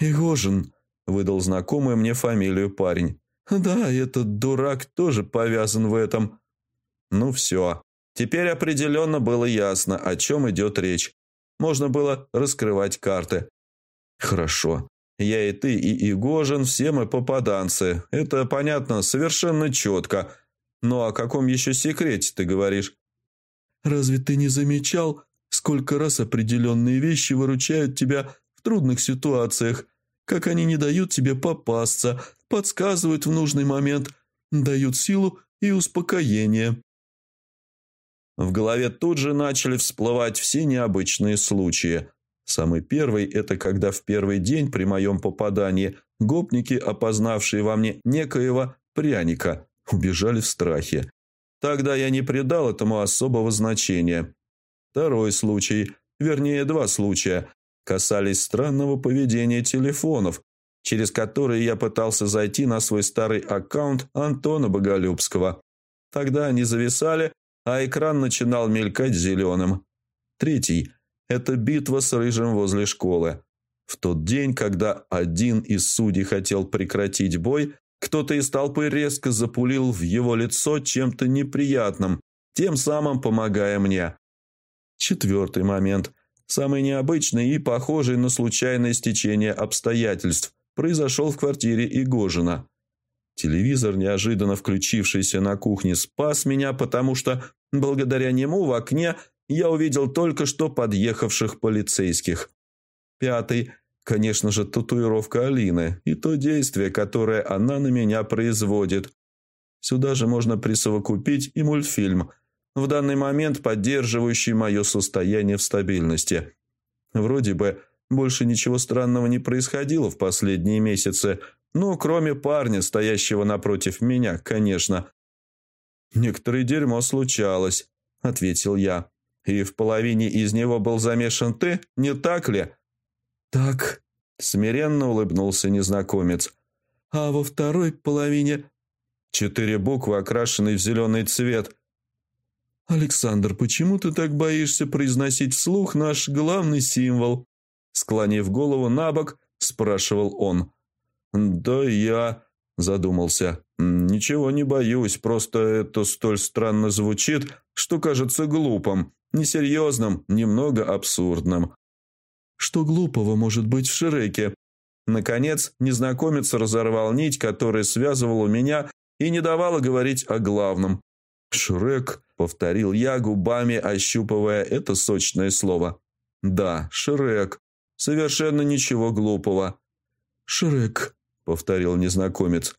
«Игожин», — выдал знакомую мне фамилию парень. «Да, этот дурак тоже повязан в этом». Ну все. Теперь определенно было ясно, о чем идет речь. Можно было раскрывать карты. Хорошо. Я и ты, и Игожин, все мы попаданцы. Это понятно совершенно четко. Ну о каком еще секрете ты говоришь? Разве ты не замечал, сколько раз определенные вещи выручают тебя в трудных ситуациях? Как они не дают тебе попасться, подсказывают в нужный момент, дают силу и успокоение. В голове тут же начали всплывать все необычные случаи. Самый первый – это когда в первый день при моем попадании гопники, опознавшие во мне некоего пряника, убежали в страхе. Тогда я не придал этому особого значения. Второй случай, вернее два случая, касались странного поведения телефонов, через которые я пытался зайти на свой старый аккаунт Антона Боголюбского. Тогда они зависали, а экран начинал мелькать зеленым. Третий – это битва с Рыжим возле школы. В тот день, когда один из судей хотел прекратить бой, кто-то из толпы резко запулил в его лицо чем-то неприятным, тем самым помогая мне. Четвертый момент, самый необычный и похожий на случайное стечение обстоятельств, произошел в квартире Игожина. Телевизор, неожиданно включившийся на кухне, спас меня, потому что, благодаря нему, в окне я увидел только что подъехавших полицейских. Пятый, конечно же, татуировка Алины и то действие, которое она на меня производит. Сюда же можно присовокупить и мультфильм, в данный момент поддерживающий мое состояние в стабильности. Вроде бы больше ничего странного не происходило в последние месяцы – ну, кроме парня, стоящего напротив меня, конечно. «Некоторое дерьмо случалось», — ответил я. «И в половине из него был замешан ты, не так ли?» «Так», — смиренно улыбнулся незнакомец. «А во второй половине...» Четыре буквы, окрашенные в зеленый цвет. «Александр, почему ты так боишься произносить вслух наш главный символ?» Склонив голову на бок, спрашивал он. «Да я...» – задумался. «Ничего не боюсь, просто это столь странно звучит, что кажется глупым, несерьезным, немного абсурдным». «Что глупого может быть в Шреке?» Наконец, незнакомец разорвал нить, которая связывала меня и не давала говорить о главном. «Шрек», — повторил я, губами ощупывая это сочное слово. «Да, Шрек. Совершенно ничего глупого». «Шрек», — повторил незнакомец.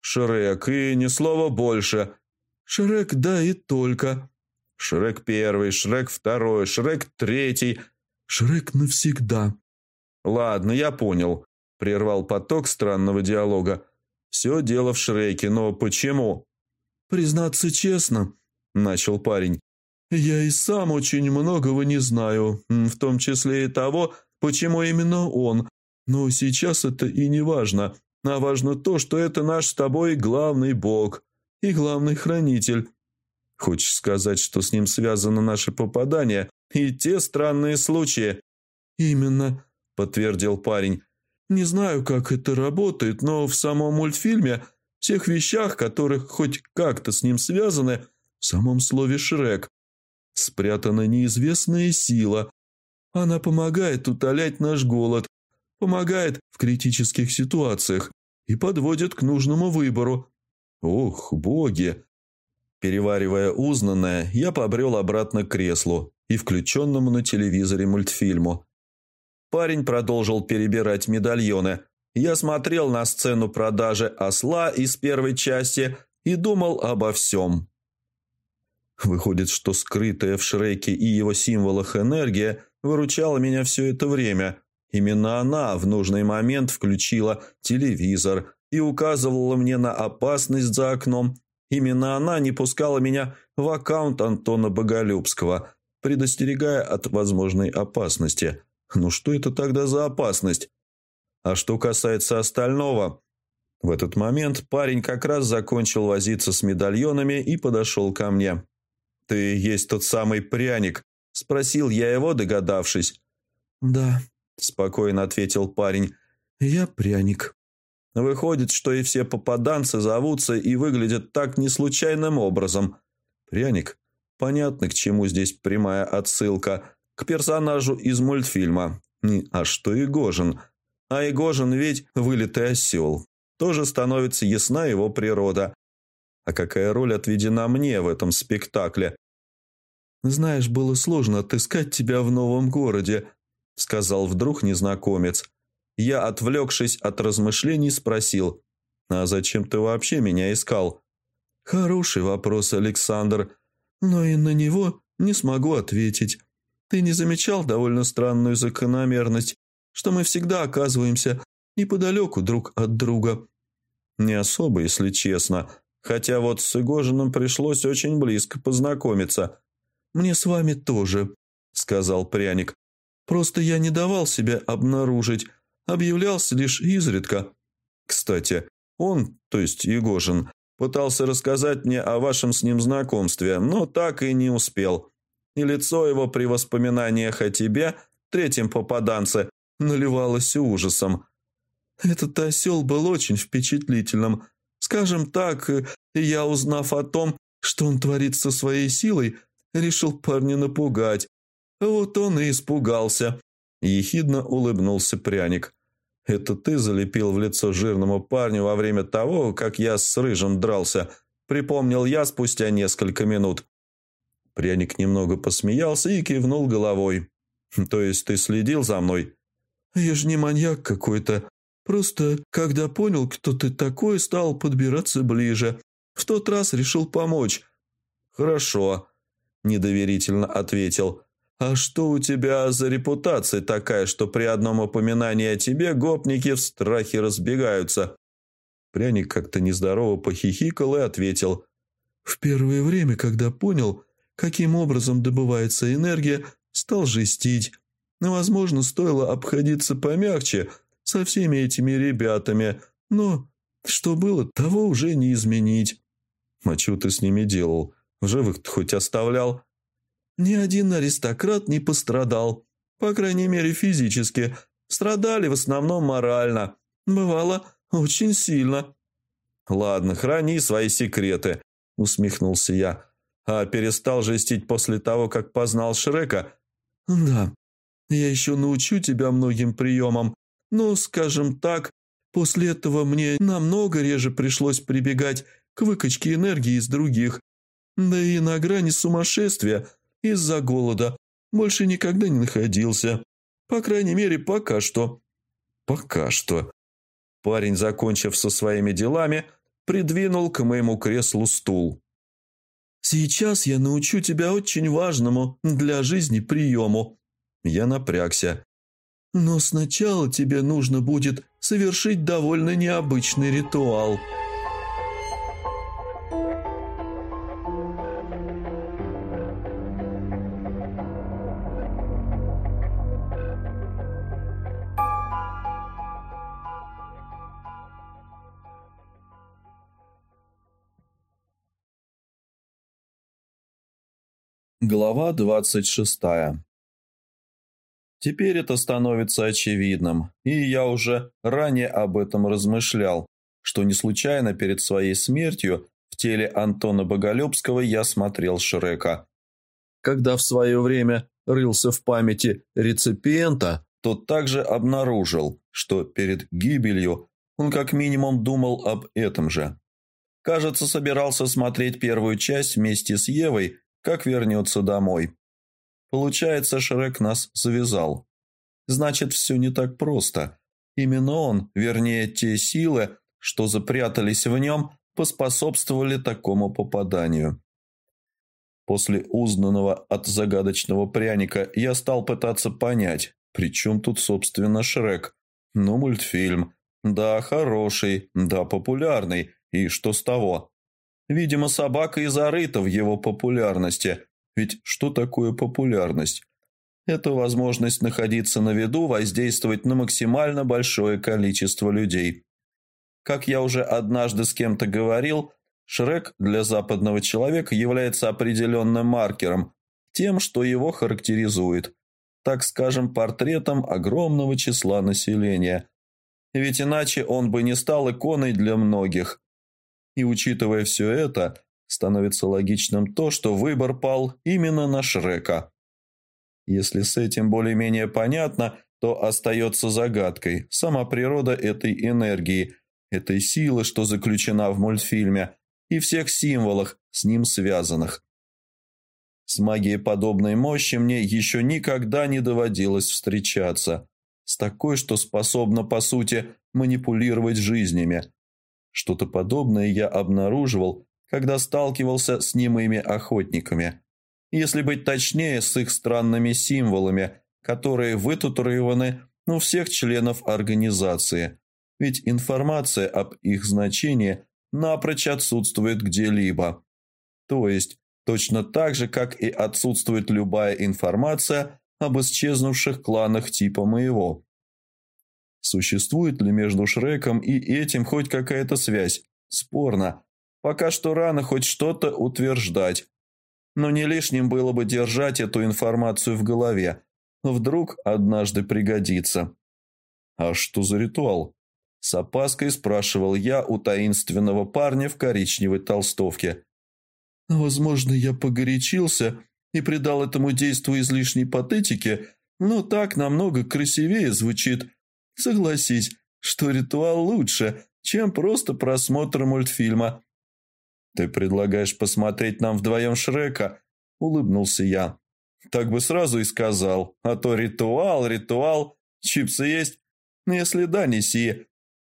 «Шрек, и ни слова больше». «Шрек, да и только». Шрек первый, Шрек второй, Шрек третий. Шрек навсегда. Ладно, я понял. Прервал поток странного диалога. Все дело в Шреке, но почему? Признаться честно, начал парень. Я и сам очень многого не знаю, в том числе и того, почему именно он. Но сейчас это и не важно. А важно то, что это наш с тобой главный бог и главный хранитель. Хочешь сказать, что с ним связано наше попадание и те странные случаи? Именно, подтвердил парень. Не знаю, как это работает, но в самом мультфильме, всех вещах, которых хоть как-то с ним связаны, в самом слове «Шрек», спрятана неизвестная сила. Она помогает утолять наш голод, помогает в критических ситуациях и подводит к нужному выбору. Ох, боги! Переваривая узнанное, я побрел обратно к креслу и включенному на телевизоре мультфильму. Парень продолжил перебирать медальоны. Я смотрел на сцену продажи осла из первой части и думал обо всем. Выходит, что скрытая в Шреке и его символах энергия выручала меня все это время. Именно она в нужный момент включила телевизор и указывала мне на опасность за окном. Именно она не пускала меня в аккаунт Антона Боголюбского, предостерегая от возможной опасности – ну что это тогда за опасность? А что касается остального... В этот момент парень как раз закончил возиться с медальонами и подошел ко мне. «Ты есть тот самый пряник?» – спросил я его, догадавшись. «Да», – спокойно ответил парень. «Я пряник». Выходит, что и все попаданцы зовутся и выглядят так неслучайным образом. Пряник. Понятно, к чему здесь прямая отсылка к персонажу из мультфильма. А что Игожин? А Игожин ведь вылитый осел. Тоже становится ясна его природа. А какая роль отведена мне в этом спектакле? «Знаешь, было сложно отыскать тебя в новом городе», — сказал вдруг незнакомец. Я, отвлекшись от размышлений, спросил, «А зачем ты вообще меня искал?» «Хороший вопрос, Александр, но и на него не смогу ответить. Ты не замечал довольно странную закономерность, что мы всегда оказываемся неподалеку друг от друга?» «Не особо, если честно. Хотя вот с Игожиным пришлось очень близко познакомиться». «Мне с вами тоже», — сказал пряник. «Просто я не давал себя обнаружить, объявлялся лишь изредка». «Кстати, он, то есть Егожин, пытался рассказать мне о вашем с ним знакомстве, но так и не успел и лицо его при воспоминаниях о тебе, третьем попаданце, наливалось ужасом. Этот осел был очень впечатлительным. Скажем так, я, узнав о том, что он творит со своей силой, решил парня напугать. Вот он и испугался. Ехидно улыбнулся пряник. «Это ты залепил в лицо жирному парню во время того, как я с Рыжим дрался», припомнил я спустя несколько минут. Пряник немного посмеялся и кивнул головой. «То есть ты следил за мной?» «Я же не маньяк какой-то. Просто, когда понял, кто ты такой, стал подбираться ближе. В тот раз решил помочь». «Хорошо», – недоверительно ответил. «А что у тебя за репутация такая, что при одном упоминании о тебе гопники в страхе разбегаются?» Пряник как-то нездорово похихикал и ответил. «В первое время, когда понял, каким образом добывается энергия, стал жестить. Но, возможно, стоило обходиться помягче со всеми этими ребятами, но что было, того уже не изменить. А что ты с ними делал? В живых хоть оставлял? Ни один аристократ не пострадал. По крайней мере, физически. Страдали в основном морально. Бывало, очень сильно. «Ладно, храни свои секреты», — усмехнулся я. А перестал жестить после того, как познал Шрека? Да, я еще научу тебя многим приемам. Но, скажем так, после этого мне намного реже пришлось прибегать к выкачке энергии из других. Да и на грани сумасшествия из-за голода больше никогда не находился. По крайней мере, пока что. Пока что. Парень, закончив со своими делами, придвинул к моему креслу стул. Сейчас я научу тебя очень важному для жизни приему». Я напрягся. «Но сначала тебе нужно будет совершить довольно необычный ритуал». Глава двадцать шестая Теперь это становится очевидным, и я уже ранее об этом размышлял, что не случайно перед своей смертью в теле Антона Боголюбского я смотрел Шрека. Когда в свое время рылся в памяти реципиента, то также обнаружил, что перед гибелью он как минимум думал об этом же. Кажется, собирался смотреть первую часть вместе с Евой – как вернется домой. Получается, Шрек нас завязал. Значит, все не так просто. Именно он, вернее, те силы, что запрятались в нем, поспособствовали такому попаданию. После узнанного от загадочного пряника я стал пытаться понять, при чем тут, собственно, Шрек. Ну, мультфильм. Да, хороший, да, популярный. И что с того? Видимо, собака и зарыта в его популярности. Ведь что такое популярность? Это возможность находиться на виду, воздействовать на максимально большое количество людей. Как я уже однажды с кем-то говорил, Шрек для западного человека является определенным маркером, тем, что его характеризует, так скажем, портретом огромного числа населения. Ведь иначе он бы не стал иконой для многих. И учитывая все это, становится логичным то, что выбор пал именно на Шрека. Если с этим более-менее понятно, то остается загадкой сама природа этой энергии, этой силы, что заключена в мультфильме, и всех символах, с ним связанных. С магией подобной мощи мне еще никогда не доводилось встречаться. С такой, что способна, по сути, манипулировать жизнями – что-то подобное я обнаруживал, когда сталкивался с немыми охотниками. Если быть точнее, с их странными символами, которые вытатуированы у всех членов организации. Ведь информация об их значении напрочь отсутствует где-либо. То есть, точно так же, как и отсутствует любая информация об исчезнувших кланах типа моего. Существует ли между Шреком и этим хоть какая-то связь? Спорно. Пока что рано хоть что-то утверждать. Но не лишним было бы держать эту информацию в голове. Вдруг однажды пригодится. «А что за ритуал?» С опаской спрашивал я у таинственного парня в коричневой толстовке. «Возможно, я погорячился и придал этому действу излишней патетики, но так намного красивее звучит Согласись, что ритуал лучше, чем просто просмотр мультфильма. «Ты предлагаешь посмотреть нам вдвоем Шрека?» – улыбнулся я. «Так бы сразу и сказал. А то ритуал, ритуал. Чипсы есть? Если да, неси.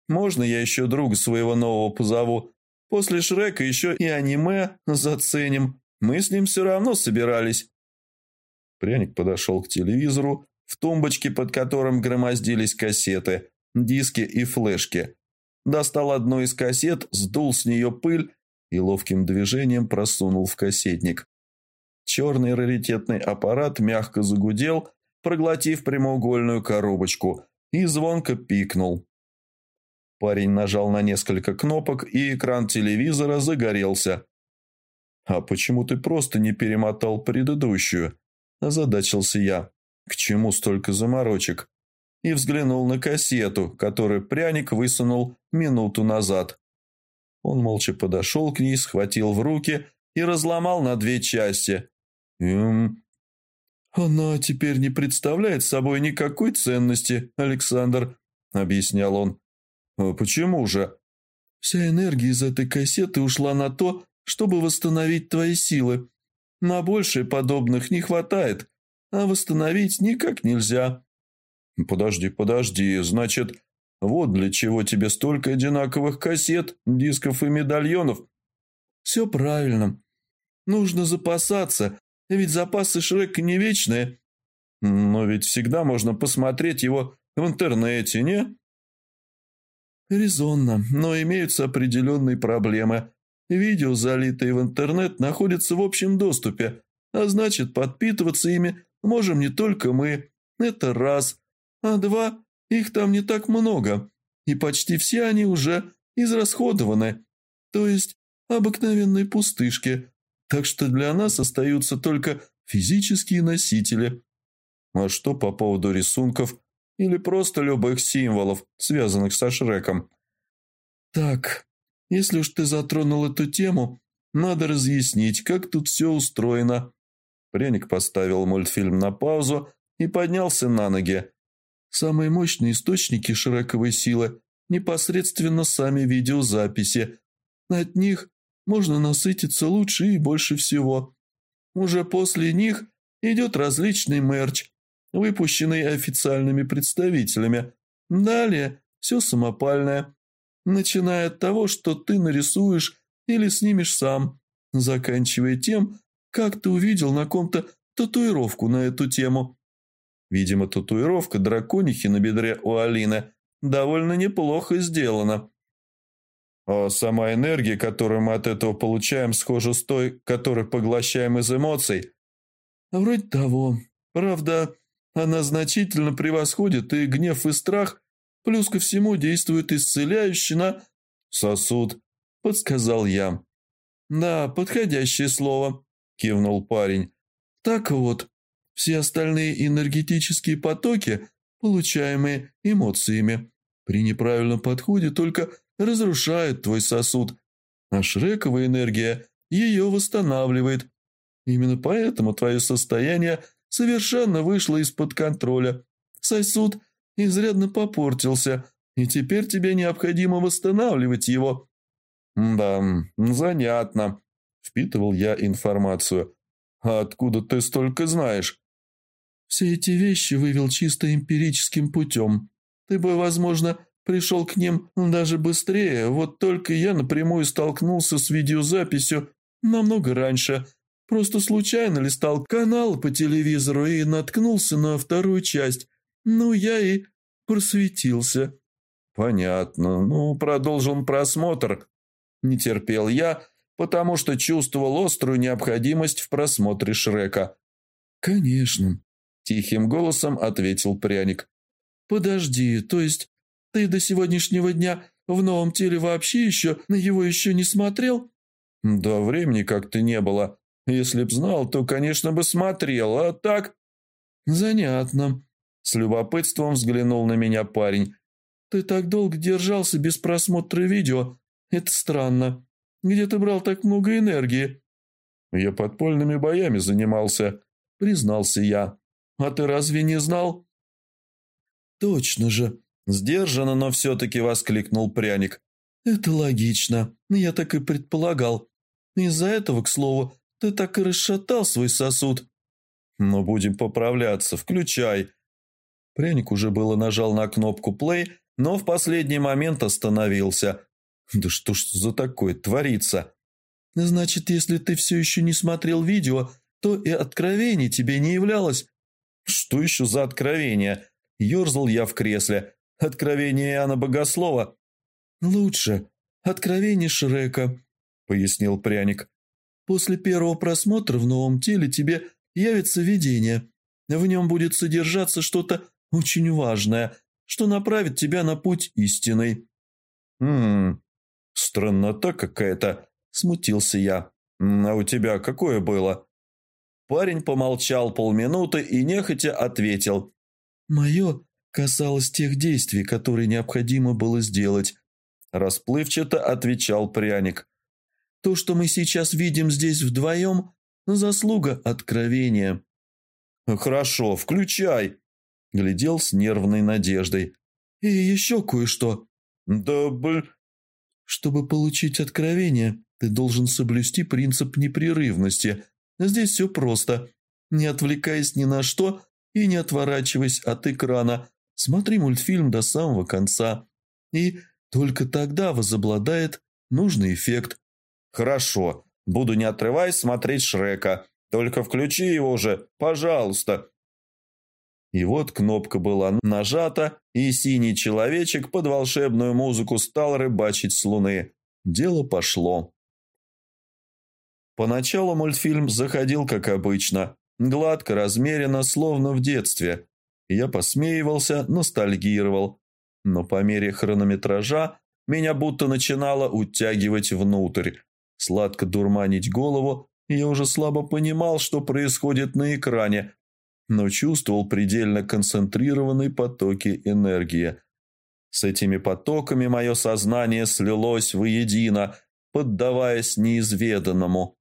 Можно я еще друга своего нового позову? После Шрека еще и аниме заценим. Мы с ним все равно собирались». Пряник подошел к телевизору, в тумбочке, под которым громоздились кассеты, диски и флешки. Достал одну из кассет, сдул с нее пыль и ловким движением просунул в кассетник. Черный раритетный аппарат мягко загудел, проглотив прямоугольную коробочку, и звонко пикнул. Парень нажал на несколько кнопок, и экран телевизора загорелся. «А почему ты просто не перемотал предыдущую?» – озадачился я. К чему столько заморочек? И взглянул на кассету, которую пряник высунул минуту назад. Он молча подошел к ней, схватил в руки и разломал на две части. «Эм...» «Она теперь не представляет собой никакой ценности, Александр», — объяснял он. «А почему же?» «Вся энергия из этой кассеты ушла на то, чтобы восстановить твои силы. На большее подобных не хватает а восстановить никак нельзя». «Подожди, подожди, значит, вот для чего тебе столько одинаковых кассет, дисков и медальонов?» «Все правильно. Нужно запасаться, ведь запасы Шрека не вечные. Но ведь всегда можно посмотреть его в интернете, не? Резонно, но имеются определенные проблемы. Видео, залитые в интернет, находятся в общем доступе, а значит, подпитываться ими можем не только мы. Это раз. А два, их там не так много, и почти все они уже израсходованы. То есть обыкновенные пустышки. Так что для нас остаются только физические носители. А что по поводу рисунков или просто любых символов, связанных со Шреком? Так, если уж ты затронул эту тему, надо разъяснить, как тут все устроено. Пряник поставил мультфильм на паузу и поднялся на ноги. Самые мощные источники Шрековой силы непосредственно сами видеозаписи. От них можно насытиться лучше и больше всего. Уже после них идет различный мерч, выпущенный официальными представителями. Далее все самопальное, начиная от того, что ты нарисуешь или снимешь сам, заканчивая тем, как ты увидел на ком-то татуировку на эту тему. Видимо, татуировка драконихи на бедре у Алины довольно неплохо сделана. А сама энергия, которую мы от этого получаем, схожа с той, которую поглощаем из эмоций. Вроде того. Правда, она значительно превосходит и гнев, и страх, плюс ко всему действует исцеляюще на сосуд, подсказал я. Да, подходящее слово, кивнул парень. Так вот, все остальные энергетические потоки, получаемые эмоциями, при неправильном подходе только разрушают твой сосуд, а шрековая энергия ее восстанавливает. Именно поэтому твое состояние совершенно вышло из-под контроля. Сосуд изрядно попортился, и теперь тебе необходимо восстанавливать его. Да, занятно, впитывал я информацию. А откуда ты столько знаешь? Все эти вещи вывел чисто эмпирическим путем. Ты бы, возможно, пришел к ним даже быстрее, вот только я напрямую столкнулся с видеозаписью намного раньше. Просто случайно листал канал по телевизору и наткнулся на вторую часть. Ну, я и просветился. Понятно. Ну, продолжим просмотр. Не терпел я, потому что чувствовал острую необходимость в просмотре Шрека. Конечно. Тихим голосом ответил пряник. «Подожди, то есть ты до сегодняшнего дня в новом теле вообще еще на его еще не смотрел?» «Да времени как-то не было. Если б знал, то, конечно, бы смотрел, а так...» «Занятно», — с любопытством взглянул на меня парень. «Ты так долго держался без просмотра видео. Это странно. Где ты брал так много энергии?» «Я подпольными боями занимался», — признался я. А ты разве не знал?» «Точно же!» – сдержанно, но все-таки воскликнул пряник. «Это логично. Я так и предполагал. Из-за этого, к слову, ты так и расшатал свой сосуд». «Ну, будем поправляться. Включай». Пряник уже было нажал на кнопку «плей», но в последний момент остановился. «Да что ж за такое творится?» «Значит, если ты все еще не смотрел видео, то и откровение тебе не являлось. Что еще за откровение? Ёрзал я в кресле. Откровение Иоанна Богослова. Лучше. Откровение Шрека, пояснил пряник. После первого просмотра в новом теле тебе явится видение. В нем будет содержаться что-то очень важное, что направит тебя на путь истинный. «Хм, страннота какая-то», — смутился я. «А у тебя какое было?» Парень помолчал полминуты и нехотя ответил. «Мое касалось тех действий, которые необходимо было сделать», – расплывчато отвечал пряник. «То, что мы сейчас видим здесь вдвоем, заслуга откровения». «Хорошо, включай», – глядел с нервной надеждой. «И еще кое-что». «Да, бль...» «Чтобы получить откровение, ты должен соблюсти принцип непрерывности – Здесь все просто. Не отвлекаясь ни на что и не отворачиваясь от экрана, смотри мультфильм до самого конца. И только тогда возобладает нужный эффект. Хорошо, Буду не отрываясь смотреть Шрека. Только включи его уже, пожалуйста». И вот кнопка была нажата, и синий человечек под волшебную музыку стал рыбачить с луны. Дело пошло. Поначалу мультфильм заходил как обычно, гладко, размеренно, словно в детстве. Я посмеивался, ностальгировал. Но по мере хронометража меня будто начинало утягивать внутрь, сладко дурманить голову, я уже слабо понимал, что происходит на экране, но чувствовал предельно концентрированные потоки энергии. С этими потоками мое сознание слилось воедино, поддаваясь неизведанному.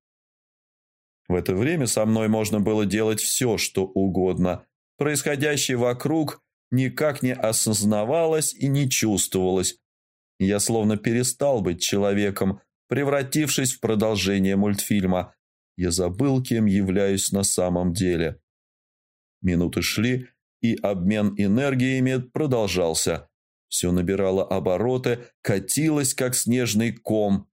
В это время со мной можно было делать все, что угодно. Происходящее вокруг никак не осознавалось и не чувствовалось. Я словно перестал быть человеком, превратившись в продолжение мультфильма. Я забыл, кем являюсь на самом деле. Минуты шли, и обмен энергиями продолжался. Все набирало обороты, катилось, как снежный ком,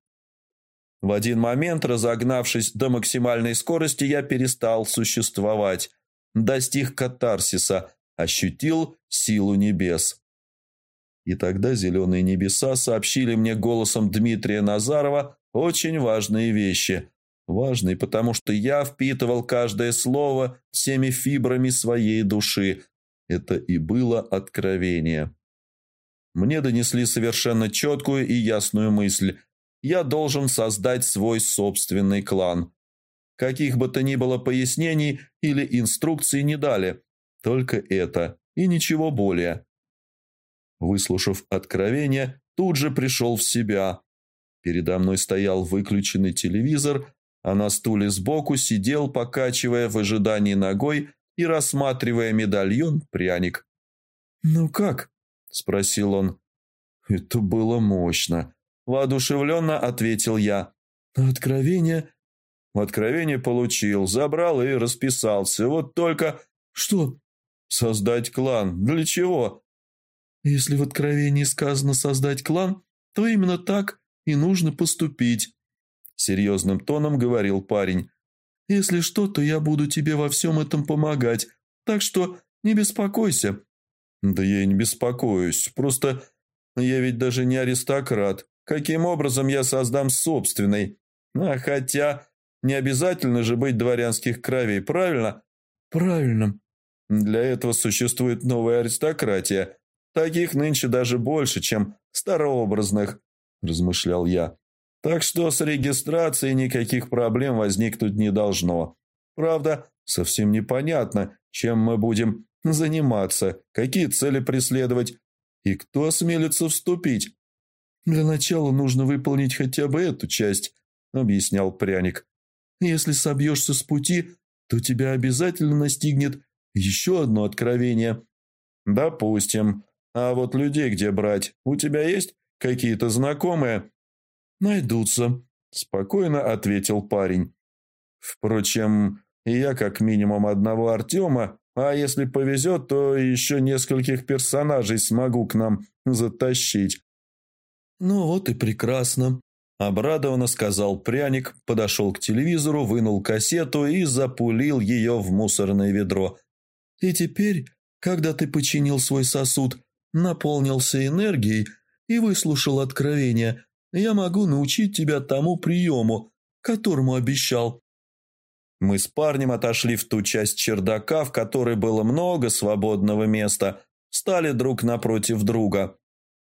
в один момент, разогнавшись до максимальной скорости, я перестал существовать, достиг катарсиса, ощутил силу небес. И тогда зеленые небеса сообщили мне голосом Дмитрия Назарова очень важные вещи. Важные, потому что я впитывал каждое слово всеми фибрами своей души. Это и было откровение. Мне донесли совершенно четкую и ясную мысль – я должен создать свой собственный клан. Каких бы то ни было пояснений или инструкций не дали, только это и ничего более. Выслушав откровение, тут же пришел в себя. Передо мной стоял выключенный телевизор, а на стуле сбоку сидел, покачивая в ожидании ногой и рассматривая медальон пряник. «Ну как?» – спросил он. Это было мощно. Воодушевленно ответил я. Откровение? Откровение получил, забрал и расписался. Вот только... Что? Создать клан. Для чего? Если в откровении сказано создать клан, то именно так и нужно поступить. Серьезным тоном говорил парень. Если что, то я буду тебе во всем этом помогать, так что не беспокойся. Да я и не беспокоюсь, просто я ведь даже не аристократ. Каким образом я создам собственный? А хотя не обязательно же быть дворянских кровей, правильно? Правильно. Для этого существует новая аристократия. Таких нынче даже больше, чем старообразных, размышлял я. Так что с регистрацией никаких проблем возникнуть не должно. Правда, совсем непонятно, чем мы будем заниматься, какие цели преследовать и кто осмелится вступить. «Для начала нужно выполнить хотя бы эту часть», — объяснял пряник. «Если собьешься с пути, то тебя обязательно настигнет еще одно откровение». «Допустим. А вот людей где брать? У тебя есть какие-то знакомые?» «Найдутся», — спокойно ответил парень. «Впрочем, я как минимум одного Артема, а если повезет, то еще нескольких персонажей смогу к нам затащить. «Ну вот и прекрасно», – обрадованно сказал пряник, подошел к телевизору, вынул кассету и запулил ее в мусорное ведро. «И теперь, когда ты починил свой сосуд, наполнился энергией и выслушал откровение, я могу научить тебя тому приему, которому обещал». Мы с парнем отошли в ту часть чердака, в которой было много свободного места, стали друг напротив друга.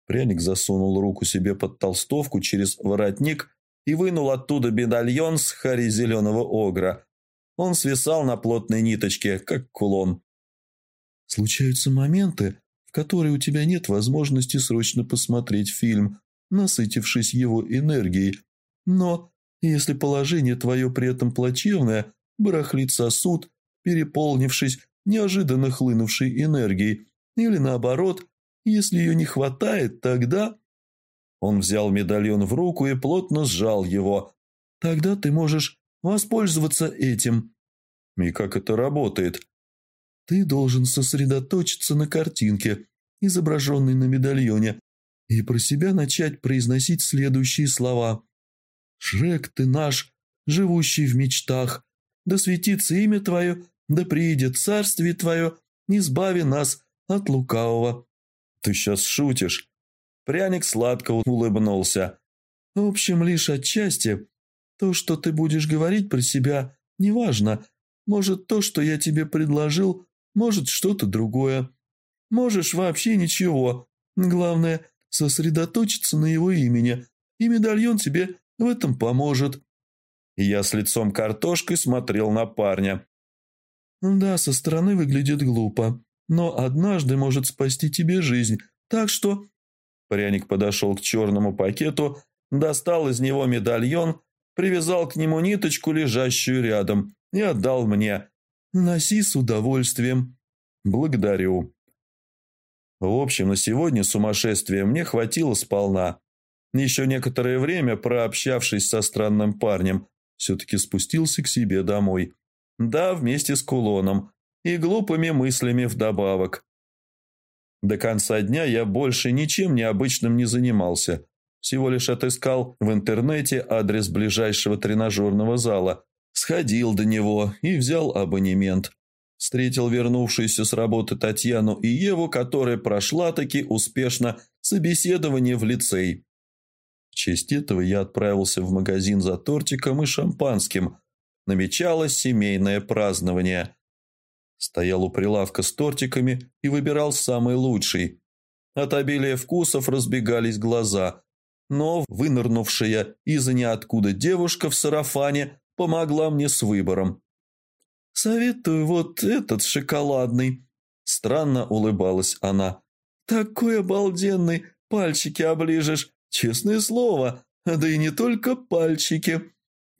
Пряник засунул руку себе под толстовку через воротник и вынул оттуда медальон с хари зеленого огра. Он свисал на плотной ниточке, как кулон. «Случаются моменты, в которые у тебя нет возможности срочно посмотреть фильм, насытившись его энергией. Но если положение твое при этом плачевное, барахлит сосуд, переполнившись неожиданно хлынувшей энергией, или наоборот, если ее не хватает, тогда...» Он взял медальон в руку и плотно сжал его. «Тогда ты можешь воспользоваться этим». «И как это работает?» «Ты должен сосредоточиться на картинке, изображенной на медальоне, и про себя начать произносить следующие слова. «Шрек, ты наш! живущий в мечтах. Да светится имя Твое, да приидет царствие Твое, избави нас от лукавого». «Ты сейчас шутишь?» Пряник сладко улыбнулся. «В общем, лишь отчасти. То, что ты будешь говорить про себя, неважно. Может, то, что я тебе предложил, может, что-то другое. Можешь вообще ничего. Главное, сосредоточиться на его имени, и медальон тебе в этом поможет». Я с лицом картошкой смотрел на парня. «Да, со стороны выглядит глупо, но однажды может спасти тебе жизнь, так что...» Пряник подошел к черному пакету, достал из него медальон, привязал к нему ниточку, лежащую рядом, и отдал мне. «Носи с удовольствием». «Благодарю». В общем, на сегодня сумасшествия мне хватило сполна. Еще некоторое время, прообщавшись со странным парнем, все-таки спустился к себе домой. Да, вместе с кулоном и глупыми мыслями вдобавок. До конца дня я больше ничем необычным не занимался. Всего лишь отыскал в интернете адрес ближайшего тренажерного зала, сходил до него и взял абонемент. Встретил вернувшуюся с работы Татьяну и Еву, которая прошла таки успешно собеседование в лицей. В честь этого я отправился в магазин за тортиком и шампанским – намечалось семейное празднование. Стоял у прилавка с тортиками и выбирал самый лучший. От обилия вкусов разбегались глаза, но вынырнувшая из-за ниоткуда девушка в сарафане помогла мне с выбором. «Советую вот этот шоколадный», – странно улыбалась она. «Такой обалденный, пальчики оближешь, честное слово, да и не только пальчики».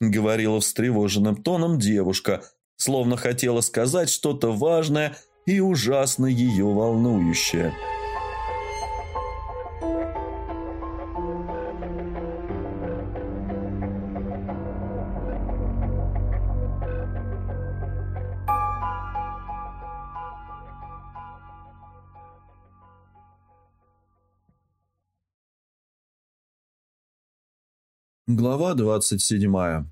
— говорила встревоженным тоном девушка, словно хотела сказать что-то важное и ужасно ее волнующее. Глава двадцать седьмая.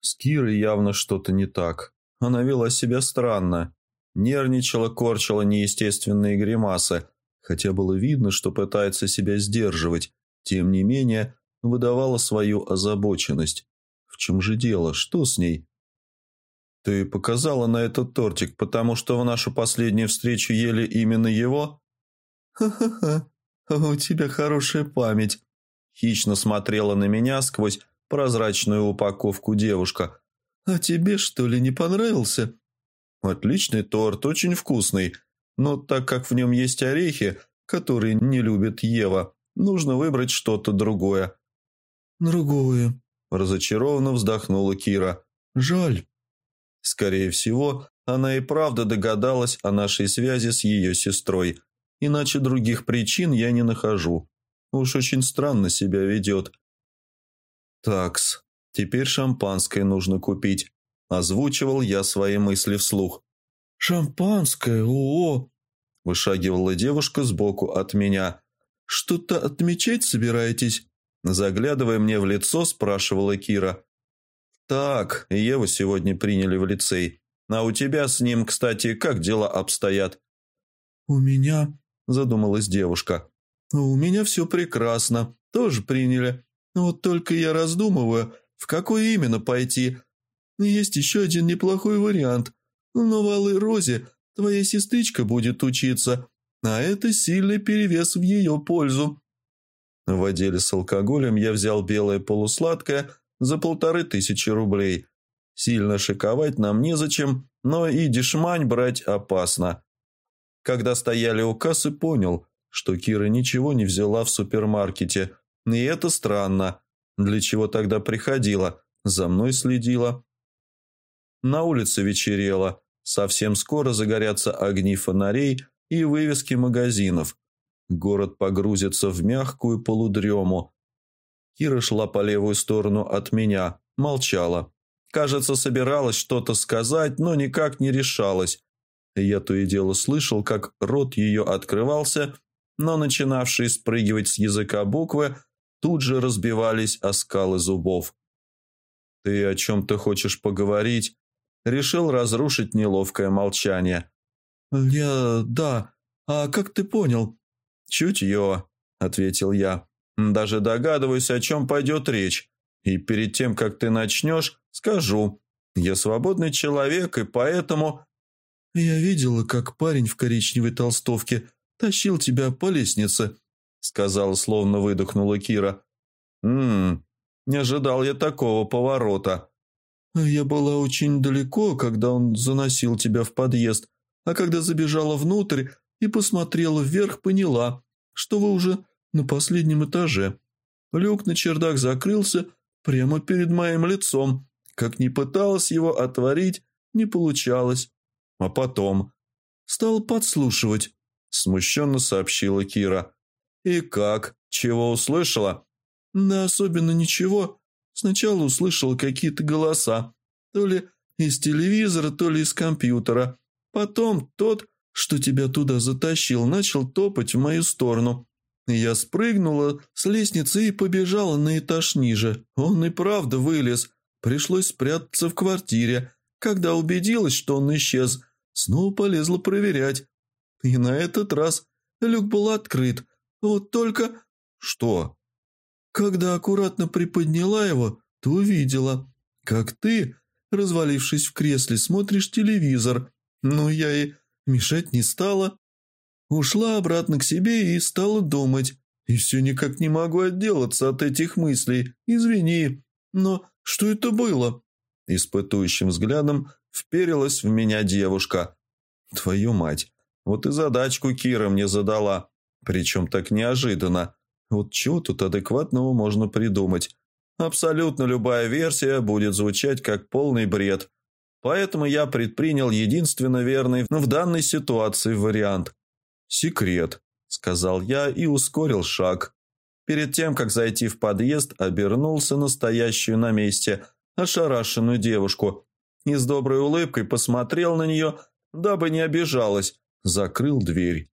С Кирой явно что-то не так. Она вела себя странно. Нервничала, корчила неестественные гримасы, хотя было видно, что пытается себя сдерживать. Тем не менее, выдавала свою озабоченность. В чем же дело? Что с ней? «Ты показала на этот тортик, потому что в нашу последнюю встречу ели именно его?» «Ха-ха-ха, у тебя хорошая память», Хищно смотрела на меня сквозь прозрачную упаковку девушка. «А тебе, что ли, не понравился?» «Отличный торт, очень вкусный. Но так как в нем есть орехи, которые не любит Ева, нужно выбрать что-то другое». «Другое», – разочарованно вздохнула Кира. «Жаль». Скорее всего, она и правда догадалась о нашей связи с ее сестрой. Иначе других причин я не нахожу. Уж очень странно себя ведет. Такс, теперь шампанское нужно купить. Озвучивал я свои мысли вслух. «Шампанское? О!» Вышагивала девушка сбоку от меня. «Что-то отмечать собираетесь?» Заглядывая мне в лицо, спрашивала Кира. «Так, Еву сегодня приняли в лицей. А у тебя с ним, кстати, как дела обстоят?» «У меня...» – задумалась девушка. «У меня все прекрасно. Тоже приняли. Вот только я раздумываю, в какой именно пойти. Есть еще один неплохой вариант. Но в Алой Розе твоя сестричка будет учиться, а это сильный перевес в ее пользу». В отделе с алкоголем я взял белое полусладкое за полторы тысячи рублей. Сильно шиковать нам незачем, но и дешмань брать опасно. Когда стояли у кассы, понял, что Кира ничего не взяла в супермаркете. И это странно. Для чего тогда приходила? За мной следила. На улице вечерело. Совсем скоро загорятся огни фонарей и вывески магазинов. Город погрузится в мягкую полудрему. Кира шла по левую сторону от меня, молчала. Кажется, собиралась что-то сказать, но никак не решалась. Я то и дело слышал, как рот ее открывался но начинавшие спрыгивать с языка буквы тут же разбивались о скалы зубов. «Ты о чем-то хочешь поговорить?» Решил разрушить неловкое молчание. «Я... да. А как ты понял?» «Чутье», — ответил я. «Даже догадываюсь, о чем пойдет речь. И перед тем, как ты начнешь, скажу. Я свободный человек, и поэтому...» «Я видела, как парень в коричневой толстовке тащил тебя по лестнице», — сказала, словно выдохнула Кира. «Ммм, не ожидал я такого поворота». «Я была очень далеко, когда он заносил тебя в подъезд, а когда забежала внутрь и посмотрела вверх, поняла, что вы уже на последнем этаже. Люк на чердак закрылся прямо перед моим лицом. Как ни пыталась его отворить, не получалось. А потом стал подслушивать, смущенно сообщила Кира. И как? Чего услышала? Да особенно ничего. Сначала услышала какие-то голоса. То ли из телевизора, то ли из компьютера. Потом тот, что тебя туда затащил, начал топать в мою сторону. Я спрыгнула с лестницы и побежала на этаж ниже. Он и правда вылез. Пришлось спрятаться в квартире. Когда убедилась, что он исчез, снова полезла проверять. И на этот раз люк был открыт. Вот только... Что? Когда аккуратно приподняла его, то увидела, как ты, развалившись в кресле, смотришь телевизор. Но я и мешать не стала. Ушла обратно к себе и стала думать. И все никак не могу отделаться от этих мыслей. Извини, но что это было?» Испытующим взглядом вперилась в меня девушка. «Твою мать, вот и задачку Кира мне задала. Причем так неожиданно. Вот чего тут адекватного можно придумать? Абсолютно любая версия будет звучать как полный бред. Поэтому я предпринял единственно верный в данной ситуации вариант. «Секрет», — сказал я и ускорил шаг. Перед тем, как зайти в подъезд, обернулся настоящую на месте ошарашенную девушку и с доброй улыбкой посмотрел на нее, дабы не обижалась, закрыл дверь.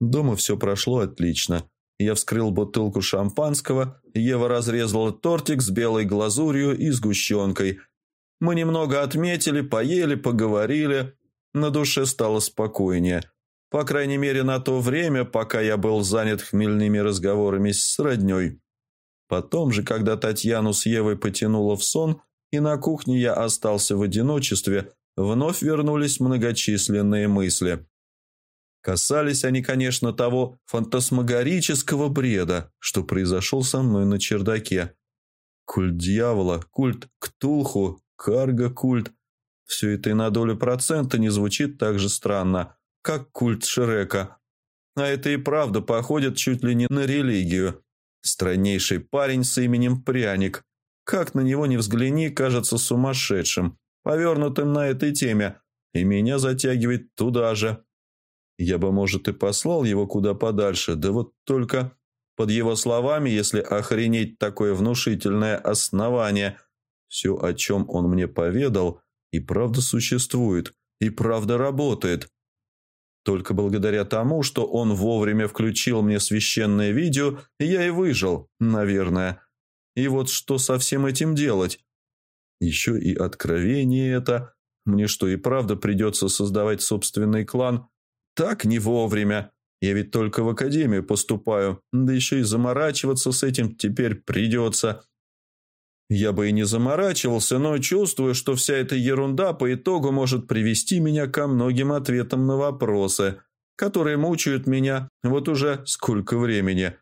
Дома все прошло отлично. Я вскрыл бутылку шампанского, Ева разрезала тортик с белой глазурью и сгущенкой, мы немного отметили, поели, поговорили. На душе стало спокойнее. По крайней мере, на то время, пока я был занят хмельными разговорами с родней. Потом же, когда Татьяну с Евой потянуло в сон, и на кухне я остался в одиночестве, вновь вернулись многочисленные мысли. Касались они, конечно, того фантасмагорического бреда, что произошел со мной на чердаке. Культ дьявола, культ Ктулху, карго-культ. Все это и на долю процента не звучит так же странно, как культ Шрека. А это и правда походит чуть ли не на религию. Страннейший парень с именем Пряник. Как на него не взгляни, кажется сумасшедшим, повернутым на этой теме, и меня затягивает туда же. Я бы, может, и послал его куда подальше, да вот только, под его словами, если охренеть такое внушительное основание – все, о чем он мне поведал, и правда существует, и правда работает. Только благодаря тому, что он вовремя включил мне священное видео, я и выжил, наверное. И вот что со всем этим делать? Еще и откровение это. Мне что, и правда придется создавать собственный клан? Так не вовремя. Я ведь только в академию поступаю, да еще и заморачиваться с этим теперь придется. Я бы и не заморачивался, но чувствую, что вся эта ерунда по итогу может привести меня ко многим ответам на вопросы, которые мучают меня вот уже сколько времени.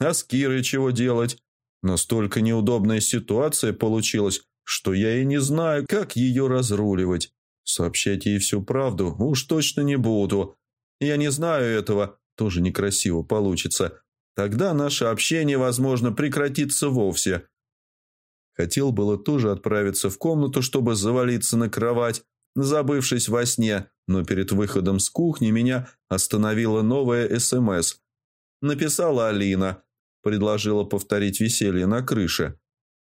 А с Кирой чего делать? Настолько неудобная ситуация получилась, что я и не знаю, как ее разруливать. Сообщать ей всю правду уж точно не буду. Я не знаю этого, тоже некрасиво получится. Тогда наше общение, возможно, прекратится вовсе. Хотел было тоже отправиться в комнату, чтобы завалиться на кровать, забывшись во сне, но перед выходом с кухни меня остановила новая СМС. Написала Алина, предложила повторить веселье на крыше.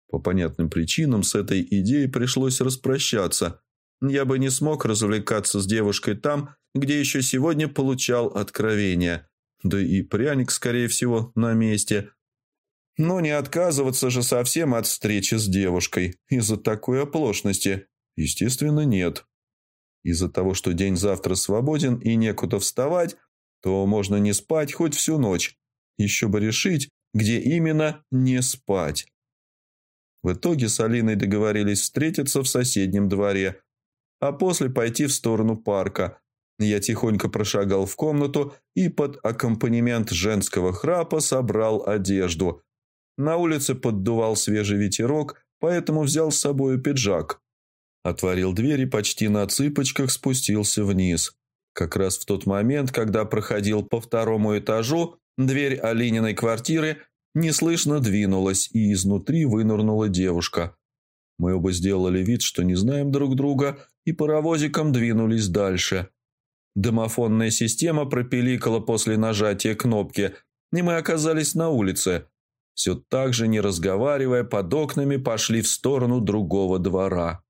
По понятным причинам с этой идеей пришлось распрощаться. Я бы не смог развлекаться с девушкой там, где еще сегодня получал откровение. Да и пряник, скорее всего, на месте – Но не отказываться же совсем от встречи с девушкой из-за такой оплошности. Естественно, нет. Из-за того, что день завтра свободен и некуда вставать, то можно не спать хоть всю ночь. Еще бы решить, где именно не спать. В итоге с Алиной договорились встретиться в соседнем дворе, а после пойти в сторону парка. Я тихонько прошагал в комнату и под аккомпанемент женского храпа собрал одежду. На улице поддувал свежий ветерок, поэтому взял с собой пиджак. Отворил дверь и почти на цыпочках спустился вниз. Как раз в тот момент, когда проходил по второму этажу, дверь Алининой квартиры неслышно двинулась, и изнутри вынырнула девушка. Мы оба сделали вид, что не знаем друг друга, и паровозиком двинулись дальше. Домофонная система пропеликала после нажатия кнопки, и мы оказались на улице. Все так же, не разговаривая, под окнами пошли в сторону другого двора.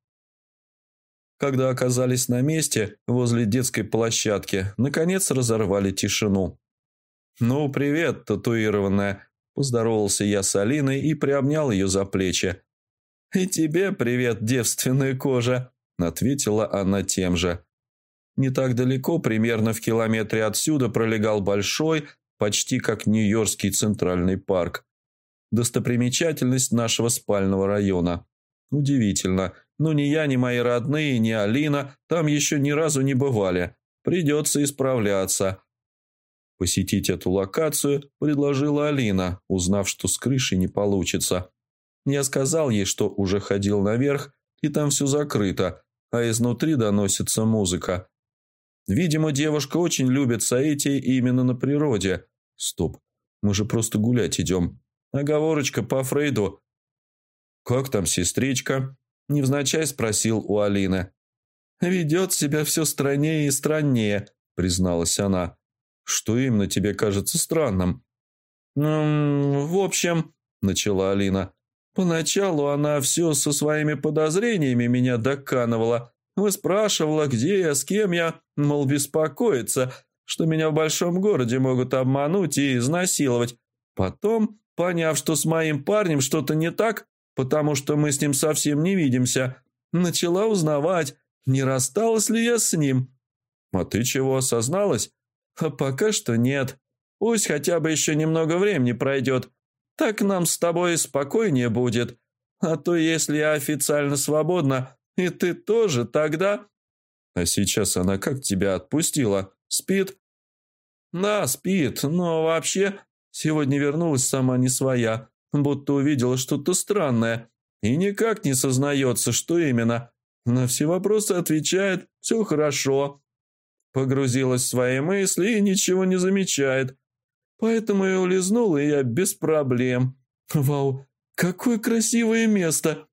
Когда оказались на месте, возле детской площадки, наконец разорвали тишину. «Ну, привет, татуированная!» Поздоровался я с Алиной и приобнял ее за плечи. «И тебе привет, девственная кожа!» Ответила она тем же. Не так далеко, примерно в километре отсюда, пролегал большой, почти как Нью-Йоркский центральный парк. Достопримечательность нашего спального района. Удивительно, но ни я, ни мои родные, ни Алина там еще ни разу не бывали. Придется исправляться. Посетить эту локацию предложила Алина, узнав, что с крышей не получится. Я сказал ей, что уже ходил наверх, и там все закрыто, а изнутри доносится музыка. Видимо, девушка очень любит Саити именно на природе. Стоп, мы же просто гулять идем. Оговорочка по Фрейду. «Как там сестричка?» – невзначай спросил у Алины. «Ведет себя все страннее и страннее», – призналась она. Что именно тебе кажется странным?» «Ну, в общем», — начала Алина, — «поначалу она все со своими подозрениями меня доканывала, выспрашивала, где я, с кем я, мол, беспокоиться, что меня в большом городе могут обмануть и изнасиловать. Потом, поняв, что с моим парнем что-то не так, потому что мы с ним совсем не видимся, начала узнавать, не рассталась ли я с ним. А ты чего осозналась? А пока что нет. Пусть хотя бы еще немного времени пройдет. Так нам с тобой спокойнее будет. А то если я официально свободна, и ты тоже, тогда... А сейчас она как тебя отпустила? Спит? Да, спит, но вообще сегодня вернулась сама не своя, будто увидела что-то странное и никак не сознается, что именно. На все вопросы отвечает «все хорошо». Погрузилась в свои мысли и ничего не замечает. Поэтому и улизнула я без проблем. Вау, какое красивое место!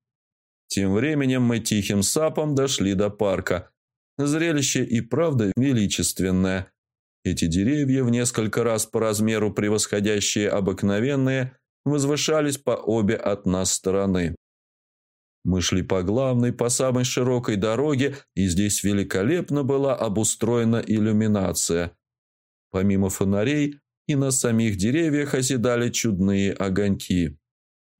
Тем временем мы тихим сапом дошли до парка. Зрелище и правда величественное. Эти деревья, в несколько раз по размеру превосходящие обыкновенные, возвышались по обе от нас стороны. Мы шли по главной, по самой широкой дороге, и здесь великолепно была обустроена иллюминация. Помимо фонарей и на самих деревьях оседали чудные огоньки,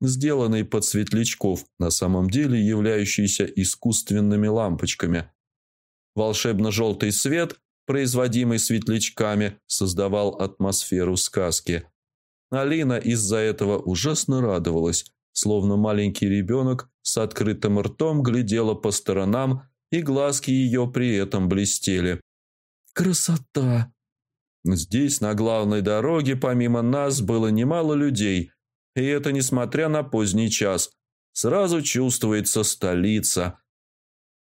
сделанные под светлячков, на самом деле являющиеся искусственными лампочками. Волшебно-желтый свет, производимый светлячками, создавал атмосферу сказки. Алина из-за этого ужасно радовалась, словно маленький ребенок с открытым ртом глядела по сторонам, и глазки ее при этом блестели. «Красота!» Здесь, на главной дороге, помимо нас, было немало людей, и это несмотря на поздний час. Сразу чувствуется столица.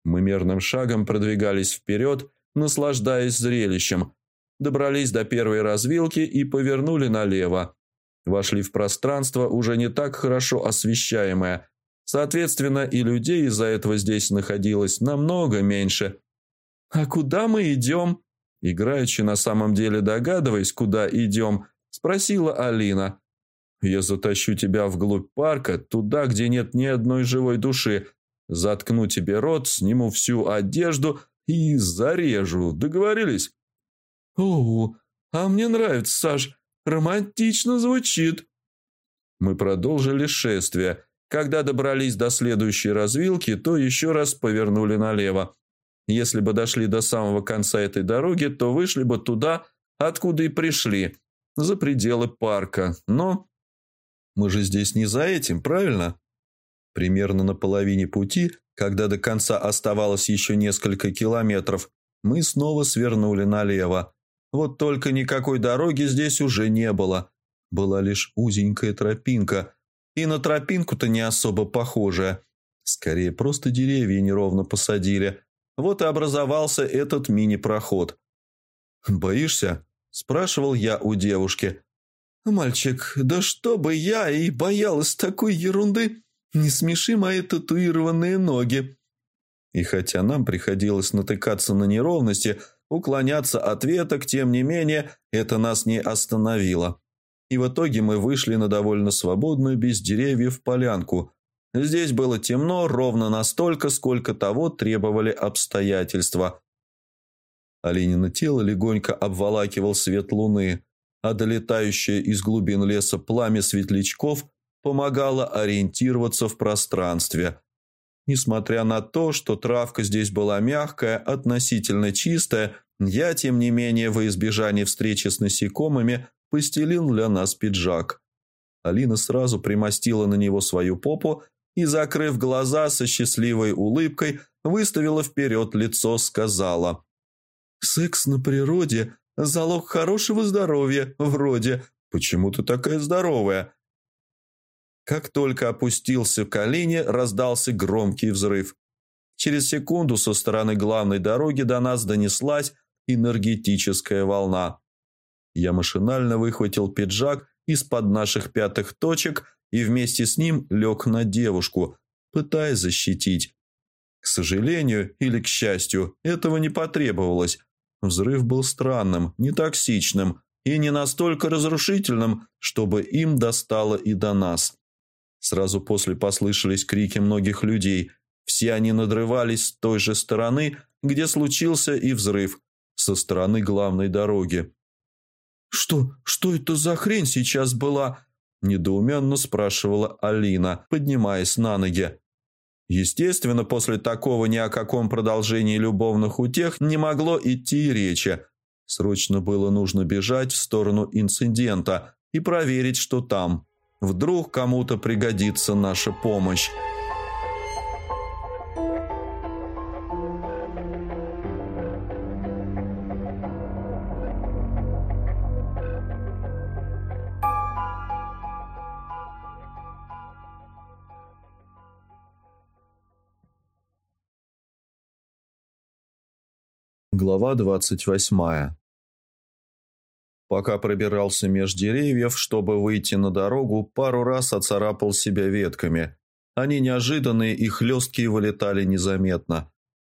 Мы мерным шагом продвигались вперед, наслаждаясь зрелищем. Добрались до первой развилки и повернули налево. Вошли в пространство, уже не так хорошо освещаемое. Соответственно, и людей из-за этого здесь находилось намного меньше. «А куда мы идем?» Играючи на самом деле догадываясь, куда идем, спросила Алина. «Я затащу тебя вглубь парка, туда, где нет ни одной живой души. Заткну тебе рот, сниму всю одежду и зарежу. Договорились?» «О, а мне нравится, Саш. Романтично звучит. Мы продолжили шествие. Когда добрались до следующей развилки, то еще раз повернули налево. Если бы дошли до самого конца этой дороги, то вышли бы туда, откуда и пришли, за пределы парка. Но мы же здесь не за этим, правильно? Примерно на половине пути, когда до конца оставалось еще несколько километров, мы снова свернули налево. Вот только никакой дороги здесь уже не было. Была лишь узенькая тропинка, и на тропинку-то не особо похожая. Скорее, просто деревья неровно посадили. Вот и образовался этот мини-проход. «Боишься?» – спрашивал я у девушки. «Мальчик, да что бы я и боялась такой ерунды! Не смеши мои татуированные ноги!» И хотя нам приходилось натыкаться на неровности, уклоняться от веток, тем не менее, это нас не остановило. И в итоге мы вышли на довольно свободную, без деревьев, полянку. Здесь было темно ровно настолько, сколько того требовали обстоятельства. Оленина тело легонько обволакивал свет луны, а долетающее из глубин леса пламя светлячков помогало ориентироваться в пространстве. Несмотря на то, что травка здесь была мягкая, относительно чистая, я, тем не менее, во избежание встречи с насекомыми, постелил для нас пиджак. Алина сразу примостила на него свою попу и, закрыв глаза со счастливой улыбкой, выставила вперед лицо, сказала «Секс на природе – залог хорошего здоровья, вроде. Почему ты такая здоровая?» Как только опустился колени, раздался громкий взрыв. Через секунду со стороны главной дороги до нас донеслась энергетическая волна. Я машинально выхватил пиджак из-под наших пятых точек и вместе с ним лег на девушку, пытаясь защитить. К сожалению или к счастью, этого не потребовалось. Взрыв был странным, не токсичным и не настолько разрушительным, чтобы им достало и до нас. Сразу после послышались крики многих людей. Все они надрывались с той же стороны, где случился и взрыв, со стороны главной дороги. «Что, что это за хрень сейчас была?» – недоуменно спрашивала Алина, поднимаясь на ноги. Естественно, после такого ни о каком продолжении любовных утех не могло идти речи. Срочно было нужно бежать в сторону инцидента и проверить, что там. Вдруг кому-то пригодится наша помощь. Глава двадцать восьмая Пока пробирался меж деревьев, чтобы выйти на дорогу, пару раз оцарапал себя ветками. Они неожиданные и хлесткие вылетали незаметно.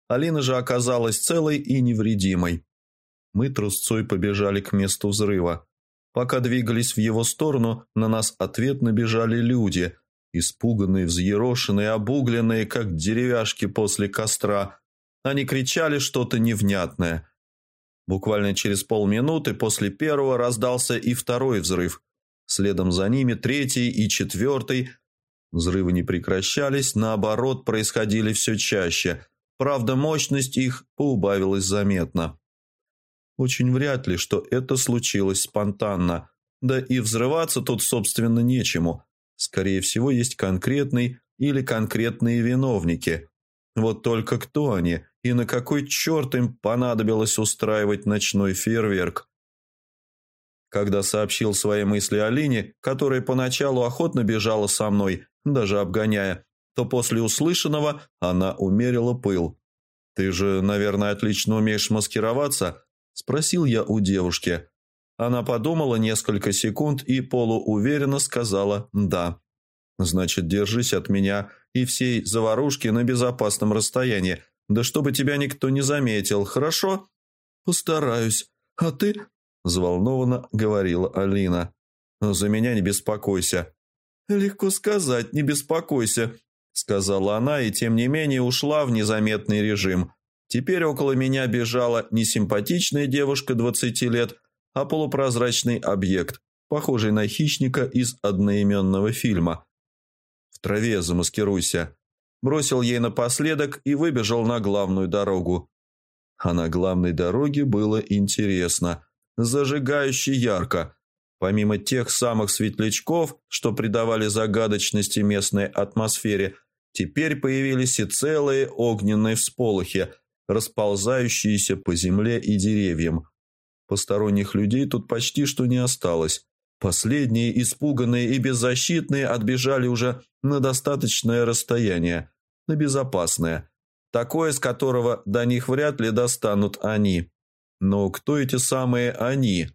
Алина же оказалась целой и невредимой. Мы трусцой побежали к месту взрыва. Пока двигались в его сторону, на нас ответно бежали люди, испуганные, взъерошенные, обугленные, как деревяшки после костра. Они кричали что-то невнятное – Буквально через полминуты после первого раздался и второй взрыв. Следом за ними третий и четвертый. Взрывы не прекращались, наоборот, происходили все чаще. Правда, мощность их поубавилась заметно. Очень вряд ли, что это случилось спонтанно. Да и взрываться тут, собственно, нечему. Скорее всего, есть конкретный или конкретные виновники. Вот только кто они и на какой черт им понадобилось устраивать ночной фейерверк? Когда сообщил свои мысли Алине, которая поначалу охотно бежала со мной, даже обгоняя, то после услышанного она умерила пыл. «Ты же, наверное, отлично умеешь маскироваться?» – спросил я у девушки. Она подумала несколько секунд и полууверенно сказала «да». «Значит, держись от меня и всей заварушки на безопасном расстоянии, да чтобы тебя никто не заметил, хорошо?» «Постараюсь. А ты?» – взволнованно говорила Алина. «За меня не беспокойся». «Легко сказать, не беспокойся», – сказала она и тем не менее ушла в незаметный режим. Теперь около меня бежала не симпатичная девушка двадцати лет, а полупрозрачный объект. похожий на хищника из одноименного фильма. «В траве замаскируйся», бросил ей напоследок и выбежал на главную дорогу. А на главной дороге было интересно, зажигающе ярко. Помимо тех самых светлячков, что придавали загадочности местной атмосфере, теперь появились и целые огненные всполохи, расползающиеся по земле и деревьям. Посторонних людей тут почти что не осталось. Последние, испуганные и беззащитные, отбежали уже на достаточное расстояние, на безопасное, такое, с которого до них вряд ли достанут они. Но кто эти самые «они»?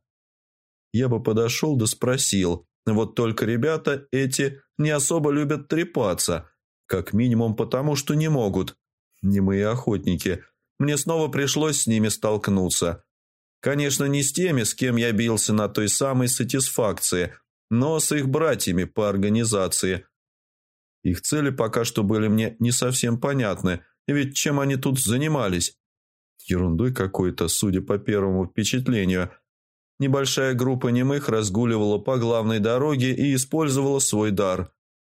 Я бы подошел да спросил. Вот только ребята эти не особо любят трепаться. Как минимум потому, что не могут. Не мои охотники. Мне снова пришлось с ними столкнуться. Конечно, не с теми, с кем я бился на той самой сатисфакции, но с их братьями по организации. Их цели пока что были мне не совсем понятны, ведь чем они тут занимались? Ерундой какой-то, судя по первому впечатлению. Небольшая группа немых разгуливала по главной дороге и использовала свой дар.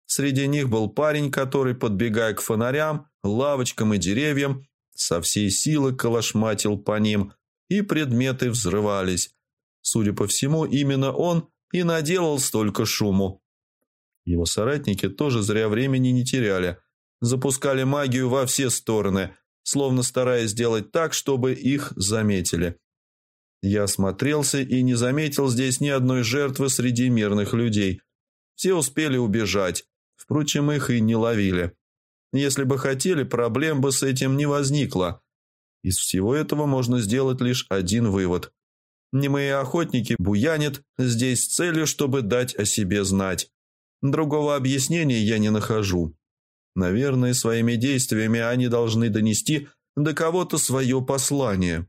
Среди них был парень, который, подбегая к фонарям, лавочкам и деревьям, со всей силы калашматил по ним – и предметы взрывались. Судя по всему, именно он и наделал столько шуму. Его соратники тоже зря времени не теряли. Запускали магию во все стороны, словно стараясь сделать так, чтобы их заметили. Я осмотрелся и не заметил здесь ни одной жертвы среди мирных людей. Все успели убежать, впрочем, их и не ловили. Если бы хотели, проблем бы с этим не возникло. Из всего этого можно сделать лишь один вывод. Немые охотники буянят здесь с целью, чтобы дать о себе знать. Другого объяснения я не нахожу. Наверное, своими действиями они должны донести до кого-то свое послание.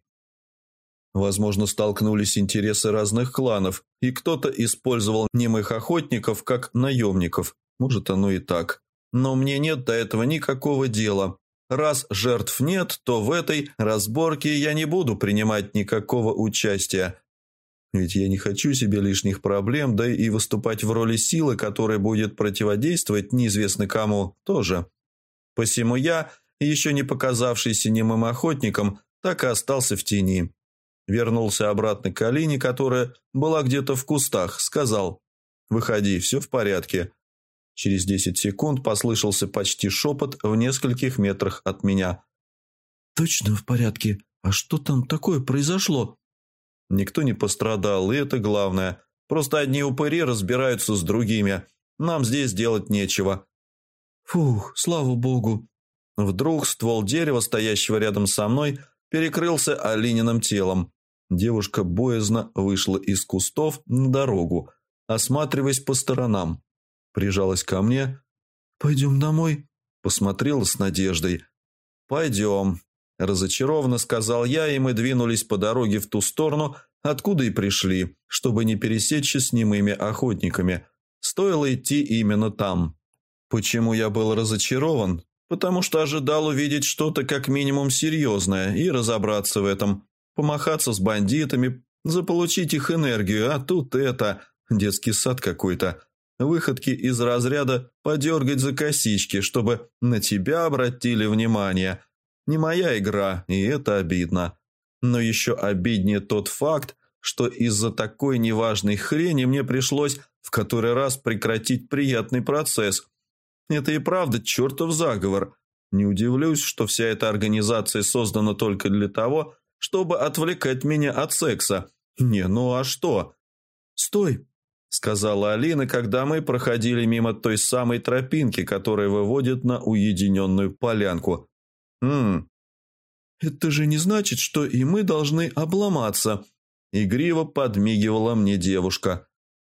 Возможно, столкнулись интересы разных кланов, и кто-то использовал немых охотников как наемников. Может, оно и так. Но мне нет до этого никакого дела. Раз жертв нет, то в этой разборке я не буду принимать никакого участия. Ведь я не хочу себе лишних проблем, да и выступать в роли силы, которая будет противодействовать неизвестно кому, тоже. Посему я, еще не показавшийся немым охотником, так и остался в тени. Вернулся обратно к Алине, которая была где-то в кустах, сказал «Выходи, все в порядке». Через десять секунд послышался почти шепот в нескольких метрах от меня. «Точно в порядке? А что там такое произошло?» Никто не пострадал, и это главное. Просто одни упыри разбираются с другими. Нам здесь делать нечего. Фух, слава богу. Вдруг ствол дерева, стоящего рядом со мной, перекрылся Алининым телом. Девушка боязно вышла из кустов на дорогу, осматриваясь по сторонам прижалась ко мне. «Пойдем домой?» Посмотрела с надеждой. «Пойдем», – разочарованно сказал я, и мы двинулись по дороге в ту сторону, откуда и пришли, чтобы не пересечься с немыми охотниками. Стоило идти именно там. Почему я был разочарован? Потому что ожидал увидеть что-то как минимум серьезное и разобраться в этом. Помахаться с бандитами, заполучить их энергию, а тут это... Детский сад какой-то. Выходки из разряда «подергать за косички», чтобы на тебя обратили внимание. Не моя игра, и это обидно. Но еще обиднее тот факт, что из-за такой неважной хрени мне пришлось в который раз прекратить приятный процесс. Это и правда чертов заговор. Не удивлюсь, что вся эта организация создана только для того, чтобы отвлекать меня от секса. Не, ну а что? «Стой!» Сказала Алина, когда мы проходили мимо той самой тропинки, которая выводит на уединенную полянку. «Ммм, это же не значит, что и мы должны обломаться», – игриво подмигивала мне девушка.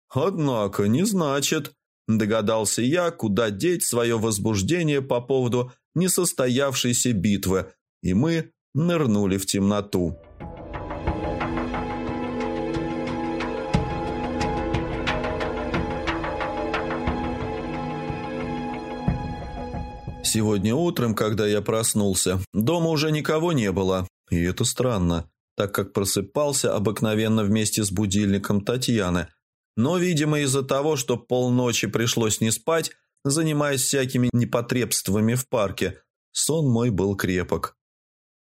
«Однако не значит», – догадался я, куда деть свое возбуждение по поводу несостоявшейся битвы, и мы нырнули в темноту. Сегодня утром, когда я проснулся, дома уже никого не было. И это странно, так как просыпался обыкновенно вместе с будильником Татьяны. Но, видимо, из-за того, что полночи пришлось не спать, занимаясь всякими непотребствами в парке, сон мой был крепок.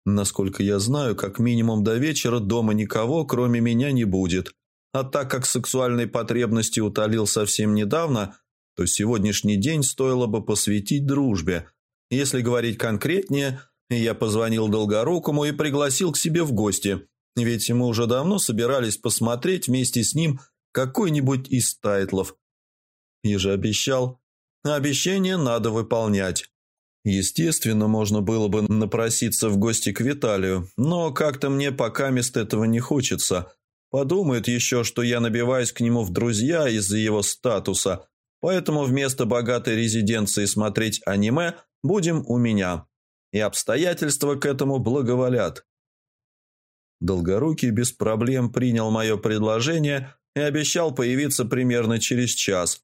Насколько я знаю, как минимум до вечера дома никого, кроме меня, не будет. А так как сексуальные потребности утолил совсем недавно, то сегодняшний день стоило бы посвятить дружбе. Если говорить конкретнее, я позвонил Долгорукому и пригласил к себе в гости, ведь мы уже давно собирались посмотреть вместе с ним какой-нибудь из тайтлов. Я же обещал. Обещание надо выполнять. Естественно, можно было бы напроситься в гости к Виталию, но как-то мне пока мест этого не хочется. Подумает еще, что я набиваюсь к нему в друзья из-за его статуса, поэтому вместо богатой резиденции смотреть аниме будем у меня. И обстоятельства к этому благоволят. Долгорукий без проблем принял мое предложение и обещал появиться примерно через час.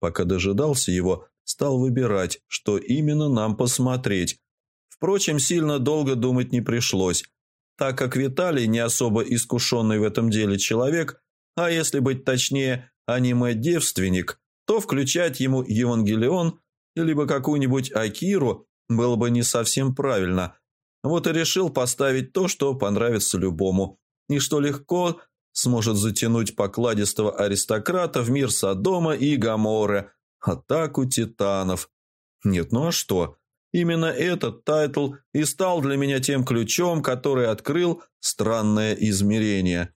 Пока дожидался его, стал выбирать, что именно нам посмотреть. Впрочем, сильно долго думать не пришлось, так как Виталий не особо искушенный в этом деле человек, а если быть точнее, аниме-девственник, то включать ему Евангелион либо какую-нибудь Акиру было бы не совсем правильно. Вот и решил поставить то, что понравится любому, и что легко сможет затянуть покладистого аристократа в мир Содома и Гоморры – Атаку титанов. Нет, ну а что? Именно этот тайтл и стал для меня тем ключом, который открыл странное измерение.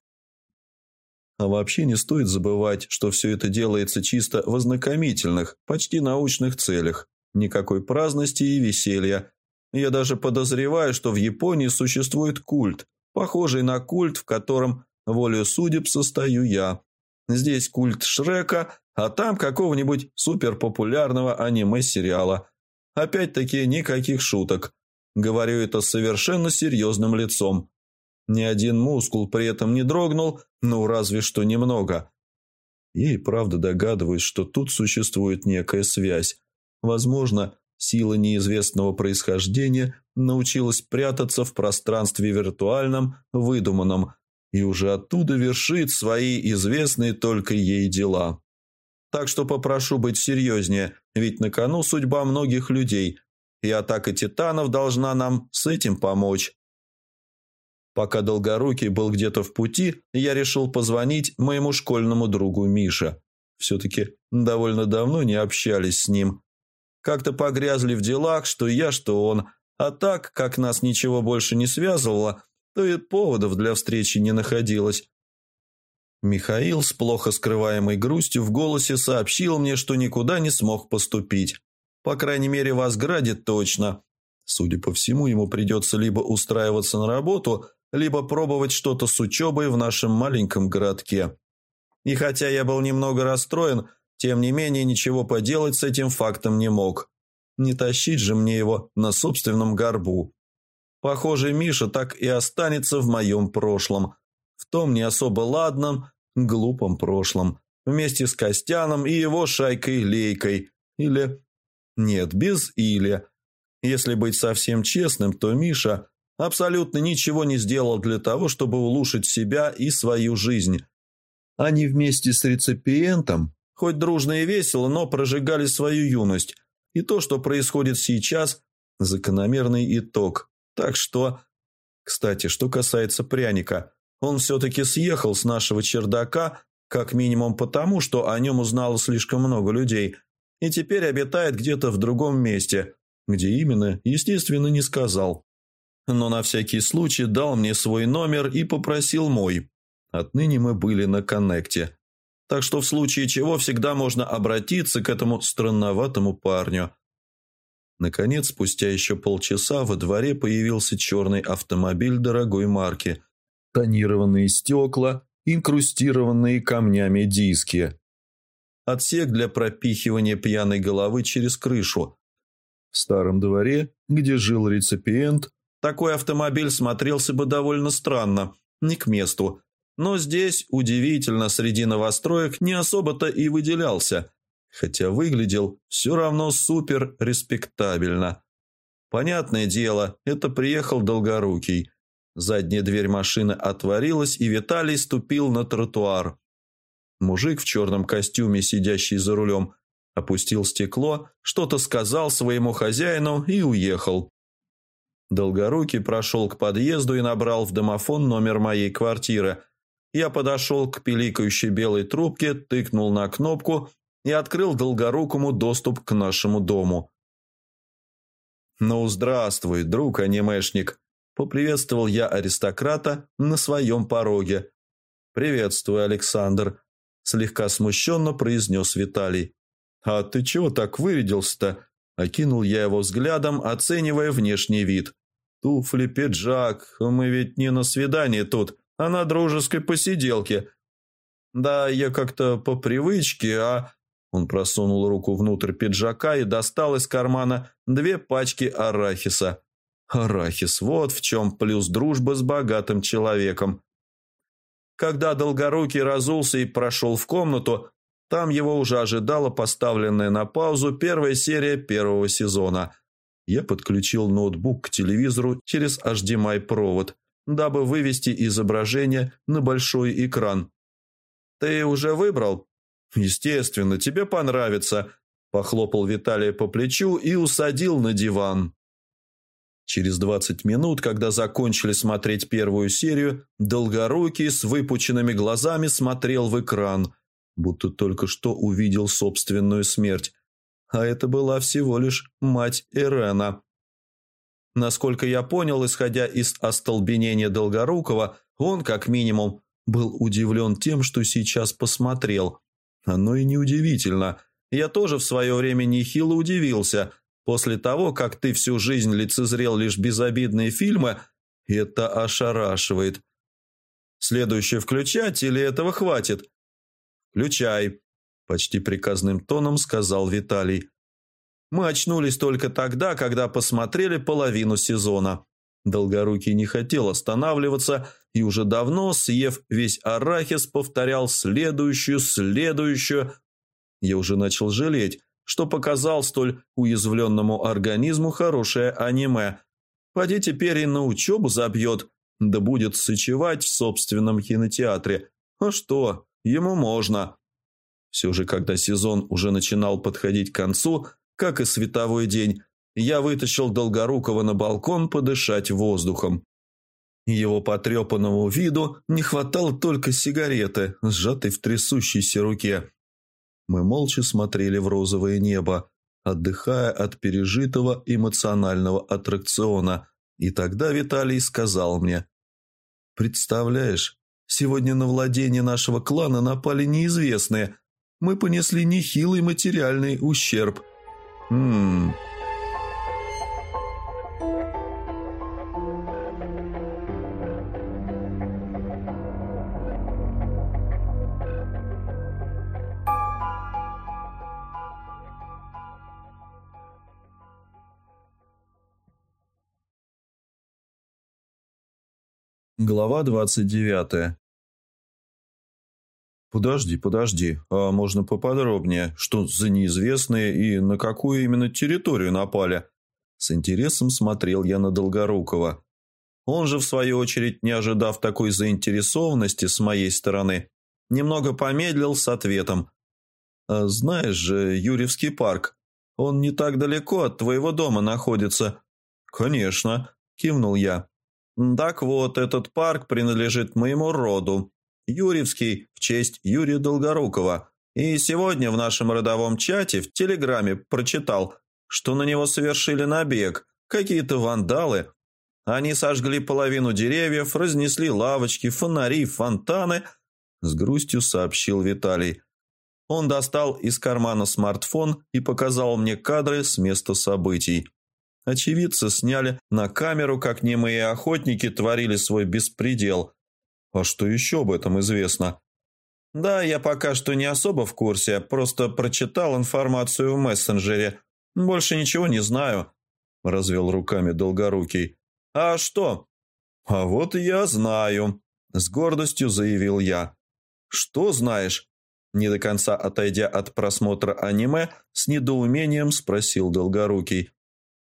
А вообще не стоит забывать, что все это делается чисто в ознакомительных, почти научных целях. Никакой праздности и веселья. Я даже подозреваю, что в Японии существует культ, похожий на культ, в котором волею судеб состою я. Здесь культ Шрека, а там какого-нибудь суперпопулярного аниме-сериала. Опять-таки никаких шуток. Говорю это совершенно серьезным лицом. Ни один мускул при этом не дрогнул, ну разве что немного. И правда догадываюсь, что тут существует некая связь. Возможно, сила неизвестного происхождения научилась прятаться в пространстве виртуальном, выдуманном, и уже оттуда вершит свои известные только ей дела. Так что попрошу быть серьезнее, ведь на кону судьба многих людей, и атака титанов должна нам с этим помочь. Пока Долгорукий был где-то в пути, я решил позвонить моему школьному другу Мише. Все-таки довольно давно не общались с ним. Как-то погрязли в делах, что я, что он. А так, как нас ничего больше не связывало, то и поводов для встречи не находилось. Михаил с плохо скрываемой грустью в голосе сообщил мне, что никуда не смог поступить. По крайней мере, в Асграде точно. Судя по всему, ему придется либо устраиваться на работу, либо пробовать что-то с учебой в нашем маленьком городке. И хотя я был немного расстроен, тем не менее ничего поделать с этим фактом не мог. Не тащить же мне его на собственном горбу. Похоже, Миша так и останется в моем прошлом – в том не особо ладном, глупом прошлом, вместе с Костяном и его шайкой-лейкой. Или... Нет, без «или». Если быть совсем честным, то Миша абсолютно ничего не сделал для того, чтобы улучшить себя и свою жизнь. Они вместе с реципиентом, хоть дружно и весело, но прожигали свою юность. И то, что происходит сейчас – закономерный итог. Так что... Кстати, что касается пряника – он все-таки съехал с нашего чердака, как минимум потому, что о нем узнало слишком много людей, и теперь обитает где-то в другом месте, где именно, естественно, не сказал. Но на всякий случай дал мне свой номер и попросил мой. Отныне мы были на коннекте. Так что в случае чего всегда можно обратиться к этому странноватому парню. Наконец, спустя еще полчаса во дворе появился черный автомобиль дорогой марки – тонированные стекла, инкрустированные камнями диски. Отсек для пропихивания пьяной головы через крышу. В старом дворе, где жил реципиент, такой автомобиль смотрелся бы довольно странно, не к месту. Но здесь, удивительно, среди новостроек не особо-то и выделялся, хотя выглядел все равно супер респектабельно. Понятное дело, это приехал Долгорукий – Задняя дверь машины отворилась, и Виталий ступил на тротуар. Мужик в черном костюме, сидящий за рулем, опустил стекло, что-то сказал своему хозяину и уехал. Долгорукий прошел к подъезду и набрал в домофон номер моей квартиры. Я подошел к пиликающей белой трубке, тыкнул на кнопку и открыл Долгорукому доступ к нашему дому. «Ну, здравствуй, друг анимешник!» – поприветствовал я аристократа на своем пороге. «Приветствую, Александр!» – слегка смущенно произнес Виталий. «А ты чего так вырядился-то?» – окинул я его взглядом, оценивая внешний вид. Туфли, пиджак. Мы ведь не на свидании тут, а на дружеской посиделке. Да, я как-то по привычке, а...» Он просунул руку внутрь пиджака и достал из кармана две пачки арахиса. Арахис, вот в чем плюс дружбы с богатым человеком. Когда Долгорукий разулся и прошел в комнату, там его уже ожидала поставленная на паузу первая серия первого сезона – я подключил ноутбук к телевизору через HDMI-провод, дабы вывести изображение на большой экран. «Ты уже выбрал?» «Естественно, тебе понравится», – похлопал Виталия по плечу и усадил на диван. Через 20 минут, когда закончили смотреть первую серию, Долгорукий с выпученными глазами смотрел в экран, будто только что увидел собственную смерть а это была всего лишь мать Ирена. Насколько я понял, исходя из остолбенения Долгорукова, он, как минимум, был удивлен тем, что сейчас посмотрел. Оно и неудивительно. Я тоже в свое время нехило удивился. После того, как ты всю жизнь лицезрел лишь безобидные фильмы, это ошарашивает. Следующее включать или этого хватит? Включай. Почти приказным тоном сказал Виталий. Мы очнулись только тогда, когда посмотрели половину сезона. Долгорукий не хотел останавливаться и уже давно, съев весь арахис, повторял следующую, следующую. Я уже начал жалеть, что показал столь уязвленному организму хорошее аниме. Поди теперь и на учебу забьет, да будет сычевать в собственном кинотеатре. А что, ему можно. Все же, когда сезон уже начинал подходить к концу, как и световой день, я вытащил Долгорукова на балкон подышать воздухом. Его потрепанному виду не хватало только сигареты, сжатой в трясущейся руке. Мы молча смотрели в розовое небо, отдыхая от пережитого эмоционального аттракциона, и тогда Виталий сказал мне, «Представляешь, сегодня на владение нашего клана напали неизвестные, мы понесли нехилый материальный ущерб. Ммм... Глава двадцать девятая. «Подожди, подожди, а можно поподробнее? Что за неизвестные и на какую именно территорию напали?» С интересом смотрел я на Долгорукова. Он же, в свою очередь, не ожидав такой заинтересованности с моей стороны, немного помедлил с ответом. «А знаешь же, Юрьевский парк, он не так далеко от твоего дома находится». «Конечно», – кивнул я. «Так вот, этот парк принадлежит моему роду, Юрьевский в честь Юрия Долгорукова. И сегодня в нашем родовом чате в Телеграме прочитал, что на него совершили набег, какие-то вандалы. Они сожгли половину деревьев, разнесли лавочки, фонари, фонтаны, с грустью сообщил Виталий. Он достал из кармана смартфон и показал мне кадры с места событий. Очевидцы сняли на камеру, как немые охотники творили свой беспредел – а что еще об этом известно? Да, я пока что не особо в курсе, просто прочитал информацию в мессенджере. Больше ничего не знаю, развел руками Долгорукий. А что? А вот я знаю, с гордостью заявил я. Что знаешь? Не до конца отойдя от просмотра аниме, с недоумением спросил Долгорукий.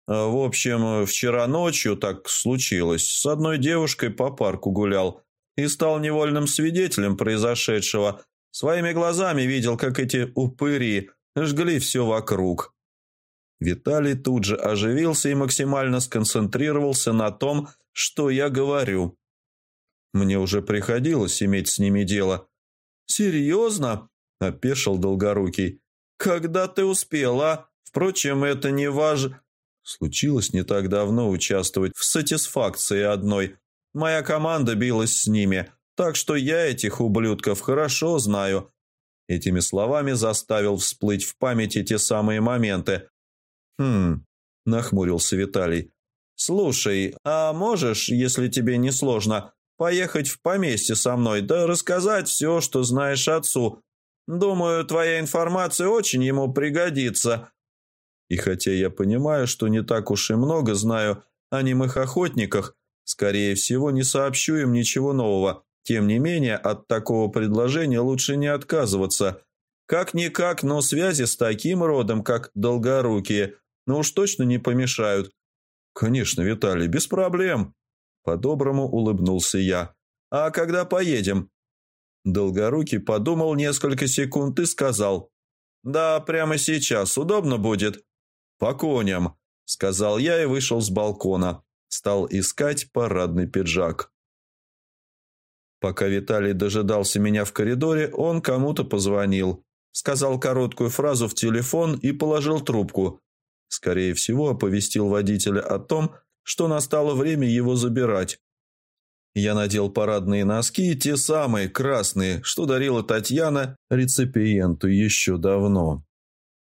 «А, в общем, вчера ночью так случилось. С одной девушкой по парку гулял и стал невольным свидетелем произошедшего. Своими глазами видел, как эти упыри жгли все вокруг. Виталий тут же оживился и максимально сконцентрировался на том, что я говорю. Мне уже приходилось иметь с ними дело. «Серьезно?» – опешил Долгорукий. «Когда ты успела? Впрочем, это не важно. Случилось не так давно участвовать в сатисфакции одной. Моя команда билась с ними, так что я этих ублюдков хорошо знаю». Этими словами заставил всплыть в памяти те самые моменты. «Хм...» – нахмурился Виталий. «Слушай, а можешь, если тебе не сложно, поехать в поместье со мной, да рассказать все, что знаешь отцу? Думаю, твоя информация очень ему пригодится». И хотя я понимаю, что не так уж и много знаю о немых охотниках, скорее всего, не сообщу им ничего нового. Тем не менее, от такого предложения лучше не отказываться. Как-никак, но связи с таким родом, как Долгорукие, ну уж точно не помешают. «Конечно, Виталий, без проблем», – по-доброму улыбнулся я. «А когда поедем?» Долгорукий подумал несколько секунд и сказал. «Да, прямо сейчас. Удобно будет?» «По коням», – сказал я и вышел с балкона. Стал искать парадный пиджак. Пока Виталий дожидался меня в коридоре, он кому-то позвонил. Сказал короткую фразу в телефон и положил трубку. Скорее всего, оповестил водителя о том, что настало время его забирать. Я надел парадные носки, те самые красные, что дарила Татьяна реципиенту еще давно.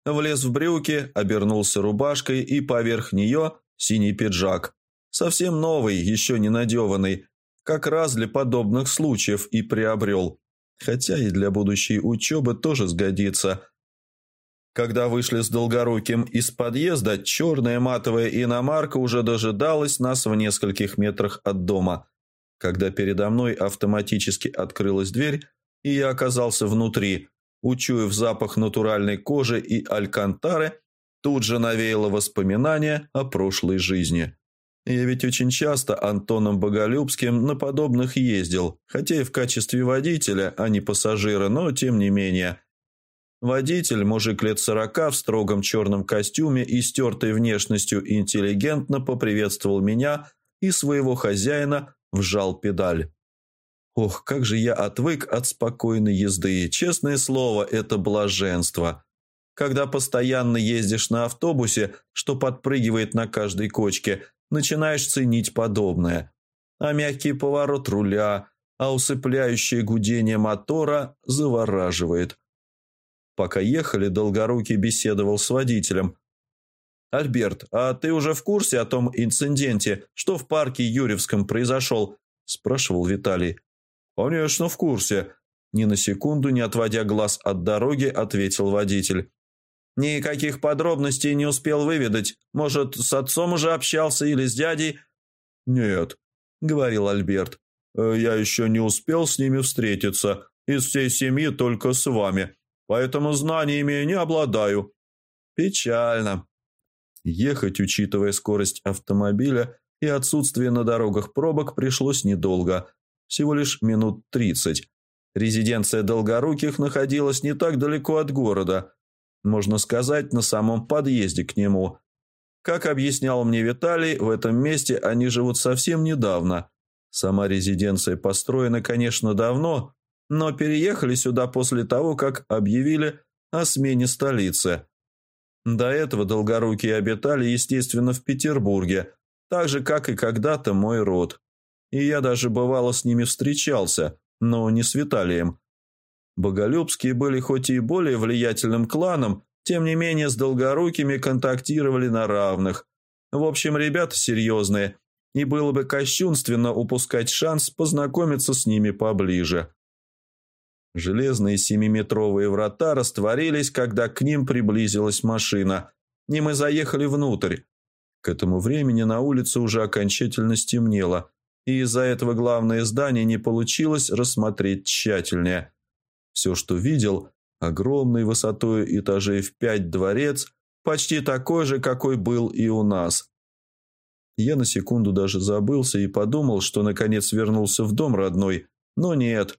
Влез в брюки, обернулся рубашкой и поверх нее синий пиджак. Совсем новый, еще не надеванный, как раз для подобных случаев и приобрел. Хотя и для будущей учебы тоже сгодится. Когда вышли с Долгоруким из подъезда, черная матовая иномарка уже дожидалась нас в нескольких метрах от дома. Когда передо мной автоматически открылась дверь, и я оказался внутри, учуяв запах натуральной кожи и алькантары, тут же навеяло воспоминания о прошлой жизни. Я ведь очень часто Антоном Боголюбским на подобных ездил, хотя и в качестве водителя, а не пассажира, но тем не менее. Водитель, мужик лет сорока в строгом черном костюме и стертой внешностью интеллигентно поприветствовал меня и своего хозяина вжал педаль. Ох, как же я отвык от спокойной езды. Честное слово, это блаженство. Когда постоянно ездишь на автобусе, что подпрыгивает на каждой кочке, начинаешь ценить подобное. А мягкий поворот руля, а усыпляющее гудение мотора завораживает. Пока ехали, Долгорукий беседовал с водителем. «Альберт, а ты уже в курсе о том инциденте, что в парке Юрьевском произошел?» – спрашивал Виталий. «Конечно, в курсе», – ни на секунду не отводя глаз от дороги, ответил водитель. «Никаких подробностей не успел выведать. Может, с отцом уже общался или с дядей?» «Нет», – говорил Альберт. «Э, «Я еще не успел с ними встретиться. Из всей семьи только с вами. Поэтому знаниями не обладаю». «Печально». Ехать, учитывая скорость автомобиля и отсутствие на дорогах пробок, пришлось недолго – всего лишь минут тридцать. Резиденция Долгоруких находилась не так далеко от города, можно сказать, на самом подъезде к нему. Как объяснял мне Виталий, в этом месте они живут совсем недавно. Сама резиденция построена, конечно, давно, но переехали сюда после того, как объявили о смене столицы. До этого Долгорукие обитали, естественно, в Петербурге, так же, как и когда-то мой род и я даже бывало с ними встречался, но не с Виталием. Боголюбские были хоть и более влиятельным кланом, тем не менее с Долгорукими контактировали на равных. В общем, ребята серьезные, и было бы кощунственно упускать шанс познакомиться с ними поближе. Железные семиметровые врата растворились, когда к ним приблизилась машина, и мы заехали внутрь. К этому времени на улице уже окончательно стемнело – и из-за этого главное здание не получилось рассмотреть тщательнее. Все, что видел, огромный высотой этажей в пять дворец, почти такой же, какой был и у нас. Я на секунду даже забылся и подумал, что наконец вернулся в дом родной, но нет.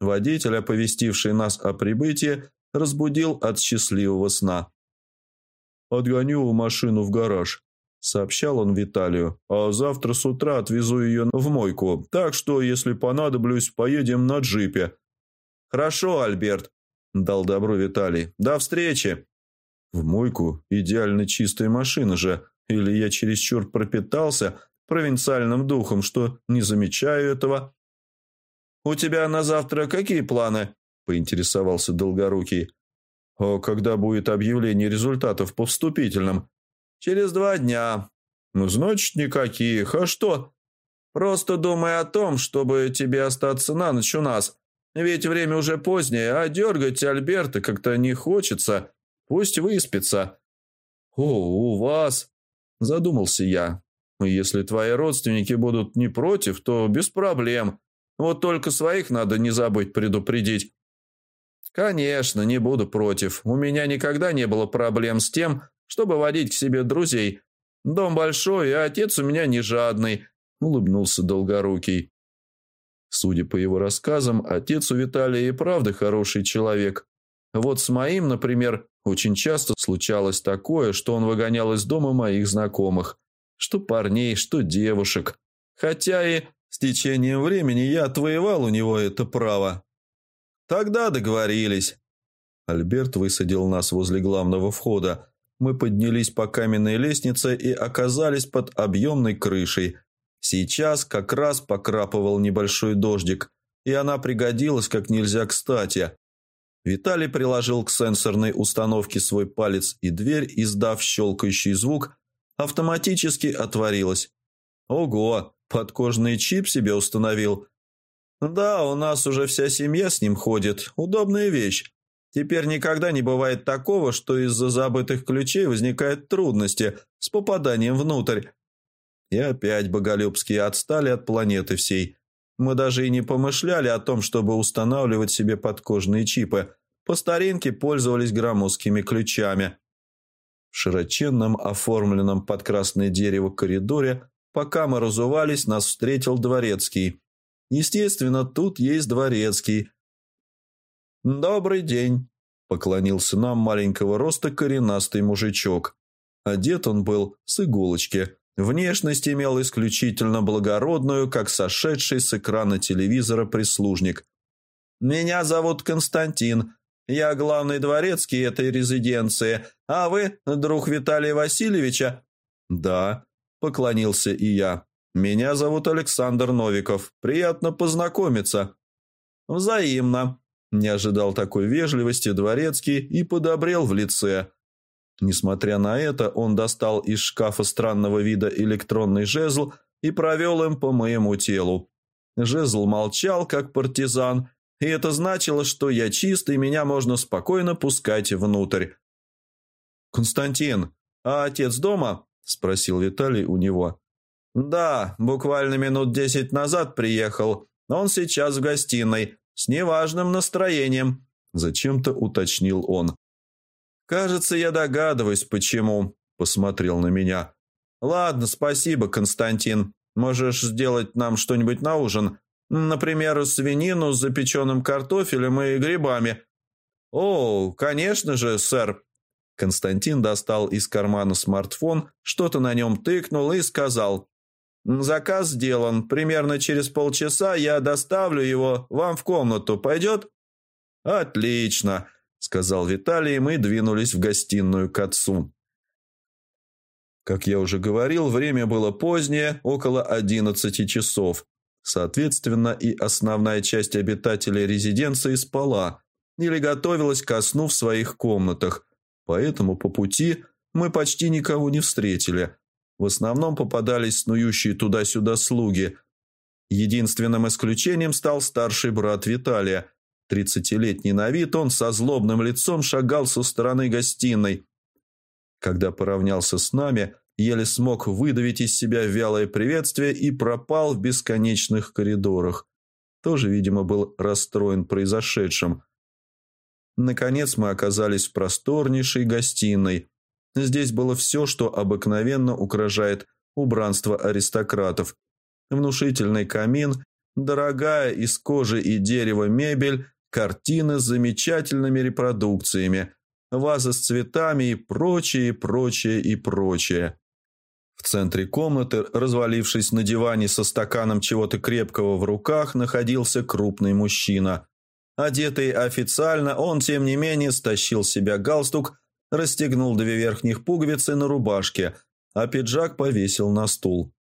Водитель, оповестивший нас о прибытии, разбудил от счастливого сна. «Отгоню машину в гараж», – сообщал он Виталию. «А завтра с утра отвезу ее в мойку, так что, если понадоблюсь, поедем на джипе». «Хорошо, Альберт», – дал добро Виталий. «До встречи». «В мойку идеально чистая машина же. Или я чересчур пропитался провинциальным духом, что не замечаю этого?» «У тебя на завтра какие планы?» – поинтересовался Долгорукий. «А когда будет объявление результатов по вступительным?» «Через два дня». «Ну, значит, никаких. А что?» «Просто думай о том, чтобы тебе остаться на ночь у нас. Ведь время уже позднее, а дергать Альберта как-то не хочется. Пусть выспится». «О, у вас?» – задумался я. «Если твои родственники будут не против, то без проблем». Вот только своих надо не забыть предупредить. Конечно, не буду против. У меня никогда не было проблем с тем, чтобы водить к себе друзей. Дом большой, и отец у меня не жадный, улыбнулся Долгорукий. Судя по его рассказам, отец у Виталия и правда хороший человек. Вот с моим, например, очень часто случалось такое, что он выгонял из дома моих знакомых. Что парней, что девушек. Хотя и с течением времени я отвоевал у него это право. Тогда договорились. Альберт высадил нас возле главного входа. Мы поднялись по каменной лестнице и оказались под объемной крышей. Сейчас как раз покрапывал небольшой дождик, и она пригодилась как нельзя кстати. Виталий приложил к сенсорной установке свой палец, и дверь, издав щелкающий звук, автоматически отворилась. Ого! Подкожный чип себе установил. Да, у нас уже вся семья с ним ходит. Удобная вещь. Теперь никогда не бывает такого, что из-за забытых ключей возникают трудности с попаданием внутрь. И опять боголюбские отстали от планеты всей. Мы даже и не помышляли о том, чтобы устанавливать себе подкожные чипы. По старинке пользовались громоздкими ключами. В широченном, оформленном под красное дерево коридоре Пока мы разувались, нас встретил дворецкий. Естественно, тут есть дворецкий. «Добрый день», – поклонился нам маленького роста коренастый мужичок. Одет он был с иголочки. Внешность имел исключительно благородную, как сошедший с экрана телевизора прислужник. «Меня зовут Константин. Я главный дворецкий этой резиденции. А вы друг Виталия Васильевича?» «Да», поклонился и я. «Меня зовут Александр Новиков. Приятно познакомиться». «Взаимно», – не ожидал такой вежливости дворецкий и подобрел в лице. Несмотря на это, он достал из шкафа странного вида электронный жезл и провел им по моему телу. Жезл молчал, как партизан, и это значило, что я чист, и меня можно спокойно пускать внутрь. «Константин, а отец дома?» – спросил Виталий у него. «Да, буквально минут десять назад приехал. Он сейчас в гостиной, с неважным настроением», – зачем-то уточнил он. «Кажется, я догадываюсь, почему», – посмотрел на меня. «Ладно, спасибо, Константин. Можешь сделать нам что-нибудь на ужин? Например, свинину с запеченным картофелем и грибами». «О, конечно же, сэр», Константин достал из кармана смартфон, что-то на нем тыкнул и сказал «Заказ сделан. Примерно через полчаса я доставлю его вам в комнату. Пойдет?» «Отлично», — сказал Виталий, и мы двинулись в гостиную к отцу. Как я уже говорил, время было позднее, около одиннадцати часов. Соответственно, и основная часть обитателей резиденции спала или готовилась ко сну в своих комнатах – Поэтому по пути мы почти никого не встретили. В основном попадались снующие туда-сюда слуги. Единственным исключением стал старший брат Виталия. Тридцатилетний на вид он со злобным лицом шагал со стороны гостиной. Когда поравнялся с нами, еле смог выдавить из себя вялое приветствие и пропал в бесконечных коридорах. Тоже, видимо, был расстроен произошедшим – Наконец мы оказались в просторнейшей гостиной. Здесь было все, что обыкновенно украшает убранство аристократов. Внушительный камин, Дорогая из кожи и дерева мебель, картины с замечательными репродукциями, вазы с цветами и прочее, прочее, и прочее. В центре комнаты, развалившись на диване со стаканом чего-то крепкого в руках, находился крупный мужчина. Одетый официально, он, тем не менее, стащил с себя галстук, расстегнул две верхних пуговицы на рубашке, а пиджак повесил на стул.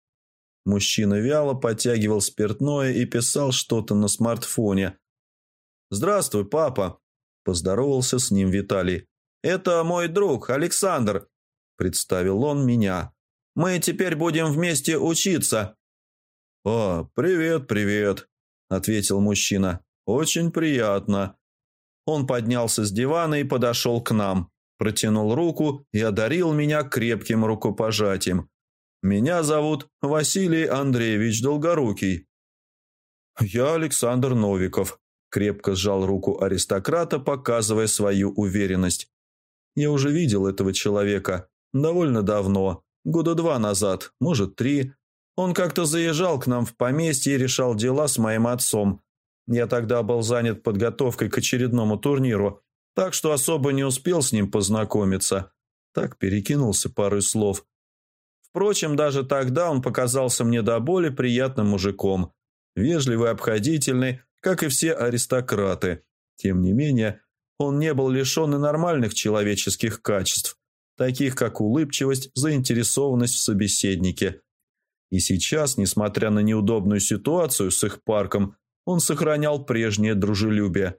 Мужчина вяло подтягивал спиртное и писал что-то на смартфоне. «Здравствуй, папа!» – поздоровался с ним Виталий. «Это мой друг, Александр», – представил он меня. Мы теперь будем вместе учиться». «О, привет, привет», – ответил мужчина. «Очень приятно». Он поднялся с дивана и подошел к нам, протянул руку и одарил меня крепким рукопожатием. «Меня зовут Василий Андреевич Долгорукий». «Я Александр Новиков», – крепко сжал руку аристократа, показывая свою уверенность. «Я уже видел этого человека довольно давно, Года два назад, может, три. Он как-то заезжал к нам в поместье и решал дела с моим отцом. Я тогда был занят подготовкой к очередному турниру, так что особо не успел с ним познакомиться. Так перекинулся парой слов. Впрочем, даже тогда он показался мне до боли приятным мужиком. Вежливый, обходительный, как и все аристократы. Тем не менее, он не был лишен и нормальных человеческих качеств таких как улыбчивость, заинтересованность в собеседнике. И сейчас, несмотря на неудобную ситуацию с их парком, он сохранял прежнее дружелюбие.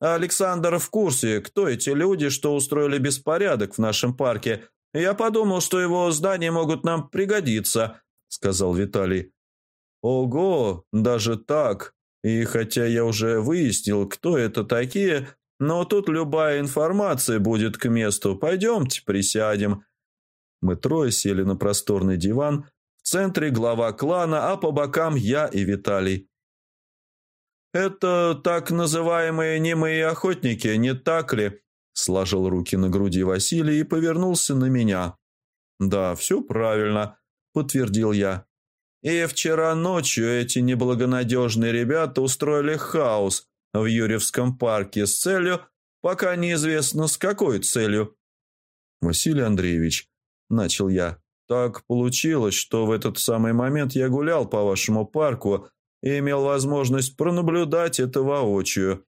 «Александр в курсе, кто эти люди, что устроили беспорядок в нашем парке. Я подумал, что его здания могут нам пригодиться», — сказал Виталий. «Ого, даже так. И хотя я уже выяснил, кто это такие, но тут любая информация будет к месту. Пойдемте присядем». Мы трое сели на просторный диван. В центре глава клана, а по бокам я и Виталий. «Это так называемые немые охотники, не так ли?» Сложил руки на груди Василий и повернулся на меня. «Да, все правильно», — подтвердил я. «И вчера ночью эти неблагонадежные ребята устроили хаос в Юрьевском парке с целью, пока неизвестно с какой целью. «Василий Андреевич», – начал я, – «так получилось, что в этот самый момент я гулял по вашему парку и имел возможность пронаблюдать это воочию».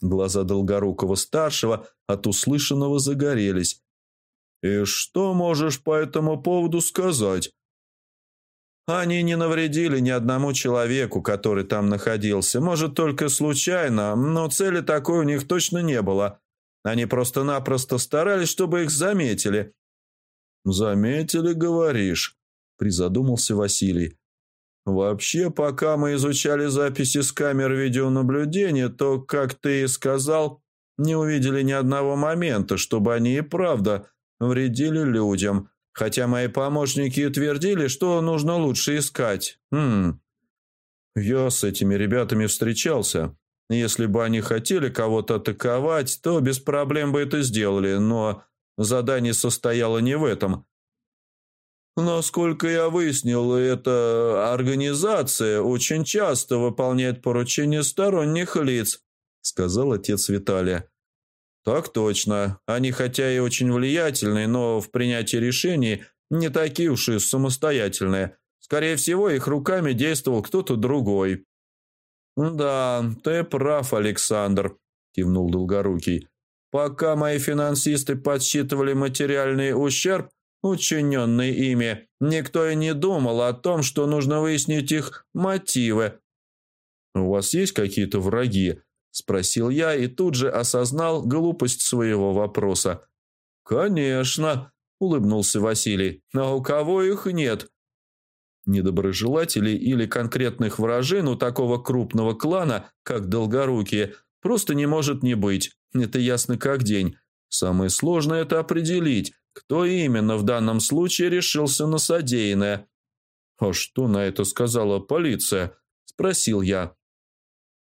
Глаза Долгорукова-старшего от услышанного загорелись. «И что можешь по этому поводу сказать?» Они не навредили ни одному человеку, который там находился. Может, только случайно, но цели такой у них точно не было. Они просто-напросто старались, чтобы их заметили. «Заметили, говоришь?» – призадумался Василий. «Вообще, пока мы изучали записи с камер видеонаблюдения, то, как ты и сказал, не увидели ни одного момента, чтобы они и правда вредили людям». Хотя мои помощники утвердили, что нужно лучше искать. Хм. Я с этими ребятами встречался. Если бы они хотели кого-то атаковать, то без проблем бы это сделали, но задание состояло не в этом. Насколько я выяснил, эта организация очень часто выполняет поручения сторонних лиц, сказал отец Виталия. «Так точно. Они хотя и очень влиятельные, но в принятии решений не такие уж и самостоятельные. Скорее всего, их руками действовал кто-то другой». «Да, ты прав, Александр», – кивнул Долгорукий. «Пока мои финансисты подсчитывали материальный ущерб, учиненный ими, никто и не думал о том, что нужно выяснить их мотивы». «У вас есть какие-то враги?» Спросил я и тут же осознал глупость своего вопроса. «Конечно», – улыбнулся Василий, – «а у кого их нет?» Недоброжелателей или конкретных вражин у такого крупного клана, как Долгорукие, просто не может не быть. Это ясно как день. Самое сложное – это определить, кто именно в данном случае решился на содеянное. «А что на это сказала полиция?» – спросил я.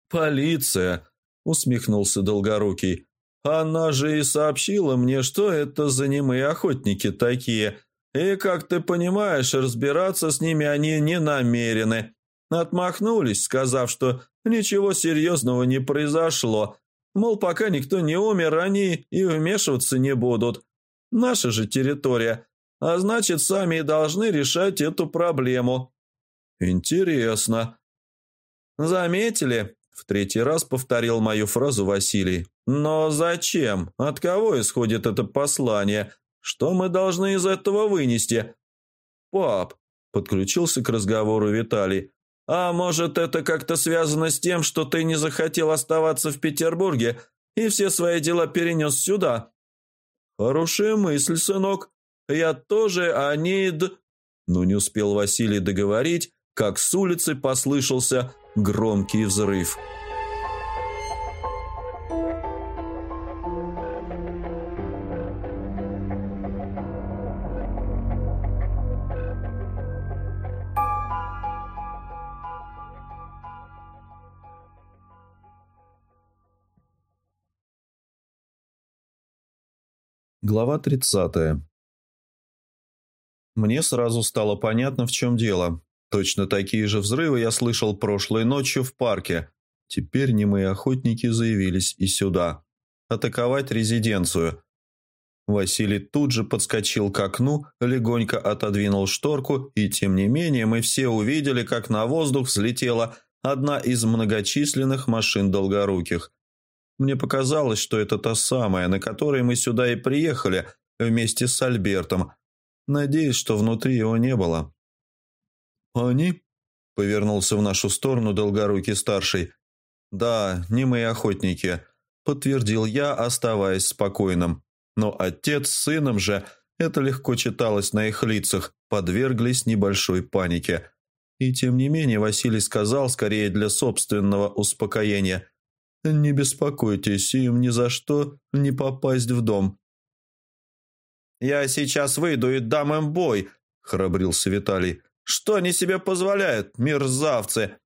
«Полиция», усмехнулся Долгорукий. «Она же и сообщила мне, что это за немые охотники такие, и, как ты понимаешь, разбираться с ними они не намерены. Отмахнулись, сказав, что ничего серьезного не произошло. Мол, пока никто не умер, они и вмешиваться не будут. Наша же территория, а значит, сами и должны решать эту проблему. Интересно. Заметили? В третий раз повторил мою фразу Василий. Но зачем? От кого исходит это послание? Что мы должны из этого вынести? Пап, подключился к разговору Виталий. А может, это как-то связано с тем, что ты не захотел оставаться в Петербурге и все свои дела перенес сюда? Хорошая мысль, сынок. Я тоже, а не... Д... Но не успел Василий договорить, как с улицы послышался громкий взрыв. Глава 30. Мне сразу стало понятно, в чем дело. Точно такие же взрывы я слышал прошлой ночью в парке. Теперь немые охотники заявились и сюда. Атаковать резиденцию. Василий тут же подскочил к окну, легонько отодвинул шторку, и тем не менее мы все увидели, как на воздух взлетела одна из многочисленных машин долгоруких – мне показалось, что это та самая, на которой мы сюда и приехали вместе с Альбертом. Надеюсь, что внутри его не было. «Они?» — повернулся в нашу сторону долгорукий старший. «Да, не мы охотники», — подтвердил я, оставаясь спокойным. Но отец с сыном же, это легко читалось на их лицах, подверглись небольшой панике. И тем не менее Василий сказал, скорее для собственного успокоения, не беспокойтесь, им ни за что не попасть в дом. «Я сейчас выйду и дам им бой», — храбрился Виталий. «Что они себе позволяют, мерзавцы?»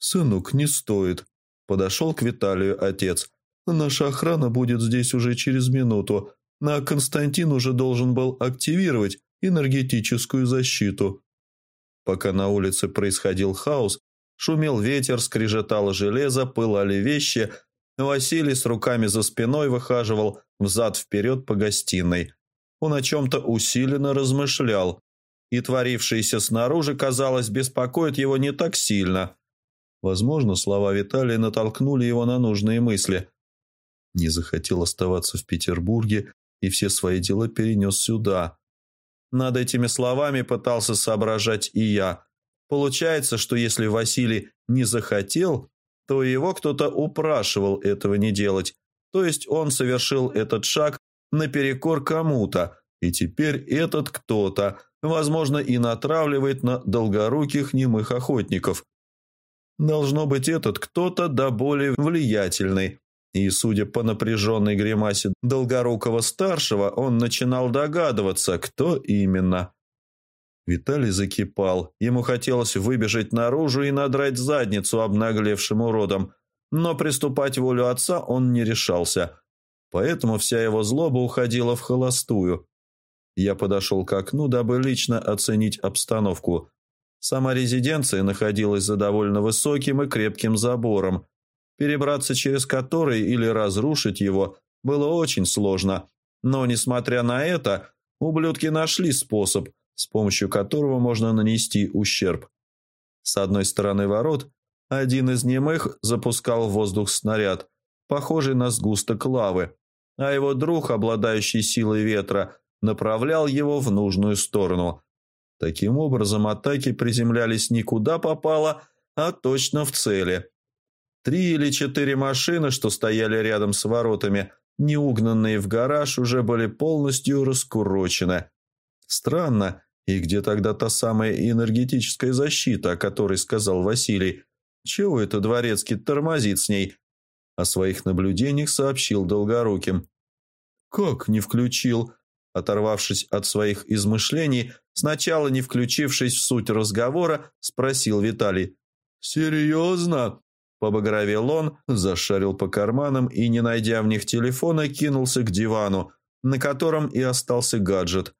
«Сынок, не стоит», — подошел к Виталию отец. «Наша охрана будет здесь уже через минуту, а Константин уже должен был активировать энергетическую защиту». Пока на улице происходил хаос, Шумел ветер, скрежетало железо, пылали вещи. Василий с руками за спиной выхаживал взад-вперед по гостиной. Он о чем-то усиленно размышлял, и творившееся снаружи, казалось, беспокоит его не так сильно. Возможно, слова Виталия натолкнули его на нужные мысли. Не захотел оставаться в Петербурге и все свои дела перенес сюда. Над этими словами пытался соображать и я – Получается, что если Василий не захотел, то его кто-то упрашивал этого не делать. То есть он совершил этот шаг наперекор кому-то, и теперь этот кто-то, возможно, и натравливает на долгоруких немых охотников. Должно быть этот кто-то да более влиятельный. И, судя по напряженной гримасе Долгорукого-старшего, он начинал догадываться, кто именно. Виталий закипал. Ему хотелось выбежать наружу и надрать задницу обнаглевшим уродом. Но приступать волю отца он не решался. Поэтому вся его злоба уходила в холостую. Я подошел к окну, дабы лично оценить обстановку. Сама резиденция находилась за довольно высоким и крепким забором, перебраться через который или разрушить его было очень сложно. Но, несмотря на это, ублюдки нашли способ – с помощью которого можно нанести ущерб. С одной стороны ворот один из немых запускал в воздух снаряд, похожий на сгусток лавы, а его друг, обладающий силой ветра, направлял его в нужную сторону. Таким образом, атаки приземлялись не куда попало, а точно в цели. Три или четыре машины, что стояли рядом с воротами, неугнанные в гараж, уже были полностью раскурочены. Странно, и где тогда та самая энергетическая защита, о которой сказал Василий? Чего это Дворецкий тормозит с ней? О своих наблюдениях сообщил Долгоруким. «Как не включил?» Оторвавшись от своих измышлений, сначала не включившись в суть разговора, спросил Виталий. «Серьезно?» Побагровел он, зашарил по карманам и, не найдя в них телефона, кинулся к дивану, на котором и остался гаджет.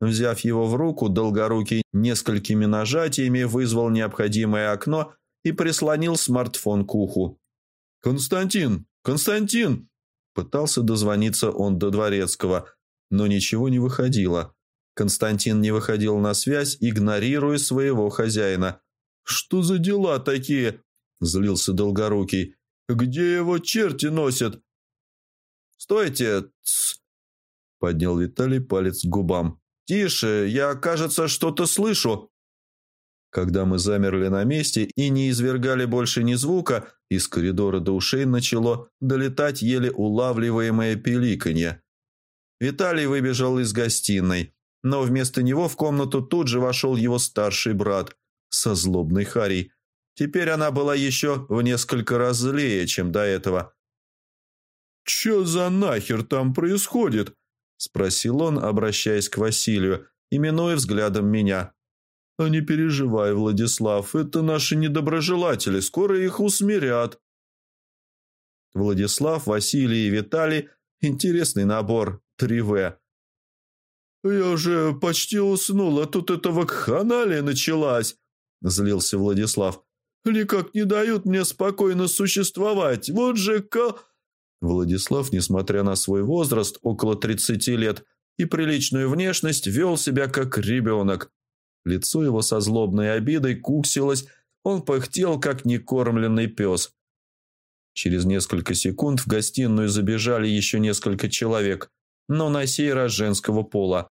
Взяв его в руку, Долгорукий несколькими нажатиями вызвал необходимое окно и прислонил смартфон к уху. «Константин! Константин!» Пытался дозвониться он до Дворецкого, но ничего не выходило. Константин не выходил на связь, игнорируя своего хозяина. «Что за дела такие?» – злился Долгорукий. «Где его черти носят?» «Стойте!» – поднял Виталий палец к губам. «Тише, я, кажется, что-то слышу». Когда мы замерли на месте и не извергали больше ни звука, из коридора до ушей начало долетать еле улавливаемое пиликанье. Виталий выбежал из гостиной, но вместо него в комнату тут же вошел его старший брат со злобной Харей. Теперь она была еще в несколько раз злее, чем до этого. «Че за нахер там происходит?» – спросил он, обращаясь к Василию, именуя взглядом меня. «А не переживай, Владислав, это наши недоброжелатели, скоро их усмирят». Владислав, Василий и Виталий – интересный набор, 3В. «Я уже почти уснул, а тут эта вакханалия началась», – злился Владислав. «Никак не дают мне спокойно существовать, вот же ка...» Владислав, несмотря на свой возраст, около 30 лет, и приличную внешность, вел себя как ребенок. Лицо его со злобной обидой куксилось, он пыхтел, как некормленный пес. Через несколько секунд в гостиную забежали еще несколько человек, но на сей раз женского пола.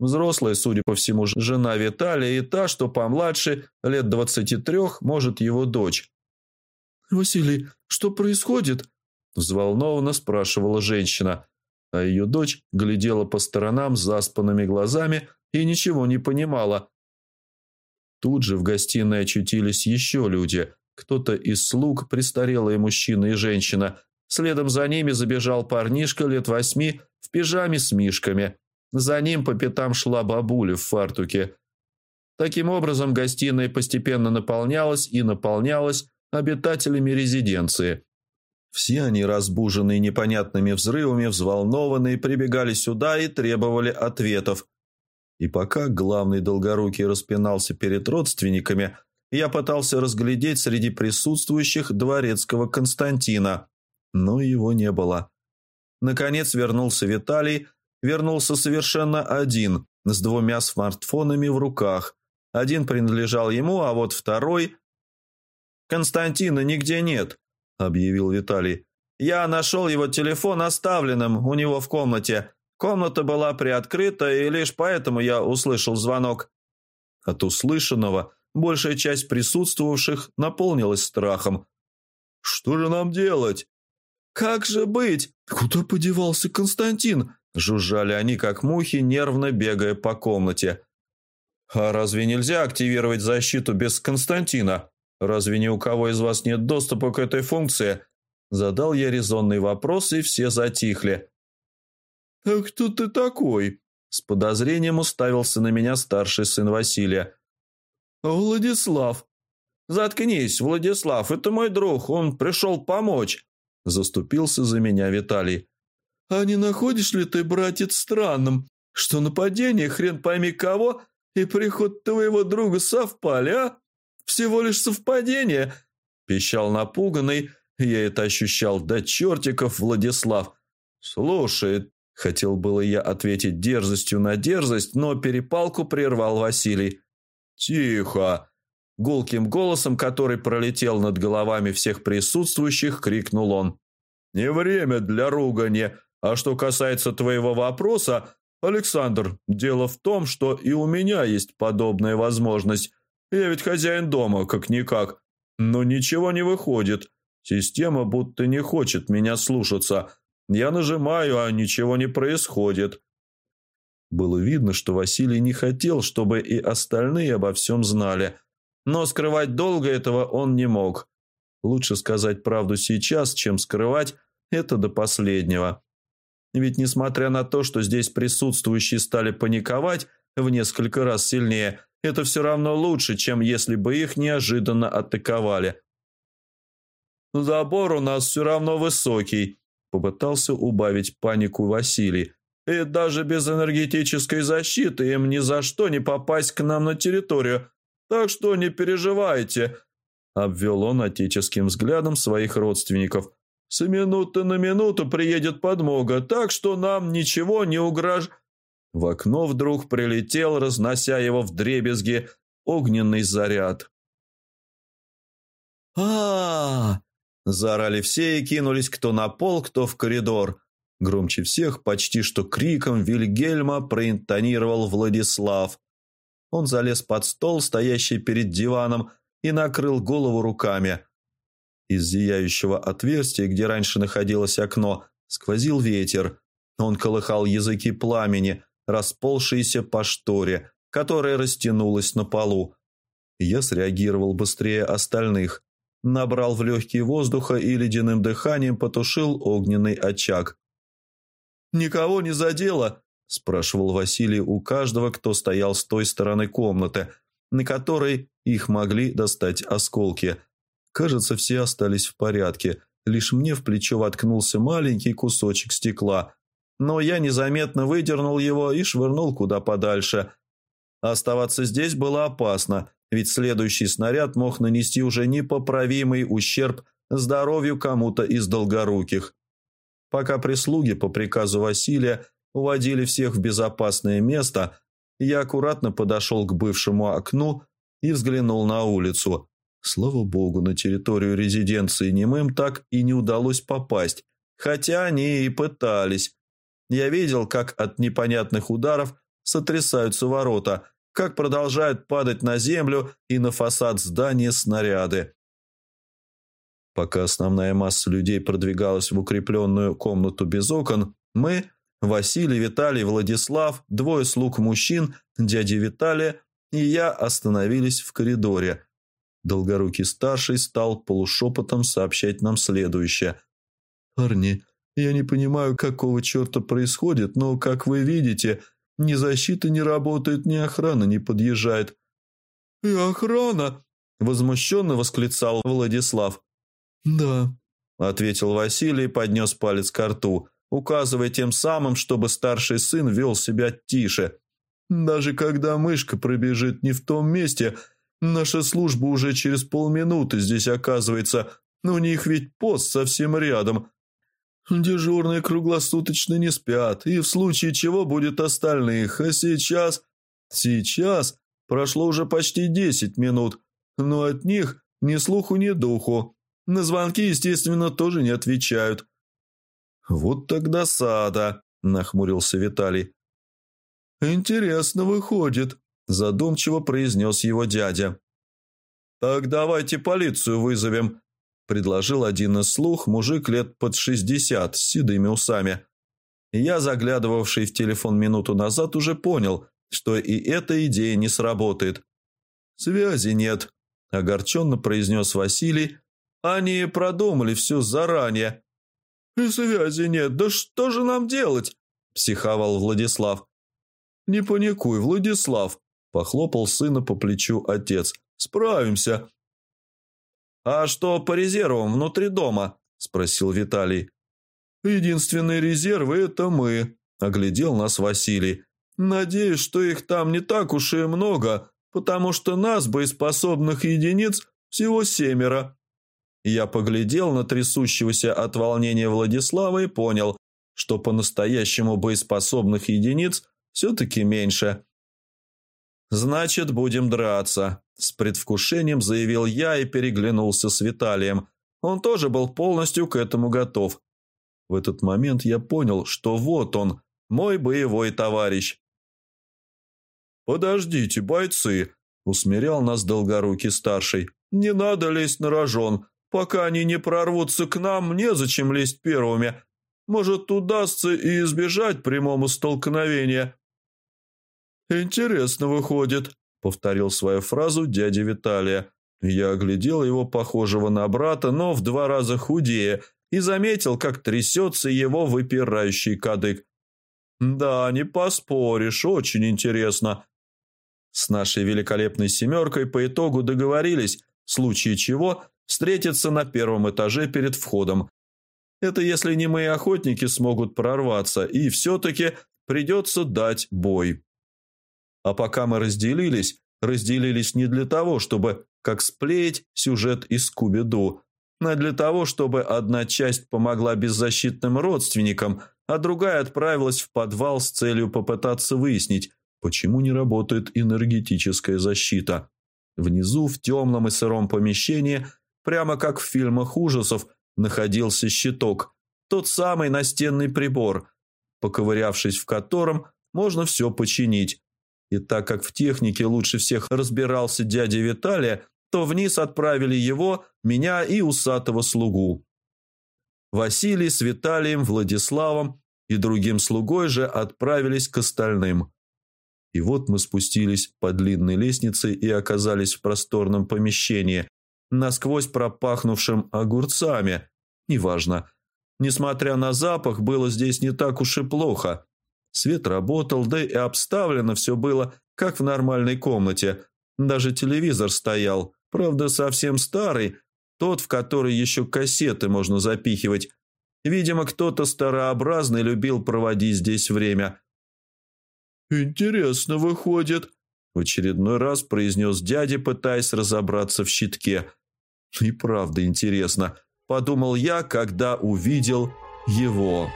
Взрослая, судя по всему, жена Виталия и та, что помладше, лет двадцати трех, может, его дочь. «Василий, что происходит?» – взволнованно спрашивала женщина, а ее дочь глядела по сторонам заспанными глазами и ничего не понимала. Тут же в гостиной очутились еще люди. Кто-то из слуг, престарелые мужчина и женщина. Следом за ними забежал парнишка лет восьми в пижаме с мишками. За ним по пятам шла бабуля в фартуке. Таким образом, гостиная постепенно наполнялась и наполнялась обитателями резиденции. Все они, разбуженные непонятными взрывами, взволнованные, прибегали сюда и требовали ответов – и пока главный долгорукий распинался перед родственниками, я пытался разглядеть среди присутствующих дворецкого Константина, но его не было. Наконец вернулся Виталий, вернулся совершенно один, с двумя смартфонами в руках. Один принадлежал ему, а вот второй... «Константина нигде нет», — объявил Виталий. «Я нашел его телефон оставленным у него в комнате. Комната была приоткрыта, и лишь поэтому я услышал звонок. От услышанного большая часть присутствовавших наполнилась страхом. «Что же нам делать?» «Как же быть? Куда подевался Константин?» Жужжали они, как мухи, нервно бегая по комнате. «А разве нельзя активировать защиту без Константина? Разве ни у кого из вас нет доступа к этой функции?» Задал я резонный вопрос, и все затихли. «А кто ты такой?» С подозрением уставился на меня старший сын Василия. «Владислав». «Заткнись, Владислав, это мой друг, он пришел помочь», – заступился за меня Виталий. «А не находишь ли ты, братец, странным, что нападение хрен пойми кого и приход твоего друга совпали, а? Всего лишь совпадение», – пищал напуганный, я это ощущал до чертиков Владислав. «Слушай, Хотел было я ответить дерзостью на дерзость, но перепалку прервал Василий. «Тихо!» Гулким голосом, который пролетел над головами всех присутствующих, крикнул он. «Не время для ругани. А что касается твоего вопроса, Александр, дело в том, что и у меня есть подобная возможность. Я ведь хозяин дома, как-никак. Но ничего не выходит. Система будто не хочет меня слушаться. Я нажимаю, а ничего не происходит. Было видно, что Василий не хотел, чтобы и остальные обо всем знали. Но скрывать долго этого он не мог. Лучше сказать правду сейчас, чем скрывать это до последнего. Ведь несмотря на то, что здесь присутствующие стали паниковать в несколько раз сильнее, это все равно лучше, чем если бы их неожиданно атаковали. «Забор у нас все равно высокий», Попытался убавить панику Василий. и даже без энергетической защиты им ни за что не попасть к нам на территорию, так что не переживайте», – обвел он отеческим взглядом своих родственников. «С минуты на минуту приедет подмога, так что нам ничего не угрожает». В окно вдруг прилетел, разнося его в дребезги, огненный заряд. а, -а, -а Заорали все и кинулись кто на пол, кто в коридор. Громче всех, почти что криком Вильгельма проинтонировал Владислав. Он залез под стол, стоящий перед диваном, и накрыл голову руками. Из зияющего отверстия, где раньше находилось окно, сквозил ветер. Он колыхал языки пламени, расползшиеся по шторе, которая растянулась на полу. Я среагировал быстрее остальных. Набрал в легкие воздуха и ледяным дыханием потушил огненный очаг. «Никого не задело?» – спрашивал Василий у каждого, кто стоял с той стороны комнаты, на которой их могли достать осколки. Кажется, все остались в порядке. Лишь мне в плечо воткнулся маленький кусочек стекла. Но я незаметно выдернул его и швырнул куда подальше. Оставаться здесь было опасно, ведь следующий снаряд мог нанести уже непоправимый ущерб здоровью кому-то из долгоруких. Пока прислуги по приказу Василия уводили всех в безопасное место, я аккуратно подошел к бывшему окну и взглянул на улицу. Слава богу, на территорию резиденции немым так и не удалось попасть, хотя они и пытались. Я видел, как от непонятных ударов сотрясаются ворота, как продолжают падать на землю и на фасад здания снаряды. Пока основная масса людей продвигалась в укрепленную комнату без окон, мы, Василий, Виталий, Владислав, двое слуг мужчин, дядя Виталия и я остановились в коридоре. Долгорукий старший стал полушепотом сообщать нам следующее. «Парни, я не понимаю, какого черта происходит, но, как вы видите, ни защита не работает, ни охрана не подъезжает». «И охрана!» – возмущенно восклицал Владислав. «Да», – ответил Василий и поднес палец к рту, указывая тем самым, чтобы старший сын вел себя тише. «Даже когда мышка пробежит не в том месте, наша служба уже через полминуты здесь оказывается, но у них ведь пост совсем рядом. Дежурные круглосуточно не спят, и в случае чего будет остальных, а сейчас... Сейчас прошло уже почти десять минут, но от них ни слуху, ни духу». На звонки, естественно, тоже не отвечают. «Вот тогда сада», – нахмурился Виталий. «Интересно выходит», – задумчиво произнес его дядя. «Так давайте полицию вызовем», – предложил один из слух мужик лет под шестьдесят с седыми усами. Я, заглядывавший в телефон минуту назад, уже понял, что и эта идея не сработает. «Связи нет», – огорченно произнес Василий, они продумали все заранее. И связи нет, да что же нам делать? Психовал Владислав. Не паникуй, Владислав, похлопал сына по плечу отец. Справимся. А что по резервам внутри дома? Спросил Виталий. Единственные резервы – это мы, оглядел нас Василий. Надеюсь, что их там не так уж и много, потому что нас, боеспособных единиц, всего семеро. Я поглядел на трясущегося от волнения Владислава и понял, что по-настоящему боеспособных единиц все-таки меньше. «Значит, будем драться», – с предвкушением заявил я и переглянулся с Виталием. Он тоже был полностью к этому готов. В этот момент я понял, что вот он, мой боевой товарищ. «Подождите, бойцы!» – усмирял нас Долгорукий старший. «Не надо лезть на рожон. Пока они не прорвутся к нам, незачем лезть первыми. Может, удастся и избежать прямого столкновения». «Интересно выходит», — повторил свою фразу дядя Виталия. Я оглядел его, похожего на брата, но в два раза худее, и заметил, как трясется его выпирающий кадык. «Да, не поспоришь, очень интересно». С нашей великолепной семеркой по итогу договорились, в случае чего встретиться на первом этаже перед входом. Это если не мои охотники смогут прорваться, и все-таки придется дать бой. А пока мы разделились, разделились не для того, чтобы, как сплеить сюжет из Скуби-Ду, а для того, чтобы одна часть помогла беззащитным родственникам, а другая отправилась в подвал с целью попытаться выяснить, почему не работает энергетическая защита. Внизу, в темном и сыром помещении, прямо как в фильмах ужасов, находился щиток, тот самый настенный прибор, поковырявшись в котором, можно все починить. И так как в технике лучше всех разбирался дядя Виталия, то вниз отправили его, меня и усатого слугу. Василий с Виталием, Владиславом и другим слугой же отправились к остальным. И вот мы спустились по длинной лестнице и оказались в просторном помещении, насквозь пропахнувшим огурцами. Неважно. Несмотря на запах, было здесь не так уж и плохо. Свет работал, да и обставлено все было, как в нормальной комнате. Даже телевизор стоял, правда, совсем старый, тот, в который еще кассеты можно запихивать. Видимо, кто-то старообразный любил проводить здесь время. «Интересно выходит», – в очередной раз произнес дядя, пытаясь разобраться в щитке. «И правда интересно», – подумал я, когда увидел его.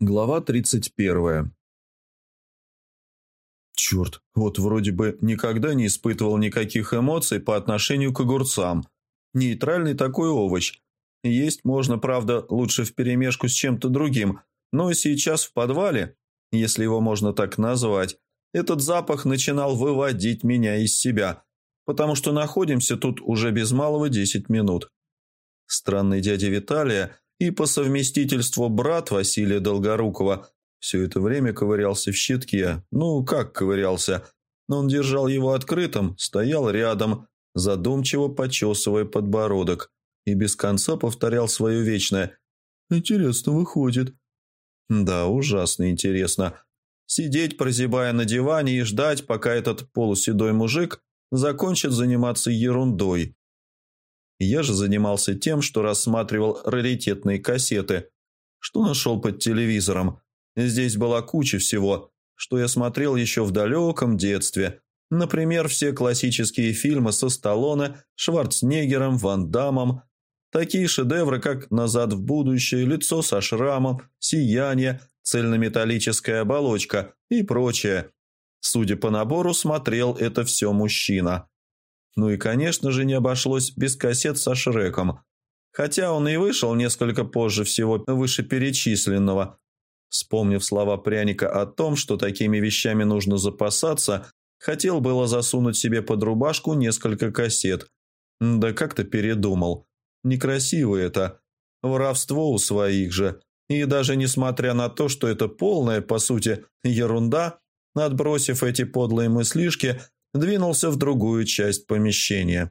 Глава 31. Черт, вот вроде бы никогда не испытывал никаких эмоций по отношению к огурцам. Нейтральный такой овощ. Есть можно, правда, лучше вперемешку с чем-то другим, но сейчас в подвале, если его можно так назвать, этот запах начинал выводить меня из себя, потому что находимся тут уже без малого 10 минут. Странный дядя Виталия – и по совместительству брат Василия Долгорукова все это время ковырялся в щитке. Ну, как ковырялся? Но он держал его открытым, стоял рядом, задумчиво почесывая подбородок, и без конца повторял свое вечное «Интересно выходит». Да, ужасно интересно. Сидеть, прозябая на диване и ждать, пока этот полуседой мужик закончит заниматься ерундой. Я же занимался тем, что рассматривал раритетные кассеты, что нашел под телевизором. Здесь была куча всего, что я смотрел еще в далеком детстве. Например, все классические фильмы со Сталлоне, Шварценеггером, Ван Дамом. Такие шедевры, как «Назад в будущее», «Лицо со шрамом», «Сияние», «Цельнометаллическая оболочка» и прочее. Судя по набору, смотрел это все мужчина. Ну и, конечно же, не обошлось без кассет со Шреком. Хотя он и вышел несколько позже всего вышеперечисленного. Вспомнив слова пряника о том, что такими вещами нужно запасаться, хотел было засунуть себе под рубашку несколько кассет. Да как-то передумал. Некрасиво это. Воровство у своих же. И даже несмотря на то, что это полная, по сути, ерунда, отбросив эти подлые мыслишки, двинулся в другую часть помещения.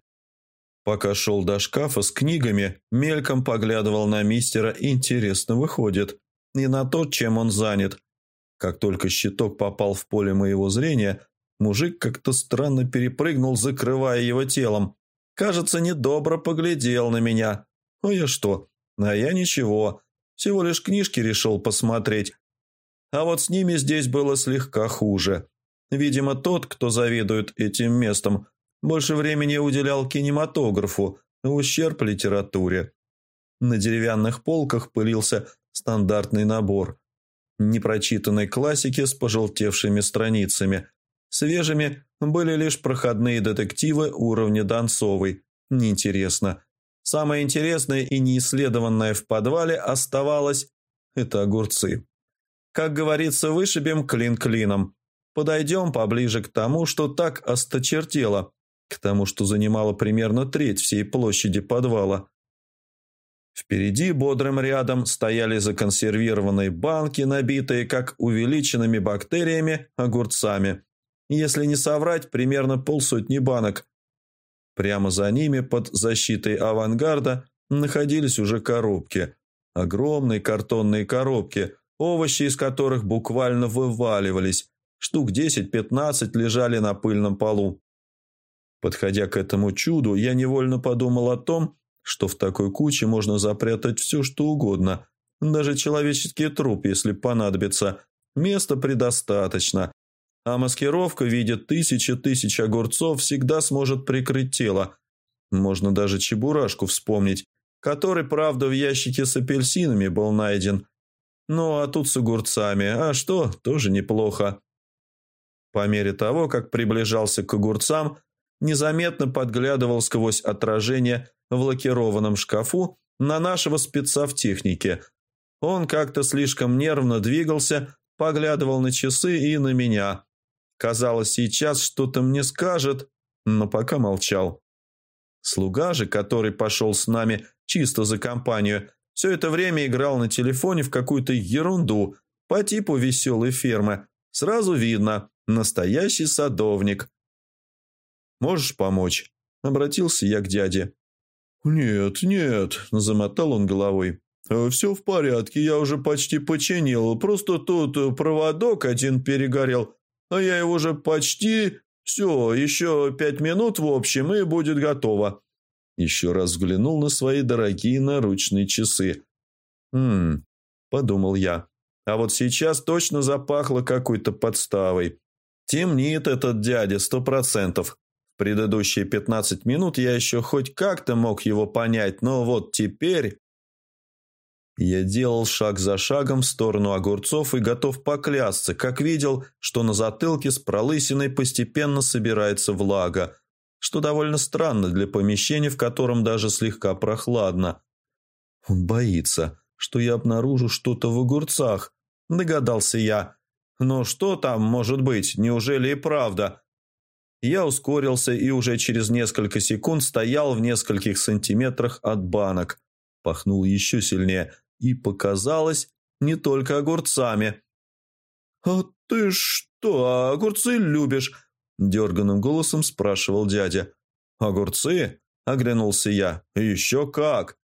Пока шел до шкафа с книгами, мельком поглядывал на мистера «Интересно выходит» и на то, чем он занят. Как только щиток попал в поле моего зрения, мужик как-то странно перепрыгнул, закрывая его телом. Кажется, недобро поглядел на меня. А я что? А я ничего. Всего лишь книжки решил посмотреть. А вот с ними здесь было слегка хуже. Видимо, тот, кто завидует этим местом, больше времени уделял кинематографу ущерб литературе. На деревянных полках пылился стандартный набор непрочитанной классики с пожелтевшими страницами. Свежими были лишь проходные детективы уровня Донцовой. Неинтересно. Самое интересное и неисследованное в подвале оставалось – это огурцы. Как говорится, вышибем клин клином. Подойдем поближе к тому, что так осточертело, к тому, что занимало примерно треть всей площади подвала. Впереди бодрым рядом стояли законсервированные банки, набитые как увеличенными бактериями огурцами. Если не соврать, примерно полсотни банок. Прямо за ними, под защитой авангарда, находились уже коробки. Огромные картонные коробки, овощи из которых буквально вываливались. Штук 10-15 лежали на пыльном полу. Подходя к этому чуду, я невольно подумал о том, что в такой куче можно запрятать все, что угодно, даже человеческий труп, если понадобится. Места предостаточно. А маскировка в виде тысячи тысяч огурцов всегда сможет прикрыть тело. Можно даже чебурашку вспомнить, который, правда, в ящике с апельсинами был найден. Ну, а тут с огурцами. А что, тоже неплохо. По мере того, как приближался к огурцам, незаметно подглядывал сквозь отражение в лакированном шкафу на нашего спеца в технике. Он как-то слишком нервно двигался, поглядывал на часы и на меня. Казалось, сейчас что-то мне скажет, но пока молчал. Слуга же, который пошел с нами чисто за компанию, все это время играл на телефоне в какую-то ерунду по типу веселой фермы. Сразу видно, настоящий садовник. «Можешь помочь?» – обратился я к дяде. «Нет, нет», – замотал он головой. «Э, «Все в порядке, я уже почти починил. Просто тут проводок один перегорел, а я его уже почти «Все, еще пять минут в общем, и будет готово». Еще раз взглянул на свои дорогие наручные часы. «Хм», – подумал я, – «а вот сейчас точно запахло какой-то подставой. Темнит этот дядя сто процентов. Предыдущие пятнадцать минут я еще хоть как-то мог его понять, но вот теперь...» Я делал шаг за шагом в сторону огурцов и готов поклясться, как видел, что на затылке с пролысиной постепенно собирается влага, что довольно странно для помещения, в котором даже слегка прохладно. Он боится, что я обнаружу что-то в огурцах, догадался я. Но что там может быть, неужели и правда? Я ускорился и уже через несколько секунд стоял в нескольких сантиметрах от банок. Пахнул еще сильнее – и показалось не только огурцами. «А ты что, огурцы любишь?» – дерганным голосом спрашивал дядя. «Огурцы?» – оглянулся я. «Еще как!»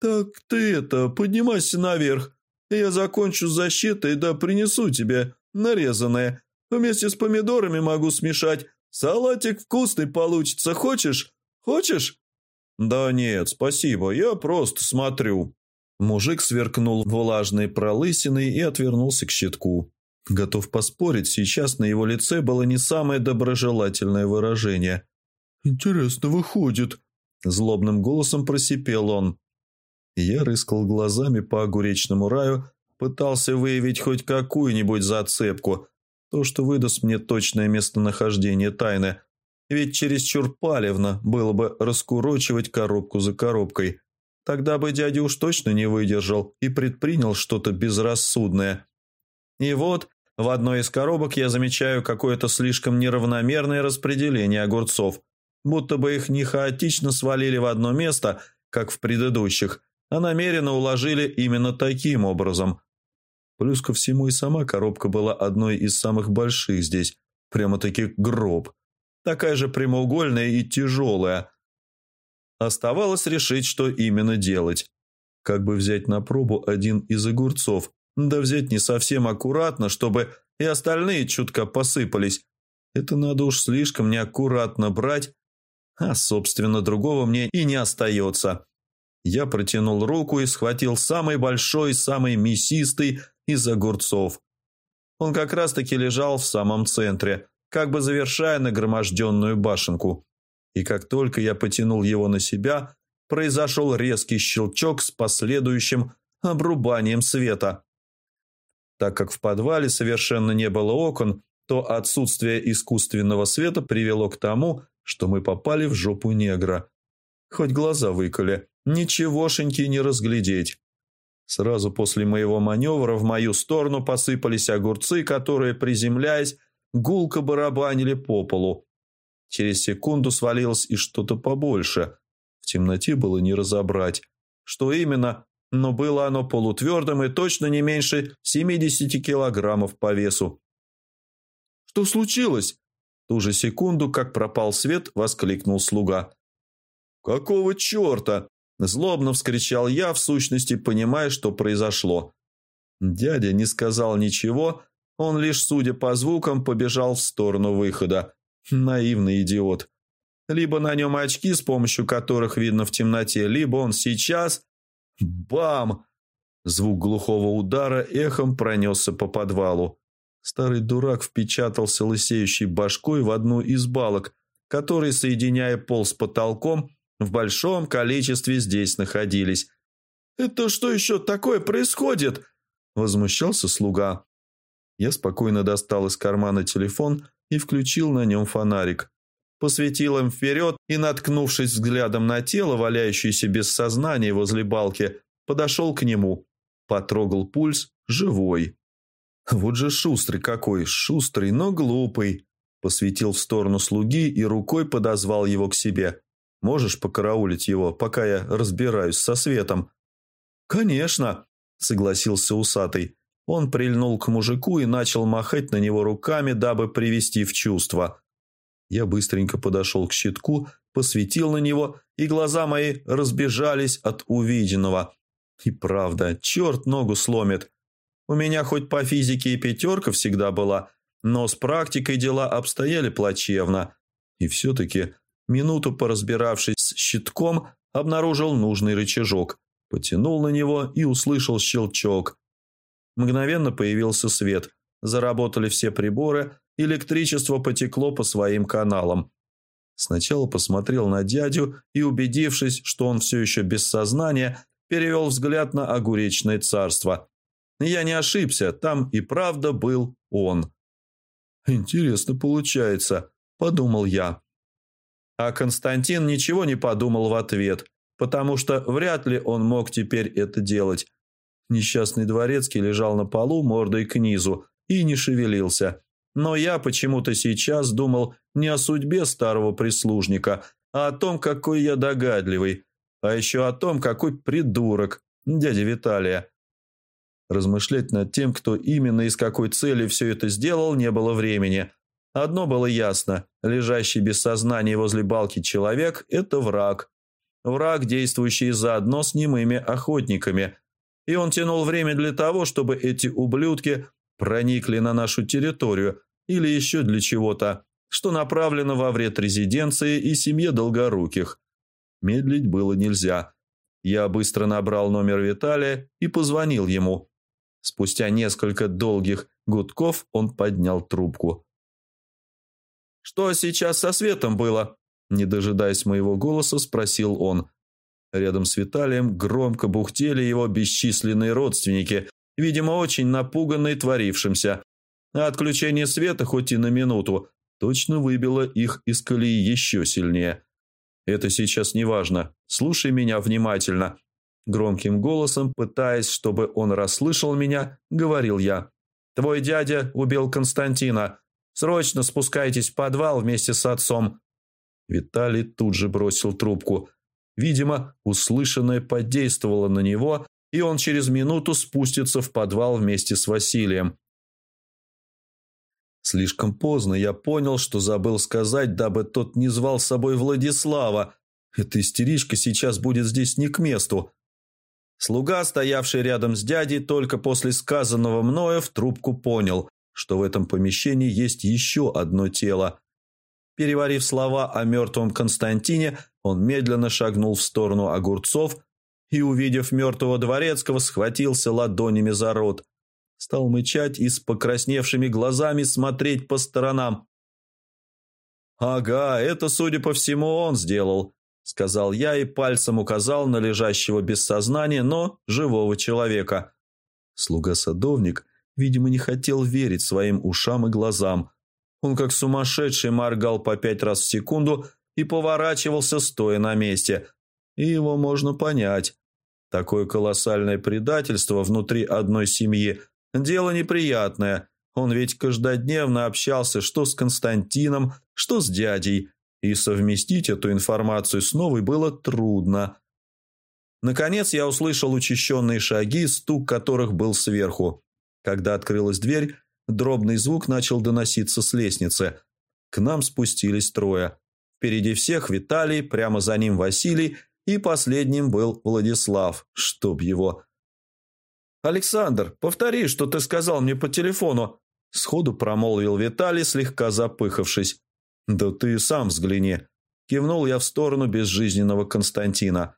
«Так ты это, поднимайся наверх. Я закончу защитой, да принесу тебе нарезанное. Вместе с помидорами могу смешать. Салатик вкусный получится. Хочешь? Хочешь?» «Да нет, спасибо, я просто смотрю». Мужик сверкнул влажной пролысиной и отвернулся к щитку. Готов поспорить, сейчас на его лице было не самое доброжелательное выражение. «Интересно выходит», – злобным голосом просипел он. Я рыскал глазами по огуречному раю, пытался выявить хоть какую-нибудь зацепку, то, что выдаст мне точное местонахождение тайны. Ведь чересчур палевно было бы раскурочивать коробку за коробкой – Тогда бы дядя уж точно не выдержал и предпринял что-то безрассудное. И вот в одной из коробок я замечаю какое-то слишком неравномерное распределение огурцов, будто бы их не хаотично свалили в одно место, как в предыдущих, а намеренно уложили именно таким образом. Плюс ко всему и сама коробка была одной из самых больших здесь, прямо-таки гроб. Такая же прямоугольная и тяжелая – Оставалось решить, что именно делать. Как бы взять на пробу один из огурцов, да взять не совсем аккуратно, чтобы и остальные чутко посыпались. Это надо уж слишком неаккуратно брать, а, собственно, другого мне и не остается. Я протянул руку и схватил самый большой, самый мясистый из огурцов. Он как раз-таки лежал в самом центре, как бы завершая нагроможденную башенку и как только я потянул его на себя, произошел резкий щелчок с последующим обрубанием света. Так как в подвале совершенно не было окон, то отсутствие искусственного света привело к тому, что мы попали в жопу негра. Хоть глаза выколи, ничегошеньки не разглядеть. Сразу после моего маневра в мою сторону посыпались огурцы, которые, приземляясь, гулко барабанили по полу. Через секунду свалилось и что-то побольше. В темноте было не разобрать. Что именно, но было оно полутвердым и точно не меньше 70 килограммов по весу. «Что случилось?» ту же секунду, как пропал свет, воскликнул слуга. «Какого черта?» Злобно вскричал я, в сущности понимая, что произошло. Дядя не сказал ничего, он лишь, судя по звукам, побежал в сторону выхода. Наивный идиот. Либо на нем очки, с помощью которых видно в темноте, либо он сейчас... Бам! Звук глухого удара эхом пронесся по подвалу. Старый дурак впечатался лысеющей башкой в одну из балок, которые, соединяя пол с потолком, в большом количестве здесь находились. «Это что еще такое происходит?» – возмущался слуга. Я спокойно достал из кармана телефон и включил на нем фонарик. Посветил им вперед и, наткнувшись взглядом на тело, валяющееся без сознания возле балки, подошел к нему. Потрогал пульс, живой. Вот же шустрый какой, шустрый, но глупый. Посветил в сторону слуги и рукой подозвал его к себе. Можешь покараулить его, пока я разбираюсь со светом?» «Конечно», — согласился усатый. Он прильнул к мужику и начал махать на него руками, дабы привести в чувство. Я быстренько подошел к щитку, посветил на него, и глаза мои разбежались от увиденного. И правда, черт ногу сломит. У меня хоть по физике и пятерка всегда была, но с практикой дела обстояли плачевно. И все-таки Минуту поразбиравшись с щитком, обнаружил нужный рычажок, потянул на него и услышал щелчок. Мгновенно появился свет, заработали все приборы, электричество потекло по своим каналам. Сначала посмотрел на дядю и, убедившись, что он все еще без сознания, перевел взгляд на огуречное царство. Я не ошибся, там и правда был он. «Интересно получается», – подумал я. А Константин ничего не подумал в ответ, потому что вряд ли он мог теперь это делать. Несчастный дворецкий лежал на полу мордой к низу и не шевелился. Но я почему-то сейчас думал не о судьбе старого прислужника, а о том, какой я догадливый, а еще о том, какой придурок дядя Виталия. Размышлять над тем, кто именно и с какой целью все это сделал, не было времени. Одно было ясно – лежащий без сознания возле балки человек – это враг. Враг, действующий заодно с немыми охотниками. И он тянул время для того, чтобы эти ублюдки проникли на нашу территорию или еще для чего-то, что направлено во вред резиденции и семье Долгоруких. Медлить было нельзя. Я быстро набрал номер Виталия и позвонил ему. Спустя несколько долгих гудков он поднял трубку. «Что сейчас со светом было?» Не дожидаясь моего голоса, спросил он. Рядом с Виталием громко бухтели его бесчисленные родственники, видимо, очень напуганные творившимся. А отключение света, хоть и на минуту, точно выбило их из колеи еще сильнее. «Это сейчас не важно. Слушай меня внимательно». Громким голосом, пытаясь, чтобы он расслышал меня, говорил я. «Твой дядя убил Константина. Срочно спускайтесь в подвал вместе с отцом». Виталий тут же бросил трубку. Видимо, услышанное подействовало на него, и он через минуту спустится в подвал вместе с Василием. Слишком поздно я понял, что забыл сказать, дабы тот не звал с собой Владислава. Эта истеричка сейчас будет здесь не к месту. Слуга, стоявший рядом с дядей, только после сказанного мною в трубку понял что в этом помещении есть еще одно тело. Переварив слова о мертвом Константине, он медленно шагнул в сторону огурцов и, увидев мертвого дворецкого, схватился ладонями за рот. Стал мычать и с покрасневшими глазами смотреть по сторонам. «Ага, это, судя по всему, он сделал», — сказал я и пальцем указал на лежащего без сознания, но живого человека. Слуга-садовник — Видимо, не хотел верить своим ушам и глазам. Он как сумасшедший моргал по пять раз в секунду и поворачивался, стоя на месте. И его можно понять. Такое колоссальное предательство внутри одной семьи – дело неприятное. Он ведь каждодневно общался что с Константином, что с дядей, и совместить эту информацию с новой было трудно. Наконец я услышал учащенные шаги, стук которых был сверху. Когда открылась дверь, дробный звук начал доноситься с лестницы. К нам спустились трое. Впереди всех Виталий, прямо за ним Василий, и последним был Владислав, чтоб его. «Александр, повтори, что ты сказал мне по телефону», – сходу промолвил Виталий, слегка запыхавшись. «Да ты сам взгляни», – кивнул я в сторону безжизненного Константина.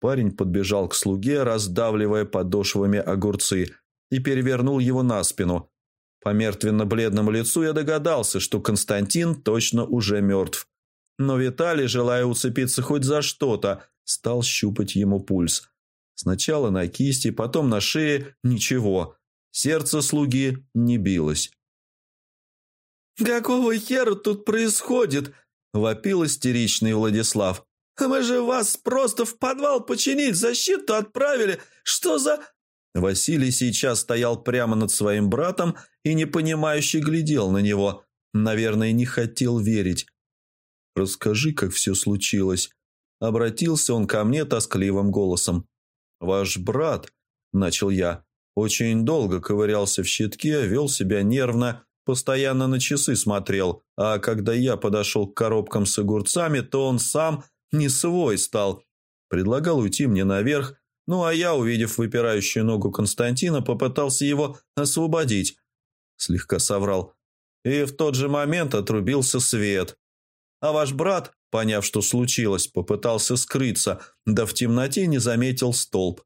Парень подбежал к слуге, раздавливая подошвами огурцы, и перевернул его на спину. По мертвенно-бледному лицу я догадался, что Константин точно уже мертв. Но Виталий, желая уцепиться хоть за что-то, стал щупать ему пульс. Сначала на кисти, потом на шее – ничего. Сердце слуги не билось. «Какого хера тут происходит?» – вопил истеричный Владислав. «Мы же вас просто в подвал починить, защиту отправили. Что за...» Василий сейчас стоял прямо над своим братом и непонимающе глядел на него. Наверное, не хотел верить. «Расскажи, как все случилось». Обратился он ко мне тоскливым голосом. «Ваш брат», – начал я, – очень долго ковырялся в щитке, вел себя нервно, постоянно на часы смотрел, а когда я подошел к коробкам с огурцами, то он сам не свой стал. Предлагал уйти мне наверх, ну а я, увидев выпирающую ногу Константина, попытался его освободить. Слегка соврал. И в тот же момент отрубился свет. А ваш брат, поняв, что случилось, попытался скрыться, да в темноте не заметил столб.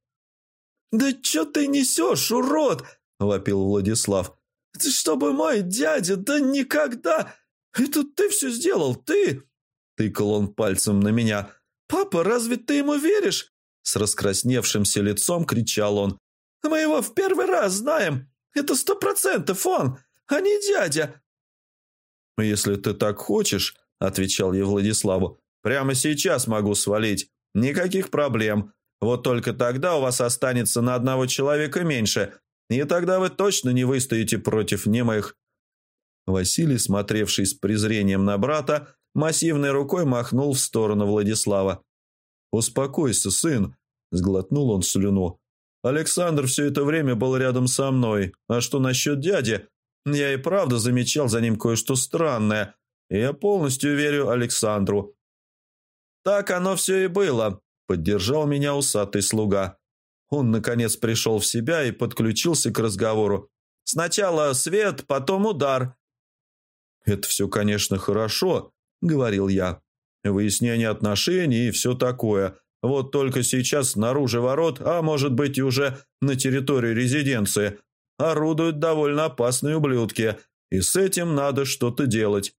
«Да что ты несешь, урод?» – вопил Владислав. «Чтобы мой дядя, да никогда! Это ты все сделал, ты!» Тыкал он пальцем на меня. «Папа, разве ты ему веришь?» С раскрасневшимся лицом кричал он. «Мы его в первый раз знаем. Это сто процентов он, а не дядя». «Если ты так хочешь, отвечал я Владиславу. «Прямо сейчас могу свалить. Никаких проблем. Вот только тогда у вас останется на одного человека меньше, и тогда вы точно не выстоите против немых». Василий, смотревший с презрением на брата, массивной рукой махнул в сторону Владислава. «Успокойся, сын», – сглотнул он слюну. «Александр все это время был рядом со мной. А что насчет дяди? Я и правда замечал за ним кое-что странное. Я полностью верю Александру». «Так оно все и было», – поддержал меня усатый слуга. Он, наконец, пришел в себя и подключился к разговору. «Сначала свет, потом удар». «Это все, конечно, хорошо», – говорил я. «Выяснение отношений и все такое. Вот только сейчас снаружи ворот, а может быть и уже на территории резиденции, орудуют довольно опасные ублюдки, и с этим надо что-то делать.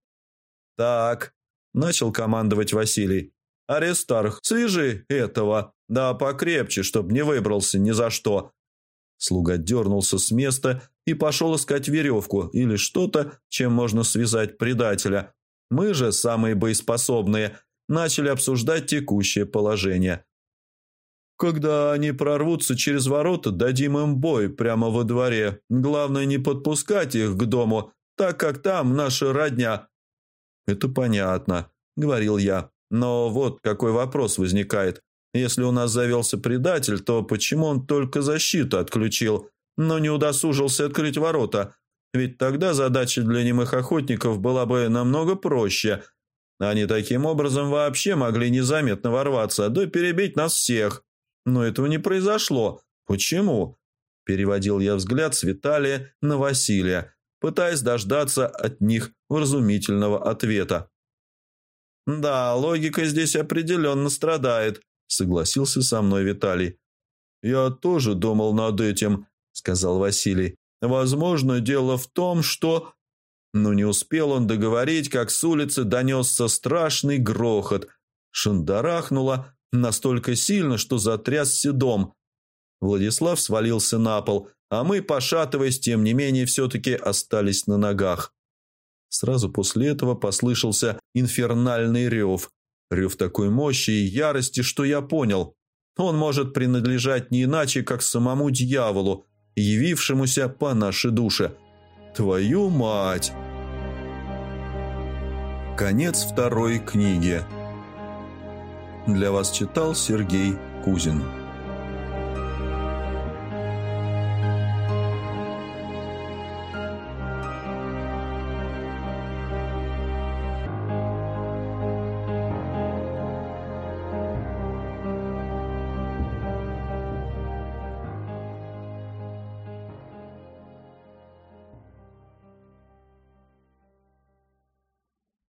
«Так», – начал командовать Василий. «Аристарх, свяжи этого, да покрепче, чтоб не выбрался ни за что». Слуга дернулся с места и пошел искать веревку или что-то, чем можно связать предателя. Мы же, самые боеспособные, начали обсуждать текущее положение. «Когда они прорвутся через ворота, дадим им бой прямо во дворе. Главное не подпускать их к дому, так как там наша родня. «Это понятно», — говорил я. «Но вот какой вопрос возникает. Если у нас завелся предатель, то почему он только защиту отключил, но не удосужился открыть ворота? Ведь тогда задача для немых охотников была бы намного проще. Они таким образом вообще могли незаметно ворваться, да перебить нас всех. Но этого не произошло. Почему?» Переводил я взгляд с Виталия на Василия, пытаясь дождаться от них вразумительного ответа. «Да, логика здесь определенно страдает», — согласился со мной Виталий. «Я тоже думал над этим», — сказал Василий. «Возможно, дело в том, что...» Но не успел он договорить, как с улицы донесся страшный грохот. Шандарахнуло настолько сильно, что затрясся дом. Владислав свалился на пол, а мы, пошатываясь, тем не менее, все-таки остались на ногах. Сразу после этого послышался инфернальный рев. Рев такой мощи и ярости, что я понял. Он может принадлежать не иначе, как самому дьяволу, явившемуся по нашей душе. Твою мать! Конец второй книги. Для вас читал Сергей Кузин.